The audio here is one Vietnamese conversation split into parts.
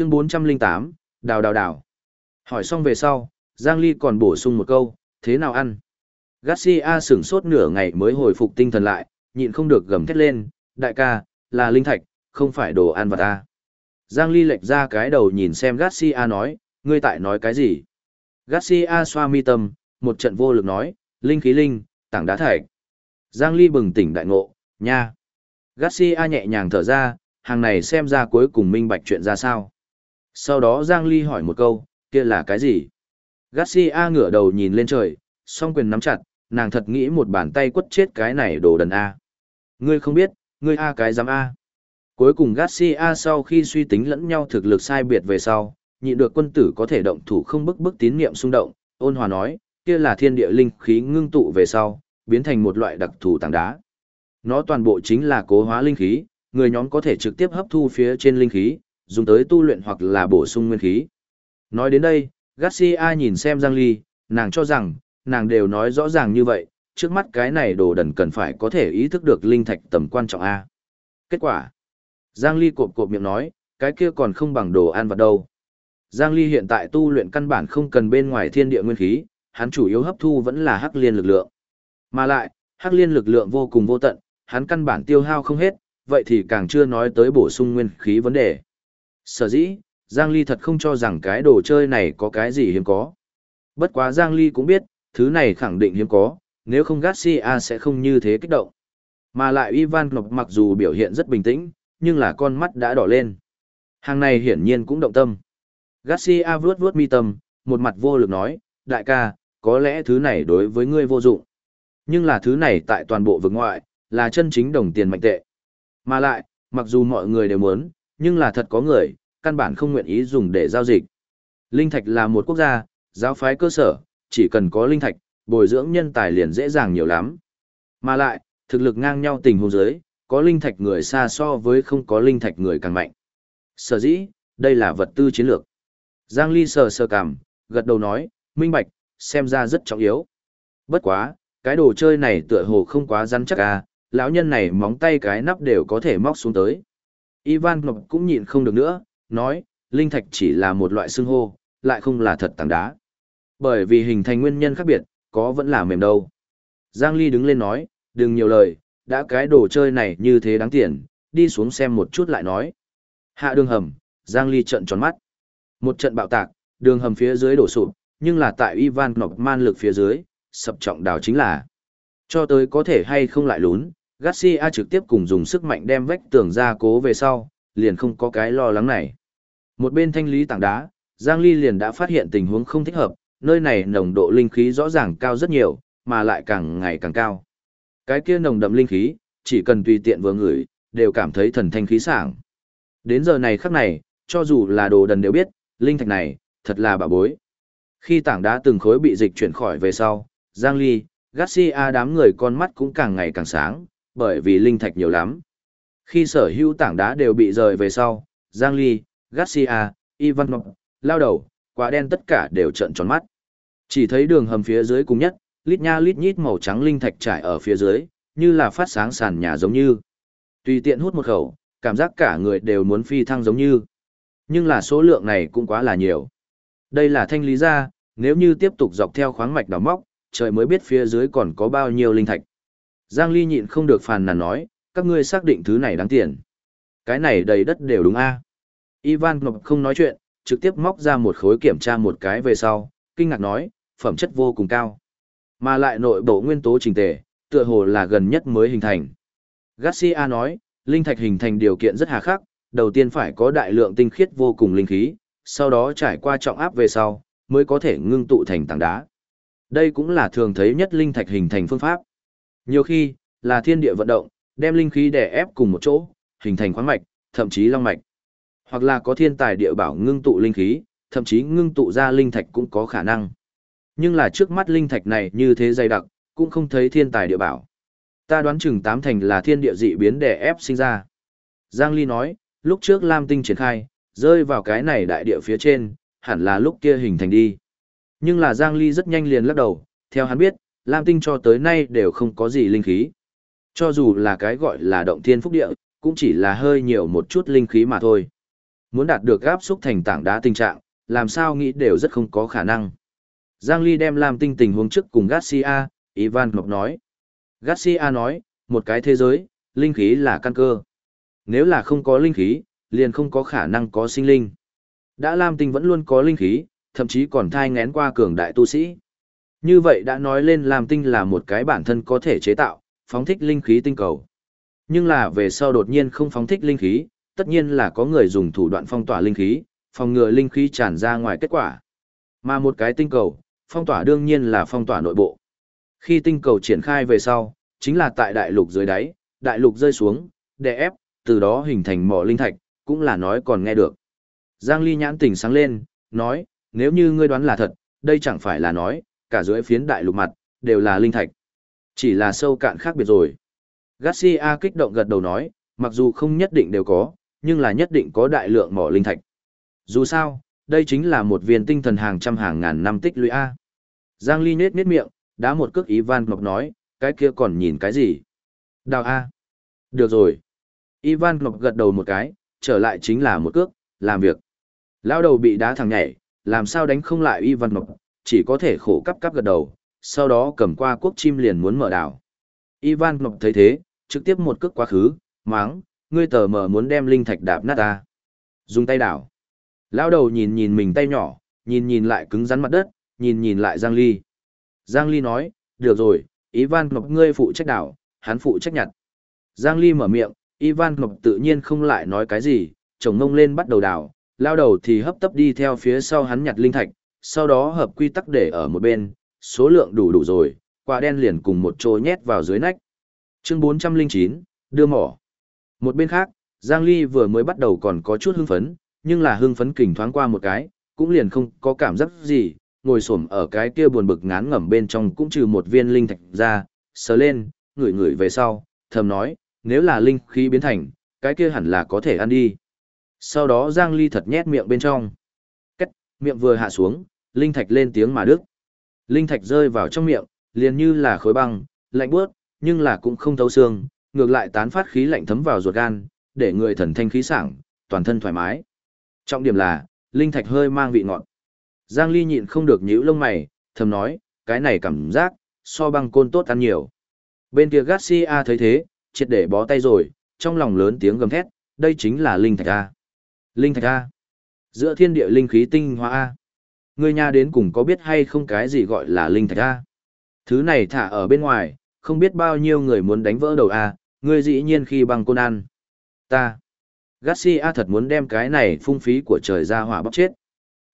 Chương 408, đào đào đào. Hỏi xong về sau, Giang Ly còn bổ sung một câu, thế nào ăn? Garcia sửng sốt nửa ngày mới hồi phục tinh thần lại, nhịn không được gầm thét lên, đại ca, là linh thạch, không phải đồ ăn vật ta. À? Giang Ly lệch ra cái đầu nhìn xem Garcia nói, ngươi tại nói cái gì? Garcia xoa mi tâm, một trận vô lực nói, linh khí linh, tảng đá thạch. Giang Ly bừng tỉnh đại ngộ, nha. Garcia nhẹ nhàng thở ra, hàng này xem ra cuối cùng minh bạch chuyện ra sao. Sau đó Giang Ly hỏi một câu, kia là cái gì? Garcia ngửa đầu nhìn lên trời, song quyền nắm chặt, nàng thật nghĩ một bàn tay quất chết cái này đồ đần A. Ngươi không biết, ngươi A cái dám A. Cuối cùng Garcia sau khi suy tính lẫn nhau thực lực sai biệt về sau, nhịn được quân tử có thể động thủ không bức bức tín niệm xung động, ôn hòa nói, kia là thiên địa linh khí ngưng tụ về sau, biến thành một loại đặc thù tảng đá. Nó toàn bộ chính là cố hóa linh khí, người nhóm có thể trực tiếp hấp thu phía trên linh khí, dùng tới tu luyện hoặc là bổ sung nguyên khí. Nói đến đây, Garcia nhìn xem Giang Ly, nàng cho rằng, nàng đều nói rõ ràng như vậy, trước mắt cái này đồ đần cần phải có thể ý thức được linh thạch tầm quan trọng A. Kết quả, Giang Ly cộp cộp miệng nói, cái kia còn không bằng đồ ăn vật đâu. Giang Ly hiện tại tu luyện căn bản không cần bên ngoài thiên địa nguyên khí, hắn chủ yếu hấp thu vẫn là hắc liên lực lượng. Mà lại, hắc liên lực lượng vô cùng vô tận, hắn căn bản tiêu hao không hết, vậy thì càng chưa nói tới bổ sung nguyên khí vấn đề. Sở dĩ, Giang Ly thật không cho rằng cái đồ chơi này có cái gì hiếm có. Bất quá Giang Ly cũng biết, thứ này khẳng định hiếm có, nếu không Garcia sẽ không như thế kích động. Mà lại Ivan Ngọc mặc dù biểu hiện rất bình tĩnh, nhưng là con mắt đã đỏ lên. Hàng này hiển nhiên cũng động tâm. Garcia vuốt vuốt mi tâm, một mặt vô lực nói, đại ca, có lẽ thứ này đối với ngươi vô dụng. Nhưng là thứ này tại toàn bộ vực ngoại, là chân chính đồng tiền mạnh tệ. Mà lại, mặc dù mọi người đều muốn, nhưng là thật có người, căn bản không nguyện ý dùng để giao dịch. Linh thạch là một quốc gia, giáo phái cơ sở, chỉ cần có linh thạch, bồi dưỡng nhân tài liền dễ dàng nhiều lắm. Mà lại, thực lực ngang nhau tình huống giới, có linh thạch người xa so với không có linh thạch người càng mạnh. Sở dĩ, đây là vật tư chiến lược. Giang Ly sờ sờ cảm gật đầu nói, minh bạch, xem ra rất trọng yếu. Bất quá, cái đồ chơi này tựa hồ không quá rắn chắc à, lão nhân này móng tay cái nắp đều có thể móc xuống tới. Ivan Ngọc cũng nhịn không được nữa, nói, linh thạch chỉ là một loại xương hô, lại không là thật tảng đá. Bởi vì hình thành nguyên nhân khác biệt, có vẫn là mềm đâu. Giang Ly đứng lên nói, đừng nhiều lời, đã cái đồ chơi này như thế đáng tiền, đi xuống xem một chút lại nói. Hạ đường hầm, Giang Ly trận tròn mắt. Một trận bạo tạc, đường hầm phía dưới đổ sụp, nhưng là tại Ivan Ngọc man lực phía dưới, sập trọng đào chính là. Cho tới có thể hay không lại lún, Garcia trực tiếp cùng dùng sức mạnh đem vách tường ra cố về sau, liền không có cái lo lắng này. Một bên thanh lý tảng đá, Giang Ly liền đã phát hiện tình huống không thích hợp, nơi này nồng độ linh khí rõ ràng cao rất nhiều, mà lại càng ngày càng cao. Cái kia nồng đậm linh khí, chỉ cần tùy tiện vừa ngửi, đều cảm thấy thần thanh khí sảng. Đến giờ này khắc này, cho dù là đồ đần đều biết, linh thạch này, thật là bà bối. Khi tảng đá từng khối bị dịch chuyển khỏi về sau, Giang Ly, Garcia đám người con mắt cũng càng ngày càng sáng, bởi vì linh thạch nhiều lắm. Khi sở hữu tảng đá đều bị rời về sau, Giang Ly, Garcia, Ivanov, lao đầu, quả đen tất cả đều trợn tròn mắt. Chỉ thấy đường hầm phía dưới cùng nhất, lít nha lít nhít màu trắng linh thạch trải ở phía dưới, như là phát sáng sàn nhà giống như. Tùy tiện hút một khẩu, cảm giác cả người đều muốn phi thăng giống như. Nhưng là số lượng này cũng quá là nhiều. Đây là thanh lý ra, nếu như tiếp tục dọc theo khoáng mạch đào móc, trời mới biết phía dưới còn có bao nhiêu linh thạch. Giang Ly nhịn không được phàn nàn nói, các ngươi xác định thứ này đáng tiền. Cái này đầy đất đều đúng a. Ivan Ngọc không nói chuyện, trực tiếp móc ra một khối kiểm tra một cái về sau, kinh ngạc nói, phẩm chất vô cùng cao. Mà lại nội bộ nguyên tố trình tề, tựa hồ là gần nhất mới hình thành. Garcia nói, linh thạch hình thành điều kiện rất hà khắc, đầu tiên phải có đại lượng tinh khiết vô cùng linh khí, sau đó trải qua trọng áp về sau, mới có thể ngưng tụ thành tảng đá. Đây cũng là thường thấy nhất linh thạch hình thành phương pháp. Nhiều khi, là thiên địa vận động, đem linh khí đè ép cùng một chỗ, hình thành khoáng mạch, thậm chí long mạch. Hoặc là có thiên tài địa bảo ngưng tụ linh khí, thậm chí ngưng tụ ra linh thạch cũng có khả năng. Nhưng là trước mắt linh thạch này như thế dày đặc, cũng không thấy thiên tài địa bảo. Ta đoán chừng tám thành là thiên địa dị biến đè ép sinh ra. Giang Ly nói, lúc trước Lam Tinh triển khai, rơi vào cái này đại địa phía trên, hẳn là lúc kia hình thành đi. Nhưng là Giang Ly rất nhanh liền lắc đầu, theo hắn biết, Lam Tinh cho tới nay đều không có gì linh khí. Cho dù là cái gọi là động thiên phúc địa, cũng chỉ là hơi nhiều một chút linh khí mà thôi. Muốn đạt được áp xúc thành tảng đá tình trạng, làm sao nghĩ đều rất không có khả năng. Giang Ly đem Lam tinh tình huống trước cùng Garcia, Ivan Ngọc nói. Garcia nói, một cái thế giới, linh khí là căn cơ. Nếu là không có linh khí, liền không có khả năng có sinh linh. Đã Lam Tinh vẫn luôn có linh khí, thậm chí còn thai ngén qua cường đại tu sĩ. Như vậy đã nói lên làm Tinh là một cái bản thân có thể chế tạo, phóng thích linh khí tinh cầu. Nhưng là về sau đột nhiên không phóng thích linh khí, tất nhiên là có người dùng thủ đoạn phong tỏa linh khí, phòng ngừa linh khí tràn ra ngoài kết quả. Mà một cái tinh cầu, phong tỏa đương nhiên là phong tỏa nội bộ. Khi tinh cầu triển khai về sau, chính là tại đại lục dưới đáy, đại lục rơi xuống, đè ép, từ đó hình thành mỏ linh thạch, cũng là nói còn nghe được. Giang Ly nhãn tỉnh sáng lên, nói, nếu như ngươi đoán là thật, đây chẳng phải là nói, cả dưới phiến đại lục mặt, đều là linh thạch. Chỉ là sâu cạn khác biệt rồi. Garcia kích động gật đầu nói, mặc dù không nhất định đều có, nhưng là nhất định có đại lượng mỏ linh thạch. Dù sao, đây chính là một viên tinh thần hàng trăm hàng ngàn năm tích lũy A. Giang Ly nết nết miệng, đá một cước Ivan Ngọc nói, cái kia còn nhìn cái gì? Đào A. Được rồi. Ivan Ngọc gật đầu một cái, trở lại chính là một cước, làm việc. Lao đầu bị đá thằng nhảy, làm sao đánh không lại Ivan Ngọc, chỉ có thể khổ cắp cắp gật đầu, sau đó cầm qua quốc chim liền muốn mở đảo. Ivan Ngọc thấy thế, trực tiếp một cước quá khứ, máng, ngươi tờ mở muốn đem linh thạch đạp nát ta. Dùng tay đảo. Lao đầu nhìn nhìn mình tay nhỏ, nhìn nhìn lại cứng rắn mặt đất, nhìn nhìn lại Giang Ly. Giang Ly nói, được rồi, Ivan Ngọc ngươi phụ trách đảo, hắn phụ trách nhặt. Giang Ly mở miệng, Ivan Ngọc tự nhiên không lại nói cái gì, chồng ngông lên bắt đầu đảo, lao đầu thì hấp tấp đi theo phía sau hắn nhặt linh thạch, sau đó hợp quy tắc để ở một bên, số lượng đủ đủ rồi, quả đen liền cùng một chỗ nhét vào dưới nách. Chương 409, đưa mỏ. Một bên khác, Giang Ly vừa mới bắt đầu còn có chút hưng phấn, nhưng là hưng phấn kình thoáng qua một cái, cũng liền không có cảm giác gì, ngồi xổm ở cái kia buồn bực ngán ngẩm bên trong cũng trừ một viên linh thạch ra, sờ lên, ngửi ngửi về sau, thầm nói, nếu là linh khí biến thành, cái kia hẳn là có thể ăn đi. Sau đó Giang Ly thật nhét miệng bên trong. Cách, miệng vừa hạ xuống, linh thạch lên tiếng mà đứt. Linh thạch rơi vào trong miệng, liền như là khối băng, lạnh buốt, nhưng là cũng không thấu xương, ngược lại tán phát khí lạnh thấm vào ruột gan, để người thần thanh khí sảng, toàn thân thoải mái. Trọng điểm là, linh thạch hơi mang vị ngọt. Giang Ly nhịn không được nhíu lông mày, thầm nói, cái này cảm giác, so băng côn tốt ăn nhiều. Bên kia Garcia thấy thế, triệt để bó tay rồi, trong lòng lớn tiếng gầm thét, đây chính là linh thạch A. Linh thạch A. Giữa thiên địa linh khí tinh hoa A. Ngươi nha đến cùng có biết hay không cái gì gọi là linh thạch A. Thứ này thả ở bên ngoài, không biết bao nhiêu người muốn đánh vỡ đầu A, ngươi dĩ nhiên khi băng côn ăn. Ta. Garcia thật muốn đem cái này phung phí của trời ra hỏa bóc chết.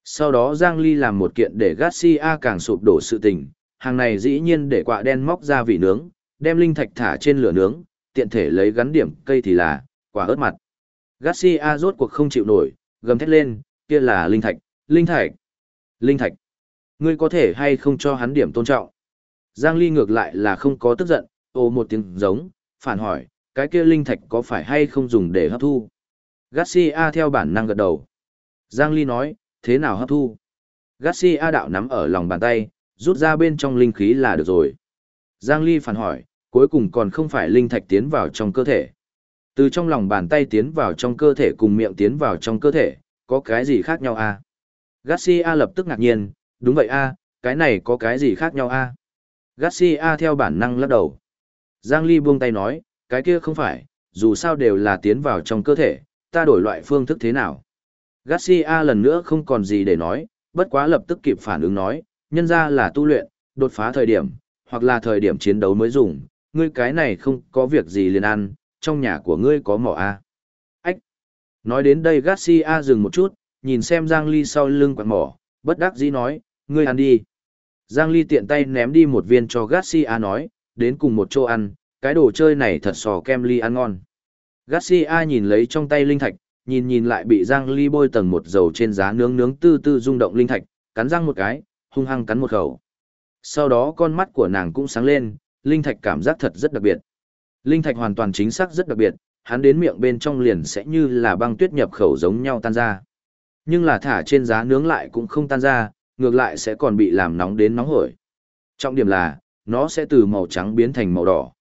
Sau đó Giang Ly làm một kiện để Garcia càng sụp đổ sự tình, hàng này dĩ nhiên để quạ đen móc ra vị nướng, đem linh thạch thả trên lửa nướng, tiện thể lấy gắn điểm cây thì là, quả ớt mặt. Garcia rốt cuộc không chịu nổi, gầm thét lên, kia là linh thạch, linh thạch, linh thạch. Ngươi có thể hay không cho hắn điểm tôn trọng? Giang Ly ngược lại là không có tức giận, ô một tiếng giống, phản hỏi, cái kia linh thạch có phải hay không dùng để hấp thu? Garcia theo bản năng gật đầu. Giang Ly nói, thế nào hấp thu? Garcia đạo nắm ở lòng bàn tay, rút ra bên trong linh khí là được rồi. Giang Ly phản hỏi, cuối cùng còn không phải linh thạch tiến vào trong cơ thể. Từ trong lòng bàn tay tiến vào trong cơ thể cùng miệng tiến vào trong cơ thể, có cái gì khác nhau à? Garcia lập tức ngạc nhiên, đúng vậy a, à, cái này có cái gì khác nhau a? À? Garcia theo bản năng lắc đầu. Giang Ly buông tay nói, cái kia không phải, dù sao đều là tiến vào trong cơ thể, ta đổi loại phương thức thế nào? Garcia lần nữa không còn gì để nói, bất quá lập tức kịp phản ứng nói, nhân ra là tu luyện, đột phá thời điểm, hoặc là thời điểm chiến đấu mới dùng, ngươi cái này không có việc gì liền ăn, trong nhà của ngươi có mỏ A. Ách! Nói đến đây Garcia dừng một chút, nhìn xem Giang Ly sau lưng quạt mỏ, bất đắc dĩ nói, ngươi ăn đi. Giang Ly tiện tay ném đi một viên cho Garcia nói, đến cùng một chỗ ăn, cái đồ chơi này thật sò kem ly ăn ngon. Garcia nhìn lấy trong tay linh thạch, nhìn nhìn lại bị Giang Ly bôi tầng một dầu trên giá nướng nướng tư tư rung động linh thạch, cắn răng một cái, hung hăng cắn một khẩu. Sau đó con mắt của nàng cũng sáng lên, linh thạch cảm giác thật rất đặc biệt. Linh thạch hoàn toàn chính xác rất đặc biệt, hắn đến miệng bên trong liền sẽ như là băng tuyết nhập khẩu giống nhau tan ra. Nhưng là thả trên giá nướng lại cũng không tan ra, ngược lại sẽ còn bị làm nóng đến nóng hổi. Trọng điểm là, nó sẽ từ màu trắng biến thành màu đỏ.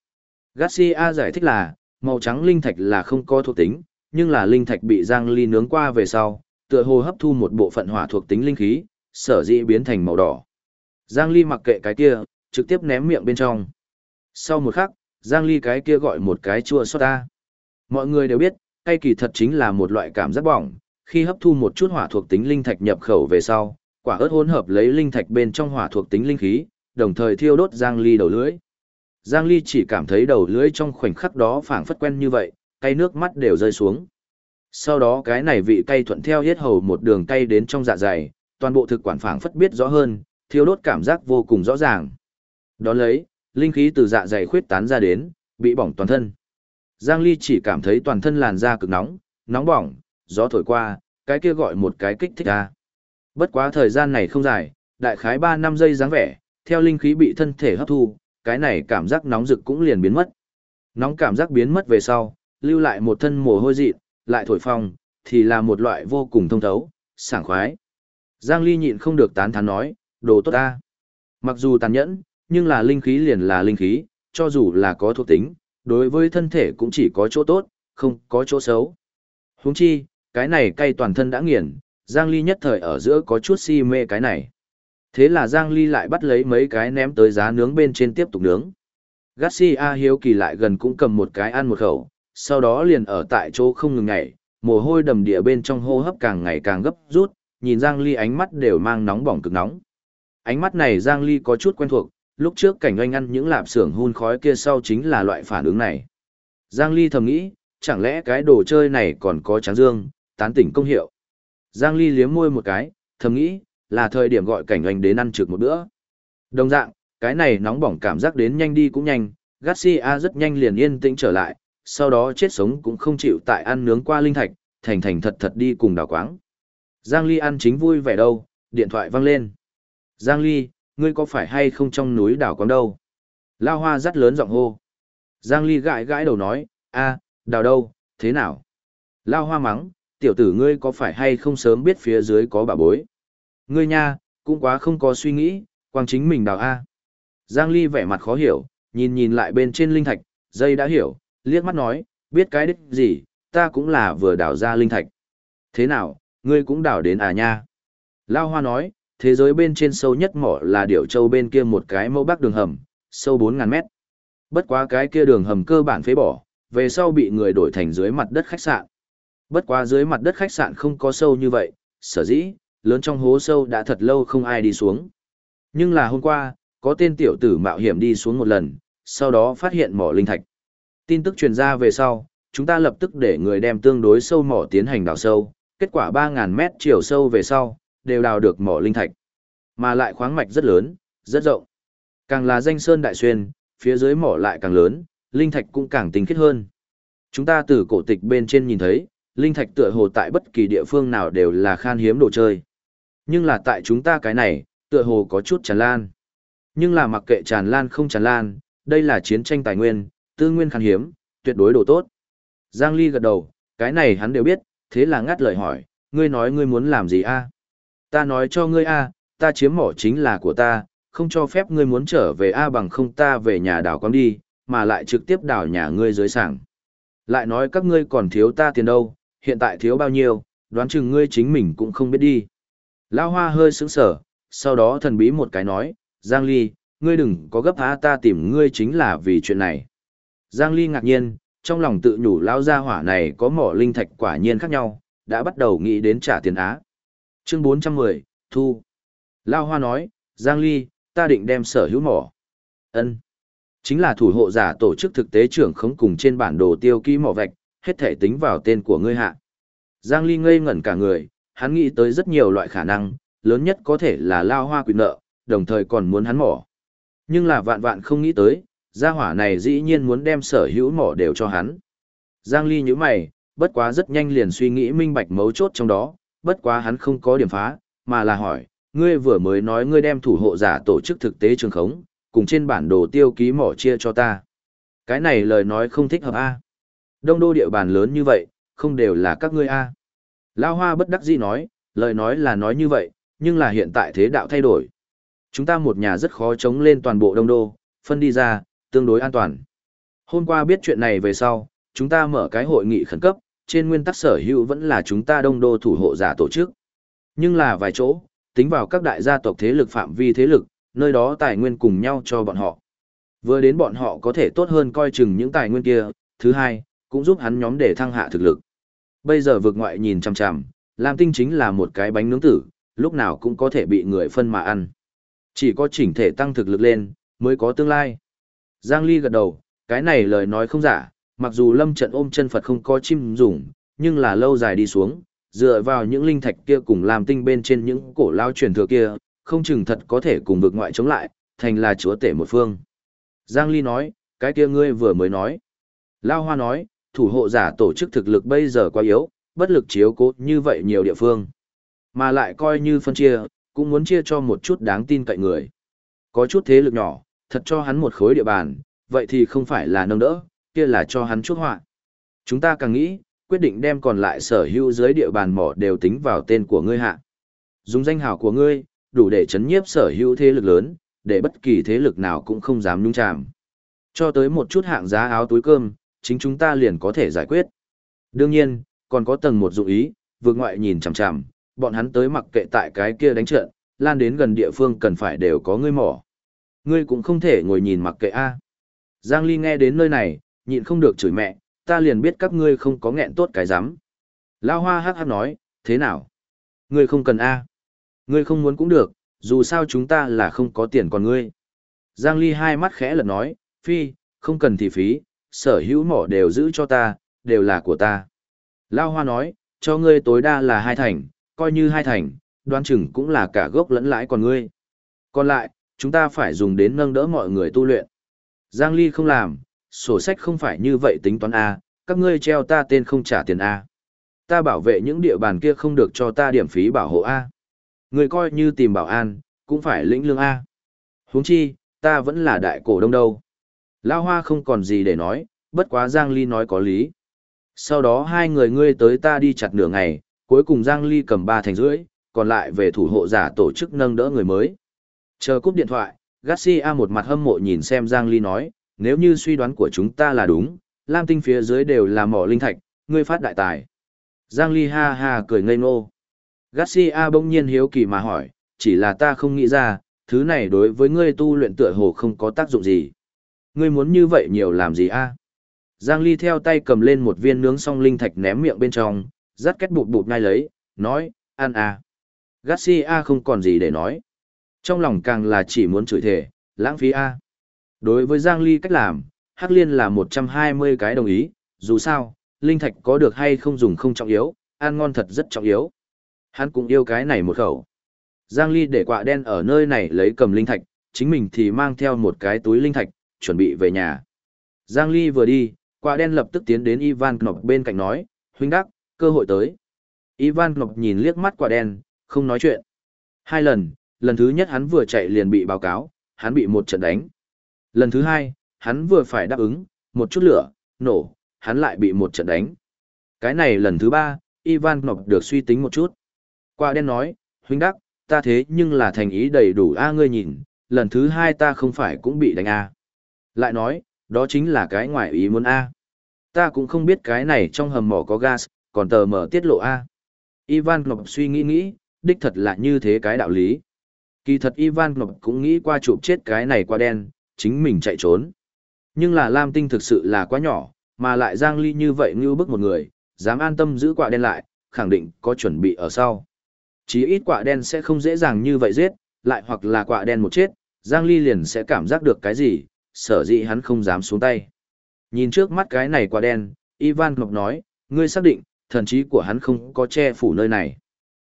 Garcia giải thích là, màu trắng linh thạch là không có thuộc tính, nhưng là linh thạch bị Giang Ly nướng qua về sau, tựa hồ hấp thu một bộ phận hỏa thuộc tính linh khí, sở dĩ biến thành màu đỏ. Giang Ly mặc kệ cái kia, trực tiếp ném miệng bên trong. Sau một khắc, Giang Ly cái kia gọi một cái chua soda. Mọi người đều biết, cay kỳ thật chính là một loại cảm giác bỏng, khi hấp thu một chút hỏa thuộc tính linh thạch nhập khẩu về sau, quả ớt hỗn hợp lấy linh thạch bên trong hỏa thuộc tính linh khí, đồng thời thiêu đốt Giang Ly đầu lưỡi. Giang Ly chỉ cảm thấy đầu lưỡi trong khoảnh khắc đó phảng phất quen như vậy, cay nước mắt đều rơi xuống. Sau đó cái này vị cay thuận theo hết hầu một đường cay đến trong dạ dày, toàn bộ thực quản phảng phất biết rõ hơn, thiêu đốt cảm giác vô cùng rõ ràng. Đó lấy, linh khí từ dạ dày khuyết tán ra đến, bị bỏng toàn thân. Giang Ly chỉ cảm thấy toàn thân làn da cực nóng, nóng bỏng, gió thổi qua, cái kia gọi một cái kích thích ra. Bất quá thời gian này không dài, đại khái 3 năm giây dáng vẻ, theo linh khí bị thân thể hấp thu, cái này cảm giác nóng rực cũng liền biến mất. Nóng cảm giác biến mất về sau, lưu lại một thân mồ hôi dị, lại thổi phong, thì là một loại vô cùng thông thấu, sảng khoái. Giang Ly nhịn không được tán thán nói, đồ tốt ta. Mặc dù tàn nhẫn, nhưng là linh khí liền là linh khí, cho dù là có thuộc tính, đối với thân thể cũng chỉ có chỗ tốt, không có chỗ xấu. Huống chi, cái này cay toàn thân đã nghiền, Giang Ly nhất thời ở giữa có chút si mê cái này. Thế là Giang Ly lại bắt lấy mấy cái ném tới giá nướng bên trên tiếp tục nướng. Garcia hiếu kỳ lại gần cũng cầm một cái ăn một khẩu, sau đó liền ở tại chỗ không ngừng nhảy, mồ hôi đầm địa bên trong hô hấp càng ngày càng gấp rút, nhìn Giang Ly ánh mắt đều mang nóng bỏng cực nóng. Ánh mắt này Giang Ly có chút quen thuộc, lúc trước cảnh oanh ăn những lạp xưởng hun khói kia sau chính là loại phản ứng này. Giang Ly thầm nghĩ, chẳng lẽ cái đồ chơi này còn có tráng dương, tán tỉnh công hiệu. Giang Ly liếm môi một cái, thầm nghĩ, là thời điểm gọi cảnh oanh đến ăn trực một bữa. Đồng dạng, cái này nóng bỏng cảm giác đến nhanh đi cũng nhanh, Garcia rất nhanh liền yên tĩnh trở lại, sau đó chết sống cũng không chịu tại ăn nướng qua linh thạch, thành thành thật thật đi cùng đào quáng. Giang Ly ăn chính vui vẻ đâu, điện thoại vang lên. Giang Ly, ngươi có phải hay không trong núi đảo quáng đâu? Lao hoa rất lớn giọng hô. Giang Ly gãi gãi đầu nói, a, đào đâu, thế nào? Lao hoa mắng, tiểu tử ngươi có phải hay không sớm biết phía dưới có bà bối? Ngươi nha, cũng quá không có suy nghĩ, quang chính mình đào A. Giang Ly vẻ mặt khó hiểu, nhìn nhìn lại bên trên linh thạch, dây đã hiểu, liếc mắt nói, biết cái đích gì, ta cũng là vừa đào ra linh thạch. Thế nào, ngươi cũng đào đến à nha? Lao Hoa nói, thế giới bên trên sâu nhất mỏ là điểu châu bên kia một cái mẫu bắc đường hầm, sâu 4.000 mét. Bất quá cái kia đường hầm cơ bản phế bỏ, về sau bị người đổi thành dưới mặt đất khách sạn. Bất quá dưới mặt đất khách sạn không có sâu như vậy, sở dĩ, lớn trong hố sâu đã thật lâu không ai đi xuống. Nhưng là hôm qua, có tên tiểu tử mạo hiểm đi xuống một lần, sau đó phát hiện mỏ linh thạch. Tin tức truyền ra về sau, chúng ta lập tức để người đem tương đối sâu mỏ tiến hành đào sâu, kết quả 3.000 mét chiều sâu về sau, đều đào được mỏ linh thạch. Mà lại khoáng mạch rất lớn, rất rộng. Càng là danh sơn đại xuyên, phía dưới mỏ lại càng lớn, linh thạch cũng càng tinh khiết hơn. Chúng ta từ cổ tịch bên trên nhìn thấy, linh thạch tựa hồ tại bất kỳ địa phương nào đều là khan hiếm đồ chơi. Nhưng là tại chúng ta cái này, tựa hồ có chút tràn lan. Nhưng là mặc kệ tràn lan không tràn lan, đây là chiến tranh tài nguyên, tư nguyên khan hiếm, tuyệt đối đồ tốt. Giang Ly gật đầu, cái này hắn đều biết, thế là ngắt lời hỏi, ngươi nói ngươi muốn làm gì a? Ta nói cho ngươi a, ta chiếm mỏ chính là của ta, không cho phép ngươi muốn trở về a bằng không ta về nhà đảo quang đi, mà lại trực tiếp đảo nhà ngươi dưới sảng. Lại nói các ngươi còn thiếu ta tiền đâu, hiện tại thiếu bao nhiêu, đoán chừng ngươi chính mình cũng không biết đi. Lao hoa hơi sững sở, sau đó thần bí một cái nói, Giang Ly, ngươi đừng có gấp há ta tìm ngươi chính là vì chuyện này. Giang Ly ngạc nhiên, trong lòng tự nhủ lao gia hỏa này có mỏ linh thạch quả nhiên khác nhau, đã bắt đầu nghĩ đến trả tiền á. Chương 410, Thu. Lao Hoa nói, Giang Ly, ta định đem sở hữu mỏ. ân Chính là thủ hộ giả tổ chức thực tế trưởng khống cùng trên bản đồ tiêu ký mỏ vạch, hết thể tính vào tên của ngươi hạ. Giang Ly ngây ngẩn cả người, hắn nghĩ tới rất nhiều loại khả năng, lớn nhất có thể là Lao Hoa quyền nợ, đồng thời còn muốn hắn mỏ. Nhưng là vạn vạn không nghĩ tới, gia hỏa này dĩ nhiên muốn đem sở hữu mỏ đều cho hắn. Giang Ly như mày, bất quá rất nhanh liền suy nghĩ minh bạch mấu chốt trong đó, bất quá hắn không có điểm phá, mà là hỏi, ngươi vừa mới nói ngươi đem thủ hộ giả tổ chức thực tế trường khống, cùng trên bản đồ tiêu ký mỏ chia cho ta. Cái này lời nói không thích hợp a. Đông đô địa bàn lớn như vậy, không đều là các ngươi a. Lao Hoa bất đắc dĩ nói, lời nói là nói như vậy, nhưng là hiện tại thế đạo thay đổi. Chúng ta một nhà rất khó chống lên toàn bộ đông đô, phân đi ra, tương đối an toàn. Hôm qua biết chuyện này về sau, chúng ta mở cái hội nghị khẩn cấp, trên nguyên tắc sở hữu vẫn là chúng ta đông đô thủ hộ giả tổ chức. Nhưng là vài chỗ, tính vào các đại gia tộc thế lực phạm vi thế lực, nơi đó tài nguyên cùng nhau cho bọn họ. Vừa đến bọn họ có thể tốt hơn coi chừng những tài nguyên kia, thứ hai, cũng giúp hắn nhóm để thăng hạ thực lực. Bây giờ vực ngoại nhìn chằm chằm, Lam Tinh chính là một cái bánh nướng tử, lúc nào cũng có thể bị người phân mà ăn. Chỉ có chỉnh thể tăng thực lực lên, mới có tương lai. Giang Ly gật đầu, cái này lời nói không giả, mặc dù lâm trận ôm chân Phật không có chim dùng, nhưng là lâu dài đi xuống, dựa vào những linh thạch kia cùng làm tinh bên trên những cổ lao truyền thừa kia, không chừng thật có thể cùng vực ngoại chống lại, thành là chúa tể một phương. Giang Ly nói, cái kia ngươi vừa mới nói. Lao Hoa nói, thủ hộ giả tổ chức thực lực bây giờ quá yếu, bất lực chiếu cố như vậy nhiều địa phương. Mà lại coi như phân chia, cũng muốn chia cho một chút đáng tin cậy người. Có chút thế lực nhỏ, thật cho hắn một khối địa bàn, vậy thì không phải là nâng đỡ, kia là cho hắn chút họa. Chúng ta càng nghĩ, quyết định đem còn lại sở hữu dưới địa bàn mỏ đều tính vào tên của ngươi hạ. Dùng danh hào của ngươi, đủ để chấn nhiếp sở hữu thế lực lớn, để bất kỳ thế lực nào cũng không dám nhung chạm. Cho tới một chút hạng giá áo túi cơm, chính chúng ta liền có thể giải quyết. Đương nhiên, còn có tầng một dụng ý, vượt ngoại nhìn chằm chằm, bọn hắn tới mặc kệ tại cái kia đánh trận, lan đến gần địa phương cần phải đều có ngươi mỏ. Ngươi cũng không thể ngồi nhìn mặc kệ a. Giang Ly nghe đến nơi này, nhịn không được chửi mẹ, ta liền biết các ngươi không có nghẹn tốt cái rắm Lao hoa hát hát nói, thế nào? Ngươi không cần A. Ngươi không muốn cũng được, dù sao chúng ta là không có tiền còn ngươi. Giang Ly hai mắt khẽ lật nói, phi, không cần thì phí, sở hữu mỏ đều giữ cho ta, đều là của ta. Lao hoa nói, cho ngươi tối đa là hai thành, coi như hai thành, đoán chừng cũng là cả gốc lẫn lãi còn ngươi. Còn lại, chúng ta phải dùng đến nâng đỡ mọi người tu luyện. Giang Ly không làm, sổ sách không phải như vậy tính toán A, các ngươi treo ta tên không trả tiền A. Ta bảo vệ những địa bàn kia không được cho ta điểm phí bảo hộ A. Người coi như tìm bảo an, cũng phải lĩnh lương A. huống chi, ta vẫn là đại cổ đông đâu. Lao Hoa không còn gì để nói, bất quá Giang Ly nói có lý. Sau đó hai người ngươi tới ta đi chặt nửa ngày, cuối cùng Giang Ly cầm ba thành rưỡi, còn lại về thủ hộ giả tổ chức nâng đỡ người mới. Chờ cúp điện thoại, Garcia một mặt hâm mộ nhìn xem Giang Ly nói, nếu như suy đoán của chúng ta là đúng, Lam tinh phía dưới đều là mỏ linh thạch, ngươi phát đại tài. Giang Ly ha ha cười ngây ngô. Garcia bỗng nhiên hiếu kỳ mà hỏi, chỉ là ta không nghĩ ra, thứ này đối với ngươi tu luyện tựa hồ không có tác dụng gì. Ngươi muốn như vậy nhiều làm gì a? Giang Ly theo tay cầm lên một viên nướng xong linh thạch ném miệng bên trong, rát kết bụt bụt ngay lấy, nói, ăn à. Garcia không còn gì để nói. Trong lòng càng là chỉ muốn chửi thề, lãng phí a. Đối với Giang Ly cách làm, Hắc Liên là 120 cái đồng ý, dù sao, linh thạch có được hay không dùng không trọng yếu, ăn ngon thật rất trọng yếu. Hắn cũng yêu cái này một khẩu. Giang Ly để quạ đen ở nơi này lấy cầm linh thạch, chính mình thì mang theo một cái túi linh thạch, chuẩn bị về nhà. Giang Ly vừa đi, Quả đen lập tức tiến đến Ivan Knop bên cạnh nói, huynh đắc, cơ hội tới. Ivan Knop nhìn liếc mắt quả đen, không nói chuyện. Hai lần, lần thứ nhất hắn vừa chạy liền bị báo cáo, hắn bị một trận đánh. Lần thứ hai, hắn vừa phải đáp ứng, một chút lửa, nổ, hắn lại bị một trận đánh. Cái này lần thứ ba, Ivan Knop được suy tính một chút. Quả đen nói, huynh đắc, ta thế nhưng là thành ý đầy đủ a ngươi nhìn, lần thứ hai ta không phải cũng bị đánh a. Lại nói, đó chính là cái ngoại ý muốn a. Ta cũng không biết cái này trong hầm mỏ có gas, còn tờ mở tiết lộ a. Ivan ngọc suy nghĩ nghĩ, đích thật là như thế cái đạo lý. Kỳ thật Ivan ngọc cũng nghĩ qua chụp chết cái này qua đen, chính mình chạy trốn. Nhưng là Lam Tinh thực sự là quá nhỏ, mà lại Giang Ly như vậy như bức một người, dám an tâm giữ quả đen lại, khẳng định có chuẩn bị ở sau. Chí ít quả đen sẽ không dễ dàng như vậy giết, lại hoặc là quả đen một chết, Giang Ly liền sẽ cảm giác được cái gì, sở dĩ hắn không dám xuống tay. Nhìn trước mắt cái này quả đen, Ivan Ngọc nói, ngươi xác định, thần trí của hắn không có che phủ nơi này.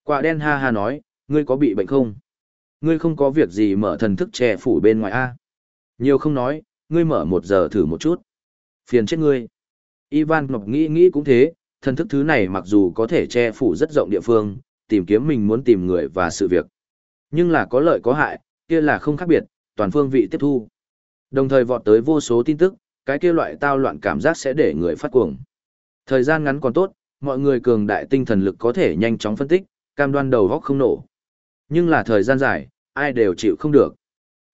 Quả đen ha ha nói, ngươi có bị bệnh không? Ngươi không có việc gì mở thần thức che phủ bên ngoài A. Nhiều không nói, ngươi mở một giờ thử một chút. Phiền chết ngươi. Ivan Ngọc nghĩ nghĩ cũng thế, thần thức thứ này mặc dù có thể che phủ rất rộng địa phương, tìm kiếm mình muốn tìm người và sự việc. Nhưng là có lợi có hại, kia là không khác biệt, toàn phương vị tiếp thu. Đồng thời vọt tới vô số tin tức, cái kia loại tao loạn cảm giác sẽ để người phát cuồng. Thời gian ngắn còn tốt, mọi người cường đại tinh thần lực có thể nhanh chóng phân tích, cam đoan đầu góc không nổ. Nhưng là thời gian dài, ai đều chịu không được.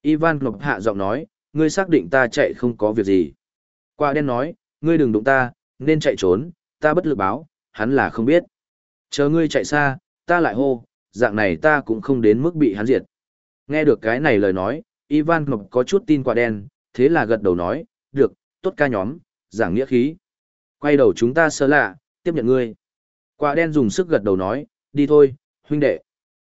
Ivan Ngọc hạ giọng nói, ngươi xác định ta chạy không có việc gì. Qua đen nói, ngươi đừng đụng ta, nên chạy trốn, ta bất lực báo, hắn là không biết. Chờ ngươi chạy xa, ta lại hô, dạng này ta cũng không đến mức bị hắn diệt. Nghe được cái này lời nói, Ivan Ngọc có chút tin quả đen, thế là gật đầu nói, được, tốt ca nhóm, giảng nghĩa khí. Quay đầu chúng ta sơ lạ, tiếp nhận ngươi. Quả đen dùng sức gật đầu nói, đi thôi, huynh đệ.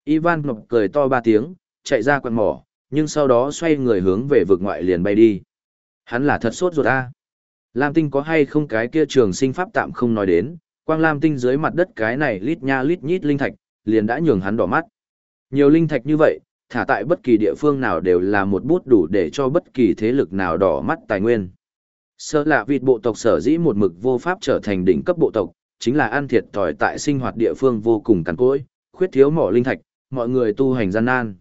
Ivan Ngọc cười to ba tiếng, chạy ra quạt mỏ, nhưng sau đó xoay người hướng về vực ngoại liền bay đi. Hắn là thật sốt ruột a. Lam Tinh có hay không cái kia trường sinh pháp tạm không nói đến, quang Lam Tinh dưới mặt đất cái này lít nha lít nhít linh thạch, liền đã nhường hắn đỏ mắt. Nhiều linh thạch như vậy, thả tại bất kỳ địa phương nào đều là một bút đủ để cho bất kỳ thế lực nào đỏ mắt tài nguyên. Sơ lạ vịt bộ tộc sở dĩ một mực vô pháp trở thành đỉnh cấp bộ tộc, chính là ăn thiệt thòi tại sinh hoạt địa phương vô cùng cằn cỗi, khuyết thiếu mỏ linh thạch, mọi người tu hành gian nan.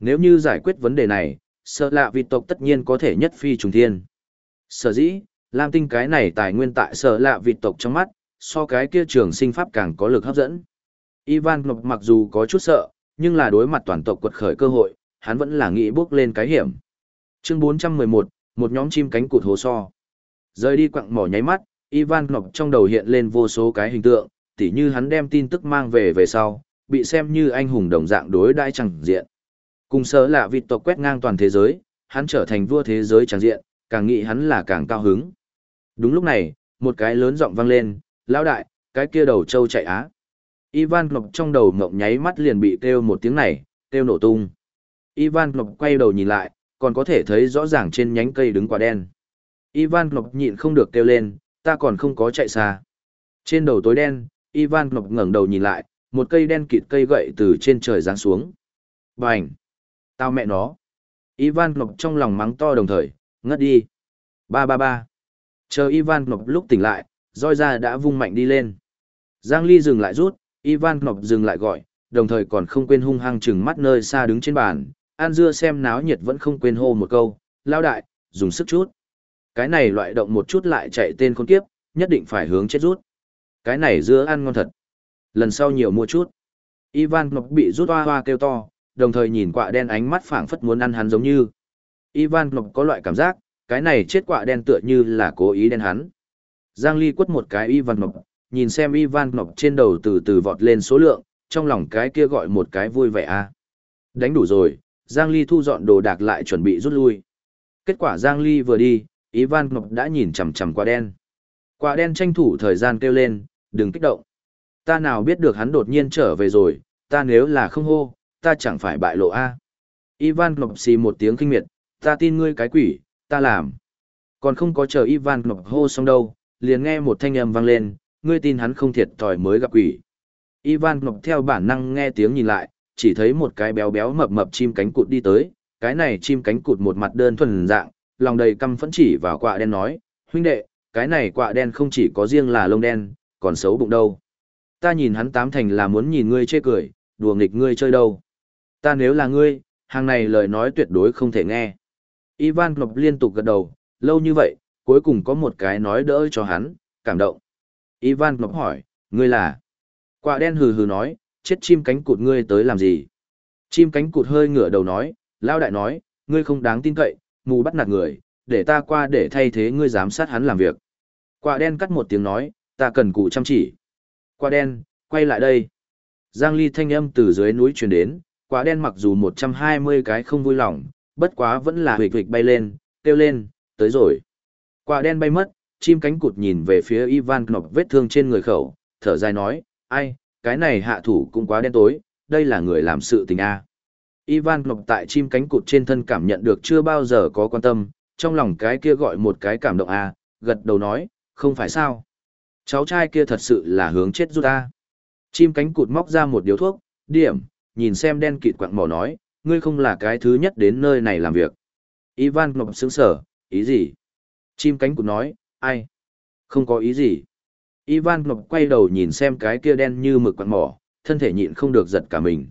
Nếu như giải quyết vấn đề này, sơ lạ vịt tộc tất nhiên có thể nhất phi trùng thiên. Sở dĩ, Lam tinh cái này tài nguyên tại sở lạ vịt tộc trong mắt, so cái kia trường sinh pháp càng có lực hấp dẫn. Ivan Ngọc mặc dù có chút sợ, nhưng là đối mặt toàn tộc quật khởi cơ hội, hắn vẫn là nghĩ bước lên cái hiểm. Chương 411, một nhóm chim cánh cụt hồ so. Rời đi quặng mỏ nháy mắt, Ivan Ngọc trong đầu hiện lên vô số cái hình tượng, tỉ như hắn đem tin tức mang về về sau, bị xem như anh hùng đồng dạng đối đãi chẳng diện. Cùng sở là vịt tộc quét ngang toàn thế giới, hắn trở thành vua thế giới chẳng diện, càng nghĩ hắn là càng cao hứng. Đúng lúc này, một cái lớn giọng vang lên, lão đại, cái kia đầu trâu chạy á. Ivan Ngọc trong đầu mộng nháy mắt liền bị kêu một tiếng này, kêu nổ tung. Ivan Ngọc quay đầu nhìn lại, còn có thể thấy rõ ràng trên nhánh cây đứng quả đen. Ivan Ngọc nhịn không được kêu lên, ta còn không có chạy xa. Trên đầu tối đen, Ivan Ngọc ngẩng đầu nhìn lại, một cây đen kịt cây gậy từ trên trời giáng xuống. Bành! Tao mẹ nó! Ivan Ngọc trong lòng mắng to đồng thời, ngất đi. Ba ba ba! Chờ Ivan Ngọc lúc tỉnh lại, roi ra đã vung mạnh đi lên. Giang Ly dừng lại rút, Ivan Ngọc dừng lại gọi, đồng thời còn không quên hung hăng chừng mắt nơi xa đứng trên bàn, An Dưa xem náo nhiệt vẫn không quên hô một câu, lao đại, dùng sức chút. Cái này loại động một chút lại chạy tên con kiếp, nhất định phải hướng chết rút. Cái này dưa ăn ngon thật. Lần sau nhiều mua chút. Ivan Ngọc bị rút hoa hoa kêu to, đồng thời nhìn quạ đen ánh mắt phảng phất muốn ăn hắn giống như. Ivan Ngọc có loại cảm giác, cái này chết quạ đen tựa như là cố ý đen hắn. Giang Ly quất một cái Ivan Ngọc, nhìn xem Ivan Ngọc trên đầu từ từ vọt lên số lượng, trong lòng cái kia gọi một cái vui vẻ a. Đánh đủ rồi, Giang Ly thu dọn đồ đạc lại chuẩn bị rút lui. Kết quả Giang Ly vừa đi, Ivan Ngọc đã nhìn chằm chằm quả đen. Quả đen tranh thủ thời gian kêu lên, đừng kích động. Ta nào biết được hắn đột nhiên trở về rồi, ta nếu là không hô, ta chẳng phải bại lộ a. Ivan Ngọc xì một tiếng kinh miệt, ta tin ngươi cái quỷ, ta làm. Còn không có chờ Ivan Ngọc hô xong đâu, liền nghe một thanh âm vang lên, ngươi tin hắn không thiệt thòi mới gặp quỷ. Ivan Ngọc theo bản năng nghe tiếng nhìn lại, chỉ thấy một cái béo béo mập mập chim cánh cụt đi tới, cái này chim cánh cụt một mặt đơn thuần dạng, lòng đầy căm phẫn chỉ vào quạ đen nói, huynh đệ, cái này quạ đen không chỉ có riêng là lông đen, còn xấu bụng đâu. Ta nhìn hắn tám thành là muốn nhìn ngươi chê cười, đùa nghịch ngươi chơi đâu. Ta nếu là ngươi, hàng này lời nói tuyệt đối không thể nghe. Ivan Ngọc liên tục gật đầu, lâu như vậy, cuối cùng có một cái nói đỡ cho hắn, cảm động. Ivan Ngọc hỏi, ngươi là? Quả đen hừ hừ nói, chết chim cánh cụt ngươi tới làm gì? Chim cánh cụt hơi ngửa đầu nói, lao đại nói, ngươi không đáng tin cậy, mù bắt nạt người, để ta qua để thay thế ngươi giám sát hắn làm việc. Quả đen cắt một tiếng nói, ta cần cụ chăm chỉ. Quả đen, quay lại đây. Giang ly thanh âm từ dưới núi truyền đến, quả đen mặc dù 120 cái không vui lòng, bất quá vẫn là huỵch huỵch bay lên, kêu lên, tới rồi. Quả đen bay mất, chim cánh cụt nhìn về phía Ivan Knop vết thương trên người khẩu, thở dài nói, ai, cái này hạ thủ cũng quá đen tối, đây là người làm sự tình a. Ivan Knop tại chim cánh cụt trên thân cảm nhận được chưa bao giờ có quan tâm, trong lòng cái kia gọi một cái cảm động a, gật đầu nói, không phải sao. Cháu trai kia thật sự là hướng chết rút a. Chim cánh cụt móc ra một điếu thuốc, điểm, nhìn xem đen kịt quạng mỏ nói, ngươi không là cái thứ nhất đến nơi này làm việc. Ivan Knop sững sở, ý gì? Chim cánh cụt nói, ai? Không có ý gì. Ivan Ngọc quay đầu nhìn xem cái kia đen như mực quạt mỏ, thân thể nhịn không được giật cả mình.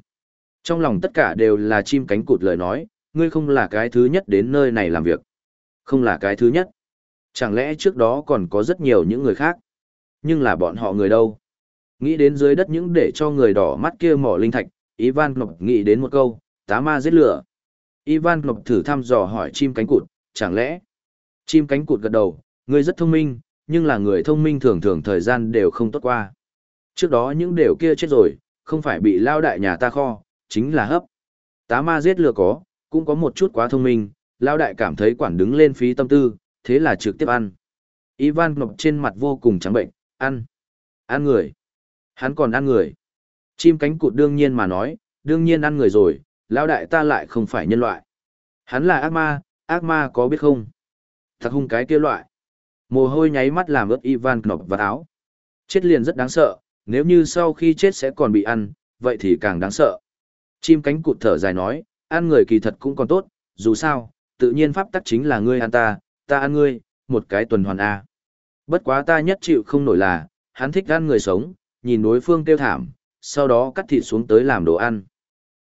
Trong lòng tất cả đều là chim cánh cụt lời nói, ngươi không là cái thứ nhất đến nơi này làm việc. Không là cái thứ nhất. Chẳng lẽ trước đó còn có rất nhiều những người khác? Nhưng là bọn họ người đâu? Nghĩ đến dưới đất những để cho người đỏ mắt kia mỏ linh thạch, Ivan Ngọc nghĩ đến một câu, tá ma giết lửa. Ivan Ngọc thử thăm dò hỏi chim cánh cụt, chẳng lẽ? Chim cánh cụt gật đầu, Ngươi rất thông minh, nhưng là người thông minh thường thường thời gian đều không tốt qua. Trước đó những đều kia chết rồi, không phải bị lao đại nhà ta kho, chính là hấp. Tá ma giết lừa có, cũng có một chút quá thông minh, lao đại cảm thấy quản đứng lên phí tâm tư, thế là trực tiếp ăn. Ivan ngọc trên mặt vô cùng trắng bệnh, ăn. Ăn người. Hắn còn ăn người. Chim cánh cụt đương nhiên mà nói, đương nhiên ăn người rồi, lao đại ta lại không phải nhân loại. Hắn là ác ma, ác ma có biết không? Thật hung cái kia loại. Mồ hôi nháy mắt làm ướt Ivan Knop vào áo. Chết liền rất đáng sợ, nếu như sau khi chết sẽ còn bị ăn, vậy thì càng đáng sợ. Chim cánh cụt thở dài nói, ăn người kỳ thật cũng còn tốt, dù sao, tự nhiên pháp tắc chính là ngươi ăn ta, ta ăn ngươi, một cái tuần hoàn A. Bất quá ta nhất chịu không nổi là, hắn thích ăn người sống, nhìn đối phương tiêu thảm, sau đó cắt thịt xuống tới làm đồ ăn.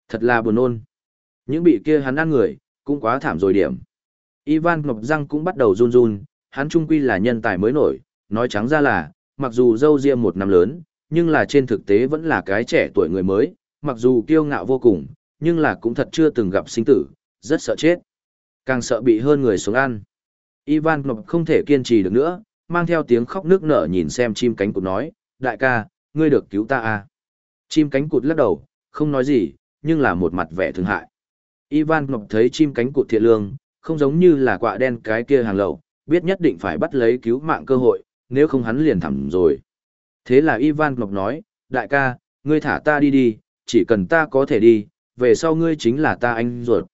Thật là buồn nôn. Những bị kia hắn ăn người, cũng quá thảm rồi điểm. Ivan Ngọc Răng cũng bắt đầu run run, hắn trung quy là nhân tài mới nổi, nói trắng ra là, mặc dù dâu riêng một năm lớn, nhưng là trên thực tế vẫn là cái trẻ tuổi người mới, mặc dù kiêu ngạo vô cùng, nhưng là cũng thật chưa từng gặp sinh tử, rất sợ chết. Càng sợ bị hơn người xuống ăn. Ivan Ngọc không thể kiên trì được nữa, mang theo tiếng khóc nước nở nhìn xem chim cánh cụt nói, đại ca, ngươi được cứu ta à. Chim cánh cụt lắc đầu, không nói gì, nhưng là một mặt vẻ thương hại. Ivan Ngọc thấy chim cánh cụt thiện lương, không giống như là quạ đen cái kia hàng lậu, biết nhất định phải bắt lấy cứu mạng cơ hội, nếu không hắn liền thẳng rồi. Thế là Ivan Ngọc nói, đại ca, ngươi thả ta đi đi, chỉ cần ta có thể đi, về sau ngươi chính là ta anh ruột.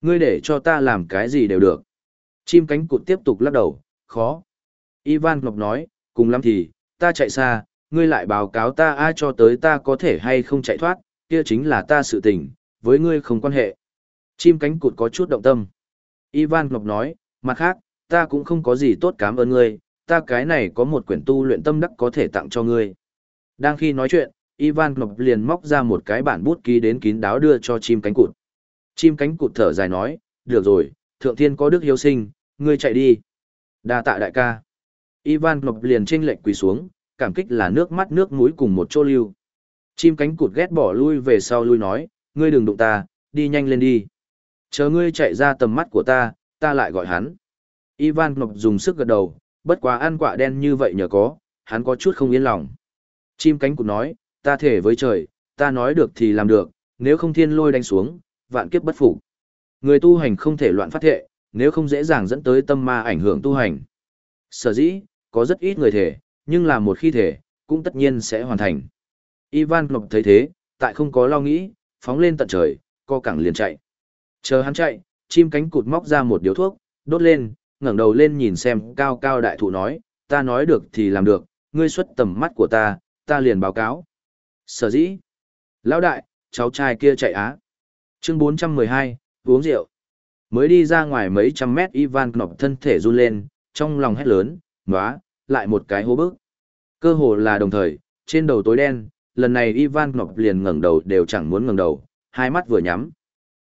Ngươi để cho ta làm cái gì đều được. Chim cánh cụt tiếp tục lắc đầu, khó. Ivan Ngọc nói, cùng lắm thì, ta chạy xa, ngươi lại báo cáo ta ai cho tới ta có thể hay không chạy thoát, kia chính là ta sự tình, với ngươi không quan hệ. Chim cánh cụt có chút động tâm. Ivan Ngọc nói, mặt khác, ta cũng không có gì tốt cảm ơn ngươi, ta cái này có một quyển tu luyện tâm đắc có thể tặng cho ngươi. Đang khi nói chuyện, Ivan Ngọc liền móc ra một cái bản bút ký đến kín đáo đưa cho chim cánh cụt. Chim cánh cụt thở dài nói, được rồi, thượng thiên có đức hiếu sinh, ngươi chạy đi. đa tạ đại ca. Ivan Ngọc liền trên lệnh quỳ xuống, cảm kích là nước mắt nước mũi cùng một chỗ lưu. Chim cánh cụt ghét bỏ lui về sau lui nói, ngươi đừng đụng ta, đi nhanh lên đi. Chờ ngươi chạy ra tầm mắt của ta, ta lại gọi hắn. Ivan Ngọc dùng sức gật đầu, bất quá ăn quả đen như vậy nhờ có, hắn có chút không yên lòng. Chim cánh cụt nói, ta thể với trời, ta nói được thì làm được, nếu không thiên lôi đánh xuống, vạn kiếp bất phục. Người tu hành không thể loạn phát thệ, nếu không dễ dàng dẫn tới tâm ma ảnh hưởng tu hành. Sở dĩ, có rất ít người thể, nhưng là một khi thể, cũng tất nhiên sẽ hoàn thành. Ivan Ngọc thấy thế, tại không có lo nghĩ, phóng lên tận trời, co cẳng liền chạy. Chờ hắn chạy, chim cánh cụt móc ra một điếu thuốc, đốt lên, ngẩng đầu lên nhìn xem cao cao đại thụ nói, ta nói được thì làm được, ngươi xuất tầm mắt của ta, ta liền báo cáo. Sở dĩ. Lão đại, cháu trai kia chạy á. Chương 412, uống rượu. Mới đi ra ngoài mấy trăm mét Ivan Knop thân thể run lên, trong lòng hét lớn, nóa, lại một cái hố bức. Cơ hồ là đồng thời, trên đầu tối đen, lần này Ivan Knop liền ngẩng đầu đều chẳng muốn ngẩng đầu, hai mắt vừa nhắm.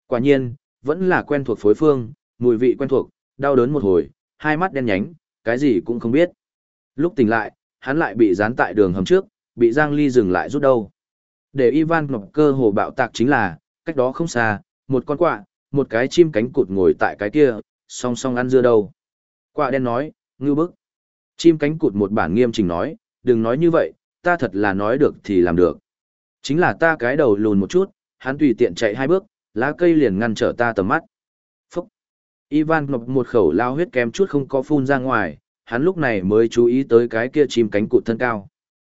Quả nhiên, vẫn là quen thuộc phối phương, mùi vị quen thuộc, đau đớn một hồi, hai mắt đen nhánh, cái gì cũng không biết. Lúc tỉnh lại, hắn lại bị dán tại đường hầm trước, bị Giang Ly dừng lại rút đâu. Để Ivan Ngọc cơ hồ bạo tạc chính là, cách đó không xa, một con quạ, một cái chim cánh cụt ngồi tại cái kia, song song ăn dưa đâu. Quạ đen nói, ngư bức. Chim cánh cụt một bản nghiêm chỉnh nói, đừng nói như vậy, ta thật là nói được thì làm được. Chính là ta cái đầu lùn một chút, hắn tùy tiện chạy hai bước, lá cây liền ngăn trở ta tầm mắt. Ivan ngọc một khẩu lao huyết kém chút không có phun ra ngoài, hắn lúc này mới chú ý tới cái kia chim cánh cụt thân cao.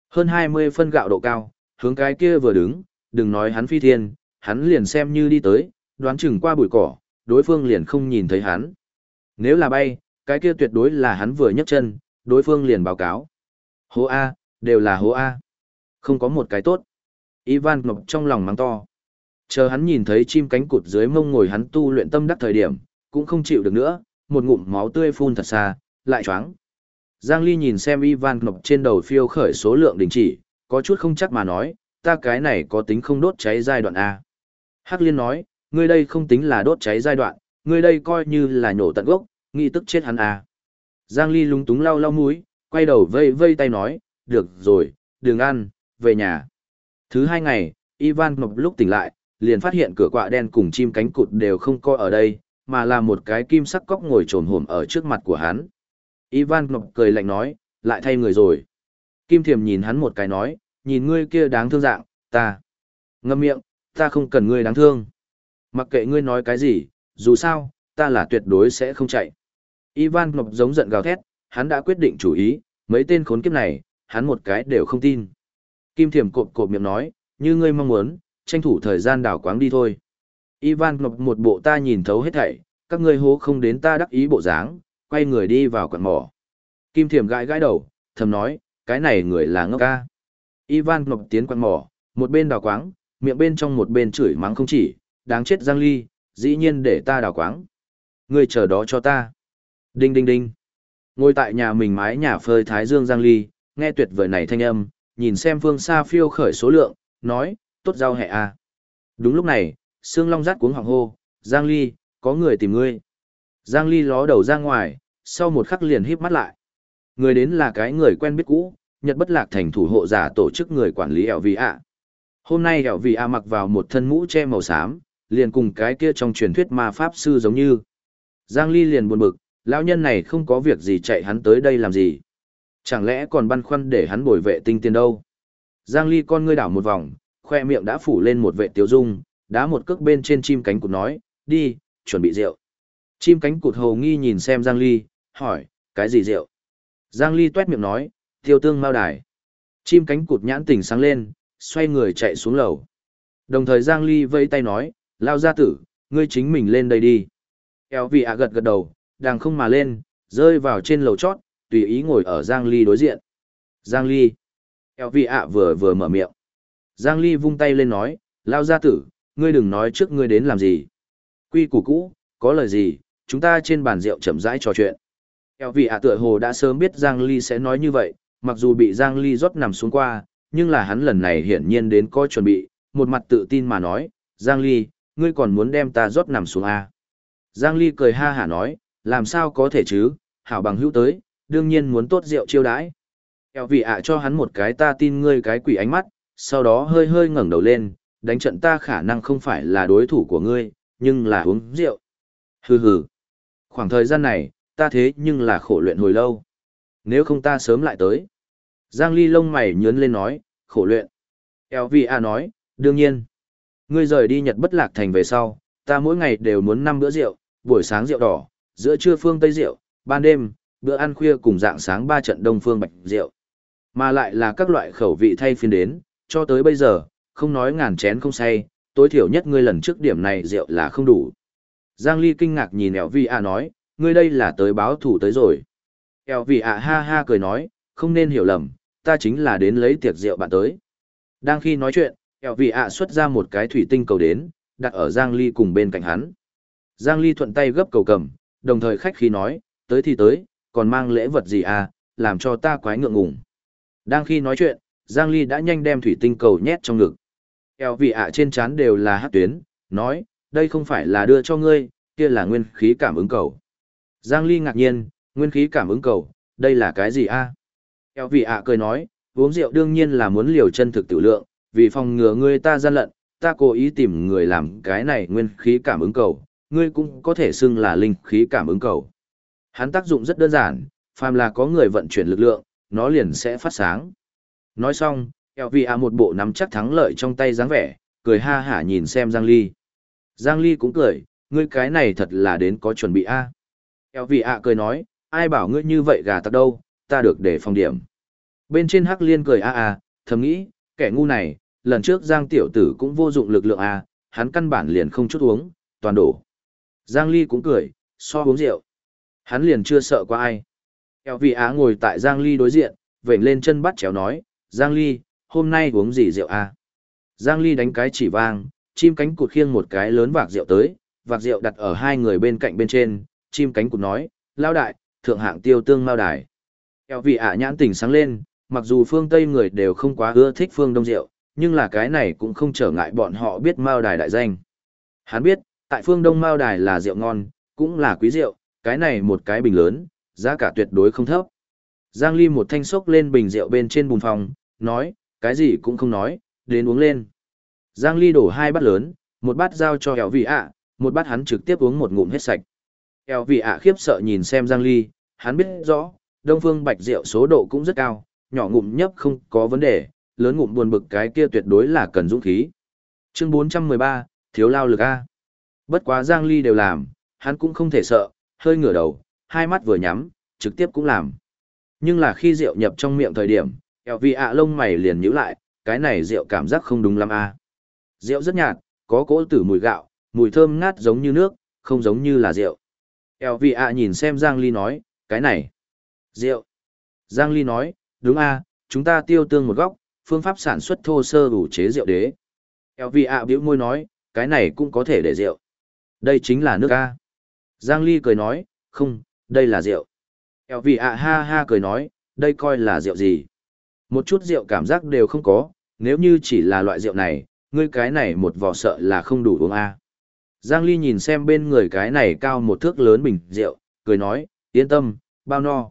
Hơn 20 phân gạo độ cao, hướng cái kia vừa đứng, đừng nói hắn phi thiên, hắn liền xem như đi tới, đoán chừng qua bụi cỏ, đối phương liền không nhìn thấy hắn. Nếu là bay, cái kia tuyệt đối là hắn vừa nhấc chân, đối phương liền báo cáo. Hố A, đều là hố A. Không có một cái tốt. Ivan Ngọc trong lòng mắng to. Chờ hắn nhìn thấy chim cánh cụt dưới mông ngồi hắn tu luyện tâm đắc thời điểm, cũng không chịu được nữa, một ngụm máu tươi phun thật xa, lại choáng. Giang Ly nhìn xem Ivan Knop trên đầu phiêu khởi số lượng đình chỉ, có chút không chắc mà nói, ta cái này có tính không đốt cháy giai đoạn A. Hắc Liên nói, ngươi đây không tính là đốt cháy giai đoạn, ngươi đây coi như là nhổ tận gốc, nghi tức chết hắn A. Giang Ly lúng túng lau lau mũi, quay đầu vây vây tay nói, được rồi, đừng ăn, về nhà. Thứ hai ngày, Ivan Knop lúc tỉnh lại, liền phát hiện cửa quạ đen cùng chim cánh cụt đều không coi ở đây, mà là một cái kim sắc cóc ngồi trồn hổm ở trước mặt của hắn. Ivan Ngọc cười lạnh nói, lại thay người rồi. Kim Thiềm nhìn hắn một cái nói, nhìn ngươi kia đáng thương dạng, ta. Ngâm miệng, ta không cần ngươi đáng thương. Mặc kệ ngươi nói cái gì, dù sao, ta là tuyệt đối sẽ không chạy. Ivan Ngọc giống giận gào thét, hắn đã quyết định chủ ý, mấy tên khốn kiếp này, hắn một cái đều không tin. Kim Thiểm cộp cộp miệng nói, như ngươi mong muốn, tranh thủ thời gian đảo quáng đi thôi. Ivan Ngọc một bộ ta nhìn thấu hết thảy, các ngươi hố không đến ta đắc ý bộ dáng, quay người đi vào quận mỏ. Kim Thiểm gãi gãi đầu, thầm nói, cái này người là ngốc ca. Ivan Ngọc tiến quận mỏ, một bên đào quáng, miệng bên trong một bên chửi mắng không chỉ, đáng chết Giang Ly, dĩ nhiên để ta đào quáng. Ngươi chờ đó cho ta. Đinh đinh đinh. Ngồi tại nhà mình mái nhà phơi Thái Dương Giang Ly, nghe tuyệt vời này thanh âm, nhìn xem phương xa phiêu khởi số lượng, nói, tốt giao hệ à. Đúng lúc này, Sương Long rát cuống hoàng hô, Giang Ly, có người tìm ngươi. Giang Ly ló đầu ra ngoài, sau một khắc liền híp mắt lại. Người đến là cái người quen biết cũ, Nhật Bất Lạc thành thủ hộ giả tổ chức người quản lý ẻo vì ạ. Hôm nay ẻo vì ạ mặc vào một thân mũ che màu xám, liền cùng cái kia trong truyền thuyết ma pháp sư giống như. Giang Ly liền buồn bực, lão nhân này không có việc gì chạy hắn tới đây làm gì. Chẳng lẽ còn băn khoăn để hắn bồi vệ tinh tiền đâu? Giang Ly con ngươi đảo một vòng, khoe miệng đã phủ lên một vệ tiêu dung, đá một cước bên trên chim cánh cụt nói, đi, chuẩn bị rượu. Chim cánh cụt hồ nghi nhìn xem Giang Ly, hỏi, cái gì rượu? Giang Ly tuét miệng nói, tiêu tương mao đài. Chim cánh cụt nhãn tỉnh sáng lên, xoay người chạy xuống lầu. Đồng thời Giang Ly vẫy tay nói, lao gia tử, ngươi chính mình lên đây đi. Kéo vị ạ gật gật đầu, đang không mà lên, rơi vào trên lầu chót, tùy ý ngồi ở Giang Ly đối diện. Giang Ly. Kéo vị ạ vừa vừa mở miệng. Giang Ly vung tay lên nói, lao gia tử, ngươi đừng nói trước ngươi đến làm gì. Quy củ cũ, có lời gì, chúng ta trên bàn rượu chậm rãi trò chuyện. Eo vị ạ tựa hồ đã sớm biết Giang Ly sẽ nói như vậy, mặc dù bị Giang Ly rót nằm xuống qua, nhưng là hắn lần này hiển nhiên đến có chuẩn bị, một mặt tự tin mà nói, Giang Ly, ngươi còn muốn đem ta rót nằm xuống à? Giang Ly cười ha hả nói, làm sao có thể chứ, hảo bằng hữu tới, đương nhiên muốn tốt rượu chiêu đãi. Eo vị ạ cho hắn một cái ta tin ngươi cái quỷ ánh mắt, sau đó hơi hơi ngẩng đầu lên, đánh trận ta khả năng không phải là đối thủ của ngươi, nhưng là uống rượu. Hừ hừ. Khoảng thời gian này, ta thế nhưng là khổ luyện hồi lâu. Nếu không ta sớm lại tới. Giang Ly lông mày nhớn lên nói, khổ luyện. LVA nói, đương nhiên. Ngươi rời đi Nhật bất lạc thành về sau, ta mỗi ngày đều muốn năm bữa rượu, buổi sáng rượu đỏ, giữa trưa phương Tây rượu, ban đêm, bữa ăn khuya cùng dạng sáng ba trận đông phương bạch rượu. Mà lại là các loại khẩu vị thay phiên đến, cho tới bây giờ, không nói ngàn chén không say, tối thiểu nhất ngươi lần trước điểm này rượu là không đủ. Giang Ly kinh ngạc nhìn Eo Vi A nói, ngươi đây là tới báo thủ tới rồi. Eo Vi A ha ha cười nói, không nên hiểu lầm, ta chính là đến lấy tiệc rượu bạn tới. Đang khi nói chuyện, Eo Vi A xuất ra một cái thủy tinh cầu đến, đặt ở Giang Ly cùng bên cạnh hắn. Giang Ly thuận tay gấp cầu cầm, đồng thời khách khí nói, tới thì tới, còn mang lễ vật gì à, làm cho ta quái ngượng ngùng. Đang khi nói chuyện, Giang Ly đã nhanh đem thủy tinh cầu nhét trong ngực. Eo vị ạ trên trán đều là hát tuyến, nói, đây không phải là đưa cho ngươi, kia là nguyên khí cảm ứng cầu. Giang Ly ngạc nhiên, nguyên khí cảm ứng cầu, đây là cái gì a? À? Eo vị ạ cười nói, uống rượu đương nhiên là muốn liều chân thực tiểu lượng, vì phòng ngừa ngươi ta gian lận, ta cố ý tìm người làm cái này nguyên khí cảm ứng cầu, ngươi cũng có thể xưng là linh khí cảm ứng cầu. Hắn tác dụng rất đơn giản, phàm là có người vận chuyển lực lượng, nó liền sẽ phát sáng. Nói xong, Elvia một bộ nắm chắc thắng lợi trong tay dáng vẻ, cười ha hả nhìn xem Giang Ly. Giang Ly cũng cười, ngươi cái này thật là đến có chuẩn bị a. À. a cười nói, ai bảo ngươi như vậy gà tặc đâu, ta được để phòng điểm. Bên trên Hắc Liên cười a a, thầm nghĩ, kẻ ngu này, lần trước Giang tiểu tử cũng vô dụng lực lượng a, hắn căn bản liền không chút uống, toàn đổ. Giang Ly cũng cười, so uống rượu. Hắn liền chưa sợ qua ai. Eo vi a ngồi tại Giang Ly đối diện, vểnh lên chân bắt chéo nói, Giang Ly, hôm nay uống gì rượu à? Giang Ly đánh cái chỉ vang, chim cánh cụt khiêng một cái lớn vạc rượu tới, vạc rượu đặt ở hai người bên cạnh bên trên, chim cánh cụt nói, lao đại, thượng hạng tiêu tương mao đài. Eo vị ả nhãn tỉnh sáng lên, mặc dù phương Tây người đều không quá ưa thích phương Đông rượu, nhưng là cái này cũng không trở ngại bọn họ biết mao đài đại danh. Hắn biết, tại phương Đông Mao Đài là rượu ngon, cũng là quý rượu, cái này một cái bình lớn, giá cả tuyệt đối không thấp. Giang Ly một thanh sốc lên bình rượu bên trên bùn phòng, nói, cái gì cũng không nói, đến uống lên. Giang Ly đổ hai bát lớn, một bát giao cho Eo Vị ạ, một bát hắn trực tiếp uống một ngụm hết sạch. Eo Vị ạ khiếp sợ nhìn xem Giang Ly, hắn biết rõ, Đông Phương Bạch rượu số độ cũng rất cao, nhỏ ngụm nhấp không có vấn đề, lớn ngụm buồn bực cái kia tuyệt đối là cần dũng khí. Chương 413, thiếu lao lực A. Bất quá Giang Ly đều làm, hắn cũng không thể sợ, hơi ngửa đầu, hai mắt vừa nhắm, trực tiếp cũng làm. Nhưng là khi rượu nhập trong miệng thời điểm, eo vì ạ lông mày liền nhíu lại, cái này rượu cảm giác không đúng lắm a. Rượu rất nhạt, có cỗ tử mùi gạo, mùi thơm ngát giống như nước, không giống như là rượu. Eo vì ạ nhìn xem Giang Ly nói, cái này, rượu. Giang Ly nói, đúng a, chúng ta tiêu tương một góc, phương pháp sản xuất thô sơ đủ chế rượu đế. Eo vì ạ biểu môi nói, cái này cũng có thể để rượu. Đây chính là nước a. Giang Ly cười nói, không, đây là rượu. Eo vì ạ ha ha cười nói, đây coi là rượu gì. Một chút rượu cảm giác đều không có, nếu như chỉ là loại rượu này, ngươi cái này một vò sợ là không đủ uống a. Giang Ly nhìn xem bên người cái này cao một thước lớn bình rượu, cười nói, yên tâm, bao no.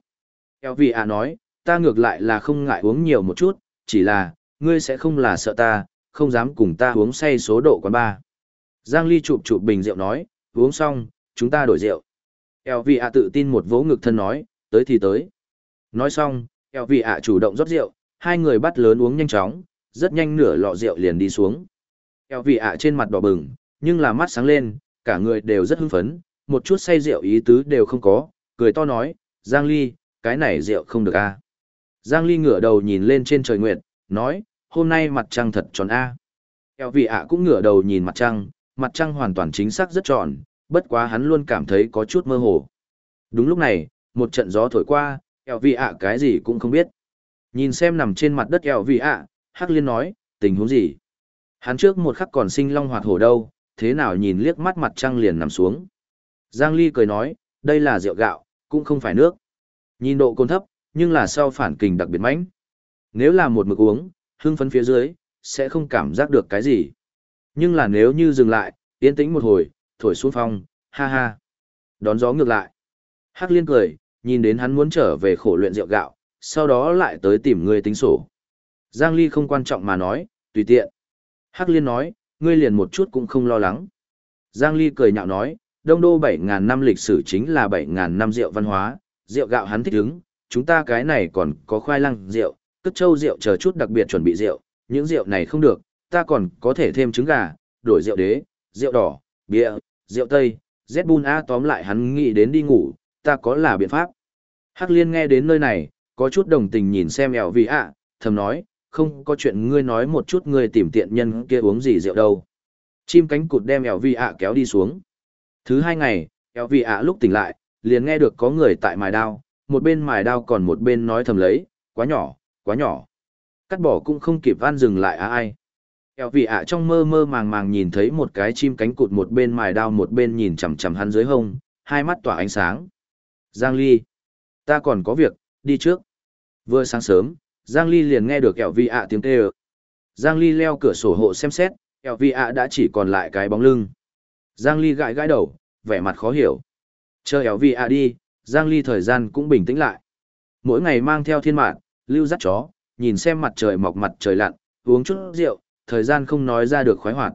Eo vì ạ nói, ta ngược lại là không ngại uống nhiều một chút, chỉ là, ngươi sẽ không là sợ ta, không dám cùng ta uống say số độ quán ba. Giang Ly chụp chụp bình rượu nói, uống xong, chúng ta đổi rượu. Eo vì ạ tự tin một vỗ ngực thân nói, tới thì tới. Nói xong, eo vì ạ chủ động rót rượu, hai người bắt lớn uống nhanh chóng, rất nhanh nửa lọ rượu liền đi xuống. Eo vị ạ trên mặt đỏ bừng, nhưng là mắt sáng lên, cả người đều rất hưng phấn, một chút say rượu ý tứ đều không có, cười to nói, Giang Ly, cái này rượu không được a. Giang Ly ngửa đầu nhìn lên trên trời nguyệt, nói, hôm nay mặt trăng thật tròn a. Eo vị ạ cũng ngửa đầu nhìn mặt trăng, mặt trăng hoàn toàn chính xác rất tròn, bất quá hắn luôn cảm thấy có chút mơ hồ. Đúng lúc này, một trận gió thổi qua, eo vị ạ cái gì cũng không biết. Nhìn xem nằm trên mặt đất eo vị ạ, Hắc Liên nói, tình huống gì? Hắn trước một khắc còn sinh long hoạt hổ đâu, thế nào nhìn liếc mắt mặt trăng liền nằm xuống. Giang Ly cười nói, đây là rượu gạo, cũng không phải nước. Nhìn độ cồn thấp, nhưng là sau phản kình đặc biệt mãnh. Nếu là một mực uống, hưng phấn phía dưới, sẽ không cảm giác được cái gì. Nhưng là nếu như dừng lại, yên tĩnh một hồi, thổi xuống phong, ha ha. Đón gió ngược lại. Hắc liên cười, nhìn đến hắn muốn trở về khổ luyện rượu gạo, sau đó lại tới tìm ngươi tính sổ. Giang Ly không quan trọng mà nói, tùy tiện. Hắc liên nói, ngươi liền một chút cũng không lo lắng. Giang Ly cười nhạo nói, đông đô 7.000 năm lịch sử chính là 7.000 năm rượu văn hóa, rượu gạo hắn thích ứng, chúng ta cái này còn có khoai lang rượu, cất châu rượu chờ chút đặc biệt chuẩn bị rượu, những rượu này không được, ta còn có thể thêm trứng gà, đổi rượu đế, rượu đỏ, bia, rượu tây, Zbun A tóm lại hắn nghĩ đến đi ngủ, ta có là biện pháp. Hắc liên nghe đến nơi này, có chút đồng tình nhìn xem ẻo vì ạ, thầm nói, không có chuyện ngươi nói một chút ngươi tìm tiện nhân kia uống gì rượu đâu. Chim cánh cụt đem ẻo vì ạ kéo đi xuống. Thứ hai ngày, ẻo vì ạ lúc tỉnh lại, liền nghe được có người tại mài đao, một bên mài đao còn một bên nói thầm lấy, quá nhỏ, quá nhỏ. Cắt bỏ cũng không kịp van dừng lại à ai. Eo vị ạ trong mơ mơ màng màng nhìn thấy một cái chim cánh cụt một bên mài đao một bên nhìn chằm chằm hắn dưới hông, hai mắt tỏa ánh sáng. Giang Ly, ta còn có việc, đi trước. Vừa sáng sớm, Giang Ly liền nghe được kẹo vi ạ tiếng kêu. Giang Ly leo cửa sổ hộ xem xét, kẹo vi ạ đã chỉ còn lại cái bóng lưng. Giang Ly gãi gãi đầu, vẻ mặt khó hiểu. Chờ kẹo vi ạ đi, Giang Ly thời gian cũng bình tĩnh lại. Mỗi ngày mang theo thiên mạng, lưu dắt chó, nhìn xem mặt trời mọc mặt trời lặn, uống chút rượu, thời gian không nói ra được khoái hoạt.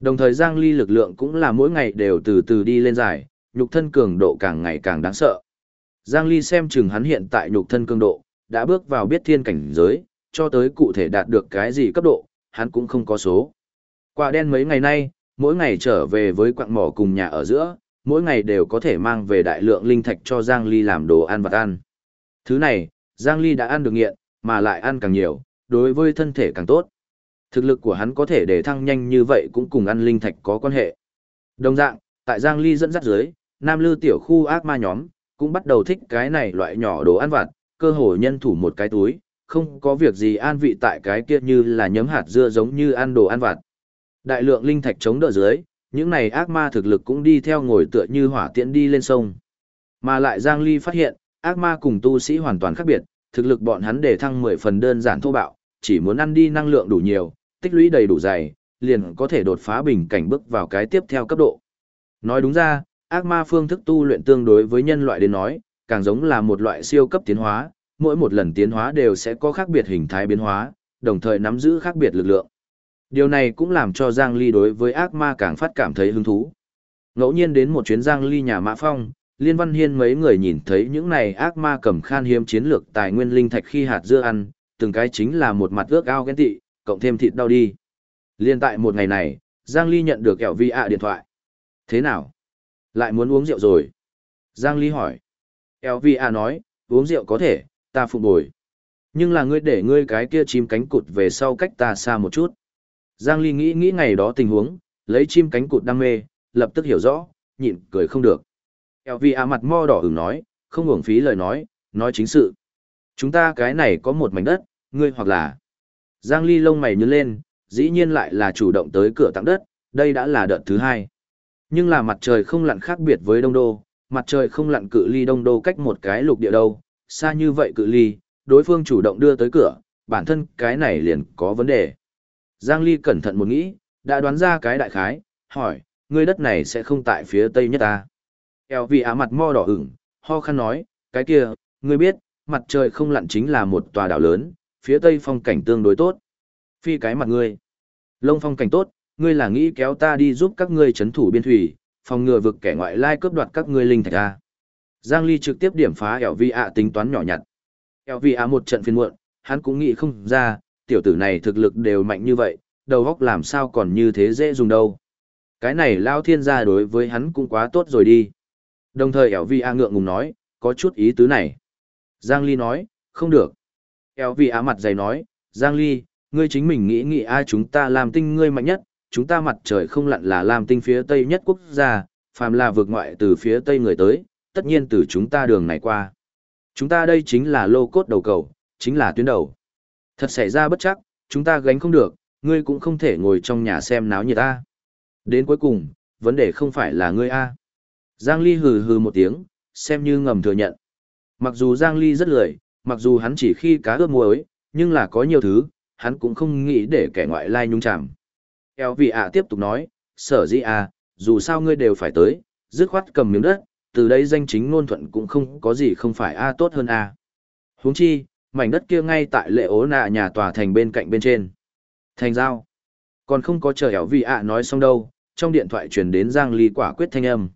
Đồng thời Giang Ly lực lượng cũng là mỗi ngày đều từ từ đi lên dài, nhục thân cường độ càng ngày càng đáng sợ. Giang Ly xem chừng hắn hiện tại nhục thân cường độ, đã bước vào biết thiên cảnh giới, cho tới cụ thể đạt được cái gì cấp độ, hắn cũng không có số. Quả đen mấy ngày nay, mỗi ngày trở về với quạng mỏ cùng nhà ở giữa, mỗi ngày đều có thể mang về đại lượng linh thạch cho Giang Ly làm đồ ăn vặt ăn. Thứ này, Giang Ly đã ăn được nghiện, mà lại ăn càng nhiều, đối với thân thể càng tốt. Thực lực của hắn có thể để thăng nhanh như vậy cũng cùng ăn linh thạch có quan hệ. Đồng dạng, tại Giang Ly dẫn dắt dưới, Nam Lư tiểu khu ác ma nhóm, cũng bắt đầu thích cái này loại nhỏ đồ ăn vặt, cơ hồ nhân thủ một cái túi, không có việc gì an vị tại cái kia như là nhấm hạt dưa giống như ăn đồ ăn vặt. Đại lượng linh thạch chống đỡ dưới, những này ác ma thực lực cũng đi theo ngồi tựa như hỏa tiễn đi lên sông. Mà lại Giang Ly phát hiện, ác ma cùng tu sĩ hoàn toàn khác biệt, thực lực bọn hắn để thăng 10 phần đơn giản thô bạo, chỉ muốn ăn đi năng lượng đủ nhiều, tích lũy đầy đủ dày, liền có thể đột phá bình cảnh bước vào cái tiếp theo cấp độ. Nói đúng ra, ác ma phương thức tu luyện tương đối với nhân loại đến nói, càng giống là một loại siêu cấp tiến hóa, mỗi một lần tiến hóa đều sẽ có khác biệt hình thái biến hóa, đồng thời nắm giữ khác biệt lực lượng. Điều này cũng làm cho Giang Ly đối với ác ma càng phát cảm thấy hứng thú. Ngẫu nhiên đến một chuyến Giang Ly nhà Mã Phong, Liên Văn Hiên mấy người nhìn thấy những này ác ma cầm khan hiếm chiến lược tài nguyên linh thạch khi hạt dưa ăn, từng cái chính là một mặt ước ao ghen tị, cộng thêm thịt đau đi. Liên tại một ngày này, Giang Ly nhận được kẹo vi ạ điện thoại. Thế nào? Lại muốn uống rượu rồi? Giang Ly hỏi. LVA nói, uống rượu có thể, ta phụ bồi. Nhưng là ngươi để ngươi cái kia chim cánh cụt về sau cách ta xa một chút. Giang Ly nghĩ nghĩ ngày đó tình huống, lấy chim cánh cụt đam mê, lập tức hiểu rõ, nhịn cười không được. LVA mặt mo đỏ ửng nói, không uổng phí lời nói, nói chính sự. Chúng ta cái này có một mảnh đất, ngươi hoặc là... Giang Ly lông mày nhướng lên, dĩ nhiên lại là chủ động tới cửa tặng đất, đây đã là đợt thứ hai. Nhưng là mặt trời không lặn khác biệt với đông đô, mặt trời không lặn cự ly đông đô cách một cái lục địa đâu, xa như vậy cự ly, đối phương chủ động đưa tới cửa, bản thân cái này liền có vấn đề. Giang Ly cẩn thận một nghĩ, đã đoán ra cái đại khái, hỏi, ngươi đất này sẽ không tại phía tây nhất ta. Eo vì á mặt mo đỏ ửng, ho khăn nói, cái kia, ngươi biết, mặt trời không lặn chính là một tòa đảo lớn, phía tây phong cảnh tương đối tốt. Phi cái mặt ngươi. Lông phong cảnh tốt, ngươi là nghĩ kéo ta đi giúp các ngươi chấn thủ biên thủy, phòng ngừa vực kẻ ngoại lai cướp đoạt các ngươi linh thạch a. Giang Ly trực tiếp điểm phá Eo Vi ạ tính toán nhỏ nhặt. Eo Vi ạ một trận phiền muộn, hắn cũng nghĩ không ra, tiểu tử này thực lực đều mạnh như vậy, đầu óc làm sao còn như thế dễ dùng đâu. Cái này lao thiên gia đối với hắn cũng quá tốt rồi đi. Đồng thời Eo Vi A ngượng ngùng nói, có chút ý tứ này. Giang Ly nói, không được. Eo Vi A mặt dày nói, Giang Ly, ngươi chính mình nghĩ nghĩ ai chúng ta làm tinh ngươi mạnh nhất, chúng ta mặt trời không lặn là làm tinh phía tây nhất quốc gia, phàm là vượt ngoại từ phía tây người tới, tất nhiên từ chúng ta đường này qua. Chúng ta đây chính là lô cốt đầu cầu, chính là tuyến đầu. Thật xảy ra bất chắc, chúng ta gánh không được, ngươi cũng không thể ngồi trong nhà xem náo nhiệt ta. Đến cuối cùng, vấn đề không phải là ngươi a. Giang Ly hừ hừ một tiếng, xem như ngầm thừa nhận. Mặc dù Giang Ly rất lười, mặc dù hắn chỉ khi cá ướp muối, nhưng là có nhiều thứ, hắn cũng không nghĩ để kẻ ngoại lai nhung chạm. Eo vị ạ tiếp tục nói, sở dĩ à, dù sao ngươi đều phải tới, dứt khoát cầm miếng đất, từ đây danh chính ngôn thuận cũng không có gì không phải a tốt hơn a. À. Huống chi, mảnh đất kia ngay tại lệ ố nạ nhà tòa thành bên cạnh bên trên. Thành giao. Còn không có chờ eo vị ạ nói xong đâu, trong điện thoại truyền đến Giang Ly quả quyết thanh âm.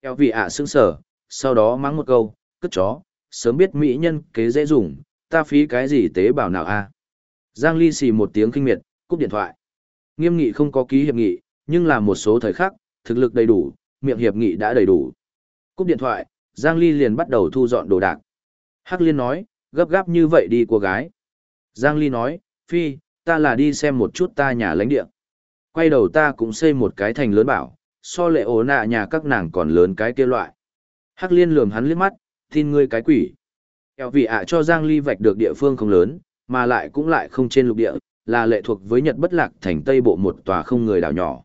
Eo vị ạ sững sở, sau đó mắng một câu, cất chó, sớm biết mỹ nhân kế dễ dùng, ta phí cái gì tế bảo nào a? Giang Ly xì một tiếng kinh miệt, cúp điện thoại. Nghiêm nghị không có ký hiệp nghị, nhưng là một số thời khắc, thực lực đầy đủ, miệng hiệp nghị đã đầy đủ. Cúp điện thoại, Giang Ly liền bắt đầu thu dọn đồ đạc. Hắc Liên nói, gấp gáp như vậy đi cô gái. Giang Ly nói, Phi, ta là đi xem một chút ta nhà lãnh địa. Quay đầu ta cũng xây một cái thành lớn bảo, so lệ ố nạ nhà các nàng còn lớn cái kia loại. Hắc liên lườm hắn liếc mắt, tin ngươi cái quỷ. Eo vị ạ cho Giang Ly vạch được địa phương không lớn, mà lại cũng lại không trên lục địa, là lệ thuộc với Nhật bất lạc thành Tây Bộ một tòa không người đảo nhỏ.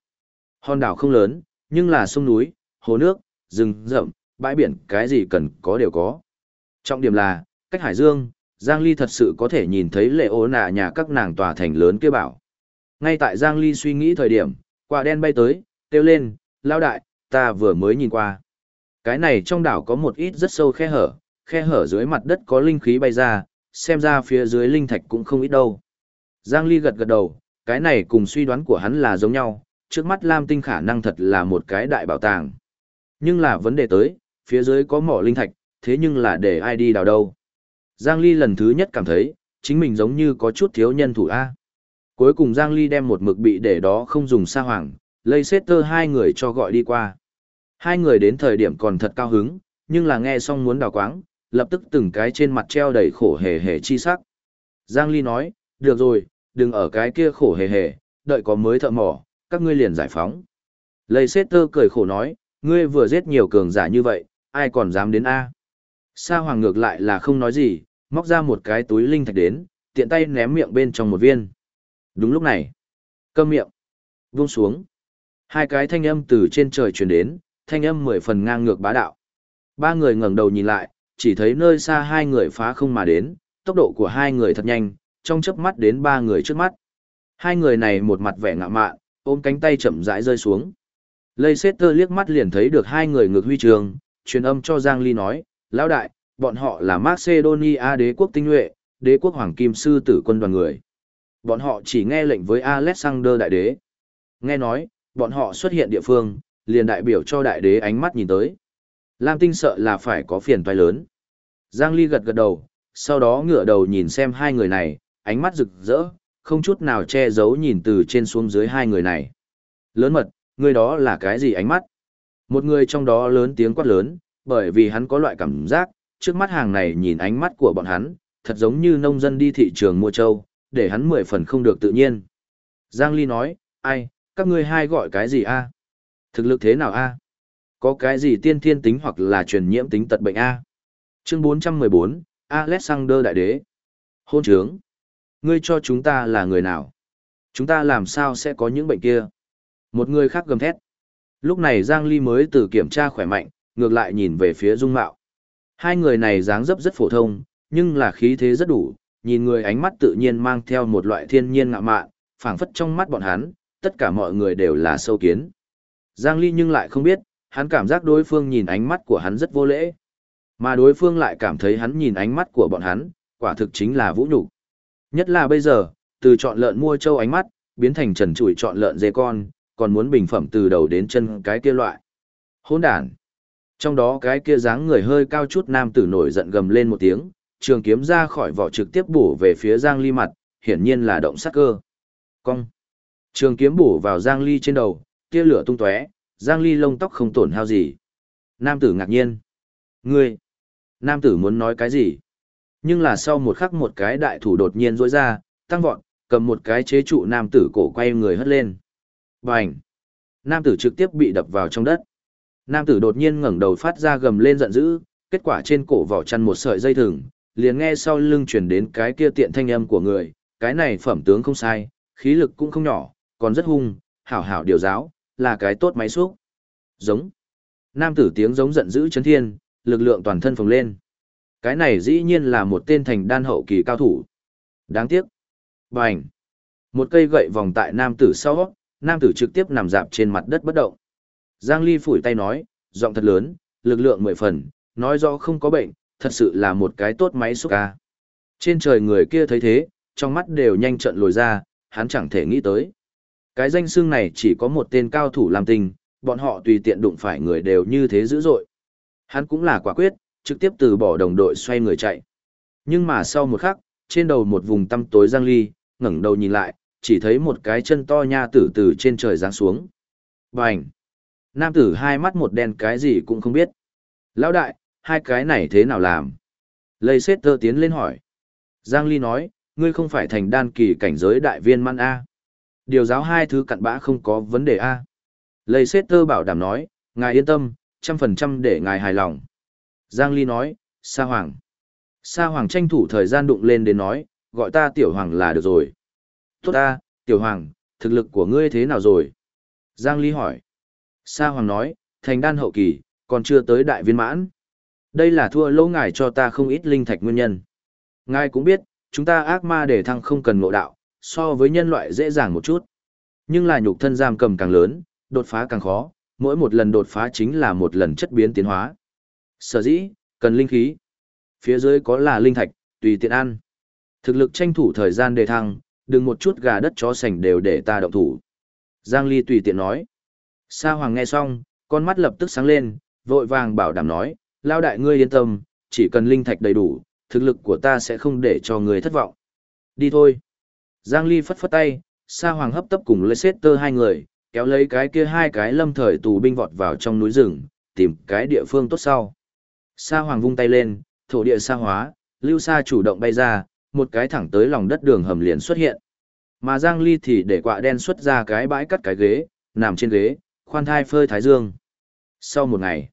Hòn đảo không lớn, nhưng là sông núi, hồ nước, rừng rậm, bãi biển, cái gì cần có đều có. Trọng điểm là, cách Hải Dương, Giang Ly thật sự có thể nhìn thấy lệ ố nạ nhà các nàng tòa thành lớn kia bảo. Ngay tại Giang Ly suy nghĩ thời điểm, quả đen bay tới, kêu lên, lao đại, ta vừa mới nhìn qua. Cái này trong đảo có một ít rất sâu khe hở, khe hở dưới mặt đất có linh khí bay ra, xem ra phía dưới linh thạch cũng không ít đâu. Giang Ly gật gật đầu, cái này cùng suy đoán của hắn là giống nhau, trước mắt Lam Tinh khả năng thật là một cái đại bảo tàng. Nhưng là vấn đề tới, phía dưới có mỏ linh thạch, thế nhưng là để ai đi đào đâu. Giang Ly lần thứ nhất cảm thấy, chính mình giống như có chút thiếu nhân thủ A. Cuối cùng Giang Ly đem một mực bị để đó không dùng xa hoàng, lây xét tơ hai người cho gọi đi qua. Hai người đến thời điểm còn thật cao hứng, nhưng là nghe xong muốn đào quáng, lập tức từng cái trên mặt treo đầy khổ hề hề chi sắc. Giang Ly nói, được rồi, đừng ở cái kia khổ hề hề, đợi có mới thợ mỏ, các ngươi liền giải phóng. Lây xét tơ cười khổ nói, ngươi vừa giết nhiều cường giả như vậy, ai còn dám đến A. Sa hoàng ngược lại là không nói gì, móc ra một cái túi linh thạch đến, tiện tay ném miệng bên trong một viên. Đúng lúc này, câm miệng, vung xuống. Hai cái thanh âm từ trên trời truyền đến, thanh âm mười phần ngang ngược bá đạo. Ba người ngẩng đầu nhìn lại, chỉ thấy nơi xa hai người phá không mà đến, tốc độ của hai người thật nhanh, trong chớp mắt đến ba người trước mắt. Hai người này một mặt vẻ ngạ mạn, ôm cánh tay chậm rãi rơi xuống. Leicester Tơ liếc mắt liền thấy được hai người ngược huy trường, truyền âm cho Giang Ly nói, lão đại, bọn họ là Macedonia đế quốc tinh nhuệ, đế quốc hoàng kim sư tử quân đoàn người. Bọn họ chỉ nghe lệnh với Alexander đại đế. Nghe nói, bọn họ xuất hiện địa phương, liền đại biểu cho đại đế ánh mắt nhìn tới. Lam Tinh sợ là phải có phiền toái lớn. Giang Ly gật gật đầu, sau đó ngửa đầu nhìn xem hai người này, ánh mắt rực rỡ, không chút nào che giấu nhìn từ trên xuống dưới hai người này. Lớn mật, người đó là cái gì ánh mắt? Một người trong đó lớn tiếng quát lớn, bởi vì hắn có loại cảm giác, trước mắt hàng này nhìn ánh mắt của bọn hắn, thật giống như nông dân đi thị trường mua trâu, để hắn mười phần không được tự nhiên. Giang Ly nói, ai, các ngươi hai gọi cái gì a? Thực lực thế nào a? Có cái gì tiên thiên tính hoặc là truyền nhiễm tính tật bệnh a? Chương 414, Alexander Đại Đế. Hôn trướng. Ngươi cho chúng ta là người nào? Chúng ta làm sao sẽ có những bệnh kia? Một người khác gầm thét. Lúc này Giang Ly mới từ kiểm tra khỏe mạnh, ngược lại nhìn về phía Dung Mạo. Hai người này dáng dấp rất phổ thông, nhưng là khí thế rất đủ, nhìn người ánh mắt tự nhiên mang theo một loại thiên nhiên ngạ mạn, phảng phất trong mắt bọn hắn, tất cả mọi người đều là sâu kiến. Giang Ly nhưng lại không biết, hắn cảm giác đối phương nhìn ánh mắt của hắn rất vô lễ. Mà đối phương lại cảm thấy hắn nhìn ánh mắt của bọn hắn, quả thực chính là vũ nhục. Nhất là bây giờ, từ chọn lợn mua châu ánh mắt, biến thành trần trụi chọn lợn dê con, còn muốn bình phẩm từ đầu đến chân cái kia loại. Hỗn đản. Trong đó cái kia dáng người hơi cao chút nam tử nổi giận gầm lên một tiếng, trường kiếm ra khỏi vỏ trực tiếp bổ về phía Giang Ly mặt, hiển nhiên là động sát cơ. Cong. Trường kiếm bổ vào Giang Ly trên đầu, tia lửa tung tóe, Giang Ly lông tóc không tổn hao gì. Nam tử ngạc nhiên. Ngươi. Nam tử muốn nói cái gì? Nhưng là sau một khắc một cái đại thủ đột nhiên rối ra, tăng vọt, cầm một cái chế trụ nam tử cổ quay người hất lên. Bành! Nam tử trực tiếp bị đập vào trong đất. Nam tử đột nhiên ngẩng đầu phát ra gầm lên giận dữ, kết quả trên cổ vỏ chăn một sợi dây thừng, liền nghe sau lưng chuyển đến cái kia tiện thanh âm của người, cái này phẩm tướng không sai, khí lực cũng không nhỏ, còn rất hung, hảo hảo điều giáo, là cái tốt máy xúc. Giống. Nam tử tiếng giống giận dữ chấn thiên, lực lượng toàn thân phồng lên. Cái này dĩ nhiên là một tên thành đan hậu kỳ cao thủ. Đáng tiếc. Bành. Một cây gậy vòng tại nam tử sau, nam tử trực tiếp nằm dạp trên mặt đất bất động. Giang Ly phủi tay nói, giọng thật lớn, lực lượng mười phần, nói rõ không có bệnh, thật sự là một cái tốt máy xúc ca. Trên trời người kia thấy thế, trong mắt đều nhanh trận lồi ra, hắn chẳng thể nghĩ tới. Cái danh xương này chỉ có một tên cao thủ làm tình, bọn họ tùy tiện đụng phải người đều như thế dữ dội. Hắn cũng là quả quyết, trực tiếp từ bỏ đồng đội xoay người chạy. Nhưng mà sau một khắc, trên đầu một vùng tăm tối giang ly, ngẩng đầu nhìn lại, chỉ thấy một cái chân to nha tử từ trên trời giáng xuống. Bành! Nam tử hai mắt một đen cái gì cũng không biết. Lão đại, hai cái này thế nào làm? Lây xét tơ tiến lên hỏi. Giang Ly nói, ngươi không phải thành đan kỳ cảnh giới đại viên man A. Điều giáo hai thứ cặn bã không có vấn đề A. Lây xét tơ bảo đảm nói, ngài yên tâm, trăm phần trăm để ngài hài lòng. Giang Ly nói, Sa Hoàng. Sa Hoàng tranh thủ thời gian đụng lên đến nói, gọi ta Tiểu Hoàng là được rồi. Tốt ta, Tiểu Hoàng, thực lực của ngươi thế nào rồi? Giang Ly hỏi. Sa Hoàng nói, thành đan hậu kỳ, còn chưa tới đại viên mãn. Đây là thua lâu ngài cho ta không ít linh thạch nguyên nhân. Ngài cũng biết, chúng ta ác ma để thăng không cần ngộ đạo, so với nhân loại dễ dàng một chút. Nhưng là nhục thân giam cầm càng lớn, đột phá càng khó, mỗi một lần đột phá chính là một lần chất biến tiến hóa. Sở dĩ, cần linh khí. Phía dưới có là linh thạch, tùy tiện ăn. Thực lực tranh thủ thời gian đề thăng, đừng một chút gà đất chó sành đều để ta động thủ. Giang Ly tùy tiện nói. Sa Hoàng nghe xong, con mắt lập tức sáng lên, vội vàng bảo đảm nói, lao đại ngươi yên tâm, chỉ cần linh thạch đầy đủ, thực lực của ta sẽ không để cho người thất vọng. Đi thôi. Giang Ly phất phất tay, Sa Hoàng hấp tấp cùng Leicester hai người, kéo lấy cái kia hai cái lâm thời tù binh vọt vào trong núi rừng, tìm cái địa phương tốt sau. Sa Hoàng vung tay lên, thổ địa sa hóa, Lưu Sa chủ động bay ra, một cái thẳng tới lòng đất đường hầm liền xuất hiện. Mà Giang Ly thì để quạ đen xuất ra cái bãi cắt cái ghế, nằm trên ghế, khoan thai phơi thái dương. Sau một ngày,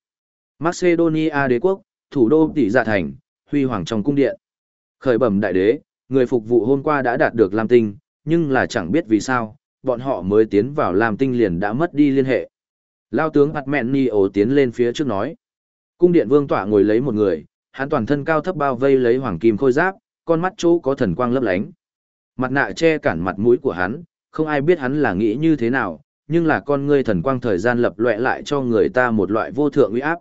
Macedonia đế quốc, thủ đô tỷ dạ thành, huy hoàng trong cung điện. Khởi bẩm đại đế, người phục vụ hôm qua đã đạt được Lam Tinh, nhưng là chẳng biết vì sao, bọn họ mới tiến vào Lam Tinh liền đã mất đi liên hệ. Lao tướng Admenio tiến lên phía trước nói. Cung điện vương tọa ngồi lấy một người, hắn toàn thân cao thấp bao vây lấy hoàng kim khôi giáp, con mắt chỗ có thần quang lấp lánh. Mặt nạ che cản mặt mũi của hắn, không ai biết hắn là nghĩ như thế nào, nhưng là con ngươi thần quang thời gian lập loẹ lại cho người ta một loại vô thượng uy áp.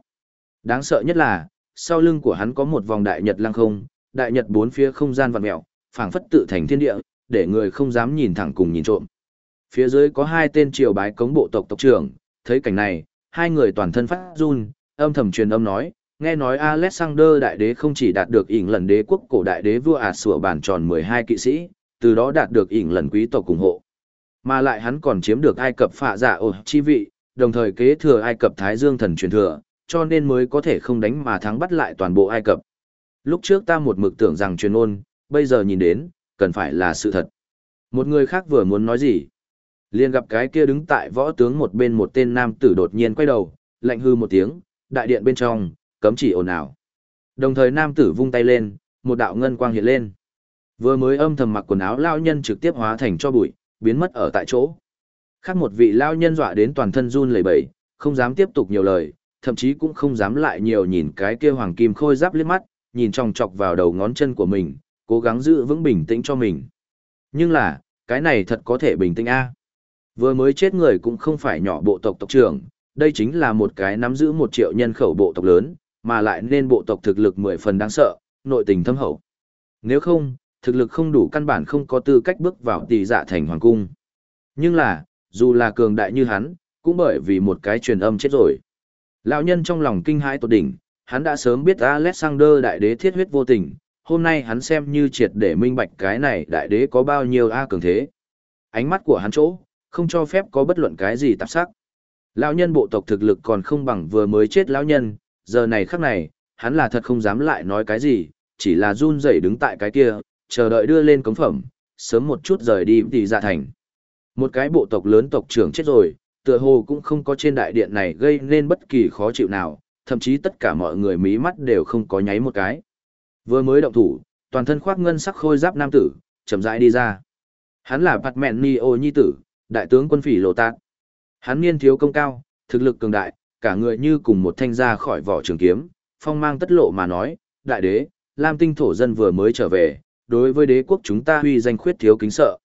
Đáng sợ nhất là, sau lưng của hắn có một vòng đại nhật lăng không, đại nhật bốn phía không gian vặn mèo, phảng phất tự thành thiên địa, để người không dám nhìn thẳng cùng nhìn trộm. Phía dưới có hai tên triều bái cống bộ tộc tộc trưởng, thấy cảnh này, hai người toàn thân phát run, âm thầm truyền âm nói, nghe nói Alexander đại đế không chỉ đạt được ỉn lần đế quốc cổ đại đế vua ả sủa bàn tròn 12 kỵ sĩ, từ đó đạt được ỉn lần quý tộc ủng hộ. Mà lại hắn còn chiếm được Ai Cập phạ giả ổ chi vị, đồng thời kế thừa Ai Cập Thái Dương thần truyền thừa, cho nên mới có thể không đánh mà thắng bắt lại toàn bộ Ai Cập. Lúc trước ta một mực tưởng rằng truyền ôn, bây giờ nhìn đến, cần phải là sự thật. Một người khác vừa muốn nói gì, liền gặp cái kia đứng tại võ tướng một bên một tên nam tử đột nhiên quay đầu, lạnh hư một tiếng, đại điện bên trong, cấm chỉ ồn ào. Đồng thời nam tử vung tay lên, một đạo ngân quang hiện lên. Vừa mới âm thầm mặc quần áo lao nhân trực tiếp hóa thành cho bụi, biến mất ở tại chỗ. Khác một vị lao nhân dọa đến toàn thân run lẩy bẩy, không dám tiếp tục nhiều lời, thậm chí cũng không dám lại nhiều nhìn cái kia hoàng kim khôi giáp liếc mắt, nhìn chòng chọc vào đầu ngón chân của mình, cố gắng giữ vững bình tĩnh cho mình. Nhưng là, cái này thật có thể bình tĩnh a. Vừa mới chết người cũng không phải nhỏ bộ tộc tộc trưởng, đây chính là một cái nắm giữ một triệu nhân khẩu bộ tộc lớn, mà lại nên bộ tộc thực lực mười phần đáng sợ, nội tình thâm hậu. Nếu không, thực lực không đủ căn bản không có tư cách bước vào tỷ dạ thành hoàng cung. Nhưng là, dù là cường đại như hắn, cũng bởi vì một cái truyền âm chết rồi. Lão nhân trong lòng kinh hãi tột đỉnh, hắn đã sớm biết Alexander đại đế thiết huyết vô tình, hôm nay hắn xem như triệt để minh bạch cái này đại đế có bao nhiêu A cường thế. Ánh mắt của hắn chỗ, không cho phép có bất luận cái gì tạp sắc. Lão nhân bộ tộc thực lực còn không bằng vừa mới chết lão nhân, giờ này khắc này, hắn là thật không dám lại nói cái gì, chỉ là run rẩy đứng tại cái kia, chờ đợi đưa lên cống phẩm, sớm một chút rời đi tỷ dạ thành. Một cái bộ tộc lớn tộc trưởng chết rồi, tựa hồ cũng không có trên đại điện này gây nên bất kỳ khó chịu nào, thậm chí tất cả mọi người mí mắt đều không có nháy một cái. Vừa mới động thủ, toàn thân khoác ngân sắc khôi giáp nam tử, chậm rãi đi ra. Hắn là Bạt Mẹn Ni Ô Nhi Tử, đại tướng quân phỉ lộ tạc. Hắn niên thiếu công cao, thực lực cường đại, cả người như cùng một thanh ra khỏi vỏ trường kiếm, phong mang tất lộ mà nói, đại đế, Lam tinh thổ dân vừa mới trở về, đối với đế quốc chúng ta huy danh khuyết thiếu kính sợ.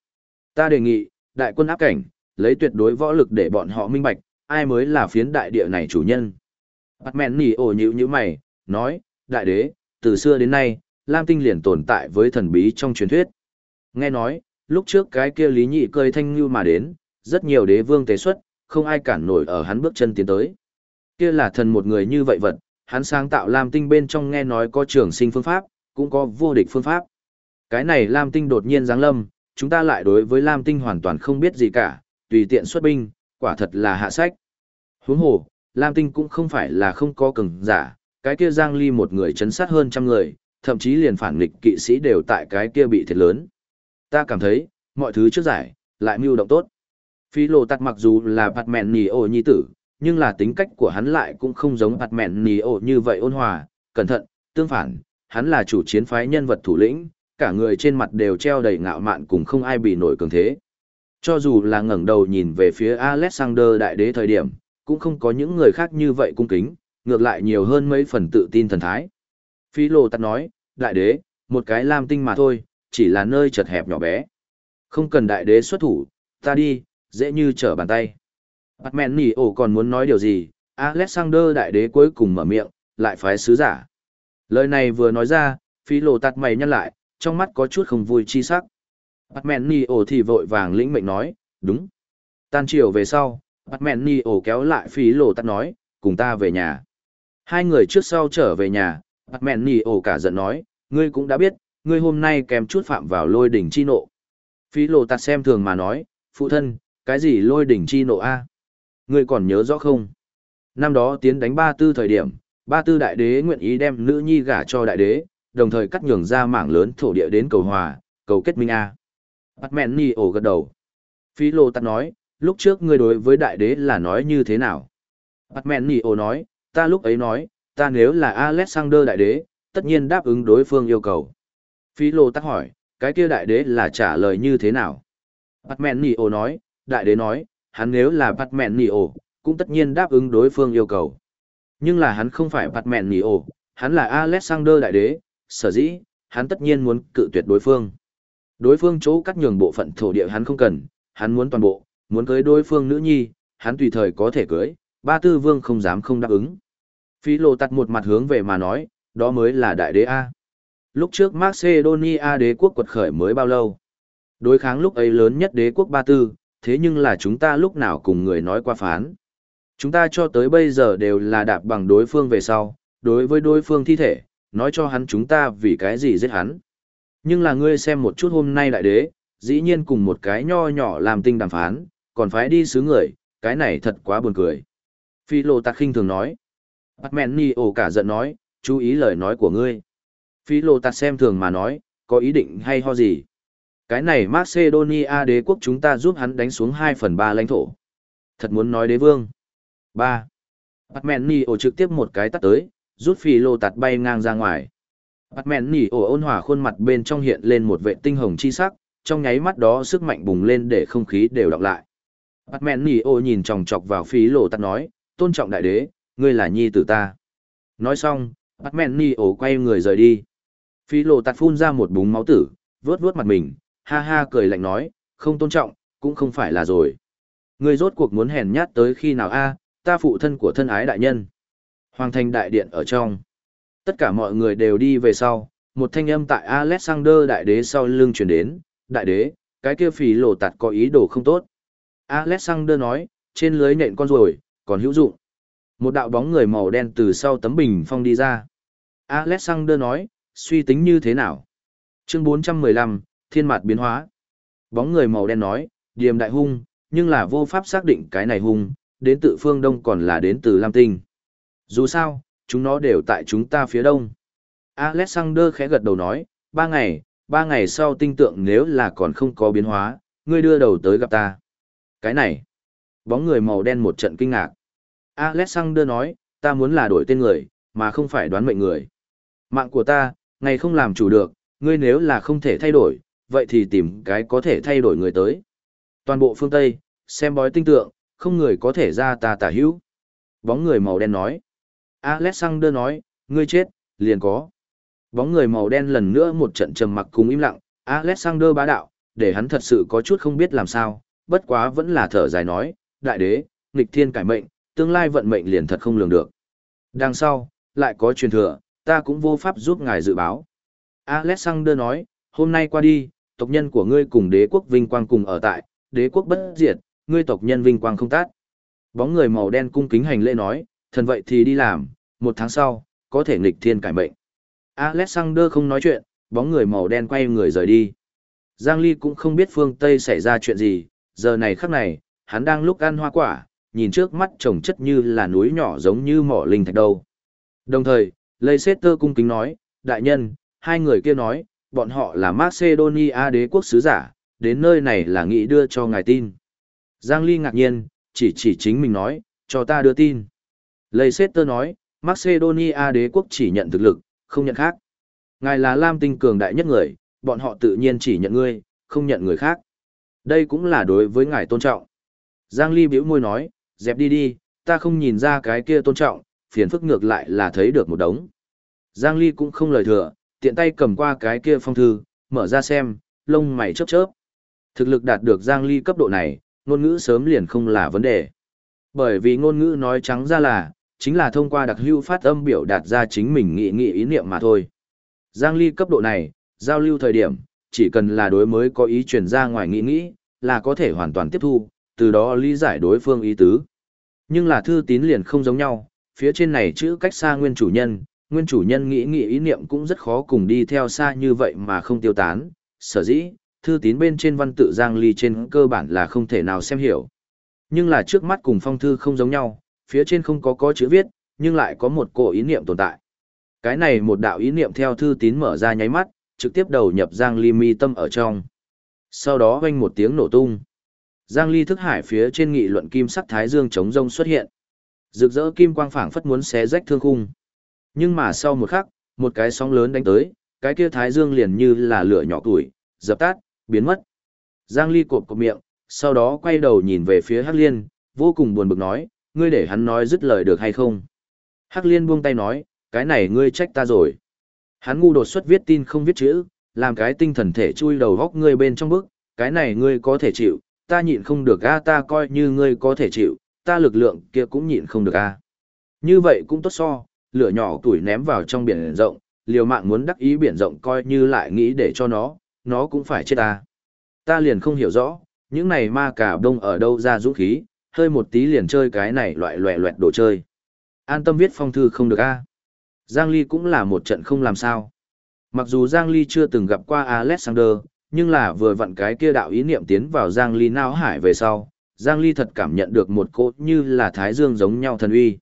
Ta đề nghị, đại quân áp cảnh, lấy tuyệt đối võ lực để bọn họ minh bạch, ai mới là phiến đại địa này chủ nhân. Bạt mẹn nỉ ổ nhữ như mày, nói, đại đế, từ xưa đến nay, Lam tinh liền tồn tại với thần bí trong truyền thuyết. Nghe nói, lúc trước cái kia lý nhị cơi thanh như mà đến, rất nhiều đế vương tế xuất, không ai cản nổi ở hắn bước chân tiến tới. Kia là thần một người như vậy vật, hắn sáng tạo Lam tinh bên trong nghe nói có trường sinh phương pháp, cũng có vô địch phương pháp. Cái này Lam tinh đột nhiên giáng lâm, chúng ta lại đối với Lam tinh hoàn toàn không biết gì cả, tùy tiện xuất binh, quả thật là hạ sách. Huống hồ, Lam tinh cũng không phải là không có cường giả, cái kia Giang Ly một người chấn sát hơn trăm người, thậm chí liền phản nghịch kỵ sĩ đều tại cái kia bị thiệt lớn. Ta cảm thấy, mọi thứ trước giải, lại mưu động tốt. Phi lộ tặc mặc dù là bạt mẹn nì ổ nhi tử, nhưng là tính cách của hắn lại cũng không giống bạt mẹn nì ổ như vậy ôn hòa, cẩn thận, tương phản, hắn là chủ chiến phái nhân vật thủ lĩnh, cả người trên mặt đều treo đầy ngạo mạn cùng không ai bị nổi cường thế. Cho dù là ngẩng đầu nhìn về phía Alexander đại đế thời điểm, cũng không có những người khác như vậy cung kính, ngược lại nhiều hơn mấy phần tự tin thần thái. Phi lộ tắt nói, đại đế, một cái lam tinh mà thôi, chỉ là nơi chật hẹp nhỏ bé. Không cần đại đế xuất thủ, ta đi, dễ như trở bàn tay. Batman nỉ ổ còn muốn nói điều gì, Alexander đại đế cuối cùng mở miệng, lại phái sứ giả. Lời này vừa nói ra, phi lộ tạt mày nhăn lại, trong mắt có chút không vui chi sắc. Batman nỉ ổ thì vội vàng lĩnh mệnh nói, đúng. Tan chiều về sau, Batman nỉ ổ kéo lại phi lộ tạt nói, cùng ta về nhà. Hai người trước sau trở về nhà, Batman nỉ ổ cả giận nói, ngươi cũng đã biết, ngươi hôm nay kèm chút phạm vào lôi đỉnh chi nộ. Phí lộ tạt xem thường mà nói, phụ thân, cái gì lôi đỉnh chi nộ a? Ngươi còn nhớ rõ không? Năm đó tiến đánh ba tư thời điểm, ba tư đại đế nguyện ý đem nữ nhi gả cho đại đế, đồng thời cắt nhường ra mảng lớn thổ địa đến cầu hòa, cầu kết minh a. Batman Ni ổ gật đầu. Phi lô tắt nói, lúc trước ngươi đối với đại đế là nói như thế nào? Batman Ni ổ nói, ta lúc ấy nói, ta nếu là Alexander đại đế, tất nhiên đáp ứng đối phương yêu cầu. phi lô tắt hỏi, cái kia đại đế là trả lời như thế nào? Batman Neo nói, đại đế nói, hắn nếu là Batman Neo, cũng tất nhiên đáp ứng đối phương yêu cầu. Nhưng là hắn không phải Batman Neo, hắn là Alexander đại đế, sở dĩ, hắn tất nhiên muốn cự tuyệt đối phương. Đối phương chỗ cắt nhường bộ phận thổ địa hắn không cần, hắn muốn toàn bộ, muốn cưới đối phương nữ nhi, hắn tùy thời có thể cưới, ba tư vương không dám không đáp ứng. Phí lô tặt một mặt hướng về mà nói, đó mới là đại đế A. Lúc trước Macedonia đế quốc quật khởi mới bao lâu? Đối kháng lúc ấy lớn nhất đế quốc Ba Tư, thế nhưng là chúng ta lúc nào cùng người nói qua phán. Chúng ta cho tới bây giờ đều là đạp bằng đối phương về sau, đối với đối phương thi thể, nói cho hắn chúng ta vì cái gì giết hắn. Nhưng là ngươi xem một chút hôm nay đại đế, dĩ nhiên cùng một cái nho nhỏ làm tinh đàm phán, còn phải đi xứ người, cái này thật quá buồn cười. Phi lộ tạc khinh thường nói. Batman Ni ổ cả giận nói, chú ý lời nói của ngươi. Phi lộ tạc xem thường mà nói, có ý định hay ho gì. Cái này Macedonia đế quốc chúng ta giúp hắn đánh xuống 2 phần 3 lãnh thổ. Thật muốn nói đế vương. 3. Batman Ni ổ trực tiếp một cái tắt tới, rút phi lô tạt bay ngang ra ngoài. Batman Ni ổ ôn hòa khuôn mặt bên trong hiện lên một vệ tinh hồng chi sắc, trong nháy mắt đó sức mạnh bùng lên để không khí đều đọc lại. Batman Ni ổ nhìn chòng chọc vào phi lô tạt nói, tôn trọng đại đế, ngươi là nhi tử ta. Nói xong, Batman Ni ổ quay người rời đi. Phi lô tạt phun ra một búng máu tử, vướt vướt mặt mình, ha ha cười lạnh nói, không tôn trọng, cũng không phải là rồi. Ngươi rốt cuộc muốn hèn nhát tới khi nào a? ta phụ thân của thân ái đại nhân. Hoàng thành đại điện ở trong. Tất cả mọi người đều đi về sau, một thanh âm tại Alexander đại đế sau lưng truyền đến, đại đế, cái kia phì lộ tạt có ý đồ không tốt. Alexander nói, trên lưới nện con ruồi, còn hữu dụng. Một đạo bóng người màu đen từ sau tấm bình phong đi ra. Alexander nói, suy tính như thế nào? Chương 415, Thiên mạt biến hóa. Bóng người màu đen nói, điềm đại hung, nhưng là vô pháp xác định cái này hung, đến từ phương đông còn là đến từ Lam Tinh. Dù sao, chúng nó đều tại chúng ta phía đông. Alexander khẽ gật đầu nói, ba ngày, ba ngày sau tinh tượng nếu là còn không có biến hóa, ngươi đưa đầu tới gặp ta. Cái này, bóng người màu đen một trận kinh ngạc. Alexander nói, ta muốn là đổi tên người, mà không phải đoán mệnh người. Mạng của ta, ngày không làm chủ được, ngươi nếu là không thể thay đổi, vậy thì tìm cái có thể thay đổi người tới. Toàn bộ phương Tây, xem bói tinh tượng, không người có thể ra ta tả hữu. Bóng người màu đen nói. Alexander nói, ngươi chết, liền có. Bóng người màu đen lần nữa một trận trầm mặc cùng im lặng, Alexander bá đạo, để hắn thật sự có chút không biết làm sao, bất quá vẫn là thở dài nói, đại đế, nghịch thiên cải mệnh, tương lai vận mệnh liền thật không lường được. Đằng sau, lại có truyền thừa, ta cũng vô pháp giúp ngài dự báo. Alexander nói, hôm nay qua đi, tộc nhân của ngươi cùng đế quốc vinh quang cùng ở tại, đế quốc bất diệt, ngươi tộc nhân vinh quang không tát. Bóng người màu đen cung kính hành lễ nói, thần vậy thì đi làm, một tháng sau, có thể nghịch thiên cải mệnh. Alexander không nói chuyện, bóng người màu đen quay người rời đi. Giang Ly cũng không biết phương Tây xảy ra chuyện gì, giờ này khắc này, hắn đang lúc ăn hoa quả, nhìn trước mắt trồng chất như là núi nhỏ giống như mỏ linh thạch đâu. Đồng thời, Leicester cung kính nói, đại nhân, hai người kia nói, bọn họ là Macedonia đế quốc sứ giả, đến nơi này là nghĩ đưa cho ngài tin. Giang Ly ngạc nhiên, chỉ chỉ chính mình nói, cho ta đưa tin. Leicester nói, Macedonia đế quốc chỉ nhận thực lực, không nhận khác. Ngài là Lam tinh cường đại nhất người, bọn họ tự nhiên chỉ nhận ngươi, không nhận người khác. Đây cũng là đối với ngài tôn trọng. Giang Ly bĩu môi nói, dẹp đi đi, ta không nhìn ra cái kia tôn trọng, phiền phức ngược lại là thấy được một đống. Giang Ly cũng không lời thừa, tiện tay cầm qua cái kia phong thư, mở ra xem, lông mày chớp chớp. Thực lực đạt được Giang Ly cấp độ này, ngôn ngữ sớm liền không là vấn đề. Bởi vì ngôn ngữ nói trắng ra là, chính là thông qua đặc hưu phát âm biểu đạt ra chính mình nghĩ nghĩ ý niệm mà thôi. Giang Ly cấp độ này, giao lưu thời điểm, chỉ cần là đối mới có ý truyền ra ngoài nghĩ nghĩ, là có thể hoàn toàn tiếp thu, từ đó lý giải đối phương ý tứ. Nhưng là thư tín liền không giống nhau, phía trên này chữ cách xa nguyên chủ nhân, nguyên chủ nhân nghĩ nghĩ ý niệm cũng rất khó cùng đi theo xa như vậy mà không tiêu tán, sở dĩ, thư tín bên trên văn tự Giang Ly trên cơ bản là không thể nào xem hiểu. Nhưng là trước mắt cùng phong thư không giống nhau, phía trên không có có chữ viết, nhưng lại có một cổ ý niệm tồn tại. Cái này một đạo ý niệm theo thư tín mở ra nháy mắt, trực tiếp đầu nhập Giang Ly mi tâm ở trong. Sau đó vang một tiếng nổ tung. Giang Ly thức hải phía trên nghị luận kim sắc thái dương chống rông xuất hiện. Rực rỡ kim quang phảng phất muốn xé rách thương khung. Nhưng mà sau một khắc, một cái sóng lớn đánh tới, cái kia thái dương liền như là lửa nhỏ tuổi, dập tắt, biến mất. Giang Ly cộp cộp miệng, sau đó quay đầu nhìn về phía Hắc Liên, vô cùng buồn bực nói, ngươi để hắn nói dứt lời được hay không? Hắc Liên buông tay nói, cái này ngươi trách ta rồi. Hắn ngu đột xuất viết tin không viết chữ, làm cái tinh thần thể chui đầu góc ngươi bên trong bức, cái này ngươi có thể chịu, ta nhịn không được a ta coi như ngươi có thể chịu, ta lực lượng kia cũng nhịn không được a. Như vậy cũng tốt so, lửa nhỏ tuổi ném vào trong biển rộng, liều mạng muốn đắc ý biển rộng coi như lại nghĩ để cho nó, nó cũng phải chết ta. Ta liền không hiểu rõ, những này ma cả đông ở đâu ra dũng khí, hơi một tí liền chơi cái này loại loẹ loẹt đồ chơi. An tâm viết phong thư không được a Giang Ly cũng là một trận không làm sao. Mặc dù Giang Ly chưa từng gặp qua Alexander, nhưng là vừa vặn cái kia đạo ý niệm tiến vào Giang Ly não hải về sau, Giang Ly thật cảm nhận được một cỗ như là thái dương giống nhau thần uy.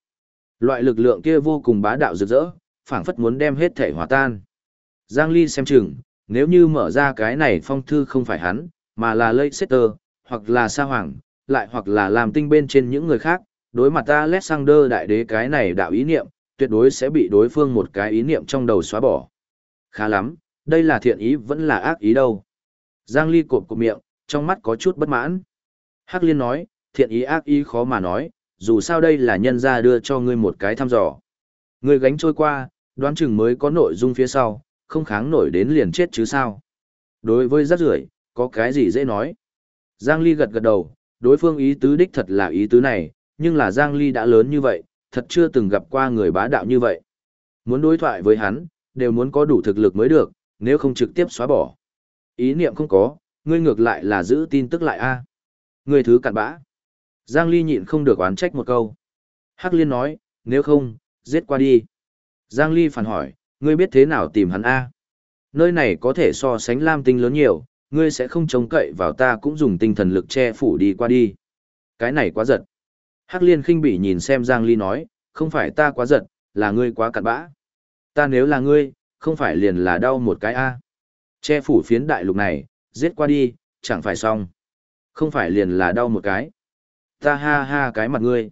Loại lực lượng kia vô cùng bá đạo rực rỡ, phảng phất muốn đem hết thể hòa tan. Giang Ly xem chừng, nếu như mở ra cái này phong thư không phải hắn, mà là Leicester, hoặc là Sa Hoàng, lại hoặc là làm tinh bên trên những người khác, đối mặt Alexander đại đế cái này đạo ý niệm, tuyệt đối sẽ bị đối phương một cái ý niệm trong đầu xóa bỏ. Khá lắm, đây là thiện ý vẫn là ác ý đâu. Giang Ly cộp cộp miệng, trong mắt có chút bất mãn. Hắc Liên nói, thiện ý ác ý khó mà nói, dù sao đây là nhân ra đưa cho ngươi một cái thăm dò. Ngươi gánh trôi qua, đoán chừng mới có nội dung phía sau, không kháng nổi đến liền chết chứ sao. Đối với rác rưởi có cái gì dễ nói. Giang Ly gật gật đầu, đối phương ý tứ đích thật là ý tứ này, nhưng là Giang Ly đã lớn như vậy, thật chưa từng gặp qua người bá đạo như vậy. Muốn đối thoại với hắn, đều muốn có đủ thực lực mới được, nếu không trực tiếp xóa bỏ. Ý niệm không có, ngươi ngược lại là giữ tin tức lại a. Ngươi thứ cặn bã. Giang Ly nhịn không được oán trách một câu. Hắc Liên nói, nếu không, giết qua đi. Giang Ly phản hỏi, ngươi biết thế nào tìm hắn a? Nơi này có thể so sánh Lam Tinh lớn nhiều, ngươi sẽ không trông cậy vào ta cũng dùng tinh thần lực che phủ đi qua đi. Cái này quá giật. Hắc Liên khinh bỉ nhìn xem Giang Ly nói, không phải ta quá giật, là ngươi quá cặn bã. Ta nếu là ngươi, không phải liền là đau một cái a. Che phủ phiến đại lục này, giết qua đi, chẳng phải xong. Không phải liền là đau một cái. Ta ha ha cái mặt ngươi.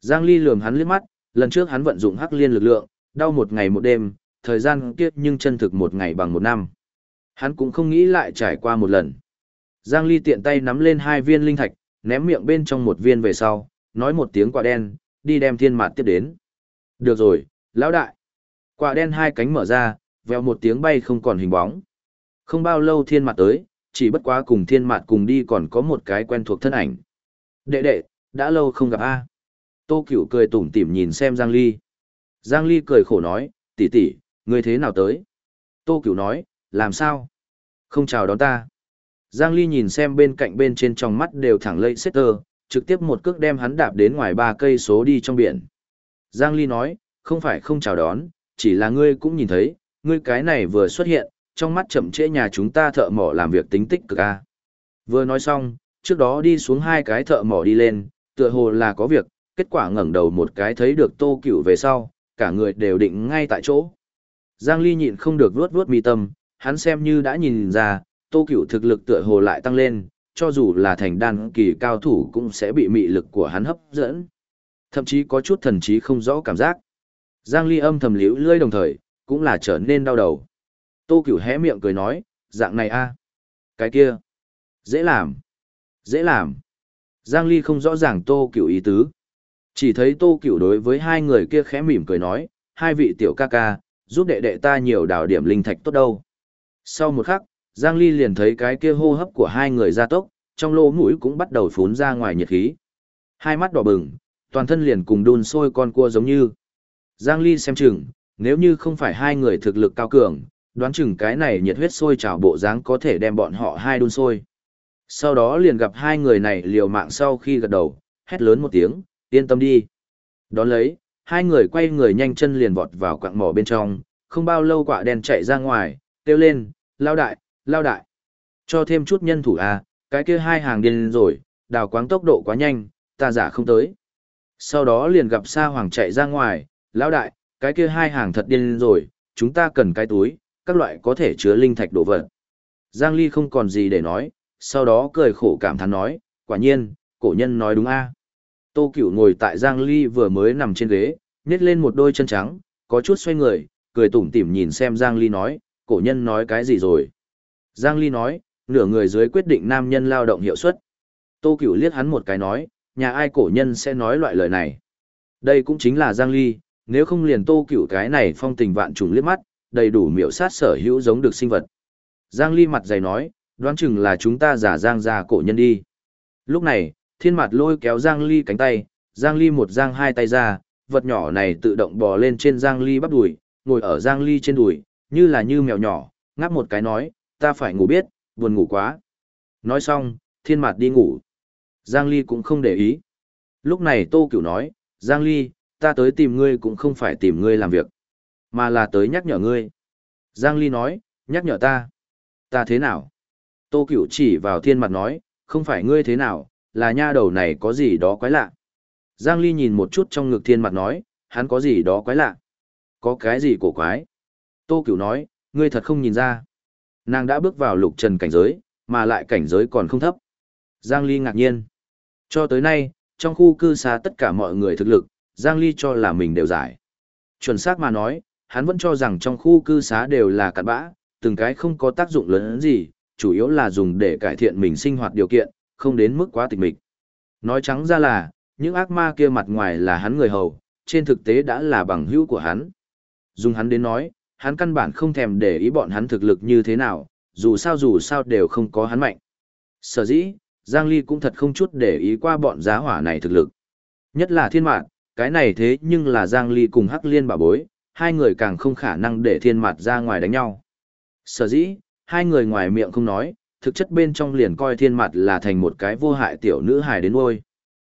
Giang Ly lườm hắn liếc mắt, lần trước hắn vận dụng hắc liên lực lượng, đau một ngày một đêm, thời gian kiếp nhưng chân thực một ngày bằng một năm. Hắn cũng không nghĩ lại trải qua một lần. Giang Ly tiện tay nắm lên hai viên linh thạch, ném miệng bên trong một viên về sau, nói một tiếng quả đen, đi đem thiên mạt tiếp đến. Được rồi, lão đại. Quả đen hai cánh mở ra, vèo một tiếng bay không còn hình bóng. Không bao lâu thiên mạt tới, chỉ bất quá cùng thiên mạt cùng đi còn có một cái quen thuộc thân ảnh. Đệ đệ, đã lâu không gặp a. Tô Cửu cười tủm tỉm nhìn xem Giang Ly. Giang Ly cười khổ nói, tỷ tỷ, ngươi thế nào tới? Tô Cửu nói, làm sao? Không chào đón ta. Giang Ly nhìn xem bên cạnh bên trên trong mắt đều thẳng lây xếp tơ, trực tiếp một cước đem hắn đạp đến ngoài ba cây số đi trong biển. Giang Ly nói, không phải không chào đón, chỉ là ngươi cũng nhìn thấy, ngươi cái này vừa xuất hiện, trong mắt chậm trễ nhà chúng ta thợ mỏ làm việc tính tích cực a. Vừa nói xong, trước đó đi xuống hai cái thợ mỏ đi lên, tựa hồ là có việc, kết quả ngẩng đầu một cái thấy được Tô Cửu về sau, cả người đều định ngay tại chỗ. Giang Ly nhịn không được vuốt vuốt mi tâm, hắn xem như đã nhìn ra, Tô Cửu thực lực tựa hồ lại tăng lên, cho dù là thành đan kỳ cao thủ cũng sẽ bị mị lực của hắn hấp dẫn. Thậm chí có chút thần trí không rõ cảm giác. Giang Ly âm thầm liễu lưỡi đồng thời, cũng là trở nên đau đầu. Tô Cửu hé miệng cười nói, dạng này a, Cái kia. Dễ làm. Dễ làm. Giang Ly không rõ ràng Tô Cửu ý tứ. Chỉ thấy Tô Cửu đối với hai người kia khẽ mỉm cười nói, hai vị tiểu ca ca, giúp đệ đệ ta nhiều đào điểm linh thạch tốt đâu. Sau một khắc, Giang Ly liền thấy cái kia hô hấp của hai người ra tốc, trong lỗ mũi cũng bắt đầu phún ra ngoài nhiệt khí. Hai mắt đỏ bừng, toàn thân liền cùng đun sôi con cua giống như. Giang Ly xem chừng, nếu như không phải hai người thực lực cao cường, đoán chừng cái này nhiệt huyết sôi trào bộ dáng có thể đem bọn họ hai đun sôi. Sau đó liền gặp hai người này liều mạng sau khi gật đầu, hét lớn một tiếng, yên tâm đi. Đón lấy, hai người quay người nhanh chân liền vọt vào quạng mỏ bên trong, không bao lâu quả đen chạy ra ngoài, kêu lên, lao đại, lao đại. Cho thêm chút nhân thủ à, cái kia hai hàng điên rồi, đào quáng tốc độ quá nhanh, ta giả không tới. Sau đó liền gặp Sa Hoàng chạy ra ngoài, lão đại, cái kia hai hàng thật điên rồi, chúng ta cần cái túi, các loại có thể chứa linh thạch đồ vật. Giang Ly không còn gì để nói, sau đó cười khổ cảm thán nói, quả nhiên, cổ nhân nói đúng a. Tô Cửu ngồi tại Giang Ly vừa mới nằm trên ghế, nhét lên một đôi chân trắng, có chút xoay người, cười tủm tỉm nhìn xem Giang Ly nói, cổ nhân nói cái gì rồi. Giang Ly nói, nửa người dưới quyết định nam nhân lao động hiệu suất. Tô Cửu liếc hắn một cái nói, nhà ai cổ nhân sẽ nói loại lời này. Đây cũng chính là Giang Ly, nếu không liền Tô Cửu cái này phong tình vạn trùng liếc mắt, đầy đủ miểu sát sở hữu giống được sinh vật. Giang Ly mặt dày nói, đoán chừng là chúng ta giả Giang ra cổ nhân đi. Lúc này, thiên mặt lôi kéo Giang Ly cánh tay, Giang Ly một giang hai tay ra, vật nhỏ này tự động bò lên trên Giang Ly bắp đùi, ngồi ở Giang Ly trên đùi, như là như mèo nhỏ, ngáp một cái nói, ta phải ngủ biết, buồn ngủ quá. Nói xong, thiên mặt đi ngủ. Giang Ly cũng không để ý. Lúc này Tô Cửu nói, Giang Ly, ta tới tìm ngươi cũng không phải tìm ngươi làm việc, mà là tới nhắc nhở ngươi. Giang Ly nói, nhắc nhở ta. Ta thế nào? Tô Cửu chỉ vào thiên mặt nói, không phải ngươi thế nào, là nha đầu này có gì đó quái lạ. Giang Ly nhìn một chút trong ngực thiên mặt nói, hắn có gì đó quái lạ. Có cái gì cổ quái? Tô Cửu nói, ngươi thật không nhìn ra. Nàng đã bước vào lục trần cảnh giới, mà lại cảnh giới còn không thấp. Giang Ly ngạc nhiên. Cho tới nay, trong khu cư xá tất cả mọi người thực lực, Giang Ly cho là mình đều giải. Chuẩn xác mà nói, hắn vẫn cho rằng trong khu cư xá đều là cặn bã, từng cái không có tác dụng lớn gì, chủ yếu là dùng để cải thiện mình sinh hoạt điều kiện, không đến mức quá tịch mịch. Nói trắng ra là, những ác ma kia mặt ngoài là hắn người hầu, trên thực tế đã là bằng hữu của hắn. Dùng hắn đến nói, hắn căn bản không thèm để ý bọn hắn thực lực như thế nào, dù sao dù sao đều không có hắn mạnh. Sở dĩ, Giang Ly cũng thật không chút để ý qua bọn giá hỏa này thực lực. Nhất là thiên Mạt, cái này thế nhưng là Giang Ly cùng Hắc Liên bảo bối, hai người càng không khả năng để thiên mạt ra ngoài đánh nhau. Sở dĩ, hai người ngoài miệng không nói, thực chất bên trong liền coi thiên mạt là thành một cái vô hại tiểu nữ hài đến nuôi.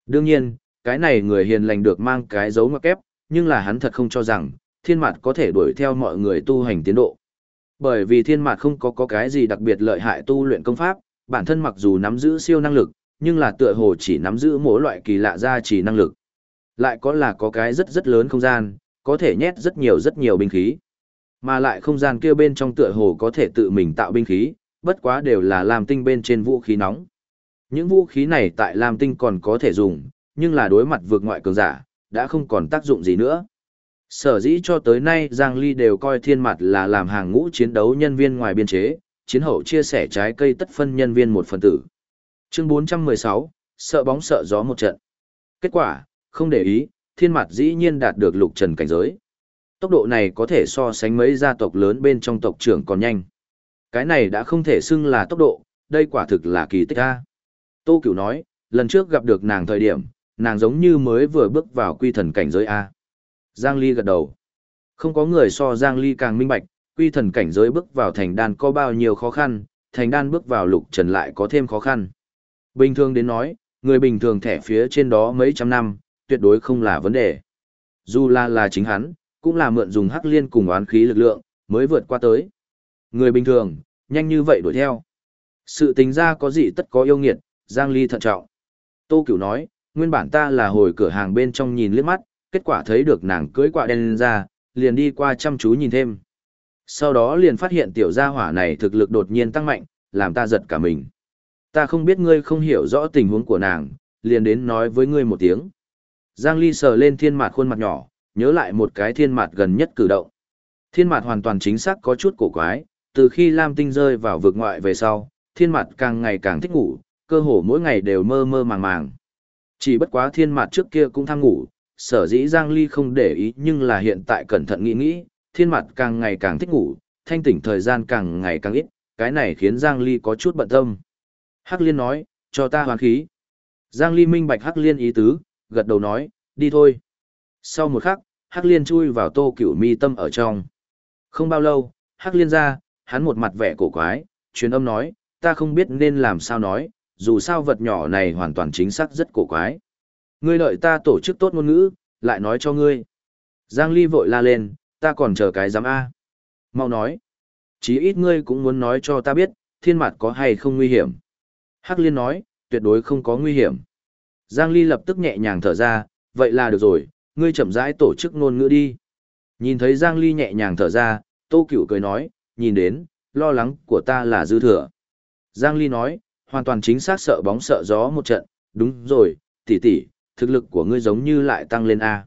Đương nhiên, cái này người hiền lành được mang cái dấu ngoặc kép, nhưng là hắn thật không cho rằng, thiên mạt có thể đuổi theo mọi người tu hành tiến độ. Bởi vì thiên mạt không có có cái gì đặc biệt lợi hại tu luyện công pháp, bản thân mặc dù nắm giữ siêu năng lực, nhưng là tựa hồ chỉ nắm giữ mỗi loại kỳ lạ ra chỉ năng lực. Lại có là có cái rất rất lớn không gian, có thể nhét rất nhiều rất nhiều binh khí. Mà lại không gian kia bên trong tựa hồ có thể tự mình tạo binh khí, bất quá đều là làm tinh bên trên vũ khí nóng. Những vũ khí này tại Lam Tinh còn có thể dùng, nhưng là đối mặt vượt ngoại cường giả, đã không còn tác dụng gì nữa. Sở dĩ cho tới nay Giang Ly đều coi thiên mặt là làm hàng ngũ chiến đấu nhân viên ngoài biên chế, chiến hậu chia sẻ trái cây tất phân nhân viên một phần tử. Chương 416, sợ bóng sợ gió một trận. Kết quả, không để ý, thiên mặt dĩ nhiên đạt được lục trần cảnh giới. Tốc độ này có thể so sánh mấy gia tộc lớn bên trong tộc trưởng còn nhanh. Cái này đã không thể xưng là tốc độ, đây quả thực là kỳ tích a. Tô Cửu nói, lần trước gặp được nàng thời điểm, nàng giống như mới vừa bước vào quy thần cảnh giới A. Giang Ly gật đầu. Không có người so Giang Ly càng minh bạch, quy thần cảnh giới bước vào thành đan có bao nhiêu khó khăn, thành đan bước vào lục trần lại có thêm khó khăn. Bình thường đến nói, người bình thường thẻ phía trên đó mấy trăm năm, tuyệt đối không là vấn đề. Dù là là chính hắn, cũng là mượn dùng hắc liên cùng oán khí lực lượng, mới vượt qua tới. Người bình thường, nhanh như vậy đuổi theo. Sự tính ra có gì tất có yêu nghiệt, Giang Ly thận trọng. Tô Cửu nói, nguyên bản ta là hồi cửa hàng bên trong nhìn liếc mắt, kết quả thấy được nàng cưới quạ đen lên ra, liền đi qua chăm chú nhìn thêm. Sau đó liền phát hiện tiểu gia hỏa này thực lực đột nhiên tăng mạnh, làm ta giật cả mình. Ta không biết ngươi không hiểu rõ tình huống của nàng, liền đến nói với ngươi một tiếng. Giang Ly sờ lên thiên mạt khuôn mặt nhỏ, nhớ lại một cái thiên mạt gần nhất cử động. Thiên mạt hoàn toàn chính xác có chút cổ quái, từ khi Lam Tinh rơi vào vực ngoại về sau, thiên mạt càng ngày càng thích ngủ, cơ hồ mỗi ngày đều mơ mơ màng màng. Chỉ bất quá thiên mạt trước kia cũng tham ngủ, sở dĩ Giang Ly không để ý nhưng là hiện tại cẩn thận nghĩ nghĩ, thiên mạt càng ngày càng thích ngủ, thanh tỉnh thời gian càng ngày càng ít, cái này khiến Giang Ly có chút bận tâm. Hắc Liên nói, cho ta hoàn khí. Giang Ly minh bạch Hắc Liên ý tứ, gật đầu nói, đi thôi. Sau một khắc, Hắc Liên chui vào tô cửu mi tâm ở trong. Không bao lâu, Hắc Liên ra, hắn một mặt vẻ cổ quái, truyền âm nói, ta không biết nên làm sao nói, dù sao vật nhỏ này hoàn toàn chính xác rất cổ quái. Ngươi đợi ta tổ chức tốt ngôn ngữ, lại nói cho ngươi. Giang Ly vội la lên, ta còn chờ cái giám A. Mau nói. Chí ít ngươi cũng muốn nói cho ta biết, thiên mặt có hay không nguy hiểm. Hắc Liên nói, tuyệt đối không có nguy hiểm. Giang Ly lập tức nhẹ nhàng thở ra, vậy là được rồi, ngươi chậm rãi tổ chức ngôn ngữ đi. Nhìn thấy Giang Ly nhẹ nhàng thở ra, Tô Cửu cười nói, nhìn đến, lo lắng của ta là dư thừa. Giang Ly nói, hoàn toàn chính xác sợ bóng sợ gió một trận, đúng rồi, tỷ tỷ, thực lực của ngươi giống như lại tăng lên A.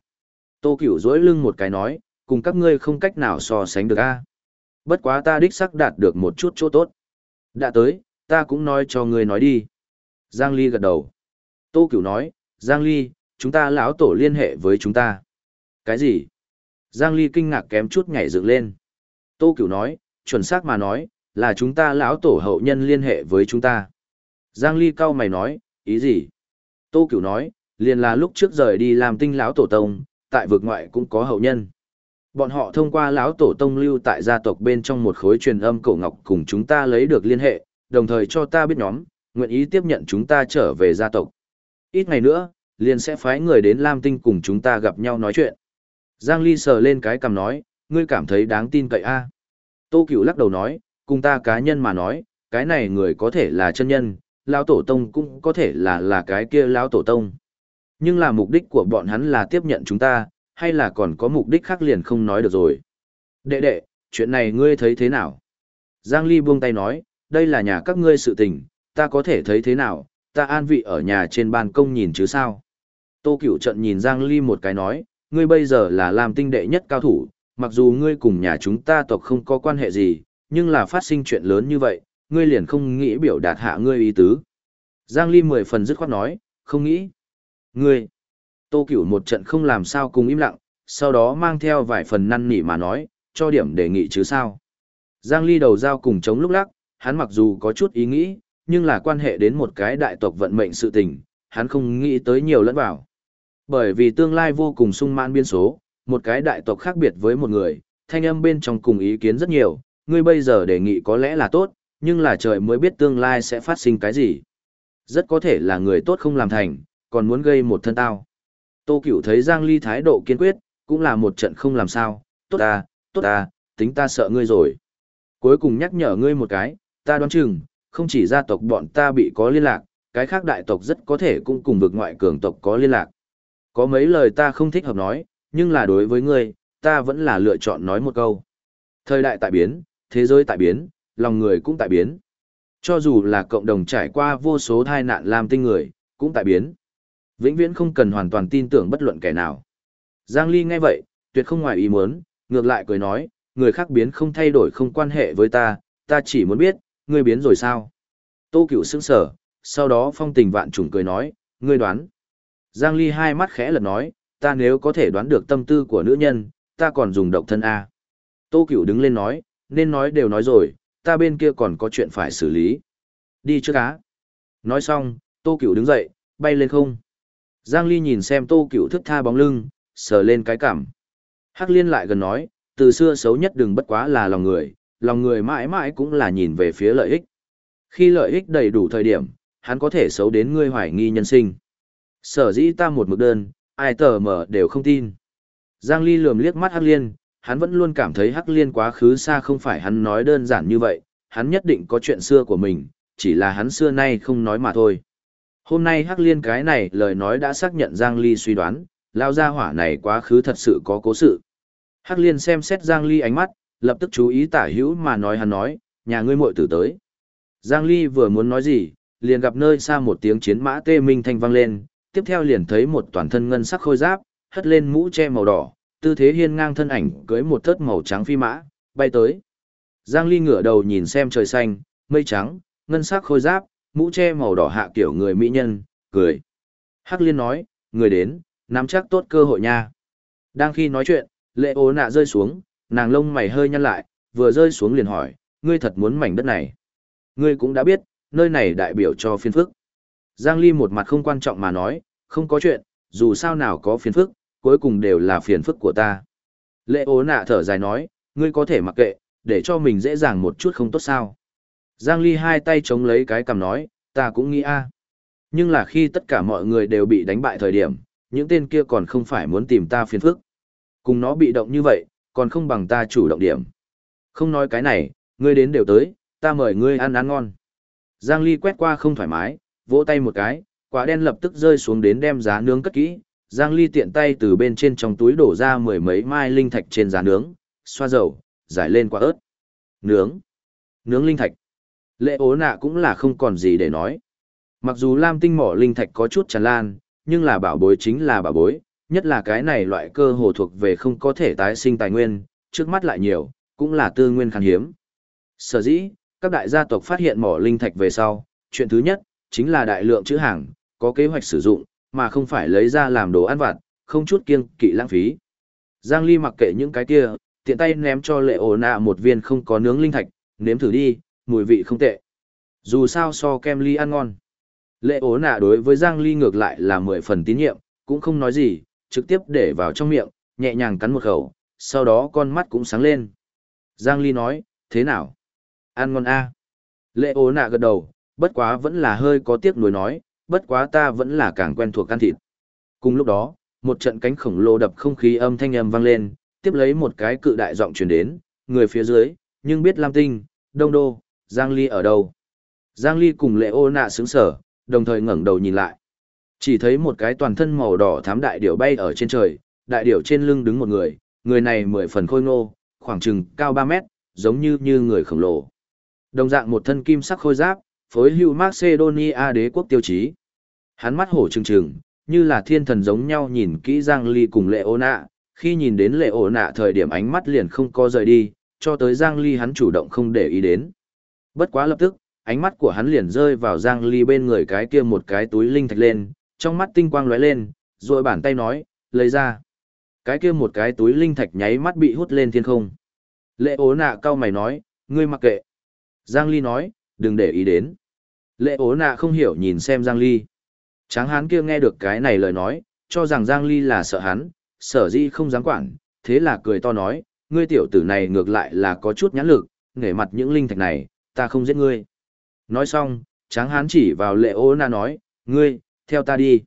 Tô Cửu dối lưng một cái nói, cùng các ngươi không cách nào so sánh được A. Bất quá ta đích xác đạt được một chút chỗ tốt. Đã tới, ta cũng nói cho ngươi nói đi. Giang Ly gật đầu. Tô Cửu nói, Giang Ly, chúng ta lão tổ liên hệ với chúng ta. Cái gì? Giang Ly kinh ngạc kém chút nhảy dựng lên. Tô Cửu nói, chuẩn xác mà nói, là chúng ta lão tổ hậu nhân liên hệ với chúng ta. Giang Ly cao mày nói, ý gì? Tô Cửu nói, liền là lúc trước rời đi làm tinh lão tổ tông, tại vực ngoại cũng có hậu nhân. Bọn họ thông qua lão tổ tông lưu tại gia tộc bên trong một khối truyền âm cổ ngọc cùng chúng ta lấy được liên hệ, đồng thời cho ta biết nhóm, nguyện ý tiếp nhận chúng ta trở về gia tộc. Ít ngày nữa, liền sẽ phái người đến Lam Tinh cùng chúng ta gặp nhau nói chuyện. Giang Ly sờ lên cái cằm nói, ngươi cảm thấy đáng tin cậy a? Tô Cửu lắc đầu nói, cùng ta cá nhân mà nói, cái này người có thể là chân nhân, lão tổ tông cũng có thể là là cái kia lão tổ tông. Nhưng là mục đích của bọn hắn là tiếp nhận chúng ta, hay là còn có mục đích khác liền không nói được rồi. Đệ đệ, chuyện này ngươi thấy thế nào? Giang Ly buông tay nói, đây là nhà các ngươi sự tình, ta có thể thấy thế nào, ta an vị ở nhà trên ban công nhìn chứ sao? Tô Cửu trận nhìn Giang Ly một cái nói, ngươi bây giờ là làm tinh đệ nhất cao thủ, mặc dù ngươi cùng nhà chúng ta tộc không có quan hệ gì, nhưng là phát sinh chuyện lớn như vậy, ngươi liền không nghĩ biểu đạt hạ ngươi ý tứ. Giang Ly mười phần dứt khoát nói, không nghĩ. Ngươi, Tô Cửu một trận không làm sao cùng im lặng, sau đó mang theo vài phần năn nỉ mà nói, cho điểm đề nghị chứ sao. Giang Ly đầu giao cùng chống lúc lắc, hắn mặc dù có chút ý nghĩ, nhưng là quan hệ đến một cái đại tộc vận mệnh sự tình, hắn không nghĩ tới nhiều lẫn vào. Bởi vì tương lai vô cùng sung mãn biên số, một cái đại tộc khác biệt với một người, thanh âm bên trong cùng ý kiến rất nhiều, ngươi bây giờ đề nghị có lẽ là tốt, nhưng là trời mới biết tương lai sẽ phát sinh cái gì. Rất có thể là người tốt không làm thành, còn muốn gây một thân tao. Tô Cửu thấy Giang Ly thái độ kiên quyết, cũng là một trận không làm sao, tốt à, tốt à, tính ta sợ ngươi rồi. Cuối cùng nhắc nhở ngươi một cái, ta đoán chừng, không chỉ gia tộc bọn ta bị có liên lạc, cái khác đại tộc rất có thể cũng cùng vực ngoại cường tộc có liên lạc. Có mấy lời ta không thích hợp nói, nhưng là đối với ngươi, ta vẫn là lựa chọn nói một câu. Thời đại tại biến, thế giới tại biến, lòng người cũng tại biến. Cho dù là cộng đồng trải qua vô số tai nạn làm tinh người, cũng tại biến. Vĩnh viễn không cần hoàn toàn tin tưởng bất luận kẻ nào. Giang Ly nghe vậy, tuyệt không ngoài ý muốn, ngược lại cười nói, người khác biến không thay đổi không quan hệ với ta, ta chỉ muốn biết, ngươi biến rồi sao? Tô Cửu sững sờ, sau đó phong tình vạn trùng cười nói, ngươi đoán. Giang Ly hai mắt khẽ lật nói, ta nếu có thể đoán được tâm tư của nữ nhân, ta còn dùng độc thân A. Tô Cửu đứng lên nói, nên nói đều nói rồi, ta bên kia còn có chuyện phải xử lý. Đi trước cá. Nói xong, Tô Cửu đứng dậy, bay lên không. Giang Ly nhìn xem Tô Cửu thức tha bóng lưng, sờ lên cái cảm. Hắc Liên lại gần nói, từ xưa xấu nhất đừng bất quá là lòng người, lòng người mãi mãi cũng là nhìn về phía lợi ích. Khi lợi ích đầy đủ thời điểm, hắn có thể xấu đến ngươi hoài nghi nhân sinh. Sở dĩ ta một mực đơn, ai tờ mở đều không tin. Giang Ly lườm liếc mắt Hắc Liên, hắn vẫn luôn cảm thấy Hắc Liên quá khứ xa không phải hắn nói đơn giản như vậy, hắn nhất định có chuyện xưa của mình, chỉ là hắn xưa nay không nói mà thôi. Hôm nay Hắc Liên cái này lời nói đã xác nhận Giang Ly suy đoán, lao ra hỏa này quá khứ thật sự có cố sự. Hắc Liên xem xét Giang Ly ánh mắt, lập tức chú ý tả hữu mà nói hắn nói, nhà ngươi muội tử tới. Giang Ly vừa muốn nói gì, liền gặp nơi xa một tiếng chiến mã tê minh thanh vang lên, tiếp theo liền thấy một toàn thân ngân sắc khôi giáp, hất lên mũ che màu đỏ, tư thế hiên ngang thân ảnh cưới một thớt màu trắng phi mã, bay tới. Giang Ly ngửa đầu nhìn xem trời xanh, mây trắng, ngân sắc khôi giáp, mũ che màu đỏ hạ kiểu người mỹ nhân, cười. Hắc Liên nói, người đến, nắm chắc tốt cơ hội nha. Đang khi nói chuyện, lệ ố nạ rơi xuống, nàng lông mày hơi nhăn lại, vừa rơi xuống liền hỏi, ngươi thật muốn mảnh đất này. Ngươi cũng đã biết, nơi này đại biểu cho phiên phức. Giang Ly một mặt không quan trọng mà nói, không có chuyện, dù sao nào có phiền phức, cuối cùng đều là phiền phức của ta. Lệ ố nạ thở dài nói, ngươi có thể mặc kệ, để cho mình dễ dàng một chút không tốt sao. Giang Ly hai tay chống lấy cái cầm nói, ta cũng nghĩ a. Nhưng là khi tất cả mọi người đều bị đánh bại thời điểm, những tên kia còn không phải muốn tìm ta phiền phức. Cùng nó bị động như vậy, còn không bằng ta chủ động điểm. Không nói cái này, ngươi đến đều tới, ta mời ngươi ăn ăn ngon. Giang Ly quét qua không thoải mái, vỗ tay một cái, quả đen lập tức rơi xuống đến đem giá nướng cất kỹ. Giang Ly tiện tay từ bên trên trong túi đổ ra mười mấy mai linh thạch trên giá nướng, xoa dầu, giải lên quả ớt. Nướng. Nướng linh thạch. Lệ ố nạ cũng là không còn gì để nói. Mặc dù lam tinh mỏ linh thạch có chút tràn lan, nhưng là bảo bối chính là bảo bối, nhất là cái này loại cơ hồ thuộc về không có thể tái sinh tài nguyên, trước mắt lại nhiều, cũng là tư nguyên khan hiếm. Sở dĩ, các đại gia tộc phát hiện mỏ linh thạch về sau, chuyện thứ nhất, chính là đại lượng chữ hàng, có kế hoạch sử dụng, mà không phải lấy ra làm đồ ăn vặt, không chút kiêng kỵ lãng phí. Giang Ly mặc kệ những cái kia, tiện tay ném cho lệ ổ nạ một viên không có nướng linh thạch, nếm thử đi, mùi vị không tệ. Dù sao so kem ly ăn ngon. Lệ ổ nạ đối với Giang Ly ngược lại là mười phần tín nhiệm, cũng không nói gì, trực tiếp để vào trong miệng, nhẹ nhàng cắn một khẩu, sau đó con mắt cũng sáng lên. Giang Ly nói, thế nào? Ăn ngon a. Lệ ổ nạ gật đầu, bất quá vẫn là hơi có tiếc nuối nói, bất quá ta vẫn là càng quen thuộc ăn thịt. Cùng lúc đó, một trận cánh khổng lồ đập không khí âm thanh âm vang lên, tiếp lấy một cái cự đại giọng truyền đến, người phía dưới, nhưng biết Lam Tinh, Đông Đô, Giang Ly ở đâu. Giang Ly cùng lệ ô nạ sướng sở, đồng thời ngẩng đầu nhìn lại. Chỉ thấy một cái toàn thân màu đỏ thám đại điểu bay ở trên trời, đại điểu trên lưng đứng một người, người này mười phần khôi ngô, khoảng chừng cao 3 mét, giống như như người khổng lồ. Đồng dạng một thân kim sắc khôi giáp, phối hữu Macedonia đế quốc tiêu chí. Hắn mắt hổ trừng trừng, như là thiên thần giống nhau nhìn kỹ Giang Ly cùng lệ ô nạ, khi nhìn đến lệ ô nạ thời điểm ánh mắt liền không co rời đi, cho tới Giang Ly hắn chủ động không để ý đến. Bất quá lập tức, ánh mắt của hắn liền rơi vào Giang Ly bên người cái kia một cái túi linh thạch lên, trong mắt tinh quang lóe lên, rồi bàn tay nói, lấy ra. Cái kia một cái túi linh thạch nháy mắt bị hút lên thiên không. Lệ ố nạ cao mày nói, ngươi mặc kệ. Giang Ly nói, đừng để ý đến. Lệ ố nạ không hiểu nhìn xem Giang Ly. Tráng hán kia nghe được cái này lời nói, cho rằng Giang Ly là sợ hắn, sở di không dám quản, thế là cười to nói, ngươi tiểu tử này ngược lại là có chút nhãn lực, nghề mặt những linh thạch này, ta không giết ngươi. Nói xong, tráng hán chỉ vào lệ ô nạ nói, ngươi, theo ta đi.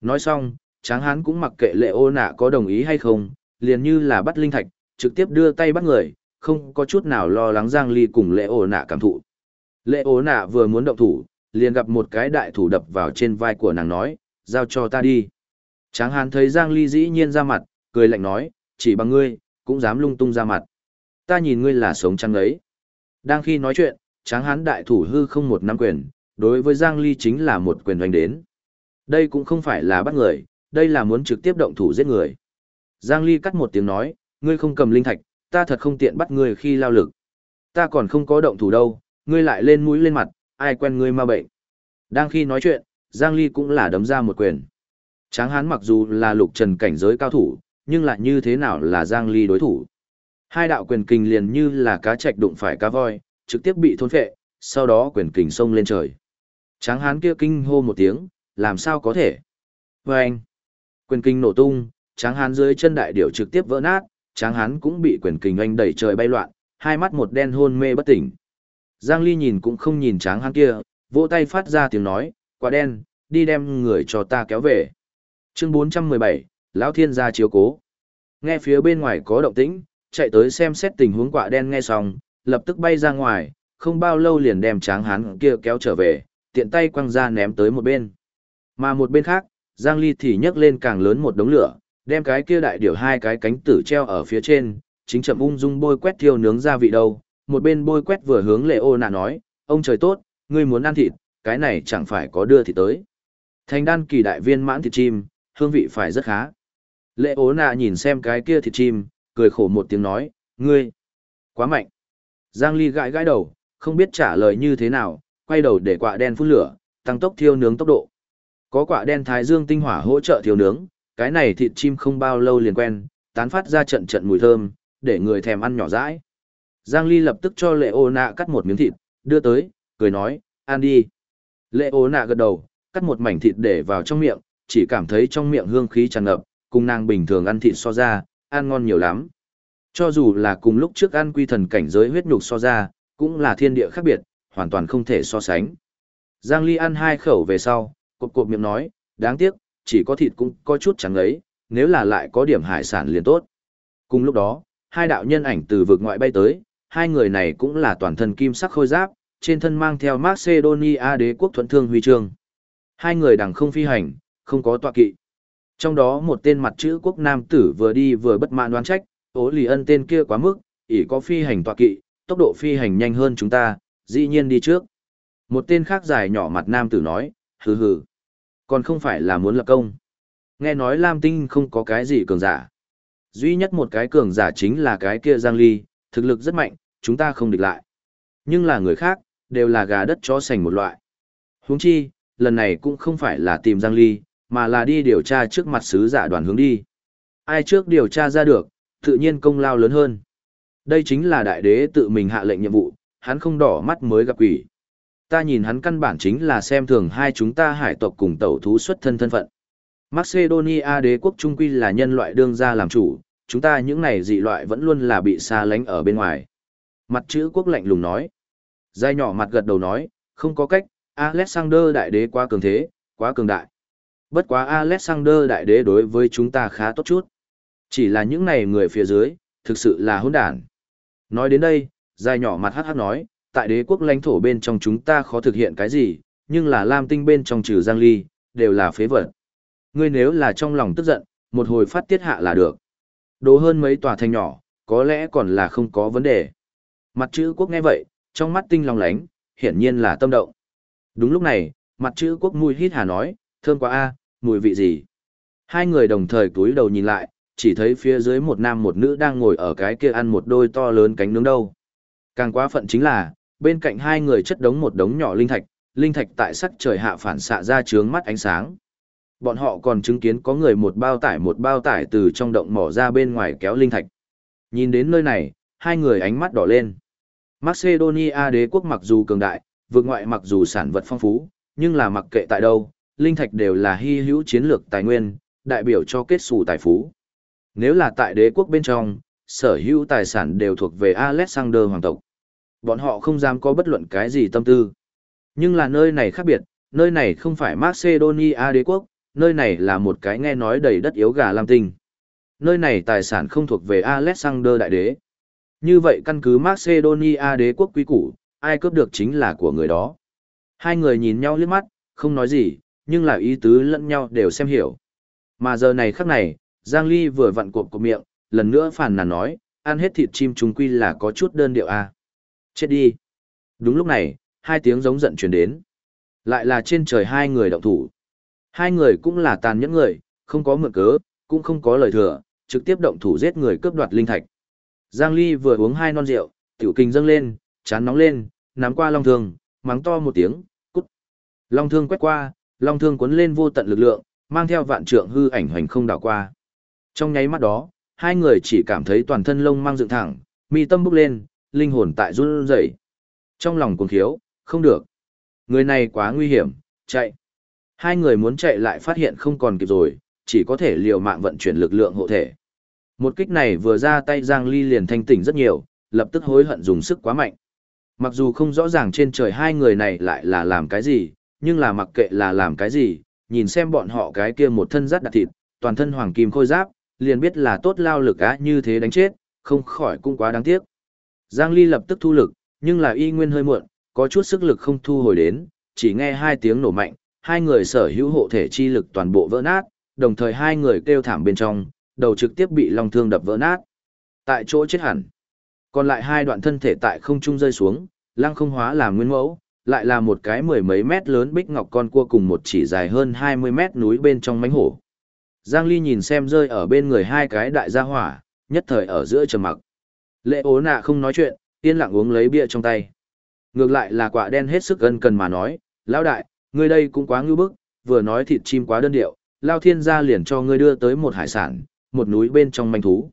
Nói xong, tráng hán cũng mặc kệ lệ ô nạ có đồng ý hay không, liền như là bắt linh thạch, trực tiếp đưa tay bắt người, không có chút nào lo lắng Giang Ly cùng lệ ô nạ cảm thụ. Lệ ố nạ vừa muốn động thủ, liền gặp một cái đại thủ đập vào trên vai của nàng nói, giao cho ta đi. Tráng hán thấy Giang Ly dĩ nhiên ra mặt, cười lạnh nói, chỉ bằng ngươi, cũng dám lung tung ra mặt. Ta nhìn ngươi là sống trăng ấy. Đang khi nói chuyện, tráng hán đại thủ hư không một năm quyền, đối với Giang Ly chính là một quyền hoành đến. Đây cũng không phải là bắt người, đây là muốn trực tiếp động thủ giết người. Giang Ly cắt một tiếng nói, ngươi không cầm linh thạch, ta thật không tiện bắt ngươi khi lao lực. Ta còn không có động thủ đâu, ngươi lại lên mũi lên mặt, ai quen ngươi ma bệnh. Đang khi nói chuyện, Giang Ly cũng là đấm ra một quyền. Tráng hán mặc dù là lục trần cảnh giới cao thủ, nhưng lại như thế nào là Giang Ly đối thủ. Hai đạo quyền kình liền như là cá trạch đụng phải cá voi, trực tiếp bị thôn phệ, sau đó quyền kình xông lên trời. Tráng hán kia kinh hô một tiếng, làm sao có thể? Và anh, quyền kình nổ tung, tráng hán dưới chân đại điểu trực tiếp vỡ nát, tráng hán cũng bị quyền kình anh đẩy trời bay loạn, hai mắt một đen hôn mê bất tỉnh. Giang Ly nhìn cũng không nhìn tráng hán kia, vỗ tay phát ra tiếng nói, quả đen, đi đem người cho ta kéo về. Chương 417, Lão Thiên gia chiếu cố. Nghe phía bên ngoài có động tĩnh, chạy tới xem xét tình huống quả đen nghe xong, lập tức bay ra ngoài, không bao lâu liền đem tráng hán kia kéo trở về, tiện tay quăng ra ném tới một bên. Mà một bên khác, Giang Ly thì nhấc lên càng lớn một đống lửa, đem cái kia đại điểu hai cái cánh tử treo ở phía trên, chính chậm ung dung bôi quét thiêu nướng gia vị đâu, một bên bôi quét vừa hướng lệ ô nạ nói, ông trời tốt, ngươi muốn ăn thịt, cái này chẳng phải có đưa thịt tới. Thành đan kỳ đại viên mãn thịt chim, hương vị phải rất khá. Lệ ố nạ nhìn xem cái kia thịt chim, cười khổ một tiếng nói, ngươi, quá mạnh. Giang Ly gãi gãi đầu, không biết trả lời như thế nào, quay đầu để quạ đen phun lửa, tăng tốc thiêu nướng tốc độ. Có quả đen thái dương tinh hỏa hỗ trợ thiêu nướng, cái này thịt chim không bao lâu liền quen, tán phát ra trận trận mùi thơm, để người thèm ăn nhỏ dãi. Giang Ly lập tức cho lệ ô nạ cắt một miếng thịt, đưa tới, cười nói, ăn đi. Lệ ô nạ gật đầu, cắt một mảnh thịt để vào trong miệng, chỉ cảm thấy trong miệng hương khí tràn ngập, cùng nàng bình thường ăn thịt so ra, ăn ngon nhiều lắm. Cho dù là cùng lúc trước ăn quy thần cảnh giới huyết nhục so ra, cũng là thiên địa khác biệt, hoàn toàn không thể so sánh. Giang Ly ăn hai khẩu về sau, cộp cộp miệng nói, đáng tiếc, chỉ có thịt cũng có chút trắng ấy, nếu là lại có điểm hải sản liền tốt. Cùng lúc đó, hai đạo nhân ảnh từ vực ngoại bay tới, hai người này cũng là toàn thân kim sắc khôi giáp, trên thân mang theo Macedonia đế quốc thuận thương huy chương. Hai người đằng không phi hành, không có tọa kỵ. Trong đó một tên mặt chữ quốc nam tử vừa đi vừa bất mãn đoán trách, ố lì ân tên kia quá mức, ỷ có phi hành tọa kỵ, tốc độ phi hành nhanh hơn chúng ta, dĩ nhiên đi trước. Một tên khác dài nhỏ mặt nam tử nói, hừ hừ, còn không phải là muốn lập công. Nghe nói Lam Tinh không có cái gì cường giả. Duy nhất một cái cường giả chính là cái kia Giang Ly, thực lực rất mạnh, chúng ta không địch lại. Nhưng là người khác, đều là gà đất chó sành một loại. Huống chi, lần này cũng không phải là tìm Giang Ly, mà là đi điều tra trước mặt sứ giả đoàn hướng đi. Ai trước điều tra ra được, tự nhiên công lao lớn hơn. Đây chính là đại đế tự mình hạ lệnh nhiệm vụ, hắn không đỏ mắt mới gặp quỷ. Ta nhìn hắn căn bản chính là xem thường hai chúng ta hải tộc cùng tẩu thú xuất thân thân phận. Macedonia đế quốc trung quy là nhân loại đương gia làm chủ, chúng ta những này dị loại vẫn luôn là bị xa lánh ở bên ngoài. Mặt chữ quốc lạnh lùng nói. Giai nhỏ mặt gật đầu nói, không có cách, Alexander đại đế quá cường thế, quá cường đại. Bất quá Alexander đại đế đối với chúng ta khá tốt chút. Chỉ là những này người phía dưới, thực sự là hỗn đản. Nói đến đây, dài nhỏ mặt hắc hắc nói, tại đế quốc lãnh thổ bên trong chúng ta khó thực hiện cái gì, nhưng là Lam Tinh bên trong trừ Giang Ly, đều là phế vật. Ngươi nếu là trong lòng tức giận, một hồi phát tiết hạ là được. Đồ hơn mấy tòa thành nhỏ, có lẽ còn là không có vấn đề. Mặt chữ quốc nghe vậy, trong mắt tinh lòng lánh, hiển nhiên là tâm động. Đúng lúc này, mặt chữ quốc mùi hít hà nói, thơm quá a, mùi vị gì? Hai người đồng thời cúi đầu nhìn lại, chỉ thấy phía dưới một nam một nữ đang ngồi ở cái kia ăn một đôi to lớn cánh nướng đâu. Càng quá phận chính là, bên cạnh hai người chất đống một đống nhỏ linh thạch, linh thạch tại sắc trời hạ phản xạ ra trướng mắt ánh sáng. Bọn họ còn chứng kiến có người một bao tải một bao tải từ trong động mỏ ra bên ngoài kéo linh thạch. Nhìn đến nơi này, hai người ánh mắt đỏ lên. Macedonia đế quốc mặc dù cường đại, vượt ngoại mặc dù sản vật phong phú, nhưng là mặc kệ tại đâu, linh thạch đều là hy hữu chiến lược tài nguyên, đại biểu cho kết xù tài phú. Nếu là tại đế quốc bên trong, sở hữu tài sản đều thuộc về Alexander hoàng tộc. Bọn họ không dám có bất luận cái gì tâm tư. Nhưng là nơi này khác biệt, nơi này không phải Macedonia đế quốc, nơi này là một cái nghe nói đầy đất yếu gà lam tinh. Nơi này tài sản không thuộc về Alexander đại đế. Như vậy căn cứ Macedonia đế quốc quý củ, ai cướp được chính là của người đó. Hai người nhìn nhau liếc mắt, không nói gì, nhưng là ý tứ lẫn nhau đều xem hiểu. Mà giờ này khắc này, Giang Ly vừa vặn cộp của miệng, lần nữa phản nàn nói, ăn hết thịt chim trùng quy là có chút đơn điệu a. À. Chết đi. Đúng lúc này, hai tiếng giống giận truyền đến. Lại là trên trời hai người động thủ. Hai người cũng là tàn nhẫn người, không có mượn cớ, cũng không có lời thừa, trực tiếp động thủ giết người cướp đoạt linh thạch. Giang Ly vừa uống hai non rượu, tiểu kinh dâng lên, chán nóng lên, nắm qua long thương, mắng to một tiếng, cút. Long thương quét qua, long thương cuốn lên vô tận lực lượng, mang theo vạn trượng hư ảnh hoành không đảo qua. Trong nháy mắt đó, hai người chỉ cảm thấy toàn thân lông mang dựng thẳng, mi tâm bốc lên, linh hồn tại run rẩy. Trong lòng cuồng khiếu, không được. Người này quá nguy hiểm, chạy. Hai người muốn chạy lại phát hiện không còn kịp rồi, chỉ có thể liều mạng vận chuyển lực lượng hộ thể. Một kích này vừa ra tay Giang Ly liền thanh tỉnh rất nhiều, lập tức hối hận dùng sức quá mạnh. Mặc dù không rõ ràng trên trời hai người này lại là làm cái gì, nhưng là mặc kệ là làm cái gì, nhìn xem bọn họ cái kia một thân rát đặc thịt, toàn thân hoàng kim khôi giáp, liền biết là tốt lao lực á như thế đánh chết, không khỏi cũng quá đáng tiếc. Giang Ly lập tức thu lực, nhưng là y nguyên hơi muộn, có chút sức lực không thu hồi đến, chỉ nghe hai tiếng nổ mạnh, hai người sở hữu hộ thể chi lực toàn bộ vỡ nát, đồng thời hai người kêu thảm bên trong, đầu trực tiếp bị long thương đập vỡ nát. Tại chỗ chết hẳn. Còn lại hai đoạn thân thể tại không trung rơi xuống, lăng không hóa làm nguyên mẫu, lại là một cái mười mấy mét lớn bích ngọc con cua cùng một chỉ dài hơn 20 mét núi bên trong mánh hổ. Giang Ly nhìn xem rơi ở bên người hai cái đại gia hỏa, nhất thời ở giữa trầm mặc. Lệ ố nạ không nói chuyện, yên lặng uống lấy bia trong tay. Ngược lại là quả đen hết sức ân cần mà nói, lão đại, ngươi đây cũng quá ngưu bức, vừa nói thịt chim quá đơn điệu, lao thiên gia liền cho ngươi đưa tới một hải sản, một núi bên trong manh thú.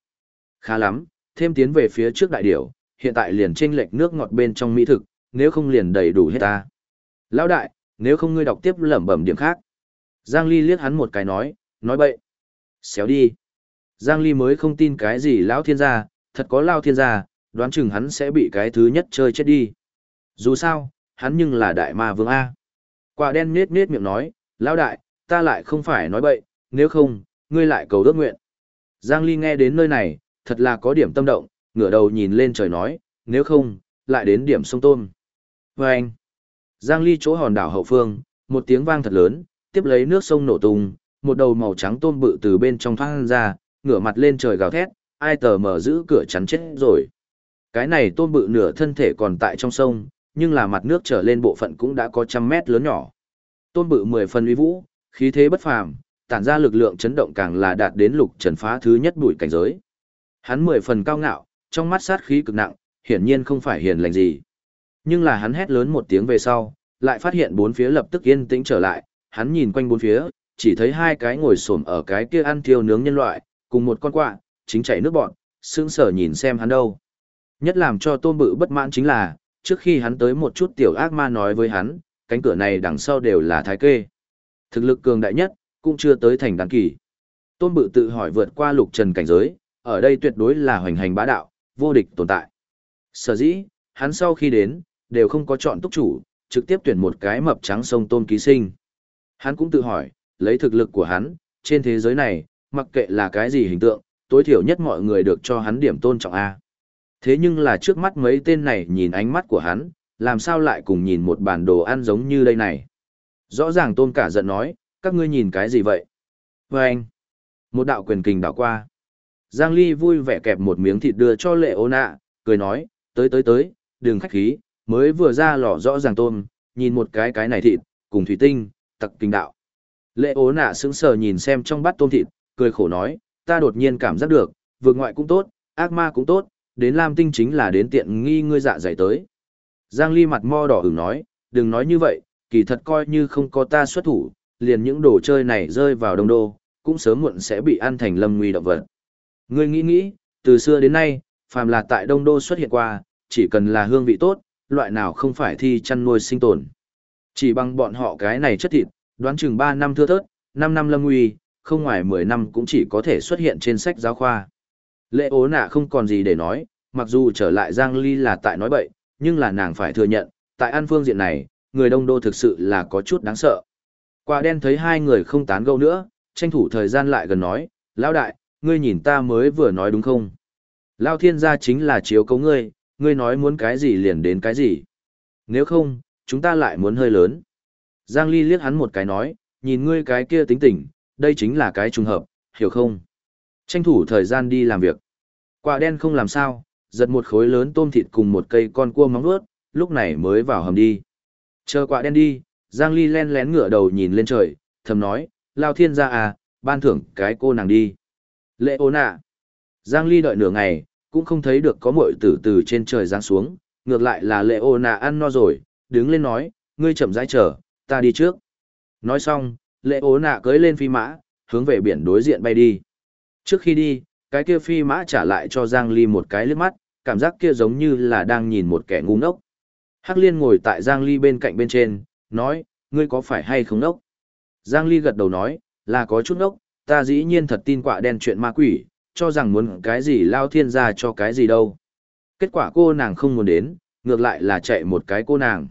Khá lắm, thêm tiến về phía trước đại điểu, hiện tại liền chênh lệch nước ngọt bên trong mỹ thực, nếu không liền đầy đủ hết ta. Lão đại, nếu không ngươi đọc tiếp lẩm bẩm điểm khác. Giang Ly liếc hắn một cái nói, nói bậy. Xéo đi. Giang Ly mới không tin cái gì lão thiên gia, thật có lao thiên gia, đoán chừng hắn sẽ bị cái thứ nhất chơi chết đi. Dù sao, hắn nhưng là đại ma vương A. Quả đen nết nết miệng nói, lão đại, ta lại không phải nói bậy, nếu không, ngươi lại cầu ước nguyện. Giang Ly nghe đến nơi này, thật là có điểm tâm động, ngửa đầu nhìn lên trời nói, nếu không, lại đến điểm sông tôm. Và anh, Giang Ly chỗ hòn đảo hậu phương, một tiếng vang thật lớn, tiếp lấy nước sông nổ tung, một đầu màu trắng tôm bự từ bên trong thoát ra, ngửa mặt lên trời gào thét, ai tờ mở giữ cửa chắn chết rồi. Cái này tôm bự nửa thân thể còn tại trong sông, nhưng là mặt nước trở lên bộ phận cũng đã có trăm mét lớn nhỏ. tôn bự mười phần uy vũ, khí thế bất phàm, tản ra lực lượng chấn động càng là đạt đến lục trần phá thứ nhất bụi cảnh giới. Hắn mười phần cao ngạo, trong mắt sát khí cực nặng, hiển nhiên không phải hiền lành gì. Nhưng là hắn hét lớn một tiếng về sau, lại phát hiện bốn phía lập tức yên tĩnh trở lại, hắn nhìn quanh bốn phía, chỉ thấy hai cái ngồi xổm ở cái kia ăn thiêu nướng nhân loại, cùng một con quạ, chính chảy nước bọn, sững sờ nhìn xem hắn đâu. Nhất làm cho tôn bự bất mãn chính là, trước khi hắn tới một chút tiểu ác ma nói với hắn, cánh cửa này đằng sau đều là thái kê. Thực lực cường đại nhất, cũng chưa tới thành đăng kỳ. Tôn bự tự hỏi vượt qua lục trần cảnh giới, ở đây tuyệt đối là hoành hành bá đạo, vô địch tồn tại. Sở dĩ, hắn sau khi đến, đều không có chọn túc chủ, trực tiếp tuyển một cái mập trắng sông tôn ký sinh. Hắn cũng tự hỏi, lấy thực lực của hắn, trên thế giới này, mặc kệ là cái gì hình tượng, tối thiểu nhất mọi người được cho hắn điểm tôn trọng A. Thế nhưng là trước mắt mấy tên này nhìn ánh mắt của hắn, làm sao lại cùng nhìn một bản đồ ăn giống như đây này. Rõ ràng tôn cả giận nói, các ngươi nhìn cái gì vậy? Và anh, một đạo quyền kình đảo qua. Giang Ly vui vẻ kẹp một miếng thịt đưa cho lệ ô nạ, cười nói, tới tới tới, đừng khách khí, mới vừa ra lò rõ ràng tôm, nhìn một cái cái này thịt, cùng thủy tinh, tặc kinh đạo. Lệ ố nạ sững sờ nhìn xem trong bát tôm thịt, cười khổ nói, ta đột nhiên cảm giác được, vượt ngoại cũng tốt, ác ma cũng tốt, đến Lam Tinh chính là đến tiện nghi ngươi dạ dày tới. Giang Ly mặt mo đỏ ửng nói, đừng nói như vậy, kỳ thật coi như không có ta xuất thủ, liền những đồ chơi này rơi vào đông đô, cũng sớm muộn sẽ bị ăn thành lâm nguy động vật. Ngươi nghĩ nghĩ, từ xưa đến nay, phàm là tại đông đô xuất hiện qua, chỉ cần là hương vị tốt, loại nào không phải thi chăn nuôi sinh tồn. Chỉ bằng bọn họ cái này chất thịt, đoán chừng 3 năm thưa thớt, 5 năm lâm nguy, không ngoài 10 năm cũng chỉ có thể xuất hiện trên sách giáo khoa. Lệ ố nạ không còn gì để nói, mặc dù trở lại Giang Ly là tại nói bậy, nhưng là nàng phải thừa nhận, tại an phương diện này, người đông đô thực sự là có chút đáng sợ. Quả đen thấy hai người không tán gẫu nữa, tranh thủ thời gian lại gần nói, lão đại, ngươi nhìn ta mới vừa nói đúng không? Lao thiên gia chính là chiếu cấu ngươi, ngươi nói muốn cái gì liền đến cái gì. Nếu không, chúng ta lại muốn hơi lớn. Giang Ly liếc hắn một cái nói, nhìn ngươi cái kia tính tình, đây chính là cái trùng hợp, hiểu không? Tranh thủ thời gian đi làm việc. Quả đen không làm sao, giật một khối lớn tôm thịt cùng một cây con cua móng vuốt, lúc này mới vào hầm đi. Chờ quả đen đi, Giang Ly len lén ngửa đầu nhìn lên trời, thầm nói, Lao thiên gia à, ban thưởng cái cô nàng đi. Lệ ô à. Giang Ly đợi nửa ngày, cũng không thấy được có muội tử từ trên trời giáng xuống, ngược lại là lệ ô à ăn no rồi, đứng lên nói, ngươi chậm rãi chờ, ta đi trước. Nói xong, lệ ô nạ cưới lên phi mã, hướng về biển đối diện bay đi. Trước khi đi, cái kia phi mã trả lại cho Giang Ly một cái liếc mắt, cảm giác kia giống như là đang nhìn một kẻ ngu ngốc. Hắc Liên ngồi tại Giang Ly bên cạnh bên trên, nói, ngươi có phải hay không ngốc? Giang Ly gật đầu nói, là có chút ngốc, ta dĩ nhiên thật tin quả đen chuyện ma quỷ, cho rằng muốn cái gì lao thiên ra cho cái gì đâu. Kết quả cô nàng không muốn đến, ngược lại là chạy một cái cô nàng.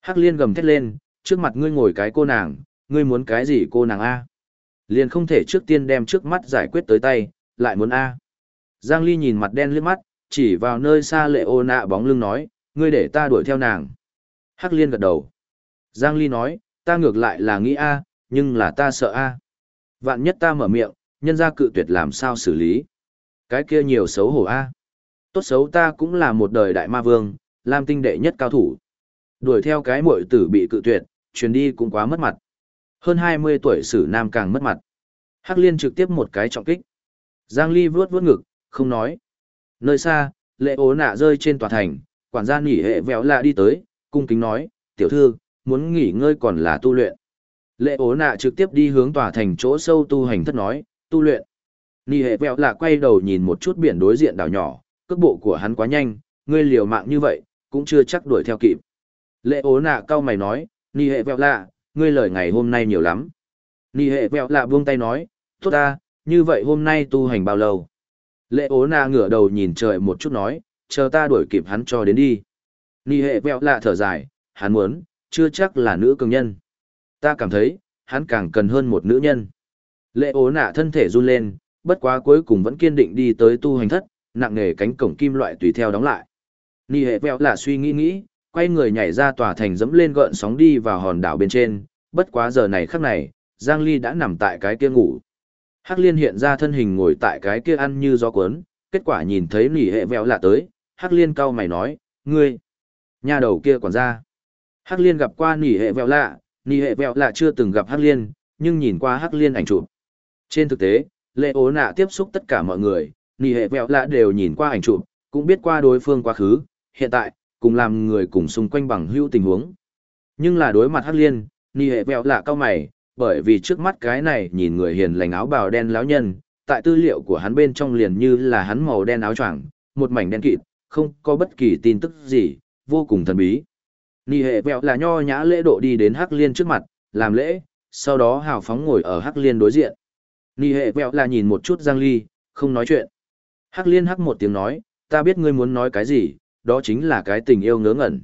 Hắc liên gầm thét lên, trước mặt ngươi ngồi cái cô nàng, ngươi muốn cái gì cô nàng A. Liền không thể trước tiên đem trước mắt giải quyết tới tay, lại muốn A. Giang Ly nhìn mặt đen liếc mắt, chỉ vào nơi xa lệ ô nạ bóng lưng nói, ngươi để ta đuổi theo nàng. Hắc liên gật đầu. Giang Ly nói, ta ngược lại là nghĩ A, nhưng là ta sợ A. Vạn nhất ta mở miệng, nhân ra cự tuyệt làm sao xử lý. Cái kia nhiều xấu hổ A. Tốt xấu ta cũng là một đời đại ma vương, làm tinh đệ nhất cao thủ. Đuổi theo cái muội tử bị cự tuyệt, chuyến đi cũng quá mất mặt. Hơn 20 tuổi sử nam càng mất mặt. Hắc liên trực tiếp một cái trọng kích. Giang Ly vướt vướt ngực, không nói. Nơi xa, lệ ố nạ rơi trên tòa thành, quản gia nghỉ hệ vẹo lạ đi tới, cung kính nói, tiểu thư, muốn nghỉ ngơi còn là tu luyện. Lệ ố nạ trực tiếp đi hướng tòa thành chỗ sâu tu hành thất nói, tu luyện. Nghỉ hệ vẹo lạ quay đầu nhìn một chút biển đối diện đảo nhỏ, cước bộ của hắn quá nhanh, ngươi liều mạng như vậy, cũng chưa chắc đuổi theo kịp. Lệ ố nạ cao mày nói, nghỉ hệ vẹo lạ, ngươi lời ngày hôm nay nhiều lắm. Nì hệ vẹo lạ buông tay nói, tốt ta, như vậy hôm nay tu hành bao lâu? Lệ ố nạ ngửa đầu nhìn trời một chút nói, chờ ta đuổi kịp hắn cho đến đi. Nì hệ vẹo lạ thở dài, hắn muốn, chưa chắc là nữ cường nhân. Ta cảm thấy, hắn càng cần hơn một nữ nhân. Lệ ố nạ thân thể run lên, bất quá cuối cùng vẫn kiên định đi tới tu hành thất, nặng nề cánh cổng kim loại tùy theo đóng lại. Nì hệ vẹo lạ suy nghĩ nghĩ, quay người nhảy ra tòa thành dẫm lên gợn sóng đi vào hòn đảo bên trên, bất quá giờ này khắc này, Giang Ly đã nằm tại cái kia ngủ. Hắc Liên hiện ra thân hình ngồi tại cái kia ăn như gió cuốn, kết quả nhìn thấy nỉ hệ vẹo lạ tới, Hắc Liên cau mày nói, ngươi, nhà đầu kia còn ra. Hắc Liên gặp qua nỉ hệ vẹo lạ, nỉ hệ vẹo lạ chưa từng gặp Hắc Liên, nhưng nhìn qua Hắc Liên ảnh chụp. Trên thực tế, lệ ố nạ tiếp xúc tất cả mọi người, nỉ hệ vẹo lạ đều nhìn qua ảnh chụp, cũng biết qua đối phương quá khứ, hiện tại, cùng làm người cùng xung quanh bằng hữu tình huống. Nhưng là đối mặt Hắc Liên, Ni hệ vẹo lạ cao mày, bởi vì trước mắt cái này nhìn người hiền lành áo bào đen lão nhân, tại tư liệu của hắn bên trong liền như là hắn màu đen áo choàng, một mảnh đen kịt, không có bất kỳ tin tức gì, vô cùng thần bí. Ni hệ vẹo là nho nhã lễ độ đi đến Hắc Liên trước mặt, làm lễ, sau đó hào phóng ngồi ở Hắc Liên đối diện. Ni hệ vẹo là nhìn một chút Giang Ly, không nói chuyện. Hắc Liên hắc một tiếng nói, ta biết ngươi muốn nói cái gì, đó chính là cái tình yêu ngớ ngẩn.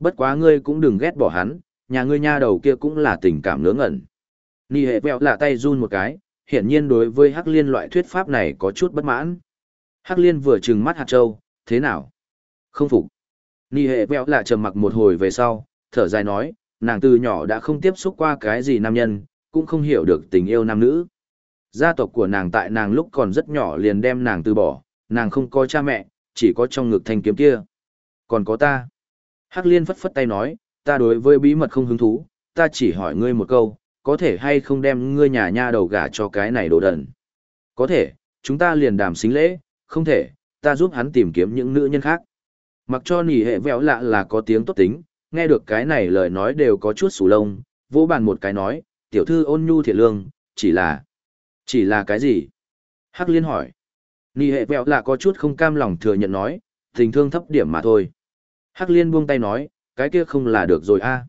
Bất quá ngươi cũng đừng ghét bỏ hắn, nhà ngươi nha đầu kia cũng là tình cảm ngớ ngẩn. Nì hệ vẹo lạ tay run một cái, hiển nhiên đối với Hắc Liên loại thuyết pháp này có chút bất mãn. Hắc Liên vừa trừng mắt hạt châu, thế nào? Không phục. Nì hệ vẹo lạ trầm mặc một hồi về sau, thở dài nói, nàng từ nhỏ đã không tiếp xúc qua cái gì nam nhân, cũng không hiểu được tình yêu nam nữ. Gia tộc của nàng tại nàng lúc còn rất nhỏ liền đem nàng từ bỏ, nàng không có cha mẹ, chỉ có trong ngực thanh kiếm kia. Còn có ta. Hắc liên phất phất tay nói, ta đối với bí mật không hứng thú, ta chỉ hỏi ngươi một câu, có thể hay không đem ngươi nhà nha đầu gả cho cái này đồ đần. Có thể, chúng ta liền đàm xính lễ, không thể, ta giúp hắn tìm kiếm những nữ nhân khác. Mặc cho nỉ hệ vẹo lạ là có tiếng tốt tính, nghe được cái này lời nói đều có chút sủ lông, vỗ bàn một cái nói, tiểu thư ôn nhu thiệt lương, chỉ là... Chỉ là cái gì? Hắc liên hỏi. Nì hệ vẹo lạ có chút không cam lòng thừa nhận nói, tình thương thấp điểm mà thôi. Hắc liên buông tay nói, cái kia không là được rồi a. À.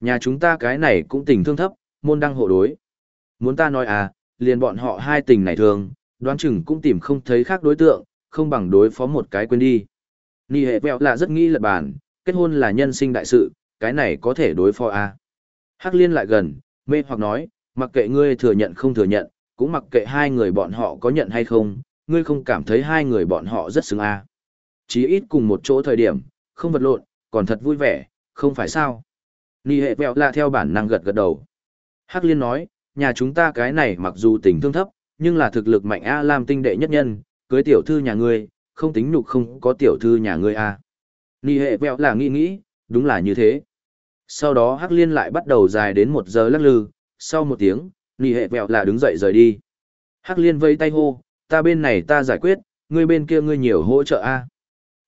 Nhà chúng ta cái này cũng tình thương thấp, môn đăng hộ đối. Muốn ta nói à, liền bọn họ hai tình này thường, đoán chừng cũng tìm không thấy khác đối tượng, không bằng đối phó một cái quên đi. Nì hệ vẹo lạ rất nghĩ lật bàn, kết hôn là nhân sinh đại sự, cái này có thể đối phó a. Hắc liên lại gần, mê hoặc nói, mặc kệ ngươi thừa nhận không thừa nhận, cũng mặc kệ hai người bọn họ có nhận hay không, ngươi không cảm thấy hai người bọn họ rất xứng à? Chí ít cùng một chỗ thời điểm, không vật lộn, còn thật vui vẻ, không phải sao. Nì hệ vẹo là theo bản năng gật gật đầu. Hắc liên nói, nhà chúng ta cái này mặc dù tình thương thấp, nhưng là thực lực mạnh A làm tinh đệ nhất nhân, cưới tiểu thư nhà ngươi, không tính nhục không có tiểu thư nhà ngươi à? A. Nì hệ vẹo là nghĩ nghĩ, đúng là như thế. Sau đó Hắc liên lại bắt đầu dài đến một giờ lắc lư, sau một tiếng, nì hệ vẹo là đứng dậy rời đi. Hắc liên vây tay hô, ta bên này ta giải quyết, ngươi bên kia ngươi nhiều hỗ trợ A.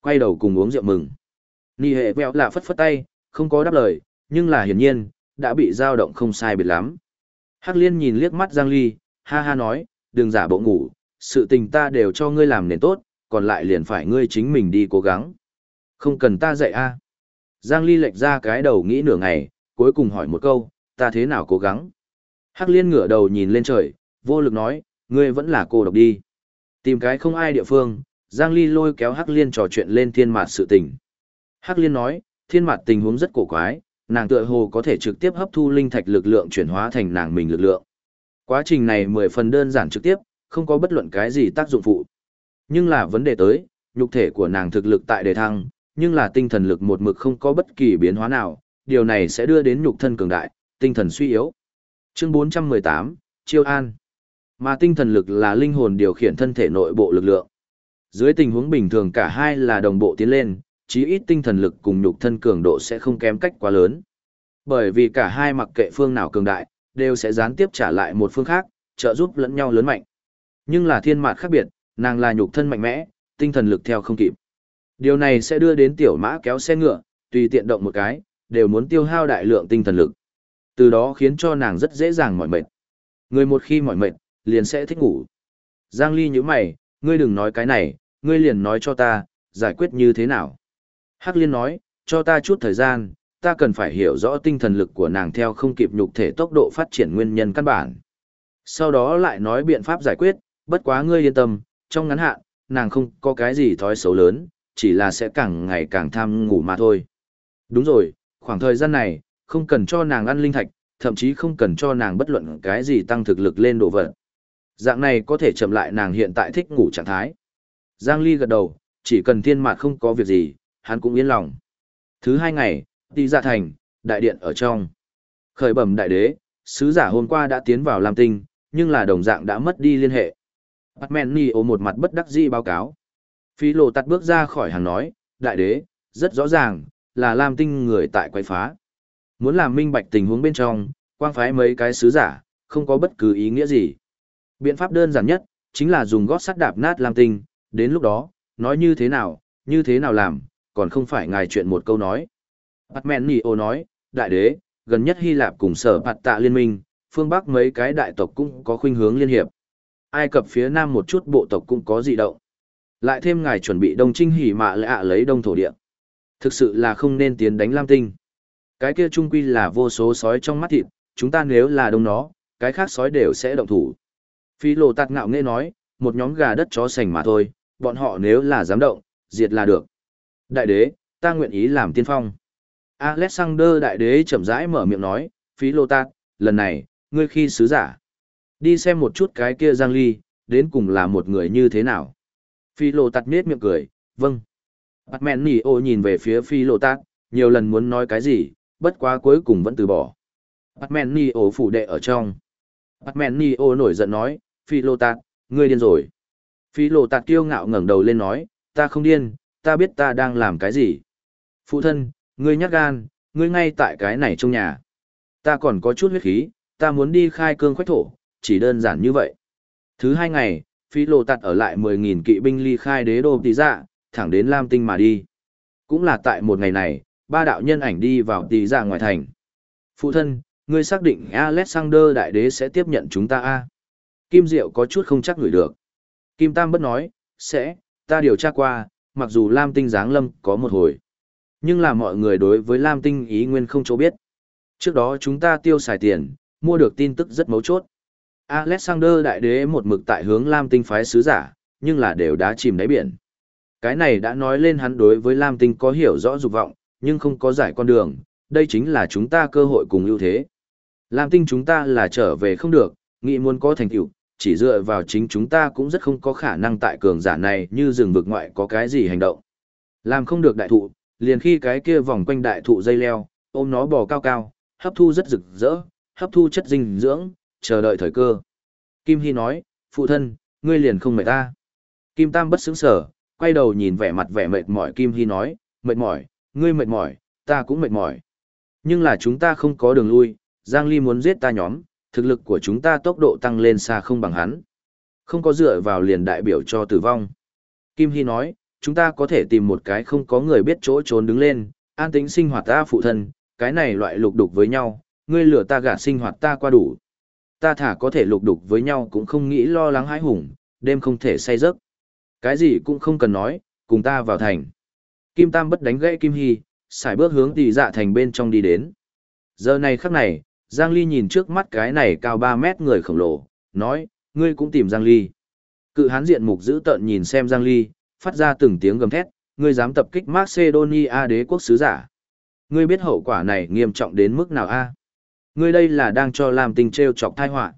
Quay đầu cùng uống rượu mừng. Nì hệ vẹo là phất phất tay, không có đáp lời, nhưng là hiển nhiên, đã bị dao động không sai biệt lắm. Hắc liên nhìn liếc mắt Giang Ly, ha ha nói, đừng giả bộ ngủ, sự tình ta đều cho ngươi làm nền tốt, còn lại liền phải ngươi chính mình đi cố gắng. Không cần ta dạy a. Giang Ly lệch ra cái đầu nghĩ nửa ngày, cuối cùng hỏi một câu, ta thế nào cố gắng. Hắc liên ngửa đầu nhìn lên trời, vô lực nói, ngươi vẫn là cô độc đi. Tìm cái không ai địa phương, Giang Ly lôi kéo Hắc liên trò chuyện lên thiên mạt sự tình. Hắc liên nói, thiên mạt tình huống rất cổ quái, nàng tựa hồ có thể trực tiếp hấp thu linh thạch lực lượng chuyển hóa thành nàng mình lực lượng. Quá trình này mười phần đơn giản trực tiếp, không có bất luận cái gì tác dụng phụ. Nhưng là vấn đề tới, nhục thể của nàng thực lực tại đề thăng, nhưng là tinh thần lực một mực không có bất kỳ biến hóa nào, điều này sẽ đưa đến nhục thân cường đại, tinh thần suy yếu. Chương 418, Chiêu An. Mà tinh thần lực là linh hồn điều khiển thân thể nội bộ lực lượng. Dưới tình huống bình thường cả hai là đồng bộ tiến lên, chí ít tinh thần lực cùng nhục thân cường độ sẽ không kém cách quá lớn. Bởi vì cả hai mặc kệ phương nào cường đại, đều sẽ gián tiếp trả lại một phương khác, trợ giúp lẫn nhau lớn mạnh. Nhưng là thiên mạt khác biệt, nàng là nhục thân mạnh mẽ, tinh thần lực theo không kịp. Điều này sẽ đưa đến tiểu mã kéo xe ngựa, tùy tiện động một cái, đều muốn tiêu hao đại lượng tinh thần lực. Từ đó khiến cho nàng rất dễ dàng mỏi mệt. Người một khi mỏi mệt, liền sẽ thích ngủ. Giang Ly nhíu mày, ngươi đừng nói cái này, ngươi liền nói cho ta, giải quyết như thế nào. Hắc Liên nói, cho ta chút thời gian, ta cần phải hiểu rõ tinh thần lực của nàng theo không kịp nhục thể tốc độ phát triển nguyên nhân căn bản. Sau đó lại nói biện pháp giải quyết, bất quá ngươi yên tâm, trong ngắn hạn, nàng không có cái gì thói xấu lớn, chỉ là sẽ càng ngày càng tham ngủ mà thôi. Đúng rồi, khoảng thời gian này, không cần cho nàng ăn linh thạch, thậm chí không cần cho nàng bất luận cái gì tăng thực lực lên độ vật. Dạng này có thể chậm lại nàng hiện tại thích ngủ trạng thái. Giang Ly gật đầu, chỉ cần thiên mạt không có việc gì, hắn cũng yên lòng. Thứ hai ngày, đi ra dạ thành, đại điện ở trong. Khởi bẩm đại đế, sứ giả hôm qua đã tiến vào Lam Tinh, nhưng là đồng dạng đã mất đi liên hệ. Batman Neo một mặt bất đắc dĩ báo cáo. Phi lộ tắt bước ra khỏi hàng nói, đại đế, rất rõ ràng, là Lam Tinh người tại quay phá. Muốn làm minh bạch tình huống bên trong, quang phái mấy cái sứ giả, không có bất cứ ý nghĩa gì. Biện pháp đơn giản nhất, chính là dùng gót sắt đạp nát Lam Tinh, đến lúc đó, nói như thế nào, như thế nào làm, còn không phải ngài chuyện một câu nói. Batman ô nói, đại đế, gần nhất Hy Lạp cùng sở bạt tạ liên minh, phương Bắc mấy cái đại tộc cũng có khuynh hướng liên hiệp. Ai cập phía Nam một chút bộ tộc cũng có dị động. Lại thêm ngài chuẩn bị đông trinh hỉ mạ lạ lấy đông thổ địa. Thực sự là không nên tiến đánh Lam Tinh. Cái kia trung quy là vô số sói trong mắt thịt, chúng ta nếu là đông nó, cái khác sói đều sẽ động thủ. Phi lộ tạt ngạo nghe nói, một nhóm gà đất chó sành mà thôi, bọn họ nếu là dám động, diệt là được. Đại đế, ta nguyện ý làm tiên phong. Alexander đại đế chậm rãi mở miệng nói, phí lô tát, lần này, ngươi khi sứ giả. Đi xem một chút cái kia Giang Ly, đến cùng là một người như thế nào. Phi lộ tạt nết miệng cười, vâng. Bạc mẹn nỉ ô nhìn về phía phi lộ tạt, nhiều lần muốn nói cái gì, bất quá cuối cùng vẫn từ bỏ. Bạc mẹn nỉ ô phủ đệ ở trong. Bạc mẹn nỉ ô nổi giận nói, phi Lô tạt, ngươi điên rồi. Phi Lô tạt kiêu ngạo ngẩng đầu lên nói, ta không điên, ta biết ta đang làm cái gì. Phụ thân, ngươi nhắc gan, ngươi ngay tại cái này trong nhà. Ta còn có chút huyết khí, ta muốn đi khai cương khoách thổ, chỉ đơn giản như vậy. Thứ hai ngày, phi Lô tạt ở lại 10.000 kỵ binh ly khai đế đô tỷ dạ, thẳng đến Lam Tinh mà đi. Cũng là tại một ngày này, ba đạo nhân ảnh đi vào tỷ dạ ngoài thành. Phụ thân, ngươi xác định Alexander đại đế sẽ tiếp nhận chúng ta a Kim Diệu có chút không chắc gửi được. Kim Tam bất nói, sẽ, ta điều tra qua, mặc dù Lam Tinh giáng lâm có một hồi. Nhưng là mọi người đối với Lam Tinh ý nguyên không chỗ biết. Trước đó chúng ta tiêu xài tiền, mua được tin tức rất mấu chốt. Alexander đại đế một mực tại hướng Lam Tinh phái sứ giả, nhưng là đều đã chìm đáy biển. Cái này đã nói lên hắn đối với Lam Tinh có hiểu rõ dục vọng, nhưng không có giải con đường, đây chính là chúng ta cơ hội cùng ưu thế. Lam Tinh chúng ta là trở về không được, nghĩ muốn có thành tựu, chỉ dựa vào chính chúng ta cũng rất không có khả năng tại cường giả này như rừng vực ngoại có cái gì hành động. Làm không được đại thụ, liền khi cái kia vòng quanh đại thụ dây leo, ôm nó bò cao cao, hấp thu rất rực rỡ, hấp thu chất dinh dưỡng, chờ đợi thời cơ. Kim Hy nói, phụ thân, ngươi liền không mệt ta. Kim Tam bất xứng sở, quay đầu nhìn vẻ mặt vẻ mệt mỏi Kim Hy nói, mệt mỏi, ngươi mệt mỏi, ta cũng mệt mỏi. Nhưng là chúng ta không có đường lui, Giang Ly muốn giết ta nhóm, thực lực của chúng ta tốc độ tăng lên xa không bằng hắn. Không có dựa vào liền đại biểu cho tử vong. Kim Hy nói, chúng ta có thể tìm một cái không có người biết chỗ trốn đứng lên, an tính sinh hoạt ta phụ thân, cái này loại lục đục với nhau, ngươi lừa ta gạt sinh hoạt ta qua đủ. Ta thả có thể lục đục với nhau cũng không nghĩ lo lắng hãi hùng, đêm không thể say giấc. Cái gì cũng không cần nói, cùng ta vào thành. Kim Tam bất đánh gãy Kim Hy, xài bước hướng tỷ dạ thành bên trong đi đến. Giờ này khắc này, Giang Ly nhìn trước mắt cái này cao 3 mét người khổng lồ, nói, ngươi cũng tìm Giang Ly. Cự hán diện mục giữ tợn nhìn xem Giang Ly, phát ra từng tiếng gầm thét, ngươi dám tập kích Macedonia đế quốc sứ giả. Ngươi biết hậu quả này nghiêm trọng đến mức nào a? Ngươi đây là đang cho làm tình treo chọc tai họa.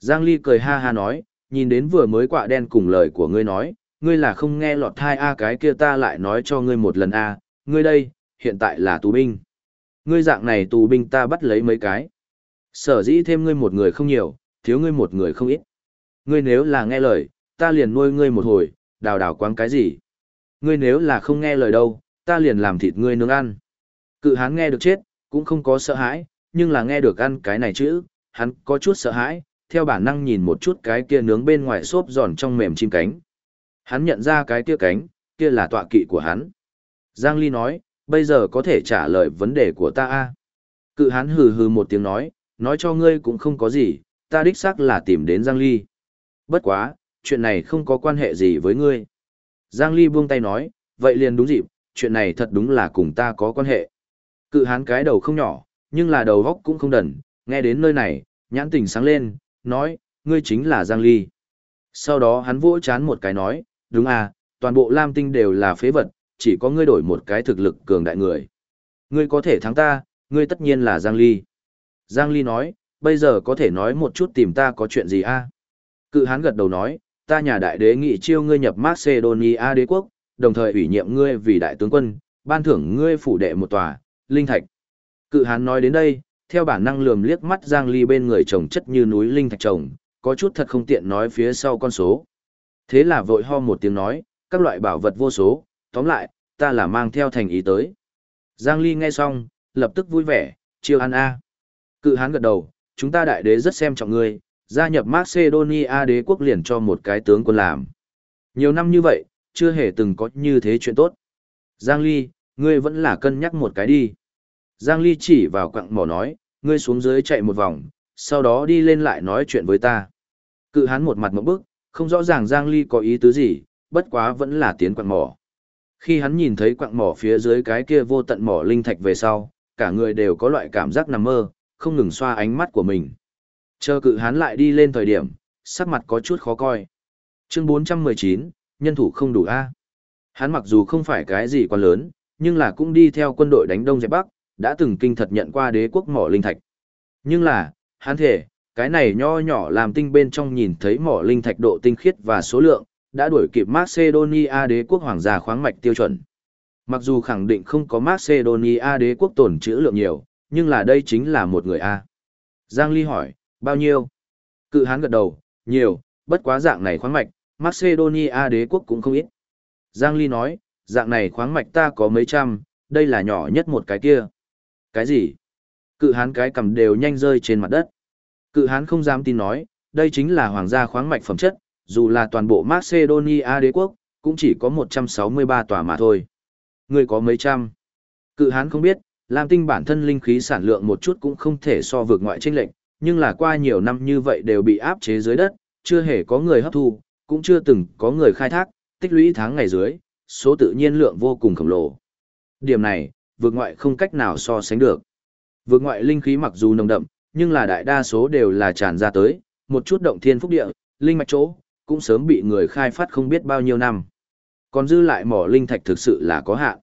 Giang Ly cười ha ha nói, nhìn đến vừa mới quạ đen cùng lời của ngươi nói, ngươi là không nghe lọt thai a cái kia ta lại nói cho ngươi một lần a, ngươi đây, hiện tại là tù binh. Ngươi dạng này tù binh ta bắt lấy mấy cái. Sở dĩ thêm ngươi một người không nhiều, thiếu ngươi một người không ít. Ngươi nếu là nghe lời, ta liền nuôi ngươi một hồi, đào đào quáng cái gì. Ngươi nếu là không nghe lời đâu, ta liền làm thịt ngươi nướng ăn. Cự hán nghe được chết, cũng không có sợ hãi, nhưng là nghe được ăn cái này chữ, hắn có chút sợ hãi, theo bản năng nhìn một chút cái kia nướng bên ngoài xốp giòn trong mềm chim cánh. Hắn nhận ra cái kia cánh, kia là tọa kỵ của hắn. Giang Ly nói, bây giờ có thể trả lời vấn đề của ta a Cự hắn hừ hừ một tiếng nói, nói cho ngươi cũng không có gì, ta đích xác là tìm đến Giang Ly. Bất quá, chuyện này không có quan hệ gì với ngươi. Giang Ly buông tay nói, vậy liền đúng dịp, chuyện này thật đúng là cùng ta có quan hệ. Cự hán cái đầu không nhỏ, nhưng là đầu góc cũng không đần, nghe đến nơi này, nhãn tình sáng lên, nói, ngươi chính là Giang Ly. Sau đó hắn vỗ chán một cái nói, đúng à, toàn bộ Lam Tinh đều là phế vật, chỉ có ngươi đổi một cái thực lực cường đại người. Ngươi có thể thắng ta, ngươi tất nhiên là Giang Ly. Giang Ly nói, bây giờ có thể nói một chút tìm ta có chuyện gì a? À? Cự hán gật đầu nói, ta nhà đại đế nghị chiêu ngươi nhập Macedonia đế quốc, đồng thời ủy nhiệm ngươi vì đại tướng quân, ban thưởng ngươi phủ đệ một tòa, linh thạch. Cự hán nói đến đây, theo bản năng lườm liếc mắt Giang Ly bên người chồng chất như núi linh thạch chồng, có chút thật không tiện nói phía sau con số. Thế là vội ho một tiếng nói, các loại bảo vật vô số, tóm lại, ta là mang theo thành ý tới. Giang Ly nghe xong, lập tức vui vẻ, chiêu ăn a. Cự hán gật đầu, chúng ta đại đế rất xem trọng ngươi, gia nhập Macedonia đế quốc liền cho một cái tướng quân làm. Nhiều năm như vậy, chưa hề từng có như thế chuyện tốt. Giang Ly, ngươi vẫn là cân nhắc một cái đi. Giang Ly chỉ vào quặng mỏ nói, ngươi xuống dưới chạy một vòng, sau đó đi lên lại nói chuyện với ta. Cự hán một mặt một bức, không rõ ràng Giang Ly có ý tứ gì, bất quá vẫn là tiến quặng mỏ. Khi hắn nhìn thấy quặng mỏ phía dưới cái kia vô tận mỏ linh thạch về sau, cả người đều có loại cảm giác nằm mơ, không ngừng xoa ánh mắt của mình. Chờ cự hán lại đi lên thời điểm, sắc mặt có chút khó coi. Chương 419, nhân thủ không đủ A. Hắn mặc dù không phải cái gì quá lớn, nhưng là cũng đi theo quân đội đánh đông dẹp bắc, đã từng kinh thật nhận qua đế quốc mỏ linh thạch. Nhưng là, hắn thể, Cái này nho nhỏ làm tinh bên trong nhìn thấy mỏ linh thạch độ tinh khiết và số lượng, đã đuổi kịp Macedonia đế quốc hoàng gia khoáng mạch tiêu chuẩn. Mặc dù khẳng định không có Macedonia đế quốc tổn trữ lượng nhiều, nhưng là đây chính là một người A. Giang Ly hỏi, bao nhiêu? Cự hán gật đầu, nhiều, bất quá dạng này khoáng mạch, Macedonia đế quốc cũng không ít. Giang Ly nói, dạng này khoáng mạch ta có mấy trăm, đây là nhỏ nhất một cái kia. Cái gì? Cự hán cái cầm đều nhanh rơi trên mặt đất. Cự hán không dám tin nói, đây chính là hoàng gia khoáng mạch phẩm chất, dù là toàn bộ Macedonia đế quốc, cũng chỉ có 163 tòa mà thôi. Người có mấy trăm. Cự hán không biết, Lam Tinh bản thân linh khí sản lượng một chút cũng không thể so vượt ngoại chênh lệnh, nhưng là qua nhiều năm như vậy đều bị áp chế dưới đất, chưa hề có người hấp thu, cũng chưa từng có người khai thác, tích lũy tháng ngày dưới, số tự nhiên lượng vô cùng khổng lồ. Điểm này, vượt ngoại không cách nào so sánh được. Vượt ngoại linh khí mặc dù nồng đậm, nhưng là đại đa số đều là tràn ra tới, một chút động thiên phúc địa, linh mạch chỗ, cũng sớm bị người khai phát không biết bao nhiêu năm. Còn dư lại mỏ linh thạch thực sự là có hạn.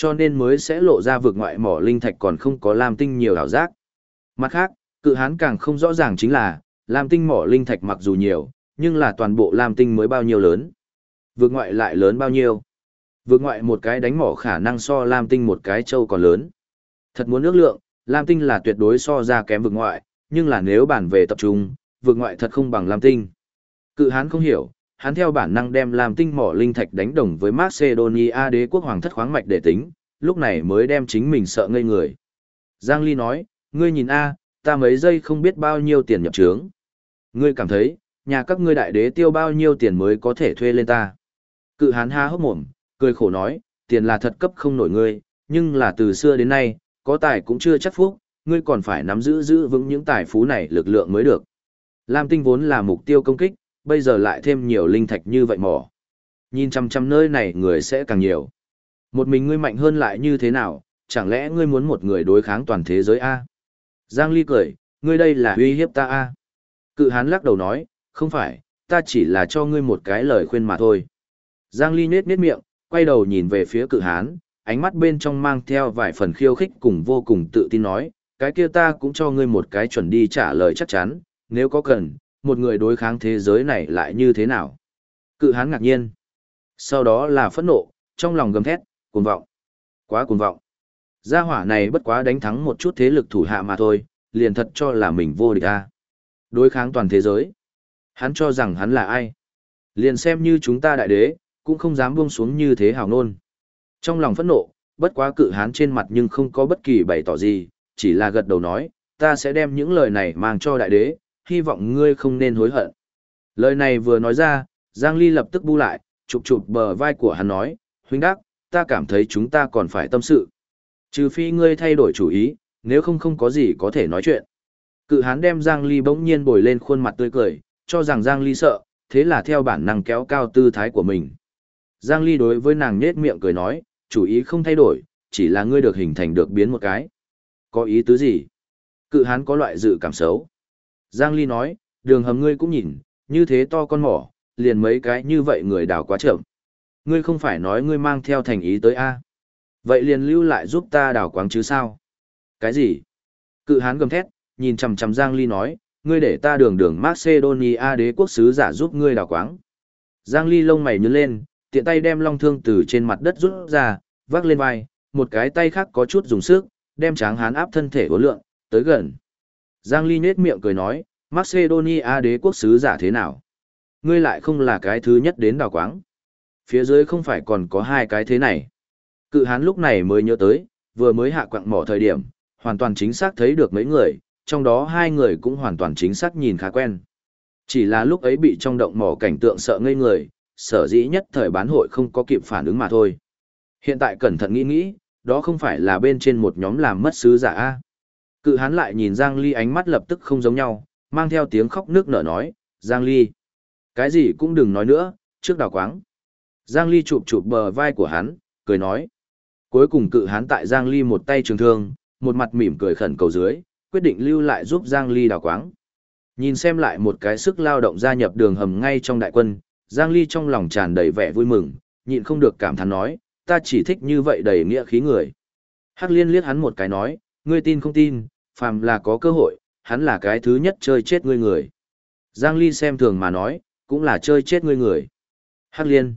Cho nên mới sẽ lộ ra vượt ngoại mỏ linh thạch còn không có lam tinh nhiều đảo giác. Mặt khác, cự hán càng không rõ ràng chính là, lam tinh mỏ linh thạch mặc dù nhiều, nhưng là toàn bộ lam tinh mới bao nhiêu lớn. Vượt ngoại lại lớn bao nhiêu. Vượt ngoại một cái đánh mỏ khả năng so lam tinh một cái châu còn lớn. Thật muốn ước lượng, lam tinh là tuyệt đối so ra kém vượt ngoại, nhưng là nếu bản về tập trung, vượt ngoại thật không bằng lam tinh. Cự hán không hiểu, hắn theo bản năng đem làm tinh mỏ linh thạch đánh đồng với Macedonia đế quốc hoàng thất khoáng mạch để tính, lúc này mới đem chính mình sợ ngây người. Giang Ly nói, ngươi nhìn a, ta mấy giây không biết bao nhiêu tiền nhập trướng. Ngươi cảm thấy, nhà các ngươi đại đế tiêu bao nhiêu tiền mới có thể thuê lên ta. Cự hán ha hốc mồm, cười khổ nói, tiền là thật cấp không nổi ngươi, nhưng là từ xưa đến nay, có tài cũng chưa chắc phúc, ngươi còn phải nắm giữ giữ vững những tài phú này lực lượng mới được. Lam tinh vốn là mục tiêu công kích, bây giờ lại thêm nhiều linh thạch như vậy mỏ. Nhìn chăm chăm nơi này người sẽ càng nhiều. Một mình ngươi mạnh hơn lại như thế nào, chẳng lẽ ngươi muốn một người đối kháng toàn thế giới A? Giang Ly cười, ngươi đây là uy hiếp ta A. Cự hán lắc đầu nói, không phải, ta chỉ là cho ngươi một cái lời khuyên mà thôi. Giang Ly nết nết miệng, quay đầu nhìn về phía cự hán, ánh mắt bên trong mang theo vài phần khiêu khích cùng vô cùng tự tin nói, cái kia ta cũng cho ngươi một cái chuẩn đi trả lời chắc chắn, nếu có cần, một người đối kháng thế giới này lại như thế nào? Cự hán ngạc nhiên. Sau đó là phẫn nộ, trong lòng gầm thét, cuồng vọng. Quá cuồng vọng. Gia hỏa này bất quá đánh thắng một chút thế lực thủ hạ mà thôi, liền thật cho là mình vô địch a. Đối kháng toàn thế giới. Hắn cho rằng hắn là ai? Liền xem như chúng ta đại đế, cũng không dám buông xuống như thế hào nôn. Trong lòng phẫn nộ, bất quá cự hán trên mặt nhưng không có bất kỳ bày tỏ gì, chỉ là gật đầu nói, ta sẽ đem những lời này mang cho đại đế, hy vọng ngươi không nên hối hận. Lời này vừa nói ra, Giang Ly lập tức bu lại, chụp chụp bờ vai của hắn nói, huynh đắc, ta cảm thấy chúng ta còn phải tâm sự. Trừ phi ngươi thay đổi chủ ý, nếu không không có gì có thể nói chuyện. Cự hán đem Giang Ly bỗng nhiên bồi lên khuôn mặt tươi cười, cho rằng Giang Ly sợ, thế là theo bản năng kéo cao tư thái của mình. Giang Ly đối với nàng nết miệng cười nói, chủ ý không thay đổi, chỉ là ngươi được hình thành được biến một cái. Có ý tứ gì? Cự hán có loại dự cảm xấu. Giang Ly nói, đường hầm ngươi cũng nhìn, như thế to con mỏ, liền mấy cái như vậy người đào quá chậm. Ngươi không phải nói ngươi mang theo thành ý tới A. Vậy liền lưu lại giúp ta đào quáng chứ sao? Cái gì? Cự hán gầm thét, nhìn chằm chằm Giang Ly nói, ngươi để ta đường đường Macedonia đế quốc sứ giả giúp ngươi đào quáng. Giang Ly lông mày nhướng lên, tiện tay đem long thương từ trên mặt đất rút ra, vác lên vai, một cái tay khác có chút dùng sức, đem tráng hán áp thân thể uốn lượng, tới gần. Giang Ly nết miệng cười nói, Macedonia đế quốc sứ giả thế nào? Ngươi lại không là cái thứ nhất đến đào quáng. Phía dưới không phải còn có hai cái thế này. Cự hán lúc này mới nhớ tới, vừa mới hạ quặng mỏ thời điểm, hoàn toàn chính xác thấy được mấy người, trong đó hai người cũng hoàn toàn chính xác nhìn khá quen. Chỉ là lúc ấy bị trong động mỏ cảnh tượng sợ ngây người, sở dĩ nhất thời bán hội không có kịp phản ứng mà thôi. Hiện tại cẩn thận nghĩ nghĩ, đó không phải là bên trên một nhóm làm mất sứ giả A. Cự hán lại nhìn Giang Ly ánh mắt lập tức không giống nhau, mang theo tiếng khóc nước nở nói, Giang Ly. Cái gì cũng đừng nói nữa, trước đào quáng. Giang Ly chụp chụp bờ vai của hắn, cười nói. Cuối cùng cự hán tại Giang Ly một tay trường thương, một mặt mỉm cười khẩn cầu dưới, quyết định lưu lại giúp Giang Ly đào quáng. Nhìn xem lại một cái sức lao động gia nhập đường hầm ngay trong đại quân, Giang Ly trong lòng tràn đầy vẻ vui mừng, nhịn không được cảm thán nói, ta chỉ thích như vậy đầy nghĩa khí người. Hắc liên liếc hắn một cái nói, ngươi tin không tin, phàm là có cơ hội, hắn là cái thứ nhất chơi chết ngươi người. Giang Ly xem thường mà nói, cũng là chơi chết ngươi người. Hắc Liên.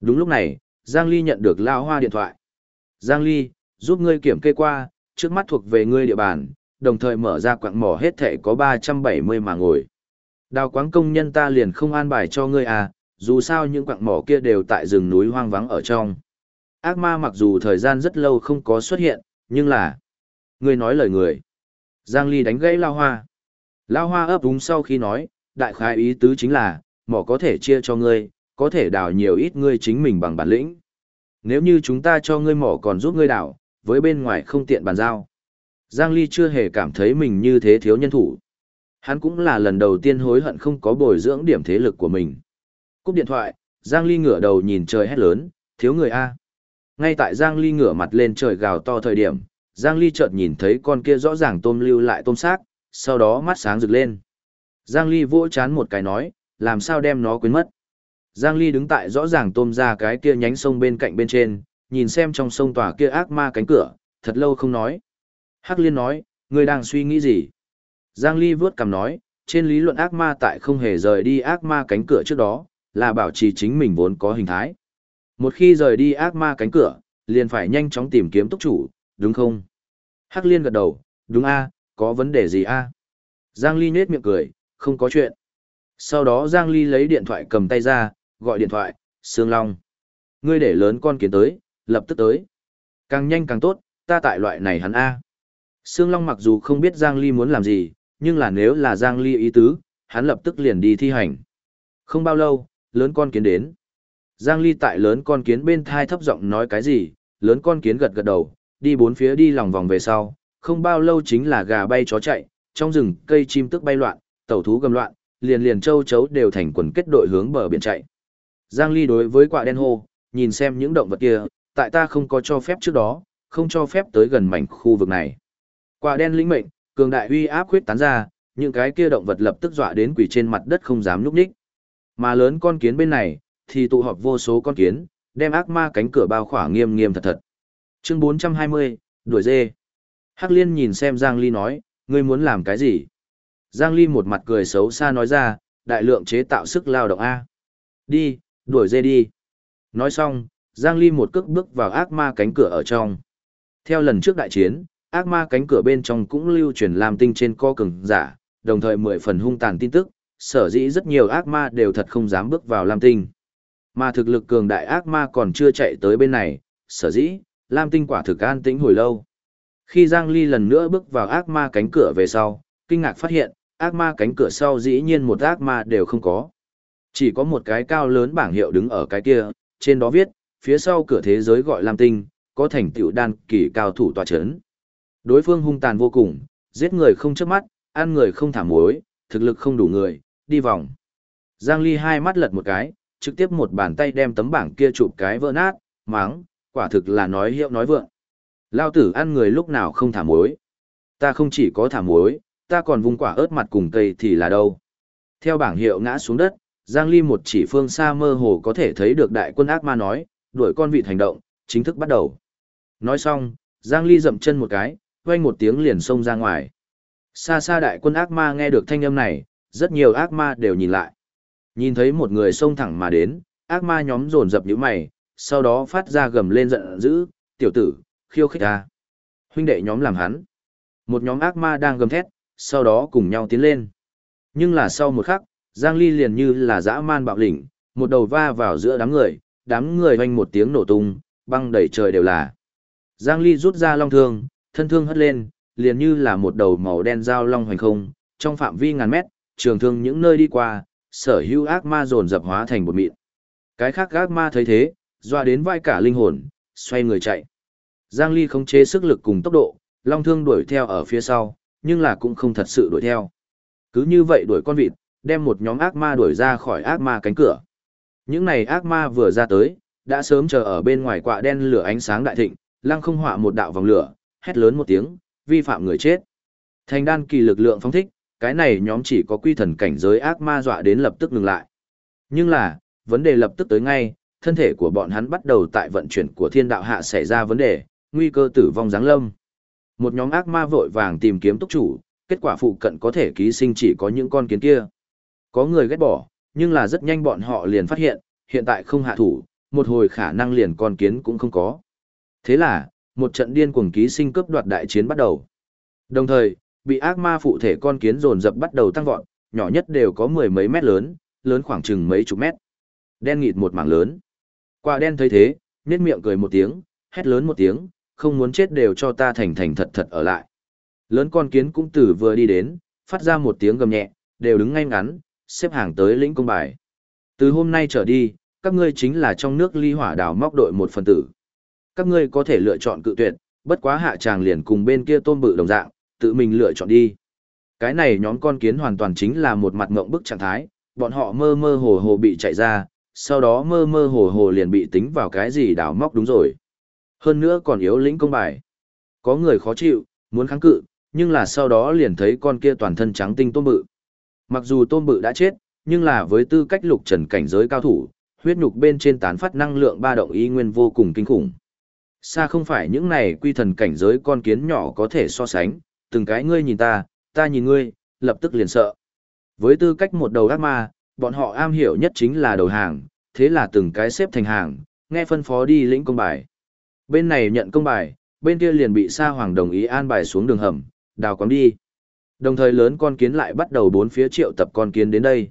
Đúng lúc này, Giang Ly nhận được Lao Hoa điện thoại. Giang Ly, giúp ngươi kiểm kê qua, trước mắt thuộc về ngươi địa bàn, đồng thời mở ra quạng mỏ hết thể có 370 mà ngồi. Đào quáng công nhân ta liền không an bài cho ngươi à, dù sao những quạng mỏ kia đều tại rừng núi hoang vắng ở trong. Ác ma mặc dù thời gian rất lâu không có xuất hiện, nhưng là... Ngươi nói lời người. Giang Ly đánh gãy Lao Hoa. Lao Hoa ấp úng sau khi nói, đại khái ý tứ chính là, mỏ có thể chia cho ngươi, có thể đào nhiều ít ngươi chính mình bằng bản lĩnh. Nếu như chúng ta cho ngươi mỏ còn giúp ngươi đào, với bên ngoài không tiện bàn giao. Giang Ly chưa hề cảm thấy mình như thế thiếu nhân thủ. Hắn cũng là lần đầu tiên hối hận không có bồi dưỡng điểm thế lực của mình. Cúp điện thoại, Giang Ly ngửa đầu nhìn trời hét lớn, thiếu người A. Ngay tại Giang Ly ngửa mặt lên trời gào to thời điểm, Giang Ly chợt nhìn thấy con kia rõ ràng tôm lưu lại tôm xác, sau đó mắt sáng rực lên. Giang Ly vỗ chán một cái nói, làm sao đem nó quên mất. Giang Ly đứng tại rõ ràng tôm ra cái kia nhánh sông bên cạnh bên trên, nhìn xem trong sông tòa kia ác ma cánh cửa, thật lâu không nói. Hắc Liên nói, ngươi đang suy nghĩ gì? Giang Ly vướt cầm nói, trên lý luận ác ma tại không hề rời đi ác ma cánh cửa trước đó, là bảo trì chính mình vốn có hình thái. Một khi rời đi ác ma cánh cửa, liền phải nhanh chóng tìm kiếm túc chủ, đúng không? Hắc Liên gật đầu, đúng a, có vấn đề gì a? Giang Ly nết miệng cười, không có chuyện. Sau đó Giang Ly lấy điện thoại cầm tay ra, gọi điện thoại, Sương Long. Ngươi để lớn con kiến tới, lập tức tới. Càng nhanh càng tốt, ta tại loại này hắn A. Sương Long mặc dù không biết Giang Ly muốn làm gì, nhưng là nếu là Giang Ly ý tứ, hắn lập tức liền đi thi hành. Không bao lâu, lớn con kiến đến. Giang Ly tại lớn con kiến bên thai thấp giọng nói cái gì, lớn con kiến gật gật đầu, đi bốn phía đi lòng vòng về sau, không bao lâu chính là gà bay chó chạy, trong rừng cây chim tức bay loạn, tẩu thú gầm loạn, liền liền châu chấu đều thành quần kết đội hướng bờ biển chạy. Giang Ly đối với quả đen hô, nhìn xem những động vật kia, tại ta không có cho phép trước đó, không cho phép tới gần mảnh khu vực này. Quả đen lĩnh mệnh, cường đại uy áp khuyết tán ra, những cái kia động vật lập tức dọa đến quỷ trên mặt đất không dám nhúc nhích. Mà lớn con kiến bên này, thì tụ họp vô số con kiến, đem ác ma cánh cửa bao khỏa nghiêm nghiêm thật thật. Chương 420, đuổi dê. Hắc Liên nhìn xem Giang Ly nói, ngươi muốn làm cái gì? Giang Ly một mặt cười xấu xa nói ra, đại lượng chế tạo sức lao động A. Đi, đuổi dê đi. Nói xong, Giang Ly một cước bước vào ác ma cánh cửa ở trong. Theo lần trước đại chiến, ác ma cánh cửa bên trong cũng lưu truyền làm tinh trên co cường giả, đồng thời mười phần hung tàn tin tức, sở dĩ rất nhiều ác ma đều thật không dám bước vào Lam Tinh. Mà thực lực cường đại ác ma còn chưa chạy tới bên này, sở dĩ, Lam Tinh quả thực an tĩnh hồi lâu. Khi Giang Ly lần nữa bước vào ác ma cánh cửa về sau, kinh ngạc phát hiện, ác ma cánh cửa sau dĩ nhiên một ác ma đều không có. Chỉ có một cái cao lớn bảng hiệu đứng ở cái kia, trên đó viết, phía sau cửa thế giới gọi Lam Tinh, có thành tựu đan kỳ cao thủ tòa chấn. Đối phương hung tàn vô cùng, giết người không chớp mắt, ăn người không thả muối, thực lực không đủ người, đi vòng. Giang Ly hai mắt lật một cái, trực tiếp một bàn tay đem tấm bảng kia chụp cái vỡ nát, máng, quả thực là nói hiệu nói vượng. Lao tử ăn người lúc nào không thả muối. Ta không chỉ có thả muối, ta còn vung quả ớt mặt cùng cây thì là đâu. Theo bảng hiệu ngã xuống đất, Giang Ly một chỉ phương xa mơ hồ có thể thấy được đại quân ác ma nói, đuổi con vịt hành động, chính thức bắt đầu. Nói xong, Giang Ly dậm chân một cái, quanh một tiếng liền xông ra ngoài. Xa xa đại quân ác ma nghe được thanh âm này, rất nhiều ác ma đều nhìn lại. Nhìn thấy một người xông thẳng mà đến, ác ma nhóm dồn dập những mày, sau đó phát ra gầm lên giận dữ, tiểu tử, khiêu khích ta. Huynh đệ nhóm làm hắn. Một nhóm ác ma đang gầm thét, sau đó cùng nhau tiến lên. Nhưng là sau một khắc, Giang Ly liền như là dã man bạo lĩnh, một đầu va vào giữa đám người, đám người hoanh một tiếng nổ tung, băng đầy trời đều là. Giang Ly rút ra long thương, thân thương hất lên, liền như là một đầu màu đen dao long hoành không, trong phạm vi ngàn mét, trường thương những nơi đi qua, sở hữu ác ma dồn dập hóa thành một mịn. Cái khác ác ma thấy thế, doa đến vai cả linh hồn, xoay người chạy. Giang Ly không chế sức lực cùng tốc độ, long thương đuổi theo ở phía sau, nhưng là cũng không thật sự đuổi theo. Cứ như vậy đuổi con vịt, đem một nhóm ác ma đuổi ra khỏi ác ma cánh cửa. Những này ác ma vừa ra tới, đã sớm chờ ở bên ngoài quạ đen lửa ánh sáng đại thịnh, lăng không họa một đạo vòng lửa, hét lớn một tiếng, vi phạm người chết. Thành đan kỳ lực lượng phóng thích, cái này nhóm chỉ có quy thần cảnh giới ác ma dọa đến lập tức ngừng lại. Nhưng là, vấn đề lập tức tới ngay, thân thể của bọn hắn bắt đầu tại vận chuyển của thiên đạo hạ xảy ra vấn đề, nguy cơ tử vong giáng lâm. Một nhóm ác ma vội vàng tìm kiếm túc chủ, kết quả phụ cận có thể ký sinh chỉ có những con kiến kia. Có người ghét bỏ, nhưng là rất nhanh bọn họ liền phát hiện, hiện tại không hạ thủ, một hồi khả năng liền con kiến cũng không có. Thế là, một trận điên cuồng ký sinh cướp đoạt đại chiến bắt đầu. Đồng thời, bị ác ma phụ thể con kiến dồn dập bắt đầu tăng vọt, nhỏ nhất đều có mười mấy mét lớn, lớn khoảng chừng mấy chục mét. Đen nghịt một mảng lớn. Quả đen thấy thế, nhếch miệng cười một tiếng, hét lớn một tiếng, không muốn chết đều cho ta thành thành thật thật ở lại. Lớn con kiến cũng từ vừa đi đến, phát ra một tiếng gầm nhẹ, đều đứng ngay ngắn, xếp hàng tới lĩnh công bài. Từ hôm nay trở đi, các ngươi chính là trong nước ly hỏa đào móc đội một phần tử. Các ngươi có thể lựa chọn cự tuyệt, bất quá hạ tràng liền cùng bên kia tôm bự đồng dạng, tự mình lựa chọn đi. Cái này nhóm con kiến hoàn toàn chính là một mặt ngộng bức trạng thái, bọn họ mơ mơ hồ hồ bị chạy ra, sau đó mơ mơ hồ hồ liền bị tính vào cái gì đào móc đúng rồi. Hơn nữa còn yếu lĩnh công bài. Có người khó chịu, muốn kháng cự, nhưng là sau đó liền thấy con kia toàn thân trắng tinh tôm bự. Mặc dù tôm bự đã chết, nhưng là với tư cách lục trần cảnh giới cao thủ, huyết nhục bên trên tán phát năng lượng ba động y nguyên vô cùng kinh khủng. Xa không phải những này quy thần cảnh giới con kiến nhỏ có thể so sánh, từng cái ngươi nhìn ta, ta nhìn ngươi, lập tức liền sợ. Với tư cách một đầu ác ma, bọn họ am hiểu nhất chính là đầu hàng, thế là từng cái xếp thành hàng, nghe phân phó đi lĩnh công bài. Bên này nhận công bài, bên kia liền bị Sa Hoàng đồng ý an bài xuống đường hầm, đào quáng đi. Đồng thời lớn con kiến lại bắt đầu bốn phía triệu tập con kiến đến đây.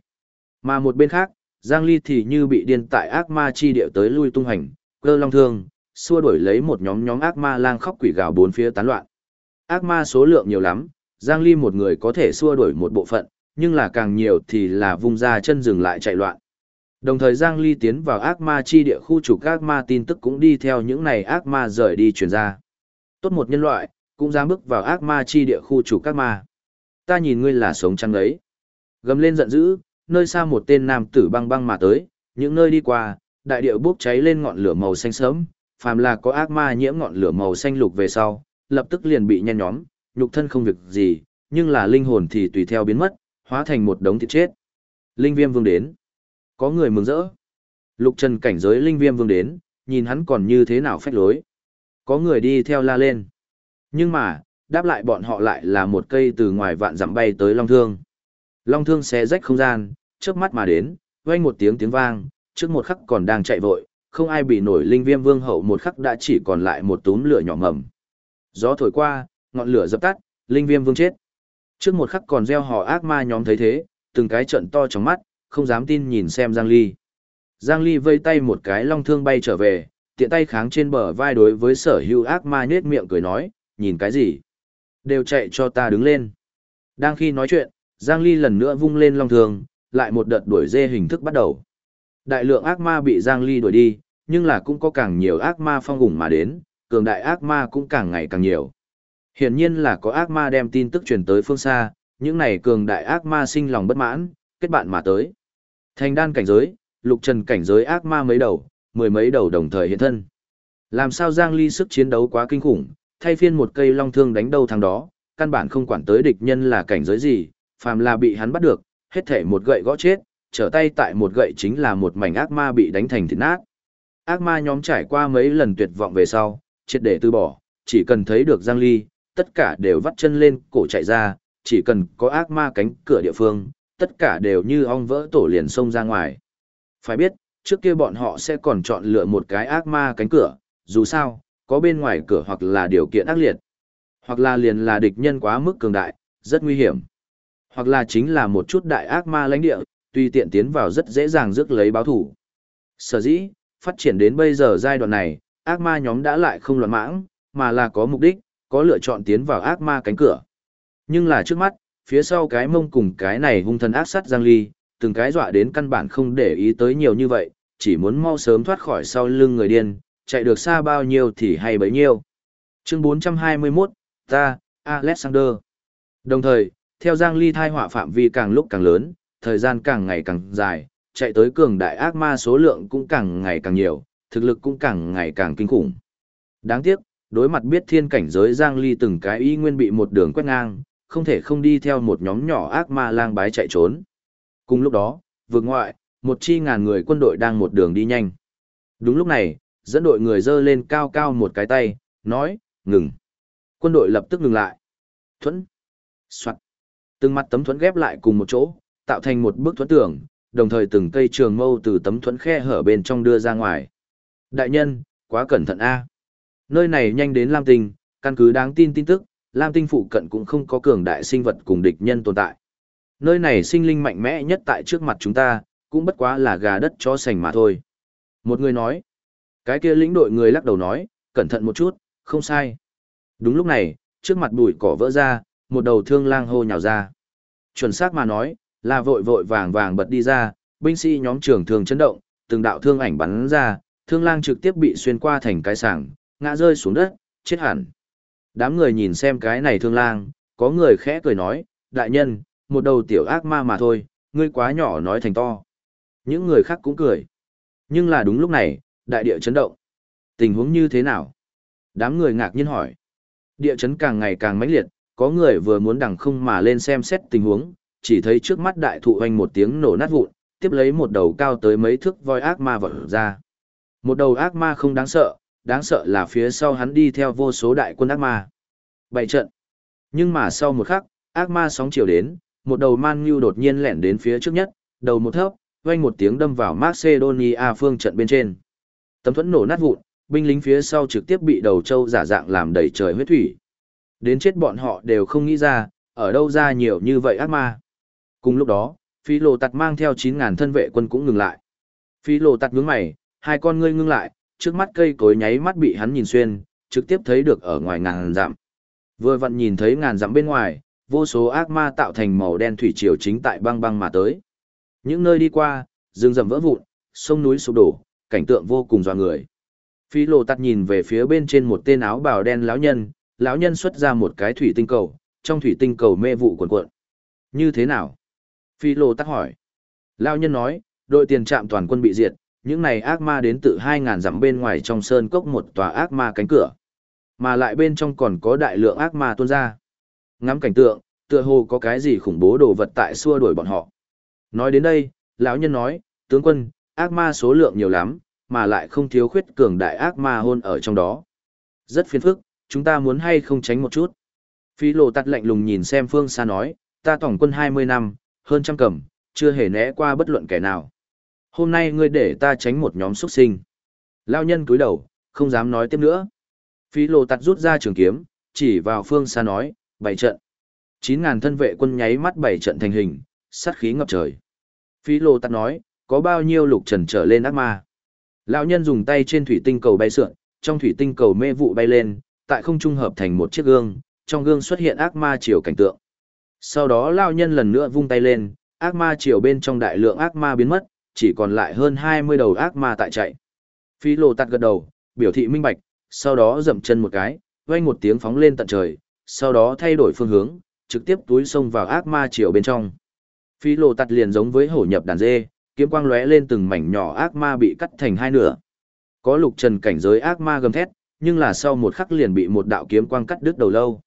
Mà một bên khác, Giang Ly thì như bị điên tại ác ma chi điệu tới lui tung hành, cơ long thương, xua đuổi lấy một nhóm nhóm ác ma lang khóc quỷ gào bốn phía tán loạn. Ác ma số lượng nhiều lắm, Giang Ly một người có thể xua đuổi một bộ phận, nhưng là càng nhiều thì là vung ra chân dừng lại chạy loạn. Đồng thời Giang Ly tiến vào ác ma chi địa khu chủ ác ma tin tức cũng đi theo những này ác ma rời đi truyền ra. Tốt một nhân loại, cũng dám bước vào ác ma chi địa khu chủ ác ma. Ta nhìn ngươi là sống trăng đấy. Gầm lên giận dữ, nơi xa một tên nam tử băng băng mà tới, những nơi đi qua, đại địa bốc cháy lên ngọn lửa màu xanh sớm, phàm là có ác ma nhiễm ngọn lửa màu xanh lục về sau, lập tức liền bị nhen nhóm, nhục thân không việc gì, nhưng là linh hồn thì tùy theo biến mất, hóa thành một đống thịt chết. Linh viêm vương đến. Có người mừng rỡ. Lục trần cảnh giới linh viêm vương đến, nhìn hắn còn như thế nào phách lối. Có người đi theo la lên. Nhưng mà, đáp lại bọn họ lại là một cây từ ngoài vạn dặm bay tới long thương. Long thương xé rách không gian, trước mắt mà đến, vang một tiếng tiếng vang, trước một khắc còn đang chạy vội, không ai bị nổi linh viêm vương hậu một khắc đã chỉ còn lại một túm lửa nhỏ mầm. Gió thổi qua, ngọn lửa dập tắt, linh viêm vương chết. Trước một khắc còn gieo họ ác ma nhóm thấy thế, từng cái trận to trong mắt, không dám tin nhìn xem Giang Ly. Giang Ly vây tay một cái long thương bay trở về, tiện tay kháng trên bờ vai đối với sở hữu ác ma nết miệng cười nói, nhìn cái gì? Đều chạy cho ta đứng lên. Đang khi nói chuyện, Giang Ly lần nữa vung lên long thương, lại một đợt đuổi dê hình thức bắt đầu. Đại lượng ác ma bị Giang Ly đuổi đi, nhưng là cũng có càng nhiều ác ma phong ủng mà đến, cường đại ác ma cũng càng ngày càng nhiều. Hiển nhiên là có ác ma đem tin tức truyền tới phương xa, những này cường đại ác ma sinh lòng bất mãn, kết bạn mà tới. Thành đan cảnh giới, lục trần cảnh giới ác ma mấy đầu, mười mấy đầu đồng thời hiện thân. Làm sao Giang Ly sức chiến đấu quá kinh khủng, thay phiên một cây long thương đánh đầu thằng đó, căn bản không quản tới địch nhân là cảnh giới gì, phàm là bị hắn bắt được, hết thể một gậy gõ chết, trở tay tại một gậy chính là một mảnh ác ma bị đánh thành thịt nát. Ác ma nhóm trải qua mấy lần tuyệt vọng về sau, triệt để từ bỏ, chỉ cần thấy được Giang Ly, tất cả đều vắt chân lên, cổ chạy ra, chỉ cần có ác ma cánh cửa địa phương, tất cả đều như ong vỡ tổ liền xông ra ngoài. Phải biết, trước kia bọn họ sẽ còn chọn lựa một cái ác ma cánh cửa, dù sao, có bên ngoài cửa hoặc là điều kiện ác liệt, hoặc là liền là địch nhân quá mức cường đại, rất nguy hiểm, hoặc là chính là một chút đại ác ma lãnh địa, tùy tiện tiến vào rất dễ dàng rước lấy báo thủ. Sở dĩ, phát triển đến bây giờ giai đoạn này, ác ma nhóm đã lại không loạn mãng, mà là có mục đích, có lựa chọn tiến vào ác ma cánh cửa. Nhưng là trước mắt, phía sau cái mông cùng cái này hung thần ác sát Giang Ly, từng cái dọa đến căn bản không để ý tới nhiều như vậy, chỉ muốn mau sớm thoát khỏi sau lưng người điên, chạy được xa bao nhiêu thì hay bấy nhiêu. Chương 421, ta, Alexander. Đồng thời, theo Giang Ly thai họa phạm vi càng lúc càng lớn, thời gian càng ngày càng dài, chạy tới cường đại ác ma số lượng cũng càng ngày càng nhiều, thực lực cũng càng ngày càng kinh khủng. Đáng tiếc, đối mặt biết thiên cảnh giới Giang Ly từng cái y nguyên bị một đường quét ngang, không thể không đi theo một nhóm nhỏ ác ma lang bái chạy trốn. Cùng lúc đó, vượt ngoại, một chi ngàn người quân đội đang một đường đi nhanh. Đúng lúc này, dẫn đội người dơ lên cao cao một cái tay, nói, ngừng. Quân đội lập tức ngừng lại. Thuẫn. Soạn. Từng mặt tấm thuẫn ghép lại cùng một chỗ, tạo thành một bức thuẫn tưởng, đồng thời từng cây trường mâu từ tấm thuẫn khe hở bên trong đưa ra ngoài. Đại nhân, quá cẩn thận a. Nơi này nhanh đến Lam Tinh, căn cứ đáng tin tin tức, Lam Tinh phụ cận cũng không có cường đại sinh vật cùng địch nhân tồn tại. Nơi này sinh linh mạnh mẽ nhất tại trước mặt chúng ta, cũng bất quá là gà đất cho sành mà thôi. Một người nói, cái kia lĩnh đội người lắc đầu nói, cẩn thận một chút, không sai. Đúng lúc này, trước mặt bụi cỏ vỡ ra, một đầu thương lang hô nhào ra. Chuẩn xác mà nói, là vội vội vàng vàng bật đi ra, binh sĩ nhóm trưởng thường chấn động, từng đạo thương ảnh bắn ra, thương lang trực tiếp bị xuyên qua thành cái sảng, ngã rơi xuống đất, chết hẳn. Đám người nhìn xem cái này thương lang, có người khẽ cười nói, đại nhân, một đầu tiểu ác ma mà thôi, ngươi quá nhỏ nói thành to. Những người khác cũng cười. Nhưng là đúng lúc này, đại địa chấn động. Tình huống như thế nào? Đám người ngạc nhiên hỏi. Địa chấn càng ngày càng mãnh liệt, có người vừa muốn đằng không mà lên xem xét tình huống, chỉ thấy trước mắt đại thụ hoành một tiếng nổ nát vụn, tiếp lấy một đầu cao tới mấy thước voi ác ma vỡ ra. Một đầu ác ma không đáng sợ, đáng sợ là phía sau hắn đi theo vô số đại quân ác ma. Bảy trận. Nhưng mà sau một khắc, ác ma sóng chiều đến, một đầu man như đột nhiên lẻn đến phía trước nhất, đầu một thấp, vang một tiếng đâm vào Macedonia phương trận bên trên. Tấm thuẫn nổ nát vụn, binh lính phía sau trực tiếp bị đầu trâu giả dạng làm đầy trời huyết thủy. Đến chết bọn họ đều không nghĩ ra, ở đâu ra nhiều như vậy ác ma. Cùng lúc đó, phi lộ tặc mang theo 9.000 thân vệ quân cũng ngừng lại. Phi lộ tặc nhướng mày, hai con ngươi ngưng lại, trước mắt cây cối nháy mắt bị hắn nhìn xuyên, trực tiếp thấy được ở ngoài ngàn dặm. Vừa vặn nhìn thấy ngàn dặm bên ngoài, vô số ác ma tạo thành màu đen thủy triều chính tại băng băng mà tới. Những nơi đi qua, rừng rậm vỡ vụn, sông núi sụp đổ, cảnh tượng vô cùng dọa người. Phi lộ tắt nhìn về phía bên trên một tên áo bào đen lão nhân, lão nhân xuất ra một cái thủy tinh cầu, trong thủy tinh cầu mê vụ cuộn cuộn. Như thế nào? Phi lộ tắt hỏi. Lão nhân nói, đội tiền trạm toàn quân bị diệt, những này ác ma đến từ 2.000 dặm bên ngoài trong sơn cốc một tòa ác ma cánh cửa. Mà lại bên trong còn có đại lượng ác ma tuôn ra. Ngắm cảnh tượng, tựa hồ có cái gì khủng bố đồ vật tại xua đuổi bọn họ. Nói đến đây, lão nhân nói, tướng quân, ác ma số lượng nhiều lắm, mà lại không thiếu khuyết cường đại ác ma hôn ở trong đó. Rất phiền phức, chúng ta muốn hay không tránh một chút. Phi lộ tắt lạnh lùng nhìn xem phương xa nói, ta tổng quân 20 năm, hơn trăm cầm, chưa hề né qua bất luận kẻ nào. Hôm nay ngươi để ta tránh một nhóm xuất sinh. Lao nhân cúi đầu, không dám nói tiếp nữa. Phi lộ tạt rút ra trường kiếm, chỉ vào phương xa nói, bảy trận. 9.000 thân vệ quân nháy mắt bảy trận thành hình, sát khí ngập trời. Phi lộ tạt nói, có bao nhiêu lục trần trở lên ác ma. Lão nhân dùng tay trên thủy tinh cầu bay sượn, trong thủy tinh cầu mê vụ bay lên, tại không trung hợp thành một chiếc gương, trong gương xuất hiện ác ma chiều cảnh tượng. Sau đó lão nhân lần nữa vung tay lên, ác ma chiều bên trong đại lượng ác ma biến mất, chỉ còn lại hơn 20 đầu ác ma tại chạy. Phi lộ tạt gật đầu, biểu thị minh bạch, sau đó dậm chân một cái, vang một tiếng phóng lên tận trời, sau đó thay đổi phương hướng, trực tiếp túi xông vào ác ma chiều bên trong. Phi lộ tạt liền giống với hổ nhập đàn dê, kiếm quang lóe lên từng mảnh nhỏ ác ma bị cắt thành hai nửa. Có lục trần cảnh giới ác ma gầm thét, nhưng là sau một khắc liền bị một đạo kiếm quang cắt đứt đầu lâu.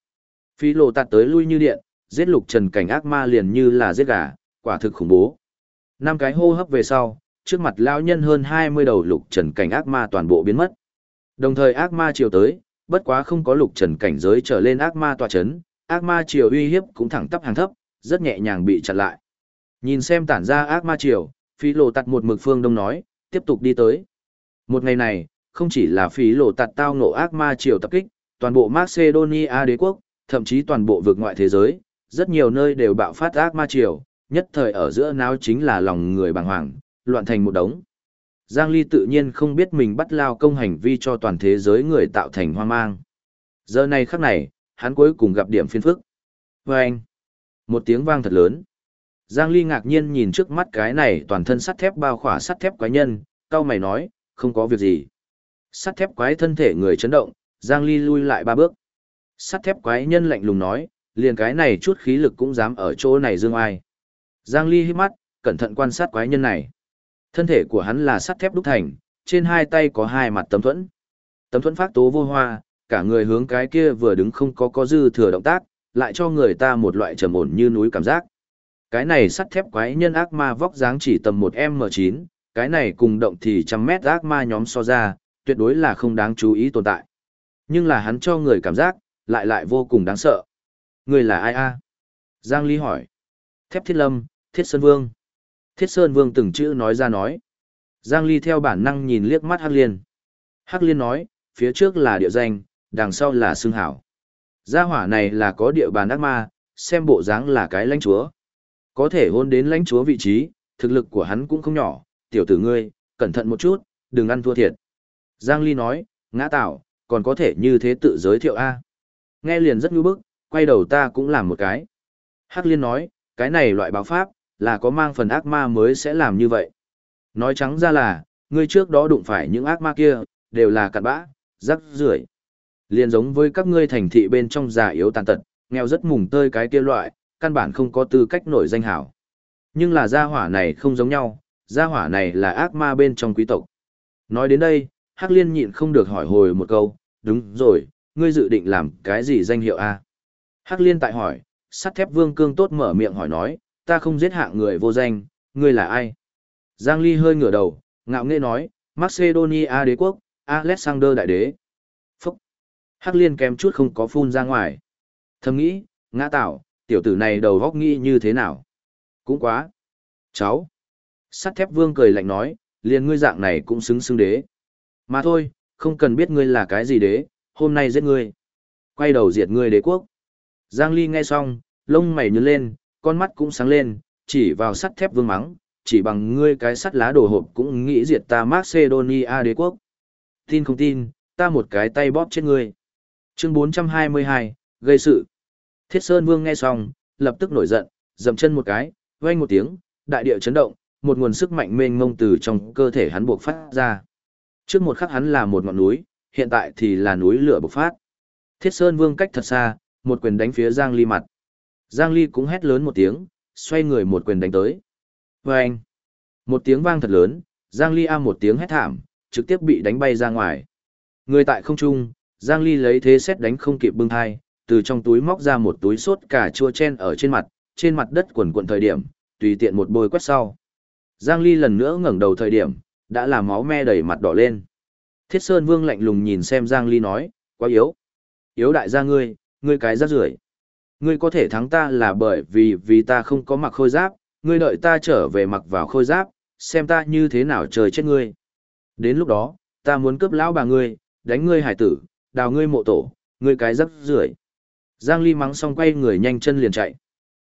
Phi lộ tạt tới lui như điện, giết lục trần cảnh ác ma liền như là giết gà, quả thực khủng bố. Năm cái hô hấp về sau, trước mặt lão nhân hơn 20 đầu lục trần cảnh ác ma toàn bộ biến mất. Đồng thời ác ma chiều tới, bất quá không có lục trần cảnh giới trở lên ác ma tòa chấn, ác ma chiều uy hiếp cũng thẳng tắp hàng thấp, rất nhẹ nhàng bị chặn lại. Nhìn xem tản ra ác ma chiều, phí lộ tặt một mực phương đông nói, tiếp tục đi tới. Một ngày này, không chỉ là phí lộ tặt tao ngộ ác ma triều tập kích, toàn bộ Macedonia đế quốc, thậm chí toàn bộ vực ngoại thế giới, rất nhiều nơi đều bạo phát ác ma triều, nhất thời ở giữa náo chính là lòng người bàng hoàng, loạn thành một đống. Giang Ly tự nhiên không biết mình bắt lao công hành vi cho toàn thế giới người tạo thành hoang mang. Giờ này khắc này, hắn cuối cùng gặp điểm phiên phức. Và anh, một tiếng vang thật lớn. Giang Ly ngạc nhiên nhìn trước mắt cái này toàn thân sắt thép bao khỏa sắt thép quái nhân, cao mày nói, không có việc gì. Sắt thép quái thân thể người chấn động, Giang Ly lui lại ba bước. Sắt thép quái nhân lạnh lùng nói, liền cái này chút khí lực cũng dám ở chỗ này dương ai. Giang Ly hít mắt, cẩn thận quan sát quái nhân này. Thân thể của hắn là sắt thép đúc thành, trên hai tay có hai mặt tấm thuẫn. Tấm thuẫn phát tố vô hoa, cả người hướng cái kia vừa đứng không có có dư thừa động tác, lại cho người ta một loại trầm ổn như núi cảm giác. Cái này sắt thép quái nhân ác ma vóc dáng chỉ tầm một m chín, cái này cùng động thì trăm mét ác ma nhóm so ra, tuyệt đối là không đáng chú ý tồn tại. Nhưng là hắn cho người cảm giác, lại lại vô cùng đáng sợ. Người là ai a? Giang Ly hỏi. Thép Thiết Lâm, Thiết Sơn Vương. Thiết Sơn Vương từng chữ nói ra nói. Giang Ly theo bản năng nhìn liếc mắt Hắc Liên. Hắc Liên nói, phía trước là địa danh, đằng sau là xương hảo. Gia hỏa này là có địa bàn ác ma, xem bộ dáng là cái lãnh chúa. Có thể hôn đến lãnh chúa vị trí, thực lực của hắn cũng không nhỏ, tiểu tử ngươi, cẩn thận một chút, đừng ăn thua thiệt. Giang Ly nói, ngã tạo, còn có thể như thế tự giới thiệu A. Nghe liền rất ngư bức, quay đầu ta cũng làm một cái. Hắc Liên nói, cái này loại báo pháp, là có mang phần ác ma mới sẽ làm như vậy. Nói trắng ra là, ngươi trước đó đụng phải những ác ma kia, đều là cặn bã, rắc rưởi. liên giống với các ngươi thành thị bên trong già yếu tàn tật, nghèo rất mùng tơi cái kia loại, căn bản không có tư cách nổi danh hảo. Nhưng là gia hỏa này không giống nhau, gia hỏa này là ác ma bên trong quý tộc. Nói đến đây, Hắc Liên nhịn không được hỏi hồi một câu, đúng rồi, ngươi dự định làm cái gì danh hiệu a? Hắc Liên tại hỏi, sắt thép vương cương tốt mở miệng hỏi nói, ta không giết hạng người vô danh, ngươi là ai? Giang Ly hơi ngửa đầu, ngạo nghễ nói, Macedonia đế quốc, Alexander đại đế. Phúc! Hắc liên kém chút không có phun ra ngoài. Thầm nghĩ, ngã tạo, tiểu tử này đầu góc nghĩ như thế nào? Cũng quá. Cháu! Sắt thép vương cười lạnh nói, liền ngươi dạng này cũng xứng xứng đế. Mà thôi, không cần biết ngươi là cái gì đế, hôm nay giết ngươi. Quay đầu diệt ngươi đế quốc. Giang Ly nghe xong, lông mày nhướng lên, con mắt cũng sáng lên, chỉ vào sắt thép vương mắng, chỉ bằng ngươi cái sắt lá đồ hộp cũng nghĩ diệt ta Macedonia đế quốc. Tin không tin, ta một cái tay bóp chết ngươi. Chương 422, gây sự. Thiết Sơn Vương nghe xong, lập tức nổi giận, dậm chân một cái, vang một tiếng, đại địa chấn động, một nguồn sức mạnh mênh mông từ trong cơ thể hắn buộc phát ra. Trước một khắc hắn là một ngọn núi, hiện tại thì là núi lửa bộc phát. Thiết Sơn Vương cách thật xa, một quyền đánh phía Giang Ly mặt. Giang Ly cũng hét lớn một tiếng, xoay người một quyền đánh tới. Và anh, một tiếng vang thật lớn, Giang Ly A một tiếng hét thảm, trực tiếp bị đánh bay ra ngoài. Người tại không trung, Giang Ly lấy thế xét đánh không kịp bưng thai, từ trong túi móc ra một túi sốt cà chua chen ở trên mặt, trên mặt đất quần quần thời điểm, tùy tiện một bôi quét sau. Giang Ly lần nữa ngẩng đầu thời điểm, đã là máu me đầy mặt đỏ lên. Thiết Sơn Vương lạnh lùng nhìn xem Giang Ly nói, quá yếu. Yếu đại gia ngươi, ngươi cái rác rưởi. Ngươi có thể thắng ta là bởi vì vì ta không có mặc khôi giáp, ngươi đợi ta trở về mặc vào khôi giáp, xem ta như thế nào trời chết ngươi. Đến lúc đó, ta muốn cướp lão bà ngươi, đánh ngươi hải tử, đào ngươi mộ tổ, ngươi cái rắc rưởi. Giang Ly mắng xong quay người nhanh chân liền chạy.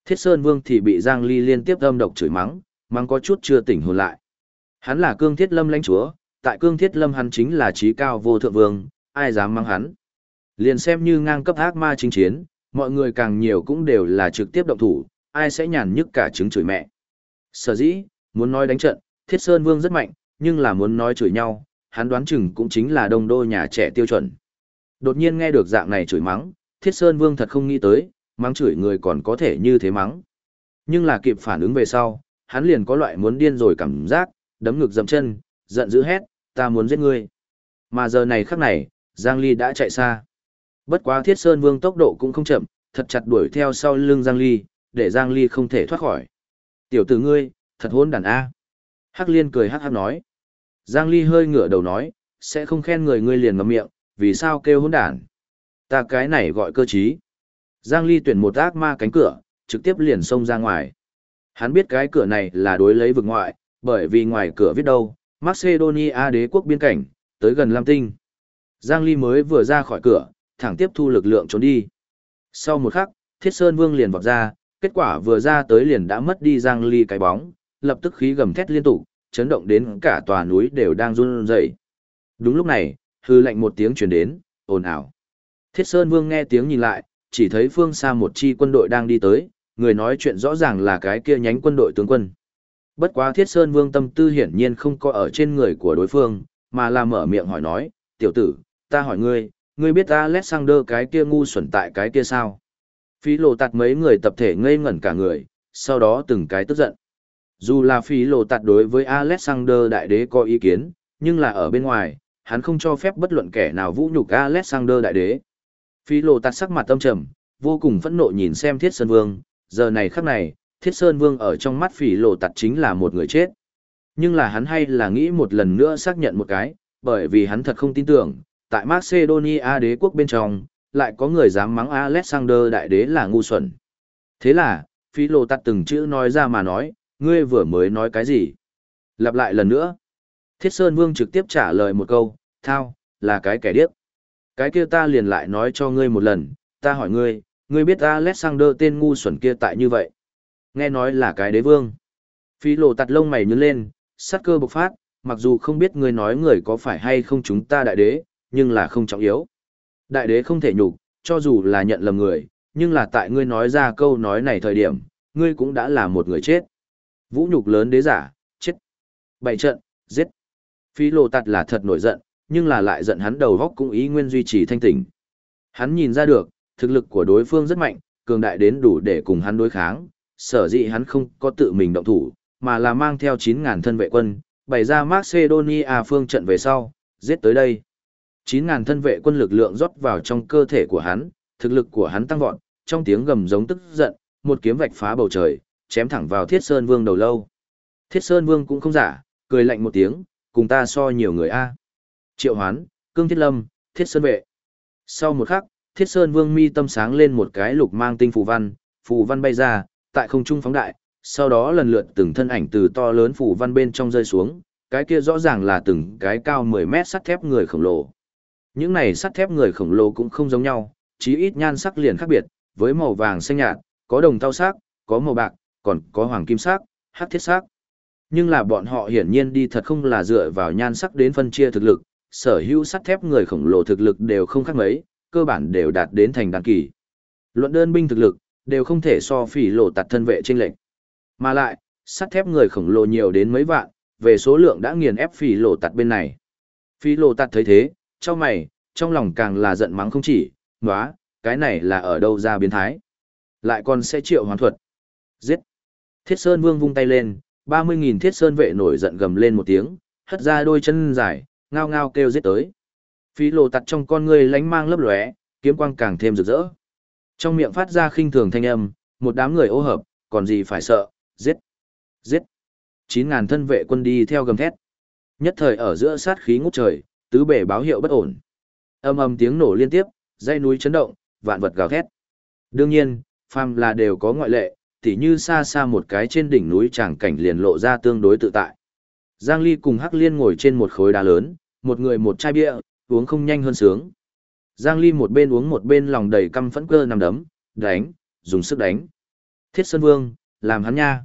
Thiết Sơn Vương thì bị Giang Ly liên tiếp âm độc chửi mắng, mắng có chút chưa tỉnh hồn lại. Hắn là cương thiết lâm lãnh chúa, tại cương thiết lâm hắn chính là trí cao vô thượng vương, ai dám mắng hắn. Liền xem như ngang cấp ác ma chính chiến, mọi người càng nhiều cũng đều là trực tiếp động thủ, ai sẽ nhàn nhức cả trứng chửi mẹ. Sở dĩ, muốn nói đánh trận, Thiết Sơn Vương rất mạnh, nhưng là muốn nói chửi nhau, hắn đoán chừng cũng chính là đông đô nhà trẻ tiêu chuẩn. Đột nhiên nghe được dạng này chửi mắng, Thiết Sơn Vương thật không nghĩ tới, mắng chửi người còn có thể như thế mắng. Nhưng là kịp phản ứng về sau, hắn liền có loại muốn điên rồi cảm giác, đấm ngực dậm chân, giận dữ hét, ta muốn giết ngươi. Mà giờ này khắc này, Giang Ly đã chạy xa. Bất quá Thiết Sơn Vương tốc độ cũng không chậm, thật chặt đuổi theo sau lưng Giang Ly, để Giang Ly không thể thoát khỏi. Tiểu tử ngươi, thật hôn đàn A. Hắc Liên cười hắc hắc nói. Giang Ly hơi ngửa đầu nói, sẽ không khen người ngươi liền ngậm miệng, vì sao kêu hôn đàn. Ta cái này gọi cơ trí. Giang Ly tuyển một ác ma cánh cửa, trực tiếp liền xông ra ngoài. Hắn biết cái cửa này là đối lấy vực ngoại, bởi vì ngoài cửa viết đâu, Macedonia đế quốc biên cảnh, tới gần Lam Tinh. Giang Ly mới vừa ra khỏi cửa, thẳng tiếp thu lực lượng trốn đi. Sau một khắc, Thiết Sơn Vương liền vọt ra, kết quả vừa ra tới liền đã mất đi Giang Ly cái bóng, lập tức khí gầm thét liên tục, chấn động đến cả tòa núi đều đang run rẩy. Đúng lúc này, hư lệnh một tiếng truyền đến, ồn ào. Thiết Sơn Vương nghe tiếng nhìn lại, chỉ thấy phương xa một chi quân đội đang đi tới, người nói chuyện rõ ràng là cái kia nhánh quân đội tướng quân. Bất quá Thiết Sơn Vương tâm tư hiển nhiên không có ở trên người của đối phương, mà là mở miệng hỏi nói, tiểu tử, ta hỏi ngươi, ngươi biết Alexander cái kia ngu xuẩn tại cái kia sao? Phí lộ tạt mấy người tập thể ngây ngẩn cả người, sau đó từng cái tức giận. Dù là phí lộ tạt đối với Alexander đại đế có ý kiến, nhưng là ở bên ngoài, hắn không cho phép bất luận kẻ nào vũ nhục Alexander đại đế. Phí lộ tạt sắc mặt tâm trầm, vô cùng phẫn nộ nhìn xem Thiết Sơn Vương, giờ này khắc này, Thiết Sơn Vương ở trong mắt phí lộ tạt chính là một người chết. Nhưng là hắn hay là nghĩ một lần nữa xác nhận một cái, bởi vì hắn thật không tin tưởng, tại Macedonia đế quốc bên trong, lại có người dám mắng Alexander đại đế là ngu xuẩn. Thế là, phí lộ tắt từng chữ nói ra mà nói, ngươi vừa mới nói cái gì? Lặp lại lần nữa. Thiết Sơn Vương trực tiếp trả lời một câu, thao, là cái kẻ điếc. Cái kia ta liền lại nói cho ngươi một lần, ta hỏi ngươi, ngươi biết Alexander tên ngu xuẩn kia tại như vậy. Nghe nói là cái đế vương. Phí lộ tặt lông mày nhướng lên, sát cơ bộc phát, mặc dù không biết ngươi nói người có phải hay không chúng ta đại đế, nhưng là không trọng yếu. Đại đế không thể nhục, cho dù là nhận lầm người, nhưng là tại ngươi nói ra câu nói này thời điểm, ngươi cũng đã là một người chết. Vũ nhục lớn đế giả, chết. Bảy trận, giết. Phí lộ tạt là thật nổi giận, nhưng là lại giận hắn đầu góc cũng ý nguyên duy trì thanh tỉnh. Hắn nhìn ra được, thực lực của đối phương rất mạnh, cường đại đến đủ để cùng hắn đối kháng, sở dĩ hắn không có tự mình động thủ, mà là mang theo 9.000 thân vệ quân, bày ra Macedonia phương trận về sau, giết tới đây. 9.000 thân vệ quân lực lượng rót vào trong cơ thể của hắn, thực lực của hắn tăng vọt, trong tiếng gầm giống tức giận, một kiếm vạch phá bầu trời, chém thẳng vào Thiết Sơn Vương đầu lâu. Thiết Sơn Vương cũng không giả, cười lạnh một tiếng, cùng ta so nhiều người a. Triệu Hoán, Cương Thiết Lâm, Thiết Sơn vệ. Sau một khắc, Thiết Sơn Vương mi tâm sáng lên một cái lục mang tinh phù văn, phù văn bay ra, tại không trung phóng đại, sau đó lần lượt từng thân ảnh từ to lớn phù văn bên trong rơi xuống, cái kia rõ ràng là từng cái cao 10 mét sắt thép người khổng lồ. Những này sắt thép người khổng lồ cũng không giống nhau, chí ít nhan sắc liền khác biệt, với màu vàng xanh nhạt, có đồng tao sắc, có màu bạc, còn có hoàng kim sắc, hắc thiết sắc. Nhưng là bọn họ hiển nhiên đi thật không là dựa vào nhan sắc đến phân chia thực lực, sở hữu sắt thép người khổng lồ thực lực đều không khác mấy, cơ bản đều đạt đến thành đăng kỳ. Luận đơn binh thực lực, đều không thể so phỉ lộ tạt thân vệ trên lệnh. Mà lại, sắt thép người khổng lồ nhiều đến mấy vạn, về số lượng đã nghiền ép phỉ lộ tạt bên này. Phỉ lộ tạt thấy thế, cho mày, trong lòng càng là giận mắng không chỉ, nóa, cái này là ở đâu ra biến thái. Lại còn sẽ triệu hoàn thuật. Giết. Thiết Sơn Vương vung tay lên, 30.000 thiết sơn vệ nổi giận gầm lên một tiếng, hất ra đôi chân dài, ngao ngao kêu giết tới. Phí lộ tặt trong con người lánh mang lấp lóe, kiếm quang càng thêm rực rỡ. Trong miệng phát ra khinh thường thanh âm, một đám người ô hợp, còn gì phải sợ, giết, giết. Chín ngàn thân vệ quân đi theo gầm thét. Nhất thời ở giữa sát khí ngút trời, tứ bể báo hiệu bất ổn. Âm âm tiếng nổ liên tiếp, dây núi chấn động, vạn vật gào thét. Đương nhiên, phàm là đều có ngoại lệ, tỉ như xa xa một cái trên đỉnh núi tràng cảnh liền lộ ra tương đối tự tại. Giang Ly cùng Hắc Liên ngồi trên một khối đá lớn, một người một chai bia, uống không nhanh hơn sướng. Giang Ly một bên uống một bên lòng đầy căm phẫn cơ nằm đấm, đánh, dùng sức đánh. Thiết Sơn Vương, làm hắn nha.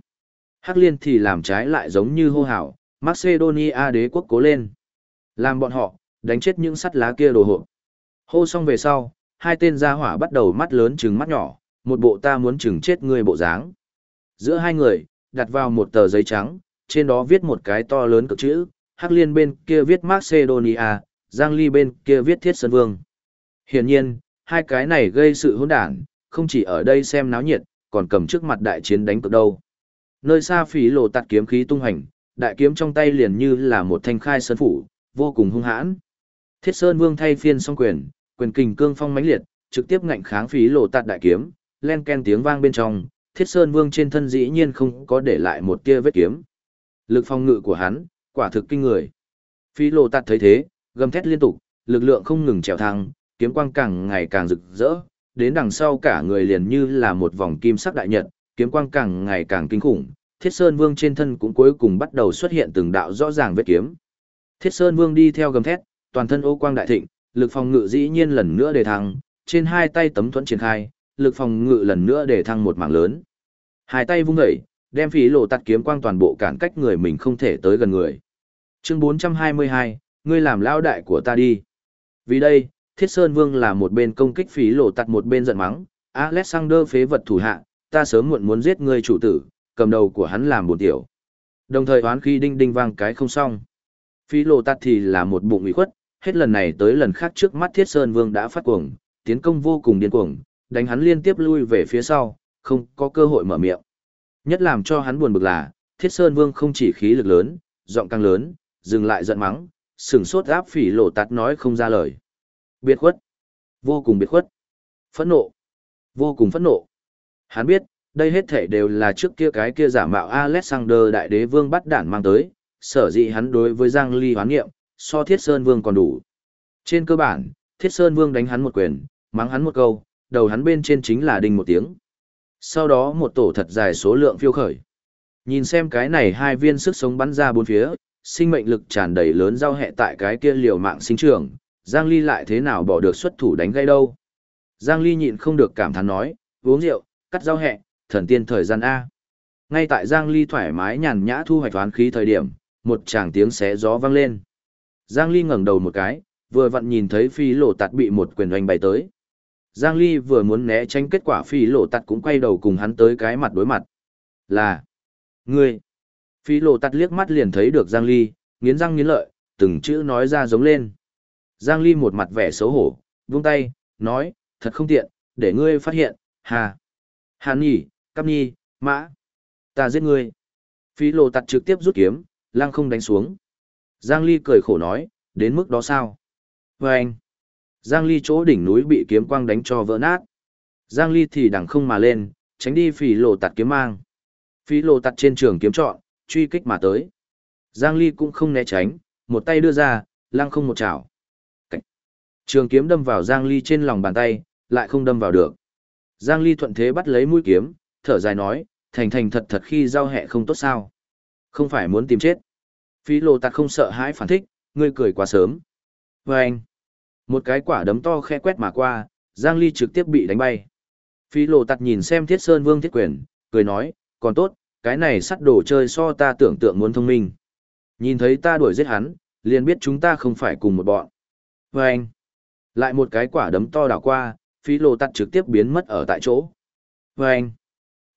Hắc Liên thì làm trái lại giống như hô hào, Macedonia đế quốc cố lên. Làm bọn họ, đánh chết những sắt lá kia đồ hộ. Hô xong về sau, hai tên gia hỏa bắt đầu mắt lớn trừng mắt nhỏ, một bộ ta muốn chừng chết ngươi bộ dáng. Giữa hai người, đặt vào một tờ giấy trắng, trên đó viết một cái to lớn cực chữ, Hắc Liên bên kia viết Macedonia, Giang Ly bên kia viết Thiết Sơn Vương. Hiển nhiên, hai cái này gây sự hỗn đản, không chỉ ở đây xem náo nhiệt, còn cầm trước mặt đại chiến đánh cực đâu. Nơi xa phí lộ tạt kiếm khí tung hành, đại kiếm trong tay liền như là một thanh khai sơn phủ, vô cùng hung hãn. Thiết Sơn Vương thay phiên song quyền, quyền kình cương phong mãnh liệt, trực tiếp ngạnh kháng phí lộ tạt đại kiếm, len ken tiếng vang bên trong, Thiết Sơn Vương trên thân dĩ nhiên không có để lại một tia vết kiếm. Lực phong ngự của hắn, quả thực kinh người. Phí lộ tạt thấy thế, gầm thét liên tục, lực lượng không ngừng trèo thăng, kiếm quang càng ngày càng rực rỡ, đến đằng sau cả người liền như là một vòng kim sắc đại nhật, kiếm quang càng ngày càng kinh khủng. Thiết Sơn Vương trên thân cũng cuối cùng bắt đầu xuất hiện từng đạo rõ ràng vết kiếm. Thiết Sơn Vương đi theo gầm thét, toàn thân ô quang đại thịnh, lực phòng ngự dĩ nhiên lần nữa đề thăng, trên hai tay tấm thuẫn triển khai, lực phòng ngự lần nữa để thăng một mảng lớn. Hai tay vung dậy, đem phí lộ tạt kiếm quang toàn bộ cản cách người mình không thể tới gần người. Chương 422, ngươi làm lao đại của ta đi. Vì đây, Thiết Sơn Vương là một bên công kích phí lộ tạt một bên giận mắng, Alexander phế vật thủ hạ, ta sớm muộn muốn giết ngươi chủ tử, cầm đầu của hắn làm bổn tiểu. Đồng thời oán khi đinh đinh vang cái không xong. Phí lộ tạt thì là một bụng ủy khuất, hết lần này tới lần khác trước mắt Thiết Sơn Vương đã phát cuồng, tiến công vô cùng điên cuồng, đánh hắn liên tiếp lui về phía sau, không có cơ hội mở miệng. Nhất làm cho hắn buồn bực là, Thiết Sơn Vương không chỉ khí lực lớn, giọng càng lớn, dừng lại giận mắng, sừng sốt áp phỉ lộ tạt nói không ra lời. Biệt khuất. Vô cùng biệt khuất. Phẫn nộ. Vô cùng phẫn nộ. Hắn biết, đây hết thể đều là trước kia cái kia giả mạo Alexander đại đế vương bắt đản mang tới, sở dĩ hắn đối với Giang Ly hoán nghiệm, so Thiết Sơn Vương còn đủ. Trên cơ bản, Thiết Sơn Vương đánh hắn một quyền, mắng hắn một câu, đầu hắn bên trên chính là đinh một tiếng. Sau đó một tổ thật dài số lượng phiêu khởi. Nhìn xem cái này hai viên sức sống bắn ra bốn phía, sinh mệnh lực tràn đầy lớn giao hẹ tại cái kia liều mạng sinh trưởng, Giang Ly lại thế nào bỏ được xuất thủ đánh gây đâu. Giang Ly nhịn không được cảm thán nói, uống rượu, cắt giao hẹ, thần tiên thời gian A. Ngay tại Giang Ly thoải mái nhàn nhã thu hoạch toán khí thời điểm, một tràng tiếng xé gió vang lên. Giang Ly ngẩng đầu một cái, vừa vặn nhìn thấy phi lộ tạt bị một quyền oanh bay tới. Giang Ly vừa muốn né tránh kết quả phi lộ tạt cũng quay đầu cùng hắn tới cái mặt đối mặt. Là, ngươi. Phi lộ tạt liếc mắt liền thấy được Giang Ly, nghiến răng nghiến lợi, từng chữ nói ra giống lên. Giang Ly một mặt vẻ xấu hổ, buông tay, nói, thật không tiện, để ngươi phát hiện, hà. hà nhỉ, cắp nhi, mã. Ta giết ngươi. Phi lộ tạt trực tiếp rút kiếm, lăng không đánh xuống. Giang Ly cười khổ nói, đến mức đó sao? Và anh. Giang Ly chỗ đỉnh núi bị kiếm quang đánh cho vỡ nát. Giang Ly thì đằng không mà lên, tránh đi phỉ lộ tạt kiếm mang. Phỉ lộ tạt trên trường kiếm trọn, truy kích mà tới. Giang Ly cũng không né tránh, một tay đưa ra, lăng không một chảo. Cảnh. Trường kiếm đâm vào Giang Ly trên lòng bàn tay, lại không đâm vào được. Giang Ly thuận thế bắt lấy mũi kiếm, thở dài nói, thành thành thật thật khi giao hẹ không tốt sao. Không phải muốn tìm chết. Phí lộ tạt không sợ hãi phản thích, ngươi cười quá sớm. Và anh, một cái quả đấm to khe quét mà qua, Giang Ly trực tiếp bị đánh bay. Phí lộ tạt nhìn xem thiết sơn vương thiết quyền, cười nói, còn tốt, cái này sắt đồ chơi so ta tưởng tượng muốn thông minh. Nhìn thấy ta đuổi giết hắn, liền biết chúng ta không phải cùng một bọn. Và anh, lại một cái quả đấm to đảo qua, phí lộ tạt trực tiếp biến mất ở tại chỗ. Và anh,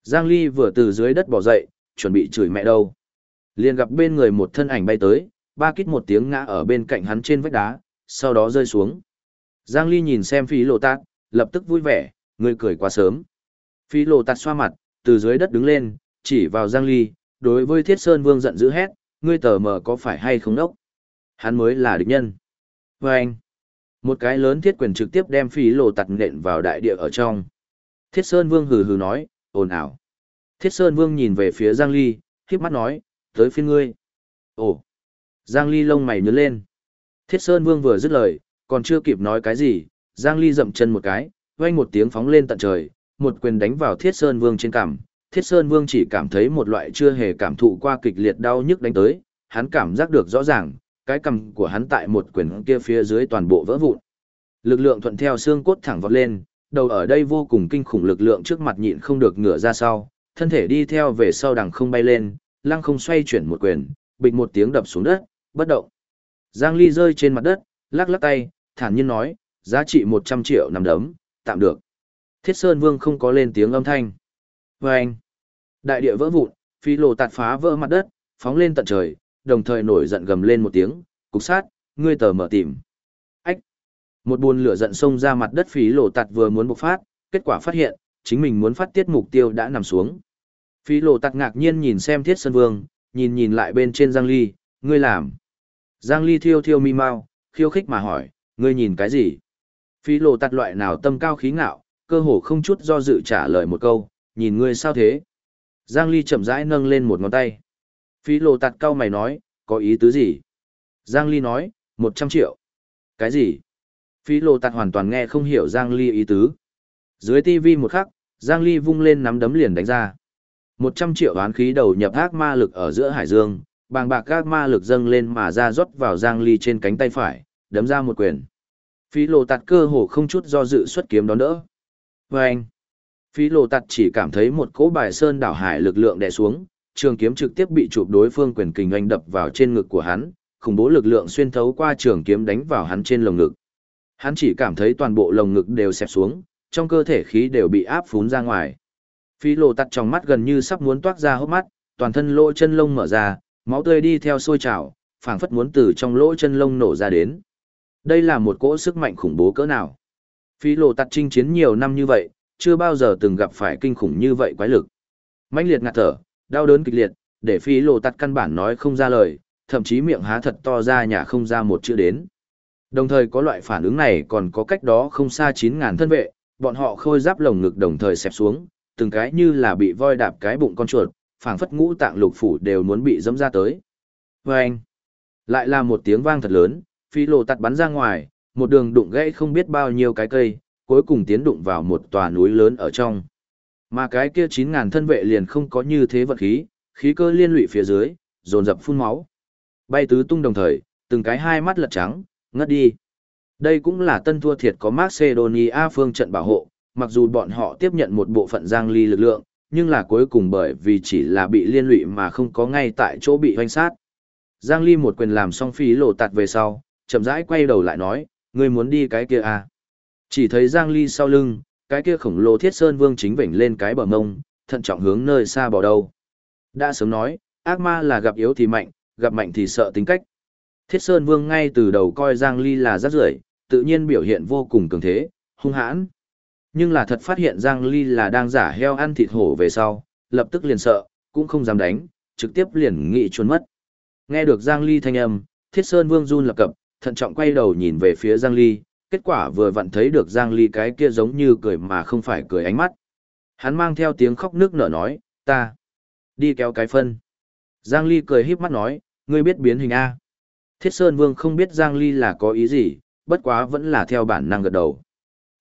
Giang Ly vừa từ dưới đất bỏ dậy, chuẩn bị chửi mẹ đâu. Liền gặp bên người một thân ảnh bay tới, ba kít một tiếng ngã ở bên cạnh hắn trên vách đá, sau đó rơi xuống. Giang Ly nhìn xem phí lộ tạt, lập tức vui vẻ, người cười quá sớm. Phí lộ tạt xoa mặt, từ dưới đất đứng lên, chỉ vào Giang Ly, đối với Thiết Sơn Vương giận dữ hét, ngươi tờ mờ có phải hay không đốc? Hắn mới là địch nhân. Và anh, một cái lớn thiết quyền trực tiếp đem phí lộ tạt nện vào đại địa ở trong. Thiết Sơn Vương hừ hừ nói, ồn ào. Thiết Sơn Vương nhìn về phía Giang Ly, khiếp mắt nói, tới phiên ngươi. Ồ! Giang Ly lông mày nhớ lên. Thiết Sơn Vương vừa dứt lời, còn chưa kịp nói cái gì, Giang Ly dậm chân một cái, vang một tiếng phóng lên tận trời, một quyền đánh vào Thiết Sơn Vương trên cằm. Thiết Sơn Vương chỉ cảm thấy một loại chưa hề cảm thụ qua kịch liệt đau nhức đánh tới, hắn cảm giác được rõ ràng, cái cằm của hắn tại một quyền kia phía dưới toàn bộ vỡ vụn. Lực lượng thuận theo xương cốt thẳng vọt lên, đầu ở đây vô cùng kinh khủng lực lượng trước mặt nhịn không được ngửa ra sau, thân thể đi theo về sau đằng không bay lên, lăng không xoay chuyển một quyền, bịch một tiếng đập xuống đất, bất động. Giang Ly rơi trên mặt đất, lắc lắc tay, thản nhiên nói, giá trị 100 triệu nằm đấm, tạm được. Thiết Sơn Vương không có lên tiếng âm thanh. Vâng! anh, đại địa vỡ vụn, phi lộ tạt phá vỡ mặt đất, phóng lên tận trời, đồng thời nổi giận gầm lên một tiếng, cục sát, ngươi tờ mở tìm. Ách! Một buồn lửa giận xông ra mặt đất phí lộ tạt vừa muốn bộc phát, kết quả phát hiện, chính mình muốn phát tiết mục tiêu đã nằm xuống. Phi lộ tặc ngạc nhiên nhìn xem thiết sơn vương, nhìn nhìn lại bên trên Giang Ly, ngươi làm. Giang Ly thiêu thiêu mi mau, khiêu khích mà hỏi, ngươi nhìn cái gì? Phi lộ tặc loại nào tâm cao khí ngạo, cơ hồ không chút do dự trả lời một câu, nhìn ngươi sao thế? Giang Ly chậm rãi nâng lên một ngón tay. Phi lộ tặc cao mày nói, có ý tứ gì? Giang Ly nói, 100 triệu. Cái gì? Phi lộ tặc hoàn toàn nghe không hiểu Giang Ly ý tứ. Dưới TV một khắc, Giang Ly vung lên nắm đấm liền đánh ra. 100 triệu oán khí đầu nhập ác ma lực ở giữa hải dương, bàng bạc ác ma lực dâng lên mà ra rót vào Giang Ly trên cánh tay phải, đấm ra một quyền. Phí lộ tạt cơ hồ không chút do dự xuất kiếm đón đỡ. Và anh, phí lộ tạt chỉ cảm thấy một cỗ bài sơn đảo hải lực lượng đè xuống, trường kiếm trực tiếp bị chụp đối phương quyền kình anh đập vào trên ngực của hắn, khủng bố lực lượng xuyên thấu qua trường kiếm đánh vào hắn trên lồng ngực. Hắn chỉ cảm thấy toàn bộ lồng ngực đều xẹp xuống, trong cơ thể khí đều bị áp phún ra ngoài. Phí lộ tắt trong mắt gần như sắp muốn toát ra hốc mắt, toàn thân lỗ chân lông mở ra, máu tươi đi theo sôi trào, phảng phất muốn từ trong lỗ chân lông nổ ra đến. Đây là một cỗ sức mạnh khủng bố cỡ nào. Phí lộ tắt chinh chiến nhiều năm như vậy, chưa bao giờ từng gặp phải kinh khủng như vậy quái lực. mãnh liệt ngạt thở, đau đớn kịch liệt, để phí lộ tắt căn bản nói không ra lời, thậm chí miệng há thật to ra nhà không ra một chữ đến. Đồng thời có loại phản ứng này còn có cách đó không xa 9.000 thân vệ, bọn họ khôi giáp lồng ngực đồng thời xẹp xuống, từng cái như là bị voi đạp cái bụng con chuột, phảng phất ngũ tạng lục phủ đều muốn bị dẫm ra tới. Vâng! Lại là một tiếng vang thật lớn, phi lộ tạt bắn ra ngoài, một đường đụng gãy không biết bao nhiêu cái cây, cuối cùng tiến đụng vào một tòa núi lớn ở trong. Mà cái kia 9.000 thân vệ liền không có như thế vật khí, khí cơ liên lụy phía dưới, dồn dập phun máu. Bay tứ tung đồng thời, từng cái hai mắt lật trắng, ngất đi. Đây cũng là tân thua thiệt có Macedonia phương trận bảo hộ, mặc dù bọn họ tiếp nhận một bộ phận giang ly lực lượng, nhưng là cuối cùng bởi vì chỉ là bị liên lụy mà không có ngay tại chỗ bị hoanh sát. Giang ly một quyền làm xong phí lộ tạt về sau, chậm rãi quay đầu lại nói, ngươi muốn đi cái kia à. Chỉ thấy Giang ly sau lưng, cái kia khổng lồ thiết sơn vương chính vỉnh lên cái bờ mông, thận trọng hướng nơi xa bỏ đầu. Đã sớm nói, ác ma là gặp yếu thì mạnh, gặp mạnh thì sợ tính cách. Thiết sơn vương ngay từ đầu coi Giang ly là rác rưởi, tự nhiên biểu hiện vô cùng cường thế, hung hãn. Nhưng là thật phát hiện Giang ly là đang giả heo ăn thịt hổ về sau, lập tức liền sợ, cũng không dám đánh, trực tiếp liền nghị trốn mất. Nghe được Giang ly thanh âm, thiết sơn vương run lập cập, thận trọng quay đầu nhìn về phía Giang ly, kết quả vừa vặn thấy được Giang Ly cái kia giống như cười mà không phải cười ánh mắt. Hắn mang theo tiếng khóc nước nở nói, ta, đi kéo cái phân. Giang Ly cười híp mắt nói, ngươi biết biến hình A. Thiết Sơn Vương không biết Giang Ly là có ý gì, bất quá vẫn là theo bản năng gật đầu.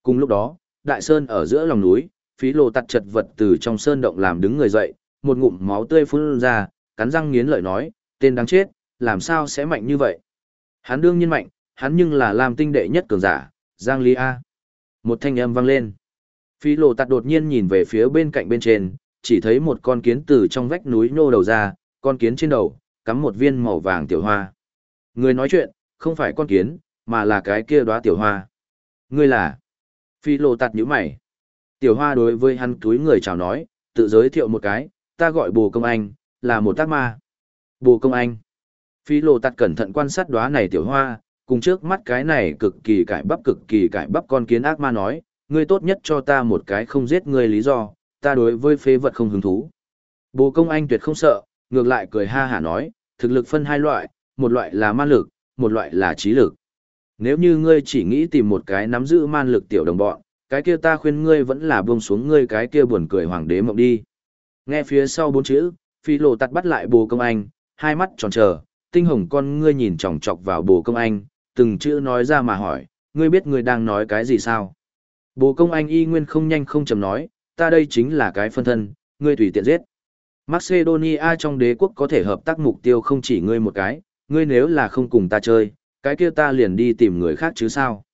Cùng lúc đó, Đại Sơn ở giữa lòng núi, phí lồ tặt chật vật từ trong sơn động làm đứng người dậy, một ngụm máu tươi phun ra, cắn răng nghiến lợi nói, tên đáng chết, làm sao sẽ mạnh như vậy? Hắn đương nhiên mạnh, hắn nhưng là làm tinh đệ nhất cường giả, Giang Ly A. Một thanh âm vang lên. Phi lộ tạt đột nhiên nhìn về phía bên cạnh bên trên, chỉ thấy một con kiến từ trong vách núi nô đầu ra, con kiến trên đầu, cắm một viên màu vàng tiểu hoa. Người nói chuyện, không phải con kiến, mà là cái kia đóa tiểu hoa. Ngươi là... Phi lộ tạt nhíu mày. Tiểu hoa đối với hắn túi người chào nói, tự giới thiệu một cái, ta gọi bồ công anh, là một tác ma. Bồ công anh. Phi lộ tạt cẩn thận quan sát đóa này tiểu hoa, cùng trước mắt cái này cực kỳ cải bắp cực kỳ cải bắp con kiến ác ma nói, ngươi tốt nhất cho ta một cái không giết ngươi lý do, ta đối với phế vật không hứng thú. Bồ công anh tuyệt không sợ, ngược lại cười ha hả nói, thực lực phân hai loại, một loại là ma lực, một loại là trí lực. Nếu như ngươi chỉ nghĩ tìm một cái nắm giữ man lực tiểu đồng bọn, cái kia ta khuyên ngươi vẫn là buông xuống ngươi cái kia buồn cười hoàng đế mộng đi. Nghe phía sau bốn chữ, phi lộ tắt bắt lại bồ công anh, hai mắt tròn trờ, tinh hồng con ngươi nhìn chòng chọc vào bồ công anh, từng chữ nói ra mà hỏi, ngươi biết ngươi đang nói cái gì sao? Bồ công anh y nguyên không nhanh không chậm nói, ta đây chính là cái phân thân, ngươi tùy tiện giết. Macedonia trong đế quốc có thể hợp tác mục tiêu không chỉ ngươi một cái, ngươi nếu là không cùng ta chơi, cái kia ta liền đi tìm người khác chứ sao?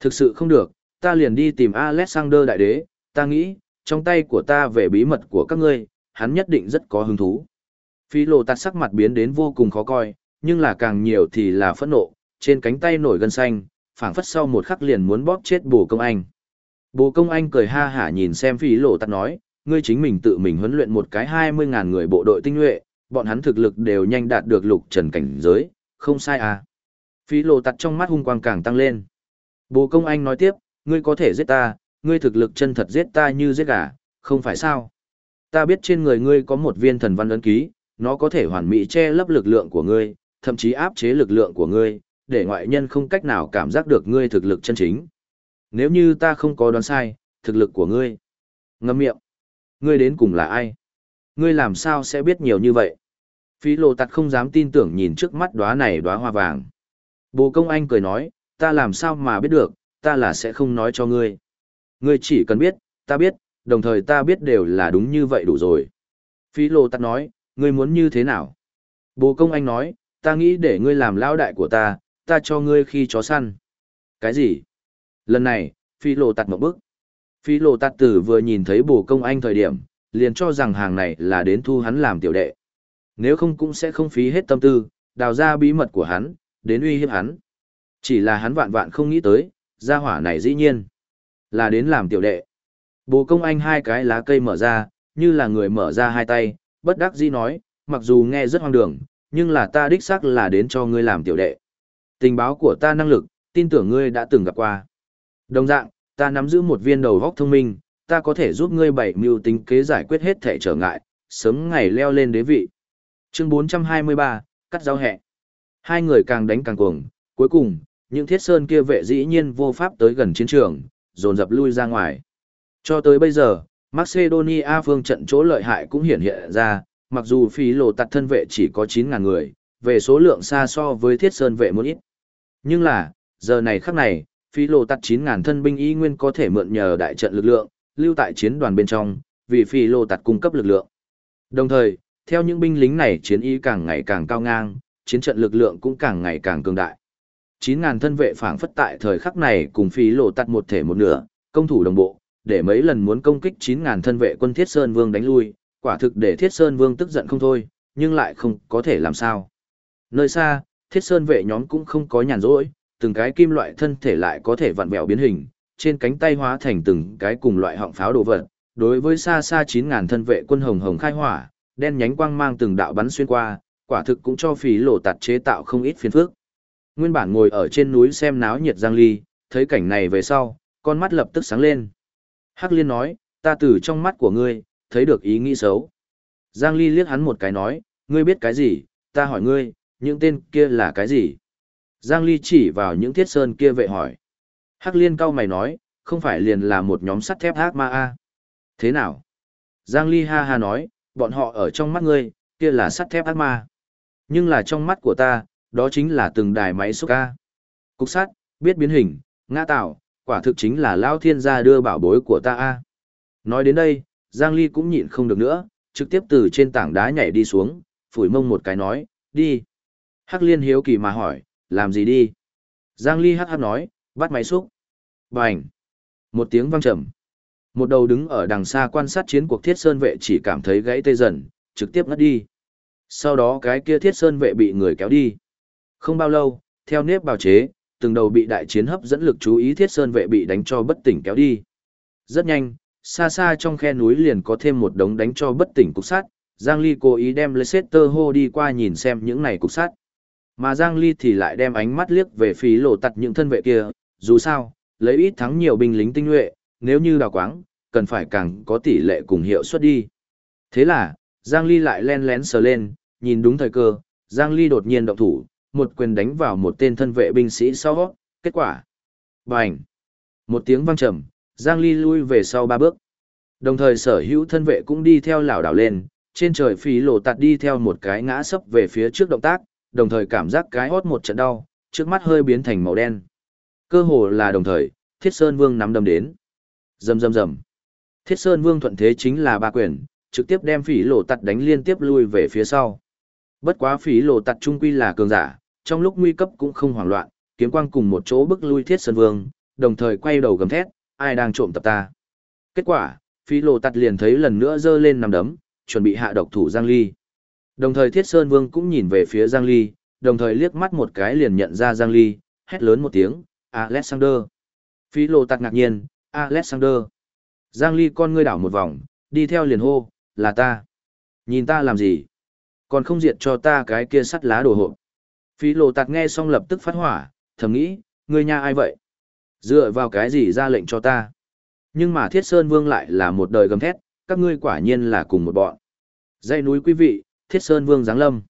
Thực sự không được, ta liền đi tìm Alexander đại đế, ta nghĩ, trong tay của ta về bí mật của các ngươi, hắn nhất định rất có hứng thú. Phi lộ tạt sắc mặt biến đến vô cùng khó coi, nhưng là càng nhiều thì là phẫn nộ, trên cánh tay nổi gân xanh, phảng phất sau một khắc liền muốn bóp chết bồ công anh. Bồ công anh cười ha hả nhìn xem phí lộ tạt nói, ngươi chính mình tự mình huấn luyện một cái 20.000 người bộ đội tinh nhuệ, bọn hắn thực lực đều nhanh đạt được lục trần cảnh giới, không sai à. Phí lộ tặt trong mắt hung quang càng tăng lên. Bồ công anh nói tiếp, ngươi có thể giết ta, ngươi thực lực chân thật giết ta như giết gà, không phải sao. Ta biết trên người ngươi có một viên thần văn ấn ký, nó có thể hoàn mỹ che lấp lực lượng của ngươi, thậm chí áp chế lực lượng của ngươi, để ngoại nhân không cách nào cảm giác được ngươi thực lực chân chính. Nếu như ta không có đoán sai, thực lực của ngươi. Ngâm miệng. Ngươi đến cùng là ai? Ngươi làm sao sẽ biết nhiều như vậy? Phí lộ tặt không dám tin tưởng nhìn trước mắt đóa này đóa hoa vàng. Bồ công anh cười nói, ta làm sao mà biết được, ta là sẽ không nói cho ngươi. Ngươi chỉ cần biết, ta biết, đồng thời ta biết đều là đúng như vậy đủ rồi. Phí lộ tặt nói, ngươi muốn như thế nào? Bồ công anh nói, ta nghĩ để ngươi làm lão đại của ta, ta cho ngươi khi chó săn. Cái gì? Lần này, phi lộ tạt một bức. Phi lộ tạt tử vừa nhìn thấy bồ công anh thời điểm, liền cho rằng hàng này là đến thu hắn làm tiểu đệ. Nếu không cũng sẽ không phí hết tâm tư, đào ra bí mật của hắn, đến uy hiếp hắn. Chỉ là hắn vạn vạn không nghĩ tới, gia hỏa này dĩ nhiên là đến làm tiểu đệ. Bồ công anh hai cái lá cây mở ra, như là người mở ra hai tay, bất đắc dĩ nói, mặc dù nghe rất hoang đường, nhưng là ta đích xác là đến cho ngươi làm tiểu đệ. Tình báo của ta năng lực, tin tưởng ngươi đã từng gặp qua. Đồng dạng, ta nắm giữ một viên đầu góc thông minh, ta có thể giúp ngươi bảy mưu tính kế giải quyết hết thể trở ngại, sớm ngày leo lên đế vị. Chương 423, cắt giao hẹ. Hai người càng đánh càng cuồng, cuối cùng, những thiết sơn kia vệ dĩ nhiên vô pháp tới gần chiến trường, dồn dập lui ra ngoài. Cho tới bây giờ, Macedonia phương trận chỗ lợi hại cũng hiển hiện ra, mặc dù phí lộ tặt thân vệ chỉ có 9.000 người, về số lượng xa so với thiết sơn vệ một ít. Nhưng là, giờ này khắc này, phí lộ tặt 9.000 thân binh y nguyên có thể mượn nhờ đại trận lực lượng, lưu tại chiến đoàn bên trong, vì phí lộ tạt cung cấp lực lượng. Đồng thời, theo những binh lính này chiến ý càng ngày càng cao ngang, chiến trận lực lượng cũng càng ngày càng cường đại. 9.000 thân vệ phảng phất tại thời khắc này cùng phí lộ tắt một thể một nửa, công thủ đồng bộ, để mấy lần muốn công kích 9.000 thân vệ quân Thiết Sơn Vương đánh lui, quả thực để Thiết Sơn Vương tức giận không thôi, nhưng lại không có thể làm sao. Nơi xa, Thiết Sơn vệ nhóm cũng không có nhàn rỗi, từng cái kim loại thân thể lại có thể vặn vẹo biến hình, trên cánh tay hóa thành từng cái cùng loại họng pháo đồ vật. Đối với xa xa 9.000 thân vệ quân hồng hồng khai hỏa, đen nhánh quang mang từng đạo bắn xuyên qua, quả thực cũng cho phí lộ tạt chế tạo không ít phiền phức. Nguyên bản ngồi ở trên núi xem náo nhiệt Giang Ly, thấy cảnh này về sau, con mắt lập tức sáng lên. Hắc Liên nói, ta từ trong mắt của ngươi, thấy được ý nghĩ xấu. Giang Ly liếc hắn một cái nói, ngươi biết cái gì, ta hỏi ngươi, những tên kia là cái gì? Giang Ly chỉ vào những thiết sơn kia vậy hỏi. Hắc Liên cau mày nói, không phải liền là một nhóm sắt thép ác ma a? Thế nào? Giang Ly ha ha nói, bọn họ ở trong mắt ngươi, kia là sắt thép ác ma. Nhưng là trong mắt của ta, đó chính là từng đài máy xúc ca. Cục sát, biết biến hình, ngã tạo, quả thực chính là Lao Thiên gia đưa bảo bối của ta a. Nói đến đây, Giang Ly cũng nhịn không được nữa, trực tiếp từ trên tảng đá nhảy đi xuống, phủi mông một cái nói, đi. Hắc Liên hiếu kỳ mà hỏi, làm gì đi? Giang Ly hắc hắc nói, bắt máy xúc. Bành. Một tiếng vang trầm. Một đầu đứng ở đằng xa quan sát chiến cuộc thiết sơn vệ chỉ cảm thấy gãy tê dần, trực tiếp ngất đi. Sau đó cái kia thiết sơn vệ bị người kéo đi. Không bao lâu, theo nếp bào chế, từng đầu bị đại chiến hấp dẫn lực chú ý thiết sơn vệ bị đánh cho bất tỉnh kéo đi. Rất nhanh, xa xa trong khe núi liền có thêm một đống đánh cho bất tỉnh cục sát, Giang Ly cố ý đem Leicester hô đi qua nhìn xem những này cục sát, Mà Giang Ly thì lại đem ánh mắt liếc về phí lộ tặt những thân vệ kia, dù sao, lấy ít thắng nhiều binh lính tinh nhuệ, nếu như đào quáng, cần phải càng có tỷ lệ cùng hiệu suất đi. Thế là, Giang Ly lại len lén sờ lên, nhìn đúng thời cơ, Giang Ly đột nhiên động thủ, một quyền đánh vào một tên thân vệ binh sĩ sau, kết quả. Bành! Một tiếng vang trầm, Giang Ly lui về sau ba bước. Đồng thời sở hữu thân vệ cũng đi theo lảo đảo lên, trên trời phí lộ tạt đi theo một cái ngã sấp về phía trước động tác, đồng thời cảm giác cái hót một trận đau, trước mắt hơi biến thành màu đen. Cơ hồ là đồng thời, Thiết Sơn Vương nắm đâm đến. Rầm rầm rầm. Thiết Sơn Vương thuận thế chính là ba quyền, trực tiếp đem phỉ lộ tạt đánh liên tiếp lui về phía sau. Bất quá phí lộ tặc trung quy là cường giả, trong lúc nguy cấp cũng không hoảng loạn, kiếm quang cùng một chỗ bức lui Thiết Sơn Vương, đồng thời quay đầu gầm thét, ai đang trộm tập ta. Kết quả, phí lộ tặc liền thấy lần nữa giơ lên nằm đấm, chuẩn bị hạ độc thủ Giang Ly. Đồng thời Thiết Sơn Vương cũng nhìn về phía Giang Ly, đồng thời liếc mắt một cái liền nhận ra Giang Ly, hét lớn một tiếng, Alexander. Phí lộ tặc ngạc nhiên, Alexander. Giang Ly con ngươi đảo một vòng, đi theo liền hô, là ta. Nhìn ta làm gì? Còn không diệt cho ta cái kia sắt lá đồ hộp. Phí lộ tạt nghe xong lập tức phát hỏa, thầm nghĩ, người nha ai vậy? Dựa vào cái gì ra lệnh cho ta? Nhưng mà Thiết Sơn Vương lại là một đời gầm thét, các ngươi quả nhiên là cùng một bọn. dây núi quý vị, Thiết Sơn Vương giáng lâm.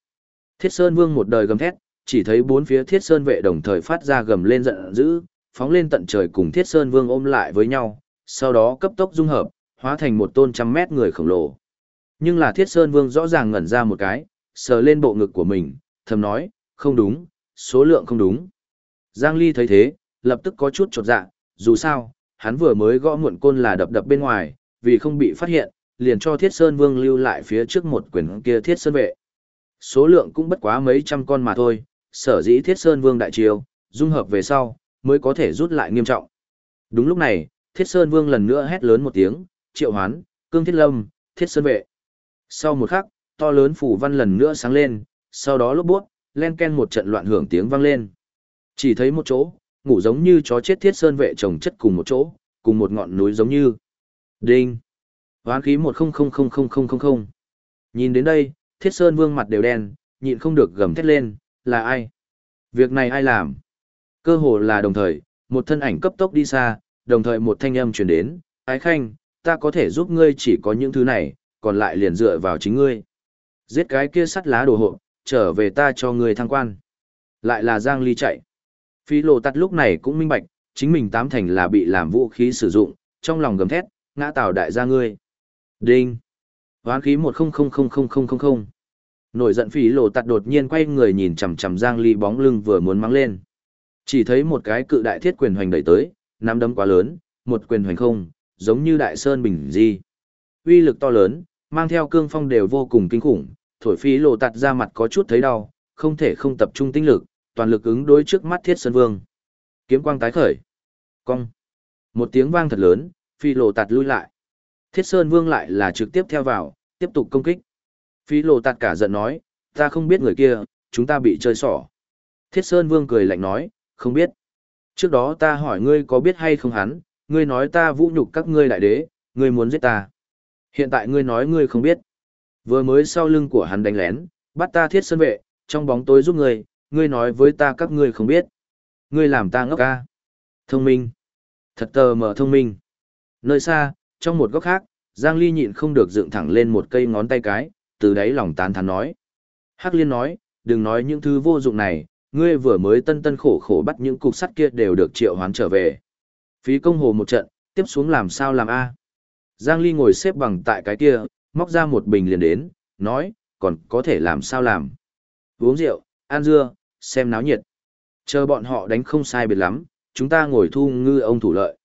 Thiết Sơn Vương một đời gầm thét, chỉ thấy bốn phía Thiết Sơn vệ đồng thời phát ra gầm lên giận dữ, phóng lên tận trời cùng Thiết Sơn Vương ôm lại với nhau, sau đó cấp tốc dung hợp, hóa thành một tôn trăm mét người khổng lồ. Nhưng là Thiết Sơn Vương rõ ràng ngẩn ra một cái, sờ lên bộ ngực của mình, thầm nói, không đúng, số lượng không đúng. Giang Ly thấy thế, lập tức có chút chột dạ, dù sao, hắn vừa mới gõ muộn côn là đập đập bên ngoài, vì không bị phát hiện, liền cho Thiết Sơn Vương lưu lại phía trước một quyển kia Thiết Sơn vệ. Số lượng cũng bất quá mấy trăm con mà thôi, sở dĩ Thiết Sơn Vương đại triều, dung hợp về sau, mới có thể rút lại nghiêm trọng. Đúng lúc này, Thiết Sơn Vương lần nữa hét lớn một tiếng, triệu hoán, cương thiết lâm, thiết sơn vệ. Sau một khắc, to lớn phủ văn lần nữa sáng lên, sau đó lốp bút, len ken một trận loạn hưởng tiếng vang lên. Chỉ thấy một chỗ, ngủ giống như chó chết thiết sơn vệ chồng chất cùng một chỗ, cùng một ngọn núi giống như. Đinh! Hoán khí một không không không không không không không. Nhìn đến đây, thiết sơn vương mặt đều đen, nhịn không được gầm thét lên, là ai? Việc này ai làm? Cơ hồ là đồng thời, một thân ảnh cấp tốc đi xa, đồng thời một thanh âm truyền đến, ái khanh, ta có thể giúp ngươi chỉ có những thứ này, còn lại liền dựa vào chính ngươi. Giết cái kia sắt lá đồ hộ, trở về ta cho ngươi thăng quan. Lại là Giang Ly chạy. Phi lộ tắt lúc này cũng minh bạch, chính mình tám thành là bị làm vũ khí sử dụng, trong lòng gầm thét, ngã tào đại gia ngươi. Đinh. Hoán khí một không không không không không không không. Nổi giận phí lộ tắt đột nhiên quay người nhìn chằm chằm Giang Ly bóng lưng vừa muốn mang lên. Chỉ thấy một cái cự đại thiết quyền hoành đẩy tới, nắm đấm quá lớn, một quyền hoành không, giống như đại sơn bình di. uy lực to lớn, mang theo cương phong đều vô cùng kinh khủng, thổi phí lộ tạt ra mặt có chút thấy đau, không thể không tập trung tinh lực, toàn lực ứng đối trước mắt thiết sơn vương. Kiếm quang tái khởi. Cong. Một tiếng vang thật lớn, phi lộ tạt lui lại. Thiết sơn vương lại là trực tiếp theo vào, tiếp tục công kích. Phi lộ tạt cả giận nói, ta không biết người kia, chúng ta bị chơi xỏ. Thiết sơn vương cười lạnh nói, không biết. Trước đó ta hỏi ngươi có biết hay không hắn, ngươi nói ta vũ nhục các ngươi đại đế, ngươi muốn giết ta. Hiện tại ngươi nói ngươi không biết. Vừa mới sau lưng của hắn đánh lén, bắt ta thiết sơn vệ, trong bóng tối giúp ngươi, ngươi nói với ta các ngươi không biết. Ngươi làm ta ngốc ca. Thông minh. Thật tờ mờ thông minh. Nơi xa, trong một góc khác, Giang Ly nhịn không được dựng thẳng lên một cây ngón tay cái, từ đấy lòng tán thán nói. Hắc Liên nói, đừng nói những thứ vô dụng này, ngươi vừa mới tân tân khổ khổ bắt những cục sắt kia đều được triệu hoán trở về. Phí công hồ một trận, tiếp xuống làm sao làm A. Giang Ly ngồi xếp bằng tại cái kia, móc ra một bình liền đến, nói, còn có thể làm sao làm. Uống rượu, ăn dưa, xem náo nhiệt. Chờ bọn họ đánh không sai biệt lắm, chúng ta ngồi thu ngư ông thủ lợi.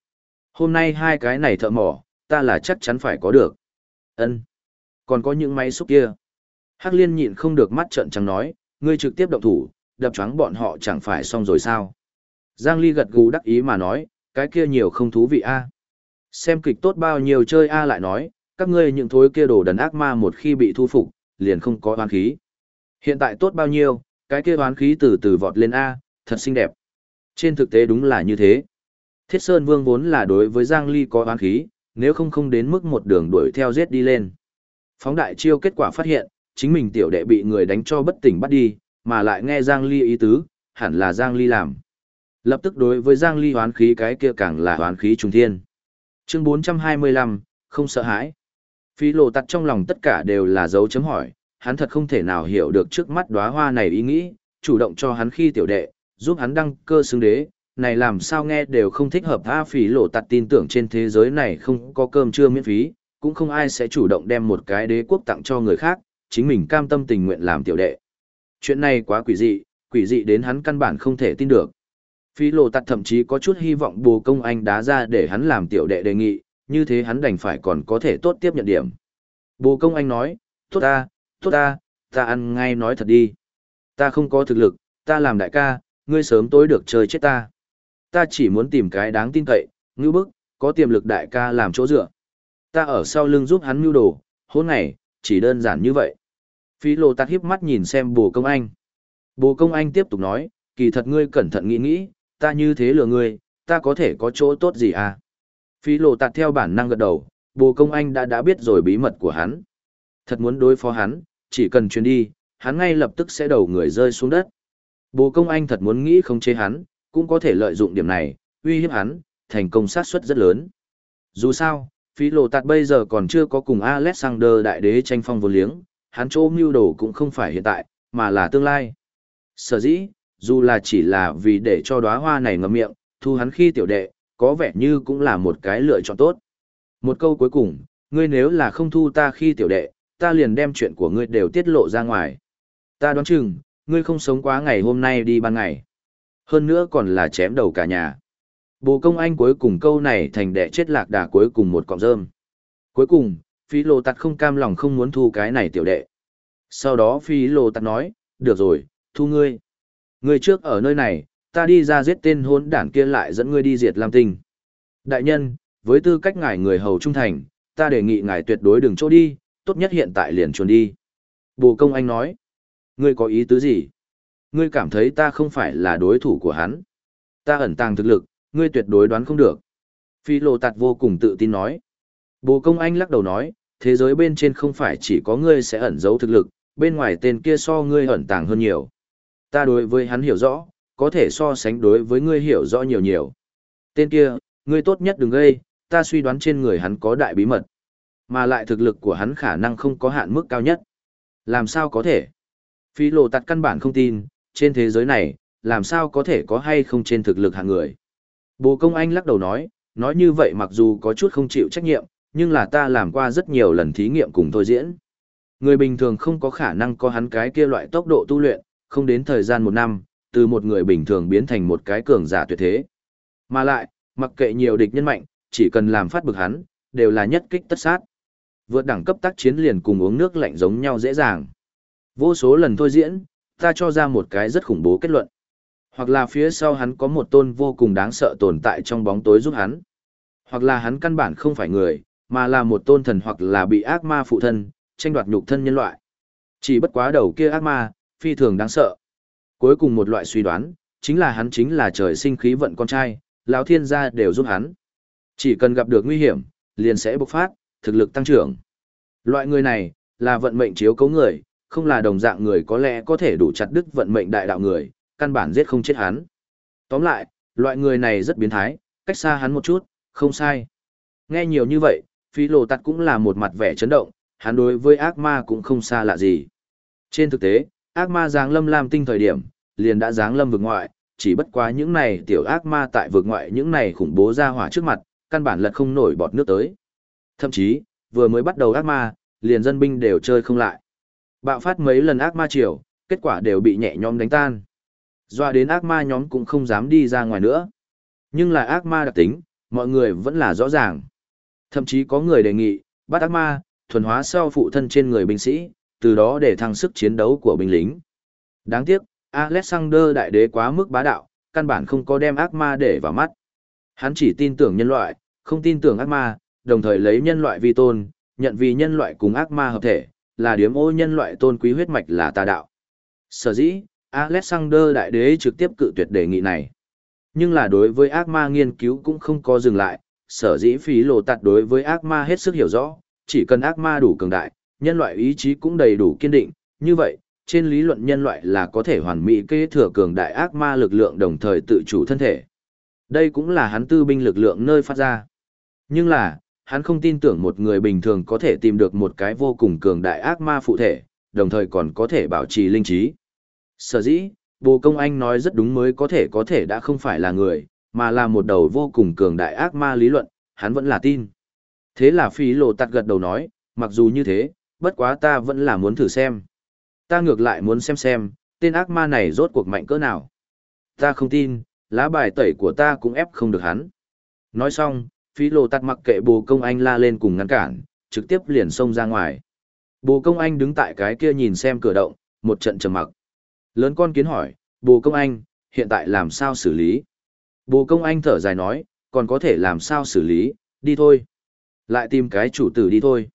Hôm nay hai cái này thợ mỏ, ta là chắc chắn phải có được. Ân, Còn có những máy xúc kia. Hắc liên nhịn không được mắt trợn trắng nói, ngươi trực tiếp động thủ, đập choáng bọn họ chẳng phải xong rồi sao. Giang Ly gật gù đắc ý mà nói, cái kia nhiều không thú vị a. Xem kịch tốt bao nhiêu chơi a lại nói, các ngươi những thối kia đồ đần ác ma một khi bị thu phục, liền không có oán khí. Hiện tại tốt bao nhiêu, cái kia oán khí từ từ vọt lên a, thật xinh đẹp. Trên thực tế đúng là như thế. Thiết Sơn Vương vốn là đối với Giang Ly có oán khí, nếu không không đến mức một đường đuổi theo giết đi lên. Phóng đại chiêu kết quả phát hiện, chính mình tiểu đệ bị người đánh cho bất tỉnh bắt đi, mà lại nghe Giang Ly ý tứ, hẳn là Giang Ly làm. Lập tức đối với Giang Ly hoán khí cái kia càng là hoán khí trùng thiên. Chương 425, không sợ hãi. Phi lộ tặt trong lòng tất cả đều là dấu chấm hỏi, hắn thật không thể nào hiểu được trước mắt đóa hoa này ý nghĩ, chủ động cho hắn khi tiểu đệ, giúp hắn đăng cơ xứng đế, này làm sao nghe đều không thích hợp A phí lộ tặt tin tưởng trên thế giới này không có cơm trưa miễn phí, cũng không ai sẽ chủ động đem một cái đế quốc tặng cho người khác, chính mình cam tâm tình nguyện làm tiểu đệ. Chuyện này quá quỷ dị, quỷ dị đến hắn căn bản không thể tin được. Phi lộ tặt thậm chí có chút hy vọng bồ công anh đá ra để hắn làm tiểu đệ đề nghị, như thế hắn đành phải còn có thể tốt tiếp nhận điểm. Bồ công anh nói, tốt ta, tốt ta, ta ăn ngay nói thật đi. Ta không có thực lực, ta làm đại ca, ngươi sớm tối được chơi chết ta. Ta chỉ muốn tìm cái đáng tin cậy, ngư bức, có tiềm lực đại ca làm chỗ dựa. Ta ở sau lưng giúp hắn mưu đồ, hôn này, chỉ đơn giản như vậy. Phí lộ tạt hiếp mắt nhìn xem bồ công anh. Bồ công anh tiếp tục nói, kỳ thật ngươi cẩn thận nghĩ nghĩ, ta như thế lừa ngươi, ta có thể có chỗ tốt gì à? Phí lộ tạt theo bản năng gật đầu, bồ công anh đã đã biết rồi bí mật của hắn. Thật muốn đối phó hắn, chỉ cần chuyến đi, hắn ngay lập tức sẽ đầu người rơi xuống đất. Bồ công anh thật muốn nghĩ không chế hắn, cũng có thể lợi dụng điểm này, uy hiếp hắn, thành công sát suất rất lớn. Dù sao, phí lộ tạt bây giờ còn chưa có cùng Alexander đại đế tranh phong vô liếng, hắn chỗ mưu đồ cũng không phải hiện tại, mà là tương lai. Sở dĩ, dù là chỉ là vì để cho đóa hoa này ngậm miệng, thu hắn khi tiểu đệ, có vẻ như cũng là một cái lựa chọn tốt. Một câu cuối cùng, ngươi nếu là không thu ta khi tiểu đệ, ta liền đem chuyện của ngươi đều tiết lộ ra ngoài. Ta đoán chừng, ngươi không sống quá ngày hôm nay đi ban ngày. Hơn nữa còn là chém đầu cả nhà. Bồ công anh cuối cùng câu này thành đệ chết lạc đà cuối cùng một cọng rơm. Cuối cùng, Phi Lô Tạt không cam lòng không muốn thu cái này tiểu đệ. Sau đó Phi Lô Tạt nói, được rồi, thu ngươi. Ngươi trước ở nơi này, ta đi ra giết tên hôn đảng kia lại dẫn ngươi đi diệt Lam Tinh. Đại nhân, với tư cách ngài người hầu trung thành, ta đề nghị ngài tuyệt đối đừng chỗ đi, tốt nhất hiện tại liền chuồn đi. Bồ công anh nói, ngươi có ý tứ gì? Ngươi cảm thấy ta không phải là đối thủ của hắn. Ta ẩn tàng thực lực, ngươi tuyệt đối đoán không được. Phi lộ tạt vô cùng tự tin nói. Bồ công anh lắc đầu nói, thế giới bên trên không phải chỉ có ngươi sẽ ẩn giấu thực lực, bên ngoài tên kia so ngươi ẩn tàng hơn nhiều. Ta đối với hắn hiểu rõ, có thể so sánh đối với ngươi hiểu rõ nhiều nhiều. Tên kia, ngươi tốt nhất đừng gây, ta suy đoán trên người hắn có đại bí mật. Mà lại thực lực của hắn khả năng không có hạn mức cao nhất. Làm sao có thể? Phi lộ tặt căn bản không tin, trên thế giới này, làm sao có thể có hay không trên thực lực hạng người. Bồ công anh lắc đầu nói, nói như vậy mặc dù có chút không chịu trách nhiệm, nhưng là ta làm qua rất nhiều lần thí nghiệm cùng thôi diễn. Người bình thường không có khả năng có hắn cái kia loại tốc độ tu luyện, không đến thời gian một năm, từ một người bình thường biến thành một cái cường giả tuyệt thế. Mà lại, mặc kệ nhiều địch nhân mạnh, chỉ cần làm phát bực hắn, đều là nhất kích tất sát. Vượt đẳng cấp tác chiến liền cùng uống nước lạnh giống nhau dễ dàng. Vô số lần thôi diễn, ta cho ra một cái rất khủng bố kết luận. Hoặc là phía sau hắn có một tôn vô cùng đáng sợ tồn tại trong bóng tối giúp hắn. Hoặc là hắn căn bản không phải người, mà là một tôn thần hoặc là bị ác ma phụ thân, tranh đoạt nhục thân nhân loại. Chỉ bất quá đầu kia ác ma, phi thường đáng sợ. Cuối cùng một loại suy đoán, chính là hắn chính là trời sinh khí vận con trai, lão thiên gia đều giúp hắn. Chỉ cần gặp được nguy hiểm, liền sẽ bộc phát, thực lực tăng trưởng. Loại người này, là vận mệnh chiếu cấu người, không là đồng dạng người có lẽ có thể đủ chặt đứt vận mệnh đại đạo người, căn bản giết không chết hắn. Tóm lại, loại người này rất biến thái, cách xa hắn một chút, không sai. Nghe nhiều như vậy, phi lộ tặt cũng là một mặt vẻ chấn động, hắn đối với ác ma cũng không xa lạ gì. Trên thực tế, ác ma giáng lâm lam tinh thời điểm, liền đã giáng lâm vực ngoại, chỉ bất quá những này tiểu ác ma tại vực ngoại những này khủng bố ra hỏa trước mặt, căn bản lật không nổi bọt nước tới. Thậm chí, vừa mới bắt đầu ác ma, liền dân binh đều chơi không lại. Bạo phát mấy lần ác ma triều, kết quả đều bị nhẹ nhõm đánh tan. Doa đến ác ma nhóm cũng không dám đi ra ngoài nữa. Nhưng là ác ma đặc tính, mọi người vẫn là rõ ràng. Thậm chí có người đề nghị, bắt ác ma, thuần hóa sau phụ thân trên người binh sĩ, từ đó để thăng sức chiến đấu của binh lính. Đáng tiếc, Alexander đại đế quá mức bá đạo, căn bản không có đem ác ma để vào mắt. Hắn chỉ tin tưởng nhân loại, không tin tưởng ác ma, đồng thời lấy nhân loại vi tôn, nhận vì nhân loại cùng ác ma hợp thể, là điểm ô nhân loại tôn quý huyết mạch là tà đạo. Sở dĩ, Alexander đại đế trực tiếp cự tuyệt đề nghị này. Nhưng là đối với ác ma nghiên cứu cũng không có dừng lại, sở dĩ phí lộ tạt đối với ác ma hết sức hiểu rõ, chỉ cần ác ma đủ cường đại, nhân loại ý chí cũng đầy đủ kiên định, như vậy, trên lý luận nhân loại là có thể hoàn mỹ kế thừa cường đại ác ma lực lượng đồng thời tự chủ thân thể. Đây cũng là hắn tư binh lực lượng nơi phát ra. Nhưng là, hắn không tin tưởng một người bình thường có thể tìm được một cái vô cùng cường đại ác ma phụ thể, đồng thời còn có thể bảo trì linh trí. Sở dĩ, Bồ Công Anh nói rất đúng mới có thể có thể đã không phải là người, mà là một đầu vô cùng cường đại ác ma lý luận, hắn vẫn là tin. Thế là phí lộ tạt gật đầu nói, mặc dù như thế, bất quá ta vẫn là muốn thử xem. Ta ngược lại muốn xem xem, tên ác ma này rốt cuộc mạnh cỡ nào. Ta không tin, lá bài tẩy của ta cũng ép không được hắn. Nói xong, phí lộ tạt mặc kệ bồ công anh la lên cùng ngăn cản, trực tiếp liền xông ra ngoài. Bồ công anh đứng tại cái kia nhìn xem cửa động, một trận trầm mặc. Lớn con kiến hỏi, bồ công anh, hiện tại làm sao xử lý? Bồ công anh thở dài nói, còn có thể làm sao xử lý, đi thôi. Lại tìm cái chủ tử đi thôi.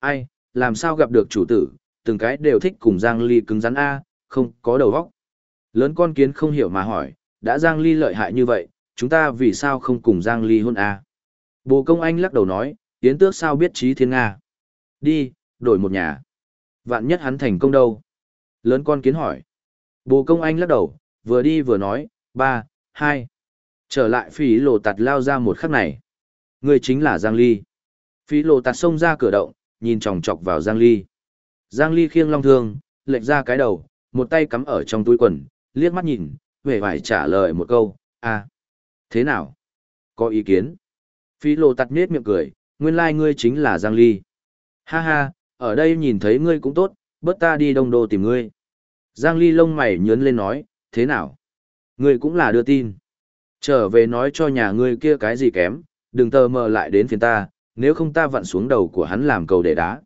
Ai, làm sao gặp được chủ tử, từng cái đều thích cùng Giang Ly cứng rắn A, không có đầu óc. Lớn con kiến không hiểu mà hỏi, đã Giang Ly lợi hại như vậy, chúng ta vì sao không cùng Giang Ly hôn A? Bồ công anh lắc đầu nói, tiến tước sao biết trí thiên Nga. Đi, đổi một nhà. Vạn nhất hắn thành công đâu? Lớn con kiến hỏi. Bồ công anh lắc đầu, vừa đi vừa nói, ba, hai. Trở lại phí lộ tạt lao ra một khắc này. Người chính là Giang Ly. Phí lộ tạt xông ra cửa động, nhìn chòng chọc vào Giang Ly. Giang Ly khiêng long thương, lệch ra cái đầu, một tay cắm ở trong túi quần, liếc mắt nhìn, vẻ vải trả lời một câu, à, thế nào? Có ý kiến? Phí lộ tạt nết miệng cười, nguyên lai like ngươi chính là Giang Ly. Ha ha, ở đây nhìn thấy ngươi cũng tốt, bớt ta đi đông đô tìm ngươi. Giang Ly lông mày nhớn lên nói, thế nào? Ngươi cũng là đưa tin. Trở về nói cho nhà ngươi kia cái gì kém, đừng tờ mờ lại đến phiền ta, nếu không ta vặn xuống đầu của hắn làm cầu để đá.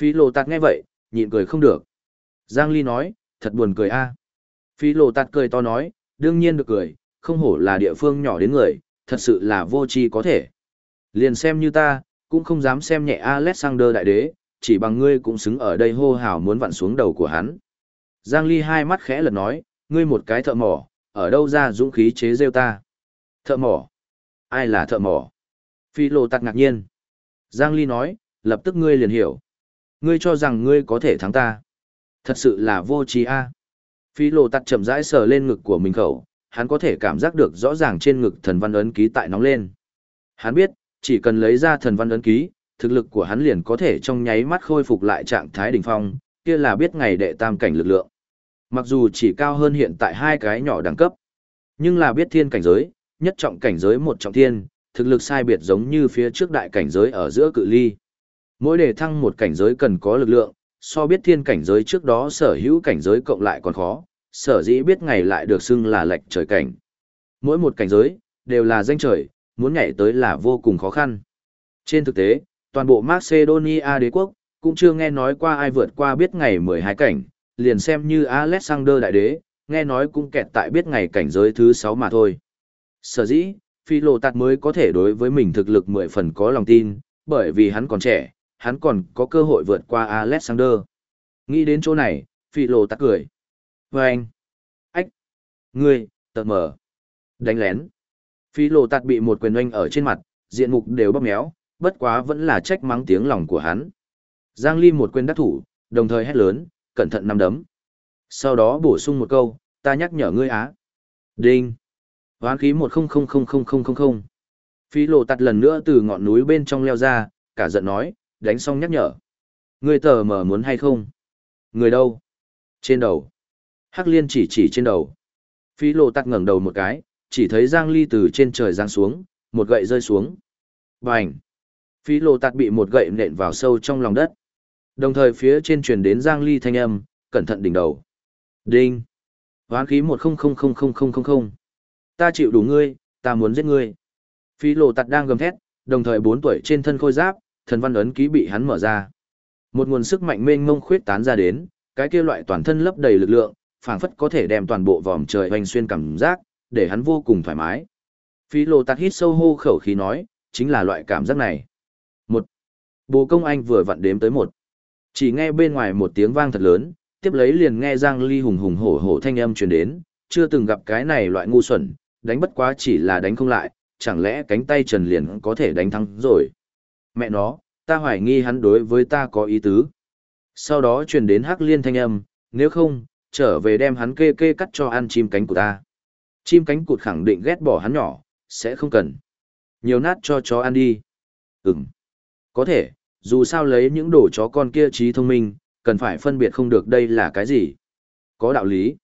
Phi lộ tạt nghe vậy, nhịn cười không được. Giang Ly nói, thật buồn cười a. Phi lộ tạt cười to nói, đương nhiên được cười, không hổ là địa phương nhỏ đến người, thật sự là vô tri có thể. Liền xem như ta, cũng không dám xem nhẹ Alexander đại đế, chỉ bằng ngươi cũng xứng ở đây hô hào muốn vặn xuống đầu của hắn. Giang Ly hai mắt khẽ lật nói, ngươi một cái thợ mỏ, ở đâu ra dũng khí chế rêu ta. Thợ mỏ? Ai là thợ mỏ? Phi lộ tạt ngạc nhiên. Giang Ly nói, lập tức ngươi liền hiểu. Ngươi cho rằng ngươi có thể thắng ta. Thật sự là vô trí a. Phi lộ tặc chậm rãi sờ lên ngực của mình khẩu, hắn có thể cảm giác được rõ ràng trên ngực thần văn ấn ký tại nóng lên. Hắn biết, chỉ cần lấy ra thần văn ấn ký, thực lực của hắn liền có thể trong nháy mắt khôi phục lại trạng thái đỉnh phong, kia là biết ngày đệ tam cảnh lực lượng. Mặc dù chỉ cao hơn hiện tại hai cái nhỏ đẳng cấp, nhưng là biết thiên cảnh giới, nhất trọng cảnh giới một trọng thiên, thực lực sai biệt giống như phía trước đại cảnh giới ở giữa cự ly. Mỗi đề thăng một cảnh giới cần có lực lượng, so biết thiên cảnh giới trước đó sở hữu cảnh giới cộng lại còn khó, sở dĩ biết ngày lại được xưng là lệch trời cảnh. Mỗi một cảnh giới, đều là danh trời, muốn nhảy tới là vô cùng khó khăn. Trên thực tế, toàn bộ Macedonia đế quốc, cũng chưa nghe nói qua ai vượt qua biết ngày 12 cảnh, liền xem như Alexander đại đế, nghe nói cũng kẹt tại biết ngày cảnh giới thứ 6 mà thôi. Sở dĩ, phi lộ tạt mới có thể đối với mình thực lực mười phần có lòng tin, bởi vì hắn còn trẻ, hắn còn có cơ hội vượt qua Alexander. Nghĩ đến chỗ này, phi lộ tạt cười. Và anh, ách, ngươi, tật mở, đánh lén. Phi lộ tạt bị một quyền oanh ở trên mặt, diện mục đều bóp méo, bất quá vẫn là trách mắng tiếng lòng của hắn. Giang Ly một quyền đắc thủ, đồng thời hét lớn, cẩn thận nắm đấm. Sau đó bổ sung một câu, ta nhắc nhở ngươi á. Đinh. Hoán khí 10000000. Phi lộ tặt lần nữa từ ngọn núi bên trong leo ra, cả giận nói, đánh xong nhắc nhở. Người tờ mở muốn hay không? Người đâu? Trên đầu. Hắc liên chỉ chỉ trên đầu. Phi lộ tặt ngẩng đầu một cái, chỉ thấy Giang Ly từ trên trời giang xuống, một gậy rơi xuống. Bành! Phi lộ tạt bị một gậy nện vào sâu trong lòng đất. Đồng thời phía trên truyền đến Giang Ly thanh âm, cẩn thận đỉnh đầu. Đinh! Hoán khí 10000000. Ta chịu đủ ngươi, ta muốn giết ngươi. Phi lộ tặt đang gầm thét, đồng thời bốn tuổi trên thân khôi giáp, thần văn ấn ký bị hắn mở ra. Một nguồn sức mạnh mênh mông khuyết tán ra đến, cái kia loại toàn thân lấp đầy lực lượng, phảng phất có thể đem toàn bộ vòm trời hoành xuyên cảm giác, để hắn vô cùng thoải mái. Phi lộ tạt hít sâu hô khẩu khí nói, chính là loại cảm giác này. Một. Bồ công anh vừa vặn đếm tới một. Chỉ nghe bên ngoài một tiếng vang thật lớn, tiếp lấy liền nghe Giang Ly hùng hùng hổ hổ thanh âm truyền đến, chưa từng gặp cái này loại ngu xuẩn, đánh bất quá chỉ là đánh không lại, chẳng lẽ cánh tay trần liền có thể đánh thắng rồi. Mẹ nó, ta hoài nghi hắn đối với ta có ý tứ. Sau đó truyền đến hắc liên thanh âm, nếu không, trở về đem hắn kê kê cắt cho ăn chim cánh của ta. Chim cánh cụt khẳng định ghét bỏ hắn nhỏ, sẽ không cần. Nhiều nát cho chó ăn đi. Ừm. Có thể, dù sao lấy những đồ chó con kia trí thông minh, cần phải phân biệt không được đây là cái gì. Có đạo lý.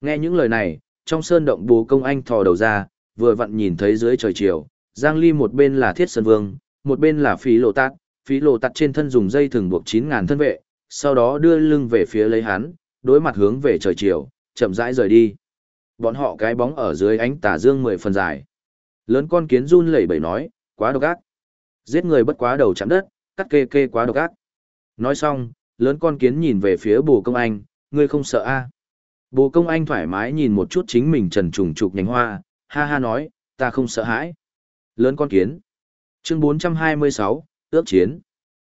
Nghe những lời này, trong sơn động bố công anh thò đầu ra, vừa vặn nhìn thấy dưới trời chiều, Giang Ly một bên là Thiết Sơn Vương, một bên là Phí Lộ Tát, Phí Lộ Tát trên thân dùng dây thừng buộc 9000 thân vệ, sau đó đưa lưng về phía lấy hắn, đối mặt hướng về trời chiều, chậm rãi rời đi. Bọn họ cái bóng ở dưới ánh tà dương mười phần dài. Lớn con kiến run lẩy bẩy nói, quá độc ác. Giết người bất quá đầu chạm đất, cắt kê kê quá độc ác. Nói xong, lớn con kiến nhìn về phía bồ công anh, ngươi không sợ a? Bồ công anh thoải mái nhìn một chút chính mình trần trùng trục nhánh hoa, ha ha nói, ta không sợ hãi. Lớn con kiến. Chương 426, ước chiến.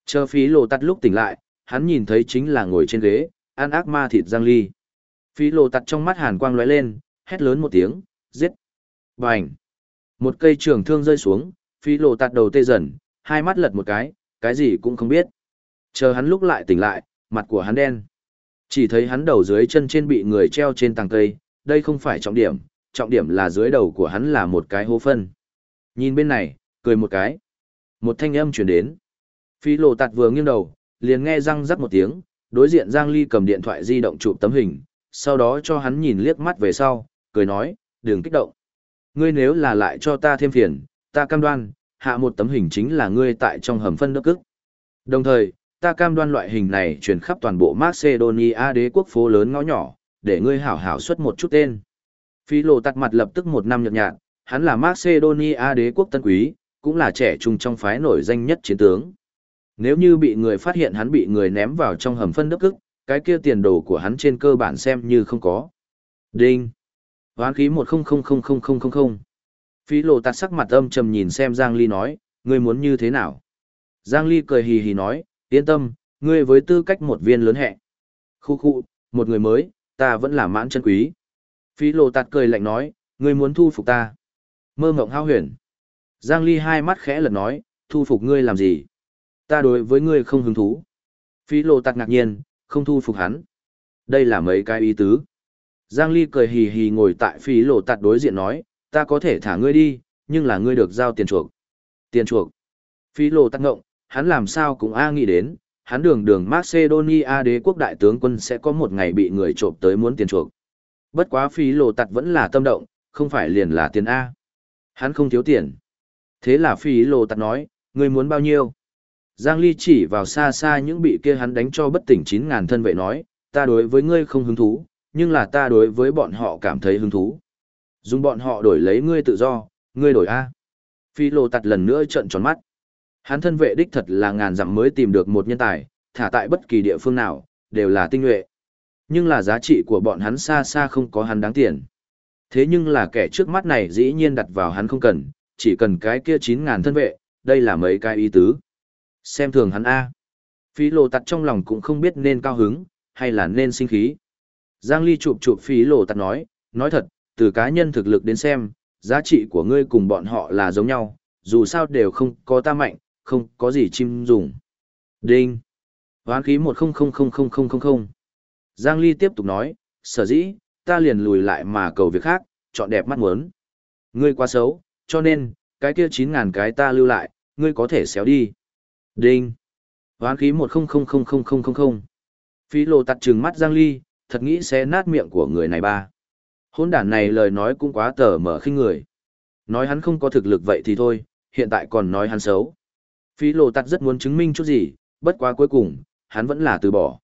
Chờ phí lộ tắt lúc tỉnh lại, hắn nhìn thấy chính là ngồi trên ghế, ăn ác ma thịt Giang Ly. Phí lộ tắt trong mắt hàn quang lóe lên, hét lớn một tiếng, giết. Bành. Một cây trường thương rơi xuống, phí lộ tắt đầu tê dần, hai mắt lật một cái, cái gì cũng không biết. Chờ hắn lúc lại tỉnh lại, mặt của hắn đen. Chỉ thấy hắn đầu dưới chân trên bị người treo trên tàng cây, đây không phải trọng điểm, trọng điểm là dưới đầu của hắn là một cái hố phân. Nhìn bên này, cười một cái. Một thanh âm chuyển đến. Phi lộ tạt vừa nghiêng đầu, liền nghe răng rắc một tiếng, đối diện Giang Ly cầm điện thoại di động chụp tấm hình, sau đó cho hắn nhìn liếc mắt về sau, cười nói, đừng kích động. Ngươi nếu là lại cho ta thêm phiền, ta cam đoan, hạ một tấm hình chính là ngươi tại trong hầm phân đất cức. Đồng thời, ta cam đoan loại hình này truyền khắp toàn bộ Macedonia đế quốc phố lớn ngõ nhỏ, để ngươi hảo hảo xuất một chút tên. Phi lộ tắt mặt lập tức một năm nhợt nhạt, hắn là Macedonia đế quốc tân quý, cũng là trẻ trung trong phái nổi danh nhất chiến tướng. Nếu như bị người phát hiện hắn bị người ném vào trong hầm phân đất cức, cái kia tiền đồ của hắn trên cơ bản xem như không có. Đinh! Hoán khí một không không không không không không không. Phi lộ tạt sắc mặt âm trầm nhìn xem Giang Ly nói, ngươi muốn như thế nào? Giang Ly cười hì hì nói, yên tâm, ngươi với tư cách một viên lớn hẹ. Khu khu, một người mới, ta vẫn là mãn chân quý. Phi lộ tạt cười lạnh nói, ngươi muốn thu phục ta. Mơ mộng hao huyền. Giang Ly hai mắt khẽ lật nói, thu phục ngươi làm gì? Ta đối với ngươi không hứng thú. Phi lộ tạt ngạc nhiên, không thu phục hắn. Đây là mấy cái ý tứ. Giang Ly cười hì hì ngồi tại phi lộ tạt đối diện nói, ta có thể thả ngươi đi, nhưng là ngươi được giao tiền chuộc. Tiền chuộc. Phi lộ tạt ngộng, hắn làm sao cũng a nghĩ đến, hắn đường đường Macedonia đế quốc đại tướng quân sẽ có một ngày bị người trộm tới muốn tiền chuộc. Bất quá phí lộ tặt vẫn là tâm động, không phải liền là tiền A. Hắn không thiếu tiền. Thế là phí lộ tặt nói, người muốn bao nhiêu? Giang Ly chỉ vào xa xa những bị kia hắn đánh cho bất tỉnh 9.000 thân vệ nói, ta đối với ngươi không hứng thú, nhưng là ta đối với bọn họ cảm thấy hứng thú. Dùng bọn họ đổi lấy ngươi tự do, ngươi đổi A. Phi lộ tặt lần nữa trận tròn mắt. Hắn thân vệ đích thật là ngàn dặm mới tìm được một nhân tài, thả tại bất kỳ địa phương nào, đều là tinh nhuệ. Nhưng là giá trị của bọn hắn xa xa không có hắn đáng tiền. Thế nhưng là kẻ trước mắt này dĩ nhiên đặt vào hắn không cần, chỉ cần cái kia 9.000 thân vệ, đây là mấy cái ý tứ. Xem thường hắn A. Phí lộ tặt trong lòng cũng không biết nên cao hứng, hay là nên sinh khí. Giang Ly chụp chụp phí lộ tặt nói, nói thật, từ cá nhân thực lực đến xem, giá trị của ngươi cùng bọn họ là giống nhau, dù sao đều không có ta mạnh, không có gì chim dùng. Đinh. Hoán khí 10000000. Giang Ly tiếp tục nói, sở dĩ, ta liền lùi lại mà cầu việc khác, chọn đẹp mắt muốn. Ngươi quá xấu, cho nên, cái kia 9.000 cái ta lưu lại, ngươi có thể xéo đi. Đinh. Hoán khí 10000000. Phí lộ tặt trừng mắt Giang Ly, thật nghĩ sẽ nát miệng của người này ba. Hôn đản này lời nói cũng quá tờ mở khinh người. Nói hắn không có thực lực vậy thì thôi, hiện tại còn nói hắn xấu. Phí lộ tặt rất muốn chứng minh chút gì, bất quá cuối cùng, hắn vẫn là từ bỏ.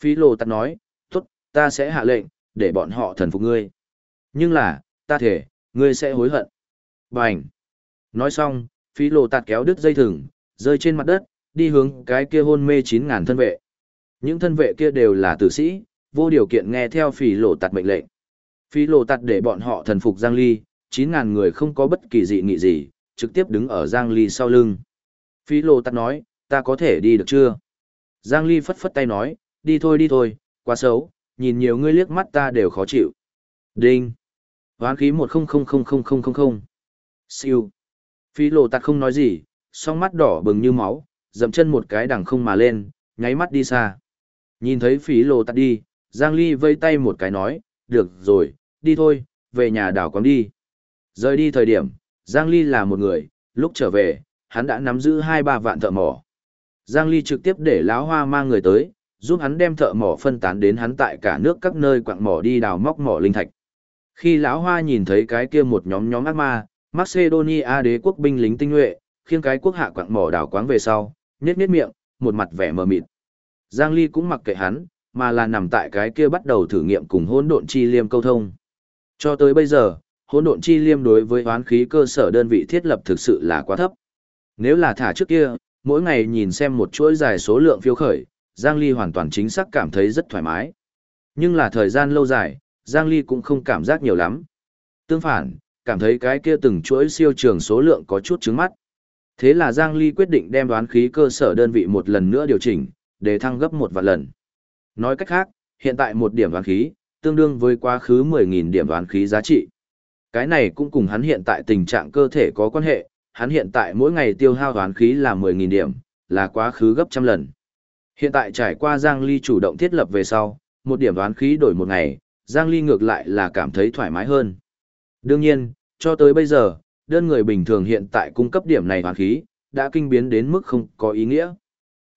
Phí lộ tặt nói, tốt, ta sẽ hạ lệnh, để bọn họ thần phục ngươi. Nhưng là, ta thể, ngươi sẽ hối hận. Bành! Nói xong, phí lộ tặt kéo đứt dây thừng, rơi trên mặt đất, đi hướng cái kia hôn mê 9.000 thân vệ. Những thân vệ kia đều là tử sĩ, vô điều kiện nghe theo phí lộ tặt mệnh lệnh. Phí lộ tặt để bọn họ thần phục Giang Ly, 9.000 người không có bất kỳ dị nghị gì, trực tiếp đứng ở Giang Ly sau lưng. Phí lô tắt nói, ta có thể đi được chưa? Giang Ly phất phất tay nói, đi thôi đi thôi, quá xấu, nhìn nhiều ngươi liếc mắt ta đều khó chịu. Đinh! Hoán khí 10000000. Siêu! Phí lộ tặt không nói gì, song mắt đỏ bừng như máu, dậm chân một cái đằng không mà lên, nháy mắt đi xa. Nhìn thấy phí lộ tặt đi, Giang Ly vây tay một cái nói, được rồi, đi thôi, về nhà đảo quán đi. Rời đi thời điểm, Giang Ly là một người, lúc trở về, hắn đã nắm giữ hai ba vạn thợ mỏ. Giang Ly trực tiếp để lão hoa mang người tới, giúp hắn đem thợ mỏ phân tán đến hắn tại cả nước các nơi quặng mỏ đi đào móc mỏ linh thạch. Khi lão hoa nhìn thấy cái kia một nhóm nhóm ác ma, Macedonia đế quốc binh lính tinh nhuệ, khiêng cái quốc hạ quặng mỏ đào quáng về sau, nhếch nhếch miệng, một mặt vẻ mờ mịt. Giang Ly cũng mặc kệ hắn, mà là nằm tại cái kia bắt đầu thử nghiệm cùng hỗn độn chi liêm câu thông. Cho tới bây giờ, hỗn độn chi liêm đối với hoán khí cơ sở đơn vị thiết lập thực sự là quá thấp. Nếu là thả trước kia, mỗi ngày nhìn xem một chuỗi dài số lượng phiêu khởi, Giang Ly hoàn toàn chính xác cảm thấy rất thoải mái. Nhưng là thời gian lâu dài, Giang Ly cũng không cảm giác nhiều lắm. Tương phản, cảm thấy cái kia từng chuỗi siêu trường số lượng có chút trứng mắt. Thế là Giang Ly quyết định đem đoán khí cơ sở đơn vị một lần nữa điều chỉnh, để thăng gấp một vạn lần. Nói cách khác, hiện tại một điểm đoán khí, tương đương với quá khứ 10.000 điểm đoán khí giá trị. Cái này cũng cùng hắn hiện tại tình trạng cơ thể có quan hệ, hắn hiện tại mỗi ngày tiêu hao đoán khí là 10.000 điểm, là quá khứ gấp trăm lần. Hiện tại trải qua Giang Ly chủ động thiết lập về sau, một điểm đoán khí đổi một ngày, Giang Ly ngược lại là cảm thấy thoải mái hơn. Đương nhiên, cho tới bây giờ, đơn người bình thường hiện tại cung cấp điểm này đoán khí, đã kinh biến đến mức không có ý nghĩa.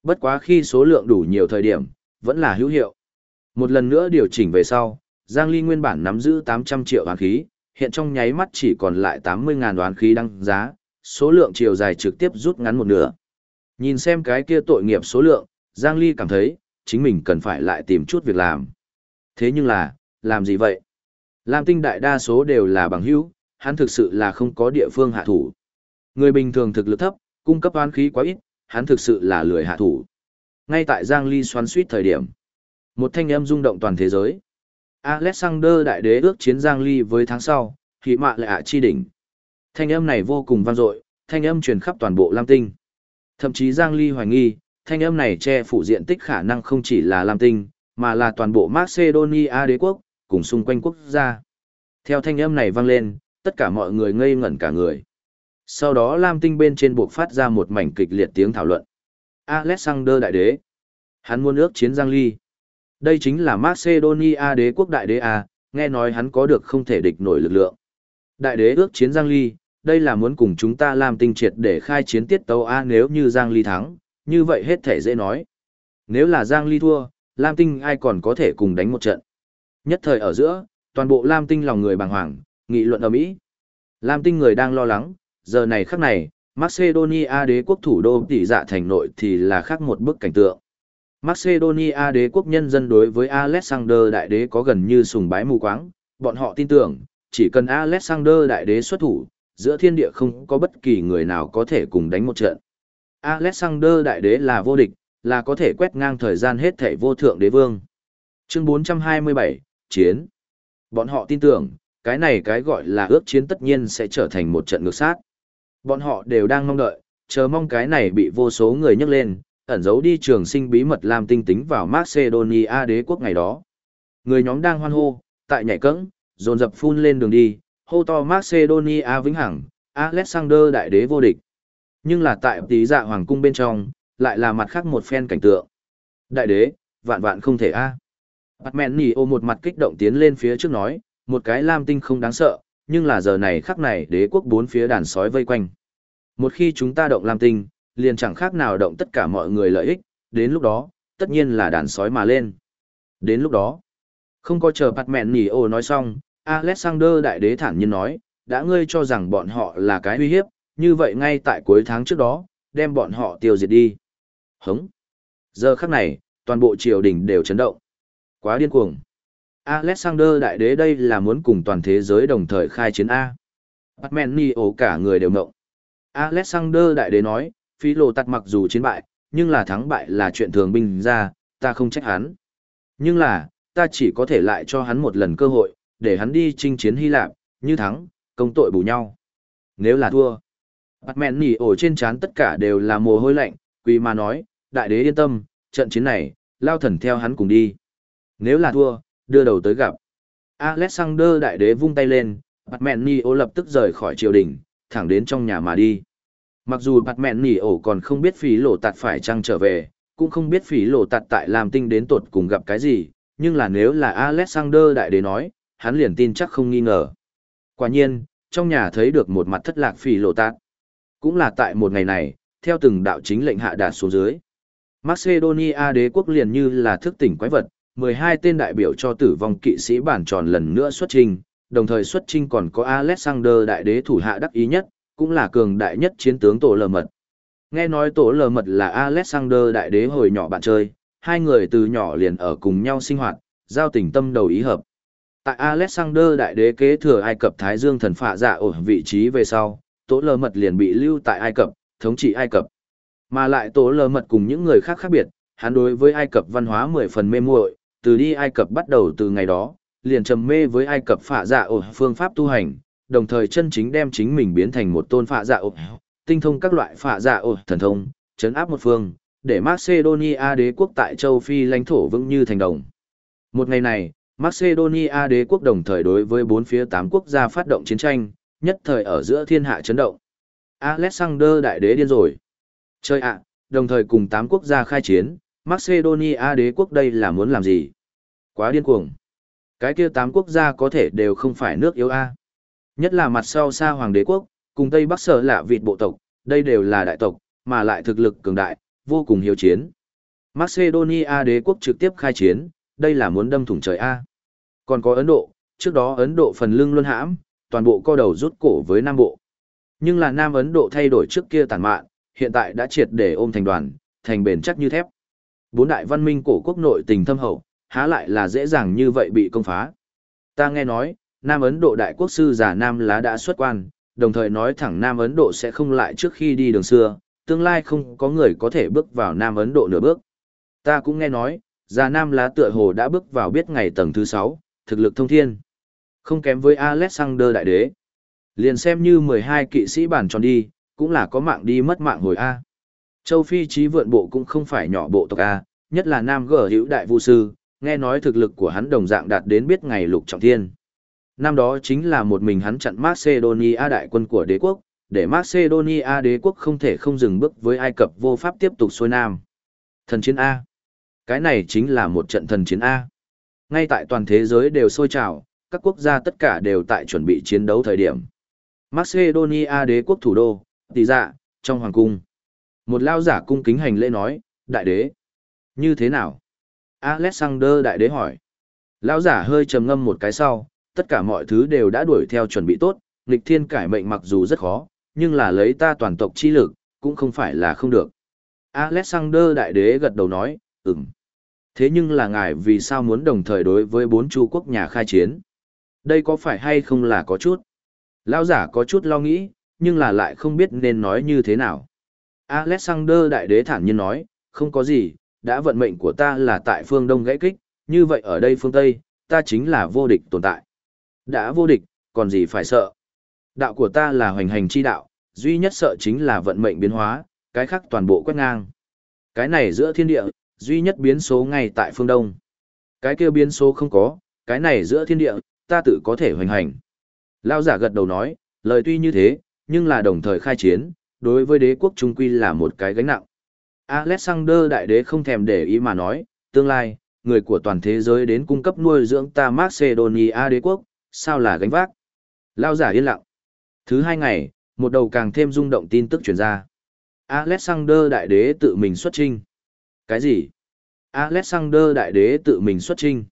Bất quá khi số lượng đủ nhiều thời điểm, vẫn là hữu hiệu. Một lần nữa điều chỉnh về sau, Giang Ly nguyên bản nắm giữ 800 triệu đoán khí, hiện trong nháy mắt chỉ còn lại 80.000 đoán khí đăng giá, số lượng chiều dài trực tiếp rút ngắn một nửa. Nhìn xem cái kia tội nghiệp số lượng, Giang Ly cảm thấy, chính mình cần phải lại tìm chút việc làm. Thế nhưng là, làm gì vậy? Lam tinh đại đa số đều là bằng hữu, hắn thực sự là không có địa phương hạ thủ. Người bình thường thực lực thấp, cung cấp oán khí quá ít, hắn thực sự là lười hạ thủ. Ngay tại Giang Ly xoắn suýt thời điểm, một thanh âm rung động toàn thế giới. Alexander đại đế ước chiến Giang Ly với tháng sau, khí mạ lại ạ chi đỉnh. Thanh âm này vô cùng vang dội, thanh âm truyền khắp toàn bộ Lam Tinh. Thậm chí Giang Ly hoài nghi, thanh âm này che phủ diện tích khả năng không chỉ là Lam Tinh, mà là toàn bộ Macedonia đế quốc, cùng xung quanh quốc gia. Theo thanh âm này vang lên, tất cả mọi người ngây ngẩn cả người. Sau đó Lam Tinh bên trên buộc phát ra một mảnh kịch liệt tiếng thảo luận. Alexander Đại Đế. Hắn muốn ước chiến Giang Ly. Đây chính là Macedonia đế quốc đại đế A, nghe nói hắn có được không thể địch nổi lực lượng. Đại đế ước chiến Giang Ly, đây là muốn cùng chúng ta làm tinh triệt để khai chiến tiết tấu A nếu như Giang Ly thắng, như vậy hết thể dễ nói. Nếu là Giang Ly thua, Lam Tinh ai còn có thể cùng đánh một trận. Nhất thời ở giữa, toàn bộ Lam Tinh lòng người bàng hoàng, nghị luận ở Mỹ. Lam Tinh người đang lo lắng, giờ này khắc này, Macedonia đế quốc thủ đô tỷ dạ thành nội thì là khác một bức cảnh tượng. Macedonia đế quốc nhân dân đối với Alexander đại đế có gần như sùng bái mù quáng, bọn họ tin tưởng, chỉ cần Alexander đại đế xuất thủ, giữa thiên địa không có bất kỳ người nào có thể cùng đánh một trận. Alexander đại đế là vô địch, là có thể quét ngang thời gian hết thảy vô thượng đế vương. Chương 427, Chiến. Bọn họ tin tưởng, cái này cái gọi là ước chiến tất nhiên sẽ trở thành một trận ngược sát. Bọn họ đều đang mong đợi, chờ mong cái này bị vô số người nhắc lên, ẩn giấu đi trường sinh bí mật làm tinh tính vào Macedonia đế quốc ngày đó. Người nhóm đang hoan hô, tại nhảy cẫng, dồn dập phun lên đường đi, hô to Macedonia vĩnh hằng, Alexander đại đế vô địch. Nhưng là tại tí dạ hoàng cung bên trong, lại là mặt khác một phen cảnh tượng. Đại đế, vạn vạn không thể a. À. Bạt mẹn nỉ ô một mặt kích động tiến lên phía trước nói, một cái lam tinh không đáng sợ, nhưng là giờ này khắc này đế quốc bốn phía đàn sói vây quanh. Một khi chúng ta động lam tinh, liền chẳng khác nào động tất cả mọi người lợi ích, đến lúc đó, tất nhiên là đàn sói mà lên. Đến lúc đó, không có chờ bạt mẹn nỉ ô nói xong, Alexander đại đế thản nhiên nói, đã ngươi cho rằng bọn họ là cái uy hiếp, như vậy ngay tại cuối tháng trước đó, đem bọn họ tiêu diệt đi. Hống. Giờ khắc này, toàn bộ triều đình đều chấn động. Quá điên cuồng. Alexander đại đế đây là muốn cùng toàn thế giới đồng thời khai chiến A. Batman Neo cả người đều mộng. Alexander đại đế nói, phí lộ tặt mặc dù chiến bại, nhưng là thắng bại là chuyện thường binh ra, ta không trách hắn. Nhưng là, ta chỉ có thể lại cho hắn một lần cơ hội, để hắn đi chinh chiến Hy Lạp, như thắng, công tội bù nhau. Nếu là thua, Batman nỉ ổ trên trán tất cả đều là mồ hôi lạnh, quỳ mà nói, đại đế yên tâm, trận chiến này, lao thần theo hắn cùng đi. Nếu là thua, đưa đầu tới gặp. Alexander đại đế vung tay lên, Batman nỉ ổ lập tức rời khỏi triều đình, thẳng đến trong nhà mà đi. Mặc dù Batman nỉ ổ còn không biết phí lộ tạt phải trăng trở về, cũng không biết phí lộ tạt tại làm tinh đến tột cùng gặp cái gì, nhưng là nếu là Alexander đại đế nói, hắn liền tin chắc không nghi ngờ. Quả nhiên, trong nhà thấy được một mặt thất lạc phỉ lộ tạt. Cũng là tại một ngày này, theo từng đạo chính lệnh hạ đạt xuống dưới. Macedonia đế quốc liền như là thức tỉnh quái vật, 12 tên đại biểu cho tử vong kỵ sĩ bản tròn lần nữa xuất trình, đồng thời xuất trình còn có Alexander đại đế thủ hạ đắc ý nhất, cũng là cường đại nhất chiến tướng tổ lờ mật. Nghe nói tổ lờ mật là Alexander đại đế hồi nhỏ bạn chơi, hai người từ nhỏ liền ở cùng nhau sinh hoạt, giao tình tâm đầu ý hợp. Tại Alexander đại đế kế thừa Ai Cập Thái Dương thần phạ giả ở vị trí về sau, Tố Lơ Mật liền bị lưu tại Ai Cập, thống trị Ai Cập. Mà lại Tố Lơ Mật cùng những người khác khác biệt, hắn đối với Ai Cập văn hóa mười phần mê muội, từ đi Ai Cập bắt đầu từ ngày đó, liền trầm mê với Ai Cập phạ giả ở phương pháp tu hành, đồng thời chân chính đem chính mình biến thành một tôn phạ giả ở, tinh thông các loại phạ giả ở thần thông, chấn áp một phương, để Macedonia đế quốc tại châu Phi lãnh thổ vững như thành đồng. Một ngày này, Macedonia đế quốc đồng thời đối với bốn phía tám quốc gia phát động chiến tranh, nhất thời ở giữa thiên hạ chấn động. Alexander đại đế điên rồi. Chơi ạ, đồng thời cùng tám quốc gia khai chiến, Macedonia đế quốc đây là muốn làm gì? Quá điên cuồng. Cái kia tám quốc gia có thể đều không phải nước yếu A. Nhất là mặt sau xa hoàng đế quốc, cùng Tây Bắc sở lạ vịt bộ tộc, đây đều là đại tộc, mà lại thực lực cường đại, vô cùng hiếu chiến. Macedonia đế quốc trực tiếp khai chiến, đây là muốn đâm thủng trời A. Còn có Ấn Độ, trước đó Ấn Độ phần lưng luân hãm, toàn bộ co đầu rút cổ với Nam Bộ. Nhưng là Nam Ấn Độ thay đổi trước kia tàn mạn, hiện tại đã triệt để ôm thành đoàn, thành bền chắc như thép. Bốn đại văn minh cổ quốc nội tình thâm hậu, há lại là dễ dàng như vậy bị công phá. Ta nghe nói, Nam Ấn Độ đại quốc sư giả Nam Lá đã xuất quan, đồng thời nói thẳng Nam Ấn Độ sẽ không lại trước khi đi đường xưa, tương lai không có người có thể bước vào Nam Ấn Độ nửa bước. Ta cũng nghe nói, già Nam Lá tựa hồ đã bước vào biết ngày tầng thứ 6, thực lực thông thiên. Không kém với Alexander đại đế. Liền xem như 12 kỵ sĩ bản tròn đi, cũng là có mạng đi mất mạng hồi A. Châu Phi trí vượn bộ cũng không phải nhỏ bộ tộc A, nhất là Nam Gở hữu đại vu sư, nghe nói thực lực của hắn đồng dạng đạt đến biết ngày lục trọng thiên. Năm đó chính là một mình hắn chặn Macedonia đại quân của đế quốc, để Macedonia đế quốc không thể không dừng bước với Ai Cập vô pháp tiếp tục xuôi nam. Thần chiến A. Cái này chính là một trận thần chiến A. Ngay tại toàn thế giới đều sôi trào, các quốc gia tất cả đều tại chuẩn bị chiến đấu thời điểm. Macedonia đế quốc thủ đô, tỷ dạ, trong hoàng cung. Một lao giả cung kính hành lễ nói, đại đế. Như thế nào? Alexander đại đế hỏi. Lao giả hơi trầm ngâm một cái sau, tất cả mọi thứ đều đã đuổi theo chuẩn bị tốt, nghịch thiên cải mệnh mặc dù rất khó, nhưng là lấy ta toàn tộc chi lực, cũng không phải là không được. Alexander đại đế gật đầu nói, ừm. Thế nhưng là ngài vì sao muốn đồng thời đối với bốn chu quốc nhà khai chiến? Đây có phải hay không là có chút? Lão giả có chút lo nghĩ, nhưng là lại không biết nên nói như thế nào. Alexander đại đế thản nhiên nói, không có gì, đã vận mệnh của ta là tại phương Đông gãy kích, như vậy ở đây phương Tây, ta chính là vô địch tồn tại. Đã vô địch, còn gì phải sợ. Đạo của ta là hoành hành chi đạo, duy nhất sợ chính là vận mệnh biến hóa, cái khác toàn bộ quét ngang. Cái này giữa thiên địa, duy nhất biến số ngay tại phương Đông. Cái kia biến số không có, cái này giữa thiên địa, ta tự có thể hoành hành. Lao giả gật đầu nói, lời tuy như thế, nhưng là đồng thời khai chiến, đối với đế quốc trung quy là một cái gánh nặng. Alexander đại đế không thèm để ý mà nói, tương lai, người của toàn thế giới đến cung cấp nuôi dưỡng ta Macedonia đế quốc, sao là gánh vác. Lao giả yên lặng. Thứ hai ngày, một đầu càng thêm rung động tin tức truyền ra. Alexander đại đế tự mình xuất trinh. Cái gì? Alexander đại đế tự mình xuất trinh.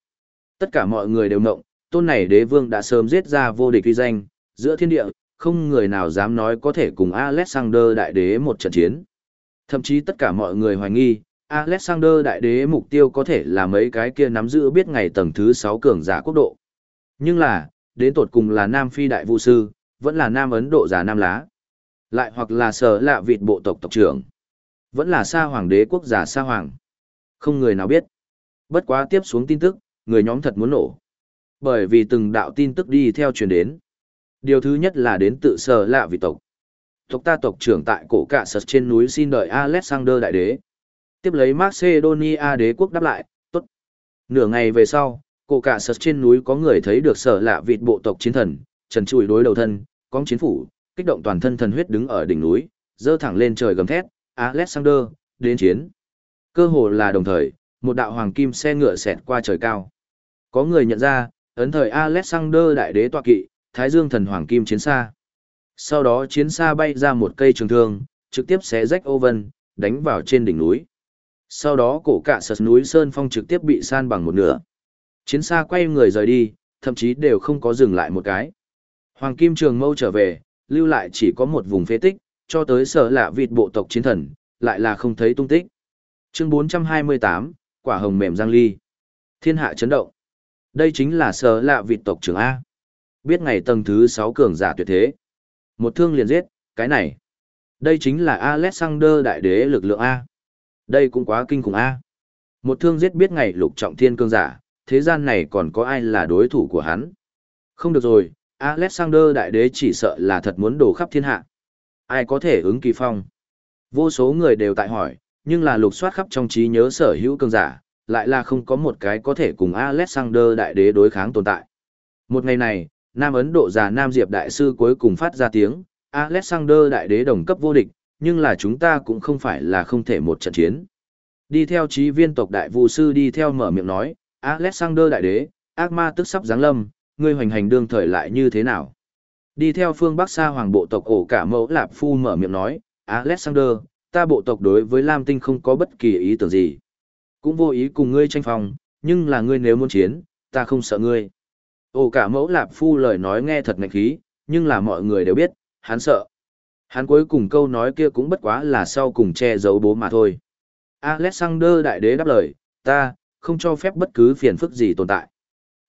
Tất cả mọi người đều mộng, tôn này đế vương đã sớm giết ra vô địch uy danh, giữa thiên địa, không người nào dám nói có thể cùng Alexander đại đế một trận chiến. Thậm chí tất cả mọi người hoài nghi, Alexander đại đế mục tiêu có thể là mấy cái kia nắm giữ biết ngày tầng thứ 6 cường giả quốc độ. Nhưng là, đến tột cùng là Nam Phi đại vũ sư, vẫn là Nam Ấn Độ giả Nam Lá. Lại hoặc là sở lạ vịt bộ tộc tộc trưởng. Vẫn là sa hoàng đế quốc giả sa hoàng. Không người nào biết. Bất quá tiếp xuống tin tức, người nhóm thật muốn nổ. Bởi vì từng đạo tin tức đi theo truyền đến. Điều thứ nhất là đến tự sở lạ vị tộc. Tộc ta tộc trưởng tại cổ cạ sật trên núi xin đợi Alexander đại đế. Tiếp lấy Macedonia đế quốc đáp lại, tốt. Nửa ngày về sau, cổ cạ sật trên núi có người thấy được sở lạ vịt bộ tộc chiến thần, trần trụi đối đầu thân, cóng chiến phủ, kích động toàn thân thần huyết đứng ở đỉnh núi, dơ thẳng lên trời gầm thét, Alexander, đến chiến. Cơ hồ là đồng thời, một đạo hoàng kim xe ngựa xẹt qua trời cao. Có người nhận ra, ấn thời Alexander đại đế tọa kỵ, Thái Dương thần hoàng kim chiến xa. Sau đó chiến xa bay ra một cây trường thương, trực tiếp xé rách ô vân, đánh vào trên đỉnh núi. Sau đó cổ cạ sật núi Sơn Phong trực tiếp bị san bằng một nửa. Chiến xa quay người rời đi, thậm chí đều không có dừng lại một cái. Hoàng Kim Trường Mâu trở về, lưu lại chỉ có một vùng phế tích, cho tới sở lạ vịt bộ tộc chiến thần, lại là không thấy tung tích. Chương 428, quả hồng mềm giang ly. Thiên hạ chấn động. Đây chính là sở lạ vịt tộc trưởng A. Biết ngày tầng thứ 6 cường giả tuyệt thế. Một thương liền giết, cái này. Đây chính là Alexander đại đế lực lượng A. Đây cũng quá kinh khủng A. Một thương giết biết ngày lục trọng thiên cường giả, thế gian này còn có ai là đối thủ của hắn. Không được rồi, Alexander đại đế chỉ sợ là thật muốn đổ khắp thiên hạ. Ai có thể ứng kỳ phong? Vô số người đều tại hỏi, nhưng là lục soát khắp trong trí nhớ sở hữu cường giả, lại là không có một cái có thể cùng Alexander đại đế đối kháng tồn tại. Một ngày này, Nam Ấn Độ già Nam Diệp đại sư cuối cùng phát ra tiếng, Alexander đại đế đồng cấp vô địch, nhưng là chúng ta cũng không phải là không thể một trận chiến. Đi theo trí viên tộc đại vu sư đi theo mở miệng nói, Alexander đại đế, ác ma tức sắp giáng lâm, ngươi hoành hành đương thời lại như thế nào? Đi theo phương Bắc xa hoàng bộ tộc ổ cả mẫu lạp phu mở miệng nói, Alexander, ta bộ tộc đối với Lam Tinh không có bất kỳ ý tưởng gì. Cũng vô ý cùng ngươi tranh phòng, nhưng là ngươi nếu muốn chiến, ta không sợ ngươi. Ổ cả mẫu lạp phu lời nói nghe thật ngạch khí, nhưng là mọi người đều biết, hắn sợ. Hắn cuối cùng câu nói kia cũng bất quá là sau cùng che giấu bố mà thôi. Alexander đại đế đáp lời, ta, không cho phép bất cứ phiền phức gì tồn tại.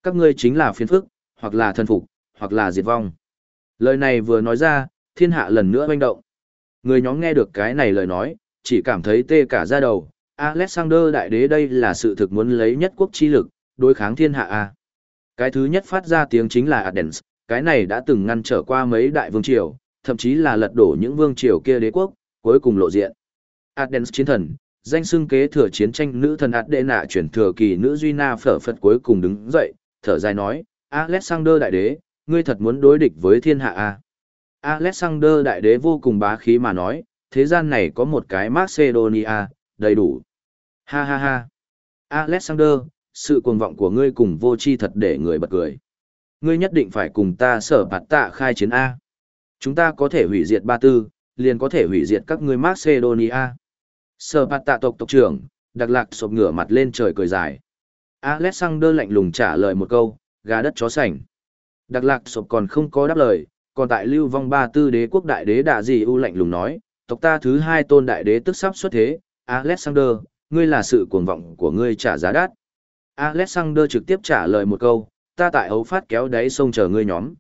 Các ngươi chính là phiền phức, hoặc là thân phục, hoặc là diệt vong. Lời này vừa nói ra, thiên hạ lần nữa hoành động. Người nhóm nghe được cái này lời nói, chỉ cảm thấy tê cả da đầu. Alexander đại đế đây là sự thực muốn lấy nhất quốc chi lực, đối kháng thiên hạ a. Cái thứ nhất phát ra tiếng chính là Adens, cái này đã từng ngăn trở qua mấy đại vương triều, thậm chí là lật đổ những vương triều kia đế quốc, cuối cùng lộ diện. Adens chiến thần, danh xưng kế thừa chiến tranh nữ thần Adena chuyển thừa kỳ nữ Duy Na phở phật cuối cùng đứng dậy, thở dài nói, Alexander đại đế, ngươi thật muốn đối địch với thiên hạ à? Alexander đại đế vô cùng bá khí mà nói, thế gian này có một cái Macedonia, đầy đủ. Ha ha ha. Alexander, sự cuồng vọng của ngươi cùng vô chi thật để người bật cười. Ngươi nhất định phải cùng ta sở bạt tạ khai chiến A. Chúng ta có thể hủy diệt ba tư, liền có thể hủy diệt các ngươi Macedonia. Sở bạt tạ tộc tộc trưởng, đặc lạc sộp ngửa mặt lên trời cười dài. Alexander lạnh lùng trả lời một câu, gà đất chó sành. Đặc lạc sộp còn không có đáp lời, còn tại lưu vong ba tư đế quốc đại đế đạ gì u lạnh lùng nói, tộc ta thứ hai tôn đại đế tức sắp xuất thế, Alexander, ngươi là sự cuồng vọng của ngươi trả giá đắt. Alexander trực tiếp trả lời một câu, ta tại hấu phát kéo đáy sông chờ ngươi nhóm.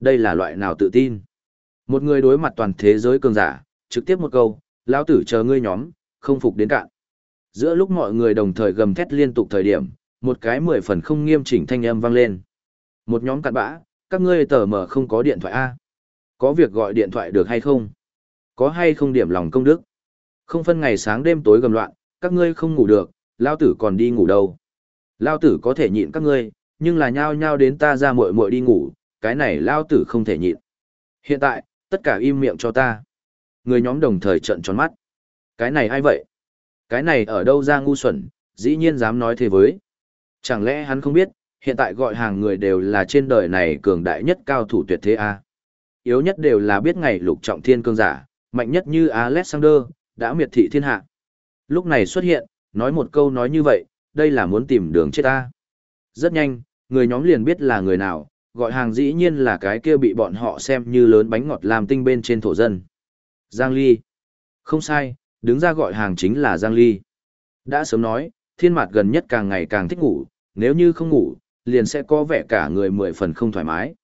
Đây là loại nào tự tin? Một người đối mặt toàn thế giới cường giả, trực tiếp một câu, Lão tử chờ ngươi nhóm, không phục đến cạn. Giữa lúc mọi người đồng thời gầm thét liên tục thời điểm, một cái mười phần không nghiêm chỉnh thanh âm vang lên. Một nhóm cặn bã, các ngươi tờ mở không có điện thoại A. Có việc gọi điện thoại được hay không? Có hay không điểm lòng công đức? Không phân ngày sáng đêm tối gầm loạn, các ngươi không ngủ được, lao tử còn đi ngủ đâu. Lao tử có thể nhịn các ngươi, nhưng là nhao nhao đến ta ra muội muội đi ngủ, cái này lao tử không thể nhịn. Hiện tại, tất cả im miệng cho ta. Người nhóm đồng thời trợn tròn mắt. Cái này ai vậy? Cái này ở đâu ra ngu xuẩn, dĩ nhiên dám nói thế với. Chẳng lẽ hắn không biết, hiện tại gọi hàng người đều là trên đời này cường đại nhất cao thủ tuyệt thế A. Yếu nhất đều là biết ngày lục trọng thiên cương giả, mạnh nhất như Alexander, đã miệt thị thiên hạ. Lúc này xuất hiện, nói một câu nói như vậy, đây là muốn tìm đường chết ta. Rất nhanh, người nhóm liền biết là người nào, gọi hàng dĩ nhiên là cái kia bị bọn họ xem như lớn bánh ngọt làm tinh bên trên thổ dân. Giang Ly. Không sai, đứng ra gọi hàng chính là Giang Ly. Đã sớm nói, thiên mặt gần nhất càng ngày càng thích ngủ, nếu như không ngủ, liền sẽ có vẻ cả người mười phần không thoải mái.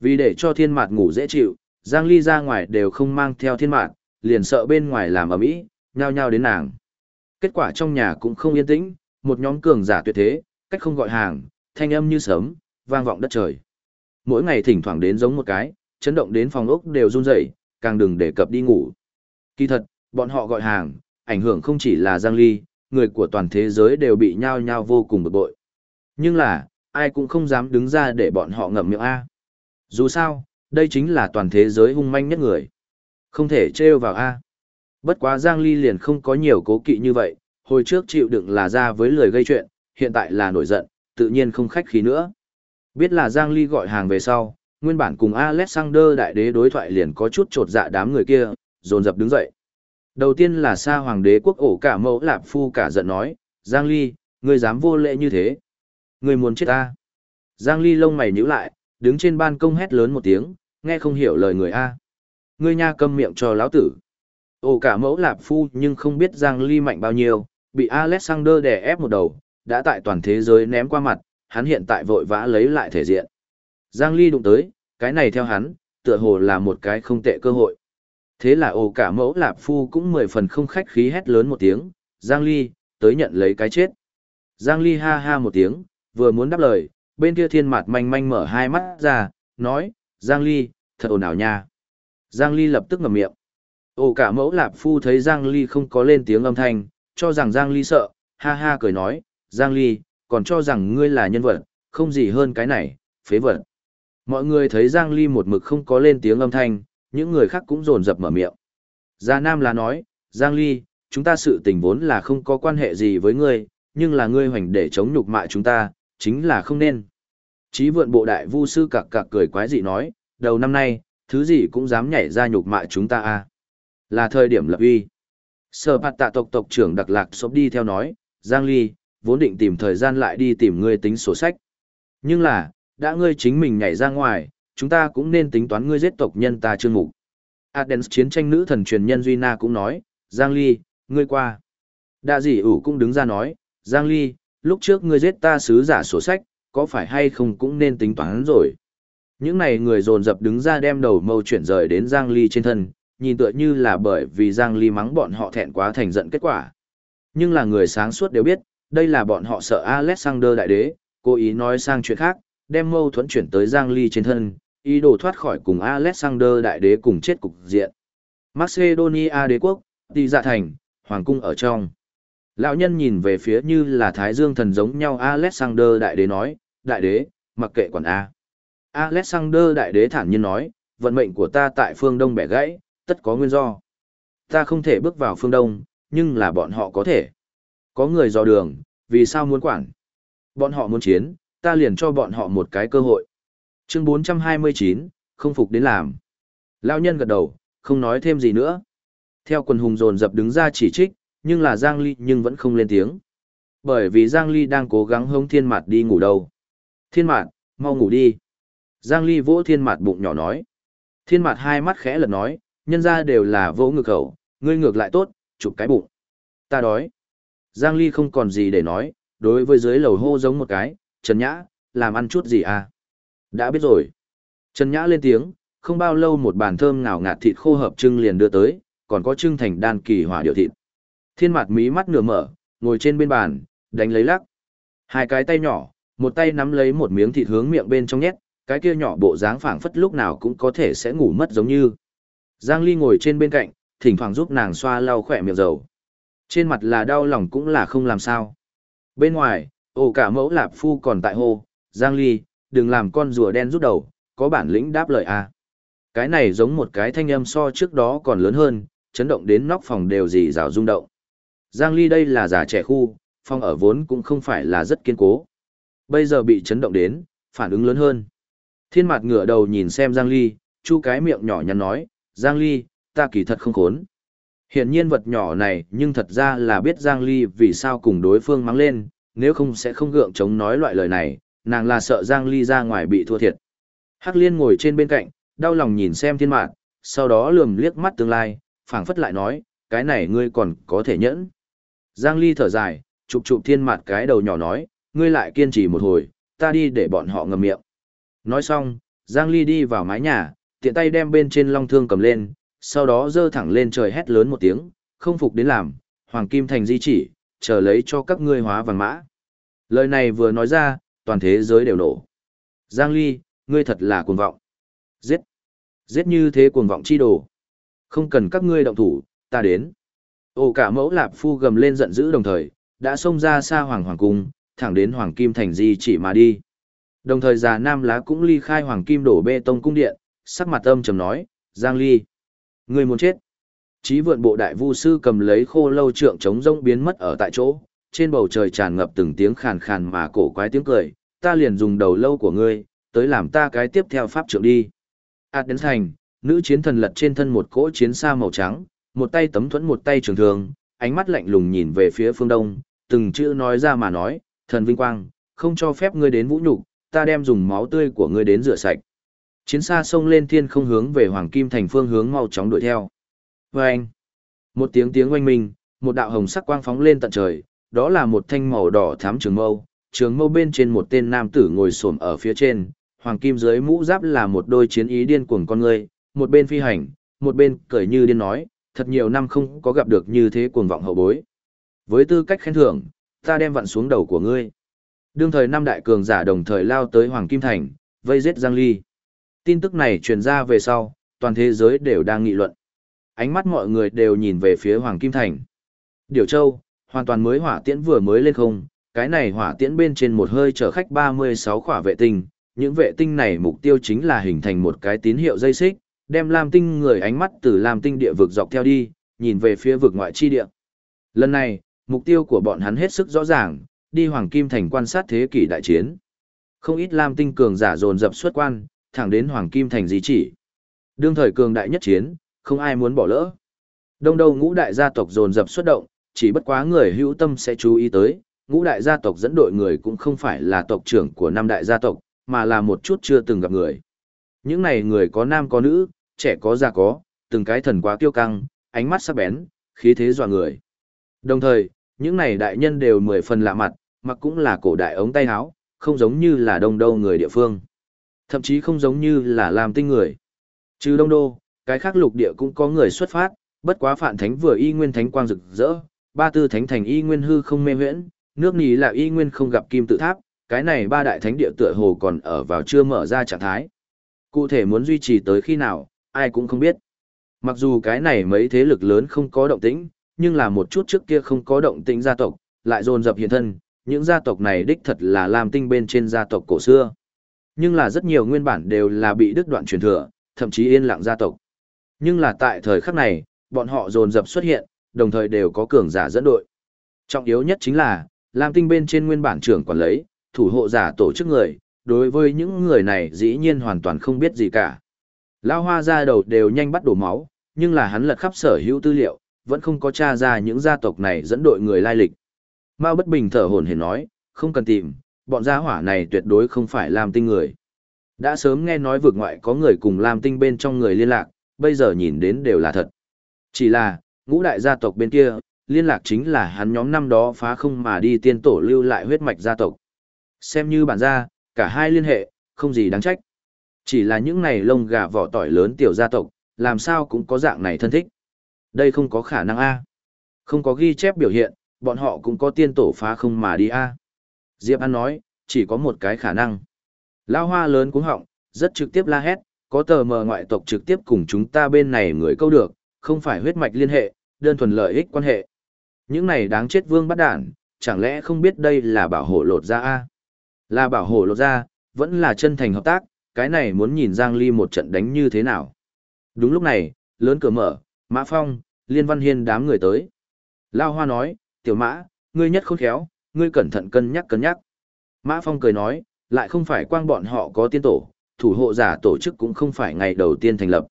Vì để cho thiên mạt ngủ dễ chịu, Giang Ly ra ngoài đều không mang theo thiên mạt, liền sợ bên ngoài làm ầm ĩ, nhao nhao đến nàng. Kết quả trong nhà cũng không yên tĩnh, một nhóm cường giả tuyệt thế, cách không gọi hàng, thanh âm như sớm, vang vọng đất trời. Mỗi ngày thỉnh thoảng đến giống một cái, chấn động đến phòng ốc đều run rẩy, càng đừng đề cập đi ngủ. Kỳ thật, bọn họ gọi hàng, ảnh hưởng không chỉ là Giang Ly, người của toàn thế giới đều bị nhao nhao vô cùng bực bội. Nhưng là, ai cũng không dám đứng ra để bọn họ ngậm miệng A. Dù sao, đây chính là toàn thế giới hung manh nhất người. Không thể trêu vào A. Bất quá Giang Ly liền không có nhiều cố kỵ như vậy, hồi trước chịu đựng là ra với lời gây chuyện, hiện tại là nổi giận, tự nhiên không khách khí nữa. Biết là Giang Ly gọi hàng về sau, nguyên bản cùng Alexander đại đế đối thoại liền có chút trột dạ đám người kia, dồn dập đứng dậy. Đầu tiên là Sa Hoàng đế quốc ổ cả mẫu lạp phu cả giận nói, Giang Ly, ngươi dám vô lễ như thế. Ngươi muốn chết ta. Giang Ly lông mày nhíu lại, đứng trên ban công hét lớn một tiếng, nghe không hiểu lời người A. Ngươi nha câm miệng cho lão tử. Ồ cả mẫu lạp phu nhưng không biết Giang Ly mạnh bao nhiêu, bị Alexander đè ép một đầu, đã tại toàn thế giới ném qua mặt, hắn hiện tại vội vã lấy lại thể diện. Giang Ly đụng tới, cái này theo hắn, tựa hồ là một cái không tệ cơ hội. Thế là ồ cả mẫu lạp phu cũng mười phần không khách khí hét lớn một tiếng, Giang Ly, tới nhận lấy cái chết. Giang Ly ha ha một tiếng, vừa muốn đáp lời, bên kia thiên mặt manh manh mở hai mắt ra, nói, Giang Ly, thật ồn ào nha. Giang Ly lập tức ngậm miệng. Ồ cả mẫu lạp phu thấy Giang Ly không có lên tiếng âm thanh, cho rằng Giang Ly sợ, ha ha cười nói, Giang Ly, còn cho rằng ngươi là nhân vật, không gì hơn cái này, phế vật. Mọi người thấy Giang Ly một mực không có lên tiếng âm thanh, những người khác cũng rồn rập mở miệng. Gia Nam là nói, Giang Ly, chúng ta sự tình vốn là không có quan hệ gì với ngươi, nhưng là ngươi hoành để chống nhục mạ chúng ta, chính là không nên. Chí vượn bộ đại vu sư cặc cặc cười quái dị nói, đầu năm nay, thứ gì cũng dám nhảy ra nhục mạ chúng ta à. Là thời điểm lập uy. Sở bạt tạ tộc tộc trưởng đặc lạc xốp đi theo nói, Giang Ly, vốn định tìm thời gian lại đi tìm ngươi tính sổ sách. Nhưng là, đã ngươi chính mình nhảy ra ngoài, chúng ta cũng nên tính toán ngươi giết tộc nhân ta chương mục. Adens chiến tranh nữ thần truyền nhân Duy Na cũng nói, Giang Ly, ngươi qua. Đạ dĩ ủ cũng đứng ra nói, Giang Ly, lúc trước ngươi giết ta sứ giả sổ sách, có phải hay không cũng nên tính toán rồi. Những này người dồn dập đứng ra đem đầu mâu chuyển rời đến Giang Ly trên thân, nhìn tựa như là bởi vì Giang Ly mắng bọn họ thẹn quá thành giận kết quả. Nhưng là người sáng suốt đều biết, đây là bọn họ sợ Alexander đại đế, cố ý nói sang chuyện khác, đem mâu thuẫn chuyển tới Giang Ly trên thân, ý đồ thoát khỏi cùng Alexander đại đế cùng chết cục diện. Macedonia đế quốc, đi dạ thành, hoàng cung ở trong. Lão nhân nhìn về phía như là Thái Dương thần giống nhau Alexander đại đế nói, đại đế, mặc kệ quản A. Alexander đại đế thản nhiên nói, vận mệnh của ta tại phương Đông bẻ gãy, tất có nguyên do. Ta không thể bước vào phương Đông, nhưng là bọn họ có thể. Có người dò đường, vì sao muốn quản? Bọn họ muốn chiến, ta liền cho bọn họ một cái cơ hội. Chương 429, không phục đến làm. Lão nhân gật đầu, không nói thêm gì nữa. Theo quần hùng dồn dập đứng ra chỉ trích, nhưng là Giang Ly nhưng vẫn không lên tiếng. Bởi vì Giang Ly đang cố gắng hống thiên mạt đi ngủ đâu. Thiên mạt, mau ngủ đi. Giang Ly vỗ thiên mạt bụng nhỏ nói. Thiên mạt hai mắt khẽ lật nói, nhân ra đều là vỗ ngược khẩu, ngươi ngược lại tốt, chụp cái bụng. Ta đói. Giang Ly không còn gì để nói, đối với dưới lầu hô giống một cái, Trần Nhã, làm ăn chút gì à? Đã biết rồi. Trần Nhã lên tiếng, không bao lâu một bàn thơm ngào ngạt thịt khô hợp trưng liền đưa tới, còn có trưng thành đan kỳ hỏa điều thịt. Thiên mặt mí mắt nửa mở, ngồi trên bên bàn, đánh lấy lắc. Hai cái tay nhỏ, một tay nắm lấy một miếng thịt hướng miệng bên trong nhét, cái kia nhỏ bộ dáng phảng phất lúc nào cũng có thể sẽ ngủ mất giống như. Giang Ly ngồi trên bên cạnh, thỉnh thoảng giúp nàng xoa lau khỏe miệng dầu. Trên mặt là đau lòng cũng là không làm sao. Bên ngoài, ổ cả mẫu lạp phu còn tại hô, Giang Ly, đừng làm con rùa đen rút đầu, có bản lĩnh đáp lời à. Cái này giống một cái thanh âm so trước đó còn lớn hơn, chấn động đến nóc phòng đều dì rào rung động. Giang Ly đây là giả trẻ khu, phòng ở vốn cũng không phải là rất kiên cố. Bây giờ bị chấn động đến, phản ứng lớn hơn. Thiên mặt ngửa đầu nhìn xem Giang Ly, chu cái miệng nhỏ nhắn nói, Giang Ly, ta kỳ thật không khốn. Hiện nhiên vật nhỏ này nhưng thật ra là biết Giang Ly vì sao cùng đối phương mắng lên, nếu không sẽ không gượng chống nói loại lời này, nàng là sợ Giang Ly ra ngoài bị thua thiệt. Hắc Liên ngồi trên bên cạnh, đau lòng nhìn xem thiên mạn, sau đó lườm liếc mắt tương lai, phảng phất lại nói, cái này ngươi còn có thể nhẫn. Giang Ly thở dài, chụp chụp thiên mặt cái đầu nhỏ nói, ngươi lại kiên trì một hồi, ta đi để bọn họ ngầm miệng. Nói xong, Giang Ly đi vào mái nhà, tiện tay đem bên trên long thương cầm lên, sau đó dơ thẳng lên trời hét lớn một tiếng, không phục đến làm, Hoàng Kim Thành di chỉ, chờ lấy cho các ngươi hóa vàng mã. Lời này vừa nói ra, toàn thế giới đều nổ. Giang Ly, ngươi thật là cuồng vọng. Giết. Giết như thế cuồng vọng chi đồ. Không cần các ngươi động thủ, ta đến. Ô cả mẫu lạp phu gầm lên giận dữ đồng thời, đã xông ra xa hoàng hoàng cung, thẳng đến hoàng kim thành di chỉ mà đi. Đồng thời già nam lá cũng ly khai hoàng kim đổ bê tông cung điện, sắc mặt âm trầm nói, Giang Ly. Ngươi muốn chết. Chí vượn bộ đại vu sư cầm lấy khô lâu trượng chống rông biến mất ở tại chỗ, trên bầu trời tràn ngập từng tiếng khàn khàn mà cổ quái tiếng cười, ta liền dùng đầu lâu của ngươi, tới làm ta cái tiếp theo pháp trượng đi. Át đến thành, nữ chiến thần lật trên thân một cỗ chiến xa màu trắng, một tay tấm thuẫn một tay trường thường, ánh mắt lạnh lùng nhìn về phía phương đông, từng chữ nói ra mà nói, thần vinh quang, không cho phép ngươi đến vũ nhục, ta đem dùng máu tươi của ngươi đến rửa sạch. Chiến xa xông lên thiên không hướng về Hoàng Kim thành phương hướng mau chóng đuổi theo. Và anh, một tiếng tiếng oanh minh, một đạo hồng sắc quang phóng lên tận trời, đó là một thanh màu đỏ thắm trường mâu, trường mâu bên trên một tên nam tử ngồi xổm ở phía trên, hoàng kim dưới mũ giáp là một đôi chiến ý điên cuồng con người, một bên phi hành, một bên cởi như điên nói, thật nhiều năm không có gặp được như thế cuồng vọng hậu bối. Với tư cách khen thưởng, ta đem vặn xuống đầu của ngươi. Đương thời năm đại cường giả đồng thời lao tới Hoàng Kim Thành, vây giết Giang Ly. Tin tức này truyền ra về sau, toàn thế giới đều đang nghị luận. Ánh mắt mọi người đều nhìn về phía Hoàng Kim Thành. Điều Châu, hoàn toàn mới hỏa tiễn vừa mới lên không, cái này hỏa tiễn bên trên một hơi chở khách 36 khỏa vệ tinh, những vệ tinh này mục tiêu chính là hình thành một cái tín hiệu dây xích, đem Lam Tinh người ánh mắt từ Lam Tinh địa vực dọc theo đi, nhìn về phía vực ngoại chi địa. Lần này, mục tiêu của bọn hắn hết sức rõ ràng, đi Hoàng Kim Thành quan sát thế kỷ đại chiến. Không ít Lam Tinh cường giả dồn dập xuất quan, thẳng đến Hoàng Kim Thành di chỉ. Đương thời cường đại nhất chiến, không ai muốn bỏ lỡ. Đông đâu ngũ đại gia tộc dồn dập xuất động, chỉ bất quá người hữu tâm sẽ chú ý tới, ngũ đại gia tộc dẫn đội người cũng không phải là tộc trưởng của năm đại gia tộc, mà là một chút chưa từng gặp người. Những này người có nam có nữ, trẻ có già có, từng cái thần quá kiêu căng, ánh mắt sắc bén, khí thế dọa người. Đồng thời, những này đại nhân đều mười phần lạ mặt, mặc cũng là cổ đại ống tay áo, không giống như là đông đô người địa phương. Thậm chí không giống như là làm tinh người. Trừ đông đô, cái khác lục địa cũng có người xuất phát, bất quá phản thánh vừa y nguyên thánh quang rực rỡ, ba tư thánh thành y nguyên hư không mê huyễn, nước nì là y nguyên không gặp kim tự tháp, cái này ba đại thánh địa tựa hồ còn ở vào chưa mở ra trạng thái. Cụ thể muốn duy trì tới khi nào, ai cũng không biết. Mặc dù cái này mấy thế lực lớn không có động tĩnh, nhưng là một chút trước kia không có động tĩnh gia tộc, lại dồn dập hiện thân, những gia tộc này đích thật là làm tinh bên trên gia tộc cổ xưa. Nhưng là rất nhiều nguyên bản đều là bị đứt đoạn truyền thừa, thậm chí yên lặng gia tộc. Nhưng là tại thời khắc này, bọn họ dồn dập xuất hiện, đồng thời đều có cường giả dẫn đội. Trọng yếu nhất chính là, Lam Tinh bên trên nguyên bản trưởng quản lấy, thủ hộ giả tổ chức người, đối với những người này dĩ nhiên hoàn toàn không biết gì cả. Lao hoa ra đầu đều nhanh bắt đổ máu, nhưng là hắn lật khắp sở hữu tư liệu, vẫn không có tra ra những gia tộc này dẫn đội người lai lịch. Mao bất bình thở hổn hển nói, không cần tìm, bọn gia hỏa này tuyệt đối không phải Lam Tinh người. Đã sớm nghe nói vượt ngoại có người cùng Lam Tinh bên trong người liên lạc, bây giờ nhìn đến đều là thật. Chỉ là, ngũ đại gia tộc bên kia, liên lạc chính là hắn nhóm năm đó phá không mà đi tiên tổ lưu lại huyết mạch gia tộc. Xem như bản gia, cả hai liên hệ, không gì đáng trách. Chỉ là những này lông gà vỏ tỏi lớn tiểu gia tộc, làm sao cũng có dạng này thân thích. Đây không có khả năng A. Không có ghi chép biểu hiện, bọn họ cũng có tiên tổ phá không mà đi A. Diệp An nói, chỉ có một cái khả năng. Lao hoa lớn cuống họng, rất trực tiếp la hét, có tờ mờ ngoại tộc trực tiếp cùng chúng ta bên này người câu được, không phải huyết mạch liên hệ, đơn thuần lợi ích quan hệ. Những này đáng chết vương bắt đản, chẳng lẽ không biết đây là bảo hộ lột ra A? Là bảo hộ lột ra, vẫn là chân thành hợp tác, cái này muốn nhìn Giang Ly một trận đánh như thế nào. Đúng lúc này, lớn cửa mở, Mã Phong, Liên Văn Hiên đám người tới. Lao Hoa nói, tiểu mã, ngươi nhất khôn khéo, ngươi cẩn thận cân nhắc cân nhắc. Mã Phong cười nói, lại không phải quang bọn họ có tiên tổ, thủ hộ giả tổ chức cũng không phải ngày đầu tiên thành lập.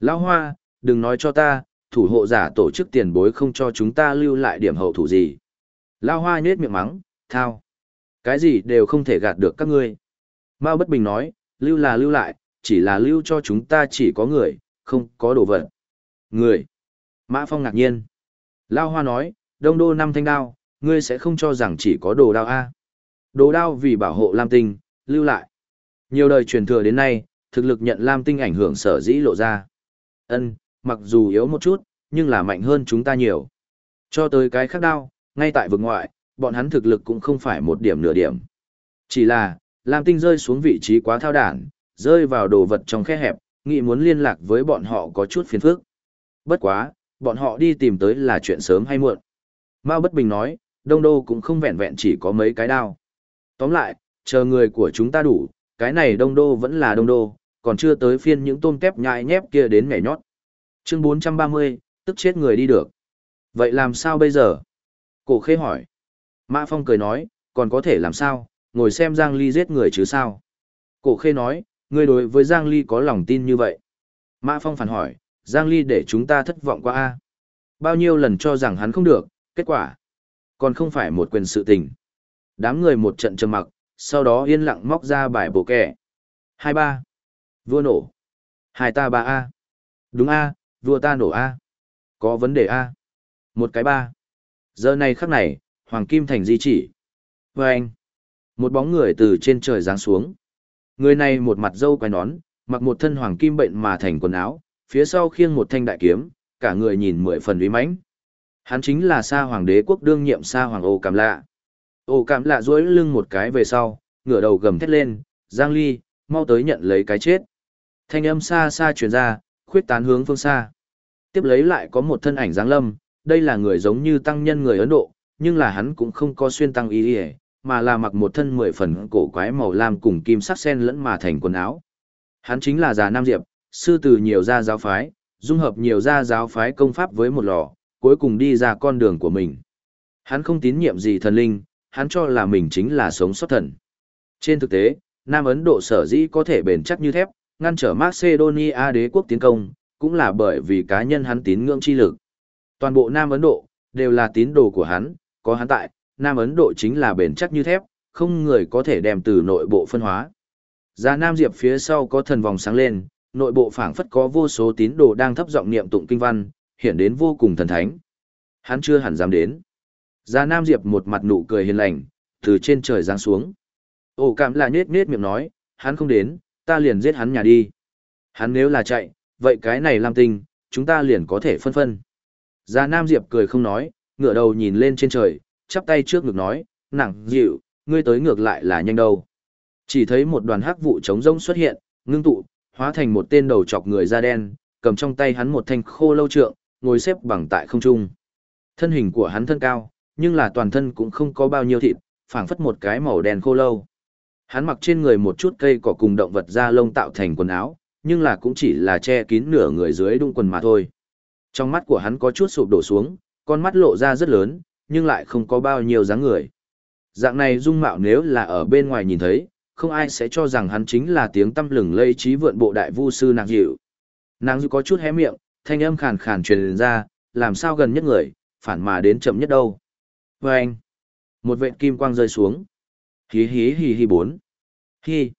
Lao Hoa, đừng nói cho ta, thủ hộ giả tổ chức tiền bối không cho chúng ta lưu lại điểm hậu thủ gì. Lao Hoa nhết miệng mắng, thao. Cái gì đều không thể gạt được các ngươi. Mao Bất Bình nói, lưu là lưu lại, chỉ là lưu cho chúng ta chỉ có người, không có đồ vật. Người. Mã Phong ngạc nhiên. Lao Hoa nói, đông đô năm thanh đao, ngươi sẽ không cho rằng chỉ có đồ đao A. Đồ đao vì bảo hộ Lam Tinh, lưu lại. Nhiều đời truyền thừa đến nay, thực lực nhận Lam Tinh ảnh hưởng sở dĩ lộ ra. Ân, mặc dù yếu một chút, nhưng là mạnh hơn chúng ta nhiều. Cho tới cái khác đao, ngay tại vực ngoại, bọn hắn thực lực cũng không phải một điểm nửa điểm. Chỉ là, Lam Tinh rơi xuống vị trí quá thao đản, rơi vào đồ vật trong khe hẹp, nghĩ muốn liên lạc với bọn họ có chút phiền phức. Bất quá, bọn họ đi tìm tới là chuyện sớm hay muộn. Mao Bất Bình nói, Đông Đô cũng không vẹn vẹn chỉ có mấy cái đao. Tóm lại, chờ người của chúng ta đủ, cái này Đông Đô vẫn là Đông Đô, còn chưa tới phiên những tôm tép nhai nhép kia đến mẻ nhót. Chương 430, tức chết người đi được. Vậy làm sao bây giờ? Cổ khê hỏi. Mã Phong cười nói, còn có thể làm sao, ngồi xem Giang Ly giết người chứ sao? Cổ khê nói, ngươi đối với Giang Ly có lòng tin như vậy. Mã Phong phản hỏi, Giang Ly để chúng ta thất vọng quá a Bao nhiêu lần cho rằng hắn không được, kết quả. Còn không phải một quyền sự tình. Đám người một trận trầm mặc, sau đó yên lặng móc ra bài bộ kẻ. Hai ba. Vua nổ. Hai ta ba A. Đúng A, vua ta nổ A. Có vấn đề A. Một cái ba. Giờ này khắc này, Hoàng Kim Thành di chỉ. Và anh. Một bóng người từ trên trời giáng xuống. Người này một mặt dâu quai nón, mặc một thân hoàng kim bệnh mà thành quần áo, phía sau khiêng một thanh đại kiếm, cả người nhìn mười phần uy mãnh. Hắn chính là Sa Hoàng đế quốc đương nhiệm Sa Hoàng Ô Cảm Lạ. Ô Cảm Lạ duỗi lưng một cái về sau, ngửa đầu gầm thét lên, "Giang Ly, mau tới nhận lấy cái chết." Thanh âm xa xa truyền ra, khuyết tán hướng phương xa. Tiếp lấy lại có một thân ảnh giáng lâm, đây là người giống như tăng nhân người Ấn Độ, nhưng là hắn cũng không có xuyên tăng y y, mà là mặc một thân mười phần cổ quái màu lam cùng kim sắc sen lẫn mà thành quần áo. Hắn chính là già Nam Diệp, sư từ nhiều gia giáo phái, dung hợp nhiều gia giáo phái công pháp với một lò, cuối cùng đi ra con đường của mình. Hắn không tín nhiệm gì thần linh, hắn cho là mình chính là sống sót thần. Trên thực tế, Nam Ấn Độ sở dĩ có thể bền chắc như thép, ngăn trở Macedonia đế quốc tiến công, cũng là bởi vì cá nhân hắn tín ngưỡng chi lực. Toàn bộ Nam Ấn Độ, đều là tín đồ của hắn, có hắn tại, Nam Ấn Độ chính là bền chắc như thép, không người có thể đem từ nội bộ phân hóa. Già Nam Diệp phía sau có thần vòng sáng lên, nội bộ phảng phất có vô số tín đồ đang thấp giọng niệm tụng kinh văn, hiện đến vô cùng thần thánh. Hắn chưa hẳn dám đến. Già Nam Diệp một mặt nụ cười hiền lành, từ trên trời giáng xuống. Ổ cảm là nết nết miệng nói, hắn không đến, ta liền giết hắn nhà đi. Hắn nếu là chạy, vậy cái này làm tình, chúng ta liền có thể phân phân. Già Nam Diệp cười không nói, ngửa đầu nhìn lên trên trời, chắp tay trước ngực nói, nặng, dịu, ngươi tới ngược lại là nhanh đâu. Chỉ thấy một đoàn hắc vụ trống rông xuất hiện, ngưng tụ, hóa thành một tên đầu chọc người da đen, cầm trong tay hắn một thanh khô lâu trượng, ngồi xếp bằng tại không trung. Thân hình của hắn thân cao, nhưng là toàn thân cũng không có bao nhiêu thịt, phảng phất một cái màu đen khô lâu. Hắn mặc trên người một chút cây cỏ cùng động vật da lông tạo thành quần áo, nhưng là cũng chỉ là che kín nửa người dưới đung quần mà thôi. Trong mắt của hắn có chút sụp đổ xuống, con mắt lộ ra rất lớn, nhưng lại không có bao nhiêu dáng người. Dạng này dung mạo nếu là ở bên ngoài nhìn thấy, không ai sẽ cho rằng hắn chính là tiếng tâm lừng lây trí vượn bộ đại vu sư nàng dịu. Nàng dịu có chút hé miệng, thanh âm khàn khàn truyền ra, làm sao gần nhất người, phản mà đến chậm nhất đâu. Và anh, một vệt kim quang rơi xuống. Hí hí hí hí bốn. Hí.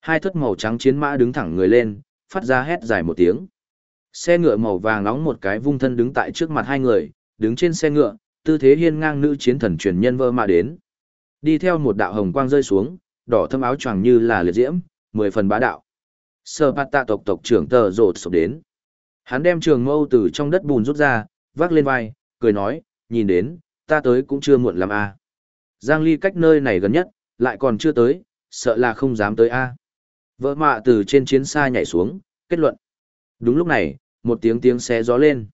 Hai thất màu trắng chiến mã đứng thẳng người lên, phát ra hét dài một tiếng. Xe ngựa màu vàng nóng một cái vung thân đứng tại trước mặt hai người, đứng trên xe ngựa, tư thế hiên ngang nữ chiến thần truyền nhân vơ mà đến. Đi theo một đạo hồng quang rơi xuống, đỏ thâm áo choàng như là liệt diễm, mười phần bá đạo. Sơ bát tạ tộc tộc trưởng tờ rột sụp đến. Hắn đem trường mâu từ trong đất bùn rút ra, vác lên vai, cười nói, nhìn đến, ta tới cũng chưa muộn làm a. Giang Ly cách nơi này gần nhất, lại còn chưa tới, sợ là không dám tới a. Vợ mạ từ trên chiến xa nhảy xuống, kết luận. Đúng lúc này, một tiếng tiếng xé gió lên.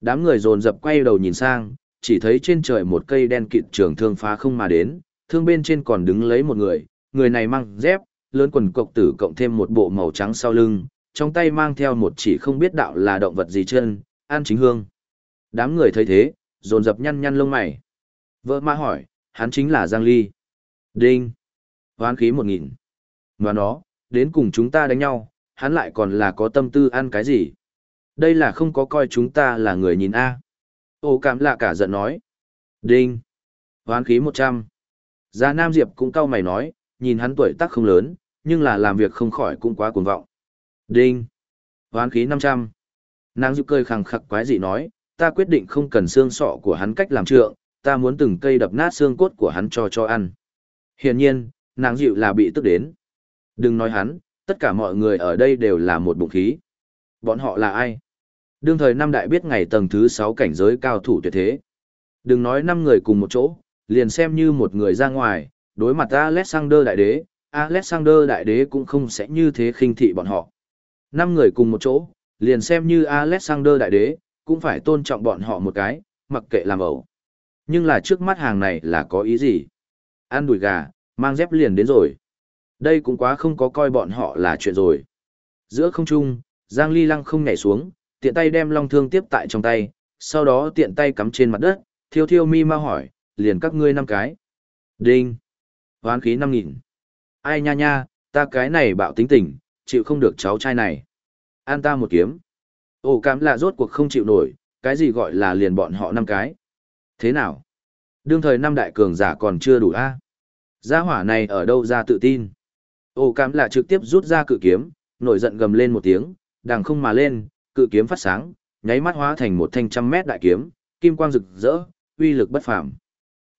Đám người dồn dập quay đầu nhìn sang, chỉ thấy trên trời một cây đen kịt trường thương phá không mà đến, thương bên trên còn đứng lấy một người, người này mang dép, lớn quần cộc tử cộng thêm một bộ màu trắng sau lưng, trong tay mang theo một chỉ không biết đạo là động vật gì chân, an chính hương. Đám người thấy thế, dồn dập nhăn nhăn lông mày. Vợ ma hỏi, hắn chính là Giang Ly. Đinh. Hoán khí một nghìn. Và nó, đến cùng chúng ta đánh nhau, hắn lại còn là có tâm tư ăn cái gì. Đây là không có coi chúng ta là người nhìn A. Ô cảm lạ cả giận nói. Đinh. Hoán khí 100. Già Nam Diệp cũng cau mày nói, nhìn hắn tuổi tác không lớn, nhưng là làm việc không khỏi cũng quá cuồng vọng. Đinh. Hoán khí 500. Nàng dịu cười khẳng khặc quái dị nói, ta quyết định không cần xương sọ của hắn cách làm trượng, ta muốn từng cây đập nát xương cốt của hắn cho cho ăn. Hiển nhiên, nàng dịu là bị tức đến. Đừng nói hắn, tất cả mọi người ở đây đều là một bụng khí. Bọn họ là ai? Đương thời năm đại biết ngày tầng thứ 6 cảnh giới cao thủ tuyệt thế. Đừng nói năm người cùng một chỗ, liền xem như một người ra ngoài, đối mặt Alexander đại đế, Alexander đại đế cũng không sẽ như thế khinh thị bọn họ. Năm người cùng một chỗ, liền xem như Alexander đại đế, cũng phải tôn trọng bọn họ một cái, mặc kệ làm ẩu. Nhưng là trước mắt hàng này là có ý gì? Ăn đùi gà, mang dép liền đến rồi. Đây cũng quá không có coi bọn họ là chuyện rồi. Giữa không trung, Giang Ly Lăng không nhảy xuống, tiện tay đem long thương tiếp tại trong tay, sau đó tiện tay cắm trên mặt đất, thiêu thiêu mi ma hỏi, liền các ngươi năm cái. Đinh. Hoán khí 5.000. Ai nha nha, ta cái này bạo tính tình, chịu không được cháu trai này. An ta một kiếm. Ồ cảm lạ rốt cuộc không chịu nổi, cái gì gọi là liền bọn họ năm cái. Thế nào? Đương thời năm đại cường giả còn chưa đủ a Gia hỏa này ở đâu ra tự tin? Ồ cảm lạ trực tiếp rút ra cự kiếm, nổi giận gầm lên một tiếng, đằng không mà lên, cự kiếm phát sáng, nháy mắt hóa thành một thanh trăm mét đại kiếm, kim quang rực rỡ, uy lực bất phàm.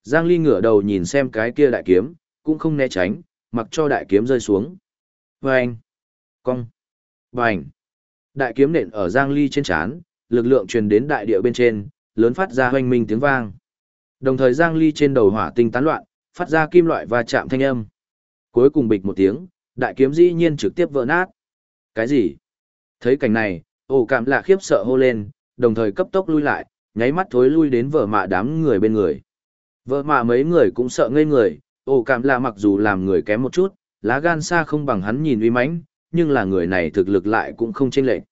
Giang Ly ngửa đầu nhìn xem cái kia đại kiếm, cũng không né tránh, mặc cho đại kiếm rơi xuống. Vâng! Cong! Bành! Đại kiếm nện ở Giang Ly trên chán, lực lượng truyền đến đại địa bên trên, lớn phát ra hoanh minh tiếng vang. Đồng thời Giang Ly trên đầu hỏa tinh tán loạn, phát ra kim loại và chạm thanh âm. Cuối cùng bịch một tiếng, đại kiếm dĩ nhiên trực tiếp vỡ nát. Cái gì? Thấy cảnh này, ổ cảm lạ khiếp sợ hô lên, đồng thời cấp tốc lui lại, nháy mắt thối lui đến vợ mạ đám người bên người. Vợ mạ mấy người cũng sợ ngây người, ổ cảm lạ mặc dù làm người kém một chút, lá gan xa không bằng hắn nhìn uy mãnh, nhưng là người này thực lực lại cũng không chênh lệch.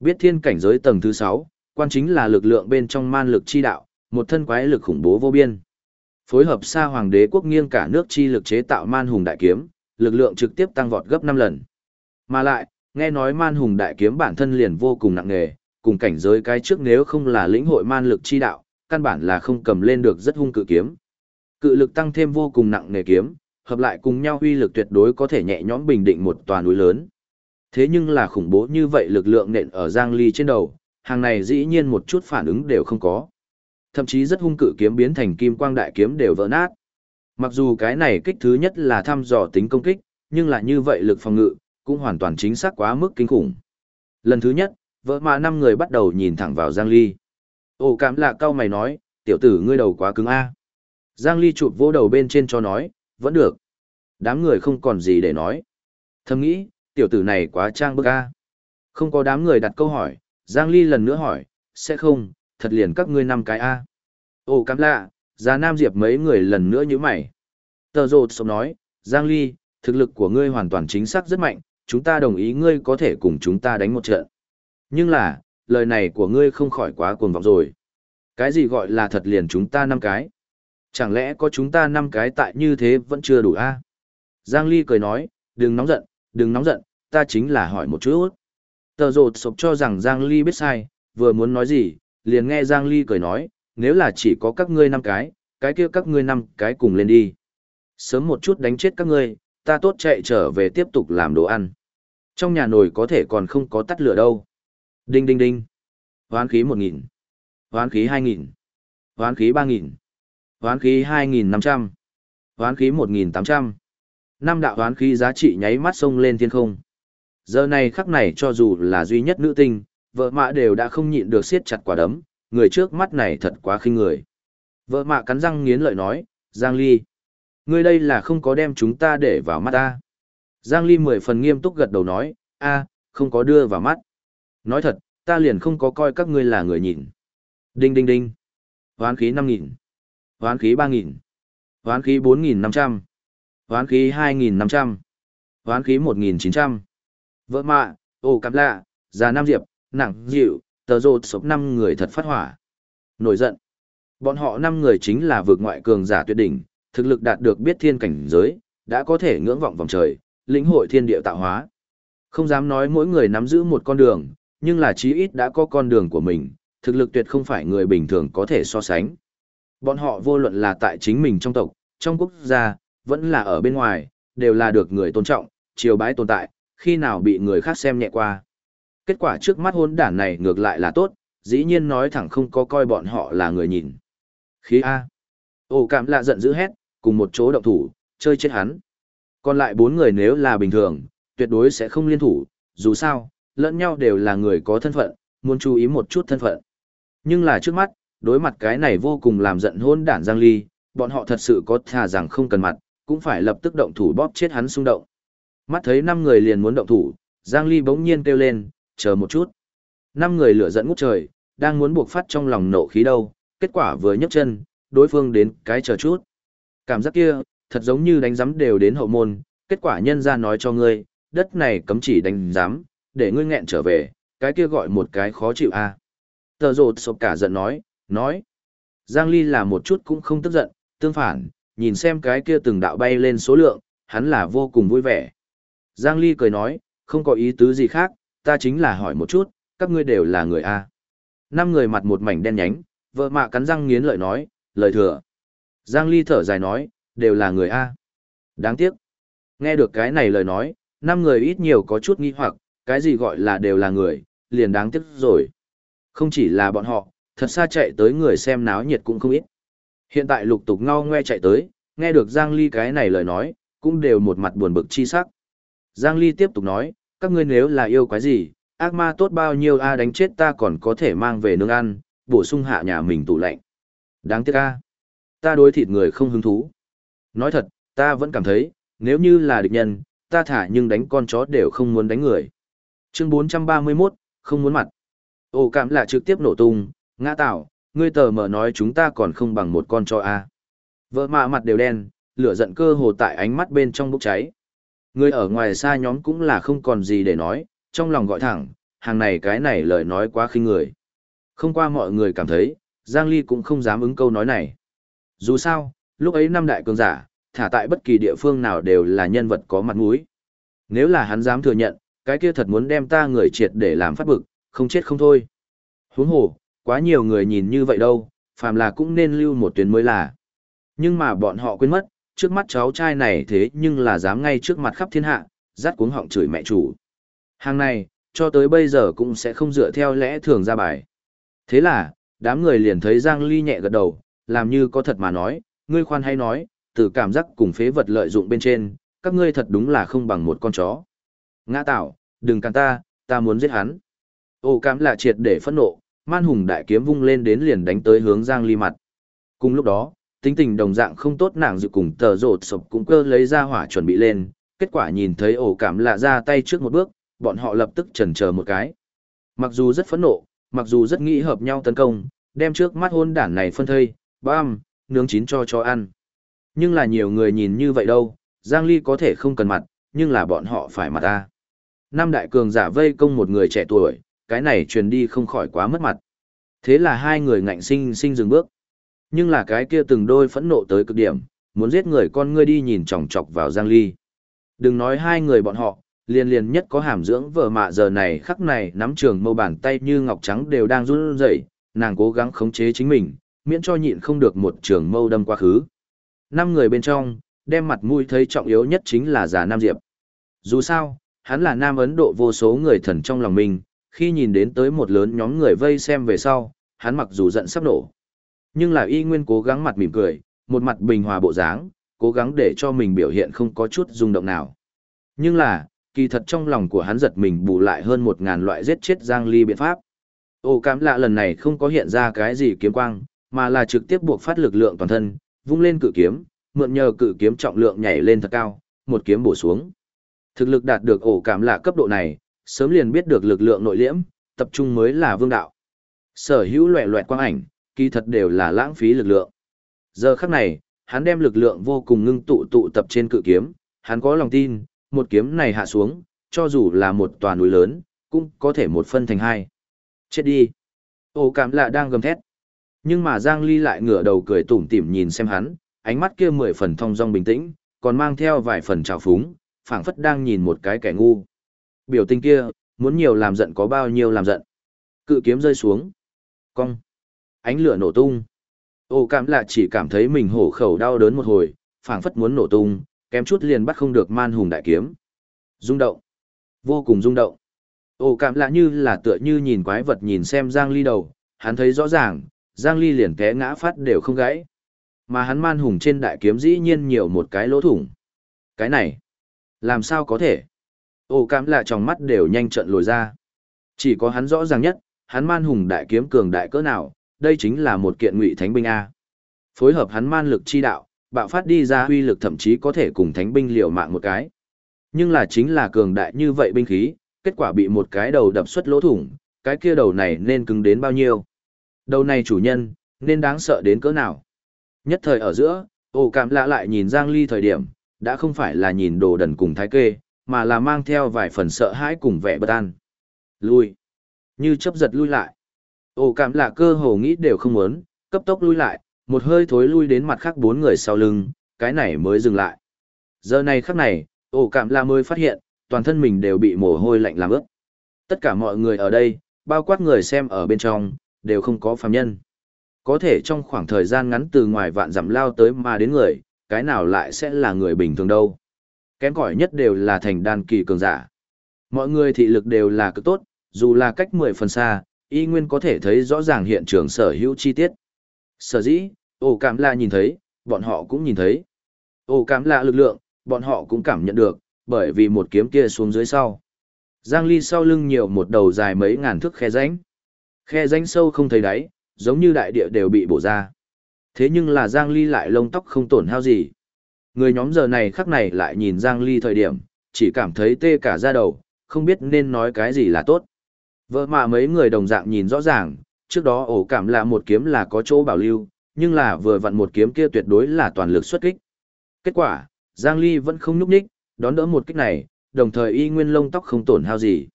Biết thiên cảnh giới tầng thứ sáu, quan chính là lực lượng bên trong man lực chi đạo, một thân quái lực khủng bố vô biên. Phối hợp xa hoàng đế quốc nghiêng cả nước chi lực chế tạo man hùng đại kiếm, lực lượng trực tiếp tăng vọt gấp năm lần. Mà lại, nghe nói man hùng đại kiếm bản thân liền vô cùng nặng nề, cùng cảnh giới cái trước nếu không là lĩnh hội man lực chi đạo, căn bản là không cầm lên được rất hung cự kiếm. Cự lực tăng thêm vô cùng nặng nề kiếm, hợp lại cùng nhau uy lực tuyệt đối có thể nhẹ nhõm bình định một tòa núi lớn. Thế nhưng là khủng bố như vậy lực lượng nện ở Giang Ly trên đầu, hàng này dĩ nhiên một chút phản ứng đều không có. Thậm chí rất hung cự kiếm biến thành kim quang đại kiếm đều vỡ nát. Mặc dù cái này kích thứ nhất là thăm dò tính công kích, nhưng là như vậy lực phòng ngự, cũng hoàn toàn chính xác quá mức kinh khủng. Lần thứ nhất, vợ mà năm người bắt đầu nhìn thẳng vào Giang Ly. Ồ cảm lạ cao mày nói, tiểu tử ngươi đầu quá cứng a. Giang Ly chụp vỗ đầu bên trên cho nói, vẫn được. Đám người không còn gì để nói. Thầm nghĩ, tiểu tử này quá trang bức a. Không có đám người đặt câu hỏi, Giang Ly lần nữa hỏi, sẽ không, thật liền các ngươi năm cái a. Ồ cảm lạ, già Nam Diệp mấy người lần nữa như mày. Tờ rột sống nói, Giang Ly, thực lực của ngươi hoàn toàn chính xác rất mạnh, chúng ta đồng ý ngươi có thể cùng chúng ta đánh một trận. Nhưng là, lời này của ngươi không khỏi quá cuồng vọng rồi. Cái gì gọi là thật liền chúng ta năm cái? Chẳng lẽ có chúng ta năm cái tại như thế vẫn chưa đủ a? Giang Ly cười nói, đừng nóng giận, đừng nóng giận, ta chính là hỏi một chút. Tờ rột sộp cho rằng Giang Ly biết sai, vừa muốn nói gì, liền nghe Giang Ly cười nói, nếu là chỉ có các ngươi năm cái, cái kia các ngươi năm cái cùng lên đi. Sớm một chút đánh chết các ngươi, ta tốt chạy trở về tiếp tục làm đồ ăn. Trong nhà nồi có thể còn không có tắt lửa đâu. Đinh đinh đinh. Hoán khí 1.000. Hoán khí 2.000. Hoán khí 3.000. Hoán khí 2.500. Hoán khí 1.800. Năm đạo hoán khí giá trị nháy mắt sông lên thiên không. Giờ này khắc này cho dù là duy nhất nữ tinh, vợ mạ đều đã không nhịn được siết chặt quả đấm, người trước mắt này thật quá khinh người. Vợ mạ cắn răng nghiến lợi nói, Giang Ly. Ngươi đây là không có đem chúng ta để vào mắt ta. Giang Ly mười phần nghiêm túc gật đầu nói, a, không có đưa vào mắt. Nói thật, ta liền không có coi các ngươi là người nhìn. Đinh đinh đinh. Hoán khí 5.000. Hoán khí 3.000. Hoán khí 4.500. Hoán khí 2.500. Hoán khí 1.900. Vợ mạ, ồ cặp lạ, già Nam Diệp, nặng, dịu, tờ rột sốc 5 người thật phát hỏa. Nổi giận. Bọn họ 5 người chính là vượt ngoại cường giả tuyệt đỉnh, thực lực đạt được biết thiên cảnh giới, đã có thể ngưỡng vọng vòng trời, lĩnh hội thiên địa tạo hóa. Không dám nói mỗi người nắm giữ một con đường, nhưng là chí ít đã có con đường của mình, thực lực tuyệt không phải người bình thường có thể so sánh. Bọn họ vô luận là tại chính mình trong tộc, trong quốc gia, vẫn là ở bên ngoài, đều là được người tôn trọng, chiều bái tồn tại, khi nào bị người khác xem nhẹ qua. Kết quả trước mắt hôn đản này ngược lại là tốt, dĩ nhiên nói thẳng không có coi bọn họ là người nhìn. Khí A. Ồ cảm lạ giận dữ hét, cùng một chỗ động thủ, chơi chết hắn. Còn lại bốn người nếu là bình thường, tuyệt đối sẽ không liên thủ, dù sao, lẫn nhau đều là người có thân phận, muốn chú ý một chút thân phận. Nhưng là trước mắt, đối mặt cái này vô cùng làm giận hôn đản Giang Ly, bọn họ thật sự có thà rằng không cần mặt, cũng phải lập tức động thủ bóp chết hắn xung động. Mắt thấy năm người liền muốn động thủ, Giang Ly bỗng nhiên kêu lên, chờ một chút. Năm người lửa giận ngút trời, đang muốn buộc phát trong lòng nộ khí đâu, kết quả vừa nhấc chân, đối phương đến cái chờ chút. Cảm giác kia, thật giống như đánh giám đều đến hậu môn, kết quả nhân ra nói cho ngươi, đất này cấm chỉ đánh giám, để ngươi nghẹn trở về, cái kia gọi một cái khó chịu a. À. Tờ rột sộp cả giận nói, nói. Giang Ly là một chút cũng không tức giận, tương phản, nhìn xem cái kia từng đạo bay lên số lượng, hắn là vô cùng vui vẻ. Giang Ly cười nói, không có ý tứ gì khác, ta chính là hỏi một chút, các ngươi đều là người A. Năm người mặt một mảnh đen nhánh, vợ mạ cắn răng nghiến lợi nói, lời thừa. Giang Ly thở dài nói, đều là người A. Đáng tiếc. Nghe được cái này lời nói, năm người ít nhiều có chút nghi hoặc, cái gì gọi là đều là người, liền đáng tiếc rồi. Không chỉ là bọn họ, thật xa chạy tới người xem náo nhiệt cũng không ít. Hiện tại lục tục ngao ngoe chạy tới, nghe được Giang Ly cái này lời nói, cũng đều một mặt buồn bực chi sắc. Giang Ly tiếp tục nói, các ngươi nếu là yêu quái gì, ác ma tốt bao nhiêu a đánh chết ta còn có thể mang về nương ăn, bổ sung hạ nhà mình tủ lạnh. Đáng tiếc a, ta đối thịt người không hứng thú. Nói thật, ta vẫn cảm thấy, nếu như là địch nhân, ta thả nhưng đánh con chó đều không muốn đánh người. Chương 431, không muốn mặt. Ồ cảm là trực tiếp nổ tung, ngã tạo, ngươi tờ mở nói chúng ta còn không bằng một con chó a. Vợ mạ mặt đều đen, lửa giận cơ hồ tại ánh mắt bên trong bốc cháy. Người ở ngoài xa nhóm cũng là không còn gì để nói, trong lòng gọi thẳng, hàng này cái này lời nói quá khinh người. Không qua mọi người cảm thấy, Giang Ly cũng không dám ứng câu nói này. Dù sao, lúc ấy năm đại cường giả, thả tại bất kỳ địa phương nào đều là nhân vật có mặt mũi. Nếu là hắn dám thừa nhận, cái kia thật muốn đem ta người triệt để làm phát bực, không chết không thôi. Huống hồ, quá nhiều người nhìn như vậy đâu, phàm là cũng nên lưu một tuyến mới là. Nhưng mà bọn họ quên mất, trước mắt cháu trai này thế nhưng là dám ngay trước mặt khắp thiên hạ, rát cuống họng chửi mẹ chủ. Hàng này, cho tới bây giờ cũng sẽ không dựa theo lẽ thường ra bài. Thế là, đám người liền thấy Giang Ly nhẹ gật đầu, làm như có thật mà nói, ngươi khoan hay nói, từ cảm giác cùng phế vật lợi dụng bên trên, các ngươi thật đúng là không bằng một con chó. Ngã tạo, đừng cản ta, ta muốn giết hắn. Ô Cảm là triệt để phẫn nộ, man hùng đại kiếm vung lên đến liền đánh tới hướng Giang Ly mặt. Cùng lúc đó, tính tình đồng dạng không tốt nàng dự cùng tờ rột sập cũng cơ lấy ra hỏa chuẩn bị lên, kết quả nhìn thấy ổ cảm lạ ra tay trước một bước, bọn họ lập tức chần chờ một cái. Mặc dù rất phẫn nộ, mặc dù rất nghĩ hợp nhau tấn công, đem trước mắt hôn đản này phân thây, bam, nướng chín cho cho ăn. Nhưng là nhiều người nhìn như vậy đâu, Giang Ly có thể không cần mặt, nhưng là bọn họ phải mặt ta. Năm đại cường giả vây công một người trẻ tuổi, cái này truyền đi không khỏi quá mất mặt. Thế là hai người ngạnh sinh sinh dừng bước. Nhưng là cái kia từng đôi phẫn nộ tới cực điểm, muốn giết người con ngươi đi nhìn chòng chọc vào Giang Ly. Đừng nói hai người bọn họ, liền liền nhất có hàm dưỡng vợ mạ giờ này khắc này nắm trường mâu bàn tay như ngọc trắng đều đang run rẩy, nàng cố gắng khống chế chính mình, miễn cho nhịn không được một trường mâu đâm quá khứ. Năm người bên trong, đem mặt mũi thấy trọng yếu nhất chính là già Nam Diệp. Dù sao, hắn là Nam Ấn Độ vô số người thần trong lòng mình, khi nhìn đến tới một lớn nhóm người vây xem về sau, hắn mặc dù giận sắp nổ. Nhưng là y nguyên cố gắng mặt mỉm cười, một mặt bình hòa bộ dáng, cố gắng để cho mình biểu hiện không có chút rung động nào. Nhưng là, kỳ thật trong lòng của hắn giật mình bù lại hơn một ngàn loại giết chết Giang Ly biện pháp. Ô cảm lạ lần này không có hiện ra cái gì kiếm quang, mà là trực tiếp buộc phát lực lượng toàn thân, vung lên cự kiếm, mượn nhờ cự kiếm trọng lượng nhảy lên thật cao, một kiếm bổ xuống. Thực lực đạt được ổ cảm lạ cấp độ này, sớm liền biết được lực lượng nội liễm, tập trung mới là vương đạo. Sở hữu loẻ loẹt quang ảnh, kỳ thật đều là lãng phí lực lượng. Giờ khắc này, hắn đem lực lượng vô cùng ngưng tụ tụ tập trên cự kiếm, hắn có lòng tin, một kiếm này hạ xuống, cho dù là một tòa núi lớn, cũng có thể một phân thành hai. Chết đi. Ổ cảm lạ đang gầm thét. Nhưng mà Giang Ly lại ngửa đầu cười tủm tỉm nhìn xem hắn, ánh mắt kia mười phần thong dong bình tĩnh, còn mang theo vài phần trào phúng, phảng phất đang nhìn một cái kẻ ngu. Biểu tình kia, muốn nhiều làm giận có bao nhiêu làm giận. Cự kiếm rơi xuống. Cong. Ánh lửa nổ tung. Ô cảm lạ chỉ cảm thấy mình hổ khẩu đau đớn một hồi, phảng phất muốn nổ tung, kém chút liền bắt không được man hùng đại kiếm. Rung động. Vô cùng rung động. Ô cảm lạ như là tựa như nhìn quái vật nhìn xem Giang Ly đầu, hắn thấy rõ ràng, Giang Ly liền té ngã phát đều không gãy. Mà hắn man hùng trên đại kiếm dĩ nhiên nhiều một cái lỗ thủng. Cái này, làm sao có thể? Ô cảm lạ trong mắt đều nhanh trận lồi ra. Chỉ có hắn rõ ràng nhất, hắn man hùng đại kiếm cường đại cỡ nào, đây chính là một kiện ngụy thánh binh A. Phối hợp hắn man lực chi đạo, bạo phát đi ra huy lực thậm chí có thể cùng thánh binh liều mạng một cái. Nhưng là chính là cường đại như vậy binh khí, kết quả bị một cái đầu đập xuất lỗ thủng, cái kia đầu này nên cứng đến bao nhiêu. Đầu này chủ nhân, nên đáng sợ đến cỡ nào. Nhất thời ở giữa, ồ cảm lạ lại nhìn Giang Ly thời điểm, đã không phải là nhìn đồ đần cùng thái kê, mà là mang theo vài phần sợ hãi cùng vẻ bất an. Lui. Như chấp giật lui lại. Ồ cảm lạ cơ hồ nghĩ đều không muốn, cấp tốc lui lại, một hơi thối lui đến mặt khác bốn người sau lưng, cái này mới dừng lại. Giờ này khắc này, ồ cảm lạ mới phát hiện, toàn thân mình đều bị mồ hôi lạnh làm ướt. Tất cả mọi người ở đây, bao quát người xem ở bên trong, đều không có phàm nhân. Có thể trong khoảng thời gian ngắn từ ngoài vạn dặm lao tới mà đến người, cái nào lại sẽ là người bình thường đâu. Kém cỏi nhất đều là thành đan kỳ cường giả. Mọi người thị lực đều là cực tốt, dù là cách 10 phần xa, y nguyên có thể thấy rõ ràng hiện trường sở hữu chi tiết. Sở dĩ, ổ cảm lạ nhìn thấy, bọn họ cũng nhìn thấy. Ổ cảm lạ lực lượng, bọn họ cũng cảm nhận được, bởi vì một kiếm kia xuống dưới sau. Giang Ly sau lưng nhiều một đầu dài mấy ngàn thước khe rãnh. Khe rãnh sâu không thấy đáy, giống như đại địa đều bị bổ ra. Thế nhưng là Giang Ly lại lông tóc không tổn hao gì. Người nhóm giờ này khắc này lại nhìn Giang Ly thời điểm, chỉ cảm thấy tê cả da đầu, không biết nên nói cái gì là tốt. Vợ mà mấy người đồng dạng nhìn rõ ràng, trước đó ổ cảm là một kiếm là có chỗ bảo lưu, nhưng là vừa vặn một kiếm kia tuyệt đối là toàn lực xuất kích. Kết quả, Giang Ly vẫn không nhúc nhích, đón đỡ một kích này, đồng thời y nguyên lông tóc không tổn hao gì.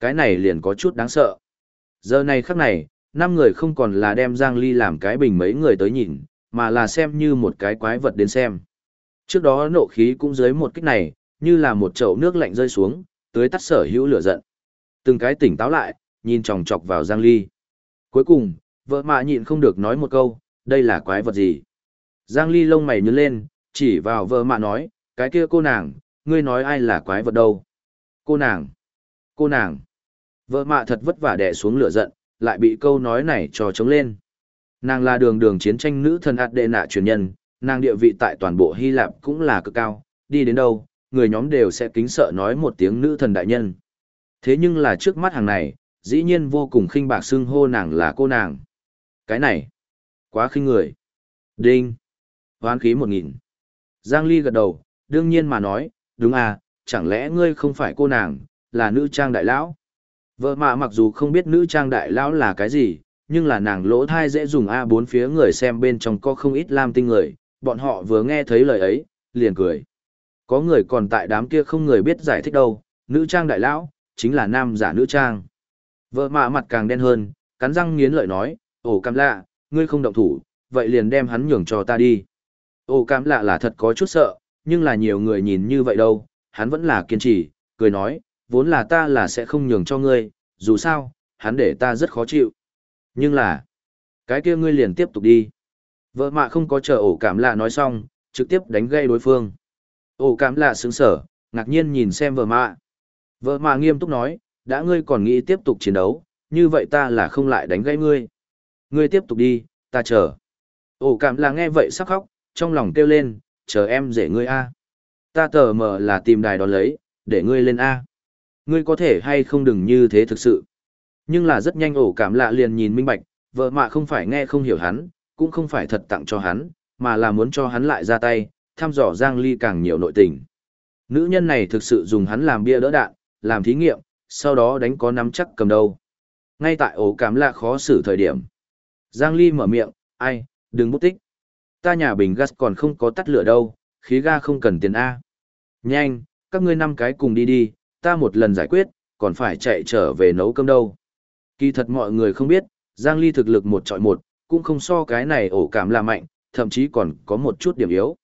Cái này liền có chút đáng sợ. Giờ này khắc này, năm người không còn là đem Giang Ly làm cái bình mấy người tới nhìn, mà là xem như một cái quái vật đến xem. Trước đó nộ khí cũng dưới một kích này, như là một chậu nước lạnh rơi xuống, tưới tắt sở hữu lửa giận. Từng cái tỉnh táo lại, nhìn chòng chọc vào Giang Ly. Cuối cùng, vợ mạ nhịn không được nói một câu, đây là quái vật gì. Giang Ly lông mày nhướng lên, chỉ vào vợ mạ nói, cái kia cô nàng, ngươi nói ai là quái vật đâu. Cô nàng, cô nàng. Vợ mạ thật vất vả đè xuống lửa giận, lại bị câu nói này cho chống lên. Nàng là đường đường chiến tranh nữ thần ạt đệ nạ truyền nhân, nàng địa vị tại toàn bộ Hy Lạp cũng là cực cao, đi đến đâu, người nhóm đều sẽ kính sợ nói một tiếng nữ thần đại nhân. Thế nhưng là trước mắt hàng này, dĩ nhiên vô cùng khinh bạc xưng hô nàng là cô nàng. Cái này, quá khinh người. Đinh. Hoán khí một nghìn. Giang Ly gật đầu, đương nhiên mà nói, đúng à, chẳng lẽ ngươi không phải cô nàng, là nữ trang đại lão? Vợ mạ mặc dù không biết nữ trang đại lão là cái gì, nhưng là nàng lỗ thai dễ dùng A bốn phía người xem bên trong có không ít lam tinh người, bọn họ vừa nghe thấy lời ấy, liền cười. Có người còn tại đám kia không người biết giải thích đâu, nữ trang đại lão, chính là nam giả nữ trang. Vợ mạ mặt càng đen hơn, cắn răng nghiến lợi nói, ồ cam lạ, ngươi không động thủ, vậy liền đem hắn nhường cho ta đi. Ồ cam lạ là thật có chút sợ, nhưng là nhiều người nhìn như vậy đâu, hắn vẫn là kiên trì, cười nói, vốn là ta là sẽ không nhường cho ngươi, dù sao, hắn để ta rất khó chịu. Nhưng là, cái kia ngươi liền tiếp tục đi. Vợ mạ không có chờ ổ cảm lạ nói xong, trực tiếp đánh gây đối phương. Ổ cảm lạ sướng sở, ngạc nhiên nhìn xem vợ mạ. Vợ mạ nghiêm túc nói, đã ngươi còn nghĩ tiếp tục chiến đấu, như vậy ta là không lại đánh gây ngươi. Ngươi tiếp tục đi, ta chờ. Ổ cảm là nghe vậy sắc khóc, trong lòng kêu lên, chờ em rể ngươi a. Ta tờ mờ là tìm đài đón lấy, để ngươi lên a. Ngươi có thể hay không đừng như thế thực sự. Nhưng là rất nhanh ổ cảm lạ liền nhìn minh bạch, vợ mạ không phải nghe không hiểu hắn, cũng không phải thật tặng cho hắn, mà là muốn cho hắn lại ra tay, thăm dò Giang Ly càng nhiều nội tình. Nữ nhân này thực sự dùng hắn làm bia đỡ đạn, làm thí nghiệm, sau đó đánh có nắm chắc cầm đầu. Ngay tại ổ cảm lạ khó xử thời điểm. Giang Ly mở miệng, ai, đừng bút tích. Ta nhà bình gas còn không có tắt lửa đâu, khí ga không cần tiền A. Nhanh, các ngươi năm cái cùng đi đi, ta một lần giải quyết, còn phải chạy trở về nấu cơm đâu. Kỳ thật mọi người không biết, Giang Ly thực lực một trọi một, cũng không so cái này ổ cảm là mạnh, thậm chí còn có một chút điểm yếu.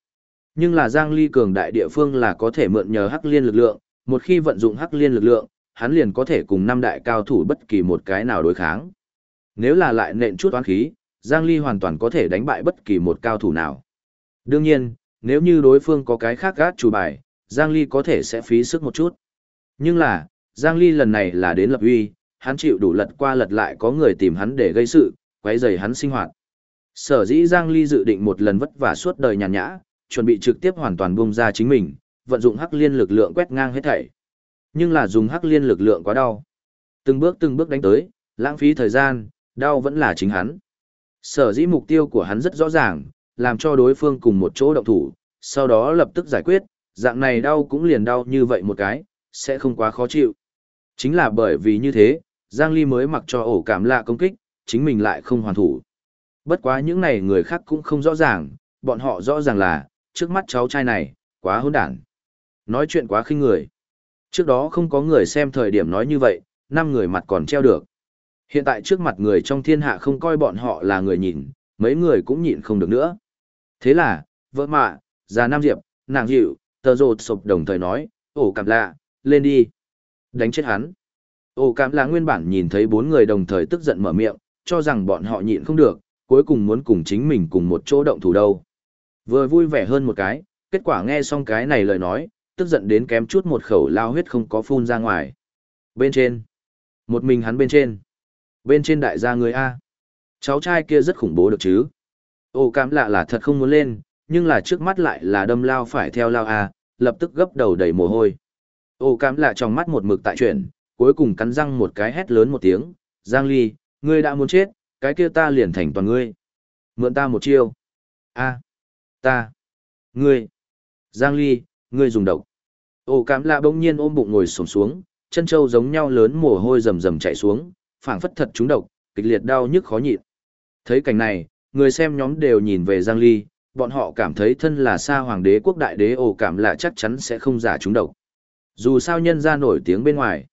Nhưng là Giang Ly cường đại địa phương là có thể mượn nhờ hắc liên lực lượng, một khi vận dụng hắc liên lực lượng, hắn liền có thể cùng năm đại cao thủ bất kỳ một cái nào đối kháng. Nếu là lại nện chút oán khí, Giang Ly hoàn toàn có thể đánh bại bất kỳ một cao thủ nào. Đương nhiên, nếu như đối phương có cái khác gát chủ bài, Giang Ly có thể sẽ phí sức một chút. Nhưng là, Giang Ly lần này là đến lập uy, hắn chịu đủ lật qua lật lại có người tìm hắn để gây sự, quấy rầy hắn sinh hoạt. Sở dĩ Giang Ly dự định một lần vất vả suốt đời nhàn nhã, chuẩn bị trực tiếp hoàn toàn buông ra chính mình, vận dụng hắc liên lực lượng quét ngang hết thảy. Nhưng là dùng hắc liên lực lượng quá đau. Từng bước từng bước đánh tới, lãng phí thời gian, đau vẫn là chính hắn. Sở dĩ mục tiêu của hắn rất rõ ràng, làm cho đối phương cùng một chỗ động thủ, sau đó lập tức giải quyết, dạng này đau cũng liền đau như vậy một cái, sẽ không quá khó chịu. Chính là bởi vì như thế, Giang Ly mới mặc cho ổ cảm lạ công kích, chính mình lại không hoàn thủ. Bất quá những này người khác cũng không rõ ràng, bọn họ rõ ràng là, trước mắt cháu trai này, quá hỗn đản. Nói chuyện quá khinh người. Trước đó không có người xem thời điểm nói như vậy, năm người mặt còn treo được. Hiện tại trước mặt người trong thiên hạ không coi bọn họ là người nhìn, mấy người cũng nhịn không được nữa. Thế là, vợ mạ, già Nam Diệp, nàng dịu, tờ rột sụp đồng thời nói, ổ cảm lạ, lên đi. Đánh chết hắn. Ô cảm lạ nguyên bản nhìn thấy bốn người đồng thời tức giận mở miệng, cho rằng bọn họ nhịn không được, cuối cùng muốn cùng chính mình cùng một chỗ động thủ đâu. Vừa vui vẻ hơn một cái, kết quả nghe xong cái này lời nói, tức giận đến kém chút một khẩu lao huyết không có phun ra ngoài. Bên trên. Một mình hắn bên trên. Bên trên đại gia người A. Cháu trai kia rất khủng bố được chứ. Ô cảm lạ là thật không muốn lên, nhưng là trước mắt lại là đâm lao phải theo lao A, lập tức gấp đầu đầy mồ hôi. Ô cảm lạ trong mắt một mực tại chuyện, cuối cùng cắn răng một cái hét lớn một tiếng. Giang Ly, ngươi đã muốn chết, cái kia ta liền thành toàn ngươi. Mượn ta một chiêu. A. Ta. Ngươi. Giang Ly, ngươi dùng độc. Ô cảm lạ bỗng nhiên ôm bụng ngồi sổm xuống, chân trâu giống nhau lớn mồ hôi rầm rầm chạy xuống, phảng phất thật trúng độc, kịch liệt đau nhức khó nhịn. Thấy cảnh này, người xem nhóm đều nhìn về Giang Ly, bọn họ cảm thấy thân là sa hoàng đế quốc đại đế Ổ cảm lạ chắc chắn sẽ không giả trúng độc. Dù sao nhân ra nổi tiếng bên ngoài.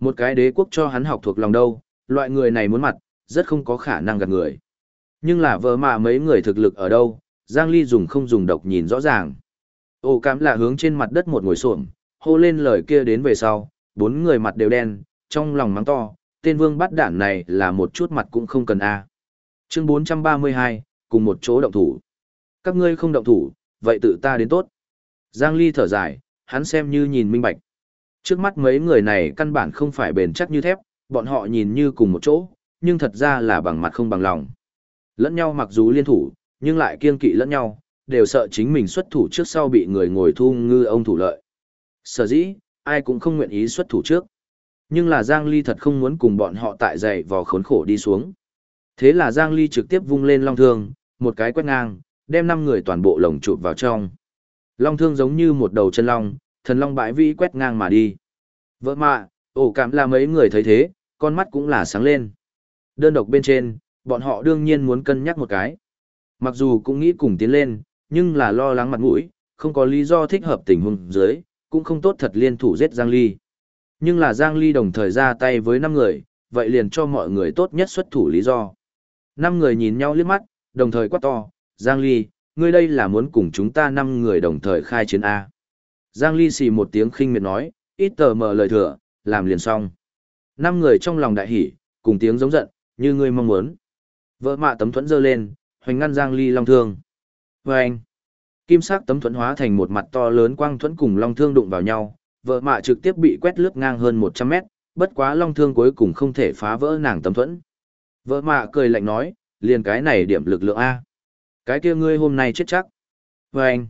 Một cái đế quốc cho hắn học thuộc lòng đâu, loại người này muốn mặt, rất không có khả năng gặp người. Nhưng là vợ mà mấy người thực lực ở đâu, Giang Ly dùng không dùng độc nhìn rõ ràng. Ô cám là hướng trên mặt đất một ngồi xổm, hô lên lời kia đến về sau, bốn người mặt đều đen, trong lòng mắng to, tên vương bắt đản này là một chút mặt cũng không cần a. Chương 432, cùng một chỗ động thủ. Các ngươi không động thủ, vậy tự ta đến tốt. Giang Ly thở dài, hắn xem như nhìn minh bạch. Trước mắt mấy người này căn bản không phải bền chắc như thép, bọn họ nhìn như cùng một chỗ, nhưng thật ra là bằng mặt không bằng lòng. Lẫn nhau mặc dù liên thủ, nhưng lại kiên kỵ lẫn nhau, đều sợ chính mình xuất thủ trước sau bị người ngồi thu ngư ông thủ lợi. Sở dĩ, ai cũng không nguyện ý xuất thủ trước. Nhưng là Giang Ly thật không muốn cùng bọn họ tại dậy vò khốn khổ đi xuống. Thế là Giang Ly trực tiếp vung lên long thương, một cái quét ngang, đem năm người toàn bộ lồng chụp vào trong. Long thương giống như một đầu chân long, thần long bãi vĩ quét ngang mà đi. Vợ mạ, ổ cảm là mấy người thấy thế, con mắt cũng là sáng lên. Đơn độc bên trên, bọn họ đương nhiên muốn cân nhắc một cái. Mặc dù cũng nghĩ cùng tiến lên, nhưng là lo lắng mặt mũi, không có lý do thích hợp tình huống dưới, cũng không tốt thật liên thủ giết Giang Ly. Nhưng là Giang Ly đồng thời ra tay với 5 người, vậy liền cho mọi người tốt nhất xuất thủ lý do. 5 người nhìn nhau liếc mắt, đồng thời quát to, Giang Ly, ngươi đây là muốn cùng chúng ta 5 người đồng thời khai chiến A. Giang Ly xì một tiếng khinh miệt nói, ít tờ mờ lời thừa, làm liền xong. Năm người trong lòng đại hỉ, cùng tiếng giống giận, như ngươi mong muốn. Vợ mạ tấm thuẫn dơ lên, hoành ngăn Giang Ly long thương. Và anh, kim sắc tấm thuẫn hóa thành một mặt to lớn quang thuẫn cùng long thương đụng vào nhau, vợ mạ trực tiếp bị quét lướt ngang hơn 100 mét, bất quá long thương cuối cùng không thể phá vỡ nàng tấm thuẫn. Vợ mạ cười lạnh nói, liền cái này điểm lực lượng A. Cái kia ngươi hôm nay chết chắc. Và anh,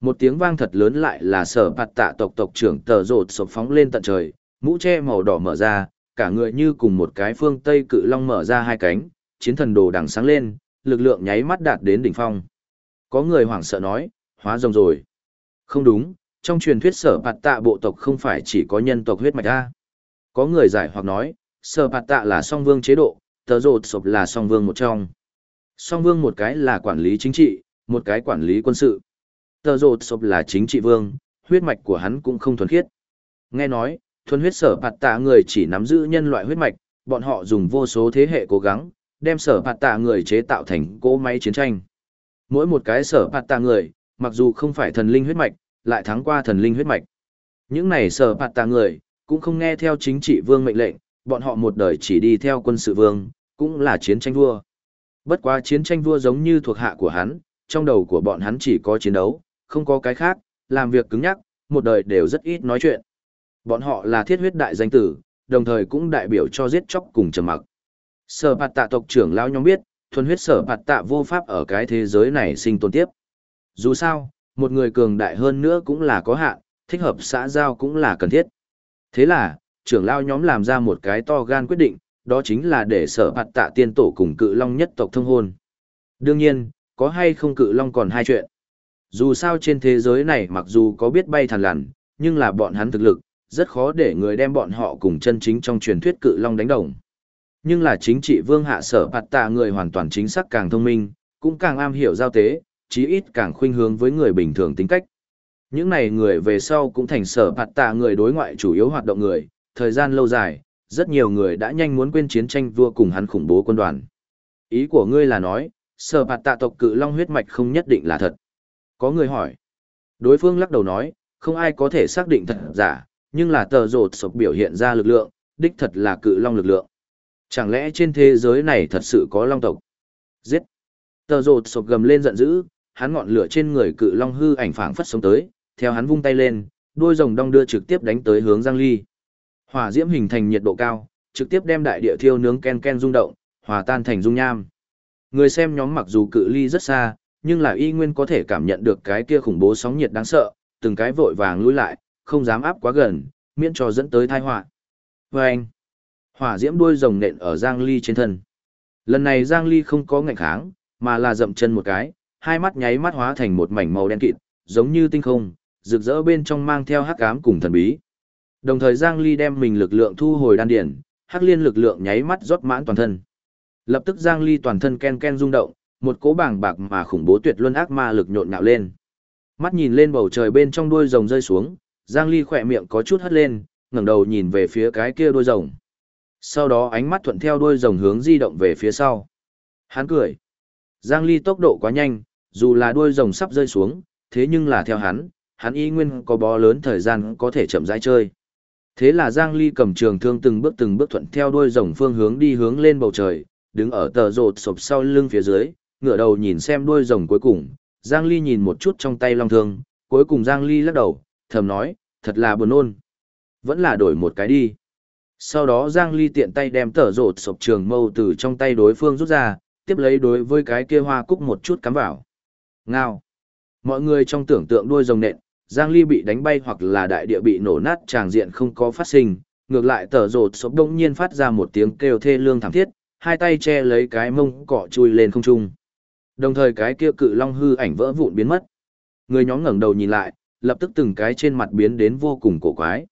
một tiếng vang thật lớn lại là sở bạt tạ tộc tộc trưởng tờ rột sộp phóng lên tận trời, mũ che màu đỏ mở ra, cả người như cùng một cái phương Tây cự long mở ra hai cánh, chiến thần đồ đằng sáng lên, lực lượng nháy mắt đạt đến đỉnh phong. Có người hoảng sợ nói, hóa rồng rồi. Không đúng, trong truyền thuyết sở bạt tạ bộ tộc không phải chỉ có nhân tộc huyết mạch A. Có người giải hoặc nói, sở bạt tạ là song vương chế độ, tờ rột sộp là song vương một trong. Song vương một cái là quản lý chính trị, một cái quản lý quân sự. Tờ rộ sộp là chính trị vương, huyết mạch của hắn cũng không thuần khiết. Nghe nói, thuần huyết sở phạt tạ người chỉ nắm giữ nhân loại huyết mạch, bọn họ dùng vô số thế hệ cố gắng, đem sở phạt tạ người chế tạo thành cỗ máy chiến tranh. Mỗi một cái sở phạt tạ người, mặc dù không phải thần linh huyết mạch, lại thắng qua thần linh huyết mạch. Những này sở phạt tạ người, cũng không nghe theo chính trị vương mệnh lệnh, bọn họ một đời chỉ đi theo quân sự vương, cũng là chiến tranh vua. Bất quá chiến tranh vua giống như thuộc hạ của hắn, trong đầu của bọn hắn chỉ có chiến đấu, không có cái khác, làm việc cứng nhắc, một đời đều rất ít nói chuyện. Bọn họ là thiết huyết đại danh tử, đồng thời cũng đại biểu cho giết chóc cùng trầm mặc. Sở bạt tạ tộc trưởng lão nhóm biết, thuần huyết sở bạt tạ vô pháp ở cái thế giới này sinh tồn tiếp. Dù sao, một người cường đại hơn nữa cũng là có hạn, thích hợp xã giao cũng là cần thiết. Thế là, trưởng lão nhóm làm ra một cái to gan quyết định, đó chính là để sở bạt tạ tiên tổ cùng cự long nhất tộc thông hôn. Đương nhiên, có hay không cự long còn hai chuyện. Dù sao trên thế giới này mặc dù có biết bay thằn lằn, nhưng là bọn hắn thực lực, rất khó để người đem bọn họ cùng chân chính trong truyền thuyết cự long đánh đồng. Nhưng là chính trị vương hạ sở bạt tạ người hoàn toàn chính xác càng thông minh, cũng càng am hiểu giao tế, chí ít càng khuynh hướng với người bình thường tính cách. Những này người về sau cũng thành sở bạt tạ người đối ngoại chủ yếu hoạt động người, thời gian lâu dài, rất nhiều người đã nhanh muốn quên chiến tranh vua cùng hắn khủng bố quân đoàn. Ý của ngươi là nói, sở bạt tạ tộc cự long huyết mạch không nhất định là thật. Có người hỏi. Đối phương lắc đầu nói, không ai có thể xác định thật giả, nhưng là tờ rột sộc biểu hiện ra lực lượng, đích thật là cự long lực lượng. Chẳng lẽ trên thế giới này thật sự có long tộc? Giết! Tờ rột sộc gầm lên giận dữ, hắn ngọn lửa trên người cự long hư ảnh phảng phất sống tới, theo hắn vung tay lên, đôi rồng đong đưa trực tiếp đánh tới hướng Giang Ly. Hỏa diễm hình thành nhiệt độ cao, trực tiếp đem đại địa thiêu nướng ken ken rung động, hòa tan thành dung nham. Người xem nhóm mặc dù cự ly rất xa, nhưng là y nguyên có thể cảm nhận được cái kia khủng bố sóng nhiệt đáng sợ, từng cái vội vàng lùi lại, không dám áp quá gần, miễn cho dẫn tới tai họa. Và hỏa diễm đuôi rồng nện ở Giang Ly trên thân. Lần này Giang Ly không có ngạnh kháng, mà là dậm chân một cái, hai mắt nháy mắt hóa thành một mảnh màu đen kịt, giống như tinh không, rực rỡ bên trong mang theo hắc ám cùng thần bí. Đồng thời Giang Ly đem mình lực lượng thu hồi đan điển, hắc liên lực lượng nháy mắt rót mãn toàn thân. Lập tức Giang Ly toàn thân ken ken rung động, một cỗ bảng bạc mà khủng bố tuyệt luân ác ma lực nhộn nhạo lên. Mắt nhìn lên bầu trời bên trong đuôi rồng rơi xuống, Giang Ly khỏe miệng có chút hất lên, ngẩng đầu nhìn về phía cái kia đuôi rồng. Sau đó ánh mắt thuận theo đuôi rồng hướng di động về phía sau. Hắn cười. Giang Ly tốc độ quá nhanh, dù là đuôi rồng sắp rơi xuống, thế nhưng là theo hắn, hắn y nguyên có bó lớn thời gian có thể chậm rãi chơi. Thế là Giang Ly cầm trường thương từng bước từng bước thuận theo đuôi rồng phương hướng đi hướng lên bầu trời, đứng ở tờ rột sụp sau lưng phía dưới, ngửa đầu nhìn xem đuôi rồng cuối cùng, Giang Ly nhìn một chút trong tay long thương, cuối cùng Giang Ly lắc đầu, thầm nói, thật là buồn ôn. Vẫn là đổi một cái đi. Sau đó Giang Ly tiện tay đem tở rột sụp trường mâu từ trong tay đối phương rút ra, tiếp lấy đối với cái kia hoa cúc một chút cắm vào. Ngao. Mọi người trong tưởng tượng đuôi rồng nện, Giang Ly bị đánh bay hoặc là đại địa bị nổ nát tràng diện không có phát sinh, ngược lại tở rột sộp đông nhiên phát ra một tiếng kêu thê lương thảm thiết, hai tay che lấy cái mông cọ chui lên không trung. Đồng thời cái kia cự long hư ảnh vỡ vụn biến mất. Người nhóm ngẩng đầu nhìn lại, lập tức từng cái trên mặt biến đến vô cùng cổ quái.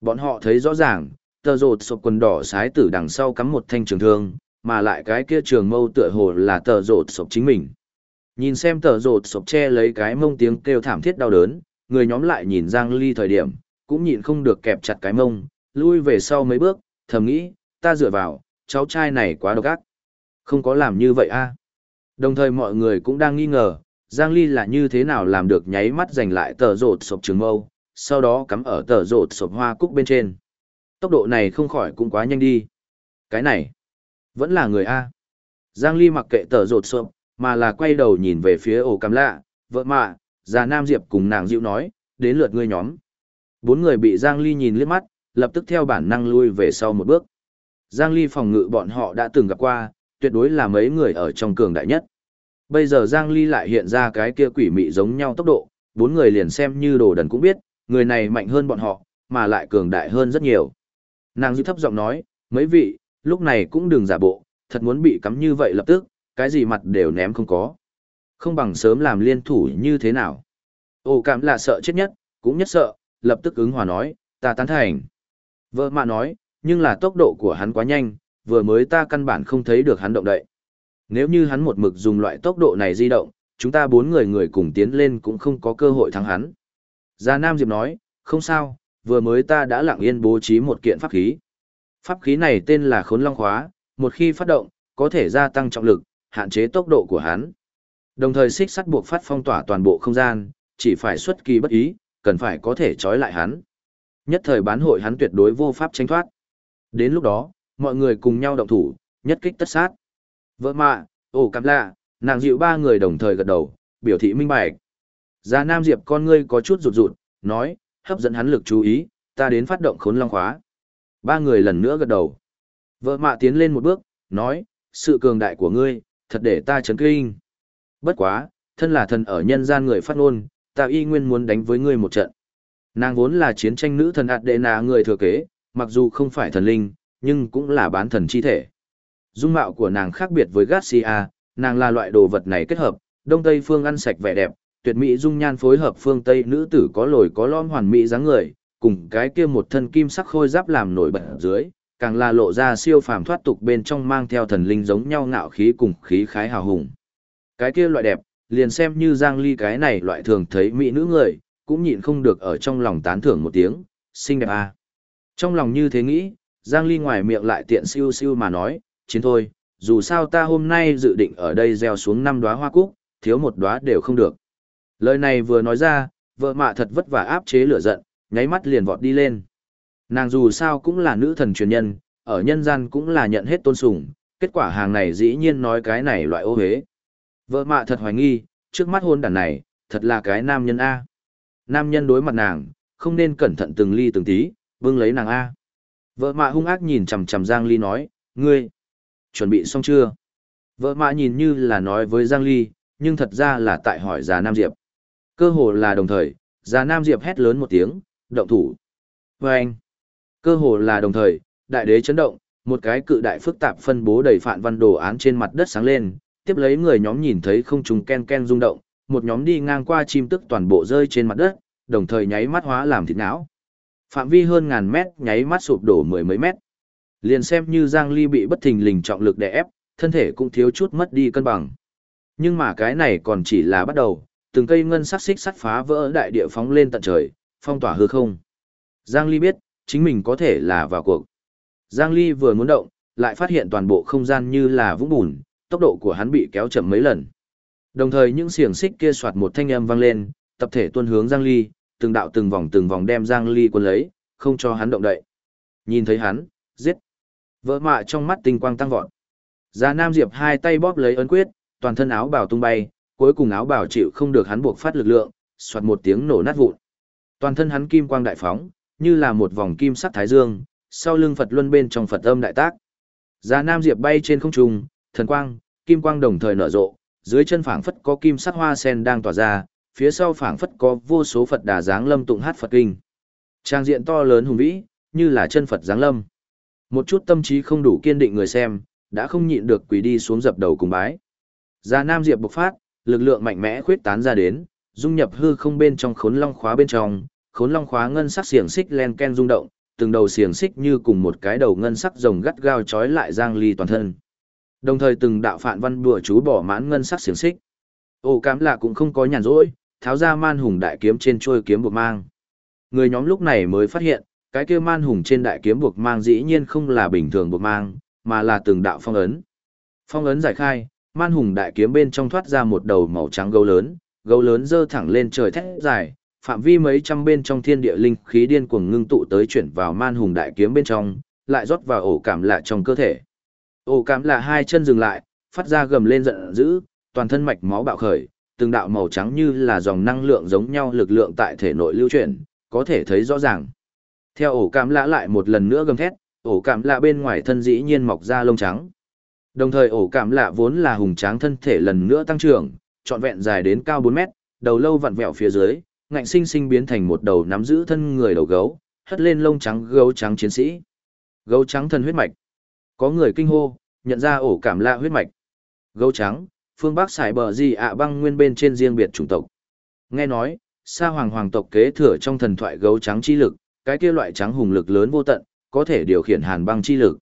Bọn họ thấy rõ ràng, tờ rột sộp quần đỏ sái tử đằng sau cắm một thanh trường thương, mà lại cái kia trường mâu tựa hồ là tờ rột sộp chính mình. Nhìn xem tờ rột sộp che lấy cái mông tiếng kêu thảm thiết đau đớn, người nhóm lại nhìn Giang Ly thời điểm, cũng nhịn không được kẹp chặt cái mông, lui về sau mấy bước, thầm nghĩ, ta dựa vào, cháu trai này quá độc ác. Không có làm như vậy a. Đồng thời mọi người cũng đang nghi ngờ, Giang Ly là như thế nào làm được nháy mắt giành lại tờ rột sộp trường mâu, sau đó cắm ở tờ rột sộp hoa cúc bên trên. Tốc độ này không khỏi cũng quá nhanh đi. Cái này, vẫn là người A. Giang Ly mặc kệ tờ rột sộp, mà là quay đầu nhìn về phía ổ cắm lạ, vợ mạ, già Nam Diệp cùng nàng dịu nói, đến lượt ngươi nhóm. Bốn người bị Giang Ly nhìn liếc mắt, lập tức theo bản năng lui về sau một bước. Giang Ly phòng ngự bọn họ đã từng gặp qua, tuyệt đối là mấy người ở trong cường đại nhất. Bây giờ Giang Ly lại hiện ra cái kia quỷ mị giống nhau tốc độ, bốn người liền xem như đồ đần cũng biết, người này mạnh hơn bọn họ, mà lại cường đại hơn rất nhiều. Nàng dư thấp giọng nói, Mấy vị, lúc này cũng đừng giả bộ, thật muốn bị cắm như vậy lập tức, cái gì mặt đều ném không có. Không bằng sớm làm liên thủ như thế nào. Ồ cảm là sợ chết nhất, cũng nhất sợ, lập tức ứng hòa nói, ta tán thành. Vợ mạ nói, nhưng là tốc độ của hắn quá nhanh, vừa mới ta căn bản không thấy được hắn động đậy. Nếu như hắn một mực dùng loại tốc độ này di động, chúng ta bốn người người cùng tiến lên cũng không có cơ hội thắng hắn. Gia Nam Diệp nói, không sao, vừa mới ta đã lặng yên bố trí một kiện pháp khí. Pháp khí này tên là khốn long khóa, một khi phát động, có thể gia tăng trọng lực, hạn chế tốc độ của hắn. Đồng thời xích sắt buộc phát phong tỏa toàn bộ không gian, chỉ phải xuất kỳ bất ý, cần phải có thể trói lại hắn. Nhất thời bán hội hắn tuyệt đối vô pháp tránh thoát. Đến lúc đó, mọi người cùng nhau động thủ, nhất kích tất sát. Vợ mạ, ồ cặp lạ, nàng dịu ba người đồng thời gật đầu, biểu thị minh bạch. Già Nam Diệp con ngươi có chút rụt rụt, nói, hấp dẫn hắn lực chú ý, ta đến phát động khốn long khóa. Ba người lần nữa gật đầu. Vợ mạ tiến lên một bước, nói, sự cường đại của ngươi, thật để ta chấn kinh. Bất quá, thân là thần ở nhân gian người phát ngôn, ta y nguyên muốn đánh với ngươi một trận. Nàng vốn là chiến tranh nữ thần ạt đệ nà người thừa kế, mặc dù không phải thần linh, nhưng cũng là bán thần chi thể. Dung mạo của nàng khác biệt với Garcia, nàng là loại đồ vật này kết hợp, đông tây phương ăn sạch vẻ đẹp, tuyệt mỹ dung nhan phối hợp phương tây nữ tử có lồi có lõm hoàn mỹ dáng người, cùng cái kia một thân kim sắc khôi giáp làm nổi bật dưới, càng là lộ ra siêu phàm thoát tục bên trong mang theo thần linh giống nhau ngạo khí cùng khí khái hào hùng. Cái kia loại đẹp, liền xem như Giang Ly cái này loại thường thấy mỹ nữ người, cũng nhịn không được ở trong lòng tán thưởng một tiếng, xinh đẹp à. Trong lòng như thế nghĩ, Giang Ly ngoài miệng lại tiện siêu siêu mà nói, chiến thôi, dù sao ta hôm nay dự định ở đây gieo xuống năm đóa hoa cúc, thiếu một đóa đều không được. Lời này vừa nói ra, vợ mạ thật vất vả áp chế lửa giận, nháy mắt liền vọt đi lên. Nàng dù sao cũng là nữ thần truyền nhân, ở nhân gian cũng là nhận hết tôn sùng, kết quả hàng này dĩ nhiên nói cái này loại ô hế. Vợ mạ thật hoài nghi, trước mắt hôn đàn này, thật là cái nam nhân A. Nam nhân đối mặt nàng, không nên cẩn thận từng ly từng tí, vương lấy nàng A. Vợ mạ hung ác nhìn chằm chằm Giang Ly nói, ngươi, chuẩn bị xong chưa? Vợ mạ nhìn như là nói với Giang Ly, nhưng thật ra là tại hỏi già Nam Diệp. Cơ hồ là đồng thời, già Nam Diệp hét lớn một tiếng, động thủ. Vâng! anh, cơ hồ là đồng thời, đại đế chấn động, một cái cự đại phức tạp phân bố đầy phản văn đồ án trên mặt đất sáng lên, tiếp lấy người nhóm nhìn thấy không trùng ken ken rung động, một nhóm đi ngang qua chim tức toàn bộ rơi trên mặt đất, đồng thời nháy mắt hóa làm thịt não. Phạm vi hơn ngàn mét nháy mắt sụp đổ mười mấy mét. Liền xem như Giang Ly bị bất thình lình trọng lực đè ép, thân thể cũng thiếu chút mất đi cân bằng. Nhưng mà cái này còn chỉ là bắt đầu, từng cây ngân sắc xích sắt phá vỡ đại địa phóng lên tận trời, phong tỏa hư không. Giang Ly biết, chính mình có thể là vào cuộc. Giang Ly vừa muốn động, lại phát hiện toàn bộ không gian như là vũng bùn, tốc độ của hắn bị kéo chậm mấy lần. Đồng thời những xiềng xích kia soạt một thanh âm vang lên, tập thể tuân hướng Giang Ly, từng đạo từng vòng từng vòng đem Giang Ly quân lấy, không cho hắn động đậy. Nhìn thấy hắn, giết. Vỡ mạ trong mắt tinh quang tăng vọt. Già Nam Diệp hai tay bóp lấy ấn quyết, toàn thân áo bào tung bay, cuối cùng áo bào chịu không được hắn buộc phát lực lượng, xoạt một tiếng nổ nát vụn. Toàn thân hắn kim quang đại phóng, như là một vòng kim sắc thái dương, sau lưng Phật luân bên trong Phật âm đại tác. Già Nam Diệp bay trên không trung, thần quang, kim quang đồng thời nở rộ, dưới chân phảng phất có kim sắc hoa sen đang tỏa ra, phía sau phảng phất có vô số Phật đà dáng lâm tụng hát Phật kinh. Trang diện to lớn hùng vĩ, như là chân Phật dáng lâm. Một chút tâm trí không đủ kiên định người xem, đã không nhịn được quỳ đi xuống dập đầu cùng bái. Già Nam Diệp bộc phát, lực lượng mạnh mẽ khuyết tán ra đến, dung nhập hư không bên trong khốn long khóa bên trong, khốn long khóa ngân sắc xiềng xích len ken rung động, từng đầu xiềng xích như cùng một cái đầu ngân sắc rồng gắt gao trói lại Giang Ly toàn thân. Đồng thời từng đạo phạn văn bùa chú bỏ mãn ngân sắc xiềng xích. Ô cám lạ cũng không có nhàn rỗi, tháo ra man hùng đại kiếm trên trôi kiếm buộc mang. Người nhóm lúc này mới phát hiện, cái kia man hùng trên đại kiếm buộc mang dĩ nhiên không là bình thường buộc mang, mà là từng đạo phong ấn. Phong ấn giải khai, man hùng đại kiếm bên trong thoát ra một đầu màu trắng gấu lớn, gấu lớn dơ thẳng lên trời thét dài, phạm vi mấy trăm bên trong thiên địa linh khí điên cuồng ngưng tụ tới chuyển vào man hùng đại kiếm bên trong, lại rót vào ổ cảm lạ trong cơ thể. Ổ cảm lạ hai chân dừng lại, phát ra gầm lên giận dữ, toàn thân mạch máu bạo khởi, từng đạo màu trắng như là dòng năng lượng giống nhau lực lượng tại thể nội lưu chuyển, có thể thấy rõ ràng. Theo ổ cảm lạ lại một lần nữa gầm thét, ổ cảm lạ bên ngoài thân dĩ nhiên mọc ra lông trắng. Đồng thời ổ cảm lạ vốn là hùng tráng thân thể lần nữa tăng trưởng, trọn vẹn dài đến cao 4 mét, đầu lâu vặn vẹo phía dưới, ngạnh sinh sinh biến thành một đầu nắm giữ thân người đầu gấu, hất lên lông trắng gấu trắng chiến sĩ. Gấu trắng thân huyết mạch. Có người kinh hô, nhận ra ổ cảm lạ huyết mạch. Gấu trắng, phương Bắc xài bờ gì ạ băng nguyên bên trên riêng biệt chủng tộc. Nghe nói, sa hoàng hoàng tộc kế thừa trong thần thoại gấu trắng chi lực, cái kia loại trắng hùng lực lớn vô tận, có thể điều khiển hàn băng chi lực.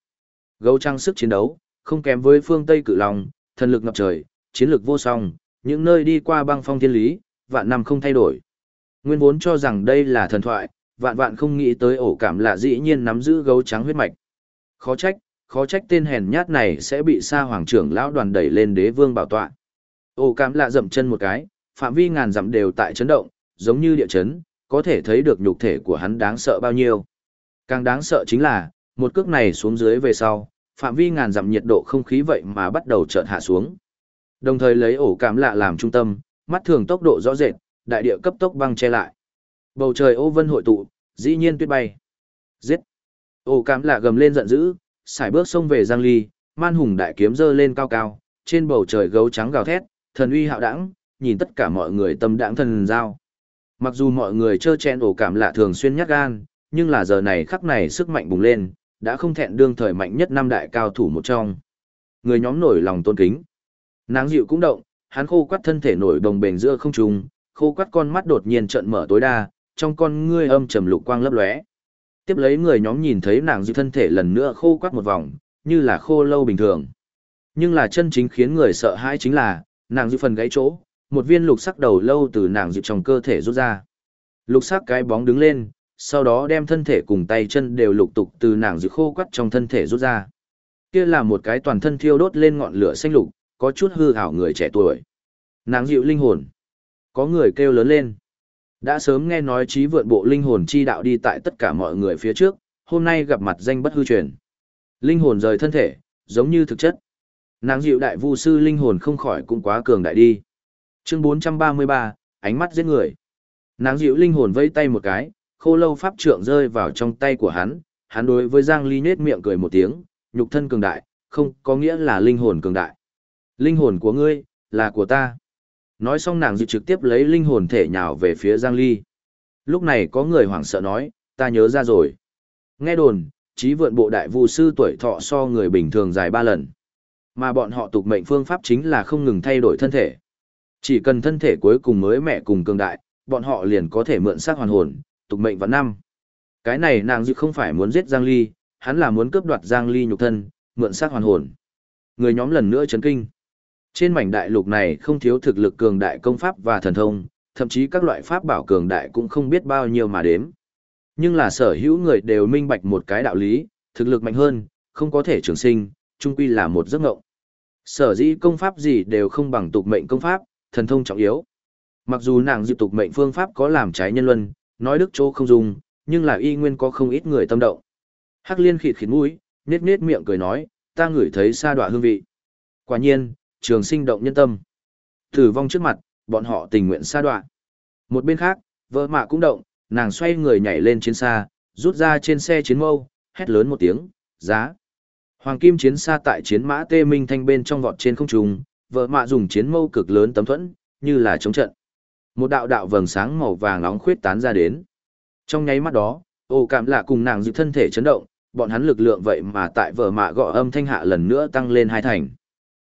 Gấu trắng sức chiến đấu, không kém với phương Tây cự long, thần lực ngập trời, chiến lực vô song, những nơi đi qua băng phong thiên lý, vạn năm không thay đổi. Nguyên vốn cho rằng đây là thần thoại, vạn vạn không nghĩ tới ổ cảm là dĩ nhiên nắm giữ gấu trắng huyết mạch. Khó trách, khó trách tên hèn nhát này sẽ bị sa hoàng trưởng lão đoàn đẩy lên đế vương bảo tọa. Ổ cảm lạ dậm chân một cái, phạm vi ngàn dặm đều tại chấn động, giống như địa chấn, có thể thấy được nhục thể của hắn đáng sợ bao nhiêu. Càng đáng sợ chính là, một cước này xuống dưới về sau, phạm vi ngàn dặm nhiệt độ không khí vậy mà bắt đầu chợt hạ xuống. Đồng thời lấy ổ cảm lạ làm trung tâm, mắt thường tốc độ rõ rệt, đại địa cấp tốc băng che lại. Bầu trời ô vân hội tụ, dĩ nhiên tuyết bay. Giết! Ổ cảm lạ gầm lên giận dữ, xài bước xông về Giang Ly, man hùng đại kiếm dơ lên cao cao, trên bầu trời gấu trắng gào thét, thần uy hạo đẳng, nhìn tất cả mọi người tâm đãng thần giao. Mặc dù mọi người chơ chen ổ cảm lạ thường xuyên nhát gan, nhưng là giờ này khắc này sức mạnh bùng lên, đã không thẹn đương thời mạnh nhất năm đại cao thủ một trong. Người nhóm nổi lòng tôn kính. Náng dịu cũng động, hắn khô quắt thân thể nổi đồng bền giữa không trung, khô quắt con mắt đột nhiên trận mở tối đa, trong con ngươi âm trầm lục quang lấp lóe. Tiếp lấy người nhóm nhìn thấy nàng dịu thân thể lần nữa khô quắt một vòng, như là khô lâu bình thường. Nhưng là chân chính khiến người sợ hãi chính là, nàng dịu phần gãy chỗ, một viên lục sắc đầu lâu từ nàng dịu trong cơ thể rút ra. Lục sắc cái bóng đứng lên, sau đó đem thân thể cùng tay chân đều lục tục từ nàng dịu khô quắt trong thân thể rút ra. Kia là một cái toàn thân thiêu đốt lên ngọn lửa xanh lục, có chút hư hảo người trẻ tuổi. Nàng dịu linh hồn. Có người kêu lớn lên. Đã sớm nghe nói trí vượn bộ linh hồn chi đạo đi tại tất cả mọi người phía trước, hôm nay gặp mặt danh bất hư truyền. Linh hồn rời thân thể, giống như thực chất. Nàng dịu đại vu sư linh hồn không khỏi cũng quá cường đại đi. Chương 433, ánh mắt giết người. Nàng dịu linh hồn vây tay một cái, khô lâu pháp trượng rơi vào trong tay của hắn, hắn đối với Giang Ly nết miệng cười một tiếng, nhục thân cường đại, không có nghĩa là linh hồn cường đại. Linh hồn của ngươi, là của ta. Nói xong nàng dự trực tiếp lấy linh hồn thể nhào về phía Giang Ly. Lúc này có người hoảng sợ nói, ta nhớ ra rồi. Nghe đồn, trí vượn bộ đại vu sư tuổi thọ so người bình thường dài ba lần. Mà bọn họ tục mệnh phương pháp chính là không ngừng thay đổi thân thể. Chỉ cần thân thể cuối cùng mới mẹ cùng cường đại, bọn họ liền có thể mượn xác hoàn hồn, tục mệnh vào năm. Cái này nàng dự không phải muốn giết Giang Ly, hắn là muốn cướp đoạt Giang Ly nhục thân, mượn xác hoàn hồn. Người nhóm lần nữa chấn kinh. Trên mảnh đại lục này không thiếu thực lực cường đại công pháp và thần thông, thậm chí các loại pháp bảo cường đại cũng không biết bao nhiêu mà đếm. Nhưng là sở hữu người đều minh bạch một cái đạo lý, thực lực mạnh hơn, không có thể trường sinh, chung quy là một giấc ngộng. Sở dĩ công pháp gì đều không bằng tục mệnh công pháp, thần thông trọng yếu. Mặc dù nàng dự tục mệnh phương pháp có làm trái nhân luân, nói đức chỗ không dùng, nhưng là y nguyên có không ít người tâm động. Hắc liên khịt khịt mũi, nết nết miệng cười nói, ta ngửi thấy sa đọa hương vị. Quả nhiên, trường sinh động nhân tâm. Tử vong trước mặt, bọn họ tình nguyện xa đoạn. Một bên khác, vợ mạ cũng động, nàng xoay người nhảy lên chiến xa, rút ra trên xe chiến mâu, hét lớn một tiếng, giá. Hoàng kim chiến xa tại chiến mã tê minh thanh bên trong vọt trên không trung, vợ mạ dùng chiến mâu cực lớn tấm thuẫn, như là chống trận. Một đạo đạo vầng sáng màu vàng nóng khuyết tán ra đến. Trong nháy mắt đó, ô cảm lạ cùng nàng dự thân thể chấn động, bọn hắn lực lượng vậy mà tại vợ mạ gõ âm thanh hạ lần nữa tăng lên hai thành.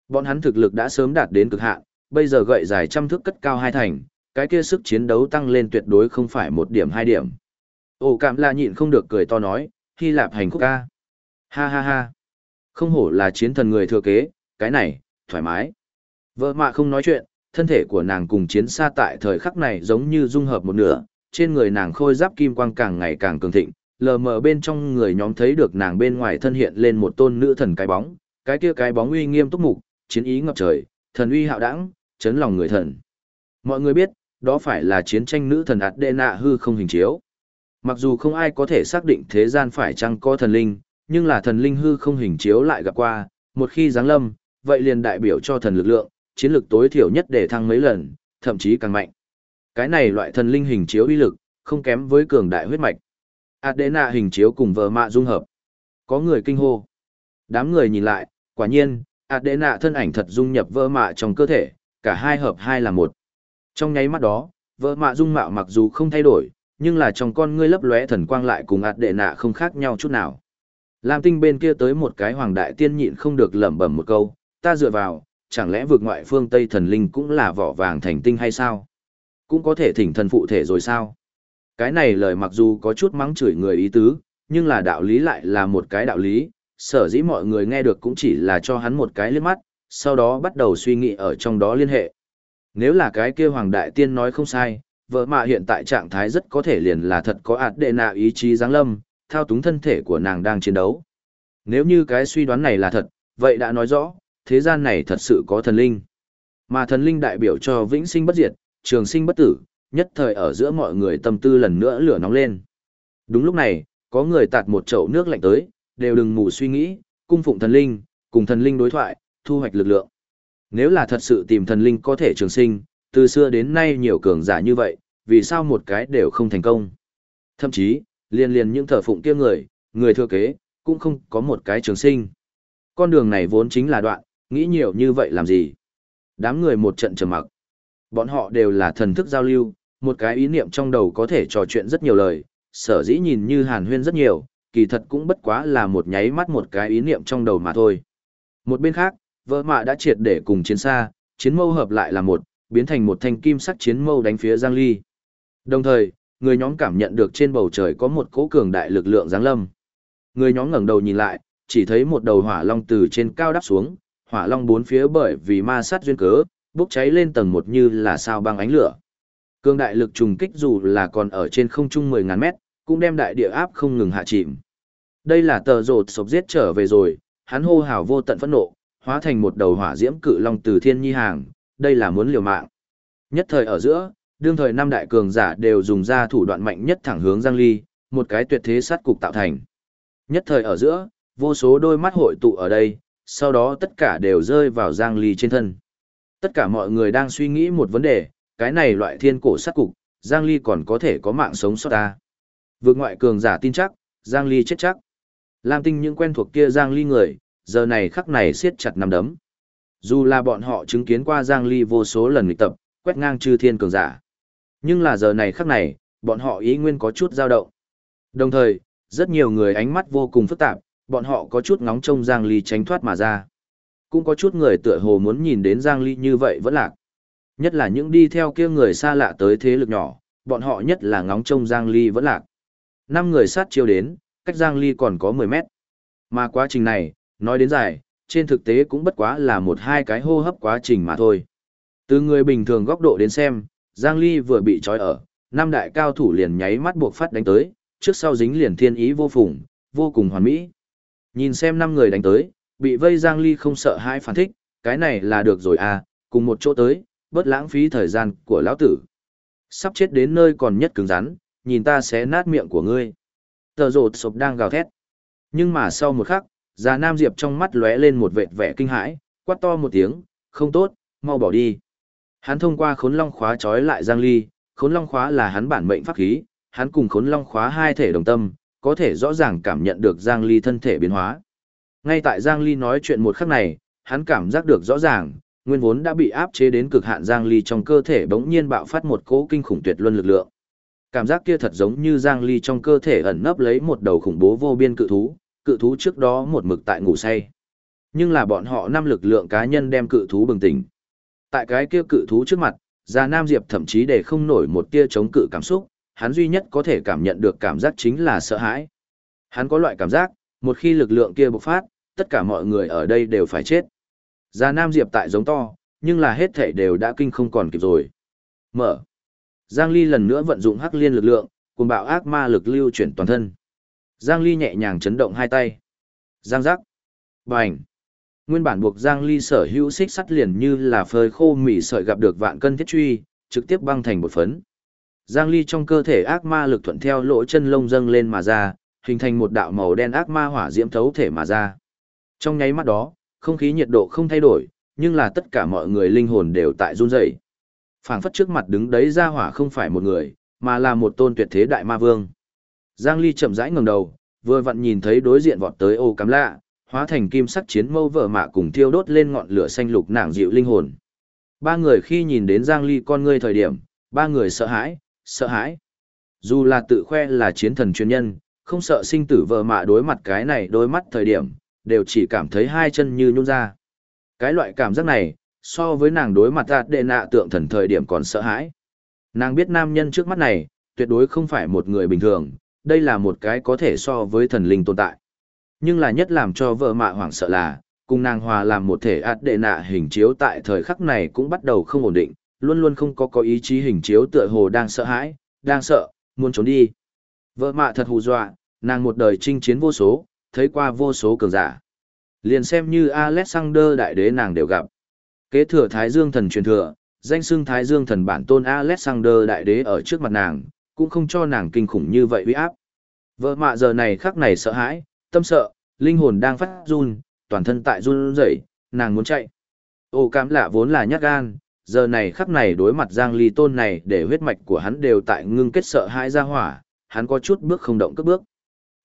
Bọn hắn thực lực đã sớm đạt đến cực hạn, bây giờ gậy dài trăm thước cất cao hai thành, cái kia sức chiến đấu tăng lên tuyệt đối không phải một điểm hai điểm. Ồ cảm là nhịn không được cười to nói, Hy Lạp hành khúc ca. Ha ha ha. Không hổ là chiến thần người thừa kế, cái này, thoải mái. Vợ mạ không nói chuyện, thân thể của nàng cùng chiến xa tại thời khắc này giống như dung hợp một nửa, trên người nàng khôi giáp kim quang càng ngày càng cường thịnh, lờ mờ bên trong người nhóm thấy được nàng bên ngoài thân hiện lên một tôn nữ thần cái bóng, cái kia cái bóng uy nghiêm túc mục, chiến ý ngập trời, thần uy hạo đẳng, chấn lòng người thần. Mọi người biết, đó phải là chiến tranh nữ thần Adena hư không hình chiếu. Mặc dù không ai có thể xác định thế gian phải chăng có thần linh, nhưng là thần linh hư không hình chiếu lại gặp qua, một khi giáng lâm, vậy liền đại biểu cho thần lực lượng, chiến lực tối thiểu nhất để thăng mấy lần, thậm chí càng mạnh. Cái này loại thần linh hình chiếu uy lực, không kém với cường đại huyết mạch. Adena hình chiếu cùng vợ mạ dung hợp. Có người kinh hô. Đám người nhìn lại, quả nhiên, Adena thân ảnh thật dung nhập vỡ mạ trong cơ thể, cả hai hợp hai là một. Trong nháy mắt đó, vỡ mạ dung mạo mặc dù không thay đổi, nhưng là trong con ngươi lấp lóe thần quang lại cùng Adena không khác nhau chút nào. Lam tinh bên kia tới một cái hoàng đại tiên nhịn không được lẩm bẩm một câu, ta dựa vào, chẳng lẽ vượt ngoại phương Tây thần linh cũng là vỏ vàng thành tinh hay sao? Cũng có thể thỉnh thần phụ thể rồi sao? Cái này lời mặc dù có chút mắng chửi người ý tứ, nhưng là đạo lý lại là một cái đạo lý, sở dĩ mọi người nghe được cũng chỉ là cho hắn một cái liếc mắt, sau đó bắt đầu suy nghĩ ở trong đó liên hệ. Nếu là cái kia Hoàng Đại Tiên nói không sai, vợ mạ hiện tại trạng thái rất có thể liền là thật có ạt đệ nạ ý chí giáng lâm, thao túng thân thể của nàng đang chiến đấu. Nếu như cái suy đoán này là thật, vậy đã nói rõ, thế gian này thật sự có thần linh. Mà thần linh đại biểu cho vĩnh sinh bất diệt, trường sinh bất tử, nhất thời ở giữa mọi người tâm tư lần nữa lửa nóng lên. Đúng lúc này, có người tạt một chậu nước lạnh tới, đều đừng ngủ suy nghĩ, cung phụng thần linh, cùng thần linh đối thoại, thu hoạch lực lượng. Nếu là thật sự tìm thần linh có thể trường sinh, từ xưa đến nay nhiều cường giả như vậy, vì sao một cái đều không thành công. Thậm chí, liên liên những thờ phụng kia người, người thừa kế, cũng không có một cái trường sinh. Con đường này vốn chính là đoạn, nghĩ nhiều như vậy làm gì. Đám người một trận trầm mặc. Bọn họ đều là thần thức giao lưu, một cái ý niệm trong đầu có thể trò chuyện rất nhiều lời, sở dĩ nhìn như hàn huyên rất nhiều, kỳ thật cũng bất quá là một nháy mắt một cái ý niệm trong đầu mà thôi. Một bên khác, vợ mạ đã triệt để cùng chiến xa, chiến mâu hợp lại là một, biến thành một thanh kim sắc chiến mâu đánh phía Giang Ly. Đồng thời, người nhóm cảm nhận được trên bầu trời có một cỗ cường đại lực lượng giáng lâm. Người nhóm ngẩng đầu nhìn lại, chỉ thấy một đầu hỏa long từ trên cao đáp xuống, hỏa long bốn phía bởi vì ma sát duyên cớ, bốc cháy lên tầng một như là sao băng ánh lửa. Cương đại lực trùng kích dù là còn ở trên không trung 10.000 mét, cũng đem đại địa áp không ngừng hạ chìm. Đây là tờ rột sộp giết trở về rồi, hắn hô hào vô tận phẫn nộ, hóa thành một đầu hỏa diễm cự long từ thiên nhi hàng, đây là muốn liều mạng. Nhất thời ở giữa, đương thời năm đại cường giả đều dùng ra thủ đoạn mạnh nhất thẳng hướng Giang Ly, một cái tuyệt thế sát cục tạo thành. Nhất thời ở giữa, vô số đôi mắt hội tụ ở đây, sau đó tất cả đều rơi vào Giang Ly trên thân. Tất cả mọi người đang suy nghĩ một vấn đề, cái này loại thiên cổ sát cục, Giang Ly còn có thể có mạng sống sót ta. Vượt ngoại cường giả tin chắc, Giang Ly chết chắc. Lam tinh những quen thuộc kia Giang Ly người, giờ này khắc này siết chặt nắm đấm. Dù là bọn họ chứng kiến qua Giang Ly vô số lần nghịch tập, quét ngang chư thiên cường giả. Nhưng là giờ này khắc này, bọn họ ý nguyên có chút dao động. Đồng thời, rất nhiều người ánh mắt vô cùng phức tạp, bọn họ có chút ngóng trông Giang Ly tránh thoát mà ra. Cũng có chút người tựa hồ muốn nhìn đến Giang Ly như vậy vẫn lạc. Nhất là những đi theo kia người xa lạ tới thế lực nhỏ, bọn họ nhất là ngóng trông Giang Ly vẫn lạc. Năm người sát chiêu đến, cách Giang Ly còn có 10 mét. Mà quá trình này, nói đến dài, trên thực tế cũng bất quá là một hai cái hô hấp quá trình mà thôi. Từ người bình thường góc độ đến xem, Giang Ly vừa bị trói ở, năm đại cao thủ liền nháy mắt buộc phát đánh tới, trước sau dính liền thiên ý vô phùng, vô cùng hoàn mỹ. Nhìn xem năm người đánh tới, bị vây Giang Ly không sợ hãi phản thích, cái này là được rồi à, cùng một chỗ tới, bớt lãng phí thời gian của lão tử. Sắp chết đến nơi còn nhất cứng rắn, nhìn ta sẽ nát miệng của ngươi. Tờ rột sụp đang gào thét. Nhưng mà sau một khắc, già Nam Diệp trong mắt lóe lên một vệt vẻ kinh hãi, quát to một tiếng, không tốt, mau bỏ đi. Hắn thông qua khốn long khóa trói lại Giang Ly, khốn long khóa là hắn bản mệnh pháp khí, hắn cùng khốn long khóa hai thể đồng tâm, có thể rõ ràng cảm nhận được Giang Ly thân thể biến hóa. Ngay tại Giang Ly nói chuyện một khắc này, hắn cảm giác được rõ ràng, nguyên vốn đã bị áp chế đến cực hạn Giang Ly trong cơ thể bỗng nhiên bạo phát một cỗ kinh khủng tuyệt luân lực lượng. Cảm giác kia thật giống như Giang Ly trong cơ thể ẩn nấp lấy một đầu khủng bố vô biên cự thú, cự thú trước đó một mực tại ngủ say. Nhưng là bọn họ năm lực lượng cá nhân đem cự thú bừng tỉnh. Tại cái kia cự thú trước mặt, Già Nam Diệp thậm chí để không nổi một tia chống cự cảm xúc, hắn duy nhất có thể cảm nhận được cảm giác chính là sợ hãi. Hắn có loại cảm giác, một khi lực lượng kia bộc phát, tất cả mọi người ở đây đều phải chết. Già Nam Diệp tại giống to, nhưng là hết thể đều đã kinh không còn kịp rồi. Mở. Giang Ly lần nữa vận dụng hắc liên lực lượng, cùng bạo ác ma lực lưu chuyển toàn thân. Giang Ly nhẹ nhàng chấn động hai tay. Giang giác. Bành. Nguyên bản buộc Giang Ly sở hữu xích sắt liền như là phơi khô mỉ sợi gặp được vạn cân thiết truy, trực tiếp băng thành một phấn. Giang Ly trong cơ thể ác ma lực thuận theo lỗ chân lông dâng lên mà ra, hình thành một đạo màu đen ác ma hỏa diễm thấu thể mà ra. Trong nháy mắt đó, không khí nhiệt độ không thay đổi, nhưng là tất cả mọi người linh hồn đều tại run rẩy. Phảng phất trước mặt đứng đấy ra hỏa không phải một người, mà là một tôn tuyệt thế đại ma vương. Giang Ly chậm rãi ngẩng đầu, vừa vặn nhìn thấy đối diện vọt tới ô cắm lạ, hóa thành kim sắc chiến mâu vợ mạ cùng thiêu đốt lên ngọn lửa xanh lục nàng dịu linh hồn. Ba người khi nhìn đến Giang Ly con ngươi thời điểm, ba người sợ hãi, sợ hãi. Dù là tự khoe là chiến thần chuyên nhân, Không sợ sinh tử vợ mạ đối mặt cái này đôi mắt thời điểm, đều chỉ cảm thấy hai chân như nhún ra. Cái loại cảm giác này, so với nàng đối mặt ạt đệ nạ tượng thần thời điểm còn sợ hãi. Nàng biết nam nhân trước mắt này, tuyệt đối không phải một người bình thường, đây là một cái có thể so với thần linh tồn tại. Nhưng là nhất làm cho vợ mạ hoảng sợ là, cùng nàng hòa làm một thể ạt đệ nạ hình chiếu tại thời khắc này cũng bắt đầu không ổn định, luôn luôn không có có ý chí hình chiếu tựa hồ đang sợ hãi, đang sợ, muốn trốn đi. Vợ mạ thật hù dọa, nàng một đời chinh chiến vô số, thấy qua vô số cường giả. Liền xem như Alexander đại đế nàng đều gặp. Kế thừa Thái Dương thần truyền thừa, danh xưng Thái Dương thần bản tôn Alexander đại đế ở trước mặt nàng, cũng không cho nàng kinh khủng như vậy uy áp. Vợ mạ giờ này khắc này sợ hãi, tâm sợ, linh hồn đang phát run, toàn thân tại run rẩy, nàng muốn chạy. Ô cám lạ vốn là nhát gan, giờ này khắc này đối mặt Giang Ly tôn này để huyết mạch của hắn đều tại ngưng kết sợ hãi ra hỏa, hắn có chút bước không động cất bước.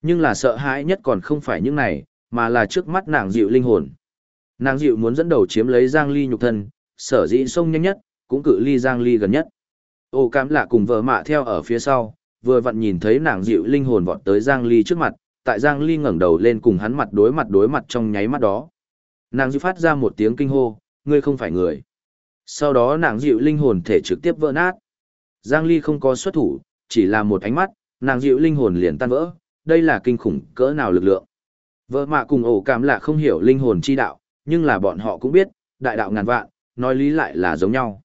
Nhưng là sợ hãi nhất còn không phải những này, mà là trước mắt nàng dịu linh hồn. Nàng dịu muốn dẫn đầu chiếm lấy Giang Ly nhục thân, sở dĩ sông nhanh nhất, cũng cự ly Giang Ly gần nhất. Ô cám lạ cùng vợ mạ theo ở phía sau, vừa vặn nhìn thấy nàng dịu linh hồn vọt tới Giang Ly trước mặt, tại Giang Ly ngẩng đầu lên cùng hắn mặt đối mặt đối mặt trong nháy mắt đó. Nàng dịu phát ra một tiếng kinh hô, ngươi không phải người. Sau đó nàng dịu linh hồn thể trực tiếp vỡ nát. Giang Ly không có xuất thủ, chỉ là một ánh mắt, nàng dịu linh hồn liền tan vỡ, đây là kinh khủng cỡ nào lực lượng. Vợ mạ cùng ổ cảm lạ không hiểu linh hồn chi đạo, nhưng là bọn họ cũng biết, đại đạo ngàn vạn, nói lý lại là giống nhau.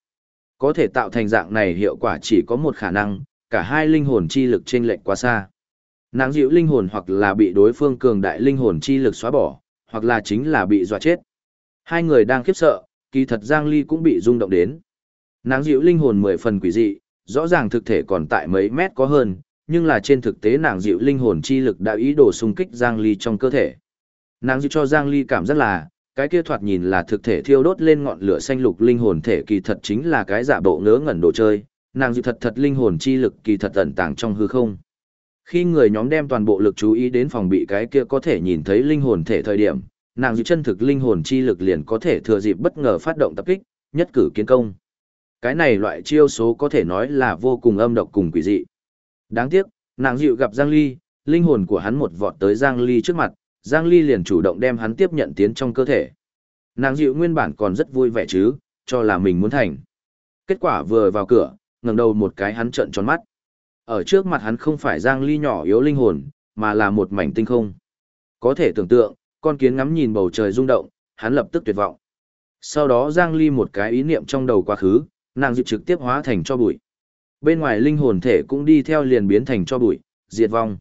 Có thể tạo thành dạng này hiệu quả chỉ có một khả năng, cả hai linh hồn chi lực trên lệch quá xa. Nàng dịu linh hồn hoặc là bị đối phương cường đại linh hồn chi lực xóa bỏ, hoặc là chính là bị dọa chết. Hai người đang khiếp sợ, kỳ thật Giang Ly cũng bị rung động đến. Nàng dịu linh hồn mười phần quỷ dị, rõ ràng thực thể còn tại mấy mét có hơn, nhưng là trên thực tế nàng dịu linh hồn chi lực đã ý đồ xung kích Giang Ly trong cơ thể. Nàng dịu cho Giang Ly cảm giác là, cái kia thoạt nhìn là thực thể thiêu đốt lên ngọn lửa xanh lục linh hồn thể kỳ thật chính là cái giả bộ ngớ ngẩn đồ chơi, nàng dịu thật thật linh hồn chi lực kỳ thật ẩn tàng trong hư không. Khi người nhóm đem toàn bộ lực chú ý đến phòng bị cái kia có thể nhìn thấy linh hồn thể thời điểm, nàng dịu chân thực linh hồn chi lực liền có thể thừa dịp bất ngờ phát động tập kích, nhất cử kiến công. Cái này loại chiêu số có thể nói là vô cùng âm độc cùng quỷ dị. Đáng tiếc, nàng dịu gặp Giang Ly, linh hồn của hắn một vọt tới Giang Ly trước mặt, Giang Ly liền chủ động đem hắn tiếp nhận tiến trong cơ thể. Nàng dịu nguyên bản còn rất vui vẻ chứ, cho là mình muốn thành. Kết quả vừa vào cửa, ngẩng đầu một cái hắn trợn tròn mắt. Ở trước mặt hắn không phải Giang Ly nhỏ yếu linh hồn, mà là một mảnh tinh không. Có thể tưởng tượng, con kiến ngắm nhìn bầu trời rung động, hắn lập tức tuyệt vọng. Sau đó Giang Ly một cái ý niệm trong đầu quá khứ, nàng dịu trực tiếp hóa thành cho bụi. Bên ngoài linh hồn thể cũng đi theo liền biến thành cho bụi, diệt vong.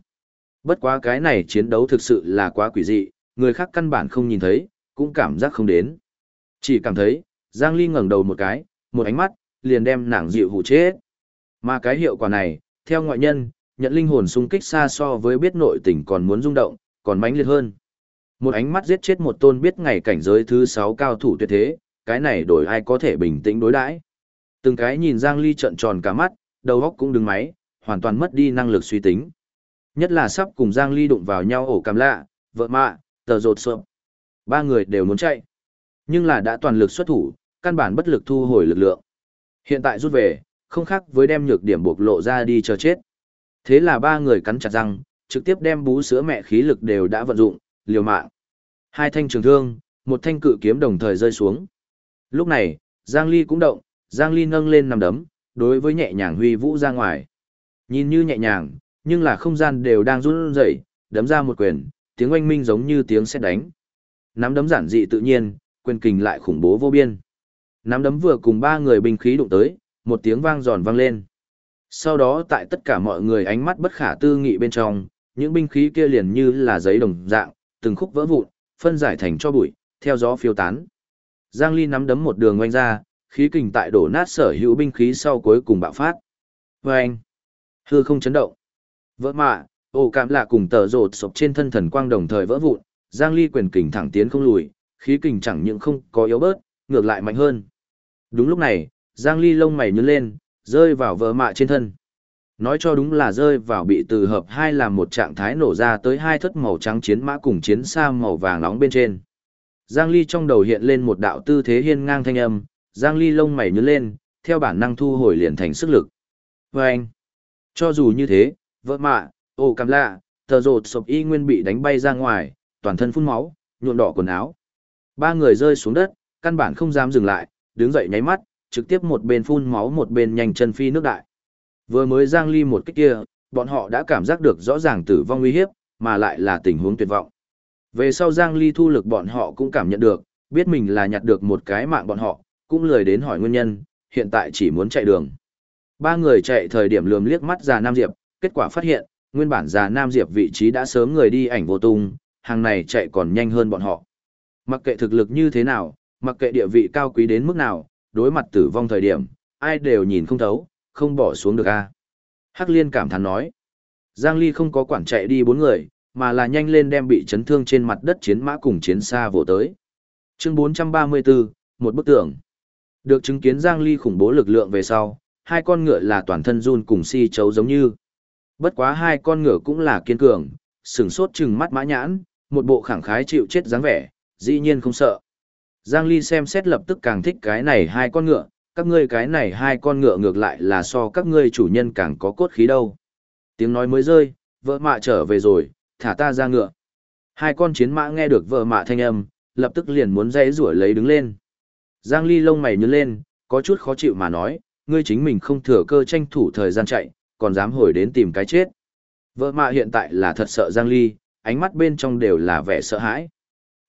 Bất quá cái này chiến đấu thực sự là quá quỷ dị, người khác căn bản không nhìn thấy, cũng cảm giác không đến. Chỉ cảm thấy, Giang Ly ngẩng đầu một cái, một ánh mắt, liền đem nàng dịu hụ chết. Mà cái hiệu quả này, theo ngoại nhân, nhận linh hồn xung kích xa so với biết nội tình còn muốn rung động, còn mãnh liệt hơn. Một ánh mắt giết chết một tôn biết ngày cảnh giới thứ 6 cao thủ tuyệt thế, cái này đổi ai có thể bình tĩnh đối đãi. Từng cái nhìn Giang Ly trợn tròn cả mắt, đầu óc cũng đứng máy, hoàn toàn mất đi năng lực suy tính. Nhất là sắp cùng Giang Ly đụng vào nhau ổ cảm lạ, vợ mạ, tờ rột sợ. Ba người đều muốn chạy. Nhưng là đã toàn lực xuất thủ, căn bản bất lực thu hồi lực lượng. Hiện tại rút về, không khác với đem nhược điểm bộc lộ ra đi chờ chết. Thế là ba người cắn chặt răng, trực tiếp đem bú sữa mẹ khí lực đều đã vận dụng, liều mạng. Hai thanh trường thương, một thanh cự kiếm đồng thời rơi xuống. Lúc này, Giang Ly cũng động, Giang Ly nâng lên nằm đấm, đối với nhẹ nhàng huy vũ ra ngoài. Nhìn như nhẹ nhàng, nhưng là không gian đều đang run rẩy, đấm ra một quyền, tiếng oanh minh giống như tiếng sét đánh. Nắm đấm giản dị tự nhiên, quyền kình lại khủng bố vô biên. Nắm đấm vừa cùng ba người binh khí đụng tới, một tiếng vang giòn vang lên. Sau đó tại tất cả mọi người ánh mắt bất khả tư nghị bên trong, những binh khí kia liền như là giấy đồng dạng, từng khúc vỡ vụn, phân giải thành cho bụi, theo gió phiêu tán. Giang Ly nắm đấm một đường oanh ra, khí kình tại đổ nát sở hữu binh khí sau cuối cùng bạo phát. Và anh, hư không chấn động. Vỡ mạ, ồ cảm lạ cùng tờ rột sộc trên thân thần quang đồng thời vỡ vụn, Giang Ly quyền kình thẳng tiến không lùi, khí kình chẳng những không có yếu bớt, ngược lại mạnh hơn. Đúng lúc này, Giang Ly lông mày nhướng lên, rơi vào vỡ mạ trên thân. Nói cho đúng là rơi vào bị từ hợp hai làm một trạng thái nổ ra tới hai thất màu trắng chiến mã cùng chiến xa màu vàng nóng bên trên. Giang Ly trong đầu hiện lên một đạo tư thế hiên ngang thanh âm, Giang Ly lông mày nhướng lên, theo bản năng thu hồi liền thành sức lực. Và anh, cho dù như thế, vợ mạ, ô cảm lạ, tờ rột sộp y nguyên bị đánh bay ra ngoài, toàn thân phun máu, nhuộm đỏ quần áo. Ba người rơi xuống đất, căn bản không dám dừng lại, đứng dậy nháy mắt, trực tiếp một bên phun máu một bên nhanh chân phi nước đại. Vừa mới giang ly một cách kia, bọn họ đã cảm giác được rõ ràng tử vong nguy hiếp, mà lại là tình huống tuyệt vọng. Về sau giang ly thu lực bọn họ cũng cảm nhận được, biết mình là nhặt được một cái mạng bọn họ, cũng lười đến hỏi nguyên nhân, hiện tại chỉ muốn chạy đường. Ba người chạy thời điểm lườm liếc mắt già Nam Diệp, kết quả phát hiện, nguyên bản già Nam Diệp vị trí đã sớm người đi ảnh vô tung, hàng này chạy còn nhanh hơn bọn họ. Mặc kệ thực lực như thế nào, mặc kệ địa vị cao quý đến mức nào, đối mặt tử vong thời điểm, ai đều nhìn không thấu, không bỏ xuống được a. Hắc Liên cảm thán nói. Giang Ly không có quản chạy đi bốn người, mà là nhanh lên đem bị chấn thương trên mặt đất chiến mã cùng chiến xa vồ tới. Chương 434, một bức tượng. Được chứng kiến Giang Ly khủng bố lực lượng về sau, hai con ngựa là toàn thân run cùng si chấu giống như. Bất quá hai con ngựa cũng là kiên cường, sừng sốt chừng mắt mã nhãn, một bộ khẳng khái chịu chết dáng vẻ, dĩ nhiên không sợ. Giang Ly xem xét lập tức càng thích cái này hai con ngựa, các ngươi cái này hai con ngựa ngược lại là so các ngươi chủ nhân càng có cốt khí đâu. Tiếng nói mới rơi, vợ mạ trở về rồi, thả ta ra ngựa. Hai con chiến mã nghe được vợ mạ thanh âm, lập tức liền muốn dây rủa lấy đứng lên. Giang Ly lông mày nhướng lên, có chút khó chịu mà nói, ngươi chính mình không thừa cơ tranh thủ thời gian chạy, còn dám hồi đến tìm cái chết. Vợ mạ hiện tại là thật sợ Giang Ly, ánh mắt bên trong đều là vẻ sợ hãi.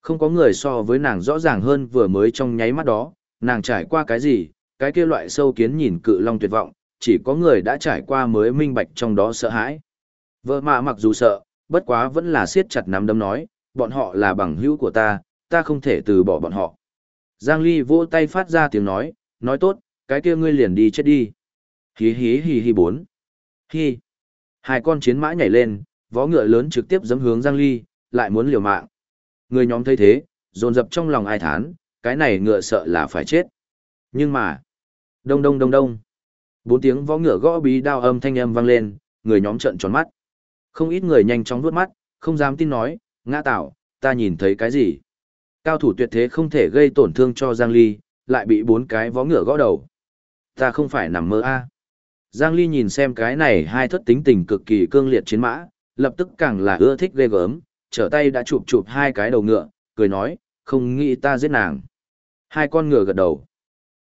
Không có người so với nàng rõ ràng hơn vừa mới trong nháy mắt đó, nàng trải qua cái gì, cái kia loại sâu kiến nhìn cự long tuyệt vọng, chỉ có người đã trải qua mới minh bạch trong đó sợ hãi. Vợ mạ mặc dù sợ, bất quá vẫn là siết chặt nắm đấm nói, bọn họ là bằng hữu của ta, ta không thể từ bỏ bọn họ. Giang Ly vỗ tay phát ra tiếng nói, nói tốt, cái kia ngươi liền đi chết đi. Hí hí hí hí bốn. Hi! Hai con chiến mã nhảy lên, vó ngựa lớn trực tiếp dấm hướng Giang Ly, lại muốn liều mạng. Người nhóm thấy thế, dồn dập trong lòng ai thán, cái này ngựa sợ là phải chết. Nhưng mà, đông đông đông đông. Bốn tiếng vó ngựa gõ bí đao âm thanh âm vang lên, người nhóm trợn tròn mắt. Không ít người nhanh chóng vuốt mắt, không dám tin nói, ngã tạo, ta nhìn thấy cái gì? Cao thủ tuyệt thế không thể gây tổn thương cho Giang Ly, lại bị bốn cái vó ngựa gõ đầu. Ta không phải nằm mơ a. Giang Ly nhìn xem cái này hai thất tính tình cực kỳ cương liệt chiến mã, lập tức càng là ưa thích ghê gớm, trở tay đã chụp chụp hai cái đầu ngựa, cười nói, không nghĩ ta giết nàng. Hai con ngựa gật đầu.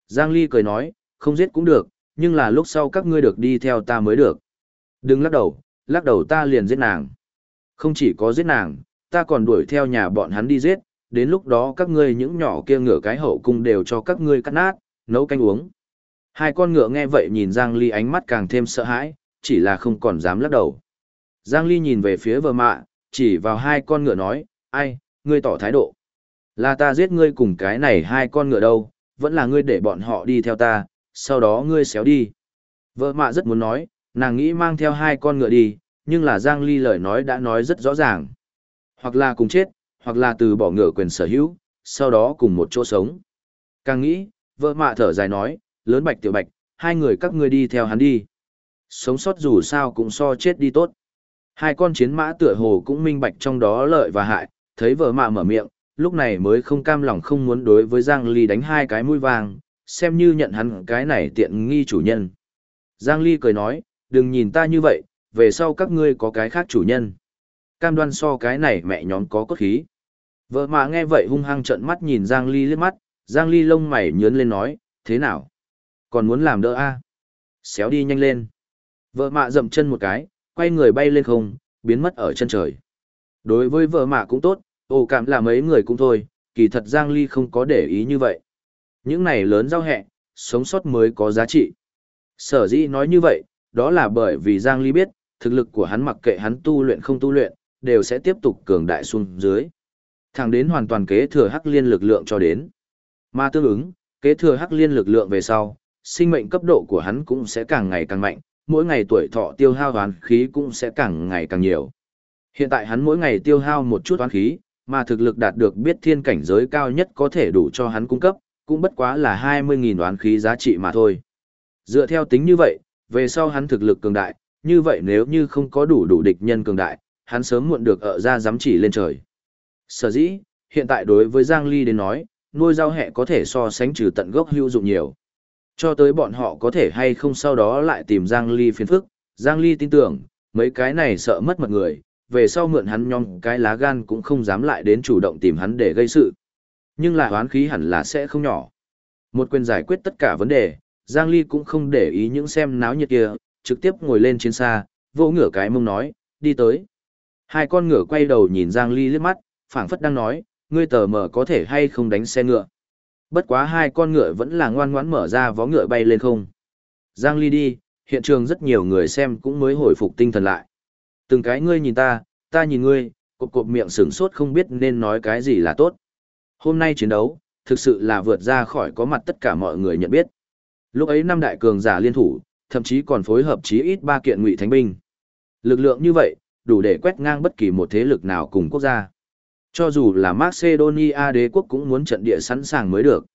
Giang Ly cười nói, không giết cũng được, nhưng là lúc sau các ngươi được đi theo ta mới được. Đừng lắc đầu, lắc đầu ta liền giết nàng. Không chỉ có giết nàng, ta còn đuổi theo nhà bọn hắn đi giết, đến lúc đó các ngươi những nhỏ kia ngựa cái hậu cung đều cho các ngươi cắt nát, nấu canh uống. Hai con ngựa nghe vậy nhìn Giang Ly ánh mắt càng thêm sợ hãi, chỉ là không còn dám lắc đầu. Giang Ly nhìn về phía vợ mạ, chỉ vào hai con ngựa nói, ai, ngươi tỏ thái độ. Là ta giết ngươi cùng cái này hai con ngựa đâu, vẫn là ngươi để bọn họ đi theo ta, sau đó ngươi xéo đi. Vợ mạ rất muốn nói, nàng nghĩ mang theo hai con ngựa đi, nhưng là Giang Ly lời nói đã nói rất rõ ràng. Hoặc là cùng chết, hoặc là từ bỏ ngựa quyền sở hữu, sau đó cùng một chỗ sống. Càng nghĩ, vợ mạ thở dài nói, lớn bạch tiểu bạch, hai người các ngươi đi theo hắn đi. Sống sót dù sao cũng so chết đi tốt. Hai con chiến mã tựa hồ cũng minh bạch trong đó lợi và hại, thấy vợ mạ mở miệng, lúc này mới không cam lòng không muốn đối với Giang Ly đánh hai cái mũi vàng, xem như nhận hắn cái này tiện nghi chủ nhân. Giang Ly cười nói, đừng nhìn ta như vậy, về sau các ngươi có cái khác chủ nhân. Cam đoan so cái này mẹ nhóm có cốt khí. Vợ mạ nghe vậy hung hăng trợn mắt nhìn Giang Ly liếc mắt, Giang Ly lông mày nhớn lên nói, thế nào? Còn muốn làm đỡ a? À? Xéo đi nhanh lên. Vợ mạ dậm chân một cái, quay người bay lên không, biến mất ở chân trời. Đối với vợ mạ cũng tốt, ồ cảm là mấy người cũng thôi, kỳ thật Giang Ly không có để ý như vậy. Những này lớn giao hẹ, sống sót mới có giá trị. Sở dĩ nói như vậy, đó là bởi vì Giang Ly biết, thực lực của hắn mặc kệ hắn tu luyện không tu luyện, đều sẽ tiếp tục cường đại xuống dưới. Thẳng đến hoàn toàn kế thừa hắc liên lực lượng cho đến. Mà tương ứng, kế thừa hắc liên lực lượng về sau, sinh mệnh cấp độ của hắn cũng sẽ càng ngày càng mạnh, mỗi ngày tuổi thọ tiêu hao oán khí cũng sẽ càng ngày càng nhiều. Hiện tại hắn mỗi ngày tiêu hao một chút toán khí, mà thực lực đạt được biết thiên cảnh giới cao nhất có thể đủ cho hắn cung cấp, cũng bất quá là 20.000 oán khí giá trị mà thôi. Dựa theo tính như vậy, về sau hắn thực lực cường đại, như vậy nếu như không có đủ đủ địch nhân cường đại, hắn sớm muộn được ở ra giám chỉ lên trời. Sở dĩ, hiện tại đối với Giang Ly đến nói, nuôi rau hẹ có thể so sánh trừ tận gốc hữu dụng nhiều. Cho tới bọn họ có thể hay không sau đó lại tìm Giang Ly phiền phức, Giang Ly tin tưởng, mấy cái này sợ mất mật người, về sau mượn hắn nhong cái lá gan cũng không dám lại đến chủ động tìm hắn để gây sự. Nhưng là hoán khí hẳn là sẽ không nhỏ. Một quyền giải quyết tất cả vấn đề, Giang Ly cũng không để ý những xem náo nhiệt kia, trực tiếp ngồi lên trên xa, vỗ ngửa cái mông nói, đi tới. Hai con ngựa quay đầu nhìn Giang Ly liếc mắt, phảng phất đang nói, ngươi tờ mờ có thể hay không đánh xe ngựa. Bất quá hai con ngựa vẫn là ngoan ngoãn mở ra vó ngựa bay lên không. Giang Ly đi, hiện trường rất nhiều người xem cũng mới hồi phục tinh thần lại. Từng cái ngươi nhìn ta, ta nhìn ngươi, cộp cộp miệng sửng sốt không biết nên nói cái gì là tốt. Hôm nay chiến đấu, thực sự là vượt ra khỏi có mặt tất cả mọi người nhận biết. Lúc ấy năm đại cường giả liên thủ, thậm chí còn phối hợp chí ít ba kiện ngụy thánh binh. Lực lượng như vậy, đủ để quét ngang bất kỳ một thế lực nào cùng quốc gia. Cho dù là Macedonia đế quốc cũng muốn trận địa sẵn sàng mới được.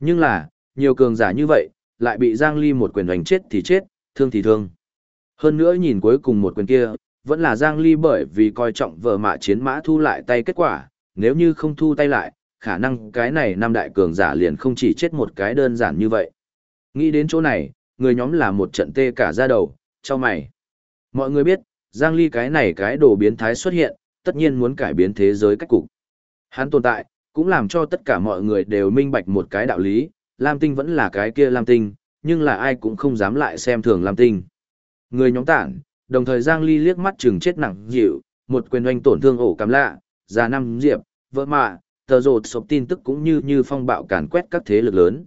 Nhưng là, nhiều cường giả như vậy, lại bị Giang Ly một quyền đánh chết thì chết, thương thì thương. Hơn nữa nhìn cuối cùng một quyền kia, vẫn là Giang Ly bởi vì coi trọng vợ mạ chiến mã thu lại tay kết quả, nếu như không thu tay lại, khả năng cái này năm đại cường giả liền không chỉ chết một cái đơn giản như vậy. Nghĩ đến chỗ này, người nhóm là một trận tê cả ra đầu, cho mày. Mọi người biết, Giang Ly cái này cái đồ biến thái xuất hiện, tất nhiên muốn cải biến thế giới cách cục. Hắn tồn tại, cũng làm cho tất cả mọi người đều minh bạch một cái đạo lý, Lam Tinh vẫn là cái kia Lam Tinh, nhưng là ai cũng không dám lại xem thường Lam Tinh. Người nhóm tản, đồng thời Giang Ly liếc mắt chừng chết nặng dịu, một quyền oanh tổn thương ổ cắm lạ, già năm diệp, vỡ mạ, tờ rột sộp tin tức cũng như như phong bạo càn quét các thế lực lớn.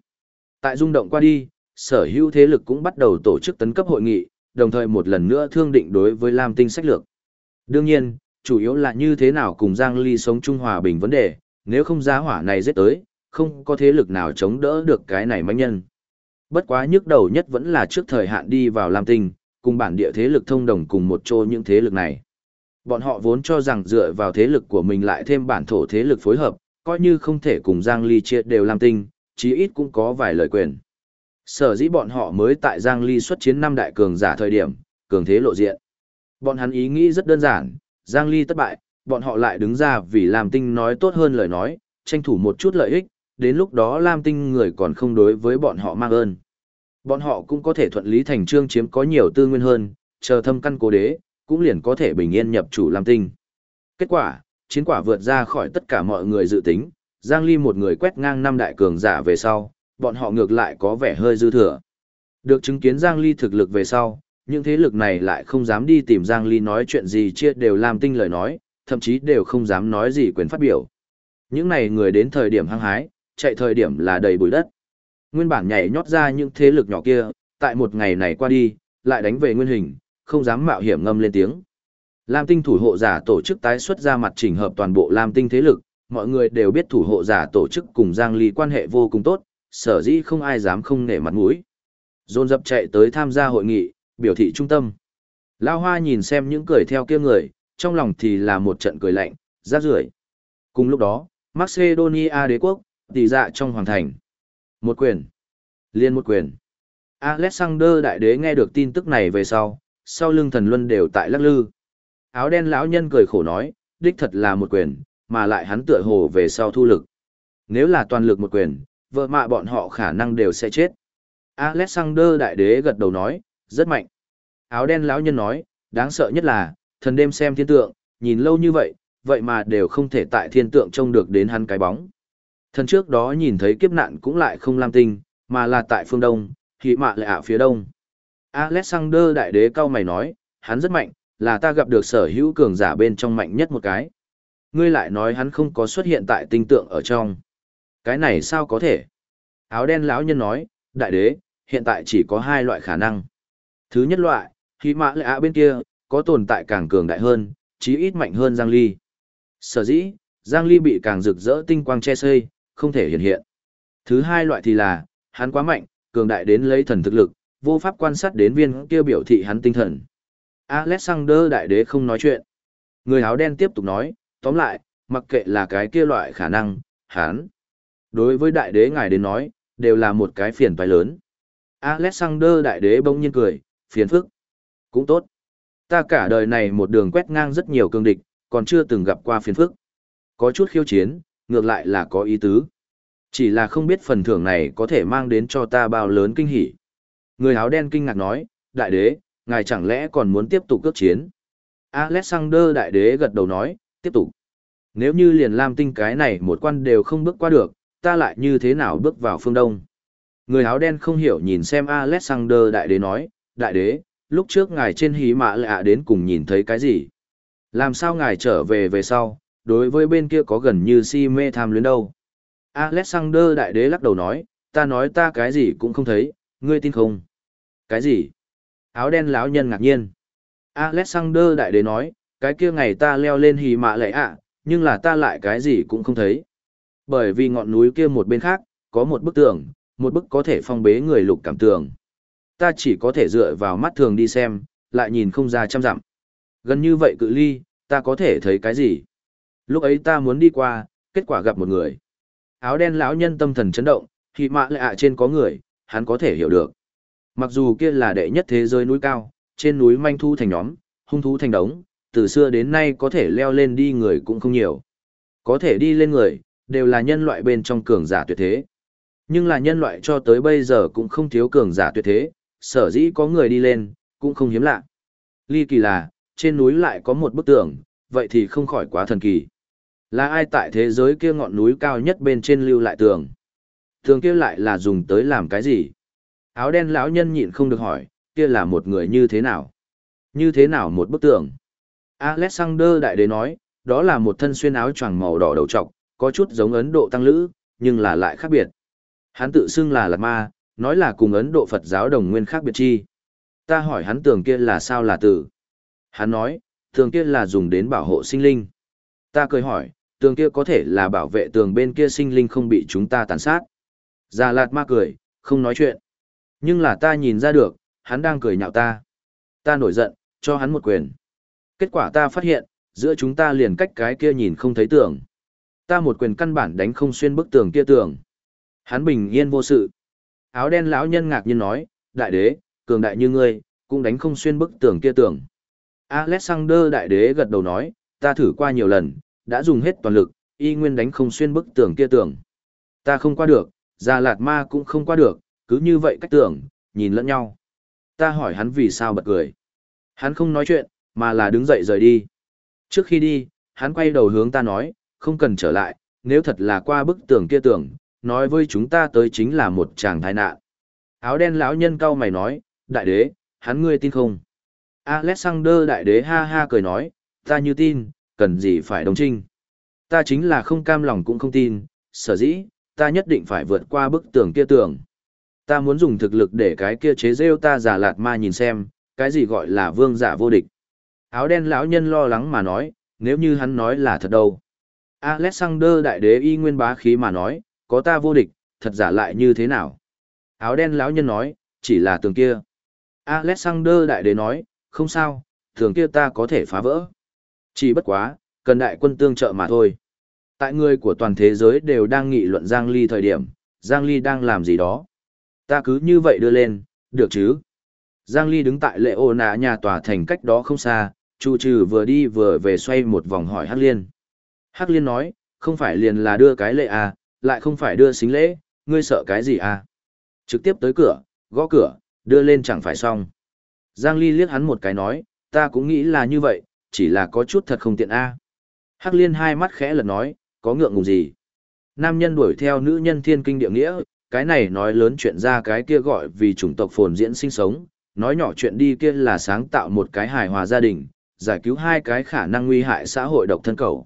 Tại rung động qua đi, sở hữu thế lực cũng bắt đầu tổ chức tấn cấp hội nghị, đồng thời một lần nữa thương định đối với Lam Tinh sách lược. Đương nhiên, chủ yếu là như thế nào cùng Giang Ly sống chung hòa bình vấn đề, nếu không giá hỏa này giết tới, không có thế lực nào chống đỡ được cái này manh nhân. Bất quá nhức đầu nhất vẫn là trước thời hạn đi vào Lam Tinh, cùng bản địa thế lực thông đồng cùng một chỗ những thế lực này. Bọn họ vốn cho rằng dựa vào thế lực của mình lại thêm bản thổ thế lực phối hợp, coi như không thể cùng Giang Ly chia đều Lam Tinh, chí ít cũng có vài lời quyền. Sở dĩ bọn họ mới tại Giang Ly xuất chiến năm đại cường giả thời điểm, cường thế lộ diện. Bọn hắn ý nghĩ rất đơn giản, Giang Ly thất bại, bọn họ lại đứng ra vì Lam Tinh nói tốt hơn lời nói, tranh thủ một chút lợi ích, đến lúc đó Lam Tinh người còn không đối với bọn họ mang ơn. Bọn họ cũng có thể thuận lý thành trương chiếm có nhiều tư nguyên hơn, chờ thâm căn cố đế, cũng liền có thể bình yên nhập chủ Lam Tinh. Kết quả, chiến quả vượt ra khỏi tất cả mọi người dự tính, Giang Ly một người quét ngang năm đại cường giả về sau, bọn họ ngược lại có vẻ hơi dư thừa. Được chứng kiến Giang Ly thực lực về sau, những thế lực này lại không dám đi tìm Giang Ly nói chuyện gì chia đều làm tinh lời nói, thậm chí đều không dám nói gì quyền phát biểu. Những này người đến thời điểm hăng hái, chạy thời điểm là đầy bụi đất. Nguyên bản nhảy nhót ra những thế lực nhỏ kia, tại một ngày này qua đi, lại đánh về nguyên hình, không dám mạo hiểm ngâm lên tiếng. Lam tinh thủ hộ giả tổ chức tái xuất ra mặt chỉnh hợp toàn bộ Lam tinh thế lực, mọi người đều biết thủ hộ giả tổ chức cùng Giang Ly quan hệ vô cùng tốt, sở dĩ không ai dám không nể mặt mũi. Dồn dập chạy tới tham gia hội nghị, biểu thị trung tâm. Lao Hoa nhìn xem những cười theo kia người, trong lòng thì là một trận cười lạnh, rác rưởi. Cùng lúc đó, Macedonia đế quốc, tỷ dạ trong hoàng thành. Một quyền. Liên một quyền. Alexander đại đế nghe được tin tức này về sau, sau lưng thần luân đều tại lắc lư. Áo đen lão nhân cười khổ nói, đích thật là một quyền, mà lại hắn tựa hồ về sau thu lực. Nếu là toàn lực một quyền, vợ mạ bọn họ khả năng đều sẽ chết. Alexander đại đế gật đầu nói, rất mạnh. Áo đen lão nhân nói, đáng sợ nhất là, thần đêm xem thiên tượng, nhìn lâu như vậy, vậy mà đều không thể tại thiên tượng trông được đến hắn cái bóng. Thần trước đó nhìn thấy kiếp nạn cũng lại không lam tinh, mà là tại phương đông, thì mạ lại ạ phía đông. Alexander đại đế cao mày nói, hắn rất mạnh, là ta gặp được sở hữu cường giả bên trong mạnh nhất một cái. Ngươi lại nói hắn không có xuất hiện tại tinh tượng ở trong. Cái này sao có thể? Áo đen lão nhân nói, đại đế, hiện tại chỉ có hai loại khả năng. Thứ nhất loại, khi mã lệ ạ bên kia, có tồn tại càng cường đại hơn, chí ít mạnh hơn Giang Ly. Sở dĩ, Giang Ly bị càng rực rỡ tinh quang che xây, không thể hiện hiện. Thứ hai loại thì là, hắn quá mạnh, cường đại đến lấy thần thực lực, vô pháp quan sát đến viên kia biểu thị hắn tinh thần. Alexander đại đế không nói chuyện. Người áo đen tiếp tục nói, tóm lại, mặc kệ là cái kia loại khả năng, hắn. Đối với đại đế ngài đến nói, đều là một cái phiền toái lớn. Alexander đại đế bỗng nhiên cười, phiền phức. Cũng tốt. Ta cả đời này một đường quét ngang rất nhiều cương địch, còn chưa từng gặp qua phiền phức. Có chút khiêu chiến, ngược lại là có ý tứ. Chỉ là không biết phần thưởng này có thể mang đến cho ta bao lớn kinh hỉ. Người áo đen kinh ngạc nói, đại đế, ngài chẳng lẽ còn muốn tiếp tục cước chiến? Alexander đại đế gật đầu nói, tiếp tục. Nếu như liền Lam Tinh cái này một quan đều không bước qua được, ta lại như thế nào bước vào phương Đông? Người áo đen không hiểu nhìn xem Alexander đại đế nói, đại đế, lúc trước ngài trên hí mạ lạ đến cùng nhìn thấy cái gì? Làm sao ngài trở về về sau, đối với bên kia có gần như si mê tham luyến đâu? Alexander đại đế lắc đầu nói, ta nói ta cái gì cũng không thấy, ngươi tin không? Cái gì? Áo đen lão nhân ngạc nhiên. Alexander đại đế nói, cái kia ngày ta leo lên hì mạ lệ ạ, nhưng là ta lại cái gì cũng không thấy. Bởi vì ngọn núi kia một bên khác, có một bức tường, một bức có thể phong bế người lục cảm tường. Ta chỉ có thể dựa vào mắt thường đi xem, lại nhìn không ra trăm dặm. Gần như vậy cự ly, ta có thể thấy cái gì? Lúc ấy ta muốn đi qua, kết quả gặp một người. Áo đen lão nhân tâm thần chấn động, khi mạ lệ ạ trên có người, hắn có thể hiểu được. Mặc dù kia là đệ nhất thế giới núi cao, trên núi manh thu thành nhóm, hung thú thành đống, từ xưa đến nay có thể leo lên đi người cũng không nhiều. Có thể đi lên người, đều là nhân loại bên trong cường giả tuyệt thế. Nhưng là nhân loại cho tới bây giờ cũng không thiếu cường giả tuyệt thế, sở dĩ có người đi lên, cũng không hiếm lạ. Ly kỳ là, trên núi lại có một bức tường, vậy thì không khỏi quá thần kỳ. Là ai tại thế giới kia ngọn núi cao nhất bên trên lưu lại tường? Tường kia lại là dùng tới làm cái gì? Áo đen lão nhân nhịn không được hỏi, kia là một người như thế nào? Như thế nào một bức tường? Alexander Đại Đế nói, đó là một thân xuyên áo choàng màu đỏ đầu trọc, có chút giống Ấn Độ tăng lữ, nhưng là lại khác biệt. Hắn tự xưng là Lạt Ma, nói là cùng Ấn Độ Phật giáo đồng nguyên khác biệt chi. Ta hỏi hắn tường kia là sao là tử. Hắn nói, tường kia là dùng đến bảo hộ sinh linh. Ta cười hỏi, tường kia có thể là bảo vệ tường bên kia sinh linh không bị chúng ta tàn sát. Già Lạt Ma cười, không nói chuyện. Nhưng là ta nhìn ra được, hắn đang cười nhạo ta. Ta nổi giận, cho hắn một quyền. Kết quả ta phát hiện, giữa chúng ta liền cách cái kia nhìn không thấy tường. Ta một quyền căn bản đánh không xuyên bức tường kia tường. Hắn bình yên vô sự. Áo đen lão nhân ngạc nhiên nói, đại đế, cường đại như ngươi, cũng đánh không xuyên bức tường kia tường. Alexander đại đế gật đầu nói, ta thử qua nhiều lần, đã dùng hết toàn lực, y nguyên đánh không xuyên bức tường kia tường. Ta không qua được, Già Lạt Ma cũng không qua được, cứ như vậy cách tưởng, nhìn lẫn nhau. Ta hỏi hắn vì sao bật cười. Hắn không nói chuyện, mà là đứng dậy rời đi. Trước khi đi, hắn quay đầu hướng ta nói, không cần trở lại, nếu thật là qua bức tường kia tường, nói với chúng ta tới chính là một chàng tai nạn. Áo đen lão nhân cau mày nói, đại đế, hắn ngươi tin không? Alexander đại đế ha ha cười nói, ta như tin, cần gì phải đồng trinh. Ta chính là không cam lòng cũng không tin, sở dĩ, ta nhất định phải vượt qua bức tường kia tường. Ta muốn dùng thực lực để cái kia chế rêu ta giả lạt ma nhìn xem, cái gì gọi là vương giả vô địch. Áo đen lão nhân lo lắng mà nói, nếu như hắn nói là thật đâu. Alexander đại đế y nguyên bá khí mà nói, có ta vô địch, thật giả lại như thế nào. Áo đen lão nhân nói, chỉ là tường kia. Alexander đại đế nói, không sao, tường kia ta có thể phá vỡ. Chỉ bất quá, cần đại quân tương trợ mà thôi. Tại người của toàn thế giới đều đang nghị luận Giang Ly thời điểm, Giang Ly đang làm gì đó. Ta cứ như vậy đưa lên, được chứ? Giang Ly đứng tại lệ ô nạ nhà tòa thành cách đó không xa, Chu trừ vừa đi vừa về xoay một vòng hỏi Hắc Liên. Hắc Liên nói, không phải liền là đưa cái lệ à, lại không phải đưa xính lễ, ngươi sợ cái gì à? Trực tiếp tới cửa, gõ cửa, đưa lên chẳng phải xong. Giang Ly liếc hắn một cái nói, ta cũng nghĩ là như vậy, chỉ là có chút thật không tiện a. À. Hắc Liên hai mắt khẽ lật nói, có ngượng ngùng gì? Nam nhân đuổi theo nữ nhân thiên kinh địa nghĩa, cái này nói lớn chuyện ra cái kia gọi vì chủng tộc phồn diễn sinh sống, nói nhỏ chuyện đi kia là sáng tạo một cái hài hòa gia đình, giải cứu hai cái khả năng nguy hại xã hội độc thân cầu.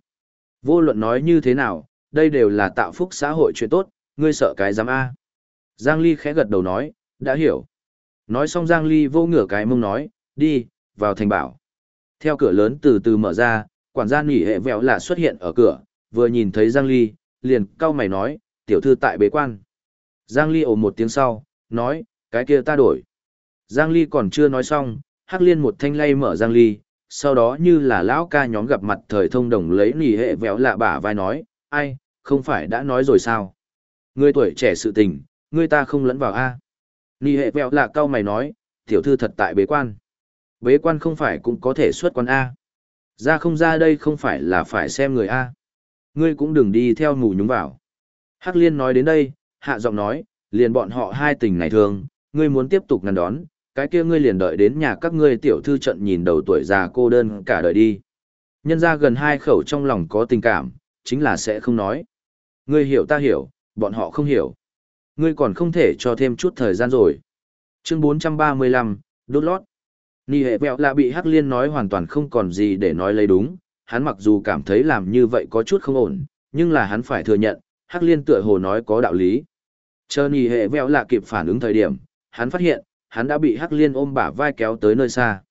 Vô luận nói như thế nào, đây đều là tạo phúc xã hội chuyện tốt, ngươi sợ cái giám A. Giang Ly khẽ gật đầu nói, đã hiểu. Nói xong Giang Ly vô ngửa cái mông nói, đi, vào thành bảo. Theo cửa lớn từ từ mở ra, quản gia nỉ hệ vẹo là xuất hiện ở cửa, vừa nhìn thấy Giang Ly, liền cau mày nói, tiểu thư tại bế quan. Giang Ly ồ một tiếng sau, nói, cái kia ta đổi. Giang Ly còn chưa nói xong, Hắc Liên một thanh lay mở Giang Ly, sau đó như là lão ca nhóm gặp mặt thời thông đồng lấy nỉ hệ vẹo lạ bả vai nói, ai, không phải đã nói rồi sao? Ngươi tuổi trẻ sự tình, ngươi ta không lẫn vào a. Nỉ hệ vẹo lạ cao mày nói, tiểu thư thật tại bế quan. Bế quan không phải cũng có thể xuất quan a. Ra không ra đây không phải là phải xem người a. Ngươi cũng đừng đi theo mù nhúng vào. Hắc Liên nói đến đây, hạ giọng nói, liền bọn họ hai tình này thường, ngươi muốn tiếp tục ngăn đón, cái kia ngươi liền đợi đến nhà các ngươi tiểu thư trận nhìn đầu tuổi già cô đơn cả đời đi. Nhân ra gần hai khẩu trong lòng có tình cảm, chính là sẽ không nói. Ngươi hiểu ta hiểu, bọn họ không hiểu. Ngươi còn không thể cho thêm chút thời gian rồi. Chương 435, đốt lót. Nì hệ vẹo là bị Hắc Liên nói hoàn toàn không còn gì để nói lấy đúng, hắn mặc dù cảm thấy làm như vậy có chút không ổn, nhưng là hắn phải thừa nhận, Hắc Liên tựa hồ nói có đạo lý. Chờ nì hệ vẹo là kịp phản ứng thời điểm, hắn phát hiện, hắn đã bị Hắc Liên ôm bả vai kéo tới nơi xa.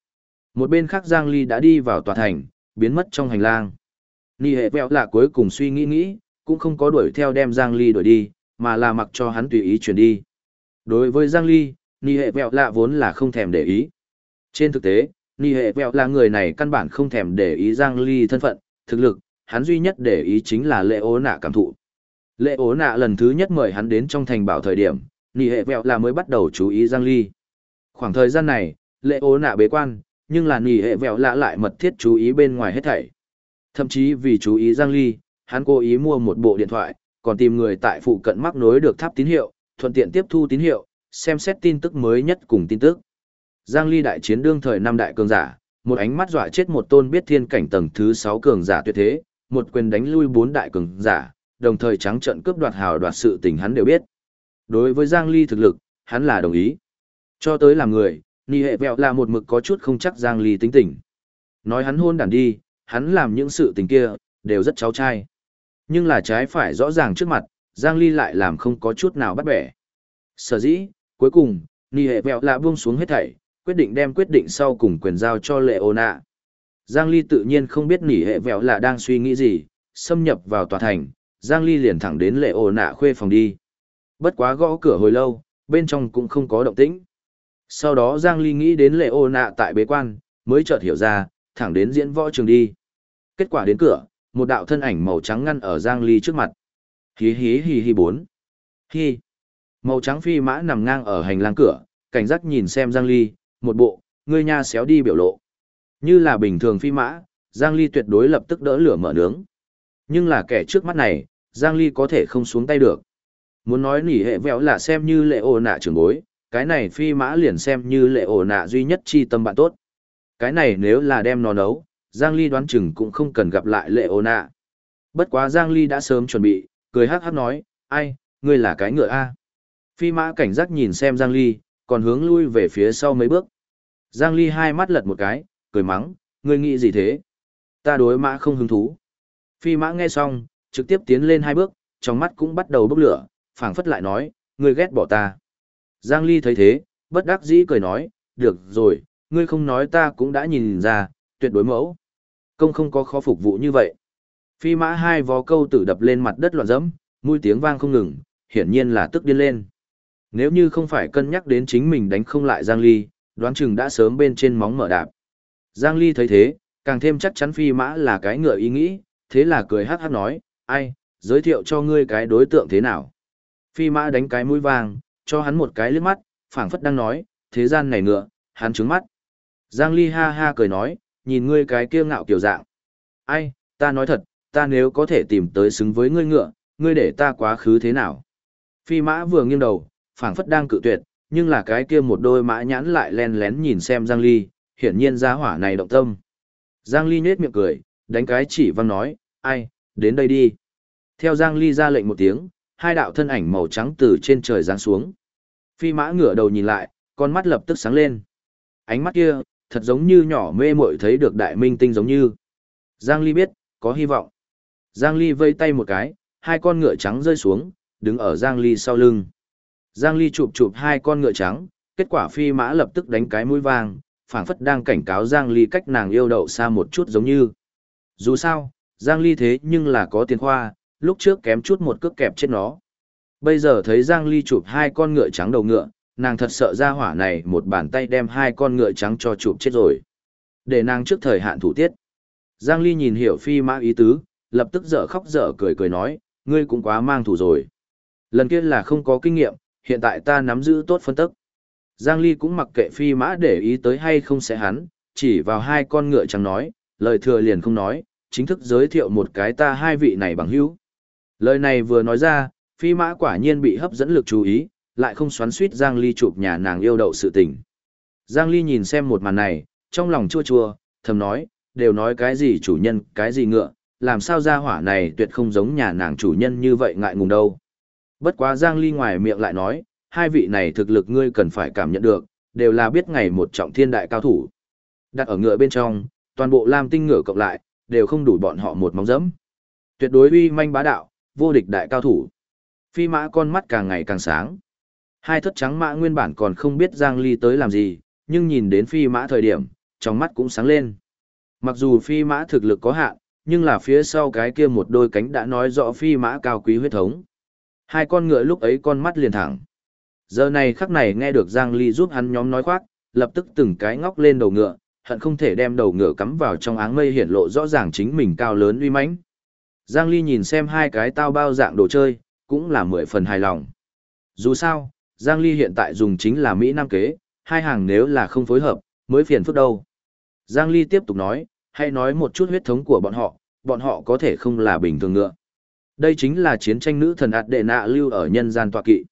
Một bên khác Giang Ly đã đi vào tòa thành, biến mất trong hành lang. Nì hệ vẹo là cuối cùng suy nghĩ nghĩ, cũng không có đuổi theo đem Giang Ly đuổi đi, mà là mặc cho hắn tùy ý chuyển đi. Đối với Giang Ly, Nhi hệ vẹo lạ vốn là không thèm để ý. Trên thực tế, Nhi hệ vẹo Lạ người này căn bản không thèm để ý Giang Ly thân phận, thực lực, hắn duy nhất để ý chính là lệ ố nạ cảm thụ. Lệ ố nạ lần thứ nhất mời hắn đến trong thành bảo thời điểm, Nhi hệ vẹo Lạ mới bắt đầu chú ý Giang Ly. Khoảng thời gian này, lệ ố nạ bế quan, nhưng là Nhi hệ vẹo lạ lại mật thiết chú ý bên ngoài hết thảy. Thậm chí vì chú ý Giang Ly, hắn cố ý mua một bộ điện thoại, còn tìm người tại phụ cận mắc nối được tháp tín hiệu, thuận tiện tiếp thu tín hiệu, xem xét tin tức mới nhất cùng tin tức. Giang Ly đại chiến đương thời năm đại cường giả, một ánh mắt dọa chết một tôn biết thiên cảnh tầng thứ 6 cường giả tuyệt thế, một quyền đánh lui bốn đại cường giả, đồng thời trắng trận cướp đoạt hào đoạt sự tình hắn đều biết. Đối với Giang Ly thực lực, hắn là đồng ý. Cho tới làm người, Nì hệ vẹo là một mực có chút không chắc Giang Ly tính tình. Nói hắn hôn đàn đi, hắn làm những sự tình kia, đều rất cháu trai. Nhưng là trái phải rõ ràng trước mặt, Giang Ly lại làm không có chút nào bắt bẻ. Sở dĩ, cuối cùng, Nì hệ vẹo là buông xuống hết thảy, quyết định đem quyết định sau cùng quyền giao cho lệ ô nạ. Giang Ly tự nhiên không biết nỉ hệ vẹo là đang suy nghĩ gì, xâm nhập vào tòa thành, Giang Ly liền thẳng đến lệ ô nạ khuê phòng đi. Bất quá gõ cửa hồi lâu, bên trong cũng không có động tĩnh. Sau đó Giang Ly nghĩ đến lệ ô nạ tại bế quan, mới chợt hiểu ra, thẳng đến diễn võ trường đi. Kết quả đến cửa, một đạo thân ảnh màu trắng ngăn ở Giang Ly trước mặt. Hí hí hí hí bốn. Hí. Màu trắng phi mã nằm ngang ở hành lang cửa, cảnh giác nhìn xem Giang Ly, một bộ, ngươi nha xéo đi biểu lộ. Như là bình thường phi mã, Giang Ly tuyệt đối lập tức đỡ lửa mở nướng. Nhưng là kẻ trước mắt này, Giang Ly có thể không xuống tay được. Muốn nói nỉ hệ vẹo là xem như lệ ồ nạ trưởng bối, cái này phi mã liền xem như lệ ồ nạ duy nhất chi tâm bạn tốt. Cái này nếu là đem nó nấu, Giang Ly đoán chừng cũng không cần gặp lại lệ ô nạ. Bất quá Giang Ly đã sớm chuẩn bị, cười hát hát nói, ai, ngươi là cái ngựa A. Phi mã cảnh giác nhìn xem Giang Ly, còn hướng lui về phía sau mấy bước. Giang Ly hai mắt lật một cái, cười mắng, ngươi nghĩ gì thế? Ta đối mã không hứng thú. Phi mã nghe xong, trực tiếp tiến lên hai bước, trong mắt cũng bắt đầu bốc lửa, phảng phất lại nói, ngươi ghét bỏ ta. Giang Ly thấy thế, bất đắc dĩ cười nói, được rồi, ngươi không nói ta cũng đã nhìn ra, tuyệt đối mẫu. Công không có khó phục vụ như vậy. Phi mã hai vó câu tử đập lên mặt đất loạn dẫm, mũi tiếng vang không ngừng, hiển nhiên là tức điên lên. Nếu như không phải cân nhắc đến chính mình đánh không lại Giang Ly, đoán chừng đã sớm bên trên móng mở đạp. Giang Ly thấy thế, càng thêm chắc chắn phi mã là cái ngựa ý nghĩ, thế là cười hát hát nói, ai, giới thiệu cho ngươi cái đối tượng thế nào. Phi mã đánh cái mũi vàng, cho hắn một cái liếc mắt, phảng phất đang nói, thế gian này ngựa, hắn trứng mắt. Giang Ly ha ha cười nói, nhìn ngươi cái kia ngạo kiểu dạng. Ai, ta nói thật, ta nếu có thể tìm tới xứng với ngươi ngựa, ngươi để ta quá khứ thế nào. Phi mã vừa nghiêng đầu, phảng phất đang cự tuyệt, nhưng là cái kia một đôi mã nhãn lại len lén nhìn xem Giang Ly, hiển nhiên giá hỏa này động tâm. Giang Ly nhếch miệng cười, đánh cái chỉ văn nói, ai, đến đây đi. Theo Giang Ly ra lệnh một tiếng, hai đạo thân ảnh màu trắng từ trên trời giáng xuống. Phi mã ngửa đầu nhìn lại, con mắt lập tức sáng lên. Ánh mắt kia, thật giống như nhỏ mê muội thấy được đại minh tinh giống như. Giang Ly biết, có hy vọng. Giang Ly vây tay một cái, hai con ngựa trắng rơi xuống, đứng ở Giang Ly sau lưng. Giang Ly chụp chụp hai con ngựa trắng, kết quả phi mã lập tức đánh cái mũi vàng, phảng phất đang cảnh cáo Giang Ly cách nàng yêu đậu xa một chút giống như. Dù sao, Giang Ly thế nhưng là có tiền khoa, lúc trước kém chút một cước kẹp chết nó. Bây giờ thấy Giang Ly chụp hai con ngựa trắng đầu ngựa, nàng thật sợ ra hỏa này một bàn tay đem hai con ngựa trắng cho chụp chết rồi. Để nàng trước thời hạn thủ tiết. Giang Ly nhìn hiểu phi mã ý tứ, lập tức dở khóc dở cười cười nói, ngươi cũng quá mang thủ rồi. Lần kia là không có kinh nghiệm, hiện tại ta nắm giữ tốt phân tức. Giang Ly cũng mặc kệ phi mã để ý tới hay không sẽ hắn, chỉ vào hai con ngựa trắng nói, lời thừa liền không nói, chính thức giới thiệu một cái ta hai vị này bằng hữu. Lời này vừa nói ra, phi mã quả nhiên bị hấp dẫn lực chú ý, lại không xoắn suýt Giang Ly chụp nhà nàng yêu đậu sự tình. Giang Ly nhìn xem một màn này, trong lòng chua chua, thầm nói, đều nói cái gì chủ nhân, cái gì ngựa, làm sao ra hỏa này tuyệt không giống nhà nàng chủ nhân như vậy ngại ngùng đâu. Bất quá Giang Ly ngoài miệng lại nói, hai vị này thực lực ngươi cần phải cảm nhận được, đều là biết ngày một trọng thiên đại cao thủ. Đặt ở ngựa bên trong, toàn bộ lam tinh ngựa cộng lại, đều không đủ bọn họ một móng dẫm. Tuyệt đối uy manh bá đạo, vô địch đại cao thủ. Phi mã con mắt càng ngày càng sáng. Hai thất trắng mã nguyên bản còn không biết Giang Ly tới làm gì, nhưng nhìn đến phi mã thời điểm, trong mắt cũng sáng lên. Mặc dù phi mã thực lực có hạn, nhưng là phía sau cái kia một đôi cánh đã nói rõ phi mã cao quý huyết thống. Hai con ngựa lúc ấy con mắt liền thẳng. Giờ này khắc này nghe được Giang Ly giúp hắn nhóm nói khoác, lập tức từng cái ngóc lên đầu ngựa, hận không thể đem đầu ngựa cắm vào trong áng mây hiển lộ rõ ràng chính mình cao lớn uy mãnh. Giang Ly nhìn xem hai cái tao bao dạng đồ chơi, cũng là mười phần hài lòng. Dù sao, Giang Ly hiện tại dùng chính là Mỹ Nam kế, hai hàng nếu là không phối hợp, mới phiền phức đâu. Giang Ly tiếp tục nói, hay nói một chút huyết thống của bọn họ, bọn họ có thể không là bình thường nữa. Đây chính là chiến tranh nữ thần ạt đệ nạ lưu ở nhân gian tọa kỵ.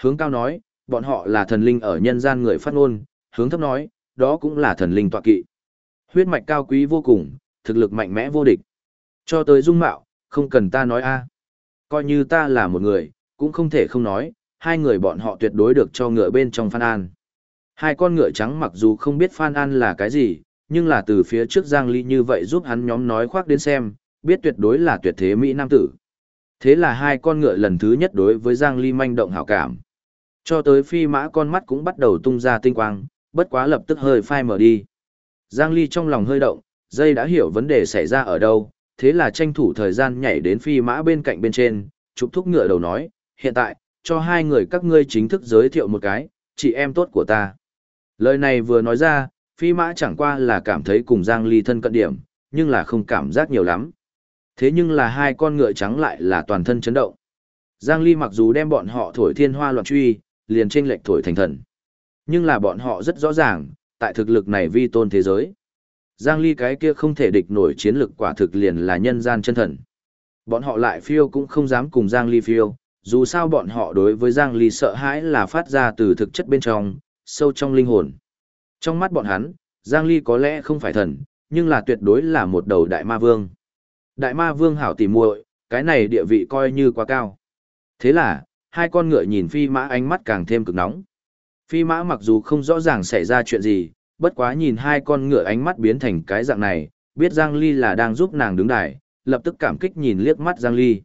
Hướng cao nói, bọn họ là thần linh ở nhân gian người phát ngôn, hướng thấp nói, đó cũng là thần linh tọa kỵ. Huyết mạch cao quý vô cùng, thực lực mạnh mẽ vô địch. Cho tới dung mạo, không cần ta nói a Coi như ta là một người, cũng không thể không nói, hai người bọn họ tuyệt đối được cho ngựa bên trong Phan An. Hai con ngựa trắng mặc dù không biết Phan An là cái gì, nhưng là từ phía trước Giang Ly như vậy giúp hắn nhóm nói khoác đến xem, biết tuyệt đối là tuyệt thế Mỹ Nam tử. Thế là hai con ngựa lần thứ nhất đối với Giang Ly manh động hảo cảm. Cho tới phi mã con mắt cũng bắt đầu tung ra tinh quang, bất quá lập tức hơi phai mở đi. Giang Ly trong lòng hơi động, dây đã hiểu vấn đề xảy ra ở đâu, thế là tranh thủ thời gian nhảy đến phi mã bên cạnh bên trên, chụp thúc ngựa đầu nói, hiện tại, cho hai người các ngươi chính thức giới thiệu một cái, chị em tốt của ta. Lời này vừa nói ra, phi mã chẳng qua là cảm thấy cùng Giang Ly thân cận điểm, nhưng là không cảm giác nhiều lắm. Thế nhưng là hai con ngựa trắng lại là toàn thân chấn động. Giang Ly mặc dù đem bọn họ thổi thiên hoa loạn truy, liền trên lệch thổi thành thần. Nhưng là bọn họ rất rõ ràng, tại thực lực này vi tôn thế giới. Giang Ly cái kia không thể địch nổi chiến lực quả thực liền là nhân gian chân thần. Bọn họ lại phiêu cũng không dám cùng Giang Ly phiêu, dù sao bọn họ đối với Giang Ly sợ hãi là phát ra từ thực chất bên trong, sâu trong linh hồn. Trong mắt bọn hắn, Giang Ly có lẽ không phải thần, nhưng là tuyệt đối là một đầu đại ma vương. Đại ma vương hảo tỉ muội, cái này địa vị coi như quá cao. Thế là, hai con ngựa nhìn phi mã ánh mắt càng thêm cực nóng. Phi mã mặc dù không rõ ràng xảy ra chuyện gì, bất quá nhìn hai con ngựa ánh mắt biến thành cái dạng này, biết Giang Ly là đang giúp nàng đứng đài, lập tức cảm kích nhìn liếc mắt Giang Ly.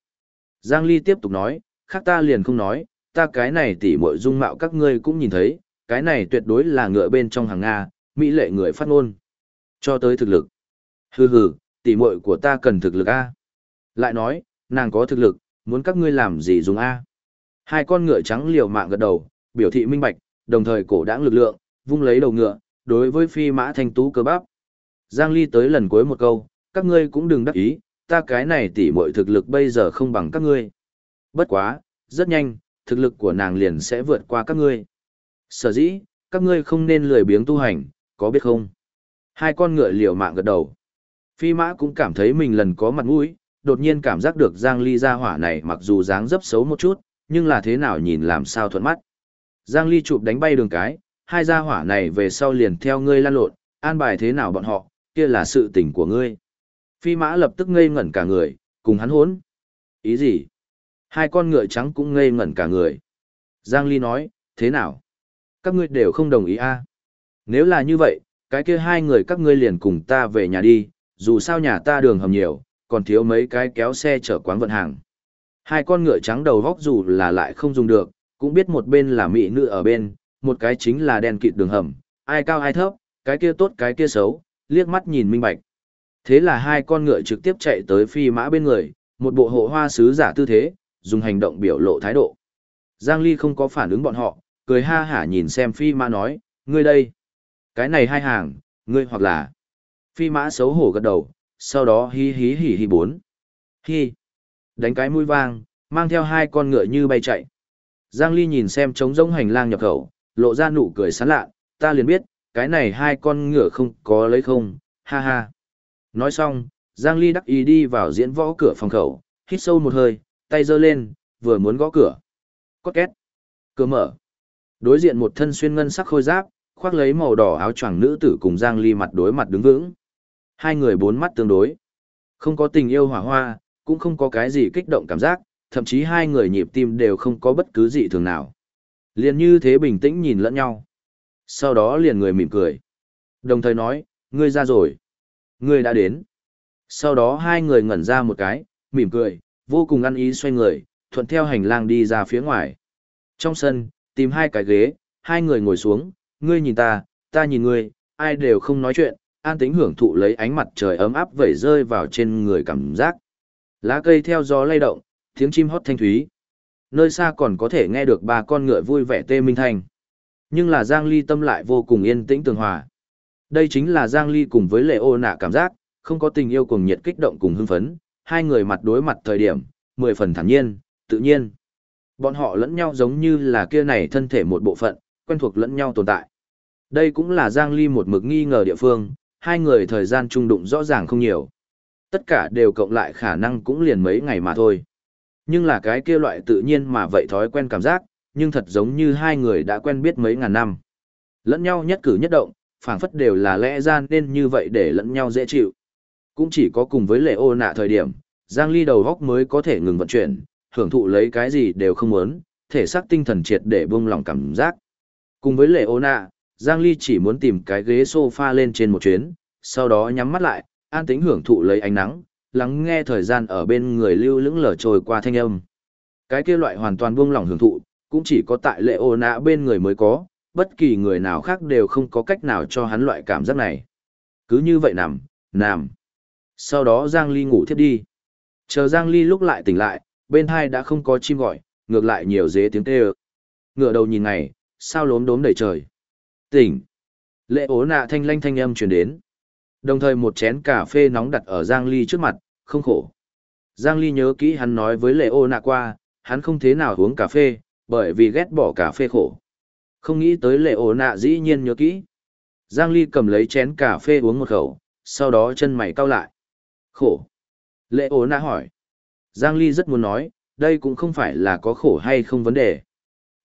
Giang Ly tiếp tục nói, khác ta liền không nói, ta cái này tỉ muội dung mạo các ngươi cũng nhìn thấy, cái này tuyệt đối là ngựa bên trong hàng Nga, mỹ lệ người phát ngôn. Cho tới thực lực. Hừ hừ, tỉ muội của ta cần thực lực A. Lại nói, nàng có thực lực, muốn các ngươi làm gì dùng A. Hai con ngựa trắng liều mạng gật đầu, biểu thị minh bạch, đồng thời cổ đãng lực lượng, vung lấy đầu ngựa, đối với phi mã thanh tú cơ bắp. Giang Ly tới lần cuối một câu, các ngươi cũng đừng đắc ý, ta cái này tỉ muội thực lực bây giờ không bằng các ngươi. Bất quá, rất nhanh, thực lực của nàng liền sẽ vượt qua các ngươi. Sở dĩ, các ngươi không nên lười biếng tu hành, có biết không? Hai con ngựa liều mạng gật đầu. Phi mã cũng cảm thấy mình lần có mặt mũi, đột nhiên cảm giác được Giang Ly ra hỏa này mặc dù dáng dấp xấu một chút, nhưng là thế nào nhìn làm sao thuận mắt. Giang Ly chụp đánh bay đường cái, hai gia hỏa này về sau liền theo ngươi lan lộn, an bài thế nào bọn họ, kia là sự tình của ngươi. Phi mã lập tức ngây ngẩn cả người, cùng hắn hốn. Ý gì? Hai con ngựa trắng cũng ngây ngẩn cả người. Giang Ly nói, thế nào? Các ngươi đều không đồng ý a à? Nếu là như vậy, cái kia hai người các ngươi liền cùng ta về nhà đi, dù sao nhà ta đường hầm nhiều, còn thiếu mấy cái kéo xe chở quán vận hàng. Hai con ngựa trắng đầu góc dù là lại không dùng được, cũng biết một bên là mỹ nữ ở bên, một cái chính là đen kịt đường hầm, ai cao ai thấp, cái kia tốt cái kia xấu, liếc mắt nhìn minh bạch. Thế là hai con ngựa trực tiếp chạy tới phi mã bên người, một bộ hộ hoa sứ giả tư thế, dùng hành động biểu lộ thái độ. Giang Ly không có phản ứng bọn họ, cười ha hả nhìn xem phi mã nói, ngươi đây. Cái này hai hàng, ngươi hoặc là. Phi mã xấu hổ gật đầu, sau đó hí hí hỉ hí bốn. Hí. Đánh cái mũi vang, mang theo hai con ngựa như bay chạy. Giang Ly nhìn xem trống rỗng hành lang nhập khẩu, lộ ra nụ cười sán lạ, ta liền biết, cái này hai con ngựa không có lấy không, ha ha. Nói xong, Giang Ly đắc ý đi vào diễn võ cửa phòng khẩu, hít sâu một hơi, tay giơ lên, vừa muốn gõ cửa. Cốt két. Cửa mở. Đối diện một thân xuyên ngân sắc khôi giáp, khoác lấy màu đỏ áo choàng nữ tử cùng Giang Ly mặt đối mặt đứng vững. Hai người bốn mắt tương đối. Không có tình yêu hỏa hoa, cũng không có cái gì kích động cảm giác, thậm chí hai người nhịp tim đều không có bất cứ gì thường nào. Liền như thế bình tĩnh nhìn lẫn nhau. Sau đó liền người mỉm cười. Đồng thời nói, ngươi ra rồi. Ngươi đã đến. Sau đó hai người ngẩn ra một cái, mỉm cười, vô cùng ăn ý xoay người, thuận theo hành lang đi ra phía ngoài. Trong sân, tìm hai cái ghế, hai người ngồi xuống, ngươi nhìn ta, ta nhìn ngươi, ai đều không nói chuyện, an tĩnh hưởng thụ lấy ánh mặt trời ấm áp vẩy rơi vào trên người cảm giác. Lá cây theo gió lay động, tiếng chim hót thanh thúy. Nơi xa còn có thể nghe được ba con ngựa vui vẻ tê minh thành Nhưng là Giang Ly tâm lại vô cùng yên tĩnh tường hòa. Đây chính là Giang Ly cùng với Lệ Ô Nạ cảm giác, không có tình yêu cùng nhiệt kích động cùng hưng phấn, hai người mặt đối mặt thời điểm, mười phần thản nhiên, tự nhiên. Bọn họ lẫn nhau giống như là kia này thân thể một bộ phận, quen thuộc lẫn nhau tồn tại. Đây cũng là Giang Ly một mực nghi ngờ địa phương, hai người thời gian trung đụng rõ ràng không nhiều. Tất cả đều cộng lại khả năng cũng liền mấy ngày mà thôi. Nhưng là cái kia loại tự nhiên mà vậy thói quen cảm giác, nhưng thật giống như hai người đã quen biết mấy ngàn năm. Lẫn nhau nhất cử nhất động, phảng phất đều là lẽ gian nên như vậy để lẫn nhau dễ chịu. Cũng chỉ có cùng với lệ ô nạ thời điểm, Giang Ly đầu góc mới có thể ngừng vận chuyển, hưởng thụ lấy cái gì đều không muốn, thể xác tinh thần triệt để buông lỏng cảm giác. Cùng với lệ ô nạ, Giang Ly chỉ muốn tìm cái ghế sofa lên trên một chuyến, sau đó nhắm mắt lại, an tĩnh hưởng thụ lấy ánh nắng, lắng nghe thời gian ở bên người lưu lững lờ trôi qua thanh âm. Cái kia loại hoàn toàn buông lỏng hưởng thụ, cũng chỉ có tại lệ ô nạ bên người mới có, bất kỳ người nào khác đều không có cách nào cho hắn loại cảm giác này. Cứ như vậy nằm, nằm. Sau đó Giang Ly ngủ thiếp đi. Chờ Giang Ly lúc lại tỉnh lại, bên hai đã không có chim gọi, ngược lại nhiều dế tiếng kêu. Ngựa đầu nhìn ngày, sao lốm đốm đầy trời. Tỉnh. Lệ ố nạ thanh lanh thanh âm truyền đến. Đồng thời một chén cà phê nóng đặt ở Giang Ly trước mặt, không khổ. Giang Ly nhớ kỹ hắn nói với lệ ố nạ qua, hắn không thế nào uống cà phê, bởi vì ghét bỏ cà phê khổ. Không nghĩ tới lệ ố nạ dĩ nhiên nhớ kỹ. Giang Ly cầm lấy chén cà phê uống một khẩu, sau đó chân mày cau lại. Khổ. Lệ ố nạ hỏi. Giang Ly rất muốn nói, đây cũng không phải là có khổ hay không vấn đề,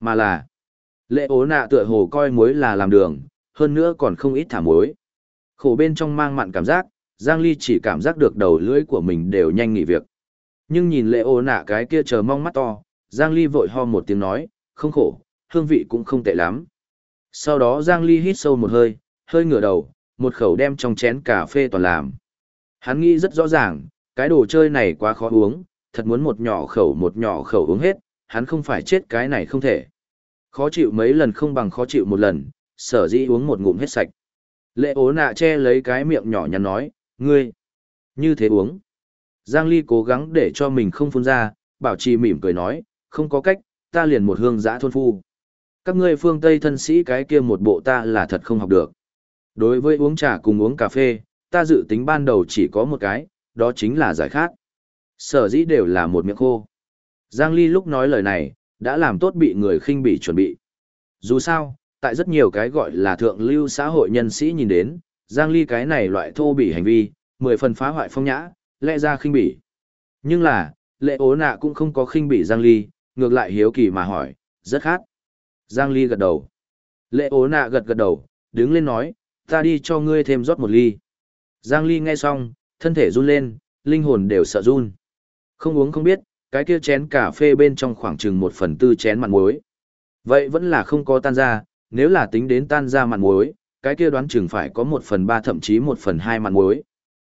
mà là lệ ố nạ tựa hồ coi muối là làm đường, hơn nữa còn không ít thả muối. Khổ bên trong mang mặn cảm giác, Giang Ly chỉ cảm giác được đầu lưỡi của mình đều nhanh nghỉ việc. Nhưng nhìn lệ ố nạ cái kia chờ mong mắt to, Giang Ly vội ho một tiếng nói, không khổ, hương vị cũng không tệ lắm. Sau đó Giang Ly hít sâu một hơi, hơi ngửa đầu, một khẩu đem trong chén cà phê toàn làm. Hắn nghĩ rất rõ ràng, cái đồ chơi này quá khó uống, thật muốn một nhỏ khẩu một nhỏ khẩu uống hết, hắn không phải chết cái này không thể. Khó chịu mấy lần không bằng khó chịu một lần, sở dĩ uống một ngụm hết sạch. Lệ ố nạ che lấy cái miệng nhỏ nhắn nói, ngươi, như thế uống. Giang Ly cố gắng để cho mình không phun ra, bảo trì mỉm cười nói, không có cách, ta liền một hương giã thôn phu. Các ngươi phương Tây thân sĩ cái kia một bộ ta là thật không học được. Đối với uống trà cùng uống cà phê, ta dự tính ban đầu chỉ có một cái, đó chính là giải khát. Sở dĩ đều là một miệng khô. Giang Ly lúc nói lời này, đã làm tốt bị người khinh bị chuẩn bị. Dù sao, tại rất nhiều cái gọi là thượng lưu xã hội nhân sĩ nhìn đến, Giang Ly cái này loại thô bỉ hành vi, mười phần phá hoại phong nhã, lẽ ra khinh bỉ. Nhưng là, lệ ố nạ cũng không có khinh bỉ Giang Ly, ngược lại hiếu kỳ mà hỏi, rất khát. Giang Ly gật đầu. Lệ ố nạ gật gật đầu, đứng lên nói, ta đi cho ngươi thêm rót một ly. Giang Ly nghe xong, thân thể run lên, linh hồn đều sợ run. Không uống không biết, cái kia chén cà phê bên trong khoảng chừng một phần tư chén mặn muối. Vậy vẫn là không có tan ra, nếu là tính đến tan ra mặn muối, cái kia đoán chừng phải có một phần ba thậm chí một phần hai mặn muối.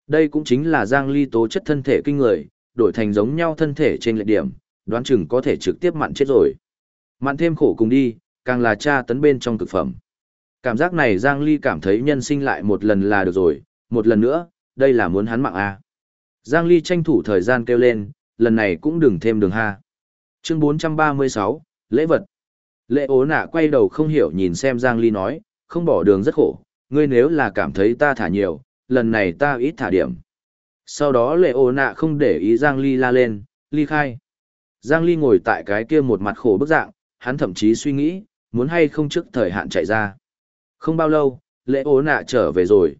Đây cũng chính là Giang Ly tố chất thân thể kinh người, đổi thành giống nhau thân thể trên lệ điểm, đoán chừng có thể trực tiếp mặn chết rồi. Mặn thêm khổ cùng đi, càng là tra tấn bên trong thực phẩm. Cảm giác này Giang Ly cảm thấy nhân sinh lại một lần là được rồi, một lần nữa, đây là muốn hắn mạng A. Giang Ly tranh thủ thời gian kêu lên, lần này cũng đừng thêm đường ha. Chương 436, lễ vật. Lệ ố nạ quay đầu không hiểu nhìn xem Giang Ly nói, không bỏ đường rất khổ, ngươi nếu là cảm thấy ta thả nhiều, lần này ta ít thả điểm. Sau đó lệ ố nạ không để ý Giang Ly la lên, ly khai. Giang Ly ngồi tại cái kia một mặt khổ bức dạng, hắn thậm chí suy nghĩ, muốn hay không trước thời hạn chạy ra. Không bao lâu, lễ ố nạ trở về rồi.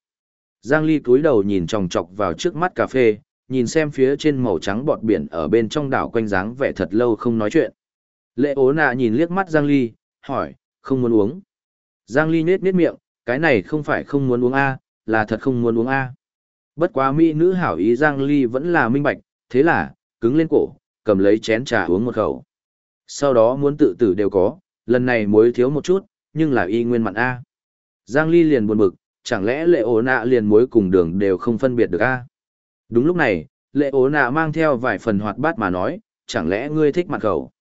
Giang Ly cúi đầu nhìn tròng trọc vào trước mắt cà phê, nhìn xem phía trên màu trắng bọt biển ở bên trong đảo quanh dáng vẻ thật lâu không nói chuyện. Lệ ố nạ nhìn liếc mắt Giang Ly, hỏi, không muốn uống. Giang Ly nết nết miệng, cái này không phải không muốn uống A, là thật không muốn uống A. Bất quá mỹ nữ hảo ý Giang Ly vẫn là minh bạch, thế là, cứng lên cổ, cầm lấy chén trà uống một khẩu. Sau đó muốn tự tử đều có, lần này muối thiếu một chút, nhưng là y nguyên mặn A. Giang Ly liền buồn bực, chẳng lẽ lệ ố nạ liền muối cùng đường đều không phân biệt được A. Đúng lúc này, lệ ố nạ mang theo vài phần hoạt bát mà nói, chẳng lẽ ngươi thích mặt khẩu.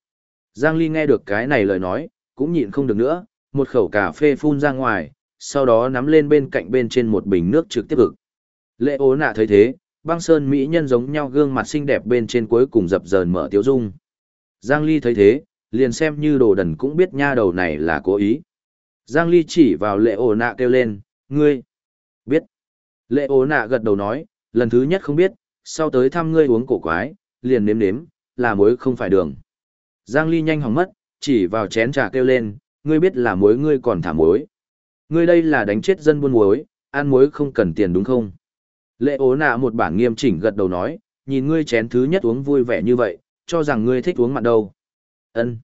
Giang Ly nghe được cái này lời nói, cũng nhịn không được nữa, một khẩu cà phê phun ra ngoài, sau đó nắm lên bên cạnh bên trên một bình nước trực tiếp ực. Lệ ố nạ thấy thế, băng sơn mỹ nhân giống nhau gương mặt xinh đẹp bên trên cuối cùng dập dờn mở tiếu dung. Giang Ly thấy thế, liền xem như đồ đần cũng biết nha đầu này là cố ý. Giang Ly chỉ vào lệ ố nạ kêu lên, ngươi, biết. Lệ ố nạ gật đầu nói, lần thứ nhất không biết, sau tới thăm ngươi uống cổ quái, liền nếm nếm, là muối không phải đường. Giang Ly nhanh hỏng mất, chỉ vào chén trà kêu lên, ngươi biết là muối ngươi còn thả muối. Ngươi đây là đánh chết dân buôn muối, ăn muối không cần tiền đúng không? Lệ ố nạ một bản nghiêm chỉnh gật đầu nói, nhìn ngươi chén thứ nhất uống vui vẻ như vậy, cho rằng ngươi thích uống mặn đâu. Ân.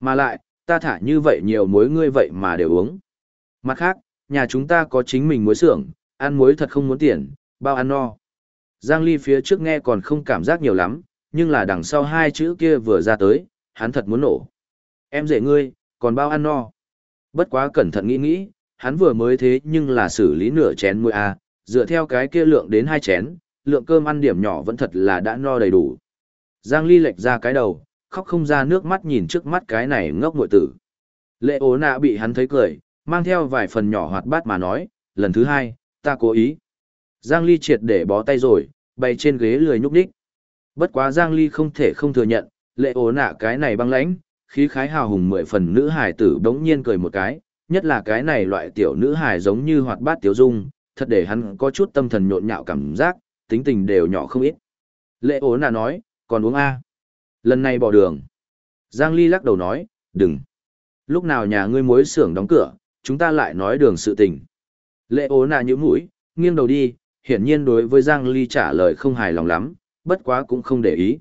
Mà lại, ta thả như vậy nhiều muối ngươi vậy mà đều uống. Mặt khác, nhà chúng ta có chính mình muối xưởng, ăn muối thật không muốn tiền, bao ăn no. Giang Ly phía trước nghe còn không cảm giác nhiều lắm, nhưng là đằng sau hai chữ kia vừa ra tới, hắn thật muốn nổ. Em dễ ngươi, còn bao ăn no. Bất quá cẩn thận nghĩ nghĩ, hắn vừa mới thế nhưng là xử lý nửa chén muối a, dựa theo cái kia lượng đến hai chén, lượng cơm ăn điểm nhỏ vẫn thật là đã no đầy đủ. Giang Ly lệch ra cái đầu, khóc không ra nước mắt nhìn trước mắt cái này ngốc muội tử. Lệ ố nạ bị hắn thấy cười, mang theo vài phần nhỏ hoạt bát mà nói, lần thứ hai, ta cố ý. Giang Ly triệt để bó tay rồi, bay trên ghế lười nhúc đích. Bất quá Giang Ly không thể không thừa nhận, lệ ố nạ cái này băng lãnh, khí khái hào hùng mười phần nữ hài tử đống nhiên cười một cái, nhất là cái này loại tiểu nữ hài giống như hoạt bát tiểu dung, thật để hắn có chút tâm thần nhộn nhạo cảm giác, tính tình đều nhỏ không ít. Lệ ố nạ nói, còn uống A. Lần này bỏ đường. Giang Ly lắc đầu nói, đừng. Lúc nào nhà ngươi muối xưởng đóng cửa, chúng ta lại nói đường sự tình. Lệ ố nạ như mũi, nghiêng đầu đi, hiển nhiên đối với Giang Ly trả lời không hài lòng lắm, bất quá cũng không để ý.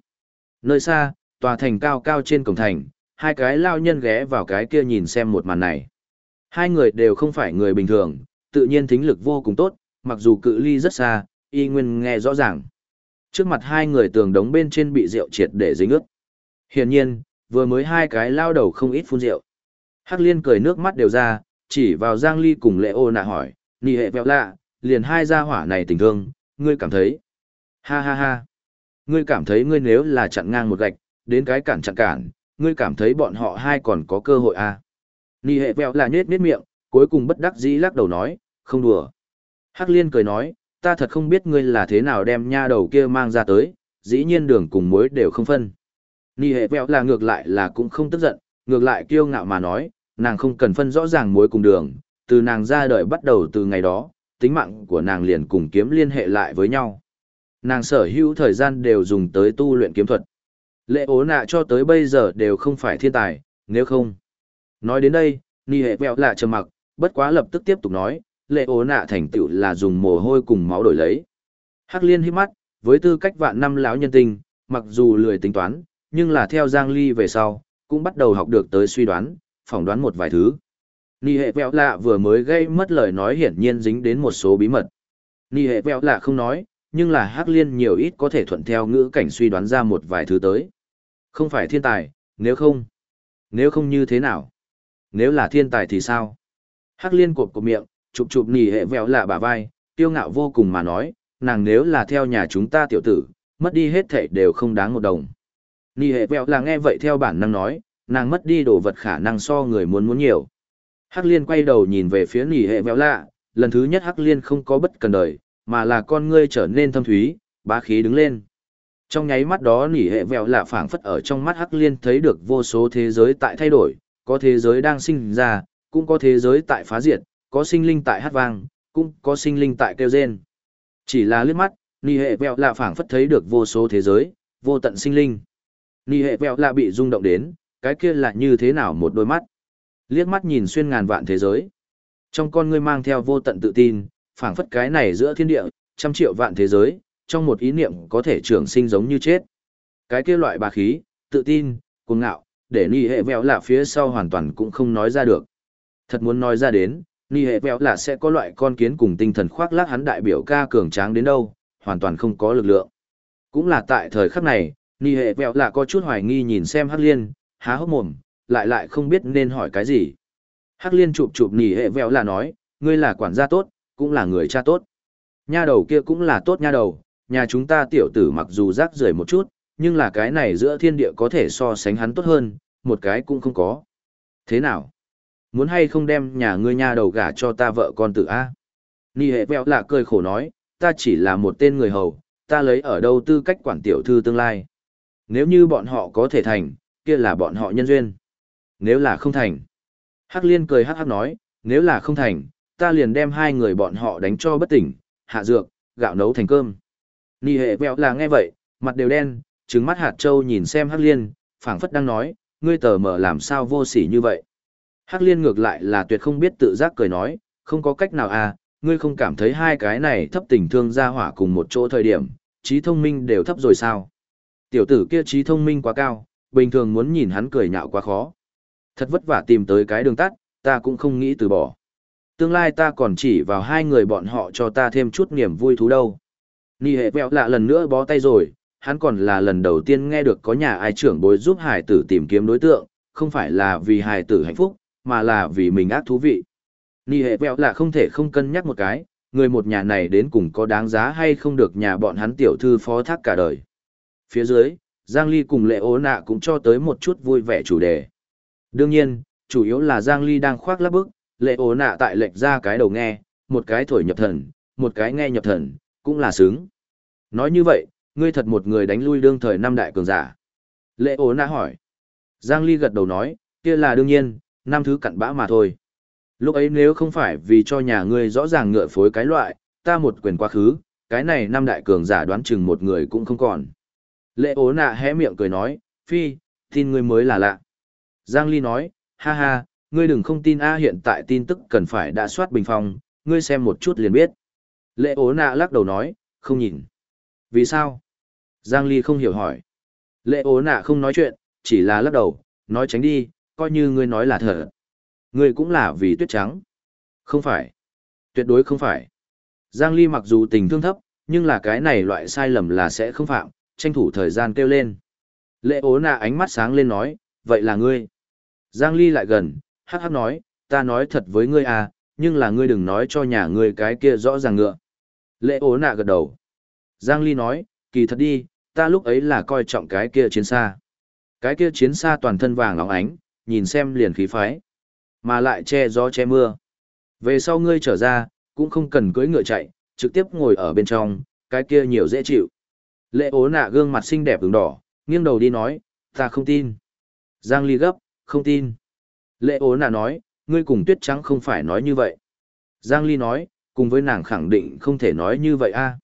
Nơi xa, tòa thành cao cao trên cổng thành, hai cái lao nhân ghé vào cái kia nhìn xem một màn này. Hai người đều không phải người bình thường, tự nhiên thính lực vô cùng tốt, mặc dù cự ly rất xa, y nguyên nghe rõ ràng. Trước mặt hai người tường đống bên trên bị rượu triệt để dính ướt. Hiển nhiên, vừa mới hai cái lao đầu không ít phun rượu. Hắc liên cười nước mắt đều ra, chỉ vào Giang Ly cùng lệ ô nạ hỏi, nì hệ vẹo lạ, liền hai gia hỏa này tình thương, ngươi cảm thấy. Ha ha ha. Ngươi cảm thấy ngươi nếu là chặn ngang một gạch, đến cái cản chặn cản, ngươi cảm thấy bọn họ hai còn có cơ hội à. Nì hệ vẹo là nhết nhết miệng, cuối cùng bất đắc dĩ lắc đầu nói, không đùa. Hắc liên cười nói, ta thật không biết ngươi là thế nào đem nha đầu kia mang ra tới, dĩ nhiên đường cùng muối đều không phân. Nì hệ vẹo là ngược lại là cũng không tức giận, ngược lại kiêu ngạo mà nói, nàng không cần phân rõ ràng muối cùng đường, từ nàng ra đời bắt đầu từ ngày đó, tính mạng của nàng liền cùng kiếm liên hệ lại với nhau. Nàng sở hữu thời gian đều dùng tới tu luyện kiếm thuật. Lệ ố nạ cho tới bây giờ đều không phải thiên tài, nếu không. Nói đến đây, Nhi hệ vẹo lạ trầm mặc, bất quá lập tức tiếp tục nói, lệ ố nạ thành tựu là dùng mồ hôi cùng máu đổi lấy. Hắc liên hít mắt, với tư cách vạn năm lão nhân tình mặc dù lười tính toán, nhưng là theo Giang Ly về sau, cũng bắt đầu học được tới suy đoán, phỏng đoán một vài thứ. Nhi hệ vẹo lạ vừa mới gây mất lời nói hiển nhiên dính đến một số bí mật. Nhi hệ vẹo lạ không nói, nhưng là Hắc liên nhiều ít có thể thuận theo ngữ cảnh suy đoán ra một vài thứ tới. Không phải thiên tài, nếu không. Nếu không như thế nào? Nếu là thiên tài thì sao? Hắc liên cột cột miệng, chụp chụp nỉ hệ vẹo lạ bả vai, tiêu ngạo vô cùng mà nói, nàng nếu là theo nhà chúng ta tiểu tử, mất đi hết thảy đều không đáng một đồng. Nỉ hệ vẹo là nghe vậy theo bản năng nói, nàng mất đi đồ vật khả năng so người muốn muốn nhiều. Hắc liên quay đầu nhìn về phía nỉ hệ vẹo lạ, lần thứ nhất Hắc liên không có bất cần đời, mà là con ngươi trở nên thâm thúy, bá khí đứng lên. Trong nháy mắt đó nỉ hệ vẹo lạ phảng phất ở trong mắt Hắc liên thấy được vô số thế giới tại thay đổi, có thế giới đang sinh ra, cũng có thế giới tại phá diệt, có sinh linh tại hát vang, cũng có sinh linh tại kêu rên. Chỉ là liếc mắt, nỉ hệ vẹo lạ phảng phất thấy được vô số thế giới, vô tận sinh linh. Nỉ hệ vẹo lạ bị rung động đến, cái kia là như thế nào một đôi mắt. Liếc mắt nhìn xuyên ngàn vạn thế giới. Trong con ngươi mang theo vô tận tự tin, phảng phất cái này giữa thiên địa, trăm triệu vạn thế giới, trong một ý niệm có thể trường sinh giống như chết. Cái kia loại bà khí, tự tin, cuồng ngạo, để ni hệ vẹo lạ phía sau hoàn toàn cũng không nói ra được. Thật muốn nói ra đến, Ni hệ vẹo là sẽ có loại con kiến cùng tinh thần khoác lác hắn đại biểu ca cường tráng đến đâu, hoàn toàn không có lực lượng. Cũng là tại thời khắc này, Ni hệ vẹo là có chút hoài nghi nhìn xem Hắc Liên, há hốc mồm, lại lại không biết nên hỏi cái gì. Hắc Liên chụp chụp nỉ hệ vẹo là nói, ngươi là quản gia tốt, cũng là người cha tốt. Nha đầu kia cũng là tốt nha đầu, nhà chúng ta tiểu tử mặc dù rác rưởi một chút, nhưng là cái này giữa thiên địa có thể so sánh hắn tốt hơn, một cái cũng không có. Thế nào? Muốn hay không đem nhà ngươi nha đầu gả cho ta vợ con tử A? Nì hệ vẹo lạ cười khổ nói, ta chỉ là một tên người hầu, ta lấy ở đâu tư cách quản tiểu thư tương lai. Nếu như bọn họ có thể thành, kia là bọn họ nhân duyên. Nếu là không thành. Hắc liên cười hắc hắc nói, nếu là không thành, ta liền đem hai người bọn họ đánh cho bất tỉnh, hạ dược, gạo nấu thành cơm. Nì hệ vẹo là nghe vậy, mặt đều đen, trứng mắt hạt trâu nhìn xem hắc liên, phảng phất đang nói, ngươi tờ mở làm sao vô sỉ như vậy. Hắc liên ngược lại là tuyệt không biết tự giác cười nói, không có cách nào à, ngươi không cảm thấy hai cái này thấp tình thương ra hỏa cùng một chỗ thời điểm, trí thông minh đều thấp rồi sao. Tiểu tử kia trí thông minh quá cao, bình thường muốn nhìn hắn cười nhạo quá khó. Thật vất vả tìm tới cái đường tắt, ta cũng không nghĩ từ bỏ. Tương lai ta còn chỉ vào hai người bọn họ cho ta thêm chút niềm vui thú đâu. Nhi hệ vẹo lạ lần nữa bó tay rồi, hắn còn là lần đầu tiên nghe được có nhà ai trưởng bối giúp hải tử tìm kiếm đối tượng, không phải là vì hải tử hạnh phúc, mà là vì mình ác thú vị. Nhi hệ vẹo là không thể không cân nhắc một cái, người một nhà này đến cùng có đáng giá hay không được nhà bọn hắn tiểu thư phó thác cả đời. Phía dưới, Giang Ly cùng lệ ố nạ cũng cho tới một chút vui vẻ chủ đề. Đương nhiên, chủ yếu là Giang Ly đang khoác lắp bức, lệ ố nạ tại lệch ra cái đầu nghe, một cái thổi nhập thần, một cái nghe nhập thần, cũng là sướng. Nói như vậy, ngươi thật một người đánh lui đương thời năm đại cường giả. Lệ ố nạ hỏi. Giang Ly gật đầu nói, kia là đương nhiên, năm thứ cặn bã mà thôi. Lúc ấy nếu không phải vì cho nhà ngươi rõ ràng ngựa phối cái loại, ta một quyền quá khứ, cái này năm đại cường giả đoán chừng một người cũng không còn. Lệ ố nạ hé miệng cười nói, phi, tin ngươi mới là lạ. Giang Ly nói, ha ha, ngươi đừng không tin A hiện tại tin tức cần phải đã soát bình phong, ngươi xem một chút liền biết. Lệ ố nạ lắc đầu nói, không nhìn. Vì sao? Giang Ly không hiểu hỏi. Lệ ố nạ không nói chuyện, chỉ là lắc đầu, nói tránh đi, coi như ngươi nói là thật. Ngươi cũng là vì tuyết trắng. Không phải. Tuyệt đối không phải. Giang Ly mặc dù tình thương thấp, nhưng là cái này loại sai lầm là sẽ không phạm, tranh thủ thời gian kêu lên. Lệ ố nạ ánh mắt sáng lên nói, vậy là ngươi. Giang Ly lại gần, hắc hắc nói, ta nói thật với ngươi à, nhưng là ngươi đừng nói cho nhà ngươi cái kia rõ ràng ngựa. Lệ ố nạ gật đầu. Giang Ly nói, kỳ thật đi, ta lúc ấy là coi trọng cái kia chiến xa. Cái kia chiến xa toàn thân vàng óng ánh, nhìn xem liền khí phái. Mà lại che gió che mưa. Về sau ngươi trở ra, cũng không cần cưỡi ngựa chạy, trực tiếp ngồi ở bên trong, cái kia nhiều dễ chịu. Lệ ố nạ gương mặt xinh đẹp ứng đỏ, nghiêng đầu đi nói, ta không tin. Giang Ly gấp, không tin. Lệ ố nạ nói, ngươi cùng tuyết trắng không phải nói như vậy. Giang Ly nói, cùng với nàng khẳng định không thể nói như vậy a.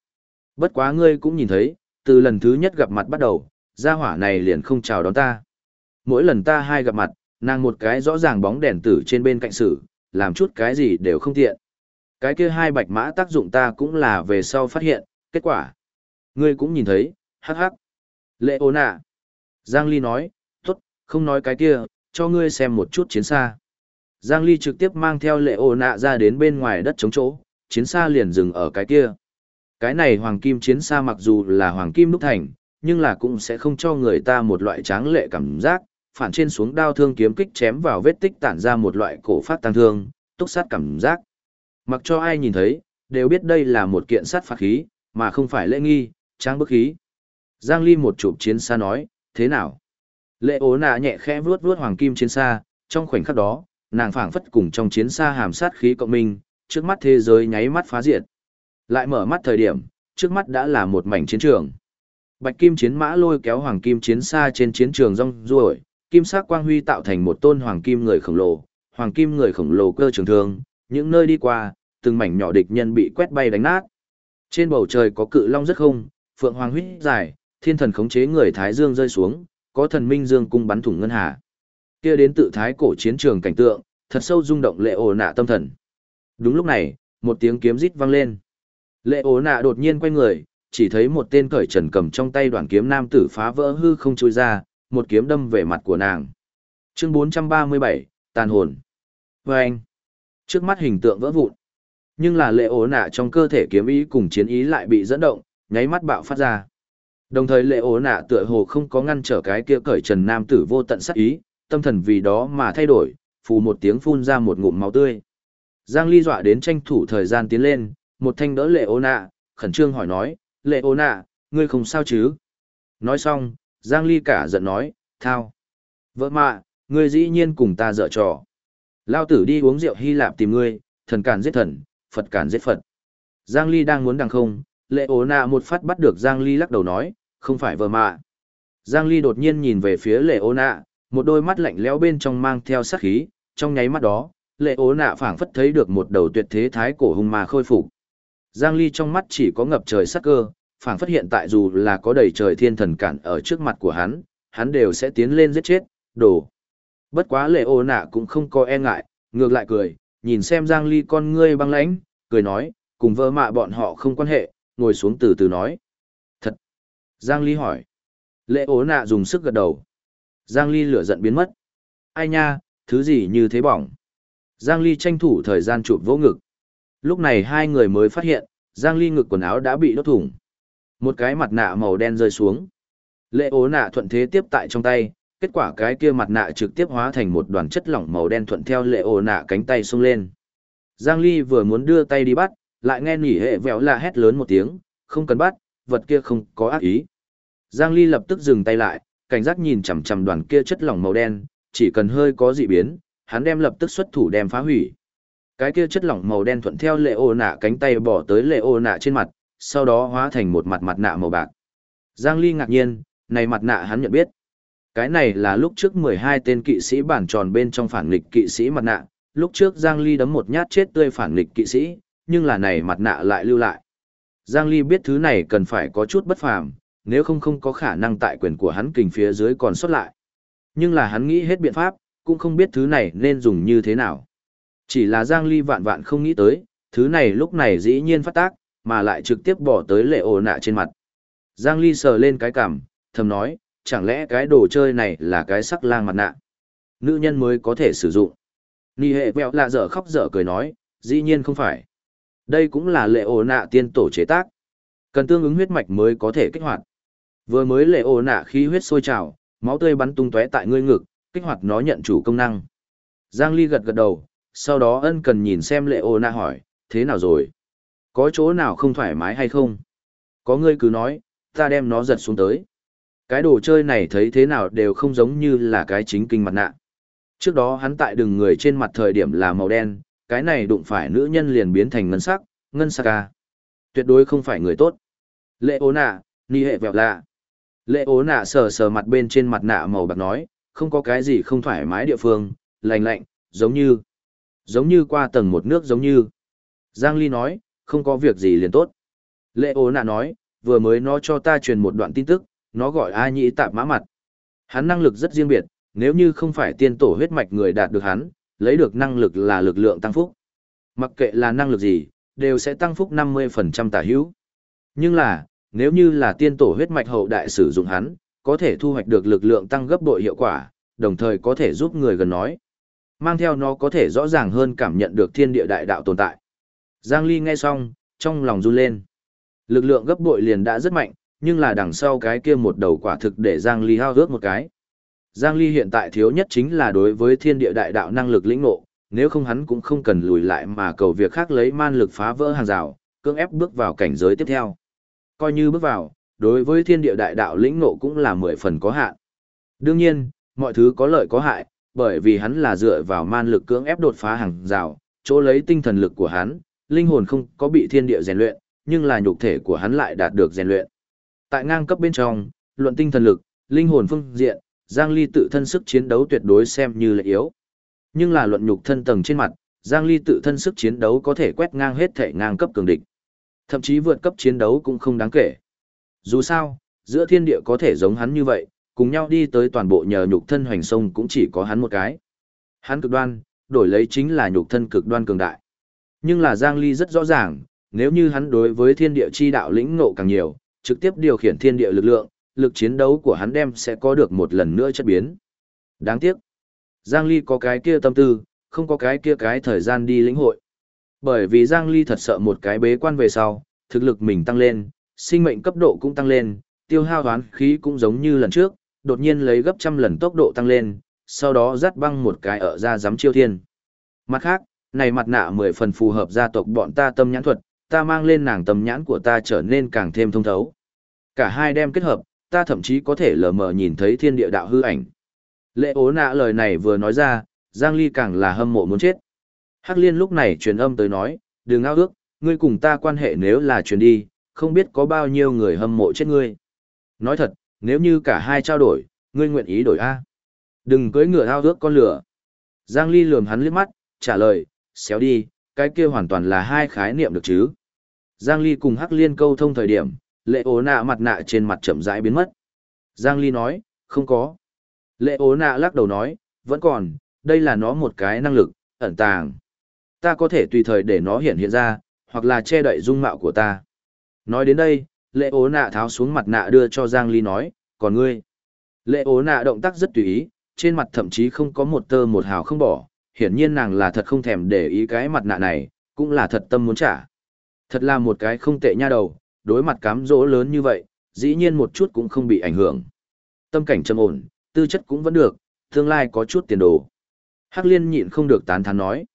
Bất quá ngươi cũng nhìn thấy, từ lần thứ nhất gặp mặt bắt đầu, gia hỏa này liền không chào đón ta. Mỗi lần ta hai gặp mặt, nàng một cái rõ ràng bóng đèn tử trên bên cạnh sử, làm chút cái gì đều không tiện. Cái kia hai bạch mã tác dụng ta cũng là về sau phát hiện, kết quả. Ngươi cũng nhìn thấy, hắc hắc. Lệ ôn nạ. Giang Ly nói, tốt, không nói cái kia, cho ngươi xem một chút chiến xa. Giang Ly trực tiếp mang theo lệ ôn nạ ra đến bên ngoài đất chống chỗ, chiến xa liền dừng ở cái kia. Cái này hoàng kim chiến xa mặc dù là hoàng kim đúc thành, nhưng là cũng sẽ không cho người ta một loại tráng lệ cảm giác, phản trên xuống đao thương kiếm kích chém vào vết tích tản ra một loại cổ phát tăng thương, túc sát cảm giác. Mặc cho ai nhìn thấy, đều biết đây là một kiện sát phạt khí, mà không phải lễ nghi, trang bức khí. Giang Ly một chụp chiến xa nói, thế nào? Lệ ố nạ nhẹ khẽ vuốt vuốt hoàng kim chiến xa, trong khoảnh khắc đó, nàng phảng phất cùng trong chiến xa hàm sát khí cộng minh, trước mắt thế giới nháy mắt phá diệt. Lại mở mắt thời điểm, trước mắt đã là một mảnh chiến trường. Bạch kim chiến mã lôi kéo hoàng kim chiến xa trên chiến trường rong ruổi, kim sắc quang huy tạo thành một tôn hoàng kim người khổng lồ, hoàng kim người khổng lồ cơ trường thương, những nơi đi qua, từng mảnh nhỏ địch nhân bị quét bay đánh nát. Trên bầu trời có cự long rất không, phượng hoàng huyết dài, thiên thần khống chế người thái dương rơi xuống, có thần minh dương cung bắn thủng ngân hà. Kia đến tự thái cổ chiến trường cảnh tượng, thật sâu rung động lệ ổ nạ tâm thần. Đúng lúc này, một tiếng kiếm rít vang lên. Lệ ổ nạ đột nhiên quay người, chỉ thấy một tên cởi trần cầm trong tay đoạn kiếm nam tử phá vỡ hư không trôi ra, một kiếm đâm về mặt của nàng. Chương 437, tàn hồn. Và anh, Trước mắt hình tượng vỡ vụn. Nhưng là lệ ổ nạ trong cơ thể kiếm ý cùng chiến ý lại bị dẫn động, nháy mắt bạo phát ra. Đồng thời lệ ố nạ tựa hồ không có ngăn trở cái kia cởi trần nam tử vô tận sát ý, tâm thần vì đó mà thay đổi, phù một tiếng phun ra một ngụm máu tươi. Giang Ly dọa đến tranh thủ thời gian tiến lên, một thanh đỡ lệ ố nạ, khẩn trương hỏi nói, lệ ố nạ, ngươi không sao chứ? Nói xong, Giang Ly cả giận nói, thao. Vợ mạ, ngươi dĩ nhiên cùng ta dở trò. Lao tử đi uống rượu Hy Lạp tìm ngươi, thần cản giết thần, Phật cản giết Phật. Giang Ly đang muốn đằng không, lệ ố nạ một phát bắt được Giang Ly lắc đầu nói, không phải vợ mạ. Giang Ly đột nhiên nhìn về phía lệ ố nạ, một đôi mắt lạnh lẽo bên trong mang theo sát khí, trong nháy mắt đó, lệ ố nạ phảng phất thấy được một đầu tuyệt thế thái cổ hung mà khôi phục. Giang Ly trong mắt chỉ có ngập trời sắc cơ, phảng phất hiện tại dù là có đầy trời thiên thần cản ở trước mặt của hắn, hắn đều sẽ tiến lên giết chết, đổ. Bất quá lệ ố nạ cũng không có e ngại, ngược lại cười, nhìn xem Giang Ly con ngươi băng lãnh, cười nói, cùng vợ mạ bọn họ không quan hệ, ngồi xuống từ từ nói. Thật. Giang Ly hỏi. Lệ ố nạ dùng sức gật đầu. Giang Ly lửa giận biến mất. Ai nha, thứ gì như thế bỏng. Giang Ly tranh thủ thời gian chụp vỗ ngực. Lúc này hai người mới phát hiện, Giang Ly ngực quần áo đã bị đốt thủng. Một cái mặt nạ màu đen rơi xuống. Lệ ố nạ thuận thế tiếp tại trong tay, kết quả cái kia mặt nạ trực tiếp hóa thành một đoàn chất lỏng màu đen thuận theo lệ ố nạ cánh tay xông lên. Giang Ly vừa muốn đưa tay đi bắt, lại nghe nỉ hệ vẹo là hét lớn một tiếng, không cần bắt, vật kia không có ác ý. Giang Ly lập tức dừng tay lại, cảnh giác nhìn chằm chằm đoàn kia chất lỏng màu đen, chỉ cần hơi có dị biến, hắn đem lập tức xuất thủ đem phá hủy. Cái kia chất lỏng màu đen thuận theo lệ ô nạ cánh tay bỏ tới lệ ô nạ trên mặt, sau đó hóa thành một mặt mặt nạ màu bạc. Giang Ly ngạc nhiên, này mặt nạ hắn nhận biết. Cái này là lúc trước 12 tên kỵ sĩ bản tròn bên trong phản nghịch kỵ sĩ mặt nạ, lúc trước Giang Ly đấm một nhát chết tươi phản nghịch kỵ sĩ, nhưng là này mặt nạ lại lưu lại. Giang Ly biết thứ này cần phải có chút bất phàm, nếu không không có khả năng tại quyền của hắn kình phía dưới còn xuất lại. Nhưng là hắn nghĩ hết biện pháp, cũng không biết thứ này nên dùng như thế nào. Chỉ là Giang Ly vạn vạn không nghĩ tới, thứ này lúc này dĩ nhiên phát tác, mà lại trực tiếp bỏ tới lệ ổ nạ trên mặt. Giang Ly sờ lên cái cằm, thầm nói, chẳng lẽ cái đồ chơi này là cái sắc lang mặt nạ. Nữ nhân mới có thể sử dụng. Nhi hệ vẹo lạ dở khóc dở cười nói, dĩ nhiên không phải. Đây cũng là lệ ổ nạ tiên tổ chế tác. Cần tương ứng huyết mạch mới có thể kích hoạt. Vừa mới lệ ổ nạ khí huyết sôi trào, máu tươi bắn tung tóe tại ngươi ngực, kích hoạt nó nhận chủ công năng. Giang Ly gật gật đầu, sau đó ân cần nhìn xem lệ ổ nạ hỏi, thế nào rồi? Có chỗ nào không thoải mái hay không? Có ngươi cứ nói, ta đem nó giật xuống tới. Cái đồ chơi này thấy thế nào đều không giống như là cái chính kinh mặt nạ. Trước đó hắn tại đường người trên mặt thời điểm là màu đen, cái này đụng phải nữ nhân liền biến thành ngân sắc, ngân sắc ca. Tuyệt đối không phải người tốt. Lệ ố nạ, ni hệ vẹo lạ. Lệ ố nạ sờ sờ mặt bên trên mặt nạ màu bạc nói, không có cái gì không thoải mái địa phương, lành lạnh, giống như, giống như qua tầng một nước giống như. Giang Ly nói, không có việc gì liền tốt. Lệ ố nạ nói, vừa mới nó cho ta truyền một đoạn tin tức, nó gọi A Nhĩ tạp mã mặt. Hắn năng lực rất riêng biệt, nếu như không phải tiên tổ huyết mạch người đạt được hắn, lấy được năng lực là lực lượng tăng phúc. Mặc kệ là năng lực gì, đều sẽ tăng phúc 50% tả hữu. Nhưng là, nếu như là tiên tổ huyết mạch hậu đại sử dụng hắn, có thể thu hoạch được lực lượng tăng gấp bội hiệu quả, đồng thời có thể giúp người gần nói. Mang theo nó có thể rõ ràng hơn cảm nhận được thiên địa đại đạo tồn tại. Giang Ly nghe xong, trong lòng run lên. Lực lượng gấp bội liền đã rất mạnh, nhưng là đằng sau cái kia một đầu quả thực để Giang Ly hao ước một cái. Giang Ly hiện tại thiếu nhất chính là đối với thiên địa đại đạo năng lực lĩnh ngộ, nếu không hắn cũng không cần lùi lại mà cầu việc khác lấy man lực phá vỡ hàng rào, cưỡng ép bước vào cảnh giới tiếp theo. Coi như bước vào, đối với thiên địa đại đạo lĩnh ngộ cũng là mười phần có hạn. Đương nhiên, mọi thứ có lợi có hại, bởi vì hắn là dựa vào man lực cưỡng ép đột phá hàng rào, chỗ lấy tinh thần lực của hắn, linh hồn không có bị thiên địa rèn luyện, nhưng là nhục thể của hắn lại đạt được rèn luyện. Tại ngang cấp bên trong, luận tinh thần lực, linh hồn phương diện, Giang Ly tự thân sức chiến đấu tuyệt đối xem như là yếu. Nhưng là luận nhục thân tầng trên mặt, Giang Ly tự thân sức chiến đấu có thể quét ngang hết thể ngang cấp cường địch. Thậm chí vượt cấp chiến đấu cũng không đáng kể. Dù sao, giữa thiên địa có thể giống hắn như vậy, cùng nhau đi tới toàn bộ nhờ nhục thân hoành sông cũng chỉ có hắn một cái. Hắn cực đoan, đổi lấy chính là nhục thân cực đoan cường đại. Nhưng là Giang Ly rất rõ ràng, nếu như hắn đối với thiên địa chi đạo lĩnh ngộ càng nhiều, trực tiếp điều khiển thiên địa lực lượng, lực chiến đấu của hắn đem sẽ có được một lần nữa chất biến. Đáng tiếc, Giang Ly có cái kia tâm tư, không có cái kia cái thời gian đi lĩnh hội. Bởi vì Giang Ly thật sợ một cái bế quan về sau, thực lực mình tăng lên, sinh mệnh cấp độ cũng tăng lên, tiêu hao hoán khí cũng giống như lần trước, đột nhiên lấy gấp trăm lần tốc độ tăng lên, sau đó dắt băng một cái ở ra giám chiêu thiên. Mặt khác, này mặt nạ mười phần phù hợp gia tộc bọn ta tâm nhãn thuật, ta mang lên nàng tâm nhãn của ta trở nên càng thêm thông thấu. Cả hai đem kết hợp, ta thậm chí có thể lờ mờ nhìn thấy thiên địa đạo hư ảnh. Lệ ố nạ lời này vừa nói ra, Giang Ly càng là hâm mộ muốn chết. Hắc liên lúc này truyền âm tới nói, đừng ao ước, ngươi cùng ta quan hệ nếu là truyền đi, không biết có bao nhiêu người hâm mộ chết ngươi. Nói thật, nếu như cả hai trao đổi, ngươi nguyện ý đổi A. Đừng cưới ngựa ao ước con lửa. Giang Ly lườm hắn liếc mắt, trả lời, xéo đi, cái kia hoàn toàn là hai khái niệm được chứ. Giang Ly cùng Hắc Liên câu thông thời điểm, lệ ố nạ mặt nạ trên mặt chậm rãi biến mất. Giang Ly nói, không có. Lệ ố nạ lắc đầu nói, vẫn còn, đây là nó một cái năng lực, ẩn tàng. Ta có thể tùy thời để nó hiện hiện ra, hoặc là che đậy dung mạo của ta. Nói đến đây, lệ ố nạ tháo xuống mặt nạ đưa cho Giang Ly nói, còn ngươi. Lệ ố nạ động tác rất tùy ý, trên mặt thậm chí không có một tơ một hào không bỏ, hiển nhiên nàng là thật không thèm để ý cái mặt nạ này, cũng là thật tâm muốn trả. Thật là một cái không tệ nha đầu, đối mặt cám dỗ lớn như vậy, dĩ nhiên một chút cũng không bị ảnh hưởng. Tâm cảnh trầm ổn, tư chất cũng vẫn được, tương lai có chút tiền đồ. Hắc liên nhịn không được tán thán nói.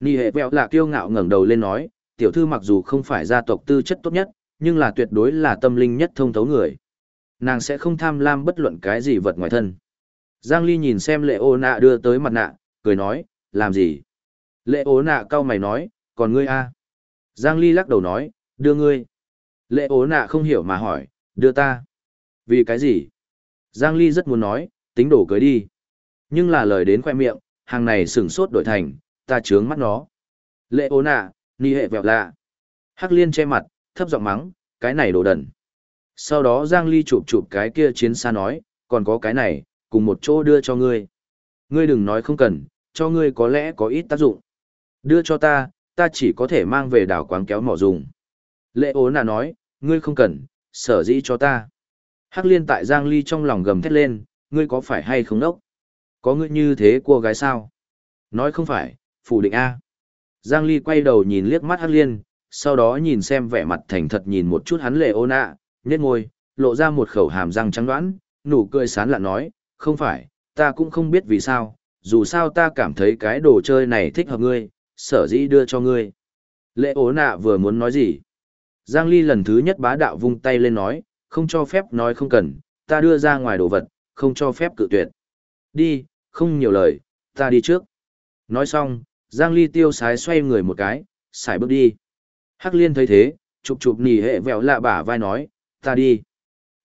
Nì hệ vẹo là kiêu ngạo ngẩng đầu lên nói, tiểu thư mặc dù không phải gia tộc tư chất tốt nhất, nhưng là tuyệt đối là tâm linh nhất thông thấu người. Nàng sẽ không tham lam bất luận cái gì vật ngoài thân. Giang Ly nhìn xem lệ ô nạ đưa tới mặt nạ, cười nói, làm gì? Lệ ô nạ cau mày nói, còn ngươi a? Giang Ly lắc đầu nói, đưa ngươi. Lệ ố nạ không hiểu mà hỏi, đưa ta. Vì cái gì? Giang Ly rất muốn nói, tính đổ cưới đi. Nhưng là lời đến khoe miệng, hàng này sửng sốt đổi thành, ta trướng mắt nó. Lệ ố nạ, ni hệ vẹo lạ. Hắc liên che mặt, thấp giọng mắng, cái này đồ đần. Sau đó Giang Ly chụp chụp cái kia chiến xa nói, còn có cái này, cùng một chỗ đưa cho ngươi. Ngươi đừng nói không cần, cho ngươi có lẽ có ít tác dụng. Đưa cho ta, ta chỉ có thể mang về đảo quán kéo mỏ dùng. Lệ ố nà nói, ngươi không cần, sở dĩ cho ta. Hắc liên tại Giang Ly trong lòng gầm thét lên, ngươi có phải hay không đốc? Có ngươi như thế cô gái sao? Nói không phải, phủ định A. Giang Ly quay đầu nhìn liếc mắt Hắc liên, sau đó nhìn xem vẻ mặt thành thật nhìn một chút hắn lệ ố nạ, nhét môi, lộ ra một khẩu hàm răng trắng đoán, nụ cười sán lạ nói, không phải, ta cũng không biết vì sao, dù sao ta cảm thấy cái đồ chơi này thích hợp ngươi, sở dĩ đưa cho ngươi. Lệ ố nạ vừa muốn nói gì? Giang Ly lần thứ nhất bá đạo vung tay lên nói, không cho phép nói không cần, ta đưa ra ngoài đồ vật, không cho phép cự tuyệt. Đi, không nhiều lời, ta đi trước. Nói xong, Giang Ly tiêu sái xoay người một cái, xài bước đi. Hắc Liên thấy thế, chụp chụp nỉ hệ vẹo lạ bả vai nói, ta đi.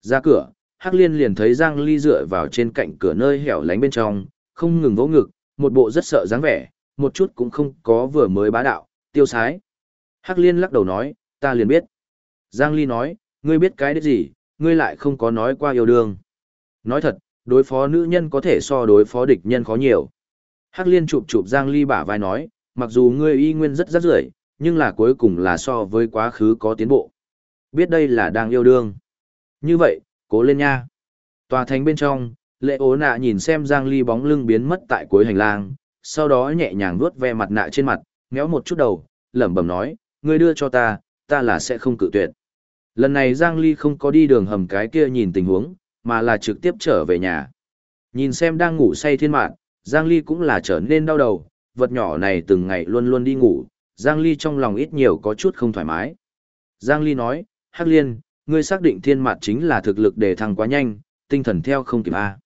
Ra cửa, Hắc Liên liền thấy Giang Ly dựa vào trên cạnh cửa nơi hẻo lánh bên trong, không ngừng vỗ ngực, một bộ rất sợ dáng vẻ, một chút cũng không có vừa mới bá đạo, tiêu sái. Hắc Liên lắc đầu nói, ta liền biết. Giang Ly nói, ngươi biết cái đấy gì, ngươi lại không có nói qua yêu đương. Nói thật, đối phó nữ nhân có thể so đối phó địch nhân khó nhiều. Hắc liên chụp chụp Giang Ly bả vai nói, mặc dù ngươi y nguyên rất rất rưởi, nhưng là cuối cùng là so với quá khứ có tiến bộ. Biết đây là đang yêu đương. Như vậy, cố lên nha. Tòa thành bên trong, lệ ố nạ nhìn xem Giang Ly bóng lưng biến mất tại cuối hành lang, sau đó nhẹ nhàng vuốt ve mặt nạ trên mặt, méo một chút đầu, lẩm bẩm nói, ngươi đưa cho ta, ta là sẽ không cự tuyệt. Lần này Giang Ly không có đi đường hầm cái kia nhìn tình huống, mà là trực tiếp trở về nhà. Nhìn xem đang ngủ say thiên mạng, Giang Ly cũng là trở nên đau đầu, vật nhỏ này từng ngày luôn luôn đi ngủ, Giang Ly trong lòng ít nhiều có chút không thoải mái. Giang Ly nói, Hắc Liên, ngươi xác định thiên mạt chính là thực lực để thăng quá nhanh, tinh thần theo không kịp A.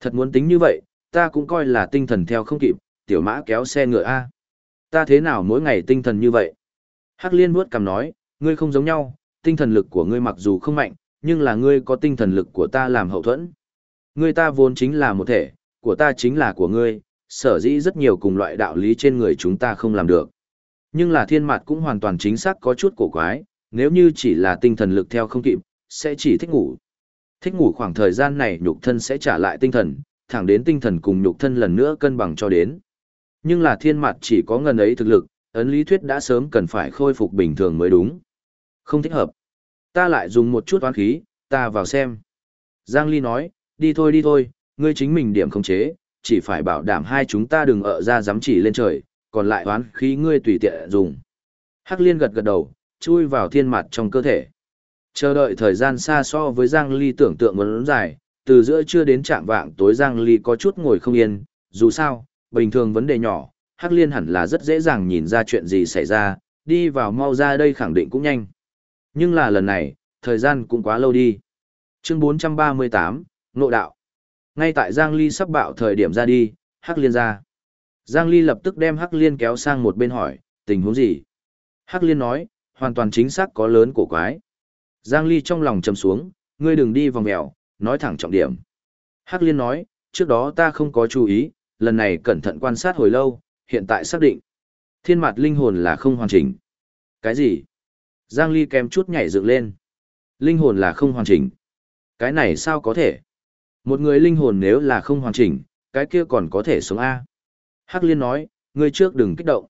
Thật muốn tính như vậy, ta cũng coi là tinh thần theo không kịp, tiểu mã kéo xe ngựa A. Ta thế nào mỗi ngày tinh thần như vậy? Hắc Liên vuốt cằm nói, ngươi không giống nhau, tinh thần lực của ngươi mặc dù không mạnh, nhưng là ngươi có tinh thần lực của ta làm hậu thuẫn. Ngươi ta vốn chính là một thể, của ta chính là của ngươi, sở dĩ rất nhiều cùng loại đạo lý trên người chúng ta không làm được. Nhưng là thiên mặt cũng hoàn toàn chính xác có chút cổ quái, nếu như chỉ là tinh thần lực theo không kịp, sẽ chỉ thích ngủ. Thích ngủ khoảng thời gian này nhục thân sẽ trả lại tinh thần, thẳng đến tinh thần cùng nhục thân lần nữa cân bằng cho đến. Nhưng là thiên mặt chỉ có ngần ấy thực lực, ấn lý thuyết đã sớm cần phải khôi phục bình thường mới đúng. Không thích hợp. Ta lại dùng một chút oán khí, ta vào xem. Giang Ly nói, đi thôi đi thôi, ngươi chính mình điểm không chế, chỉ phải bảo đảm hai chúng ta đừng ở ra dám chỉ lên trời, còn lại oán khí ngươi tùy tiện dùng. Hắc liên gật gật đầu, chui vào thiên mặt trong cơ thể. Chờ đợi thời gian xa so với Giang Ly tưởng tượng muốn dài, từ giữa trưa đến trạng vạng tối Giang Ly có chút ngồi không yên, dù sao, bình thường vấn đề nhỏ, Hắc Liên hẳn là rất dễ dàng nhìn ra chuyện gì xảy ra, đi vào mau ra đây khẳng định cũng nhanh. Nhưng là lần này, thời gian cũng quá lâu đi. Chương 438, Nộ đạo. Ngay tại Giang Ly sắp bạo thời điểm ra đi, Hắc Liên ra. Giang Ly lập tức đem Hắc Liên kéo sang một bên hỏi, tình huống gì? Hắc Liên nói, hoàn toàn chính xác có lớn cổ quái. Giang Ly trong lòng trầm xuống, ngươi đừng đi vòng mèo, nói thẳng trọng điểm. Hắc Liên nói, trước đó ta không có chú ý, lần này cẩn thận quan sát hồi lâu, hiện tại xác định. Thiên mặt linh hồn là không hoàn chỉnh. Cái gì? Giang Ly kèm chút nhảy dựng lên. Linh hồn là không hoàn chỉnh. Cái này sao có thể? Một người linh hồn nếu là không hoàn chỉnh, cái kia còn có thể sống A. Hắc Liên nói, ngươi trước đừng kích động.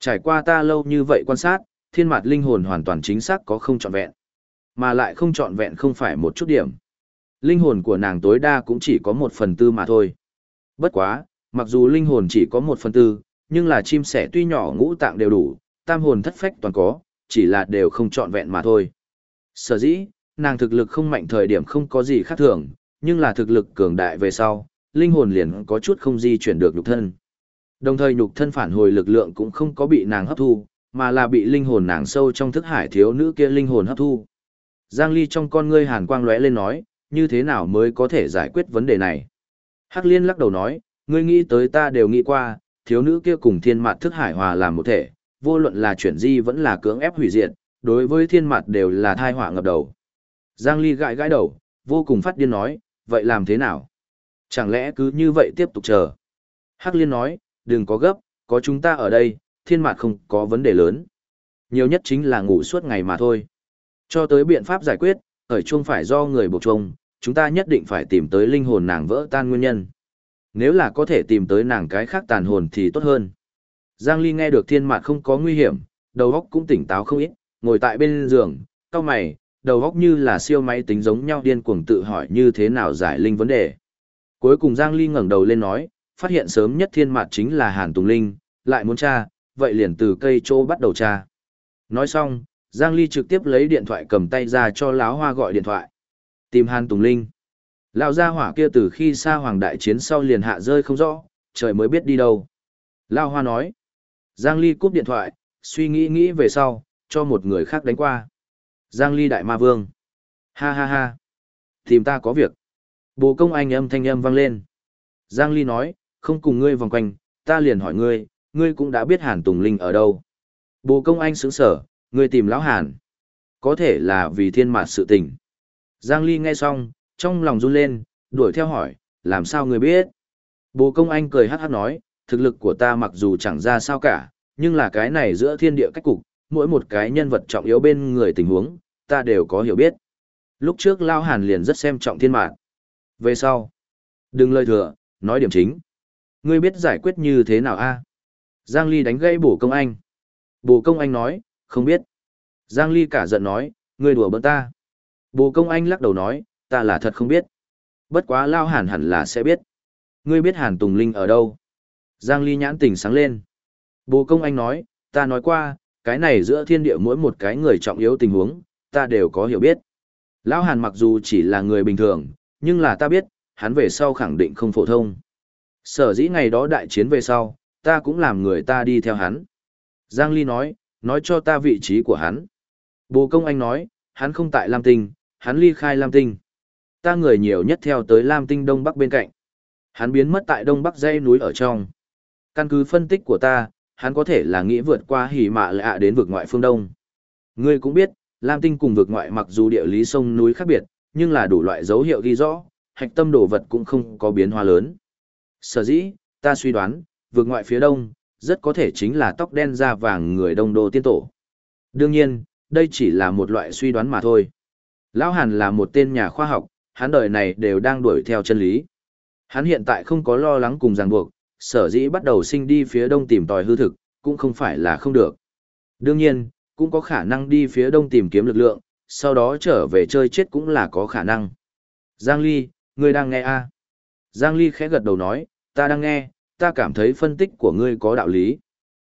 Trải qua ta lâu như vậy quan sát, thiên mặt linh hồn hoàn toàn chính xác có không trọn vẹn. Mà lại không trọn vẹn không phải một chút điểm. Linh hồn của nàng tối đa cũng chỉ có một phần tư mà thôi. Bất quá, mặc dù linh hồn chỉ có một phần tư, nhưng là chim sẻ tuy nhỏ ngũ tạng đều đủ, tam hồn thất phách toàn có, chỉ là đều không trọn vẹn mà thôi. Sở dĩ, nàng thực lực không mạnh thời điểm không có gì khác thường, nhưng là thực lực cường đại về sau, linh hồn liền có chút không di chuyển được nhục thân. Đồng thời nhục thân phản hồi lực lượng cũng không có bị nàng hấp thu, mà là bị linh hồn nàng sâu trong thức hải thiếu nữ kia linh hồn hấp thu. Giang Ly trong con ngươi hàn quang lóe lên nói, như thế nào mới có thể giải quyết vấn đề này? Hắc Liên lắc đầu nói, ngươi nghĩ tới ta đều nghĩ qua, thiếu nữ kia cùng thiên mạt thức hải hòa làm một thể, vô luận là chuyển di vẫn là cưỡng ép hủy diệt, đối với thiên mặt đều là thai họa ngập đầu. Giang Ly gãi gãi đầu, vô cùng phát điên nói, vậy làm thế nào? Chẳng lẽ cứ như vậy tiếp tục chờ? Hắc Liên nói, đừng có gấp, có chúng ta ở đây, thiên mặt không có vấn đề lớn. Nhiều nhất chính là ngủ suốt ngày mà thôi. Cho tới biện pháp giải quyết, ở chung phải do người buộc chung, chúng ta nhất định phải tìm tới linh hồn nàng vỡ tan nguyên nhân. Nếu là có thể tìm tới nàng cái khác tàn hồn thì tốt hơn. Giang Ly nghe được thiên mạt không có nguy hiểm, đầu óc cũng tỉnh táo không ít, ngồi tại bên giường, cao mày, đầu óc như là siêu máy tính giống nhau điên cuồng tự hỏi như thế nào giải linh vấn đề. Cuối cùng Giang Ly ngẩng đầu lên nói, phát hiện sớm nhất thiên mạt chính là Hàn Tùng Linh, lại muốn tra, vậy liền từ cây chỗ bắt đầu tra. Nói xong, Giang Ly trực tiếp lấy điện thoại cầm tay ra cho lão hoa gọi điện thoại. Tìm Hàn Tùng Linh. Lão gia hỏa kia từ khi xa hoàng đại chiến sau liền hạ rơi không rõ, trời mới biết đi đâu. Lão hoa nói. Giang Ly cúp điện thoại, suy nghĩ nghĩ về sau, cho một người khác đánh qua. Giang Ly đại ma vương. Ha ha ha. Tìm ta có việc. Bồ công anh âm thanh âm vang lên. Giang Ly nói, không cùng ngươi vòng quanh, ta liền hỏi ngươi, ngươi cũng đã biết Hàn Tùng Linh ở đâu. Bồ công anh sững sở, ngươi tìm lão Hàn. Có thể là vì thiên mạt sự tình. Giang Ly nghe xong, trong lòng run lên, đuổi theo hỏi, làm sao ngươi biết? Bồ công anh cười hát hát nói, thực lực của ta mặc dù chẳng ra sao cả, nhưng là cái này giữa thiên địa cách cục, mỗi một cái nhân vật trọng yếu bên người tình huống, ta đều có hiểu biết. Lúc trước Lao Hàn liền rất xem trọng thiên mạn. Về sau, đừng lời thừa, nói điểm chính. Ngươi biết giải quyết như thế nào a? Giang Ly đánh gây bổ công anh. Bổ công anh nói, không biết. Giang Ly cả giận nói, ngươi đùa bỡn ta. Bổ công anh lắc đầu nói, ta là thật không biết. Bất quá Lao Hàn hẳn là sẽ biết. Ngươi biết Hàn Tùng Linh ở đâu? Giang Ly nhãn tỉnh sáng lên. Bồ công anh nói, ta nói qua, cái này giữa thiên địa mỗi một cái người trọng yếu tình huống, ta đều có hiểu biết. Lão Hàn mặc dù chỉ là người bình thường, nhưng là ta biết, hắn về sau khẳng định không phổ thông. Sở dĩ ngày đó đại chiến về sau, ta cũng làm người ta đi theo hắn. Giang Ly nói, nói cho ta vị trí của hắn. Bồ công anh nói, hắn không tại Lam Tinh, hắn ly khai Lam Tinh. Ta người nhiều nhất theo tới Lam Tinh Đông Bắc bên cạnh. Hắn biến mất tại Đông Bắc dãy núi ở trong. Căn cứ phân tích của ta, hắn có thể là nghĩ vượt qua hỉ mạ lạ đến vực ngoại phương Đông. Ngươi cũng biết, Lam Tinh cùng vực ngoại mặc dù địa lý sông núi khác biệt, nhưng là đủ loại dấu hiệu ghi rõ, hạch tâm đồ vật cũng không có biến hóa lớn. Sở dĩ, ta suy đoán, vực ngoại phía đông, rất có thể chính là tóc đen da vàng người đông đô tiên tổ. Đương nhiên, đây chỉ là một loại suy đoán mà thôi. Lão Hàn là một tên nhà khoa học, hắn đời này đều đang đuổi theo chân lý. Hắn hiện tại không có lo lắng cùng ràng buộc, sở dĩ bắt đầu sinh đi phía đông tìm tòi hư thực, cũng không phải là không được. Đương nhiên, cũng có khả năng đi phía đông tìm kiếm lực lượng, sau đó trở về chơi chết cũng là có khả năng. Giang Ly, ngươi đang nghe a? À? Giang Ly khẽ gật đầu nói, ta đang nghe, ta cảm thấy phân tích của ngươi có đạo lý.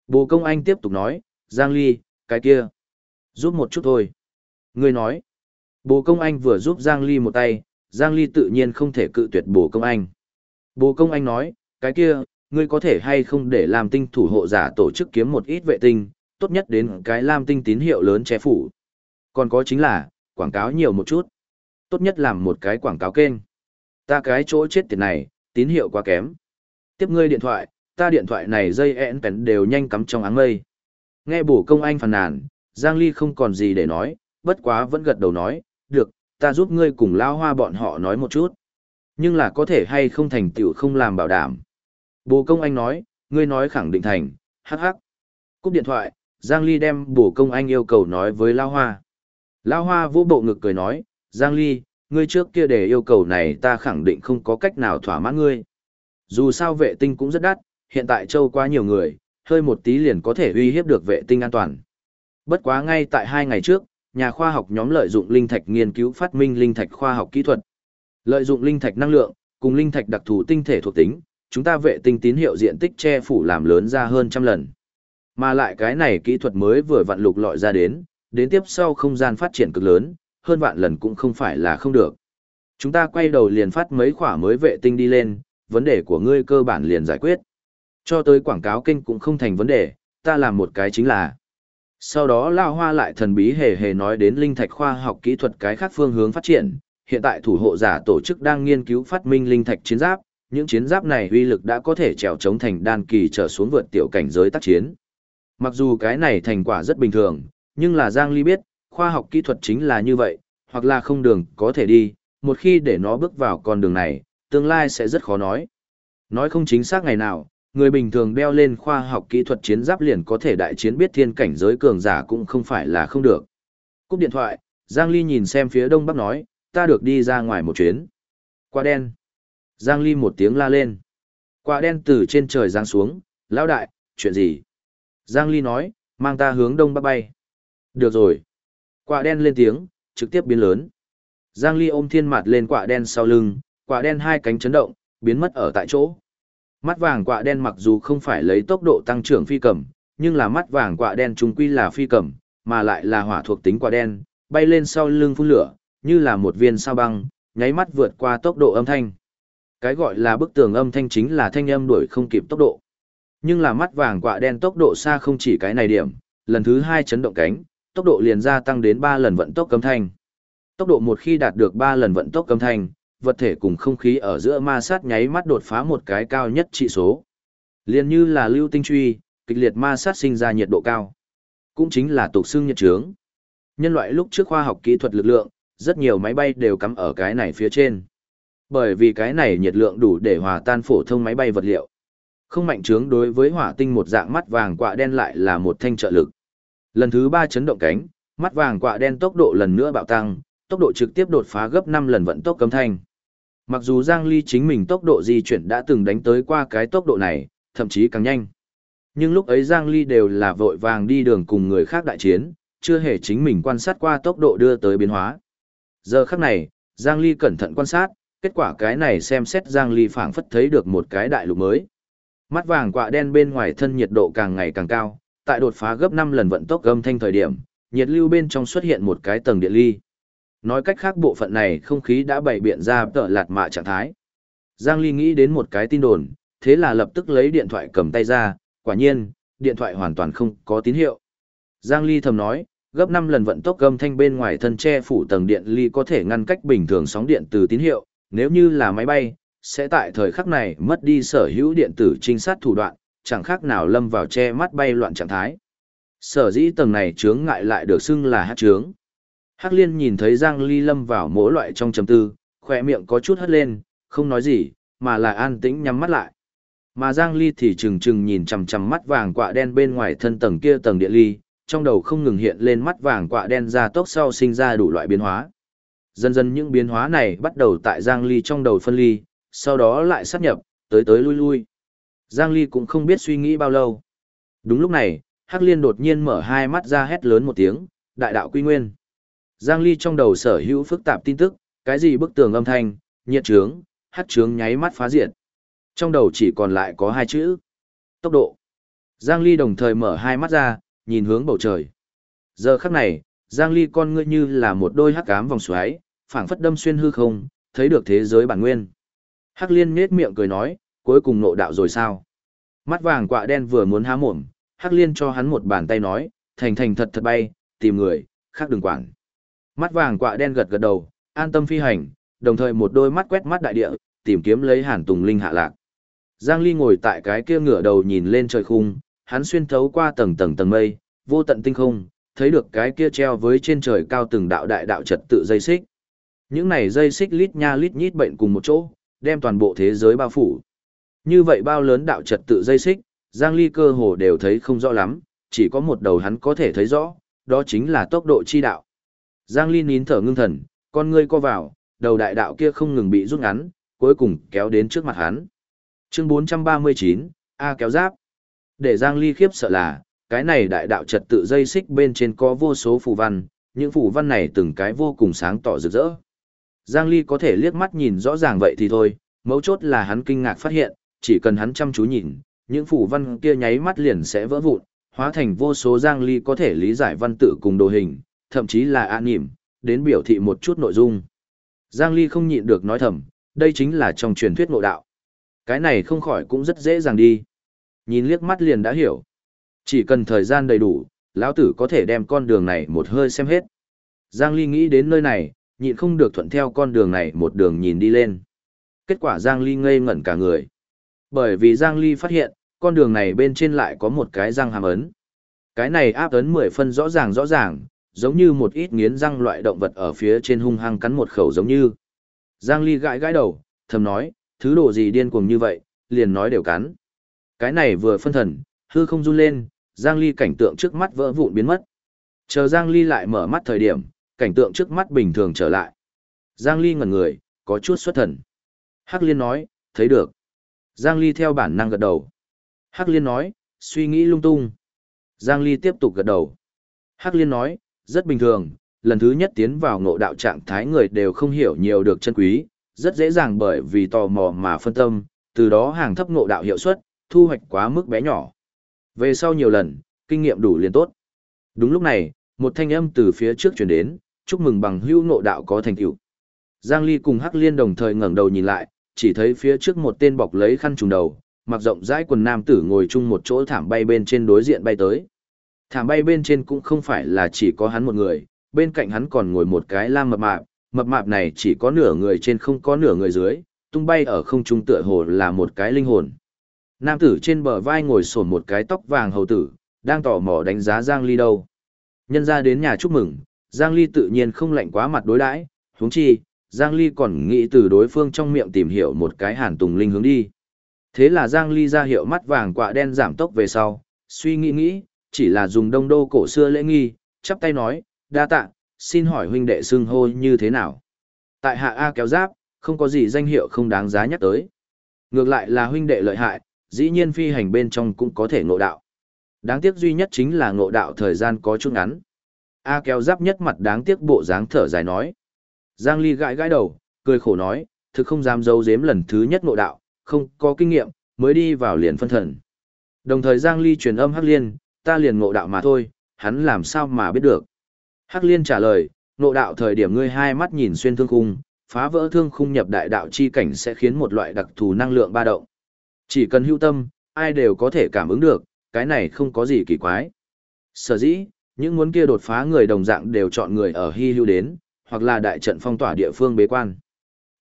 Bồ công anh tiếp tục nói, Giang Ly, cái kia. Giúp một chút thôi. Ngươi nói. Bồ công anh vừa giúp Giang Ly một tay, Giang Ly tự nhiên không thể cự tuyệt bồ công anh. Bồ công anh nói, cái kia, ngươi có thể hay không để làm tinh thủ hộ giả tổ chức kiếm một ít vệ tinh, tốt nhất đến cái lam tinh tín hiệu lớn che phủ. Còn có chính là, quảng cáo nhiều một chút. Tốt nhất làm một cái quảng cáo kênh. Ta cái chỗ chết tiền này, tín hiệu quá kém. Tiếp ngươi điện thoại, ta điện thoại này dây ẹn pèn đều nhanh cắm trong áng mây. Nghe bổ công anh phàn nàn, Giang Ly không còn gì để nói, bất quá vẫn gật đầu nói, được, ta giúp ngươi cùng lao hoa bọn họ nói một chút. Nhưng là có thể hay không thành tựu không làm bảo đảm. Bồ công anh nói, ngươi nói khẳng định thành, hắc hắc. Cúp điện thoại, Giang Ly đem bổ công anh yêu cầu nói với Lao Hoa. Lao Hoa vô bộ ngực cười nói, Giang Ly, ngươi trước kia để yêu cầu này ta khẳng định không có cách nào thỏa mãn ngươi. Dù sao vệ tinh cũng rất đắt, hiện tại châu quá nhiều người, hơi một tí liền có thể uy hiếp được vệ tinh an toàn. Bất quá ngay tại hai ngày trước, nhà khoa học nhóm lợi dụng linh thạch nghiên cứu phát minh linh thạch khoa học kỹ thuật. Lợi dụng linh thạch năng lượng, cùng linh thạch đặc thù tinh thể thuộc tính, chúng ta vệ tinh tín hiệu diện tích che phủ làm lớn ra hơn trăm lần. Mà lại cái này kỹ thuật mới vừa vặn lục lọi ra đến, đến tiếp sau không gian phát triển cực lớn, hơn vạn lần cũng không phải là không được. Chúng ta quay đầu liền phát mấy khỏa mới vệ tinh đi lên, vấn đề của ngươi cơ bản liền giải quyết. Cho tới quảng cáo kênh cũng không thành vấn đề, ta làm một cái chính là. Sau đó Lao Hoa lại thần bí hề hề nói đến linh thạch khoa học kỹ thuật cái khác phương hướng phát triển, hiện tại thủ hộ giả tổ chức đang nghiên cứu phát minh linh thạch chiến giáp, những chiến giáp này uy lực đã có thể trèo chống thành đan kỳ trở xuống vượt tiểu cảnh giới tác chiến. Mặc dù cái này thành quả rất bình thường, nhưng là Giang Ly biết, khoa học kỹ thuật chính là như vậy, hoặc là không đường có thể đi, một khi để nó bước vào con đường này, tương lai sẽ rất khó nói. Nói không chính xác ngày nào, người bình thường đeo lên khoa học kỹ thuật chiến giáp liền có thể đại chiến biết thiên cảnh giới cường giả cũng không phải là không được. Cúp điện thoại, Giang Ly nhìn xem phía đông bắc nói, ta được đi ra ngoài một chuyến. Qua đen. Giang Ly một tiếng la lên. Quả đen từ trên trời giáng xuống, lão đại, chuyện gì? Giang Ly nói, mang ta hướng đông bắc bay. Được rồi. Quả đen lên tiếng, trực tiếp biến lớn. Giang Ly ôm thiên mặt lên quả đen sau lưng, quả đen hai cánh chấn động, biến mất ở tại chỗ. Mắt vàng quả đen mặc dù không phải lấy tốc độ tăng trưởng phi cầm, nhưng là mắt vàng quả đen trung quy là phi cầm, mà lại là hỏa thuộc tính quả đen, bay lên sau lưng phun lửa, như là một viên sao băng, nháy mắt vượt qua tốc độ âm thanh. Cái gọi là bức tường âm thanh chính là thanh âm đuổi không kịp tốc độ. Nhưng là mắt vàng quạ đen tốc độ xa không chỉ cái này điểm, lần thứ hai chấn động cánh, tốc độ liền gia tăng đến 3 lần vận tốc âm thanh. Tốc độ một khi đạt được 3 lần vận tốc âm thanh, vật thể cùng không khí ở giữa ma sát nháy mắt đột phá một cái cao nhất trị số. Liền như là lưu tinh truy, kịch liệt ma sát sinh ra nhiệt độ cao. Cũng chính là tục xương nhiệt trướng. Nhân loại lúc trước khoa học kỹ thuật lực lượng, rất nhiều máy bay đều cắm ở cái này phía trên. Bởi vì cái này nhiệt lượng đủ để hòa tan phổ thông máy bay vật liệu. Không mạnh trướng đối với hỏa tinh một dạng mắt vàng quạ đen lại là một thanh trợ lực. Lần thứ ba chấn động cánh, mắt vàng quạ đen tốc độ lần nữa bạo tăng, tốc độ trực tiếp đột phá gấp 5 lần vận tốc cấm thanh. Mặc dù Giang Ly chính mình tốc độ di chuyển đã từng đánh tới qua cái tốc độ này, thậm chí càng nhanh. Nhưng lúc ấy Giang Ly đều là vội vàng đi đường cùng người khác đại chiến, chưa hề chính mình quan sát qua tốc độ đưa tới biến hóa. Giờ khắc này, Giang Ly cẩn thận quan sát, kết quả cái này xem xét Giang Ly phảng phất thấy được một cái đại lục mới. Mắt vàng quạ đen bên ngoài thân nhiệt độ càng ngày càng cao, tại đột phá gấp 5 lần vận tốc âm thanh thời điểm, nhiệt lưu bên trong xuất hiện một cái tầng điện ly. Nói cách khác bộ phận này không khí đã bày biện ra tợ lạt mạ trạng thái. Giang Ly nghĩ đến một cái tin đồn, thế là lập tức lấy điện thoại cầm tay ra, quả nhiên, điện thoại hoàn toàn không có tín hiệu. Giang Ly thầm nói, gấp 5 lần vận tốc âm thanh bên ngoài thân che phủ tầng điện ly có thể ngăn cách bình thường sóng điện từ tín hiệu, nếu như là máy bay, sẽ tại thời khắc này mất đi sở hữu điện tử trinh sát thủ đoạn, chẳng khác nào lâm vào che mắt bay loạn trạng thái. Sở dĩ tầng này chướng ngại lại được xưng là hát chướng. Hắc liên nhìn thấy Giang Ly lâm vào mỗi loại trong chấm tư, khỏe miệng có chút hất lên, không nói gì, mà là an tĩnh nhắm mắt lại. Mà Giang Ly thì chừng chừng nhìn chằm chằm mắt vàng quạ đen bên ngoài thân tầng kia tầng địa ly, trong đầu không ngừng hiện lên mắt vàng quạ đen ra tốc sau sinh ra đủ loại biến hóa. Dần dần những biến hóa này bắt đầu tại Giang Ly trong đầu phân ly, sau đó lại sát nhập, tới tới lui lui. Giang Ly cũng không biết suy nghĩ bao lâu. Đúng lúc này, Hắc Liên đột nhiên mở hai mắt ra hét lớn một tiếng, đại đạo quy nguyên. Giang Ly trong đầu sở hữu phức tạp tin tức, cái gì bức tường âm thanh, nhiệt trướng, hắc trướng nháy mắt phá diệt. Trong đầu chỉ còn lại có hai chữ. Tốc độ. Giang Ly đồng thời mở hai mắt ra, nhìn hướng bầu trời. Giờ khắc này, Giang Ly con ngươi như là một đôi hắc ám vòng xoáy, phảng phất đâm xuyên hư không, thấy được thế giới bản nguyên. Hắc Liên nhếch miệng cười nói, cuối cùng nộ đạo rồi sao? Mắt vàng quạ đen vừa muốn há mồm, Hắc Liên cho hắn một bàn tay nói, thành thành thật thật bay, tìm người, khác đừng quản. Mắt vàng quạ đen gật gật đầu, an tâm phi hành, đồng thời một đôi mắt quét mắt đại địa, tìm kiếm lấy Hàn Tùng Linh hạ lạc. Giang Ly ngồi tại cái kia ngửa đầu nhìn lên trời khung, hắn xuyên thấu qua tầng tầng tầng mây, vô tận tinh không, thấy được cái kia treo với trên trời cao từng đạo đại đạo trật tự dây xích. Những này dây xích lít nha lít nhít bệnh cùng một chỗ, đem toàn bộ thế giới bao phủ. Như vậy bao lớn đạo trật tự dây xích, Giang Ly cơ hồ đều thấy không rõ lắm, chỉ có một đầu hắn có thể thấy rõ, đó chính là tốc độ chi đạo. Giang Ly nín thở ngưng thần, con ngươi co vào, đầu đại đạo kia không ngừng bị rút ngắn, cuối cùng kéo đến trước mặt hắn. Chương 439, A kéo giáp. Để Giang Ly khiếp sợ là, cái này đại đạo trật tự dây xích bên trên có vô số phù văn, những phù văn này từng cái vô cùng sáng tỏ rực rỡ. Giang Ly có thể liếc mắt nhìn rõ ràng vậy thì thôi, mấu chốt là hắn kinh ngạc phát hiện, chỉ cần hắn chăm chú nhìn, những phủ văn kia nháy mắt liền sẽ vỡ vụn, hóa thành vô số Giang Ly có thể lý giải văn tự cùng đồ hình, thậm chí là an nhỉm, đến biểu thị một chút nội dung. Giang Ly không nhịn được nói thầm, đây chính là trong truyền thuyết nội đạo. Cái này không khỏi cũng rất dễ dàng đi. Nhìn liếc mắt liền đã hiểu. Chỉ cần thời gian đầy đủ, lão tử có thể đem con đường này một hơi xem hết. Giang Ly nghĩ đến nơi này, nhịn không được thuận theo con đường này một đường nhìn đi lên. Kết quả Giang Ly ngây ngẩn cả người. Bởi vì Giang Ly phát hiện, con đường này bên trên lại có một cái răng hàm ấn. Cái này áp ấn 10 phân rõ ràng rõ ràng, giống như một ít nghiến răng loại động vật ở phía trên hung hăng cắn một khẩu giống như. Giang Ly gãi gãi đầu, thầm nói, thứ đồ gì điên cuồng như vậy, liền nói đều cắn. Cái này vừa phân thần, hư không run lên, Giang Ly cảnh tượng trước mắt vỡ vụn biến mất. Chờ Giang Ly lại mở mắt thời điểm, cảnh tượng trước mắt bình thường trở lại. Giang Ly ngẩn người, có chút xuất thần. Hắc Liên nói, thấy được. Giang Ly theo bản năng gật đầu. Hắc Liên nói, suy nghĩ lung tung. Giang Ly tiếp tục gật đầu. Hắc Liên nói, rất bình thường, lần thứ nhất tiến vào ngộ đạo trạng thái người đều không hiểu nhiều được chân quý, rất dễ dàng bởi vì tò mò mà phân tâm, từ đó hàng thấp ngộ đạo hiệu suất, thu hoạch quá mức bé nhỏ. Về sau nhiều lần, kinh nghiệm đủ liền tốt. Đúng lúc này, một thanh âm từ phía trước chuyển đến, chúc mừng bằng hữu ngộ đạo có thành tựu. Giang Ly cùng Hắc Liên đồng thời ngẩng đầu nhìn lại, chỉ thấy phía trước một tên bọc lấy khăn trùng đầu, mặc rộng rãi quần nam tử ngồi chung một chỗ thảm bay bên trên đối diện bay tới. Thảm bay bên trên cũng không phải là chỉ có hắn một người, bên cạnh hắn còn ngồi một cái lam mập mạp, mập mạp này chỉ có nửa người trên không có nửa người dưới, tung bay ở không trung tựa hồ là một cái linh hồn. Nam tử trên bờ vai ngồi sổn một cái tóc vàng hầu tử, đang tò mò đánh giá Giang Ly đâu. Nhân ra đến nhà chúc mừng, Giang Ly tự nhiên không lạnh quá mặt đối đãi, huống chi, Giang Ly còn nghĩ từ đối phương trong miệng tìm hiểu một cái hàn tùng linh hướng đi. Thế là Giang Ly ra hiệu mắt vàng quạ đen giảm tốc về sau, suy nghĩ nghĩ, chỉ là dùng đông đô cổ xưa lễ nghi, chắp tay nói, đa tạ, xin hỏi huynh đệ xưng hô như thế nào. Tại hạ A kéo giáp, không có gì danh hiệu không đáng giá nhắc tới. Ngược lại là huynh đệ lợi hại, dĩ nhiên phi hành bên trong cũng có thể ngộ đạo. Đáng tiếc duy nhất chính là ngộ đạo thời gian có chút ngắn. A kéo giáp nhất mặt đáng tiếc bộ dáng thở dài nói. Giang Ly gãi gãi đầu, cười khổ nói, thực không dám giấu giếm lần thứ nhất ngộ đạo, không có kinh nghiệm, mới đi vào liền phân thần. Đồng thời Giang Ly truyền âm Hắc Liên, ta liền ngộ đạo mà thôi, hắn làm sao mà biết được. Hắc Liên trả lời, ngộ đạo thời điểm ngươi hai mắt nhìn xuyên thương khung, phá vỡ thương khung nhập đại đạo chi cảnh sẽ khiến một loại đặc thù năng lượng ba động. Chỉ cần hữu tâm, ai đều có thể cảm ứng được, cái này không có gì kỳ quái. Sở dĩ, những muốn kia đột phá người đồng dạng đều chọn người ở hy hữu đến, hoặc là đại trận phong tỏa địa phương bế quan.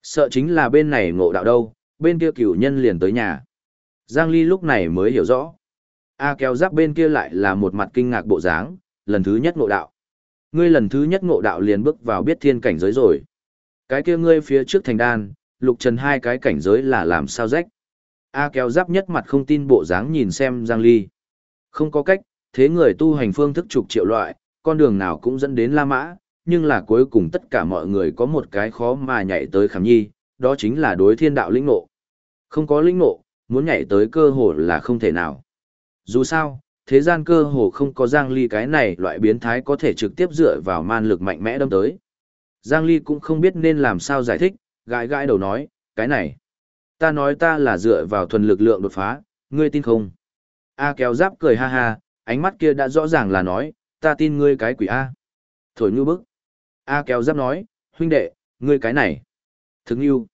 Sợ chính là bên này ngộ đạo đâu, bên kia cửu nhân liền tới nhà. Giang Ly lúc này mới hiểu rõ. A kéo giáp bên kia lại là một mặt kinh ngạc bộ dáng, lần thứ nhất ngộ đạo. Ngươi lần thứ nhất ngộ đạo liền bước vào biết thiên cảnh giới rồi. Cái kia ngươi phía trước thành đan, lục trần hai cái cảnh giới là làm sao rách. A kéo giáp nhất mặt không tin bộ dáng nhìn xem Giang Ly. Không có cách, thế người tu hành phương thức trục triệu loại, con đường nào cũng dẫn đến La Mã, nhưng là cuối cùng tất cả mọi người có một cái khó mà nhảy tới khảm nhi, đó chính là đối thiên đạo lĩnh ngộ. Không có lĩnh ngộ, muốn nhảy tới cơ hồ là không thể nào. Dù sao, thế gian cơ hồ không có Giang Ly cái này loại biến thái có thể trực tiếp dựa vào man lực mạnh mẽ đâm tới. Giang Ly cũng không biết nên làm sao giải thích, gãi gãi đầu nói, cái này. Ta nói ta là dựa vào thuần lực lượng đột phá, ngươi tin không? A kéo giáp cười ha ha, ánh mắt kia đã rõ ràng là nói, ta tin ngươi cái quỷ A. Thổi như bức. A kéo giáp nói, huynh đệ, ngươi cái này. Thức như.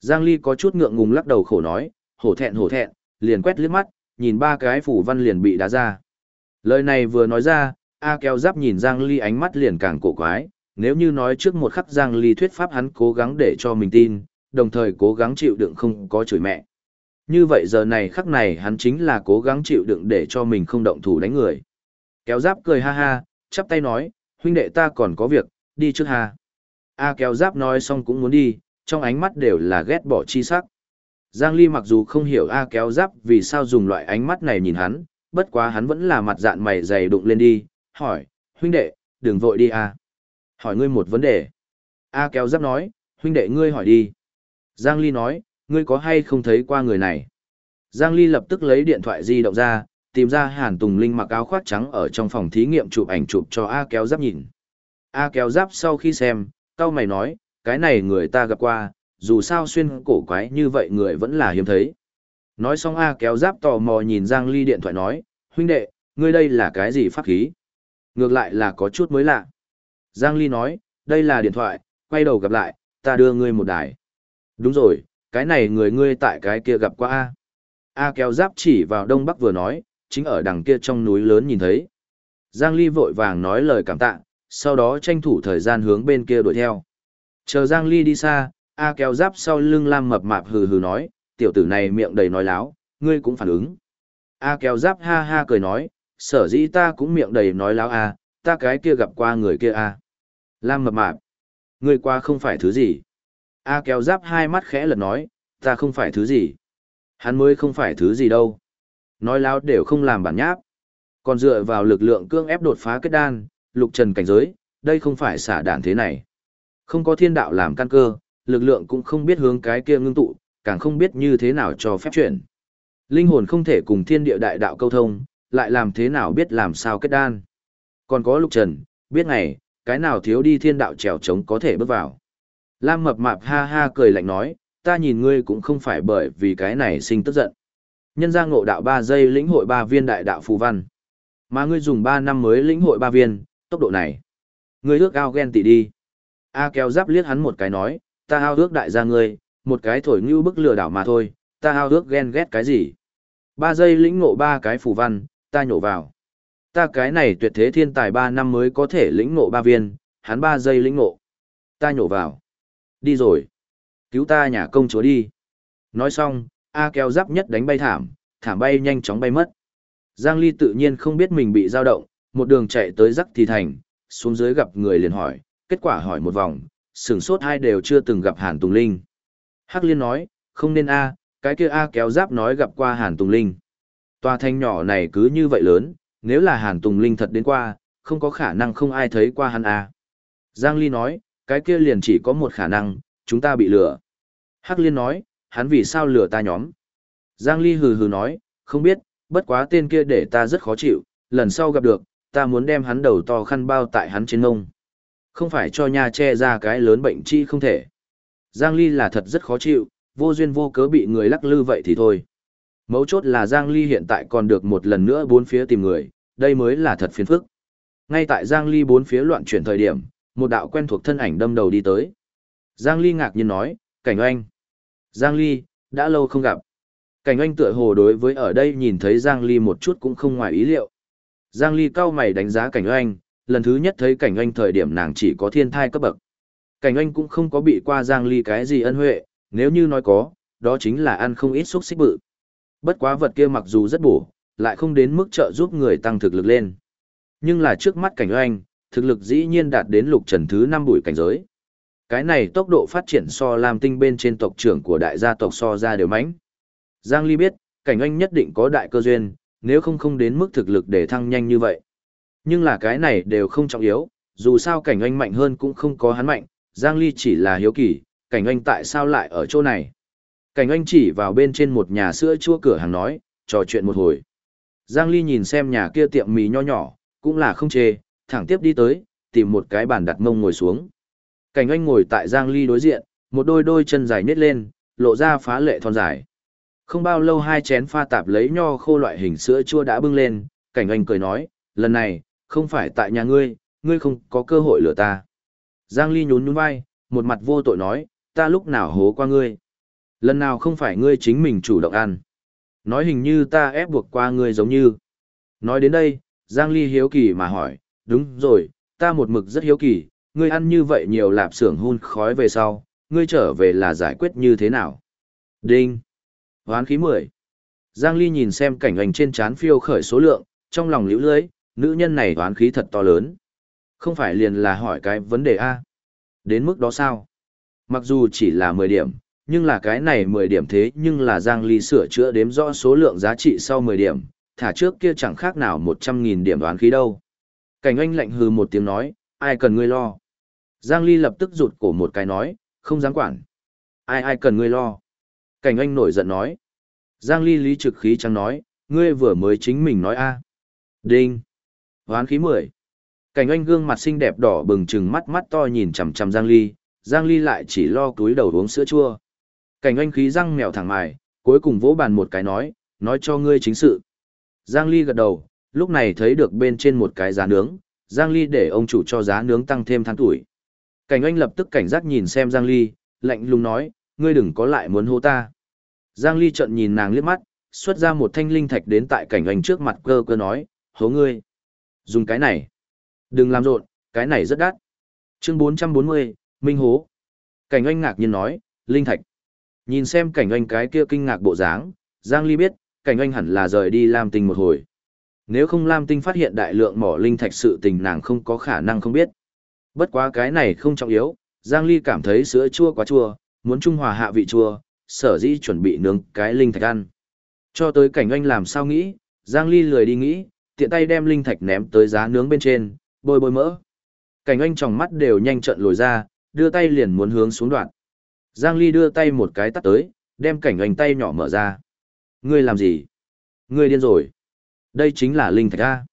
Giang Ly có chút ngượng ngùng lắc đầu khổ nói, hổ thẹn hổ thẹn, liền quét liếc mắt, nhìn ba cái phủ văn liền bị đá ra. Lời này vừa nói ra, A kéo giáp nhìn Giang Ly ánh mắt liền càng cổ quái, nếu như nói trước một khắc Giang Ly thuyết pháp hắn cố gắng để cho mình tin, đồng thời cố gắng chịu đựng không có chửi mẹ. Như vậy giờ này khắc này hắn chính là cố gắng chịu đựng để cho mình không động thủ đánh người. Kéo giáp cười ha ha, chắp tay nói, huynh đệ ta còn có việc, đi trước ha. A kéo giáp nói xong cũng muốn đi, trong ánh mắt đều là ghét bỏ chi sắc. Giang Ly mặc dù không hiểu A kéo giáp vì sao dùng loại ánh mắt này nhìn hắn, bất quá hắn vẫn là mặt dạn mày dày đụng lên đi, hỏi, huynh đệ, đừng vội đi A. Hỏi ngươi một vấn đề. A kéo giáp nói, huynh đệ ngươi hỏi đi. Giang Ly nói, ngươi có hay không thấy qua người này? Giang Ly lập tức lấy điện thoại di động ra, tìm ra Hàn Tùng Linh mặc áo khoác trắng ở trong phòng thí nghiệm chụp ảnh chụp cho A kéo giáp nhìn. A kéo giáp sau khi xem, cao mày nói, cái này người ta gặp qua, dù sao xuyên cổ quái như vậy người vẫn là hiếm thấy. Nói xong A kéo giáp tò mò nhìn Giang Ly điện thoại nói, huynh đệ, ngươi đây là cái gì pháp khí? Ngược lại là có chút mới lạ. Giang Ly nói, đây là điện thoại, quay đầu gặp lại, ta đưa ngươi một đài. Đúng rồi, cái này người ngươi tại cái kia gặp qua A. A kéo giáp chỉ vào đông bắc vừa nói, chính ở đằng kia trong núi lớn nhìn thấy. Giang Ly vội vàng nói lời cảm tạ, sau đó tranh thủ thời gian hướng bên kia đuổi theo. Chờ Giang Ly đi xa, A kéo giáp sau lưng Lam mập mạp hừ hừ nói, tiểu tử này miệng đầy nói láo, ngươi cũng phản ứng. A kéo giáp ha ha cười nói, sở dĩ ta cũng miệng đầy nói láo a, ta cái kia gặp qua người kia a. Lam mập mạp, ngươi qua không phải thứ gì. A kéo giáp hai mắt khẽ lật nói, ta không phải thứ gì. Hắn mới không phải thứ gì đâu. Nói láo đều không làm bản nháp. Còn dựa vào lực lượng cương ép đột phá kết đan, lục trần cảnh giới, đây không phải xả đạn thế này. Không có thiên đạo làm căn cơ, lực lượng cũng không biết hướng cái kia ngưng tụ, càng không biết như thế nào cho phép chuyển. Linh hồn không thể cùng thiên địa đại đạo câu thông, lại làm thế nào biết làm sao kết đan. Còn có lục trần, biết ngày, cái nào thiếu đi thiên đạo trèo trống có thể bước vào. Lam mập mạp ha ha cười lạnh nói, ta nhìn ngươi cũng không phải bởi vì cái này sinh tức giận. Nhân ra ngộ đạo 3 giây lĩnh hội 3 viên đại đạo phù văn. Mà ngươi dùng 3 năm mới lĩnh hội 3 viên, tốc độ này. Ngươi ước ao ghen tị đi. A kéo giáp liếc hắn một cái nói, ta ao ước đại gia ngươi, một cái thổi như bức lừa đảo mà thôi, ta ao ước ghen ghét cái gì. 3 giây lĩnh ngộ 3 cái phù văn, ta nhổ vào. Ta cái này tuyệt thế thiên tài 3 năm mới có thể lĩnh ngộ 3 viên, hắn 3 giây lĩnh ngộ. Ta nhổ vào. Đi rồi. Cứu ta nhà công chúa đi. Nói xong, A kéo giáp nhất đánh bay thảm, thảm bay nhanh chóng bay mất. Giang Ly tự nhiên không biết mình bị dao động, một đường chạy tới rắc thì thành, xuống dưới gặp người liền hỏi, kết quả hỏi một vòng, sửng sốt hai đều chưa từng gặp Hàn Tùng Linh. Hắc Liên nói, không nên A, cái kia A kéo giáp nói gặp qua Hàn Tùng Linh. Tòa thanh nhỏ này cứ như vậy lớn, nếu là Hàn Tùng Linh thật đến qua, không có khả năng không ai thấy qua hắn A. Giang Ly nói, cái kia liền chỉ có một khả năng, chúng ta bị lừa. Hắc Liên nói, hắn vì sao lừa ta nhóm? Giang Ly hừ hừ nói, không biết, bất quá tên kia để ta rất khó chịu, lần sau gặp được, ta muốn đem hắn đầu to khăn bao tại hắn trên ngông. Không phải cho nha che ra cái lớn bệnh chi không thể. Giang Ly là thật rất khó chịu, vô duyên vô cớ bị người lắc lư vậy thì thôi. Mấu chốt là Giang Ly hiện tại còn được một lần nữa bốn phía tìm người, đây mới là thật phiền phức. Ngay tại Giang Ly bốn phía loạn chuyển thời điểm, một đạo quen thuộc thân ảnh đâm đầu đi tới. Giang Ly ngạc nhiên nói, cảnh oanh. Giang Ly, đã lâu không gặp. Cảnh oanh tựa hồ đối với ở đây nhìn thấy Giang Ly một chút cũng không ngoài ý liệu. Giang Ly cao mày đánh giá cảnh oanh, lần thứ nhất thấy cảnh oanh thời điểm nàng chỉ có thiên thai cấp bậc. Cảnh oanh cũng không có bị qua Giang Ly cái gì ân huệ, nếu như nói có, đó chính là ăn không ít xúc xích bự. Bất quá vật kia mặc dù rất bổ, lại không đến mức trợ giúp người tăng thực lực lên. Nhưng là trước mắt cảnh oanh, thực lực dĩ nhiên đạt đến lục trần thứ năm bụi cảnh giới. Cái này tốc độ phát triển so làm tinh bên trên tộc trưởng của đại gia tộc so ra đều mãnh. Giang Ly biết, cảnh Anh nhất định có đại cơ duyên, nếu không không đến mức thực lực để thăng nhanh như vậy. Nhưng là cái này đều không trọng yếu, dù sao cảnh Anh mạnh hơn cũng không có hắn mạnh, Giang Ly chỉ là hiếu kỳ, cảnh Anh tại sao lại ở chỗ này. Cảnh Anh chỉ vào bên trên một nhà sữa chua cửa hàng nói, trò chuyện một hồi. Giang Ly nhìn xem nhà kia tiệm mì nho nhỏ, cũng là không chê, thẳng tiếp đi tới, tìm một cái bàn đặt mông ngồi xuống. Cảnh anh ngồi tại Giang Ly đối diện, một đôi đôi chân dài nhét lên, lộ ra phá lệ thon dài. Không bao lâu hai chén pha tạp lấy nho khô loại hình sữa chua đã bưng lên, cảnh anh cười nói, lần này, không phải tại nhà ngươi, ngươi không có cơ hội lừa ta. Giang Ly nhún nhún vai, một mặt vô tội nói, ta lúc nào hố qua ngươi. Lần nào không phải ngươi chính mình chủ động ăn. Nói hình như ta ép buộc qua ngươi giống như. Nói đến đây, Giang Ly hiếu kỳ mà hỏi, đúng rồi, ta một mực rất hiếu kỳ, ngươi ăn như vậy nhiều lạp xưởng hun khói về sau, ngươi trở về là giải quyết như thế nào? Đinh! Hoán khí 10. Giang Ly nhìn xem cảnh ảnh trên chán phiêu khởi số lượng, trong lòng liễu lưới, nữ nhân này hoán khí thật to lớn. Không phải liền là hỏi cái vấn đề A. Đến mức đó sao? Mặc dù chỉ là 10 điểm, nhưng là cái này 10 điểm thế nhưng là Giang Ly sửa chữa đếm rõ số lượng giá trị sau 10 điểm, thả trước kia chẳng khác nào 100.000 điểm đoán khí đâu. Cảnh anh lạnh hừ một tiếng nói, ai cần ngươi lo. Giang Ly lập tức rụt cổ một cái nói, không dám quản. Ai ai cần ngươi lo. Cảnh anh nổi giận nói. Giang Ly lý trực khí trắng nói, ngươi vừa mới chính mình nói a. Đinh. Hoán khí 10. Cảnh anh gương mặt xinh đẹp đỏ bừng chừng mắt mắt to nhìn chằm chằm Giang Ly, Giang Ly lại chỉ lo túi đầu uống sữa chua. Cảnh anh khí răng mèo thẳng mài, cuối cùng vỗ bàn một cái nói, nói cho ngươi chính sự. Giang Ly gật đầu, lúc này thấy được bên trên một cái giá nướng, Giang Ly để ông chủ cho giá nướng tăng thêm tháng tuổi. Cảnh anh lập tức cảnh giác nhìn xem Giang Ly, lạnh lùng nói, ngươi đừng có lại muốn hô ta. Giang Ly trận nhìn nàng liếc mắt, xuất ra một thanh linh thạch đến tại cảnh anh trước mặt cơ cơ nói, hố ngươi. Dùng cái này. Đừng làm rộn, cái này rất đắt. Chương 440, Minh Hố. Cảnh anh ngạc nhiên nói, linh thạch. Nhìn xem cảnh anh cái kia kinh ngạc bộ dáng, Giang Ly biết, cảnh anh hẳn là rời đi làm tình một hồi. Nếu không Lam Tinh phát hiện đại lượng mỏ linh thạch sự tình nàng không có khả năng không biết. Bất quá cái này không trọng yếu, Giang Ly cảm thấy sữa chua quá chua, muốn trung hòa hạ vị chua, sở dĩ chuẩn bị nướng cái linh thạch ăn. Cho tới cảnh anh làm sao nghĩ, Giang Ly lười đi nghĩ, tiện tay đem linh thạch ném tới giá nướng bên trên, bôi bôi mỡ. Cảnh anh trong mắt đều nhanh trận lồi ra, đưa tay liền muốn hướng xuống đoạn. Giang Ly đưa tay một cái tắt tới, đem cảnh anh tay nhỏ mở ra. Ngươi làm gì? Ngươi điên rồi. Đây chính là linh thạch A.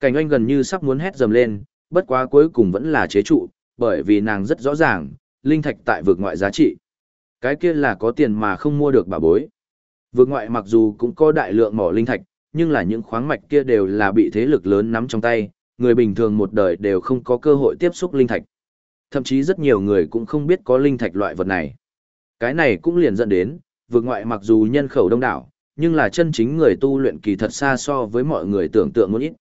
Cảnh anh gần như sắp muốn hét dầm lên, bất quá cuối cùng vẫn là chế trụ, bởi vì nàng rất rõ ràng, linh thạch tại vực ngoại giá trị. Cái kia là có tiền mà không mua được bà bối. Vực ngoại mặc dù cũng có đại lượng mỏ linh thạch, nhưng là những khoáng mạch kia đều là bị thế lực lớn nắm trong tay, người bình thường một đời đều không có cơ hội tiếp xúc linh thạch. Thậm chí rất nhiều người cũng không biết có linh thạch loại vật này. Cái này cũng liền dẫn đến, vực ngoại mặc dù nhân khẩu đông đảo, nhưng là chân chính người tu luyện kỳ thật xa so với mọi người tưởng tượng muốn ít.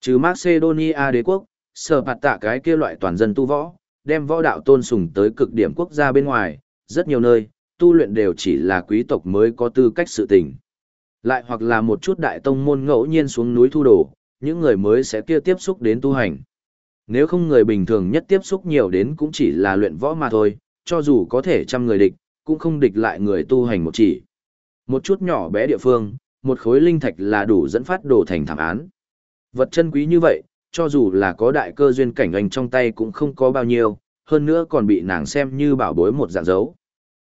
Trừ Macedonia đế quốc, sở phạt tạ cái kia loại toàn dân tu võ, đem võ đạo tôn sùng tới cực điểm quốc gia bên ngoài, rất nhiều nơi, tu luyện đều chỉ là quý tộc mới có tư cách sự tình. Lại hoặc là một chút đại tông môn ngẫu nhiên xuống núi thu đồ, những người mới sẽ kia tiếp xúc đến tu hành. Nếu không người bình thường nhất tiếp xúc nhiều đến cũng chỉ là luyện võ mà thôi, cho dù có thể trăm người địch, cũng không địch lại người tu hành một chỉ. Một chút nhỏ bé địa phương, một khối linh thạch là đủ dẫn phát đồ thành thảm án. Vật chân quý như vậy, cho dù là có đại cơ duyên cảnh anh trong tay cũng không có bao nhiêu, hơn nữa còn bị nàng xem như bảo bối một dạng dấu.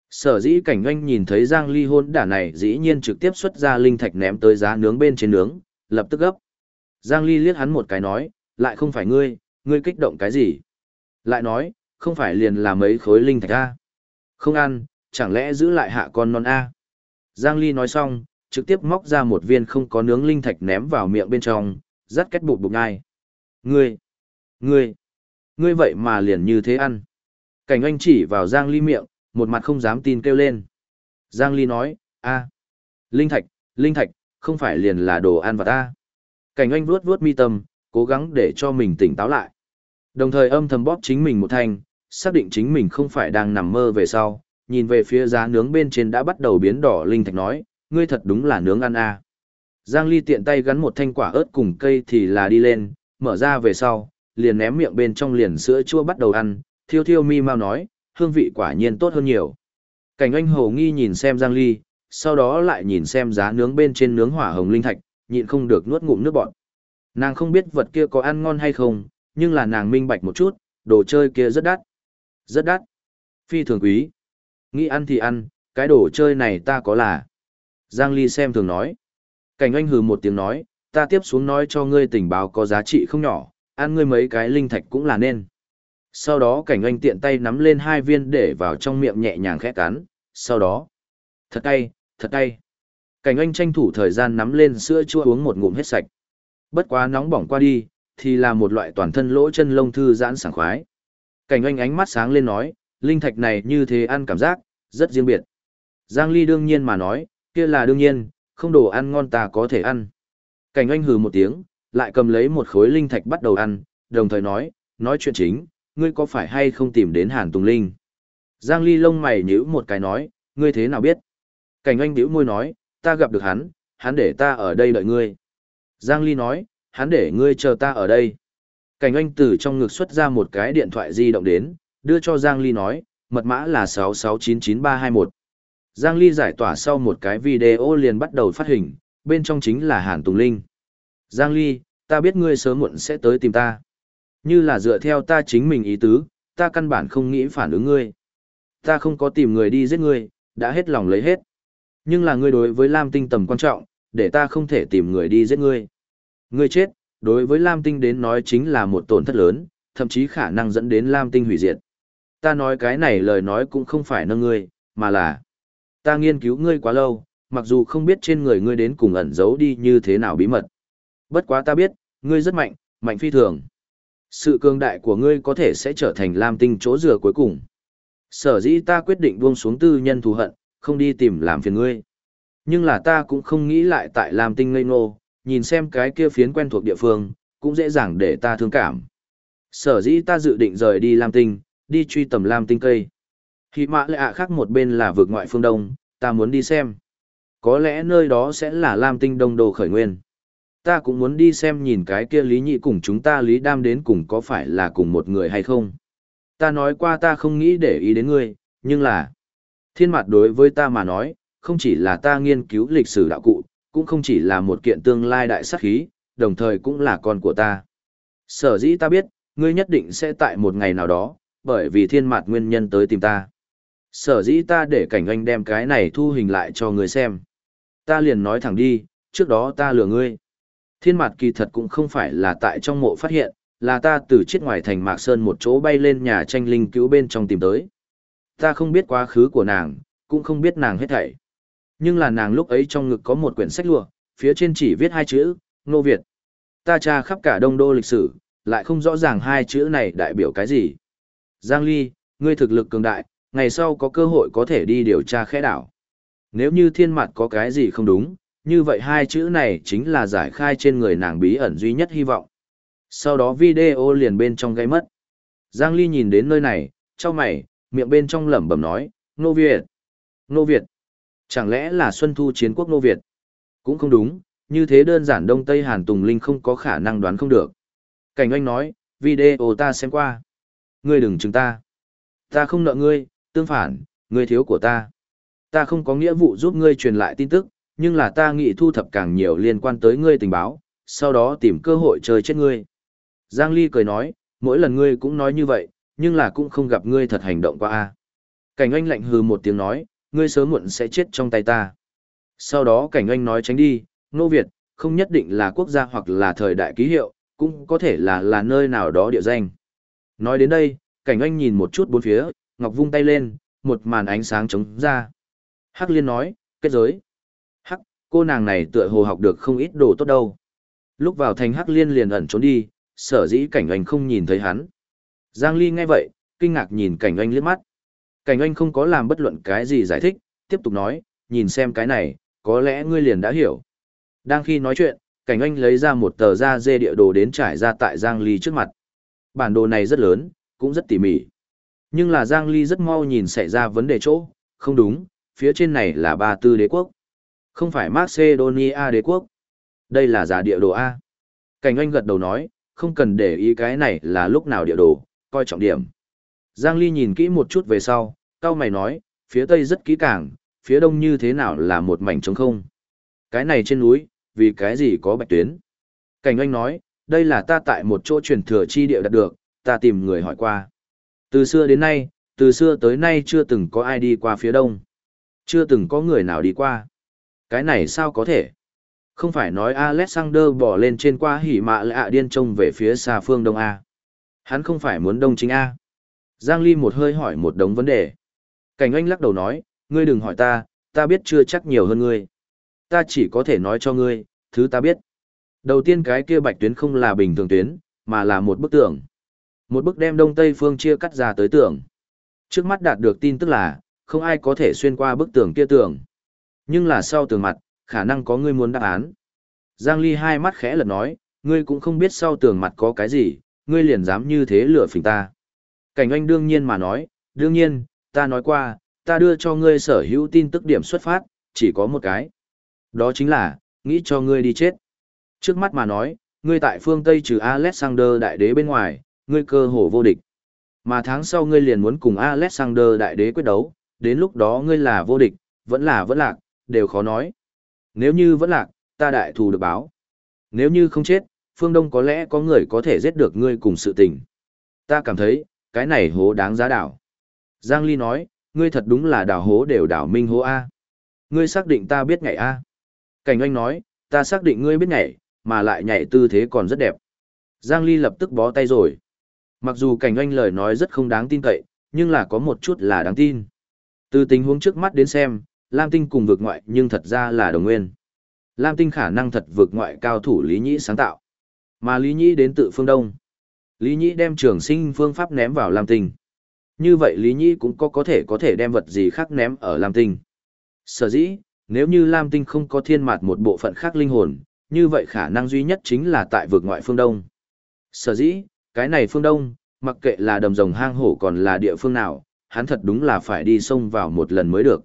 Sở dĩ cảnh anh nhìn thấy Giang Ly hôn đả này dĩ nhiên trực tiếp xuất ra linh thạch ném tới giá nướng bên trên nướng, lập tức gấp. Giang Ly liếc hắn một cái nói, lại không phải ngươi, ngươi kích động cái gì? Lại nói, không phải liền là mấy khối linh thạch A. Không ăn, chẳng lẽ giữ lại hạ con non A. Giang Ly nói xong, trực tiếp móc ra một viên không có nướng linh thạch ném vào miệng bên trong, dắt kết bụt bụng ngai. Ngươi, ngươi, ngươi vậy mà liền như thế ăn. Cảnh anh chỉ vào Giang Ly miệng, một mặt không dám tin kêu lên. Giang Ly nói, a, linh thạch, linh thạch, không phải liền là đồ ăn vật ta. Cảnh anh vuốt vuốt mi tâm, cố gắng để cho mình tỉnh táo lại. Đồng thời âm thầm bóp chính mình một thanh, xác định chính mình không phải đang nằm mơ về sau, nhìn về phía giá nướng bên trên đã bắt đầu biến đỏ linh thạch nói, ngươi thật đúng là nướng ăn a. Giang Ly tiện tay gắn một thanh quả ớt cùng cây thì là đi lên, mở ra về sau, liền ném miệng bên trong liền sữa chua bắt đầu ăn, thiêu thiêu mi mau nói, hương vị quả nhiên tốt hơn nhiều. Cảnh anh hồ nghi nhìn xem Giang Ly, sau đó lại nhìn xem giá nướng bên trên nướng hỏa hồng linh thạch, nhịn không được nuốt ngụm nước bọt. Nàng không biết vật kia có ăn ngon hay không, nhưng là nàng minh bạch một chút, đồ chơi kia rất đắt. Rất đắt. Phi thường quý. Nghĩ ăn thì ăn, cái đồ chơi này ta có là. Giang Ly xem thường nói. Cảnh anh hừ một tiếng nói, ta tiếp xuống nói cho ngươi tình báo có giá trị không nhỏ, ăn ngươi mấy cái linh thạch cũng là nên. Sau đó cảnh anh tiện tay nắm lên hai viên để vào trong miệng nhẹ nhàng khẽ cắn, sau đó. Thật cay, thật cay. Cảnh anh tranh thủ thời gian nắm lên sữa chua uống một ngụm hết sạch. Bất quá nóng bỏng qua đi, thì là một loại toàn thân lỗ chân lông thư giãn sảng khoái. Cảnh anh ánh mắt sáng lên nói, linh thạch này như thế ăn cảm giác, rất riêng biệt. Giang Ly đương nhiên mà nói, kia là đương nhiên, không đồ ăn ngon ta có thể ăn. Cảnh anh hừ một tiếng, lại cầm lấy một khối linh thạch bắt đầu ăn, đồng thời nói, nói chuyện chính, ngươi có phải hay không tìm đến Hàn Tùng Linh? Giang Ly lông mày nhíu một cái nói, ngươi thế nào biết? Cảnh anh bĩu môi nói, ta gặp được hắn, hắn để ta ở đây đợi ngươi. Giang Ly nói, hắn để ngươi chờ ta ở đây. Cảnh anh từ trong ngực xuất ra một cái điện thoại di động đến, đưa cho Giang Ly nói, mật mã là 6699321. Giang Ly giải tỏa sau một cái video liền bắt đầu phát hình, bên trong chính là Hàn Tùng Linh. Giang Ly, ta biết ngươi sớm muộn sẽ tới tìm ta. Như là dựa theo ta chính mình ý tứ, ta căn bản không nghĩ phản ứng ngươi. Ta không có tìm người đi giết ngươi, đã hết lòng lấy hết. Nhưng là ngươi đối với Lam Tinh tầm quan trọng, để ta không thể tìm người đi giết ngươi. Ngươi chết, đối với Lam Tinh đến nói chính là một tổn thất lớn, thậm chí khả năng dẫn đến Lam Tinh hủy diệt. Ta nói cái này lời nói cũng không phải nâng ngươi, mà là ta nghiên cứu ngươi quá lâu, mặc dù không biết trên người ngươi đến cùng ẩn giấu đi như thế nào bí mật. Bất quá ta biết, ngươi rất mạnh, mạnh phi thường. Sự cường đại của ngươi có thể sẽ trở thành Lam Tinh chỗ rửa cuối cùng. Sở dĩ ta quyết định buông xuống tư nhân thù hận, không đi tìm làm phiền ngươi. Nhưng là ta cũng không nghĩ lại tại Lam Tinh ngây ngô, nhìn xem cái kia phiến quen thuộc địa phương, cũng dễ dàng để ta thương cảm. Sở dĩ ta dự định rời đi Lam Tinh, đi truy tầm Lam Tinh cây. Khi mã lệ ạ khác một bên là vực ngoại phương Đông, ta muốn đi xem. Có lẽ nơi đó sẽ là Lam Tinh Đông Đồ khởi nguyên. Ta cũng muốn đi xem nhìn cái kia Lý Nhị cùng chúng ta Lý Đam đến cùng có phải là cùng một người hay không. Ta nói qua ta không nghĩ để ý đến ngươi, nhưng là... Thiên mặt đối với ta mà nói, không chỉ là ta nghiên cứu lịch sử đạo cụ, cũng không chỉ là một kiện tương lai đại sắc khí, đồng thời cũng là con của ta. Sở dĩ ta biết, ngươi nhất định sẽ tại một ngày nào đó, bởi vì thiên mạt nguyên nhân tới tìm ta. Sở dĩ ta để cảnh anh đem cái này thu hình lại cho ngươi xem. Ta liền nói thẳng đi, trước đó ta lừa ngươi. Thiên mạt kỳ thật cũng không phải là tại trong mộ phát hiện, là ta từ chết ngoài thành Mạc Sơn một chỗ bay lên nhà tranh linh cứu bên trong tìm tới. Ta không biết quá khứ của nàng, cũng không biết nàng hết thảy. Nhưng là nàng lúc ấy trong ngực có một quyển sách lụa, phía trên chỉ viết hai chữ, Nô Việt. Ta tra khắp cả đông đô lịch sử, lại không rõ ràng hai chữ này đại biểu cái gì. Giang Ly, ngươi thực lực cường đại, ngày sau có cơ hội có thể đi điều tra khẽ đảo. Nếu như thiên mặt có cái gì không đúng, như vậy hai chữ này chính là giải khai trên người nàng bí ẩn duy nhất hy vọng. Sau đó video liền bên trong gây mất. Giang Ly nhìn đến nơi này, cho mày, miệng bên trong lẩm bẩm nói, Nô Việt. Nô Việt. Chẳng lẽ là Xuân Thu chiến quốc Nô Việt? Cũng không đúng, như thế đơn giản Đông Tây Hàn Tùng Linh không có khả năng đoán không được. Cảnh Anh nói, video ta xem qua. Ngươi đừng chứng ta. Ta không nợ ngươi, tương phản, ngươi thiếu của ta. Ta không có nghĩa vụ giúp ngươi truyền lại tin tức, nhưng là ta nghĩ thu thập càng nhiều liên quan tới ngươi tình báo, sau đó tìm cơ hội chơi chết ngươi. Giang Ly cười nói, mỗi lần ngươi cũng nói như vậy, nhưng là cũng không gặp ngươi thật hành động qua a. Cảnh Anh lạnh hừ một tiếng nói, ngươi sớm muộn sẽ chết trong tay ta. Sau đó Cảnh Anh nói tránh đi, nô Việt, không nhất định là quốc gia hoặc là thời đại ký hiệu, cũng có thể là là nơi nào đó địa danh. Nói đến đây, Cảnh Anh nhìn một chút bốn phía, Ngọc vung tay lên, một màn ánh sáng trống ra. Hắc Liên nói, kết giới. Hắc, cô nàng này tựa hồ học được không ít đồ tốt đâu. Lúc vào thành Hắc Liên liền ẩn trốn đi, sở dĩ cảnh anh không nhìn thấy hắn. Giang Ly nghe vậy, kinh ngạc nhìn cảnh anh liếc mắt. Cảnh anh không có làm bất luận cái gì giải thích, tiếp tục nói, nhìn xem cái này, có lẽ ngươi liền đã hiểu. Đang khi nói chuyện, cảnh anh lấy ra một tờ da dê địa đồ đến trải ra tại Giang Ly trước mặt. Bản đồ này rất lớn, cũng rất tỉ mỉ. Nhưng là Giang Ly rất mau nhìn xảy ra vấn đề chỗ, không đúng, phía trên này là ba tư đế quốc. Không phải Macedonia đế quốc. Đây là giả địa đồ A. Cảnh anh gật đầu nói, không cần để ý cái này là lúc nào địa đồ, coi trọng điểm. Giang Ly nhìn kỹ một chút về sau, cao mày nói, phía tây rất kỹ càng, phía đông như thế nào là một mảnh trống không. Cái này trên núi, vì cái gì có bạch tuyến. Cảnh anh nói, đây là ta tại một chỗ truyền thừa chi địa đạt được, ta tìm người hỏi qua. Từ xưa đến nay, từ xưa tới nay chưa từng có ai đi qua phía đông. Chưa từng có người nào đi qua. Cái này sao có thể? Không phải nói Alexander bỏ lên trên qua hỉ mạ lạ điên trông về phía xa phương đông A. Hắn không phải muốn đông chính A. Giang Ly một hơi hỏi một đống vấn đề. Cảnh anh lắc đầu nói, ngươi đừng hỏi ta, ta biết chưa chắc nhiều hơn ngươi. Ta chỉ có thể nói cho ngươi, thứ ta biết. Đầu tiên cái kia bạch tuyến không là bình thường tuyến, mà là một bức tường. Một bức đem đông tây phương chia cắt ra tới tường. Trước mắt đạt được tin tức là, không ai có thể xuyên qua bức tường kia tường. Nhưng là sau tường mặt, khả năng có ngươi muốn đáp án. Giang Ly hai mắt khẽ lật nói, ngươi cũng không biết sau tường mặt có cái gì, ngươi liền dám như thế lừa phỉnh ta. Cảnh anh đương nhiên mà nói, đương nhiên, ta nói qua, ta đưa cho ngươi sở hữu tin tức điểm xuất phát, chỉ có một cái. Đó chính là, nghĩ cho ngươi đi chết. Trước mắt mà nói, ngươi tại phương Tây trừ Alexander đại đế bên ngoài, ngươi cơ hồ vô địch. Mà tháng sau ngươi liền muốn cùng Alexander đại đế quyết đấu, đến lúc đó ngươi là vô địch, vẫn là vẫn lạc, đều khó nói. Nếu như vẫn lạc, ta đại thù được báo. Nếu như không chết, phương Đông có lẽ có người có thể giết được ngươi cùng sự tình. Ta cảm thấy, cái này hố đáng giá đảo. Giang Ly nói, ngươi thật đúng là đảo hố đều đảo minh hố A. Ngươi xác định ta biết ngày A. Cảnh Anh nói, ta xác định ngươi biết ngày mà lại nhảy tư thế còn rất đẹp. Giang Ly lập tức bó tay rồi. Mặc dù Cảnh Anh lời nói rất không đáng tin cậy, nhưng là có một chút là đáng tin. Từ tình huống trước mắt đến xem, Lam Tinh cùng vực ngoại nhưng thật ra là đồng nguyên. Lam Tinh khả năng thật vực ngoại cao thủ Lý Nhĩ sáng tạo. Mà Lý Nhĩ đến tự phương Đông. Lý Nhĩ đem trường sinh phương pháp ném vào Lam Tinh. Như vậy Lý Nhĩ cũng có có thể có thể đem vật gì khác ném ở Lam Tinh. Sở dĩ, nếu như Lam Tinh không có thiên mạt một bộ phận khác linh hồn, như vậy khả năng duy nhất chính là tại vực ngoại phương Đông. Sở dĩ, cái này phương Đông, mặc kệ là đầm rồng hang hổ còn là địa phương nào, hắn thật đúng là phải đi sông vào một lần mới được.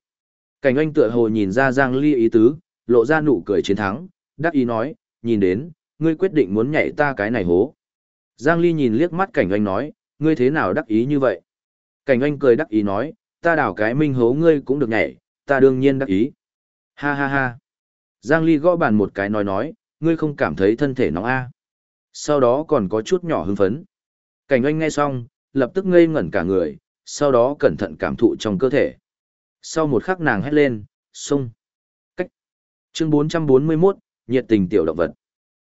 Cảnh anh tựa hồ nhìn ra Giang Ly ý tứ, lộ ra nụ cười chiến thắng, đắc ý nói, nhìn đến, ngươi quyết định muốn nhảy ta cái này hố. Giang Ly nhìn liếc mắt cảnh anh nói, ngươi thế nào đắc ý như vậy? Cảnh anh cười đắc ý nói, ta đảo cái minh hố ngươi cũng được nhảy, ta đương nhiên đắc ý. Ha ha ha. Giang Ly gõ bàn một cái nói nói, ngươi không cảm thấy thân thể nóng a? Sau đó còn có chút nhỏ hưng phấn. Cảnh anh nghe xong, lập tức ngây ngẩn cả người, sau đó cẩn thận cảm thụ trong cơ thể. Sau một khắc nàng hét lên, sung. Cách. Chương 441, nhiệt tình tiểu động vật.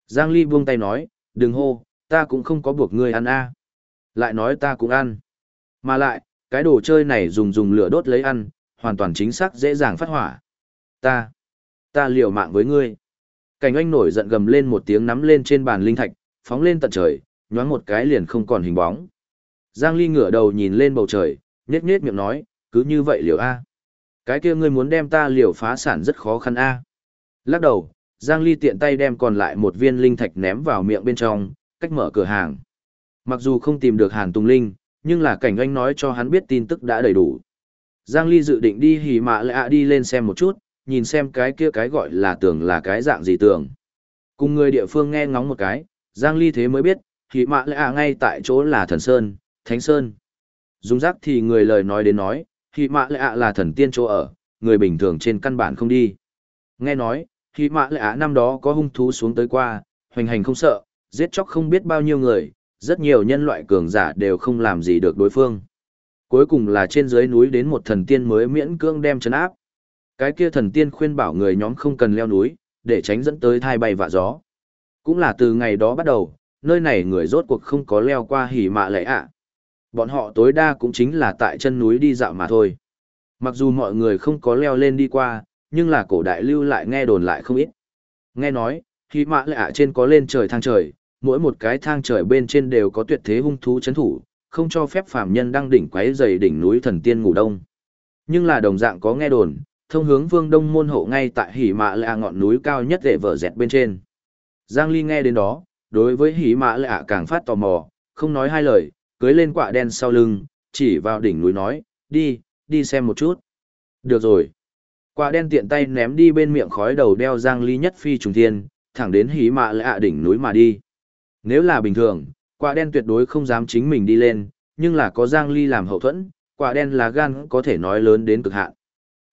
Giang Ly buông tay nói, đừng hô, ta cũng không có buộc ngươi ăn a. Lại nói ta cũng ăn. Mà lại, cái đồ chơi này dùng dùng lửa đốt lấy ăn, hoàn toàn chính xác dễ dàng phát hỏa. Ta, ta liều mạng với ngươi. Cảnh anh nổi giận gầm lên một tiếng nắm lên trên bàn linh thạch, phóng lên tận trời, nhoáng một cái liền không còn hình bóng. Giang Ly ngửa đầu nhìn lên bầu trời, nhếch nhếch miệng nói, cứ như vậy liều A. Cái kia ngươi muốn đem ta liều phá sản rất khó khăn A. Lắc đầu, Giang Ly tiện tay đem còn lại một viên linh thạch ném vào miệng bên trong, cách mở cửa hàng. Mặc dù không tìm được Hàn Tùng Linh, nhưng là cảnh anh nói cho hắn biết tin tức đã đầy đủ. Giang Ly dự định đi hỉ mạ lạ đi lên xem một chút, nhìn xem cái kia cái gọi là tường là cái dạng gì tường. Cùng người địa phương nghe ngóng một cái, Giang Ly thế mới biết, thì mạ lạ ngay tại chỗ là thần sơn, thánh sơn. dung giác thì người lời nói đến nói, thì mạ lạ là thần tiên chỗ ở, người bình thường trên căn bản không đi. Nghe nói, thì mạ lạ năm đó có hung thú xuống tới qua, hoành hành không sợ, giết chóc không biết bao nhiêu người, rất nhiều nhân loại cường giả đều không làm gì được đối phương. Cuối cùng là trên dưới núi đến một thần tiên mới miễn cưỡng đem chấn áp. Cái kia thần tiên khuyên bảo người nhóm không cần leo núi, để tránh dẫn tới thai bay vạ gió. Cũng là từ ngày đó bắt đầu, nơi này người rốt cuộc không có leo qua hỉ mạ lệ ạ. Bọn họ tối đa cũng chính là tại chân núi đi dạo mà thôi. Mặc dù mọi người không có leo lên đi qua, nhưng là cổ đại lưu lại nghe đồn lại không ít. Nghe nói, hỉ mạ lệ ạ trên có lên trời thang trời, mỗi một cái thang trời bên trên đều có tuyệt thế hung thú chấn thủ, không cho phép phàm nhân đăng đỉnh quấy dày đỉnh núi thần tiên ngủ đông. Nhưng là đồng dạng có nghe đồn, thông hướng vương đông môn hộ ngay tại hỉ mạ lạ ngọn núi cao nhất để vở dẹt bên trên. Giang Ly nghe đến đó, đối với hỉ mạ lạ càng phát tò mò, không nói hai lời, cưới lên quạ đen sau lưng, chỉ vào đỉnh núi nói, đi, đi xem một chút. Được rồi. Quạ đen tiện tay ném đi bên miệng khói đầu đeo Giang Ly nhất phi trùng thiên, thẳng đến hỉ mạ lạ đỉnh núi mà đi. Nếu là bình thường, quả đen tuyệt đối không dám chính mình đi lên, nhưng là có Giang Ly làm hậu thuẫn, quả đen là gan có thể nói lớn đến cực hạn.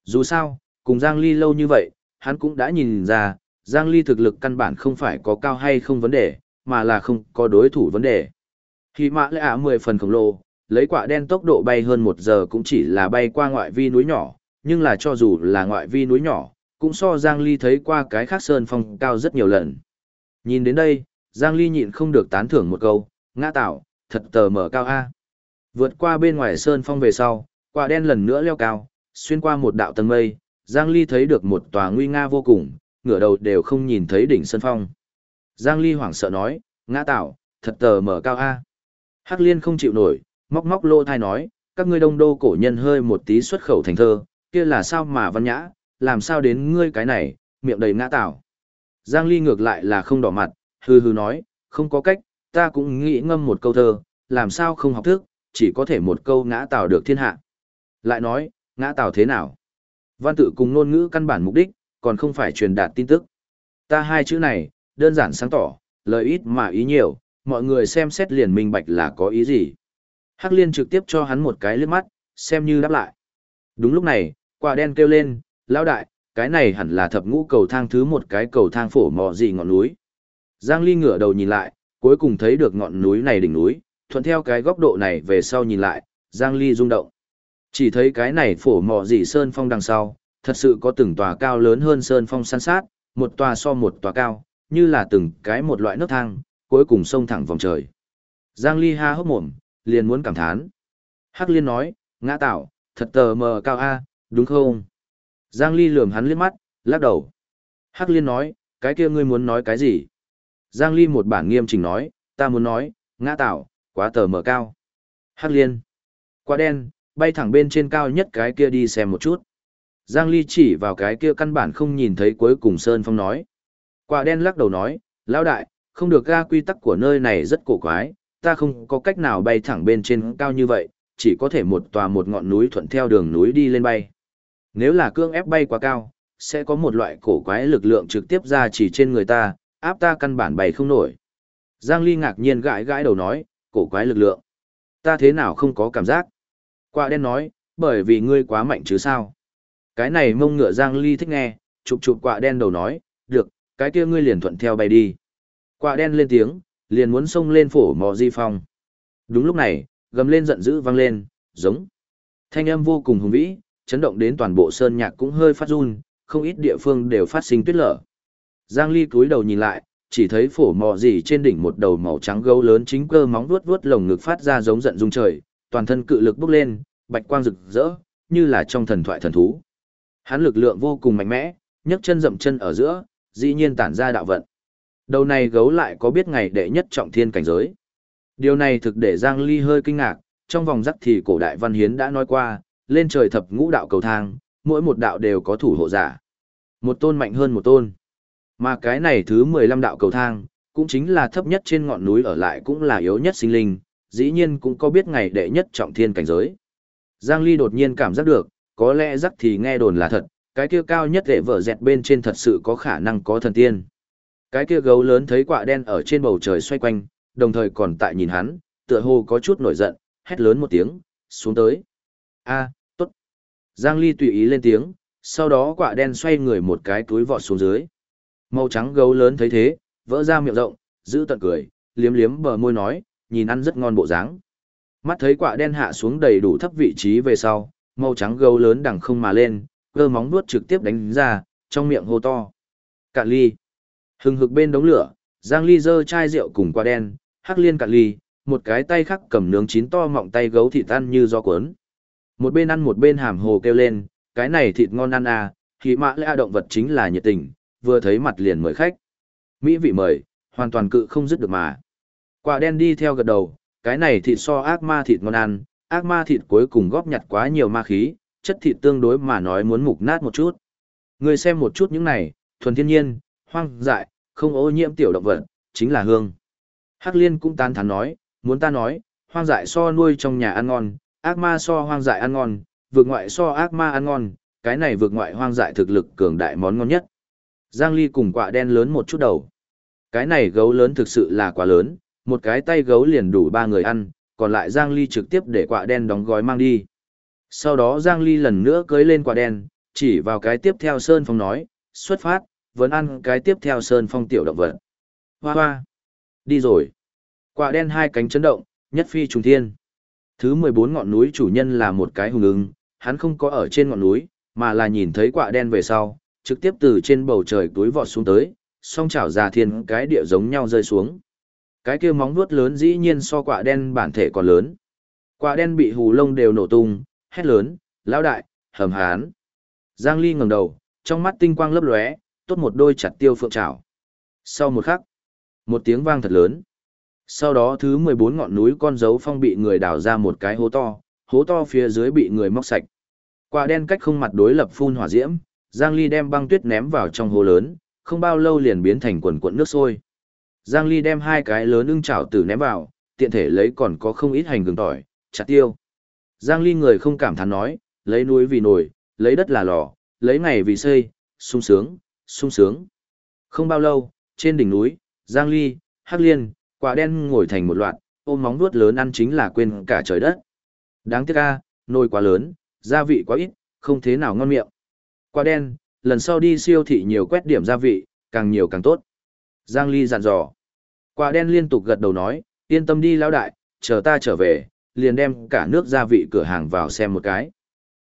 Dù sao, cùng Giang Ly lâu như vậy, hắn cũng đã nhìn ra, Giang Ly thực lực căn bản không phải có cao hay không vấn đề, mà là không có đối thủ vấn đề. Khi mã lẽ 10 phần khổng lồ, lấy quả đen tốc độ bay hơn 1 giờ cũng chỉ là bay qua ngoại vi núi nhỏ, nhưng là cho dù là ngoại vi núi nhỏ, cũng so Giang Ly thấy qua cái khác sơn phong cao rất nhiều lần. Nhìn đến đây, Giang Ly nhịn không được tán thưởng một câu, ngã tạo, thật tờ mở cao A. Vượt qua bên ngoài sơn phong về sau, quả đen lần nữa leo cao, xuyên qua một đạo tầng mây, Giang Ly thấy được một tòa nguy nga vô cùng, ngửa đầu đều không nhìn thấy đỉnh sân phong. Giang Ly hoảng sợ nói, ngã tạo, thật tờ mở cao A. Hắc liên không chịu nổi, móc móc lô thai nói, các ngươi đông đô cổ nhân hơi một tí xuất khẩu thành thơ, kia là sao mà văn nhã, làm sao đến ngươi cái này, miệng đầy ngã tạo. Giang Ly ngược lại là không đỏ mặt, hừ hừ nói, không có cách, ta cũng nghĩ ngâm một câu thơ, làm sao không học thức, chỉ có thể một câu ngã tạo được thiên hạ. Lại nói, ngã tạo thế nào? Văn tự cùng ngôn ngữ căn bản mục đích, còn không phải truyền đạt tin tức. Ta hai chữ này, đơn giản sáng tỏ, lời ít mà ý nhiều, mọi người xem xét liền minh bạch là có ý gì. Hắc liên trực tiếp cho hắn một cái liếc mắt, xem như đáp lại. Đúng lúc này, quả đen kêu lên, lão đại, cái này hẳn là thập ngũ cầu thang thứ một cái cầu thang phổ mò gì ngọn núi. Giang Ly ngửa đầu nhìn lại, cuối cùng thấy được ngọn núi này đỉnh núi, thuận theo cái góc độ này về sau nhìn lại, Giang Ly rung động. Chỉ thấy cái này phổ mò dị sơn phong đằng sau, thật sự có từng tòa cao lớn hơn sơn phong san sát, một tòa so một tòa cao, như là từng cái một loại nước thang, cuối cùng sông thẳng vòng trời. Giang Ly ha hốc mồm, liền muốn cảm thán. Hắc Liên nói, ngã tạo, thật tờ mờ cao A, đúng không? Giang Ly lườm hắn liếc mắt, lắc đầu. Hắc Liên nói, cái kia ngươi muốn nói cái gì? Giang Ly một bản nghiêm chỉnh nói, ta muốn nói, ngã tạo, quá tờ mờ cao. Hắc Liên, quá đen, bay thẳng bên trên cao nhất cái kia đi xem một chút. Giang Ly chỉ vào cái kia căn bản không nhìn thấy cuối cùng Sơn Phong nói. Quả đen lắc đầu nói, lão đại, không được ga quy tắc của nơi này rất cổ quái, ta không có cách nào bay thẳng bên trên cao như vậy, chỉ có thể một tòa một ngọn núi thuận theo đường núi đi lên bay. Nếu là cương ép bay quá cao, sẽ có một loại cổ quái lực lượng trực tiếp ra chỉ trên người ta, áp ta căn bản bay không nổi. Giang Ly ngạc nhiên gãi gãi đầu nói, cổ quái lực lượng. Ta thế nào không có cảm giác? Quả đen nói, bởi vì ngươi quá mạnh chứ sao? Cái này mông ngựa Giang Ly thích nghe, chụp chụp quả đen đầu nói, được, cái kia ngươi liền thuận theo bay đi. Quả đen lên tiếng, liền muốn xông lên phổ mò di phong. Đúng lúc này, gầm lên giận dữ vang lên, giống. Thanh âm vô cùng hùng vĩ, chấn động đến toàn bộ sơn nhạc cũng hơi phát run, không ít địa phương đều phát sinh tuyết lở. Giang Ly cúi đầu nhìn lại, chỉ thấy phổ mò gì trên đỉnh một đầu màu trắng gấu lớn chính cơ móng vuốt vuốt lồng ngực phát ra giống giận rung trời, toàn thân cự lực bốc lên, bạch quang rực rỡ, như là trong thần thoại thần thú. Hắn lực lượng vô cùng mạnh mẽ, nhấc chân dậm chân ở giữa, dĩ nhiên tản ra đạo vận. Đầu này gấu lại có biết ngày đệ nhất trọng thiên cảnh giới. Điều này thực để Giang Ly hơi kinh ngạc, trong vòng rắc thì cổ đại văn hiến đã nói qua, lên trời thập ngũ đạo cầu thang, mỗi một đạo đều có thủ hộ giả. Một tôn mạnh hơn một tôn. Mà cái này thứ 15 đạo cầu thang, cũng chính là thấp nhất trên ngọn núi ở lại cũng là yếu nhất sinh linh, dĩ nhiên cũng có biết ngày đệ nhất trọng thiên cảnh giới. Giang Ly đột nhiên cảm giác được, có lẽ rắc thì nghe đồn là thật, cái kia cao nhất để vợ dẹt bên trên thật sự có khả năng có thần tiên. Cái kia gấu lớn thấy quả đen ở trên bầu trời xoay quanh, đồng thời còn tại nhìn hắn, tựa hồ có chút nổi giận, hét lớn một tiếng, xuống tới. a tốt. Giang Ly tùy ý lên tiếng, sau đó quả đen xoay người một cái túi vọt xuống dưới. Màu trắng gấu lớn thấy thế, vỡ ra miệng rộng, giữ tận cười, liếm liếm bờ môi nói, nhìn ăn rất ngon bộ dáng. Mắt thấy quạ đen hạ xuống đầy đủ thấp vị trí về sau, màu trắng gấu lớn đằng không mà lên, cơ móng vuốt trực tiếp đánh ra, trong miệng hô to. Cạn ly. Hừng hực bên đống lửa, Giang Ly dơ chai rượu cùng quả đen, hắc liên cạn ly, một cái tay khác cầm nướng chín to mọng tay gấu thịt tan như gió cuốn. Một bên ăn một bên hàm hồ kêu lên, cái này thịt ngon ăn à, khí mã lẽ động vật chính là nhiệt tình, vừa thấy mặt liền mời khách. Mỹ vị mời, hoàn toàn cự không dứt được mà. Quả đen đi theo gật đầu, cái này thịt so ác ma thịt ngon ăn, ác ma thịt cuối cùng góp nhặt quá nhiều ma khí, chất thịt tương đối mà nói muốn mục nát một chút. Người xem một chút những này, thuần thiên nhiên, hoang dại, không ô nhiễm tiểu động vật, chính là hương. Hắc liên cũng tán thán nói, muốn ta nói, hoang dại so nuôi trong nhà ăn ngon, ác ma so hoang dại ăn ngon, vượt ngoại so ác ma ăn ngon, cái này vượt ngoại hoang dại thực lực cường đại món ngon nhất. Giang Ly cùng quạ đen lớn một chút đầu. Cái này gấu lớn thực sự là quá lớn, một cái tay gấu liền đủ ba người ăn, còn lại Giang Ly trực tiếp để quạ đen đóng gói mang đi. Sau đó Giang Ly lần nữa cưới lên quạ đen, chỉ vào cái tiếp theo Sơn Phong nói, xuất phát, vẫn ăn cái tiếp theo Sơn Phong tiểu động vật. Hoa hoa, đi rồi. Quạ đen hai cánh chấn động, nhất phi trùng thiên. Thứ 14 ngọn núi chủ nhân là một cái hùng ứng, hắn không có ở trên ngọn núi, mà là nhìn thấy quạ đen về sau, trực tiếp từ trên bầu trời túi vọt xuống tới, song chảo già thiên cái địa giống nhau rơi xuống. Cái kia móng vuốt lớn dĩ nhiên so quả đen bản thể còn lớn. Quả đen bị hù lông đều nổ tung, hét lớn, lão đại, hầm hán. Giang Ly ngẩng đầu, trong mắt tinh quang lấp lóe, tốt một đôi chặt tiêu phượng trảo. Sau một khắc, một tiếng vang thật lớn. Sau đó thứ 14 ngọn núi con dấu phong bị người đào ra một cái hố to, hố to phía dưới bị người móc sạch. Quả đen cách không mặt đối lập phun hỏa diễm, Giang Ly đem băng tuyết ném vào trong hố lớn, không bao lâu liền biến thành quần cuộn nước sôi. Giang Ly đem hai cái lớn ưng chảo tử ném vào, tiện thể lấy còn có không ít hành gừng tỏi, chặt tiêu. Giang Ly người không cảm thán nói, lấy núi vì nổi, lấy đất là lò, lấy ngày vì xây, sung sướng, sung sướng. Không bao lâu, trên đỉnh núi, Giang Ly, Hắc Liên, quả đen ngồi thành một loạt, ôm móng vuốt lớn ăn chính là quên cả trời đất. Đáng tiếc a, nồi quá lớn, gia vị quá ít, không thế nào ngon miệng. Quả đen, lần sau đi siêu thị nhiều quét điểm gia vị, càng nhiều càng tốt. Giang Ly dặn dò. Quả đen liên tục gật đầu nói, yên tâm đi lão đại, chờ ta trở về, liền đem cả nước gia vị cửa hàng vào xem một cái.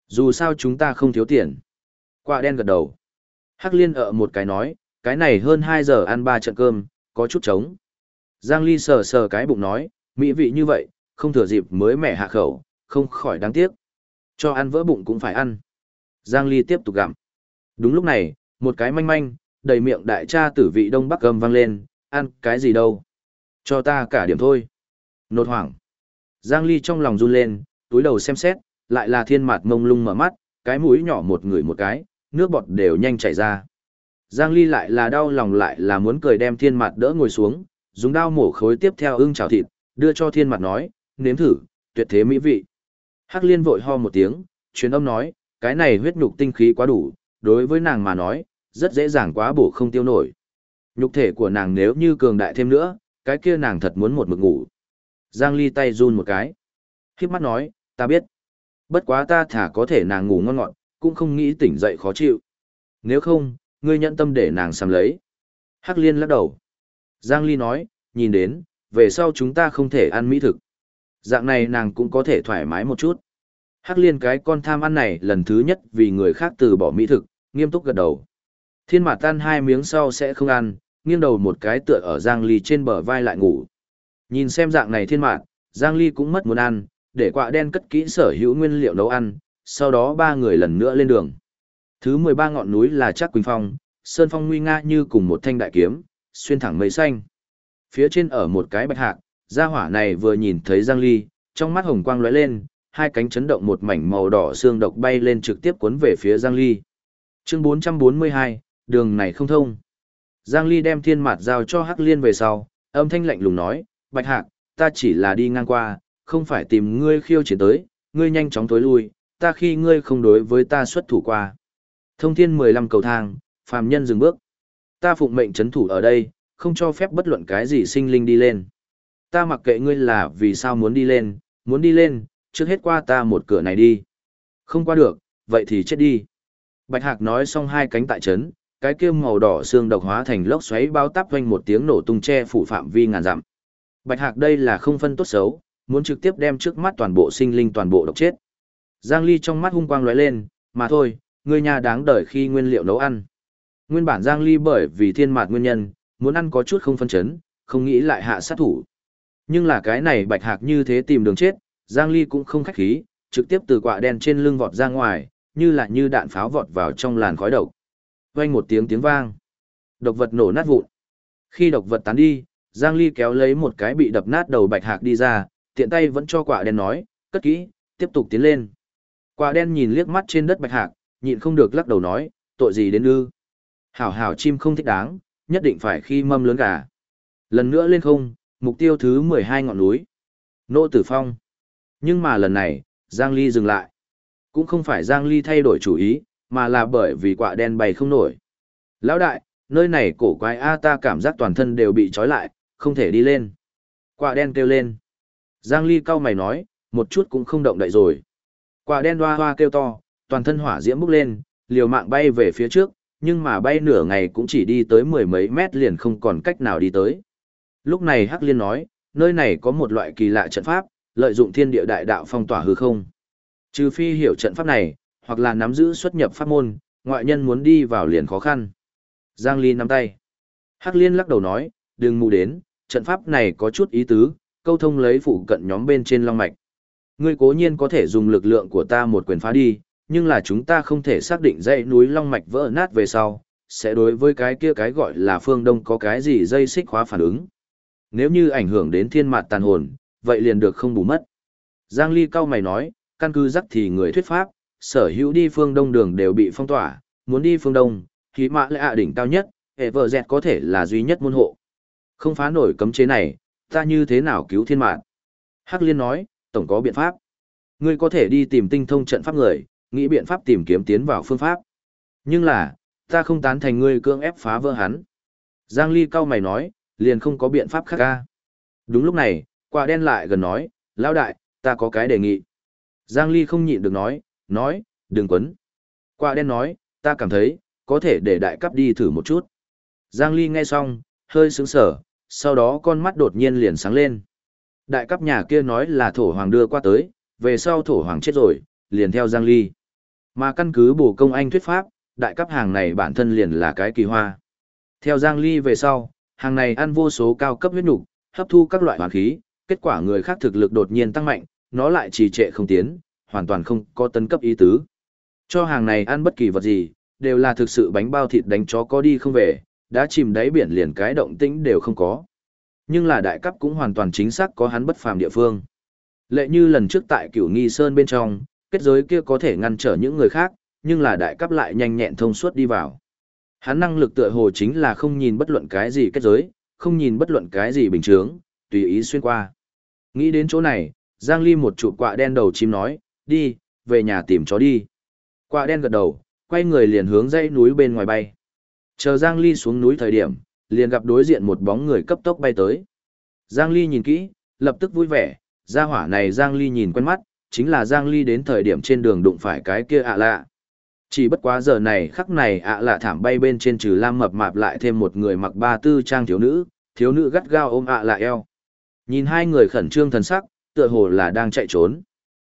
Dù sao chúng ta không thiếu tiền. Quả đen gật đầu. Hắc liên ở một cái nói, cái này hơn 2 giờ ăn ba trận cơm, có chút trống. Giang Ly sờ sờ cái bụng nói, mỹ vị như vậy, không thừa dịp mới mẻ hạ khẩu, không khỏi đáng tiếc. Cho ăn vỡ bụng cũng phải ăn. Giang Ly tiếp tục gặm. Đúng lúc này, một cái manh manh, đầy miệng đại cha tử vị đông bắc cầm vang lên, ăn cái gì đâu. Cho ta cả điểm thôi. Nột hoảng. Giang Ly trong lòng run lên, túi đầu xem xét, lại là thiên mặt mông lung mở mắt, cái mũi nhỏ một người một cái, nước bọt đều nhanh chảy ra. Giang Ly lại là đau lòng lại là muốn cười đem thiên mặt đỡ ngồi xuống, dùng đao mổ khối tiếp theo ưng chảo thịt, đưa cho thiên mặt nói, nếm thử, tuyệt thế mỹ vị. Hắc liên vội ho một tiếng, truyền âm nói, cái này huyết nhục tinh khí quá đủ, đối với nàng mà nói, rất dễ dàng quá bổ không tiêu nổi. Nhục thể của nàng nếu như cường đại thêm nữa, cái kia nàng thật muốn một mực ngủ. Giang Ly tay run một cái. Khiếp mắt nói, ta biết. Bất quá ta thả có thể nàng ngủ ngon ngọn, cũng không nghĩ tỉnh dậy khó chịu. Nếu không, ngươi nhận tâm để nàng sắm lấy. Hắc liên lắc đầu. Giang Ly nói, nhìn đến, về sau chúng ta không thể ăn mỹ thực. Dạng này nàng cũng có thể thoải mái một chút. Hắc liên cái con tham ăn này lần thứ nhất vì người khác từ bỏ mỹ thực, nghiêm túc gật đầu. Thiên mạt tan hai miếng sau sẽ không ăn, nghiêng đầu một cái tựa ở Giang Ly trên bờ vai lại ngủ. Nhìn xem dạng này thiên mạt, Giang Ly cũng mất muốn ăn, để quạ đen cất kỹ sở hữu nguyên liệu nấu ăn, sau đó ba người lần nữa lên đường. Thứ 13 ngọn núi là Trác Quỳnh Phong, sơn phong nguy nga như cùng một thanh đại kiếm, xuyên thẳng mây xanh. Phía trên ở một cái bạch hạc, gia hỏa này vừa nhìn thấy Giang Ly, trong mắt hồng quang lóe lên, hai cánh chấn động một mảnh màu đỏ xương độc bay lên trực tiếp cuốn về phía Giang Ly. Chương 442, đường này không thông. Giang Ly đem thiên mạt giao cho Hắc Liên về sau, âm thanh lạnh lùng nói, Bạch Hạc, ta chỉ là đi ngang qua, không phải tìm ngươi khiêu chiến tới, ngươi nhanh chóng tối lui, ta khi ngươi không đối với ta xuất thủ qua. Thông thiên 15 cầu thang, phàm nhân dừng bước. Ta phụng mệnh chấn thủ ở đây, không cho phép bất luận cái gì sinh linh đi lên. Ta mặc kệ ngươi là vì sao muốn đi lên, muốn đi lên, trước hết qua ta một cửa này đi. Không qua được, vậy thì chết đi. Bạch Hạc nói xong hai cánh tại chấn, cái kia màu đỏ xương độc hóa thành lốc xoáy bao tắp quanh một tiếng nổ tung che phủ phạm vi ngàn dặm. Bạch Hạc đây là không phân tốt xấu, muốn trực tiếp đem trước mắt toàn bộ sinh linh toàn bộ độc chết. Giang Ly trong mắt hung quang lóe lên, mà thôi, người nhà đáng đợi khi nguyên liệu nấu ăn. Nguyên bản Giang Ly bởi vì thiên mạt nguyên nhân, muốn ăn có chút không phân chấn, không nghĩ lại hạ sát thủ. Nhưng là cái này Bạch Hạc như thế tìm đường chết, Giang Ly cũng không khách khí, trực tiếp từ quạ đen trên lưng vọt ra ngoài, như là như đạn pháo vọt vào trong làn khói độc. Vang một tiếng tiếng vang. Độc vật nổ nát vụn. Khi độc vật tán đi, Giang Ly kéo lấy một cái bị đập nát đầu bạch hạc đi ra, tiện tay vẫn cho quả đen nói, cất kỹ, tiếp tục tiến lên. Quả đen nhìn liếc mắt trên đất bạch hạc, nhịn không được lắc đầu nói, tội gì đến ư. Hảo hảo chim không thích đáng, nhất định phải khi mâm lớn gà. Lần nữa lên không, mục tiêu thứ 12 ngọn núi. Nô tử phong. Nhưng mà lần này, Giang Ly dừng lại. Cũng không phải Giang Ly thay đổi chủ ý, mà là bởi vì quả đen bay không nổi. Lão đại, nơi này cổ quái A ta cảm giác toàn thân đều bị trói lại, không thể đi lên. Quả đen kêu lên. Giang Ly cao mày nói, một chút cũng không động đậy rồi. Quả đen hoa hoa kêu to, toàn thân hỏa diễm bốc lên, liều mạng bay về phía trước, nhưng mà bay nửa ngày cũng chỉ đi tới mười mấy mét liền không còn cách nào đi tới. Lúc này Hắc Liên nói, nơi này có một loại kỳ lạ trận pháp, lợi dụng thiên địa đại đạo phong tỏa hư không. Trừ phi hiểu trận pháp này, hoặc là nắm giữ xuất nhập pháp môn, ngoại nhân muốn đi vào liền khó khăn. Giang Ly nắm tay. Hắc Liên lắc đầu nói, đừng mù đến, trận pháp này có chút ý tứ, câu thông lấy phụ cận nhóm bên trên long mạch. Ngươi cố nhiên có thể dùng lực lượng của ta một quyền phá đi, nhưng là chúng ta không thể xác định dãy núi long mạch vỡ nát về sau, sẽ đối với cái kia cái gọi là phương đông có cái gì dây xích khóa phản ứng. Nếu như ảnh hưởng đến thiên mạt tàn hồn, vậy liền được không bù mất. Giang Ly cao mày nói, căn cứ rắc thì người thuyết pháp, sở hữu đi phương đông đường đều bị phong tỏa, muốn đi phương đông, khí mã lệ ạ đỉnh cao nhất, hệ vợ dẹt có thể là duy nhất môn hộ. Không phá nổi cấm chế này, ta như thế nào cứu thiên mạng? Hắc Liên nói, tổng có biện pháp. Ngươi có thể đi tìm tinh thông trận pháp người, nghĩ biện pháp tìm kiếm tiến vào phương pháp. Nhưng là, ta không tán thành ngươi cưỡng ép phá vỡ hắn. Giang Ly cao mày nói, liền không có biện pháp khác ca. Đúng lúc này, quả đen lại gần nói, lão đại, ta có cái đề nghị. Giang Ly không nhịn được nói, nói, đừng quấn. Quả đen nói, ta cảm thấy, có thể để đại cấp đi thử một chút. Giang Ly nghe xong, hơi sướng sở, sau đó con mắt đột nhiên liền sáng lên. Đại cấp nhà kia nói là thổ hoàng đưa qua tới, về sau thổ hoàng chết rồi, liền theo Giang Ly. Mà căn cứ bổ công anh thuyết pháp, đại cấp hàng này bản thân liền là cái kỳ hoa. Theo Giang Ly về sau, hàng này ăn vô số cao cấp huyết nục, hấp thu các loại hoàn khí, kết quả người khác thực lực đột nhiên tăng mạnh, nó lại trì trệ không tiến, hoàn toàn không có tấn cấp ý tứ. Cho hàng này ăn bất kỳ vật gì, đều là thực sự bánh bao thịt đánh chó có đi không về, đã chìm đáy biển liền cái động tĩnh đều không có. Nhưng là đại cấp cũng hoàn toàn chính xác có hắn bất phàm địa phương. Lệ như lần trước tại cửu nghi sơn bên trong, kết giới kia có thể ngăn trở những người khác, nhưng là đại cấp lại nhanh nhẹn thông suốt đi vào. Hắn năng lực tựa hồ chính là không nhìn bất luận cái gì kết giới, không nhìn bất luận cái gì bình chướng, tùy ý xuyên qua. Nghĩ đến chỗ này, Giang Ly một chụp quạ đen đầu chim nói, đi, về nhà tìm chó đi. Quạ đen gật đầu, quay người liền hướng dãy núi bên ngoài bay. Chờ Giang Ly xuống núi thời điểm, liền gặp đối diện một bóng người cấp tốc bay tới. Giang Ly nhìn kỹ, lập tức vui vẻ, gia hỏa này Giang Ly nhìn quen mắt, chính là Giang Ly đến thời điểm trên đường đụng phải cái kia ạ lạ. Chỉ bất quá giờ này khắc này ạ lạ thảm bay bên trên trừ lam mập mạp lại thêm một người mặc ba tư trang thiếu nữ, thiếu nữ gắt gao ôm ạ lạ eo. Nhìn hai người khẩn trương thần sắc, tựa hồ là đang chạy trốn.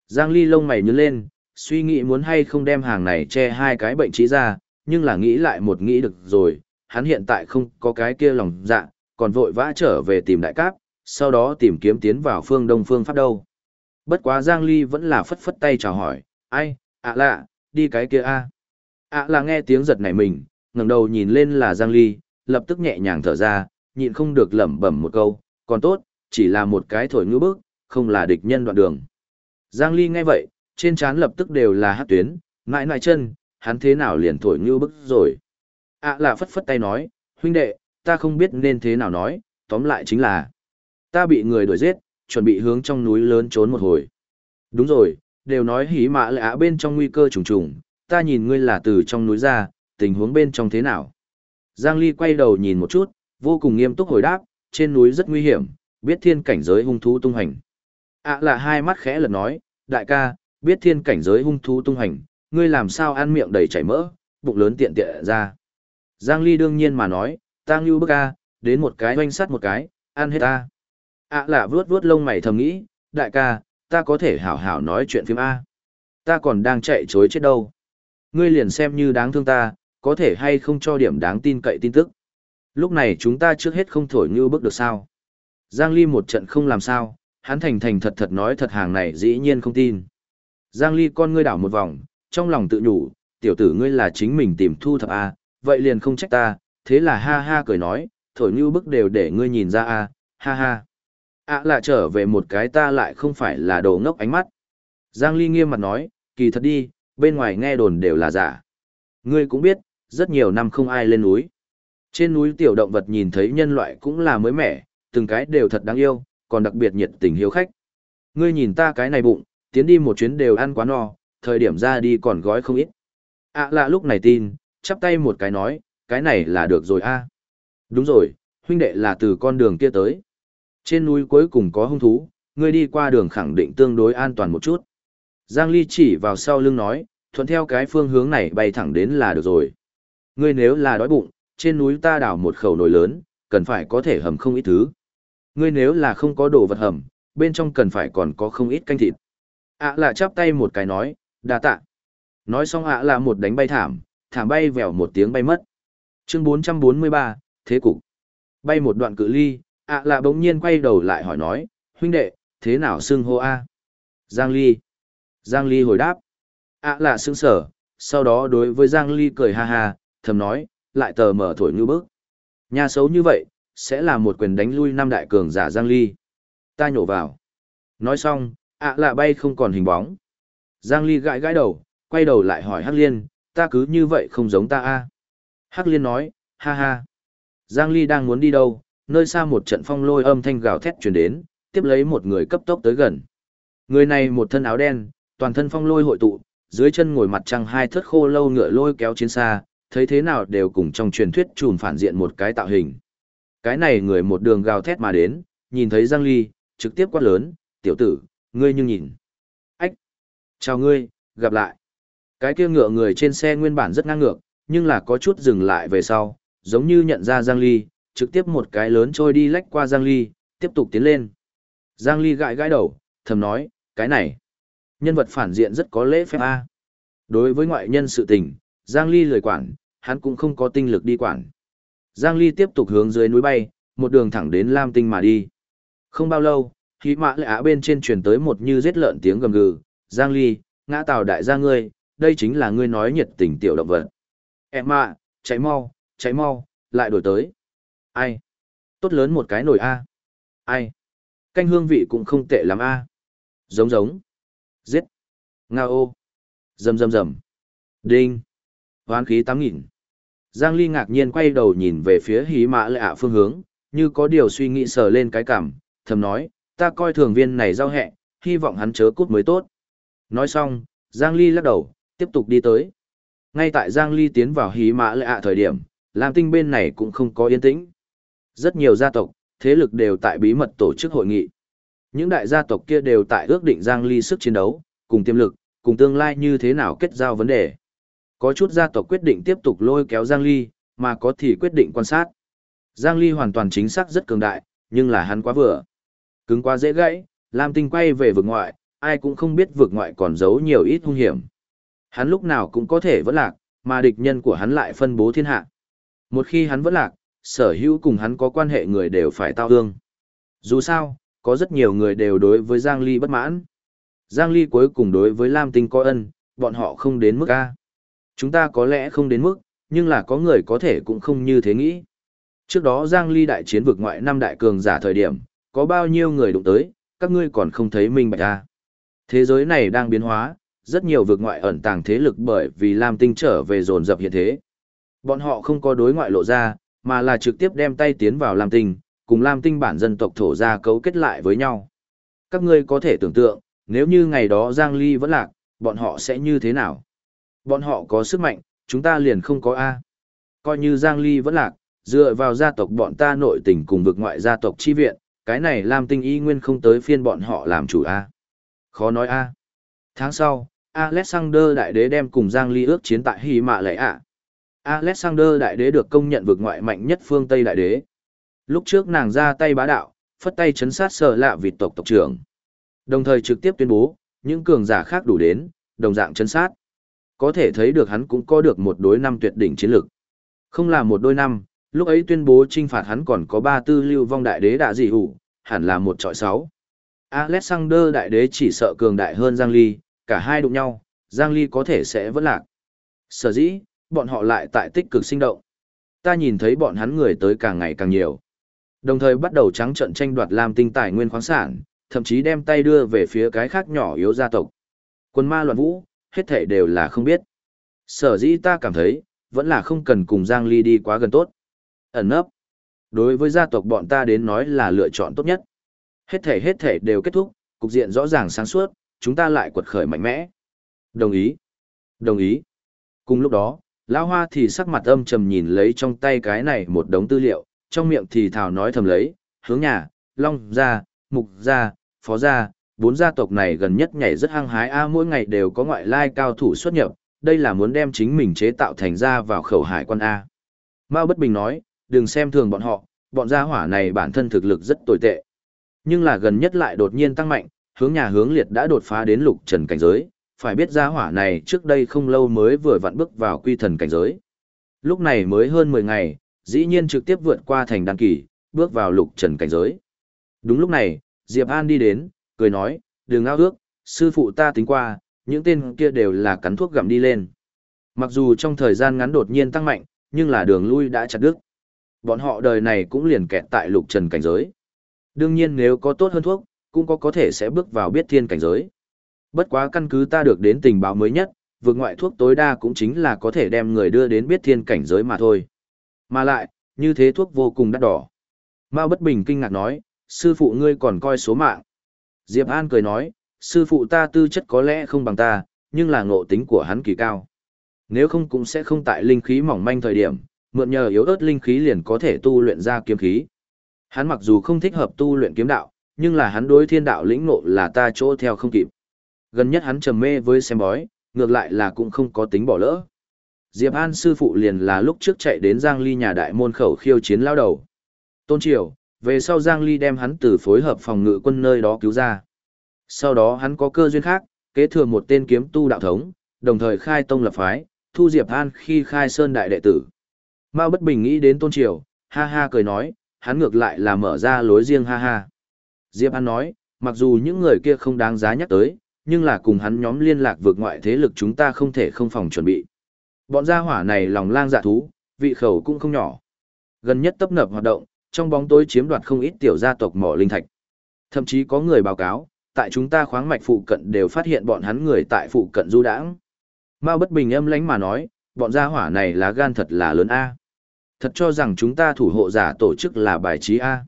Giang Ly lông mày nhướng lên, suy nghĩ muốn hay không đem hàng này che hai cái bệnh trí ra, nhưng là nghĩ lại một nghĩ được rồi, hắn hiện tại không có cái kia lòng dạ, còn vội vã trở về tìm đại cáp, sau đó tìm kiếm tiến vào phương đông phương pháp đâu. Bất quá Giang Ly vẫn là phất phất tay chào hỏi, ai, ạ lạ, đi cái kia a ạ là nghe tiếng giật nảy mình, ngẩng đầu nhìn lên là Giang Ly, lập tức nhẹ nhàng thở ra, nhịn không được lẩm bẩm một câu, còn tốt, chỉ là một cái thổi ngữ bước, không là địch nhân đoạn đường. Giang Ly nghe vậy, trên trán lập tức đều là hát tuyến, ngại ngại chân, hắn thế nào liền thổi như bức rồi. ạ là phất phất tay nói, huynh đệ, ta không biết nên thế nào nói, tóm lại chính là, ta bị người đuổi giết, chuẩn bị hướng trong núi lớn trốn một hồi. Đúng rồi, đều nói hí mã lạ bên trong nguy cơ trùng trùng, ta nhìn ngươi là từ trong núi ra, tình huống bên trong thế nào. Giang Ly quay đầu nhìn một chút, vô cùng nghiêm túc hồi đáp, trên núi rất nguy hiểm, biết thiên cảnh giới hung thú tung hành ạ là hai mắt khẽ lật nói, đại ca, biết thiên cảnh giới hung thú tung hành, ngươi làm sao ăn miệng đầy chảy mỡ, bụng lớn tiện tiện ra. Giang Ly đương nhiên mà nói, ta ngưu bức a, đến một cái oanh sắt một cái, ăn hết ta. ạ là vuốt vuốt lông mày thầm nghĩ, đại ca, ta có thể hảo hảo nói chuyện phim A. Ta còn đang chạy chối chết đâu. Ngươi liền xem như đáng thương ta, có thể hay không cho điểm đáng tin cậy tin tức. Lúc này chúng ta trước hết không thổi như bức được sao. Giang Ly một trận không làm sao, hắn thành thành thật thật nói thật hàng này dĩ nhiên không tin. Giang Ly con ngươi đảo một vòng, trong lòng tự nhủ, tiểu tử ngươi là chính mình tìm thu thập A, vậy liền không trách ta, thế là ha ha cười nói, thổi như bức đều để ngươi nhìn ra A, ha ha. À là trở về một cái ta lại không phải là đồ ngốc ánh mắt. Giang Ly nghiêm mặt nói, kỳ thật đi, bên ngoài nghe đồn đều là giả. Ngươi cũng biết, rất nhiều năm không ai lên núi. Trên núi tiểu động vật nhìn thấy nhân loại cũng là mới mẻ, từng cái đều thật đáng yêu, còn đặc biệt nhiệt tình hiếu khách. Ngươi nhìn ta cái này bụng, tiến đi một chuyến đều ăn quá no, thời điểm ra đi còn gói không ít. À là lúc này tin, chắp tay một cái nói, cái này là được rồi a. Đúng rồi, huynh đệ là từ con đường kia tới. Trên núi cuối cùng có hung thú, ngươi đi qua đường khẳng định tương đối an toàn một chút. Giang Ly chỉ vào sau lưng nói, thuận theo cái phương hướng này bay thẳng đến là được rồi. Ngươi nếu là đói bụng, trên núi ta đào một khẩu nồi lớn, cần phải có thể hầm không ít thứ. Ngươi nếu là không có đồ vật hầm, bên trong cần phải còn có không ít canh thịt. ạ là chắp tay một cái nói, đa tạ. Nói xong ạ là một đánh bay thảm, thảm bay vèo một tiếng bay mất. Chương 443, Thế cục. Bay một đoạn cự ly, ạ à bỗng nhiên quay đầu lại hỏi nói, huynh đệ, thế nào xưng hô a? Giang Ly. Giang Ly hồi đáp. ạ là lạ sững sở, sau đó đối với Giang Ly cười ha ha, thầm nói, lại tờ mở thổi như bức. Nhà xấu như vậy, sẽ là một quyền đánh lui năm đại cường giả Giang Ly. Ta nhổ vào. Nói xong, ạ lạ bay không còn hình bóng. Giang Ly gãi gãi đầu, quay đầu lại hỏi Hắc Liên, ta cứ như vậy không giống ta a Hắc Liên nói, ha ha. Giang Ly đang muốn đi đâu, nơi xa một trận phong lôi âm thanh gào thét truyền đến, tiếp lấy một người cấp tốc tới gần. Người này một thân áo đen, toàn thân phong lôi hội tụ, dưới chân ngồi mặt trăng hai thất khô lâu ngựa lôi kéo chiến xa, thấy thế nào đều cùng trong truyền thuyết trùn phản diện một cái tạo hình. Cái này người một đường gào thét mà đến, nhìn thấy Giang Ly, trực tiếp quát lớn, tiểu tử, ngươi nhưng nhìn. Ách! Chào ngươi, gặp lại. Cái kia ngựa người trên xe nguyên bản rất ngang ngược, nhưng là có chút dừng lại về sau, giống như nhận ra Giang Ly, trực tiếp một cái lớn trôi đi lách qua Giang Ly, tiếp tục tiến lên. Giang Ly gãi gãi đầu, thầm nói, cái này, nhân vật phản diện rất có lễ phép A. Đối với ngoại nhân sự tình, Giang Ly lười quản, hắn cũng không có tinh lực đi quản. Giang Ly tiếp tục hướng dưới núi bay, một đường thẳng đến Lam Tinh mà đi. Không bao lâu, khí mã lạ bên trên truyền tới một như giết lợn tiếng gầm gừ. Giang Ly, ngã tàu đại gia ngươi, đây chính là ngươi nói nhiệt tình tiểu động vật. Em ạ, cháy mau, cháy mau, lại đổi tới. Ai? Tốt lớn một cái nổi A. Ai? Canh hương vị cũng không tệ lắm A. Giống giống. Giết. Nga ô. Rầm rầm rầm. Đinh. Hoán khí tám nghìn. Giang Ly ngạc nhiên quay đầu nhìn về phía hí mã lệ ạ phương hướng, như có điều suy nghĩ sờ lên cái cảm, thầm nói, ta coi thường viên này giao hẹ, hy vọng hắn chớ cút mới tốt. Nói xong, Giang Ly lắc đầu, tiếp tục đi tới. Ngay tại Giang Ly tiến vào hí mã lệ ạ thời điểm, Lam Tinh bên này cũng không có yên tĩnh. Rất nhiều gia tộc, thế lực đều tại bí mật tổ chức hội nghị. Những đại gia tộc kia đều tại ước định Giang Ly sức chiến đấu, cùng tiềm lực, cùng tương lai như thế nào kết giao vấn đề. Có chút gia tộc quyết định tiếp tục lôi kéo Giang Ly, mà có thì quyết định quan sát. Giang Ly hoàn toàn chính xác rất cường đại, nhưng là hắn quá vừa. Cứng quá dễ gãy, Lam Tinh quay về vực ngoại, ai cũng không biết vực ngoại còn giấu nhiều ít hung hiểm. Hắn lúc nào cũng có thể vẫn lạc, mà địch nhân của hắn lại phân bố thiên hạ. Một khi hắn vẫn lạc, sở hữu cùng hắn có quan hệ người đều phải tao hương. Dù sao, có rất nhiều người đều đối với Giang Ly bất mãn. Giang Ly cuối cùng đối với Lam Tinh có ân, bọn họ không đến mức A. Chúng ta có lẽ không đến mức, nhưng là có người có thể cũng không như thế nghĩ. Trước đó Giang Ly đại chiến vực ngoại năm đại cường giả thời điểm, có bao nhiêu người đụng tới, các ngươi còn không thấy minh bạch A. Thế giới này đang biến hóa, rất nhiều vực ngoại ẩn tàng thế lực bởi vì Lam Tinh trở về dồn dập hiện thế. Bọn họ không có đối ngoại lộ ra, mà là trực tiếp đem tay tiến vào Lam Tinh, cùng Lam Tinh bản dân tộc thổ ra cấu kết lại với nhau. Các ngươi có thể tưởng tượng, nếu như ngày đó Giang Ly vẫn lạc, bọn họ sẽ như thế nào? Bọn họ có sức mạnh, chúng ta liền không có A. Coi như Giang Ly vẫn lạc, dựa vào gia tộc bọn ta nội tình cùng vực ngoại gia tộc chi viện, cái này Lam Tinh y nguyên không tới phiên bọn họ làm chủ A. Khó nói A. Tháng sau, Alexander Đại Đế đem cùng Giang Ly ước chiến tại Hy Mạ Lệ ạ. Alexander Đại Đế được công nhận vực ngoại mạnh nhất phương Tây Đại Đế. Lúc trước nàng ra tay bá đạo, phất tay chấn sát sở lạ vịt tộc tộc trưởng. Đồng thời trực tiếp tuyên bố, những cường giả khác đủ đến, đồng dạng chấn sát. Có thể thấy được hắn cũng có được một đối năm tuyệt đỉnh chiến lực. Không là một đôi năm, lúc ấy tuyên bố trinh phạt hắn còn có ba tư lưu vong đại đế đã dị hủ, hẳn là một trọi sáu. Alexander đại đế chỉ sợ cường đại hơn Giang Ly, cả hai đụng nhau, Giang Ly có thể sẽ vẫn lạc. Sở dĩ, bọn họ lại tại tích cực sinh động. Ta nhìn thấy bọn hắn người tới càng ngày càng nhiều. Đồng thời bắt đầu trắng trận tranh đoạt làm tinh tài nguyên khoáng sản, thậm chí đem tay đưa về phía cái khác nhỏ yếu gia tộc. Quân ma loạn vũ, hết thể đều là không biết. Sở dĩ ta cảm thấy, vẫn là không cần cùng Giang Ly đi quá gần tốt. Ẩn nấp. Đối với gia tộc bọn ta đến nói là lựa chọn tốt nhất. Hết thể hết thể đều kết thúc, cục diện rõ ràng sáng suốt, chúng ta lại quật khởi mạnh mẽ. Đồng ý. Đồng ý. Cùng lúc đó, Lão Hoa thì sắc mặt âm trầm nhìn lấy trong tay cái này một đống tư liệu, trong miệng thì thào nói thầm lấy, hướng nhà, long gia, mục gia, phó gia, bốn gia tộc này gần nhất nhảy rất hăng hái a mỗi ngày đều có ngoại lai cao thủ xuất nhập, đây là muốn đem chính mình chế tạo thành ra vào khẩu hải quan a. Mao Bất Bình nói, đừng xem thường bọn họ, bọn gia hỏa này bản thân thực lực rất tồi tệ. Nhưng là gần nhất lại đột nhiên tăng mạnh, hướng nhà hướng liệt đã đột phá đến lục trần cảnh giới, phải biết gia hỏa này trước đây không lâu mới vừa vặn bước vào quy thần cảnh giới. Lúc này mới hơn 10 ngày, dĩ nhiên trực tiếp vượt qua thành đăng kỳ, bước vào lục trần cảnh giới. Đúng lúc này, Diệp An đi đến, cười nói, đừng ao ước, sư phụ ta tính qua, những tên kia đều là cắn thuốc gặm đi lên. Mặc dù trong thời gian ngắn đột nhiên tăng mạnh, nhưng là đường lui đã chặt đứt. Bọn họ đời này cũng liền kẹt tại lục trần cảnh giới. Đương nhiên nếu có tốt hơn thuốc, cũng có có thể sẽ bước vào biết thiên cảnh giới. Bất quá căn cứ ta được đến tình báo mới nhất, vượt ngoại thuốc tối đa cũng chính là có thể đem người đưa đến biết thiên cảnh giới mà thôi. Mà lại, như thế thuốc vô cùng đắt đỏ. Mao bất bình kinh ngạc nói, sư phụ ngươi còn coi số mạng. Diệp An cười nói, sư phụ ta tư chất có lẽ không bằng ta, nhưng là ngộ tính của hắn kỳ cao. Nếu không cũng sẽ không tại linh khí mỏng manh thời điểm, mượn nhờ yếu ớt linh khí liền có thể tu luyện ra kiếm khí. Hắn mặc dù không thích hợp tu luyện kiếm đạo, nhưng là hắn đối thiên đạo lĩnh ngộ là ta chỗ theo không kịp. Gần nhất hắn trầm mê với xem bói, ngược lại là cũng không có tính bỏ lỡ. Diệp An sư phụ liền là lúc trước chạy đến Giang Ly nhà đại môn khẩu khiêu chiến lao đầu. Tôn Triều, về sau Giang Ly đem hắn từ phối hợp phòng ngự quân nơi đó cứu ra. Sau đó hắn có cơ duyên khác, kế thừa một tên kiếm tu đạo thống, đồng thời khai tông lập phái, thu Diệp An khi khai sơn đại đệ tử. Mao bất bình nghĩ đến Tôn Triều, ha ha cười nói, hắn ngược lại là mở ra lối riêng ha ha. Diệp An nói, mặc dù những người kia không đáng giá nhắc tới, nhưng là cùng hắn nhóm liên lạc vượt ngoại thế lực chúng ta không thể không phòng chuẩn bị. Bọn gia hỏa này lòng lang dạ thú, vị khẩu cũng không nhỏ. Gần nhất tấp nập hoạt động, trong bóng tối chiếm đoạt không ít tiểu gia tộc mỏ linh thạch. Thậm chí có người báo cáo, tại chúng ta khoáng mạch phụ cận đều phát hiện bọn hắn người tại phụ cận du đãng. Mao bất bình âm lánh mà nói, bọn gia hỏa này lá gan thật là lớn a. Thật cho rằng chúng ta thủ hộ giả tổ chức là bài trí a.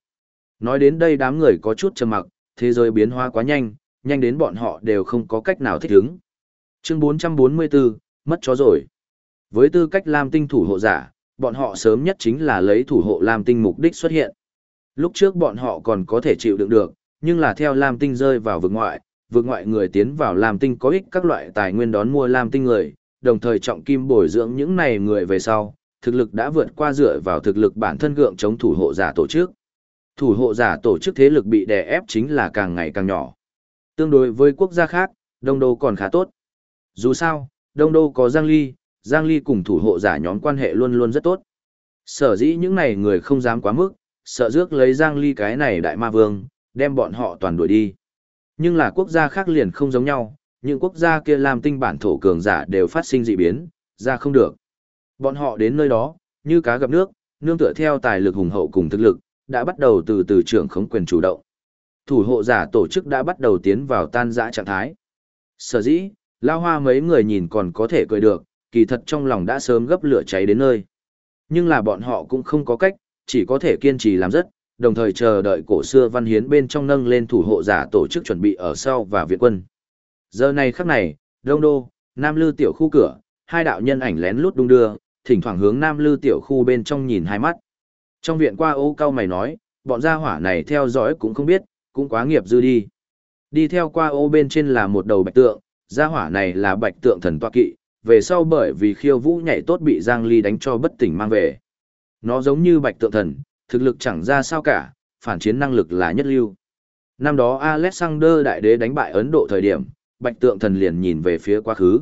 Nói đến đây đám người có chút trầm mặc, thế giới biến hóa quá nhanh, nhanh đến bọn họ đều không có cách nào thích ứng. Chương 444, mất chó rồi. Với tư cách làm Tinh thủ hộ giả, bọn họ sớm nhất chính là lấy thủ hộ Lam Tinh mục đích xuất hiện. Lúc trước bọn họ còn có thể chịu đựng được, nhưng là theo Lam Tinh rơi vào vực ngoại, vực ngoại người tiến vào Lam Tinh có ích các loại tài nguyên đón mua Lam Tinh người, đồng thời trọng kim bồi dưỡng những này người về sau, thực lực đã vượt qua dựa vào thực lực bản thân gượng chống thủ hộ giả tổ chức. Thủ hộ giả tổ chức thế lực bị đè ép chính là càng ngày càng nhỏ. Tương đối với quốc gia khác, Đông Đô còn khá tốt. Dù sao, Đông Đô có Giang Ly, Giang Ly cùng thủ hộ giả nhóm quan hệ luôn luôn rất tốt. Sở dĩ những này người không dám quá mức, sợ rước lấy Giang Ly cái này đại ma vương, đem bọn họ toàn đuổi đi. Nhưng là quốc gia khác liền không giống nhau, những quốc gia kia làm tinh bản thổ cường giả đều phát sinh dị biến, ra không được. Bọn họ đến nơi đó, như cá gặp nước, nương tựa theo tài lực hùng hậu cùng thực lực, đã bắt đầu từ từ trưởng khống quyền chủ động. Thủ hộ giả tổ chức đã bắt đầu tiến vào tan rã trạng thái. Sở dĩ, lao hoa mấy người nhìn còn có thể cười được, kỳ thật trong lòng đã sớm gấp lửa cháy đến nơi. Nhưng là bọn họ cũng không có cách, chỉ có thể kiên trì làm rất, đồng thời chờ đợi cổ xưa văn hiến bên trong nâng lên thủ hộ giả tổ chức chuẩn bị ở sau và viện quân. Giờ này khắc này, Đông Đô, Nam Lư tiểu khu cửa, hai đạo nhân ảnh lén lút đung đưa, thỉnh thoảng hướng Nam Lư tiểu khu bên trong nhìn hai mắt. Trong viện qua ô cao mày nói, bọn gia hỏa này theo dõi cũng không biết, cũng quá nghiệp dư đi. Đi theo qua ô bên trên là một đầu bạch tượng, gia hỏa này là bạch tượng thần toa kỵ, về sau bởi vì khiêu vũ nhảy tốt bị Giang Ly đánh cho bất tỉnh mang về. Nó giống như bạch tượng thần, thực lực chẳng ra sao cả, phản chiến năng lực là nhất lưu. Năm đó Alexander đại đế đánh bại Ấn Độ thời điểm, bạch tượng thần liền nhìn về phía quá khứ.